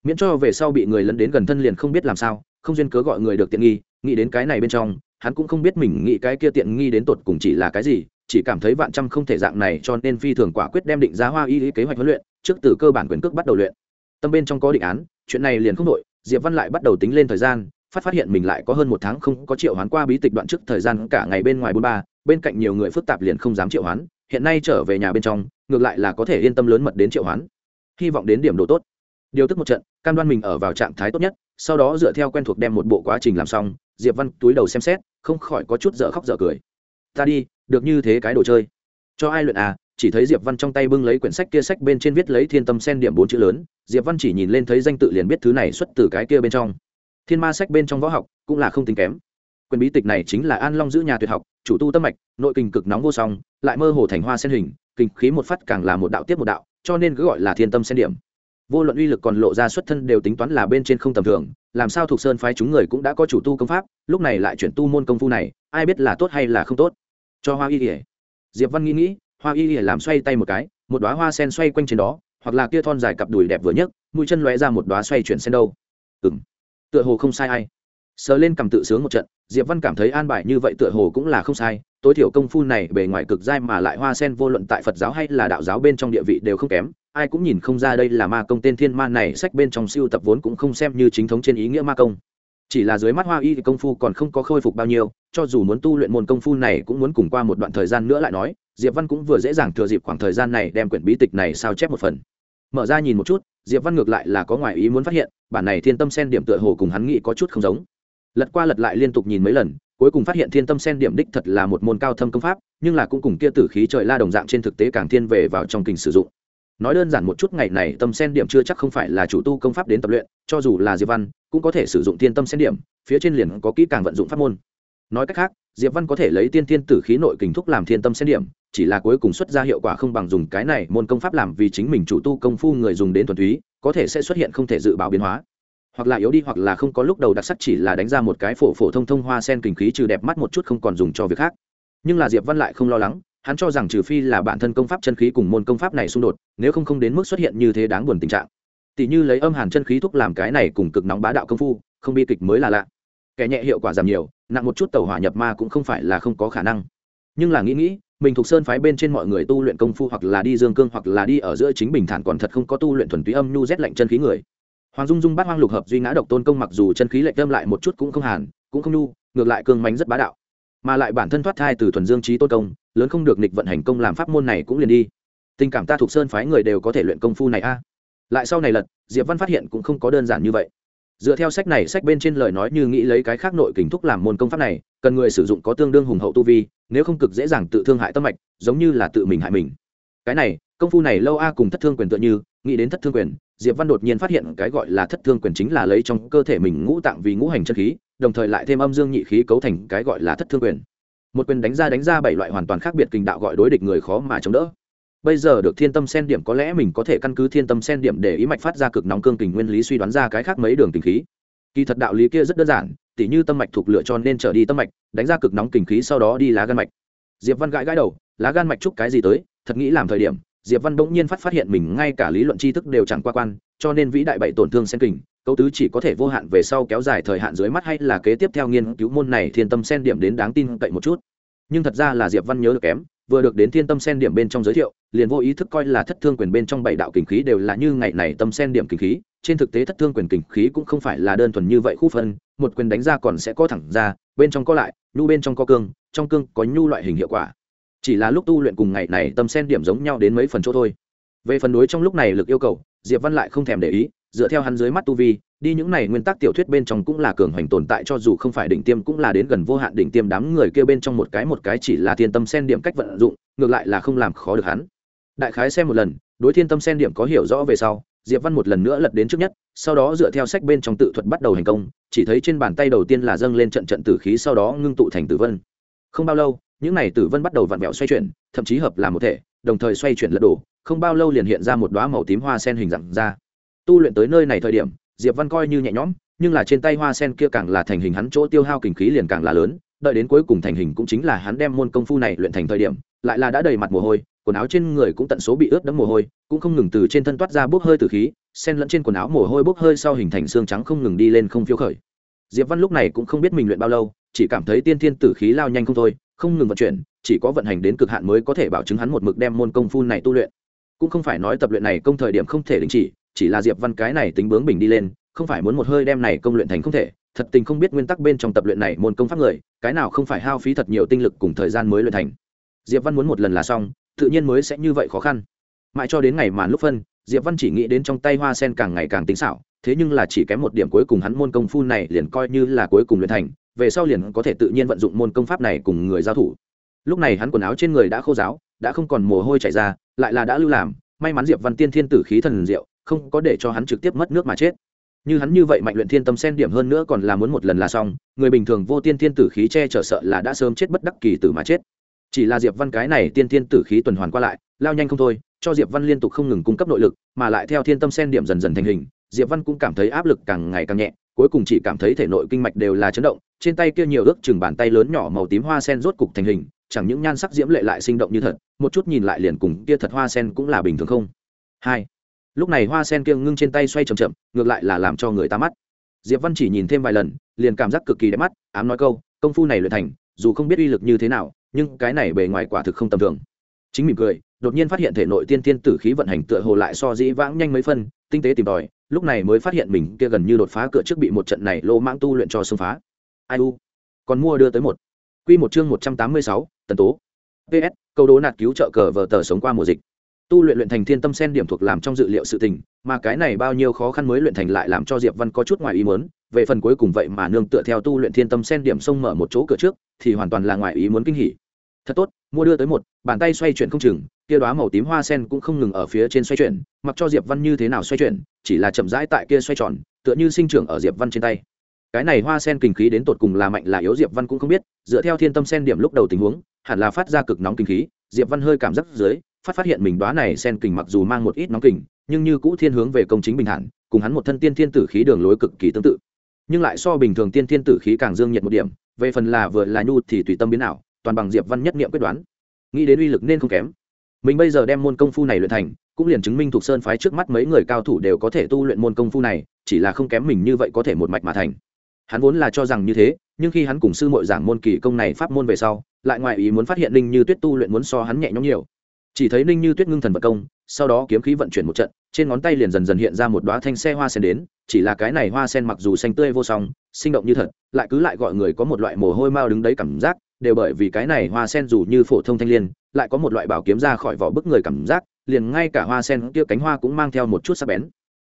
Miễn cho về sau bị người lấn đến gần thân liền không biết làm sao, không duyên cớ gọi người được tiện nghi, nghĩ đến cái này bên trong, hắn cũng không biết mình nghĩ cái kia tiện nghi đến tột cùng chỉ là cái gì, chỉ cảm thấy vạn trăm không thể dạng này cho nên phi thường quả quyết đem định giá hoa y kế hoạch huấn luyện, trước từ cơ bản quyền cước bắt đầu luyện. Tâm bên trong có định án, chuyện này liền không đội diệp văn lại bắt đầu tính lên thời gian, phát phát hiện mình lại có hơn một tháng không có triệu hoán qua bí tịch đoạn trước thời gian cả ngày bên ngoài bốn ba bên cạnh nhiều người phức tạp liền không dám triệu hoán, hiện nay trở về nhà bên trong, ngược lại là có thể yên tâm lớn mật đến triệu hoán. Hy vọng đến điểm đồ tốt. Điều tức một trận, cam đoan mình ở vào trạng thái tốt nhất, sau đó dựa theo quen thuộc đem một bộ quá trình làm xong, diệp văn túi đầu xem xét, không khỏi có chút dở khóc dở cười. Ta đi, được như thế cái đồ chơi. Cho ai luyện à? Chỉ thấy diệp văn trong tay bưng lấy quyển sách kia sách bên trên viết lấy thiên tâm sen điểm bốn chữ lớn, diệp văn chỉ nhìn lên thấy danh tự liền biết thứ này xuất từ cái kia bên trong. Thiên ma sách bên trong võ học cũng là không tính kém quyền bí tịch này chính là an long giữ nhà tuyệt học, chủ tu tâm mạch, nội kinh cực nóng vô song, lại mơ hồ thành hoa sen hình, kinh khí một phát càng là một đạo tiếp một đạo, cho nên cứ gọi là thiên tâm sen điểm. Vô luận uy lực còn lộ ra xuất thân đều tính toán là bên trên không tầm thường, làm sao thuộc sơn phái chúng người cũng đã có chủ tu công pháp, lúc này lại chuyển tu môn công phu này, ai biết là tốt hay là không tốt. Cho hoa y ỉa diệp văn nghĩ nghĩ, hoa y ỉa làm xoay tay một cái, một đoá hoa sen xoay quanh trên đó, hoặc là kia thon dài cặp đùi đẹp vừa nhấc, mũi chân lóe ra một đoá xoay chuyển sen đâu. Ừng tựa hồ không sai ai sờ lên cầm tự sướng một trận, diệp văn cảm thấy an bài như vậy tựa hồ cũng là không sai, tối thiểu công phu này bề ngoài cực dai mà lại hoa sen vô luận tại phật giáo hay là đạo giáo bên trong địa vị đều không kém, ai cũng nhìn không ra đây là ma công tên thiên ma này, sách bên trong siêu tập vốn cũng không xem như chính thống trên ý nghĩa ma công. Chỉ là dưới mắt hoa y thì công phu còn không có khôi phục bao nhiêu, cho dù muốn tu luyện môn công phu này cũng muốn cùng qua một đoạn thời gian nữa lại nói, diệp văn cũng vừa dễ dàng thừa dịp khoảng thời gian này đem quyển bí tịch này sao chép một phần. Mở ra nhìn một chút, diệp văn ngược lại là có ngoài ý muốn phát hiện, bản này thiên tâm sen điểm tựa hồ cùng hắn nghĩ có chút không giống lật qua lật lại liên tục nhìn mấy lần, cuối cùng phát hiện thiên tâm sen điểm đích thật là một môn cao thâm công pháp, nhưng là cũng cùng kia tử khí trời la đồng dạng trên thực tế càng thiên về vào trong kình sử dụng. Nói đơn giản một chút ngày này tâm sen điểm chưa chắc không phải là chủ tu công pháp đến tập luyện, cho dù là diệp văn, cũng có thể sử dụng thiên tâm sen điểm, phía trên liền có kỹ càng vận dụng pháp môn. Nói cách khác, diệp văn có thể lấy tiên thiên tử khí nội kình thúc làm thiên tâm sen điểm, chỉ là cuối cùng xuất ra hiệu quả không bằng dùng cái này môn công pháp làm vì chính mình chủ tu công phu người dùng đến thuần túy, có thể sẽ xuất hiện không thể dự báo biến hóa hoặc là yếu đi hoặc là không có lúc đầu đặc sắc chỉ là đánh ra một cái phổ phổ thông thông hoa sen kình khí trừ đẹp mắt một chút không còn dùng cho việc khác. Nhưng là diệp văn lại không lo lắng, hắn cho rằng trừ phi là bản thân công pháp chân khí cùng môn công pháp này xung đột, nếu không không đến mức xuất hiện như thế đáng buồn tình trạng. Tỷ như lấy âm hàn chân khí thúc làm cái này cùng cực nóng bá đạo công phu, không bi kịch mới là lạ. Kẻ nhẹ hiệu quả giảm nhiều, nặng một chút tàu hỏa nhập ma cũng không phải là không có khả năng. Nhưng là nghĩ nghĩ, mình thuộc sơn phái bên trên mọi người tu luyện công phu hoặc là đi dương cương hoặc là đi ở giữa chính bình thản còn thật không có tu luyện thuần túy âm nhu rét lạnh chân khí người hoàng dung dung bắt hoang lục hợp duy ngã độc tôn công mặc dù chân khí lệch đâm lại một chút cũng không hàn, cũng không nhu, ngược lại cương mánh rất bá đạo. Mà lại bản thân thoát thai từ thuần dương trí tôn công, lớn không được nịch vận hành công làm pháp môn này cũng liền đi. Tình cảm ta thuộc sơn phái người đều có thể luyện công phu này a. À. Lại sau này lật, diệp văn phát hiện cũng không có đơn giản như vậy. Dựa theo sách này, sách bên trên lời nói như nghĩ lấy cái khác nội kình thúc làm môn công pháp này, cần người sử dụng có tương đương hùng hậu tu vi, nếu không cực dễ dàng tự thương hại tâm mạch, giống như là tự mình hại mình. Cái này, công phu này lâu a cùng thất thương quyền tựa như nghĩ đến thất thương quyền, diệp văn đột nhiên phát hiện cái gọi là thất thương quyền chính là lấy trong cơ thể mình ngũ tạng vì ngũ hành chân khí, đồng thời lại thêm âm dương nhị khí cấu thành cái gọi là thất thương quyền. Một quyền đánh ra đánh ra bảy loại hoàn toàn khác biệt kình đạo gọi đối địch người khó mà chống đỡ. Bây giờ được thiên tâm sen điểm có lẽ mình có thể căn cứ thiên tâm sen điểm để ý mạch phát ra cực nóng cương kình nguyên lý suy đoán ra cái khác mấy đường tình khí. Kỳ thật đạo lý kia rất đơn giản, tỉ như tâm mạch thuộc lựa cho nên trở đi tâm mạch, đánh ra cực nóng kình khí sau đó đi lá gan mạch. Diệp văn gãi gãi đầu, lá gan mạch chúc cái gì tới, thật nghĩ làm thời điểm diệp văn bỗng nhiên phát phát hiện mình ngay cả lý luận tri thức đều chẳng qua quan, cho nên vĩ đại bảy tổn thương sen kình câu tứ chỉ có thể vô hạn về sau kéo dài thời hạn dưới mắt hay là kế tiếp theo nghiên cứu môn này thiên tâm sen điểm đến đáng tin cậy một chút. Nhưng thật ra là diệp văn nhớ được kém, vừa được đến thiên tâm sen điểm bên trong giới thiệu, liền vô ý thức coi là thất thương quyền bên trong bảy đạo kình khí đều là như ngày này tâm sen điểm kình khí, trên thực tế thất thương quyền kình khí cũng không phải là đơn thuần như vậy khu phân, một quyền đánh ra còn sẽ có thẳng ra, bên trong có lại, nhu bên trong có cương, trong cương có nhu loại hình hiệu quả chỉ là lúc tu luyện cùng ngày này tâm sen điểm giống nhau đến mấy phần chỗ thôi. Về phần đối trong lúc này lực yêu cầu, diệp văn lại không thèm để ý, dựa theo hắn dưới mắt tu vi, đi những này nguyên tắc tiểu thuyết bên trong cũng là cường hoành tồn tại cho dù không phải đỉnh tiêm cũng là đến gần vô hạn đỉnh tiêm đám người kia bên trong một cái một cái chỉ là thiên tâm sen điểm cách vận dụng, ngược lại là không làm khó được hắn. Đại khái xem một lần, đối thiên tâm sen điểm có hiểu rõ về sau, diệp văn một lần nữa lật đến trước nhất, sau đó dựa theo sách bên trong tự thuật bắt đầu hành công, chỉ thấy trên bàn tay đầu tiên là dâng lên trận trận tử khí sau đó ngưng tụ thành tử vân. Không bao lâu những này tử vân bắt đầu vặn vẹo xoay chuyển, thậm chí hợp làm một thể, đồng thời xoay chuyển lật đổ, không bao lâu liền hiện ra một đóa màu tím hoa sen hình dạng ra. Tu luyện tới nơi này thời điểm, diệp văn coi như nhẹ nhõm, nhưng là trên tay hoa sen kia càng là thành hình hắn chỗ tiêu hao kinh khí liền càng là lớn, đợi đến cuối cùng thành hình cũng chính là hắn đem môn công phu này luyện thành thời điểm, lại là đã đầy mặt mồ hôi, quần áo trên người cũng tận số bị ướt đẫm mồ hôi, cũng không ngừng từ trên thân toát ra bốc hơi từ khí, sen lẫn trên quần áo mồ hôi bốc hơi sau hình thành xương trắng không ngừng đi lên không phiêu khởi. Diệp văn lúc này cũng không biết mình luyện bao lâu, chỉ cảm thấy tiên thiên tử khí lao nhanh không thôi không ngừng vận chuyển, chỉ có vận hành đến cực hạn mới có thể bảo chứng hắn một mực đem môn công phu này tu luyện. Cũng không phải nói tập luyện này công thời điểm không thể đình chỉ chỉ là diệp văn cái này tính bướng bình đi lên, không phải muốn một hơi đem này công luyện thành không thể, thật tình không biết nguyên tắc bên trong tập luyện này môn công pháp người, cái nào không phải hao phí thật nhiều tinh lực cùng thời gian mới luyện thành. Diệp văn muốn một lần là xong, tự nhiên mới sẽ như vậy khó khăn. Mãi cho đến ngày màn lúc phân, diệp văn chỉ nghĩ đến trong tay hoa sen càng ngày càng tính xảo, thế nhưng là chỉ kém một điểm cuối cùng hắn môn công phu này liền coi như là cuối cùng luyện thành về sau liền có thể tự nhiên vận dụng môn công pháp này cùng người giao thủ. Lúc này hắn quần áo trên người đã khô ráo, đã không còn mồ hôi chảy ra, lại là đã lưu làm, may mắn diệp văn tiên thiên tử khí thần diệu, không có để cho hắn trực tiếp mất nước mà chết. Như hắn như vậy mạnh luyện thiên tâm sen điểm hơn nữa còn là muốn một lần là xong, người bình thường vô tiên thiên tử khí che chở sợ là đã sớm chết bất đắc kỳ tử mà chết. Chỉ là diệp văn cái này tiên thiên tử khí tuần hoàn qua lại, lao nhanh không thôi, cho diệp văn liên tục không ngừng cung cấp nội lực, mà lại theo thiên tâm sen điểm dần dần thành hình, diệp văn cũng cảm thấy áp lực càng ngày càng nhẹ cuối cùng chỉ cảm thấy thể nội kinh mạch đều là chấn động, trên tay kia nhiều ước chừng bàn tay lớn nhỏ màu tím hoa sen rốt cục thành hình, chẳng những nhan sắc diễm lệ lại sinh động như thật, một chút nhìn lại liền cùng kia thật hoa sen cũng là bình thường không? Hai. Lúc này hoa sen kia ngưng trên tay xoay chậm chậm, ngược lại là làm cho người ta mắt. Diệp văn chỉ nhìn thêm vài lần, liền cảm giác cực kỳ đẹp mắt, ám nói câu, công phu này luyện thành, dù không biết uy lực như thế nào, nhưng cái này bề ngoài quả thực không tầm thường. Chính mỉm cười, đột nhiên phát hiện thể nội tiên tiên tử khí vận hành tựa hồ lại so dĩ vãng nhanh mấy phân, tinh tế tìm tòi lúc này mới phát hiện mình kia gần như đột phá cửa trước bị một trận này lô mãng tu luyện cho xông phá. Ai u? Còn mua đưa tới một. Quy một chương một trăm tám mươi sáu, tần tố. Ps câu đố nạt cứu trợ cờ vờ tờ sống qua mùa dịch. Tu luyện luyện thành thiên tâm sen điểm thuộc làm trong dự liệu sự tình, mà cái này bao nhiêu khó khăn mới luyện thành lại làm cho diệp văn có chút ngoài ý muốn, về phần cuối cùng vậy mà nương tựa theo tu luyện thiên tâm sen điểm xông mở một chỗ cửa trước, thì hoàn toàn là ngoài ý muốn kinh hỉ thật tốt, mua đưa tới một, bàn tay xoay chuyển không chừng, kia đoá màu tím hoa sen cũng không ngừng ở phía trên xoay chuyển, mặc cho diệp văn như thế nào xoay chuyển, chỉ là chậm rãi tại kia xoay tròn, tựa như sinh trưởng ở diệp văn trên tay. Cái này hoa sen kinh khí đến tột cùng là mạnh là yếu diệp văn cũng không biết, dựa theo thiên tâm sen điểm lúc đầu tình huống, hẳn là phát ra cực nóng kinh khí, diệp văn hơi cảm giác dưới, phát phát hiện mình đoá này sen kình mặc dù mang một ít nóng kình nhưng như cũ thiên hướng về công chính bình thản, cùng hắn một thân tiên thiên tử khí đường lối cực kỳ tương tự. Nhưng lại so bình thường tiên thiên tử khí càng dương nhiệt một điểm, về phần là vừa là nhu thì tùy tâm biến nào toàn bằng diệp văn nhất niệm quyết đoán. Nghĩ đến uy lực nên không kém. Mình bây giờ đem môn công phu này luyện thành, cũng liền chứng minh thuộc sơn phái trước mắt mấy người cao thủ đều có thể tu luyện môn công phu này, chỉ là không kém mình như vậy có thể một mạch mà thành. Hắn vốn là cho rằng như thế, nhưng khi hắn cùng sư mội giảng môn kỳ công này pháp môn về sau, lại ngoại ý muốn phát hiện Ninh như tuyết tu luyện muốn so hắn nhẹ nhõm nhiều. Chỉ thấy ninh như tuyết ngưng thần vật công, sau đó kiếm khí vận chuyển một trận, trên ngón tay liền dần dần hiện ra một đoá thanh xe hoa sen đến, chỉ là cái này hoa sen mặc dù xanh tươi vô song, sinh động như thật, lại cứ lại gọi người có một loại mồ hôi mao đứng đấy cảm giác đều bởi vì cái này hoa sen dù như phổ thông thanh liên, lại có một loại bảo kiếm ra khỏi vỏ bức người cảm giác, liền ngay cả hoa sen kia cánh hoa cũng mang theo một chút sắc bén.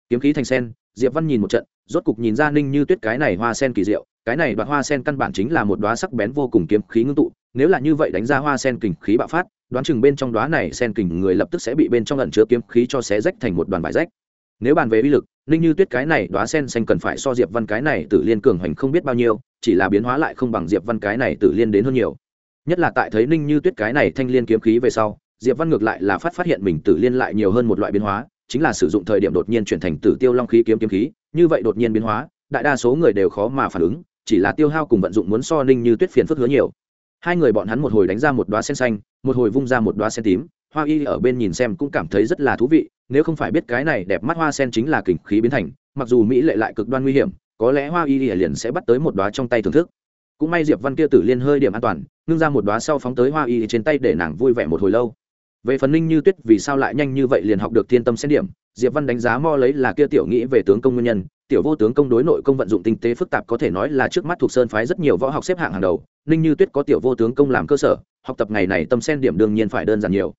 Kiếm khí thành sen, diệp văn nhìn một trận, rốt cục nhìn ra ninh như tuyết cái này hoa sen kỳ diệu, cái này đoạt hoa sen căn bản chính là một đoá sắc bén vô cùng kiếm khí ngưng tụ, nếu là như vậy đánh ra hoa sen kình khí bạo phát, đoán chừng bên trong đoá này sen kình người lập tức sẽ bị bên trong lần chứa kiếm khí cho xé rách thành một đoàn bài rách. Nếu bàn về uy lực, ninh như tuyết cái này đoá sen xanh cần phải so diệp văn cái này tự liên cường hành không biết bao nhiêu chỉ là biến hóa lại không bằng diệp văn cái này tự liên đến hơn nhiều. Nhất là tại thấy ninh như tuyết cái này thanh liên kiếm khí về sau, diệp văn ngược lại là phát phát hiện mình tự liên lại nhiều hơn một loại biến hóa, chính là sử dụng thời điểm đột nhiên chuyển thành tử tiêu long khí kiếm kiếm khí, như vậy đột nhiên biến hóa, đại đa số người đều khó mà phản ứng, chỉ là tiêu hao cùng vận dụng muốn so ninh như tuyết phiền phức hứa nhiều. Hai người bọn hắn một hồi đánh ra một đoá sen xanh, một hồi vung ra một đoá sen tím, hoa y ở bên nhìn xem cũng cảm thấy rất là thú vị, nếu không phải biết cái này đẹp mắt hoa sen chính là kình khí biến thành, mặc dù mỹ lệ lại cực đoan nguy hiểm có lẽ hoa y liền sẽ bắt tới một đoá trong tay thưởng thức. Cũng may diệp văn kia tử liên hơi điểm an toàn, ngưng ra một đoá sau phóng tới hoa y trên tay để nàng vui vẻ một hồi lâu. Về phần ninh như tuyết vì sao lại nhanh như vậy liền học được thiên tâm xét điểm, diệp văn đánh giá mo lấy là kia tiểu nghĩ về tướng công nguyên nhân. Tiểu vô tướng công đối nội công vận dụng tinh tế phức tạp có thể nói là trước mắt thuộc sơn phái rất nhiều võ học xếp hạng hàng đầu. Ninh như tuyết có tiểu vô tướng công làm cơ sở, học tập ngày này tâm sen điểm đương nhiên phải đơn giản nhiều.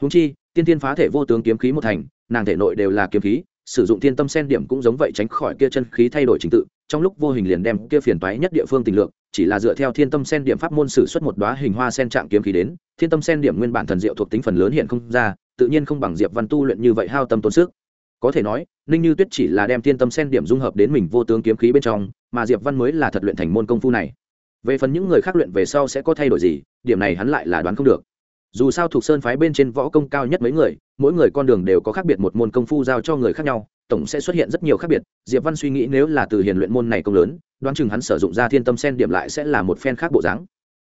Húng chi, tiên tiên phá thể vô tướng kiếm khí một thành, nàng thể nội đều là kiếm khí sử dụng thiên tâm sen điểm cũng giống vậy tránh khỏi kia chân khí thay đổi trình tự, trong lúc vô hình liền đem kia phiền toái nhất địa phương tình lượng chỉ là dựa theo thiên tâm sen điểm pháp môn sử xuất một đóa hình hoa sen trạng kiếm khí đến, thiên tâm sen điểm nguyên bản thần diệu thuộc tính phần lớn hiện không ra, tự nhiên không bằng diệp văn tu luyện như vậy hao tâm tốn sức. Có thể nói, ninh như tuyết chỉ là đem thiên tâm sen điểm dung hợp đến mình vô tướng kiếm khí bên trong, mà diệp văn mới là thật luyện thành môn công phu này. Về phần những người khác luyện về sau sẽ có thay đổi gì, điểm này hắn lại là đoán không được. Dù sao thuộc sơn phái bên trên võ công cao nhất mấy người mỗi người con đường đều có khác biệt, một môn công phu giao cho người khác nhau, tổng sẽ xuất hiện rất nhiều khác biệt. Diệp văn suy nghĩ nếu là từ hiền luyện môn này công lớn, đoán chừng hắn sử dụng ra thiên tâm sen điểm lại sẽ là một phen khác bộ dáng.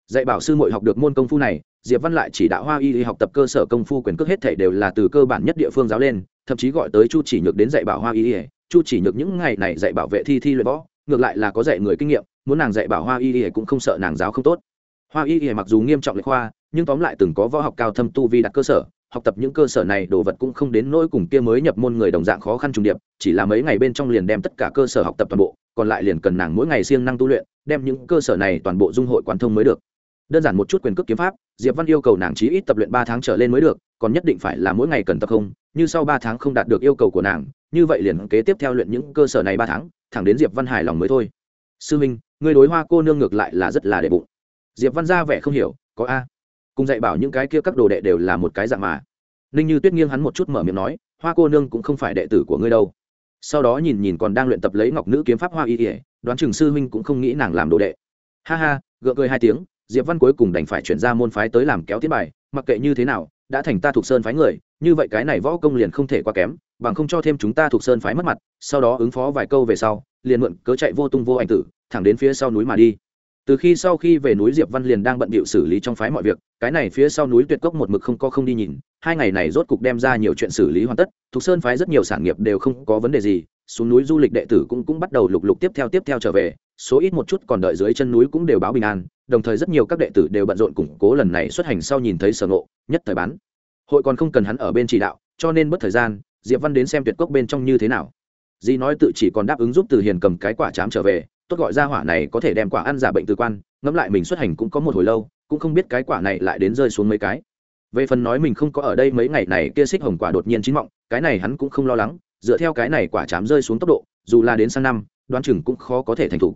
Dạy bảo sư muội học được môn công phu này, diệp văn lại chỉ đạo hoa y học tập cơ sở công phu quyền cước hết thể đều là từ cơ bản nhất địa phương giáo lên, thậm chí gọi tới chu chỉ nhược đến dạy bảo hoa y chu chỉ nhược những ngày này dạy bảo vệ thi thi luyện võ, ngược lại là có dạy người kinh nghiệm, muốn nàng dạy bảo hoa y cũng không sợ nàng giáo không tốt. Hoa y mặc dù nghiêm trọng lệ khoa, nhưng tóm lại từng có võ học cao thâm tu vi đặt cơ sở học tập những cơ sở này, đồ vật cũng không đến nỗi cùng kia mới nhập môn người đồng dạng khó khăn trùng điệp, chỉ là mấy ngày bên trong liền đem tất cả cơ sở học tập toàn bộ, còn lại liền cần nàng mỗi ngày siêng năng tu luyện, đem những cơ sở này toàn bộ dung hội quán thông mới được. Đơn giản một chút quyền cước kiếm pháp, diệp văn yêu cầu nàng chí ít tập luyện ba tháng trở lên mới được, còn nhất định phải là mỗi ngày cần tập không, như sau ba tháng không đạt được yêu cầu của nàng, như vậy liền kế tiếp theo luyện những cơ sở này ba tháng, thẳng đến diệp văn hài lòng mới thôi. Sư minh người đối hoa cô nương ngược lại là rất là đệ bụng. Diệp văn ra vẻ không hiểu, có a cùng dạy bảo những cái kia các đồ đệ đều là một cái dạng mà. Ninh như tuyết nghiêng hắn một chút mở miệng nói, hoa cô nương cũng không phải đệ tử của ngươi đâu. Sau đó nhìn nhìn còn đang luyện tập lấy ngọc nữ kiếm pháp hoa y ỉa đoán chừng sư huynh cũng không nghĩ nàng làm đồ đệ. Ha ha, gượng cười hai tiếng, diệp văn cuối cùng đành phải chuyển ra môn phái tới làm kéo tiến bài, mặc kệ như thế nào, đã thành ta thuộc sơn phái người, như vậy cái này võ công liền không thể quá kém, bằng không cho thêm chúng ta thuộc sơn phái mất mặt, sau đó ứng phó vài câu về sau, liền mượn cớ chạy vô tung vô ảnh tử, thẳng đến phía sau núi mà đi từ khi sau khi về núi diệp văn liền đang bận bịu xử lý trong phái mọi việc, cái này phía sau núi tuyệt cốc một mực không có không đi nhìn, hai ngày này rốt cục đem ra nhiều chuyện xử lý hoàn tất, thục sơn phái rất nhiều sản nghiệp đều không có vấn đề gì, xuống núi du lịch đệ tử cũng cũng bắt đầu lục lục tiếp theo tiếp theo trở về, số ít một chút còn đợi dưới chân núi cũng đều báo bình an, đồng thời rất nhiều các đệ tử đều bận rộn củng cố lần này xuất hành sau nhìn thấy sở ngộ, nhất thời bán. Hội còn không cần hắn ở bên chỉ đạo, cho nên mất thời gian, diệp văn đến xem tuyệt cốc bên trong như thế nào. Di nói tự chỉ còn đáp ứng giúp từ hiền cầm cái quả chám trở về tốt gọi ra hỏa này có thể đem quả ăn giả bệnh từ quan, ngẫm lại mình xuất hành cũng có một hồi lâu, cũng không biết cái quả này lại đến rơi xuống mấy cái. Về phần nói mình không có ở đây mấy ngày này, kia xích hồng quả đột nhiên chín mọng, cái này hắn cũng không lo lắng, dựa theo cái này quả chám rơi xuống tốc độ, dù là đến sang năm, đoán chừng cũng khó có thể thành thủ.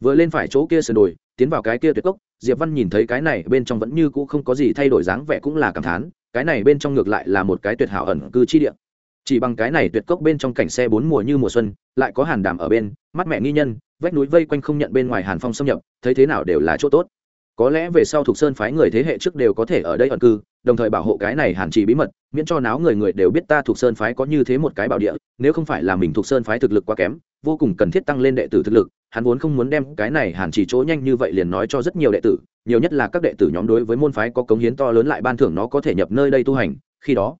Vừa lên phải chỗ kia sườn đồi, tiến vào cái kia tuyệt cốc, diệp văn nhìn thấy cái này bên trong vẫn như cũ không có gì thay đổi dáng vẻ cũng là cảm thán, cái này bên trong ngược lại là một cái tuyệt hảo ẩn cư chi địa. Chỉ bằng cái này tuyệt cốc bên trong cảnh xe bốn mùa như mùa xuân, lại có hàn đảm ở bên, mắt mẹ nghi nhân vách núi vây quanh không nhận bên ngoài hàn phong xâm nhập, thấy thế nào đều là chỗ tốt. Có lẽ về sau thuộc sơn phái người thế hệ trước đều có thể ở đây ẩn cư, đồng thời bảo hộ cái này hàn trì bí mật, miễn cho náo người người đều biết ta thuộc sơn phái có như thế một cái bảo địa, nếu không phải là mình thuộc sơn phái thực lực quá kém, vô cùng cần thiết tăng lên đệ tử thực lực, hắn vốn không muốn đem cái này hàn trì chỗ nhanh như vậy liền nói cho rất nhiều đệ tử, nhiều nhất là các đệ tử nhóm đối với môn phái có cống hiến to lớn lại ban thưởng nó có thể nhập nơi đây tu hành, khi đó,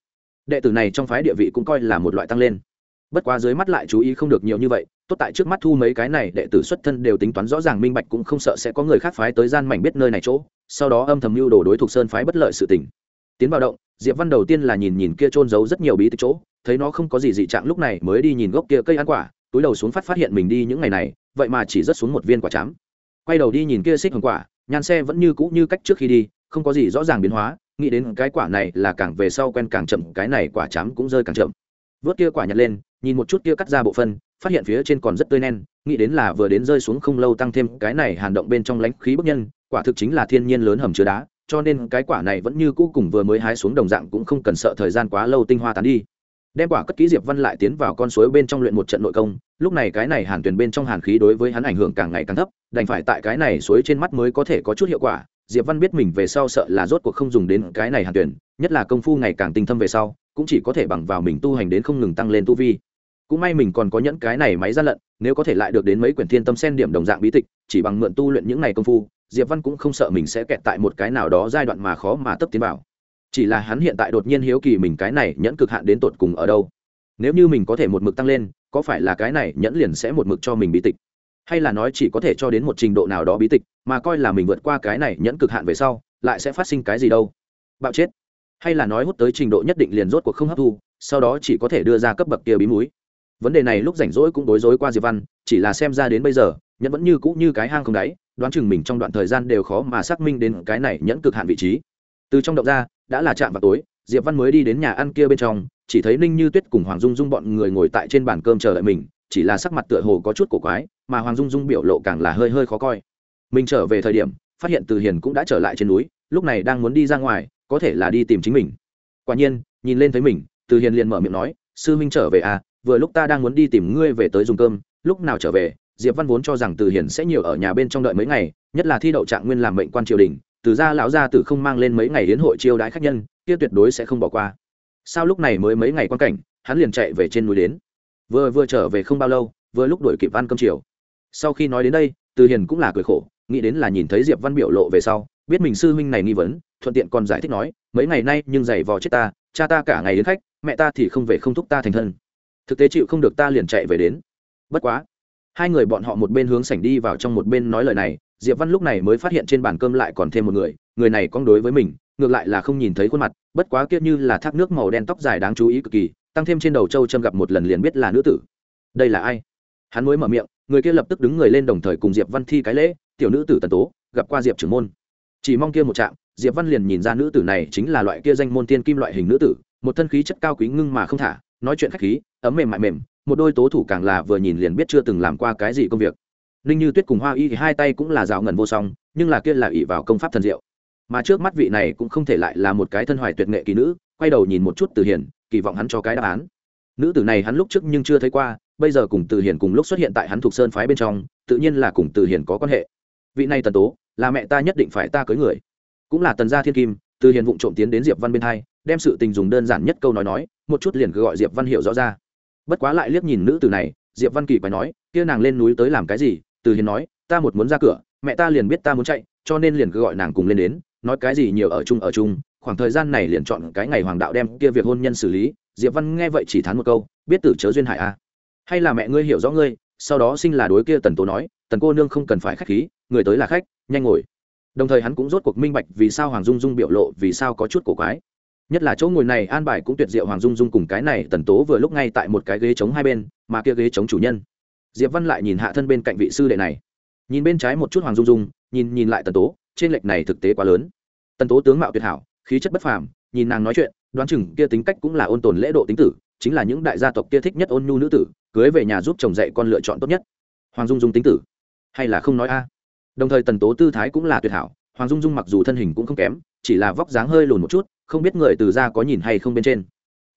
đệ tử này trong phái địa vị cũng coi là một loại tăng lên bất quá dưới mắt lại chú ý không được nhiều như vậy, tốt tại trước mắt thu mấy cái này đệ tử xuất thân đều tính toán rõ ràng minh bạch cũng không sợ sẽ có người khác phái tới gian mảnh biết nơi này chỗ, sau đó âm thầm mưu đồ đối thuộc sơn phái bất lợi sự tình. Tiến vào động, diệp văn đầu tiên là nhìn nhìn kia trôn giấu rất nhiều bí tịch chỗ, thấy nó không có gì dị trạng lúc này mới đi nhìn gốc kia cây ăn quả, túi đầu xuống phát phát hiện mình đi những ngày này, vậy mà chỉ rớt xuống một viên quả chám. Quay đầu đi nhìn kia xích hồng quả, nhan xe vẫn như cũ như cách trước khi đi, không có gì rõ ràng biến hóa, nghĩ đến cái quả này là càng về sau quen càng chậm, cái này quả chám cũng rơi càng chậm vớt kia quả nhặt lên, nhìn một chút kia cắt ra bộ phân, phát hiện phía trên còn rất tươi nen nghĩ đến là vừa đến rơi xuống không lâu tăng thêm cái này hàn động bên trong lãnh khí bức nhân, quả thực chính là thiên nhiên lớn hầm chứa đá, cho nên cái quả này vẫn như cũ cùng vừa mới hái xuống đồng dạng cũng không cần sợ thời gian quá lâu tinh hoa tán đi. Đem quả cất kỹ diệp văn lại tiến vào con suối bên trong luyện một trận nội công, lúc này cái này hàn tuyển bên trong hàn khí đối với hắn ảnh hưởng càng ngày càng thấp, đành phải tại cái này suối trên mắt mới có thể có chút hiệu quả. Diệp văn biết mình về sau sợ là rốt cuộc không dùng đến cái này hàn tuyển, nhất là công phu ngày càng tinh thâm về sau cũng chỉ có thể bằng vào mình tu hành đến không ngừng tăng lên tu vi. Cũng may mình còn có nhẫn cái này máy gian lận, nếu có thể lại được đến mấy quyển thiên tâm sen điểm đồng dạng bí tịch, chỉ bằng mượn tu luyện những này công phu, diệp văn cũng không sợ mình sẽ kẹt tại một cái nào đó giai đoạn mà khó mà tấp tiến vào. Chỉ là hắn hiện tại đột nhiên hiếu kỳ mình cái này nhẫn cực hạn đến tột cùng ở đâu. Nếu như mình có thể một mực tăng lên, có phải là cái này nhẫn liền sẽ một mực cho mình bí tịch? Hay là nói chỉ có thể cho đến một trình độ nào đó bí tịch, mà coi là mình vượt qua cái này nhẫn cực hạn về sau, lại sẽ phát sinh cái gì đâu? Bạo chết hay là nói hút tới trình độ nhất định liền rốt cuộc không hấp thu, sau đó chỉ có thể đưa ra cấp bậc kia bí múi vấn đề này lúc rảnh rỗi cũng đối rối qua diệp văn, chỉ là xem ra đến bây giờ, nhẫn vẫn như cũ như cái hang không đáy, đoán chừng mình trong đoạn thời gian đều khó mà xác minh đến cái này nhẫn cực hạn vị trí. Từ trong động ra, đã là chạm vào tối, diệp văn mới đi đến nhà ăn kia bên trong, chỉ thấy ninh như tuyết cùng hoàng dung dung bọn người ngồi tại trên bàn cơm chờ đợi mình, chỉ là sắc mặt tựa hồ có chút cổ quái, mà hoàng dung dung biểu lộ càng là hơi hơi khó coi. Mình trở về thời điểm, phát hiện từ hiền cũng đã trở lại trên núi, lúc này đang muốn đi ra ngoài có thể là đi tìm chính mình. Quả nhiên, nhìn lên thấy mình, từ hiền liền mở miệng nói, sư huynh trở về à vừa lúc ta đang muốn đi tìm ngươi về tới dùng cơm, lúc nào trở về, diệp văn vốn cho rằng từ hiền sẽ nhiều ở nhà bên trong đợi mấy ngày, nhất là thi đậu trạng nguyên làm mệnh quan triều đình, từ ra lão gia tử không mang lên mấy ngày đến hội chiêu đãi khách nhân, kia tuyệt đối sẽ không bỏ qua. Sao lúc này mới mấy ngày quan cảnh, hắn liền chạy về trên núi đến. Vừa vừa trở về không bao lâu, vừa lúc đuổi kịp ăn cơm chiều. Sau khi nói đến đây, từ hiền cũng là cười khổ, nghĩ đến là nhìn thấy diệp văn biểu lộ về sau biết mình sư huynh này nghi vấn, thuận tiện còn giải thích nói, mấy ngày nay nhưng giày vò chết ta, cha ta cả ngày đến khách, mẹ ta thì không về không thúc ta thành thân. Thực tế chịu không được ta liền chạy về đến. Bất quá, hai người bọn họ một bên hướng sảnh đi vào trong một bên nói lời này, diệp văn lúc này mới phát hiện trên bàn cơm lại còn thêm một người người này con đối với mình, ngược lại là không nhìn thấy khuôn mặt, bất quá kia như là thác nước màu đen tóc dài đáng chú ý cực kỳ, tăng thêm trên đầu châu châm gặp một lần liền biết là nữ tử. Đây là ai? Hắn mới mở miệng, người kia lập tức đứng người lên đồng thời cùng diệp văn thi cái lễ, tiểu nữ tử tần tố, gặp qua diệp trưởng môn chỉ mong kia một trạng diệp văn liền nhìn ra nữ tử này chính là loại kia danh môn tiên kim loại hình nữ tử, một thân khí chất cao quý ngưng mà không thả, nói chuyện khách khí, ấm mềm mại mềm, một đôi tố thủ càng là vừa nhìn liền biết chưa từng làm qua cái gì công việc. Ninh như tuyết cùng hoa y thì hai tay cũng là rào ngần vô song, nhưng là kia là ỷ vào công pháp thần diệu. Mà trước mắt vị này cũng không thể lại là một cái thân hoài tuyệt nghệ kỳ nữ, quay đầu nhìn một chút từ hiền, kỳ vọng hắn cho cái đáp án. Nữ tử này hắn lúc trước nhưng chưa thấy qua, bây giờ cùng từ hiền cùng lúc xuất hiện tại hắn thuộc sơn phái bên trong, tự nhiên là cùng từ hiền có quan hệ. Vị này tần tố là mẹ ta nhất định phải ta cưới người. Cũng là tần gia thiên kim, từ hiền vụng trộm tiến đến diệp văn bên hai, đem sự tình dùng đơn giản nhất câu nói nói, một chút liền cứ gọi diệp văn hiểu rõ ra. Bất quá lại liếc nhìn nữ tử này, diệp văn kỳ phải nói, kia nàng lên núi tới làm cái gì? Từ hiền nói, ta một muốn ra cửa, mẹ ta liền biết ta muốn chạy, cho nên liền cứ gọi nàng cùng lên đến, nói cái gì nhiều ở chung ở chung, khoảng thời gian này liền chọn cái ngày hoàng đạo đem kia việc hôn nhân xử lý. Diệp văn nghe vậy chỉ thán một câu, biết tử chớ duyên hải a à. hay là mẹ ngươi hiểu rõ ngươi, sau đó sinh là đối kia tần tố nói, tần cô nương không cần phải khách khí người tới là khách, nhanh ngồi. Đồng thời hắn cũng rốt cuộc minh bạch vì sao hoàng dung dung biểu lộ vì sao có chút cổ quái. Nhất là chỗ ngồi này an bài cũng tuyệt diệu hoàng dung dung cùng cái này tần tố vừa lúc ngay tại một cái ghế chống hai bên, mà kia ghế chống chủ nhân. Diệp văn lại nhìn hạ thân bên cạnh vị sư đệ này. Nhìn bên trái một chút hoàng dung dung, nhìn nhìn lại tần tố, trên lệch này thực tế quá lớn. Tần tố tướng mạo tuyệt hảo, khí chất bất phàm, nhìn nàng nói chuyện, đoán chừng kia tính cách cũng là ôn tồn lễ độ tính tử, chính là những đại gia tộc kia thích nhất ôn nhu nữ tử, cưới về nhà giúp chồng dạy con lựa chọn tốt nhất. Hoàng dung dung tính tử, hay là không nói a? Đồng thời tần tố tư thái cũng là tuyệt hảo, hoàng dung dung mặc dù thân hình cũng không kém, chỉ là vóc dáng hơi lùn một chút, không biết người từ ra có nhìn hay không bên trên.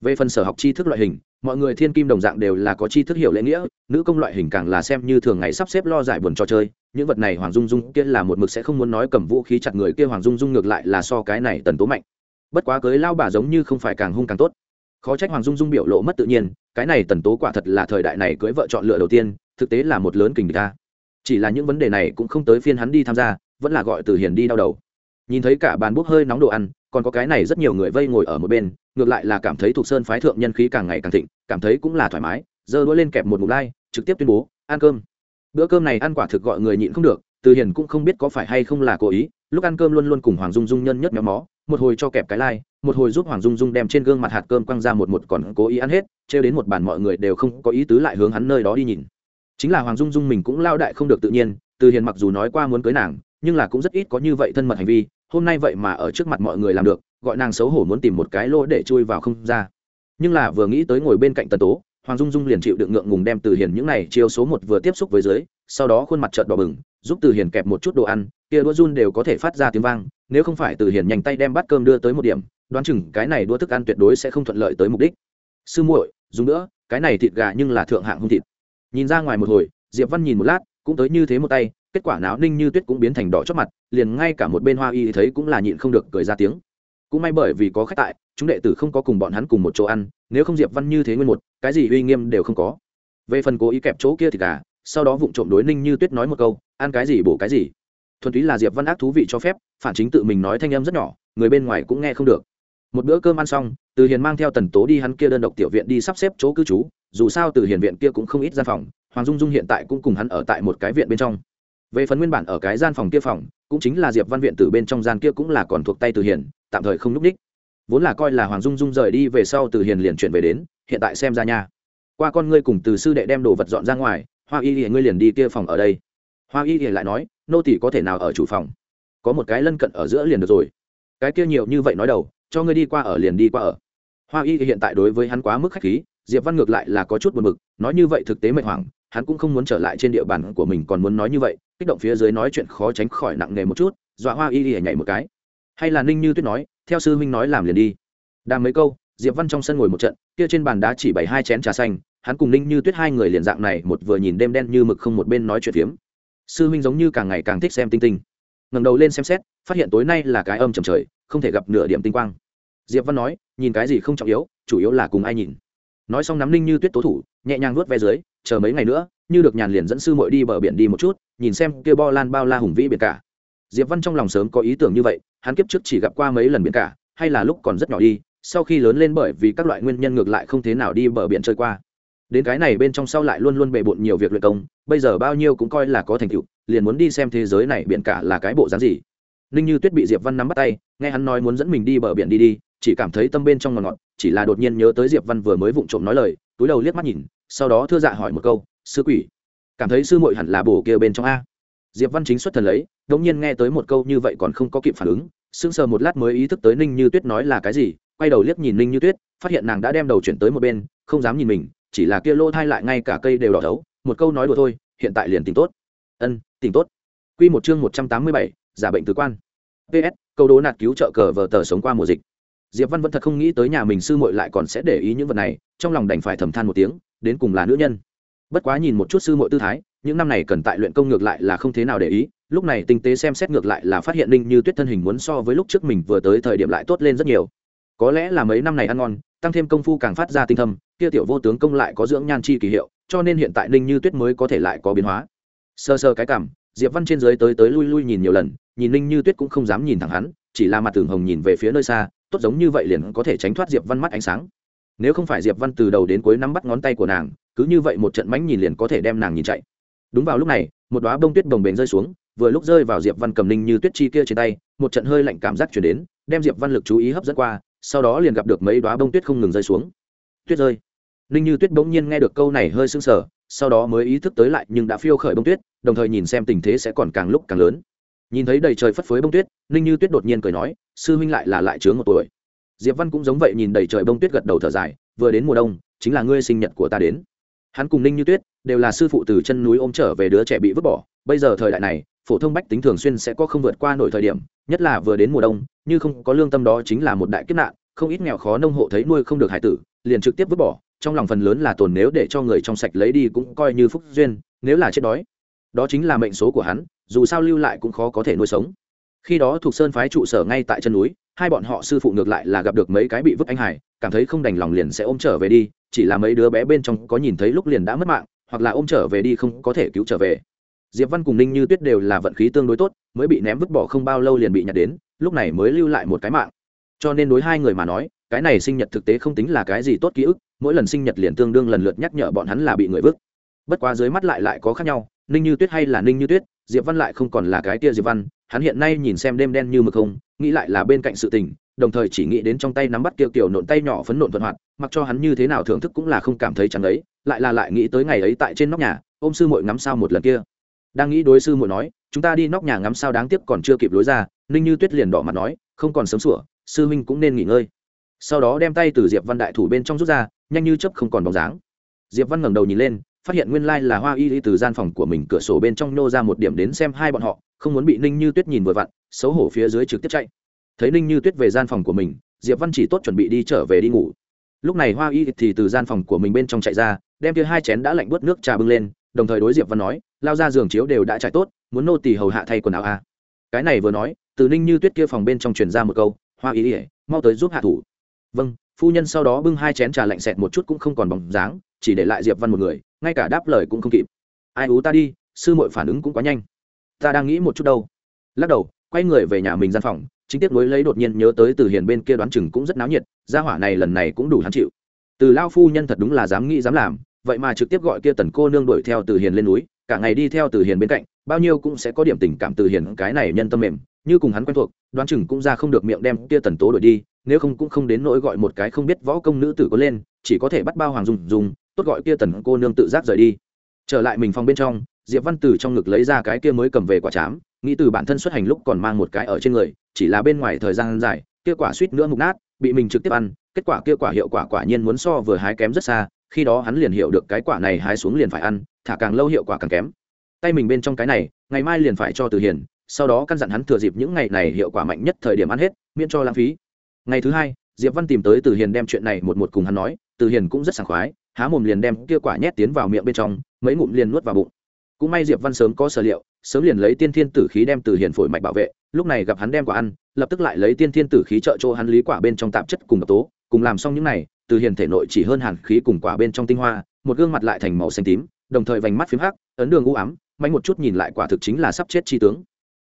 Về phần sở học tri thức loại hình, mọi người thiên kim đồng dạng đều là có tri thức hiểu lễ nghĩa, nữ công loại hình càng là xem như thường ngày sắp xếp lo giải buồn trò chơi, những vật này hoàng dung dung kia là một mực sẽ không muốn nói cầm vũ khí chặt người kia hoàng dung dung ngược lại là so cái này tần tố mạnh. Bất quá cưới lao bà giống như không phải càng hung càng tốt. Khó trách hoàng dung dung biểu lộ mất tự nhiên, cái này tần tố quả thật là thời đại này cưới vợ chọn lựa đầu tiên, thực tế là một lớn kình ta chỉ là những vấn đề này cũng không tới phiên hắn đi tham gia, vẫn là gọi từ hiền đi đau đầu. Nhìn thấy cả bàn bốc hơi nóng đồ ăn, còn có cái này rất nhiều người vây ngồi ở một bên, ngược lại là cảm thấy thuộc sơn phái thượng nhân khí càng ngày càng thịnh, cảm thấy cũng là thoải mái, giơ đũa lên kẹp một mục lai, trực tiếp tuyên bố, ăn cơm. Bữa cơm này ăn quả thực gọi người nhịn không được, từ hiền cũng không biết có phải hay không là cố ý, lúc ăn cơm luôn luôn cùng hoàng dung dung nhân nhất méo mó, một hồi cho kẹp cái lai, một hồi giúp hoàng dung dung đem trên gương mặt hạt cơm quăng ra một một còn cố ý ăn hết, trêu đến một bàn mọi người đều không có ý tứ lại hướng hắn nơi đó đi nhìn chính là hoàng dung dung mình cũng lao đại không được tự nhiên, từ hiền mặc dù nói qua muốn cưới nàng, nhưng là cũng rất ít có như vậy thân mật hành vi, hôm nay vậy mà ở trước mặt mọi người làm được, gọi nàng xấu hổ muốn tìm một cái lỗ để chui vào không ra. Nhưng là vừa nghĩ tới ngồi bên cạnh tần tố, hoàng dung dung liền chịu đựng ngượng ngùng đem từ hiền những này chiêu số một vừa tiếp xúc với dưới, sau đó khuôn mặt trợt đỏ bừng, giúp từ hiền kẹp một chút đồ ăn, kia đũa run đều có thể phát ra tiếng vang, nếu không phải từ hiền nhanh tay đem bát cơm đưa tới một điểm, đoán chừng cái này đũa thức ăn tuyệt đối sẽ không thuận lợi tới mục đích. Sư muội, dùng nữa, cái này thịt gà nhưng là thượng hạng hung thịt nhìn ra ngoài một hồi, diệp văn nhìn một lát, cũng tới như thế một tay, kết quả náo ninh như tuyết cũng biến thành đỏ chót mặt, liền ngay cả một bên hoa y thấy cũng là nhịn không được cười ra tiếng. Cũng may bởi vì có khách tại, chúng đệ tử không có cùng bọn hắn cùng một chỗ ăn, nếu không diệp văn như thế nguyên một, cái gì uy nghiêm đều không có. Về phần cố ý kẹp chỗ kia thì cả sau đó vụng trộm đối ninh như tuyết nói một câu, ăn cái gì bổ cái gì. Thuần túy là diệp văn ác thú vị cho phép, phản chính tự mình nói thanh âm rất nhỏ, người bên ngoài cũng nghe không được. Một bữa cơm ăn xong, từ hiền mang theo tần tố đi hắn kia đơn độc tiểu viện đi sắp xếp chỗ cư trú dù sao từ hiền viện kia cũng không ít gian phòng, hoàng dung dung hiện tại cũng cùng hắn ở tại một cái viện bên trong. Về phần nguyên bản ở cái gian phòng kia phòng, cũng chính là diệp văn viện từ bên trong gian kia cũng là còn thuộc tay từ hiền, tạm thời không n ú c đích. Vốn là coi là hoàng dung dung rời đi về sau từ hiền liền chuyển về đến, hiện tại xem ra nha. Qua con ngươi cùng từ sư đệ đem đồ vật dọn ra ngoài, hoa y thì ngươi liền đi kia phòng ở đây. Hoa y thì lại nói, nô tỷ có thể nào ở chủ phòng? Có một cái lân cận ở giữa liền được rồi. Cái kia nhiều như vậy nói đầu, cho ngươi đi qua ở liền đi qua ở. Hoa y hiện tại đối với hắn quá mức khách khí diệp văn ngược lại là có chút buồn bực, nói như vậy thực tế mệt hoảng, hắn cũng không muốn trở lại trên địa bàn của mình còn muốn nói như vậy, kích động phía dưới nói chuyện khó tránh khỏi nặng nề một chút, dọa hoa y y nhảy một cái. Hay là ninh như tuyết nói, theo sư huynh nói làm liền đi. Đàm mấy câu, diệp văn trong sân ngồi một trận, kia trên bàn đá chỉ bày hai chén trà xanh, hắn cùng ninh như tuyết hai người liền dạng này, một vừa nhìn đêm đen như mực không một bên nói chuyện phiếm. Sư huynh giống như càng ngày càng thích xem tinh tinh. Ngẩng đầu lên xem xét, phát hiện tối nay là cái âm trầm trời, không thể gặp nửa điểm tinh quang. Diệp văn nói, nhìn cái gì không trọng yếu, chủ yếu là cùng ai nhìn nói xong nắm ninh như tuyết tố thủ, nhẹ nhàng nuốt ve dưới, chờ mấy ngày nữa, như được nhàn liền dẫn sư muội đi bờ biển đi một chút, nhìn xem kia bo lan bao la hùng vĩ biển cả. Diệp văn trong lòng sớm có ý tưởng như vậy, hắn kiếp trước chỉ gặp qua mấy lần biển cả, hay là lúc còn rất nhỏ đi, sau khi lớn lên bởi vì các loại nguyên nhân ngược lại không thế nào đi bờ biển chơi qua. Đến cái này bên trong sau lại luôn luôn bề bộn nhiều việc luyện công, bây giờ bao nhiêu cũng coi là có thành tựu, liền muốn đi xem thế giới này biển cả là cái bộ dáng gì. Ninh như tuyết bị diệp văn nắm bắt tay, nghe hắn nói muốn dẫn mình đi bờ biển đi đi chỉ cảm thấy tâm bên trong ngọt ngọt, chỉ là đột nhiên nhớ tới diệp văn vừa mới vụng trộm nói lời, túi đầu liếc mắt nhìn, sau đó thưa dạ hỏi một câu, sư quỷ, cảm thấy sư muội hẳn là bổ kia bên trong a? Diệp văn chính xuất thần lấy đống nhiên nghe tới một câu như vậy còn không có kịp phản ứng, sững sờ một lát mới ý thức tới ninh như tuyết nói là cái gì, quay đầu liếc nhìn ninh như tuyết, phát hiện nàng đã đem đầu chuyển tới một bên, không dám nhìn mình, chỉ là kia lô thai lại ngay cả cây đều đỏ thấu, một câu nói đùa thôi, hiện tại liền tỉnh tốt. Ân, tỉnh tốt. Quy một chương một trăm tám mươi bảy, giả bệnh tứ quan. Ps câu đố nạt cứu trợ cờ vờ tờ sống qua mùa dịch diệp văn vẫn thật không nghĩ tới nhà mình sư muội lại còn sẽ để ý những vật này, trong lòng đành phải thầm than một tiếng, đến cùng là nữ nhân. Bất quá nhìn một chút sư muội tư thái, những năm này cần tại luyện công ngược lại là không thế nào để ý, lúc này tinh tế xem xét ngược lại là phát hiện ninh như tuyết thân hình muốn so với lúc trước mình vừa tới thời điểm lại tốt lên rất nhiều. Có lẽ là mấy năm này ăn ngon, tăng thêm công phu càng phát ra tinh thâm, kia tiểu vô tướng công lại có dưỡng nhan chi kỳ hiệu, cho nên hiện tại ninh như tuyết mới có thể lại có biến hóa. Sơ sơ cái cảm, diệp văn trên dưới tới tới lui lui nhìn nhiều lần, nhìn ninh như tuyết cũng không dám nhìn thẳng hắn, chỉ là mặt tường hồng nhìn về phía nơi xa tốt giống như vậy liền có thể tránh thoát diệp văn mắt ánh sáng. Nếu không phải diệp văn từ đầu đến cuối nắm bắt ngón tay của nàng, cứ như vậy một trận mánh nhìn liền có thể đem nàng nhìn chạy. Đúng vào lúc này, một đoá bông tuyết đồng bền rơi xuống, vừa lúc rơi vào diệp văn cầm ninh như tuyết chi kia trên tay, một trận hơi lạnh cảm giác chuyển đến, đem diệp văn lực chú ý hấp dẫn qua, sau đó liền gặp được mấy đoá bông tuyết không ngừng rơi xuống. Tuyết rơi. Ninh như tuyết bỗng nhiên nghe được câu này hơi sưng sờ, sau đó mới ý thức tới lại nhưng đã phiêu khởi bông tuyết, đồng thời nhìn xem tình thế sẽ còn càng lúc càng lớn nhìn thấy đầy trời phất phới bông tuyết, ninh như tuyết đột nhiên cười nói, sư huynh lại là lại chướng một tuổi. Diệp văn cũng giống vậy nhìn đầy trời bông tuyết gật đầu thở dài, vừa đến mùa đông, chính là ngươi sinh nhật của ta đến. Hắn cùng ninh như tuyết đều là sư phụ từ chân núi ôm trở về đứa trẻ bị vứt bỏ, bây giờ thời đại này, phổ thông bách tính thường xuyên sẽ có không vượt qua nổi thời điểm, nhất là vừa đến mùa đông, như không có lương tâm đó chính là một đại kiếp nạn, không ít nghèo khó nông hộ thấy nuôi không được hải tử, liền trực tiếp vứt bỏ, trong lòng phần lớn là tồn nếu để cho người trong sạch lấy đi cũng coi như phúc duyên, nếu là chết đói, đó chính là mệnh số của hắn dù sao lưu lại cũng khó có thể nuôi sống. Khi đó thuộc sơn phái trụ sở ngay tại chân núi, hai bọn họ sư phụ ngược lại là gặp được mấy cái bị vứt anh hải cảm thấy không đành lòng liền sẽ ôm trở về đi, chỉ là mấy đứa bé bên trong có nhìn thấy lúc liền đã mất mạng, hoặc là ôm trở về đi không có thể cứu trở về. Diệp văn cùng ninh như tuyết đều là vận khí tương đối tốt, mới bị ném vứt bỏ không bao lâu liền bị nhặt đến, lúc này mới lưu lại một cái mạng. Cho nên đối hai người mà nói, cái này sinh nhật thực tế không tính là cái gì tốt ký ức, mỗi lần sinh nhật liền tương đương lần lượt nhắc nhở bọn hắn là bị người vứt. Bất quá dưới mắt lại lại có khác nhau, ninh như tuyết hay là ninh như tuyết diệp văn lại không còn là cái kia diệp văn, hắn hiện nay nhìn xem đêm đen như mực không, nghĩ lại là bên cạnh sự tình, đồng thời chỉ nghĩ đến trong tay nắm bắt kiệu kiểu nộn tay nhỏ phấn nộn thuận hoạt, mặc cho hắn như thế nào thưởng thức cũng là không cảm thấy chẳng ấy lại là lại nghĩ tới ngày ấy tại trên nóc nhà, ôm sư muội ngắm sao một lần kia. Đang nghĩ đối sư muội nói, chúng ta đi nóc nhà ngắm sao đáng tiếc còn chưa kịp lối ra. Ninh như tuyết liền đỏ mặt nói, không còn sớm sủa, sư huynh cũng nên nghỉ ngơi. Sau đó đem tay từ diệp văn đại thủ bên trong rút ra, nhanh như chớp không còn bóng dáng. Diệp văn ngẩng đầu nhìn lên phát hiện nguyên lai là hoa y y từ gian phòng của mình cửa sổ bên trong nô ra một điểm đến xem hai bọn họ, không muốn bị ninh như tuyết nhìn vừa vặn, xấu hổ phía dưới trực tiếp chạy. Thấy ninh như tuyết về gian phòng của mình, diệp văn chỉ tốt chuẩn bị đi trở về đi ngủ. Lúc này hoa y thì từ gian phòng của mình bên trong chạy ra, đem kia hai chén đã lạnh bớt nước trà bưng lên, đồng thời đối diệp văn nói, lao ra giường chiếu đều đã trải tốt, muốn nô tỳ hầu hạ thay quần áo a à. cái này vừa nói, từ ninh như tuyết kia phòng bên trong truyền ra một câu, hoa y mau tới giúp hạ thủ. Vâng. Phu nhân sau đó bưng hai chén trà lạnh sẹt một chút cũng không còn bóng dáng chỉ để lại diệp văn một người, ngay cả đáp lời cũng không kịp. Ai ú ta đi, sư muội phản ứng cũng quá nhanh. Ta đang nghĩ một chút đâu. Lắc đầu, quay người về nhà mình gian phòng, chính tiếc nối lấy đột nhiên nhớ tới từ hiền bên kia đoán chừng cũng rất náo nhiệt, gia hỏa này lần này cũng đủ hắn chịu. Từ lao phu nhân thật đúng là dám nghĩ dám làm, vậy mà trực tiếp gọi kia tần cô nương đuổi theo từ hiền lên núi, cả ngày đi theo từ hiền bên cạnh, bao nhiêu cũng sẽ có điểm tình cảm từ hiền cái này nhân tâm mềm, như cùng hắn quen thuộc, đoán chừng cũng ra không được miệng đem kia tần tố đuổi đi, nếu không cũng không đến nỗi gọi một cái không biết võ công nữ tử có lên, chỉ có thể bắt bao hoàng dùng dùng tốt gọi kia tần cô nương tự giác rời đi. Trở lại mình phòng bên trong, diệp văn từ trong ngực lấy ra cái kia mới cầm về quả chám, nghĩ từ bản thân xuất hành lúc còn mang một cái ở trên người, chỉ là bên ngoài thời gian dài, kia quả suýt nữa mục nát, bị mình trực tiếp ăn, kết quả kia quả hiệu quả quả nhiên muốn so vừa hái kém rất xa, khi đó hắn liền hiểu được cái quả này hái xuống liền phải ăn, thả càng lâu hiệu quả càng kém. Tay mình bên trong cái này, ngày mai liền phải cho từ hiền, sau đó căn dặn hắn thừa dịp những ngày này hiệu quả mạnh nhất thời điểm ăn hết, miễn cho lãng phí. Ngày thứ hai, diệp văn tìm tới từ hiền đem chuyện này một một cùng hắn nói, từ hiền cũng rất sảng khoái há mồm liền đem kia quả nhét tiến vào miệng bên trong, mấy ngụm liền nuốt vào bụng. Cũng may diệp văn sớm có sở liệu, sớm liền lấy tiên thiên tử khí đem từ hiền phổi mạch bảo vệ, lúc này gặp hắn đem quả ăn, lập tức lại lấy tiên thiên tử khí trợ cho hắn lý quả bên trong tạp chất cùng độc tố, cùng làm xong những này, từ hiền thể nội chỉ hơn hàn khí cùng quả bên trong tinh hoa, một gương mặt lại thành màu xanh tím, đồng thời vành mắt phím hắc, ấn đường u ám, mạnh một chút nhìn lại quả thực chính là sắp chết chi tướng.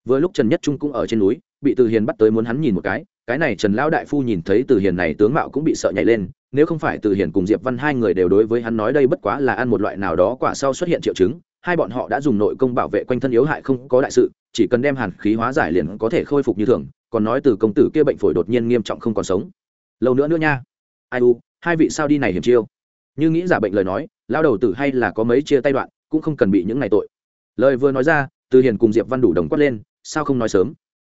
Vừa lúc trần nhất trung cũng ở trên núi, bị từ hiền bắt tới muốn hắn nhìn một cái cái này trần lão đại phu nhìn thấy từ hiền này tướng mạo cũng bị sợ nhảy lên, nếu không phải từ hiền cùng diệp văn hai người đều đối với hắn nói đây bất quá là ăn một loại nào đó quả sau xuất hiện triệu chứng, hai bọn họ đã dùng nội công bảo vệ quanh thân yếu hại không có đại sự, chỉ cần đem hàn khí hóa giải liền có thể khôi phục như thường, còn nói từ công tử kia bệnh phổi đột nhiên nghiêm trọng không còn sống. Lâu nữa nữa nha. Ai u, hai vị sao đi này hiểm chiêu? Như nghĩ giả bệnh lời nói lao đầu tử hay là có mấy chia tay đoạn, cũng không cần bị những ngày tội. Lời vừa nói ra, từ hiền cùng diệp văn đủ đồng quát lên, sao không nói sớm?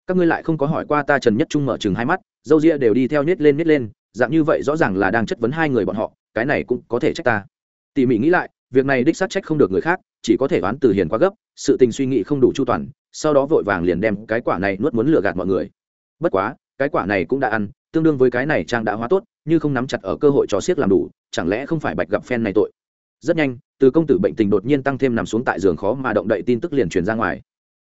Các ngươi lại không có hỏi qua ta trần nhất trung mở chừng hai mắt, dâu ria đều đi theo nhét lên nhét lên, dạng như vậy rõ ràng là đang chất vấn hai người bọn họ, cái này cũng có thể trách ta. Tỉ mỉ nghĩ lại, việc này đích xác trách không được người khác, chỉ có thể đoán từ hiền quá gấp, sự tình suy nghĩ không đủ chu toàn, sau đó vội vàng liền đem cái quả này nuốt muốn lừa gạt mọi người. Bất quá, cái quả này cũng đã ăn, tương đương với cái này trang đã hóa tốt, như không nắm chặt ở cơ hội cho siết làm đủ, chẳng lẽ không phải bạch gặp phen này tội? Rất nhanh, từ công tử bệnh tình đột nhiên tăng thêm nằm xuống tại giường khó mà động đậy tin tức liền truyền ra ngoài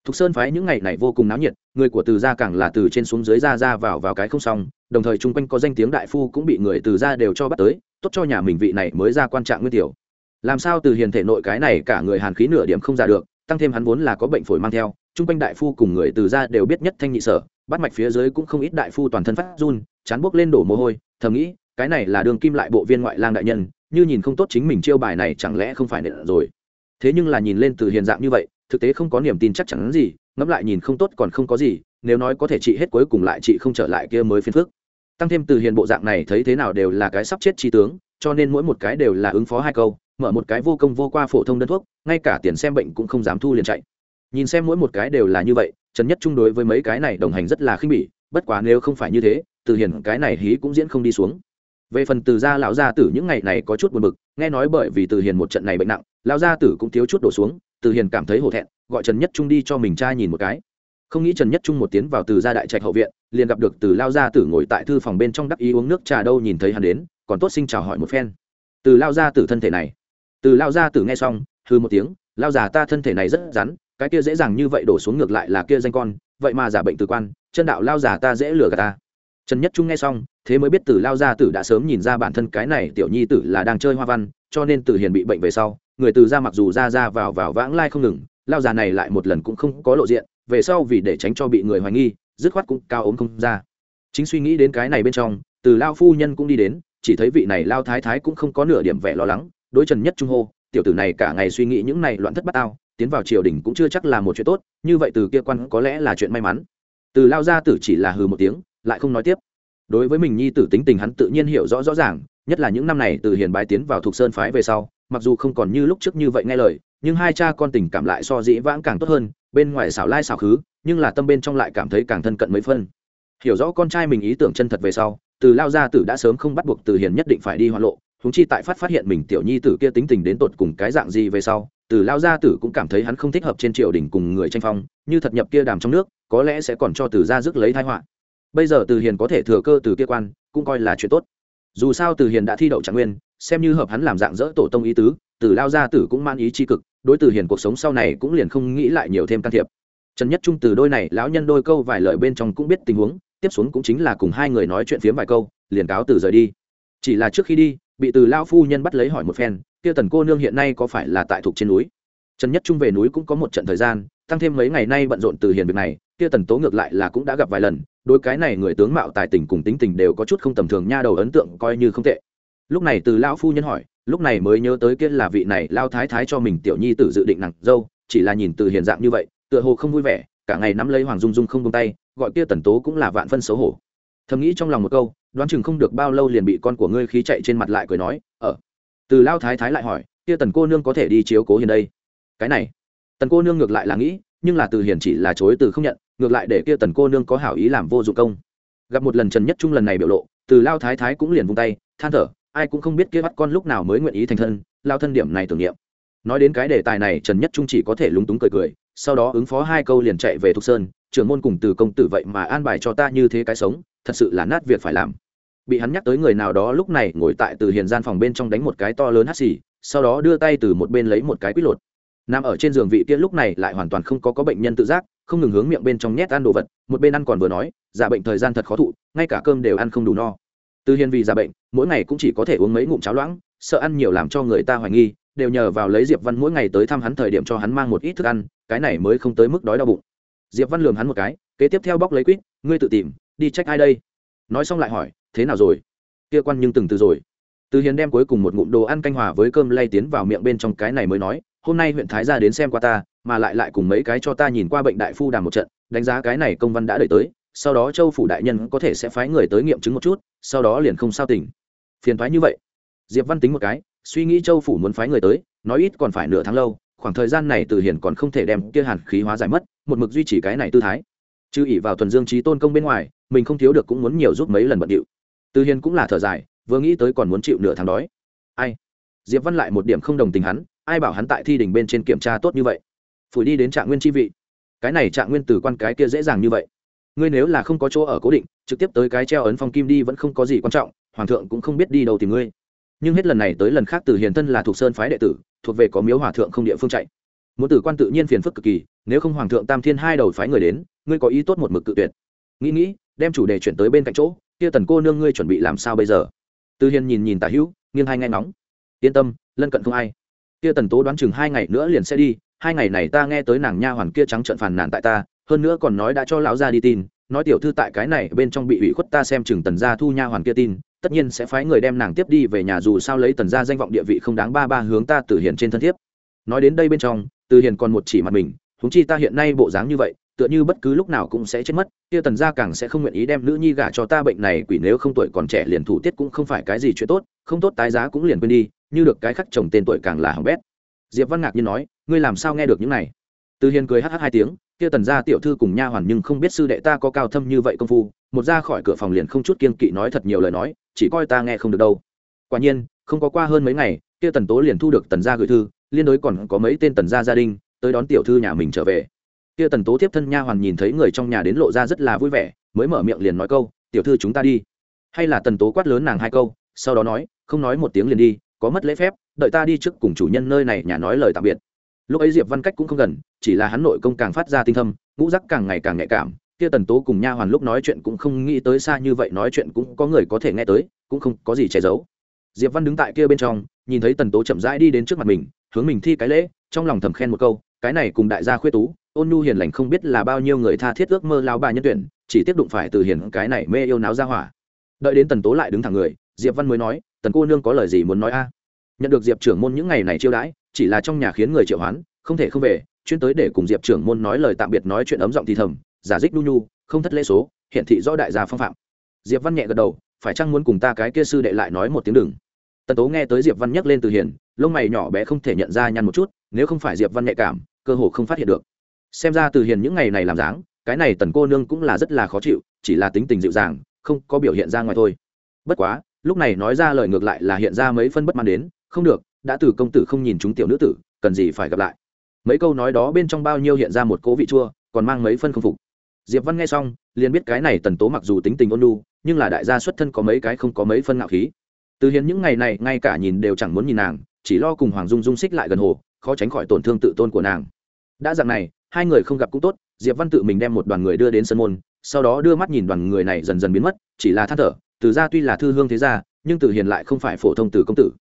thục sơn phái những ngày này vô cùng náo nhiệt, người của từ gia càng là từ trên xuống dưới ra ra vào vào cái không xong, đồng thời chung quanh có danh tiếng đại phu cũng bị người từ gia đều cho bắt tới, tốt cho nhà mình vị này mới ra quan trạng nguyên tiểu. Làm sao từ hiền thể nội cái này cả người hàn khí nửa điểm không ra được, tăng thêm hắn vốn là có bệnh phổi mang theo, chung quanh đại phu cùng người từ gia đều biết nhất thanh nhị sở, bắt mạch phía dưới cũng không ít đại phu toàn thân phát run, chán buốc lên đổ mồ hôi, thầm nghĩ, cái này là đường kim lại bộ viên ngoại lang đại nhân, như nhìn không tốt chính mình chiêu bài này chẳng lẽ không phải nện rồi. Thế nhưng là nhìn lên từ hiền dạng như vậy thực tế không có niềm tin chắc chắn gì, ngẫm lại nhìn không tốt còn không có gì, nếu nói có thể trị hết cuối cùng lại trị không trở lại kia mới phiền phức. Tăng thêm từ hiền bộ dạng này thấy thế nào đều là cái sắp chết chi tướng, cho nên mỗi một cái đều là ứng phó hai câu, mở một cái vô công vô qua phổ thông đơn thuốc, ngay cả tiền xem bệnh cũng không dám thu liền chạy. Nhìn xem mỗi một cái đều là như vậy, trần nhất chung đối với mấy cái này đồng hành rất là khinh bỉ, bất quá nếu không phải như thế, từ hiền cái này hí cũng diễn không đi xuống. Về phần từ gia lão gia tử những ngày này có chút buồn bực, nghe nói bởi vì từ hiền một trận này bệnh nặng, lão gia tử cũng thiếu chút đổ xuống từ hiền cảm thấy hổ thẹn, gọi trần nhất trung đi cho mình trai nhìn một cái. Không nghĩ trần nhất trung một tiến vào từ gia đại trạch hậu viện, liền gặp được từ lao gia tử ngồi tại thư phòng bên trong đắc ý uống nước trà đâu nhìn thấy hắn đến, còn tốt sinh chào hỏi một phen. Từ lao gia tử thân thể này. Từ lao gia tử nghe xong hư một tiếng, lao già, ta thân thể này rất rắn, cái kia dễ dàng như vậy đổ xuống ngược lại là kia danh con, vậy mà giả bệnh từ quan, chân đạo lao già ta dễ lừa gạt ta. Trần nhất trung nghe xong, thế mới biết từ lao gia tử đã sớm nhìn ra bản thân cái này tiểu nhi tử là đang chơi hoa văn cho nên từ hiền bị bệnh về sau, người từ ra mặc dù ra ra vào vào vãng lai không ngừng, lao già này lại một lần cũng không có lộ diện, về sau vì để tránh cho bị người hoài nghi, dứt khoát cũng cao ốm không ra. Chính suy nghĩ đến cái này bên trong, từ lao phu nhân cũng đi đến, chỉ thấy vị này lao thái thái cũng không có nửa điểm vẻ lo lắng, đối trần nhất trung hô, tiểu tử này cả ngày suy nghĩ những này loạn thất bát ao tiến vào triều đình cũng chưa chắc là một chuyện tốt, như vậy từ kia quan có lẽ là chuyện may mắn. Từ lao gia tử chỉ là hừ một tiếng, lại không nói tiếp. Đối với mình nhi tử tính tình hắn tự nhiên hiểu rõ rõ ràng nhất là những năm này từ hiền bái tiến vào thuộc sơn phái về sau, mặc dù không còn như lúc trước như vậy nghe lời, nhưng hai cha con tình cảm lại so dĩ vãng càng tốt hơn, bên ngoài xảo lai xảo khứ, nhưng là tâm bên trong lại cảm thấy càng thân cận mấy phân. Hiểu rõ con trai mình ý tưởng chân thật về sau, từ lao gia tử đã sớm không bắt buộc từ hiền nhất định phải đi hoa lộ húng chi tại phát phát hiện mình tiểu nhi tử kia tính tình đến tột cùng cái dạng gì về sau, từ lao gia tử cũng cảm thấy hắn không thích hợp trên triều đình cùng người tranh phong, như thật nhập kia đàm trong nước, có lẽ sẽ còn cho từ gia rước lấy thái họa. Bây giờ từ hiền có thể thừa cơ từ kia quan, cũng coi là chuyện tốt dù sao từ hiền đã thi đậu trạng nguyên, xem như hợp hắn làm dạng dỡ tổ tông ý tứ, từ lao gia tử cũng man ý tri cực, đối từ hiền cuộc sống sau này cũng liền không nghĩ lại nhiều thêm can thiệp. Trần nhất trung từ đôi này lão nhân đôi câu vài lời bên trong cũng biết tình huống, tiếp xuống cũng chính là cùng hai người nói chuyện phiếm vài câu, liền cáo từ rời đi. Chỉ là trước khi đi, bị từ lao phu nhân bắt lấy hỏi một phen, kia tần cô nương hiện nay có phải là tại thuộc trên núi? Trần nhất trung về núi cũng có một trận thời gian, tăng thêm mấy ngày nay bận rộn từ hiền việc này, kia tần tố ngược lại là cũng đã gặp vài lần đôi cái này người tướng mạo tài tình cùng tính tình đều có chút không tầm thường nha đầu ấn tượng coi như không tệ. Lúc này từ lão phu nhân hỏi, lúc này mới nhớ tới kia là vị này lao thái thái cho mình tiểu nhi tử dự định nặng dâu, chỉ là nhìn từ hiện dạng như vậy, tựa hồ không vui vẻ, cả ngày nắm lấy hoàng dung dung không tung tay, gọi kia tần tố cũng là vạn phân xấu hổ. Thầm nghĩ trong lòng một câu, đoán chừng không được bao lâu liền bị con của ngươi khí chạy trên mặt lại cười nói ở từ lao thái thái lại hỏi, kia tần cô nương có thể đi chiếu cố hiền đây? Cái này. Tần cô nương ngược lại là nghĩ, nhưng là từ hiền chỉ là chối từ không nhận ngược lại để kia tần cô nương có hảo ý làm vô dụng công. Gặp một lần trần nhất trung lần này biểu lộ, từ lao thái thái cũng liền vung tay, than thở, ai cũng không biết kia bắt con lúc nào mới nguyện ý thành thân, lao thân điểm này tưởng niệm. Nói đến cái đề tài này, trần nhất trung chỉ có thể lúng túng cười cười, sau đó ứng phó hai câu liền chạy về thục sơn, trưởng môn cùng từ công tử vậy mà an bài cho ta như thế cái sống, thật sự là nát việc phải làm. Bị hắn nhắc tới người nào đó lúc này ngồi tại từ hiền gian phòng bên trong đánh một cái to lớn hắt xì, sau đó đưa tay từ một bên lấy một cái quýt lột. Nằm ở trên giường vị kia lúc này lại hoàn toàn không có có bệnh nhân tự giác không ngừng hướng miệng bên trong nhét ăn đồ vật, một bên ăn còn vừa nói giả bệnh thời gian thật khó thụ, ngay cả cơm đều ăn không đủ no. Từ hiền vì giả bệnh, mỗi ngày cũng chỉ có thể uống mấy ngụm cháo loãng, sợ ăn nhiều làm cho người ta hoài nghi, đều nhờ vào lấy diệp văn mỗi ngày tới thăm hắn thời điểm cho hắn mang một ít thức ăn, cái này mới không tới mức đói đau bụng. Diệp văn lườm hắn một cái, kế tiếp theo bóc lấy quýt, ngươi tự tìm, đi trách ai đây? Nói xong lại hỏi, thế nào rồi? Kia quan nhưng từng từ rồi. Từ hiền đem cuối cùng một ngụm đồ ăn canh hòa với cơm lay tiến vào miệng bên trong, cái này mới nói hôm nay huyện thái gia đến xem qua ta, mà lại lại cùng mấy cái cho ta nhìn qua bệnh đại phu đàm một trận, đánh giá cái này công văn đã đợi tới, sau đó châu phủ đại nhân có thể sẽ phái người tới nghiệm chứng một chút, sau đó liền không sao tỉnh. Phiền thoái như vậy. Diệp văn tính một cái, suy nghĩ châu phủ muốn phái người tới, nói ít còn phải nửa tháng lâu, khoảng thời gian này từ hiền còn không thể đem kia hàn khí hóa giải mất, một mực duy trì cái này tư thái. Chứ ỉ vào thuần dương trí tôn công bên ngoài, mình không thiếu được cũng muốn nhiều giúp mấy lần bận điệu. Từ hiền cũng là thở dài, vừa nghĩ tới còn muốn chịu nửa tháng đói. Ai? Diệp văn lại một điểm không đồng tình hắn ai bảo hắn tại thi đình bên trên kiểm tra tốt như vậy? Phủi đi đến trạng nguyên chi vị. Cái này trạng nguyên từ quan cái kia dễ dàng như vậy. Ngươi nếu là không có chỗ ở cố định, trực tiếp tới cái treo ấn phong kim đi vẫn không có gì quan trọng, hoàng thượng cũng không biết đi đâu tìm ngươi. Nhưng hết lần này tới lần khác từ hiền thân là thuộc sơn phái đệ tử, thuộc về có miếu hòa thượng không địa phương chạy. Muốn tử quan tự nhiên phiền phức cực kỳ, nếu không hoàng thượng tam thiên hai đầu phái người đến, ngươi có ý tốt một mực cự tuyệt. Nghĩ nghĩ, đem chủ đề chuyển tới bên cạnh chỗ, kia tần cô nương ngươi chuẩn bị làm sao bây giờ? Từ hiền nhìn nhìn tả hữu, nghiêng hai ngay ngóng. Yên tâm, lân cận không ai kia tần tố đoán chừng hai ngày nữa liền sẽ đi, hai ngày này ta nghe tới nàng nha hoàn kia trắng trợn phàn nàn tại ta, hơn nữa còn nói đã cho lão gia đi tin, nói tiểu thư tại cái này bên trong bị ủy khuất ta xem chừng tần gia thu nha hoàn kia tin, tất nhiên sẽ phái người đem nàng tiếp đi về nhà dù sao lấy tần gia danh vọng địa vị không đáng ba ba hướng ta từ hiền trên thân thiếp. Nói đến đây bên trong từ hiền còn một chỉ mặt mình húng chi ta hiện nay bộ dáng như vậy tựa như bất cứ lúc nào cũng sẽ chết mất, kia tần gia càng sẽ không nguyện ý đem nữ nhi gả cho ta bệnh này, quỷ nếu không tuổi còn trẻ liền thủ tiết cũng không phải cái gì chuyện tốt, không tốt tái giá cũng liền quên đi, như được cái khắc chồng tên tuổi càng là hỏng bét. Diệp văn ngạc nhiên nói, ngươi làm sao nghe được những này? Từ hiền cười hh hai tiếng, kia tần gia tiểu thư cùng nha hoàn nhưng không biết sư đệ ta có cao thâm như vậy công phu. Một ra khỏi cửa phòng liền không chút kiên kỵ nói thật nhiều lời nói, chỉ coi ta nghe không được đâu. Quả nhiên, không có qua hơn mấy ngày, kia tần tố liền thu được tần gia gửi thư, liên đối còn có mấy tên tần gia gia đình, tới đón tiểu thư nhà mình trở về kia tần tố tiếp thân nha hoàn nhìn thấy người trong nhà đến lộ ra rất là vui vẻ, mới mở miệng liền nói câu, tiểu thư chúng ta đi. Hay là tần tố quát lớn nàng hai câu, sau đó nói, không nói một tiếng liền đi, có mất lễ phép, đợi ta đi trước cùng chủ nhân nơi này nhà nói lời tạm biệt. Lúc ấy diệp văn cách cũng không gần, chỉ là hắn nội công càng phát ra tinh thâm, ngũ rắc càng ngày càng nhạy cảm, kia tần tố cùng nha hoàn lúc nói chuyện cũng không nghĩ tới xa như vậy, nói chuyện cũng có người có thể nghe tới, cũng không có gì che giấu. Diệp văn đứng tại kia bên trong, nhìn thấy tần tố chậm rãi đi đến trước mặt mình, hướng mình thi cái lễ, trong lòng thầm khen một câu cái này cùng đại gia khuyết tú, ôn nhu hiền lành không biết là bao nhiêu người tha thiết ước mơ lao bà nhân tuyển, chỉ tiếp đụng phải từ hiền cái này mê yêu náo ra hỏa. Đợi đến tần tố lại đứng thẳng người, diệp văn mới nói, tần cô nương có lời gì muốn nói a? Nhận được diệp trưởng môn những ngày này chiêu đãi, chỉ là trong nhà khiến người triệu hoán, không thể không về, chuyên tới để cùng diệp trưởng môn nói lời tạm biệt nói chuyện ấm giọng thì thầm, giả dích nu nhu, không thất lễ số, hiện thị rõ đại gia phong phạm. Diệp văn nhẹ gật đầu, phải chăng muốn cùng ta cái kia sư đệ lại nói một tiếng đừng? Tần tố nghe tới diệp văn nhắc lên từ hiền, lông mày nhỏ bé không thể nhận ra nhăn một chút, nếu không phải diệp văn nhạy cảm cơ hồ không phát hiện được. Xem ra từ hiền những ngày này làm dáng, cái này tần cô nương cũng là rất là khó chịu, chỉ là tính tình dịu dàng, không có biểu hiện ra ngoài thôi. Bất quá, lúc này nói ra lời ngược lại là hiện ra mấy phân bất mãn đến, không được, đã từ công tử không nhìn chúng tiểu nữ tử, cần gì phải gặp lại. Mấy câu nói đó bên trong bao nhiêu hiện ra một cố vị chua, còn mang mấy phân không phục. Diệp văn nghe xong, liền biết cái này tần tố mặc dù tính tình ôn lu nhưng là đại gia xuất thân có mấy cái không có mấy phân ngạo khí. Từ hiền những ngày này ngay cả nhìn đều chẳng muốn nhìn nàng, chỉ lo cùng hoàng dung dung xích lại gần hồ khó tránh khỏi tổn thương tự tôn của nàng. Đã dạng này, hai người không gặp cũng tốt, diệp văn tự mình đem một đoàn người đưa đến sân môn, sau đó đưa mắt nhìn đoàn người này dần dần biến mất, chỉ là than thở, từ gia tuy là thư hương thế gia, nhưng từ hiền lại không phải phổ thông từ công tử.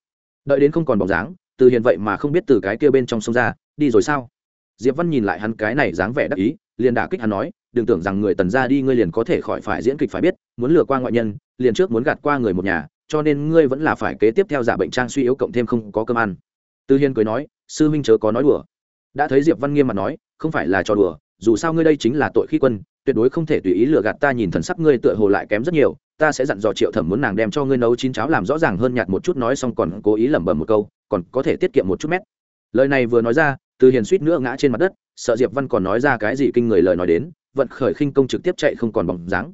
Đợi đến không còn bóng dáng, từ hiền vậy mà không biết từ cái kia bên trong sông ra, đi rồi sao? Diệp văn nhìn lại hắn cái này dáng vẻ đắc ý, liền đả kích hắn nói, đừng tưởng rằng người tần gia đi ngươi liền có thể khỏi phải diễn kịch phải biết, muốn lừa qua ngoại nhân, liền trước muốn gạt qua người một nhà, cho nên ngươi vẫn là phải kế tiếp theo giả bệnh trang suy yếu cộng thêm không có cơm ăn từ hiền cười nói, sư huynh chớ có nói đùa. Đã thấy diệp văn nghiêm mặt nói, không phải là trò đùa, dù sao ngươi đây chính là tội khi quân, tuyệt đối không thể tùy ý lừa gạt ta nhìn thần sắc ngươi tựa hồ lại kém rất nhiều, ta sẽ dặn dò triệu thẩm muốn nàng đem cho ngươi nấu chín cháo làm rõ ràng hơn nhạt một chút nói xong còn cố ý lẩm bẩm một câu, còn có thể tiết kiệm một chút mét. Lời này vừa nói ra từ hiền suýt nữa ngã trên mặt đất, sợ diệp văn còn nói ra cái gì kinh người lời nói đến, vận khởi khinh công trực tiếp chạy không còn bóng dáng.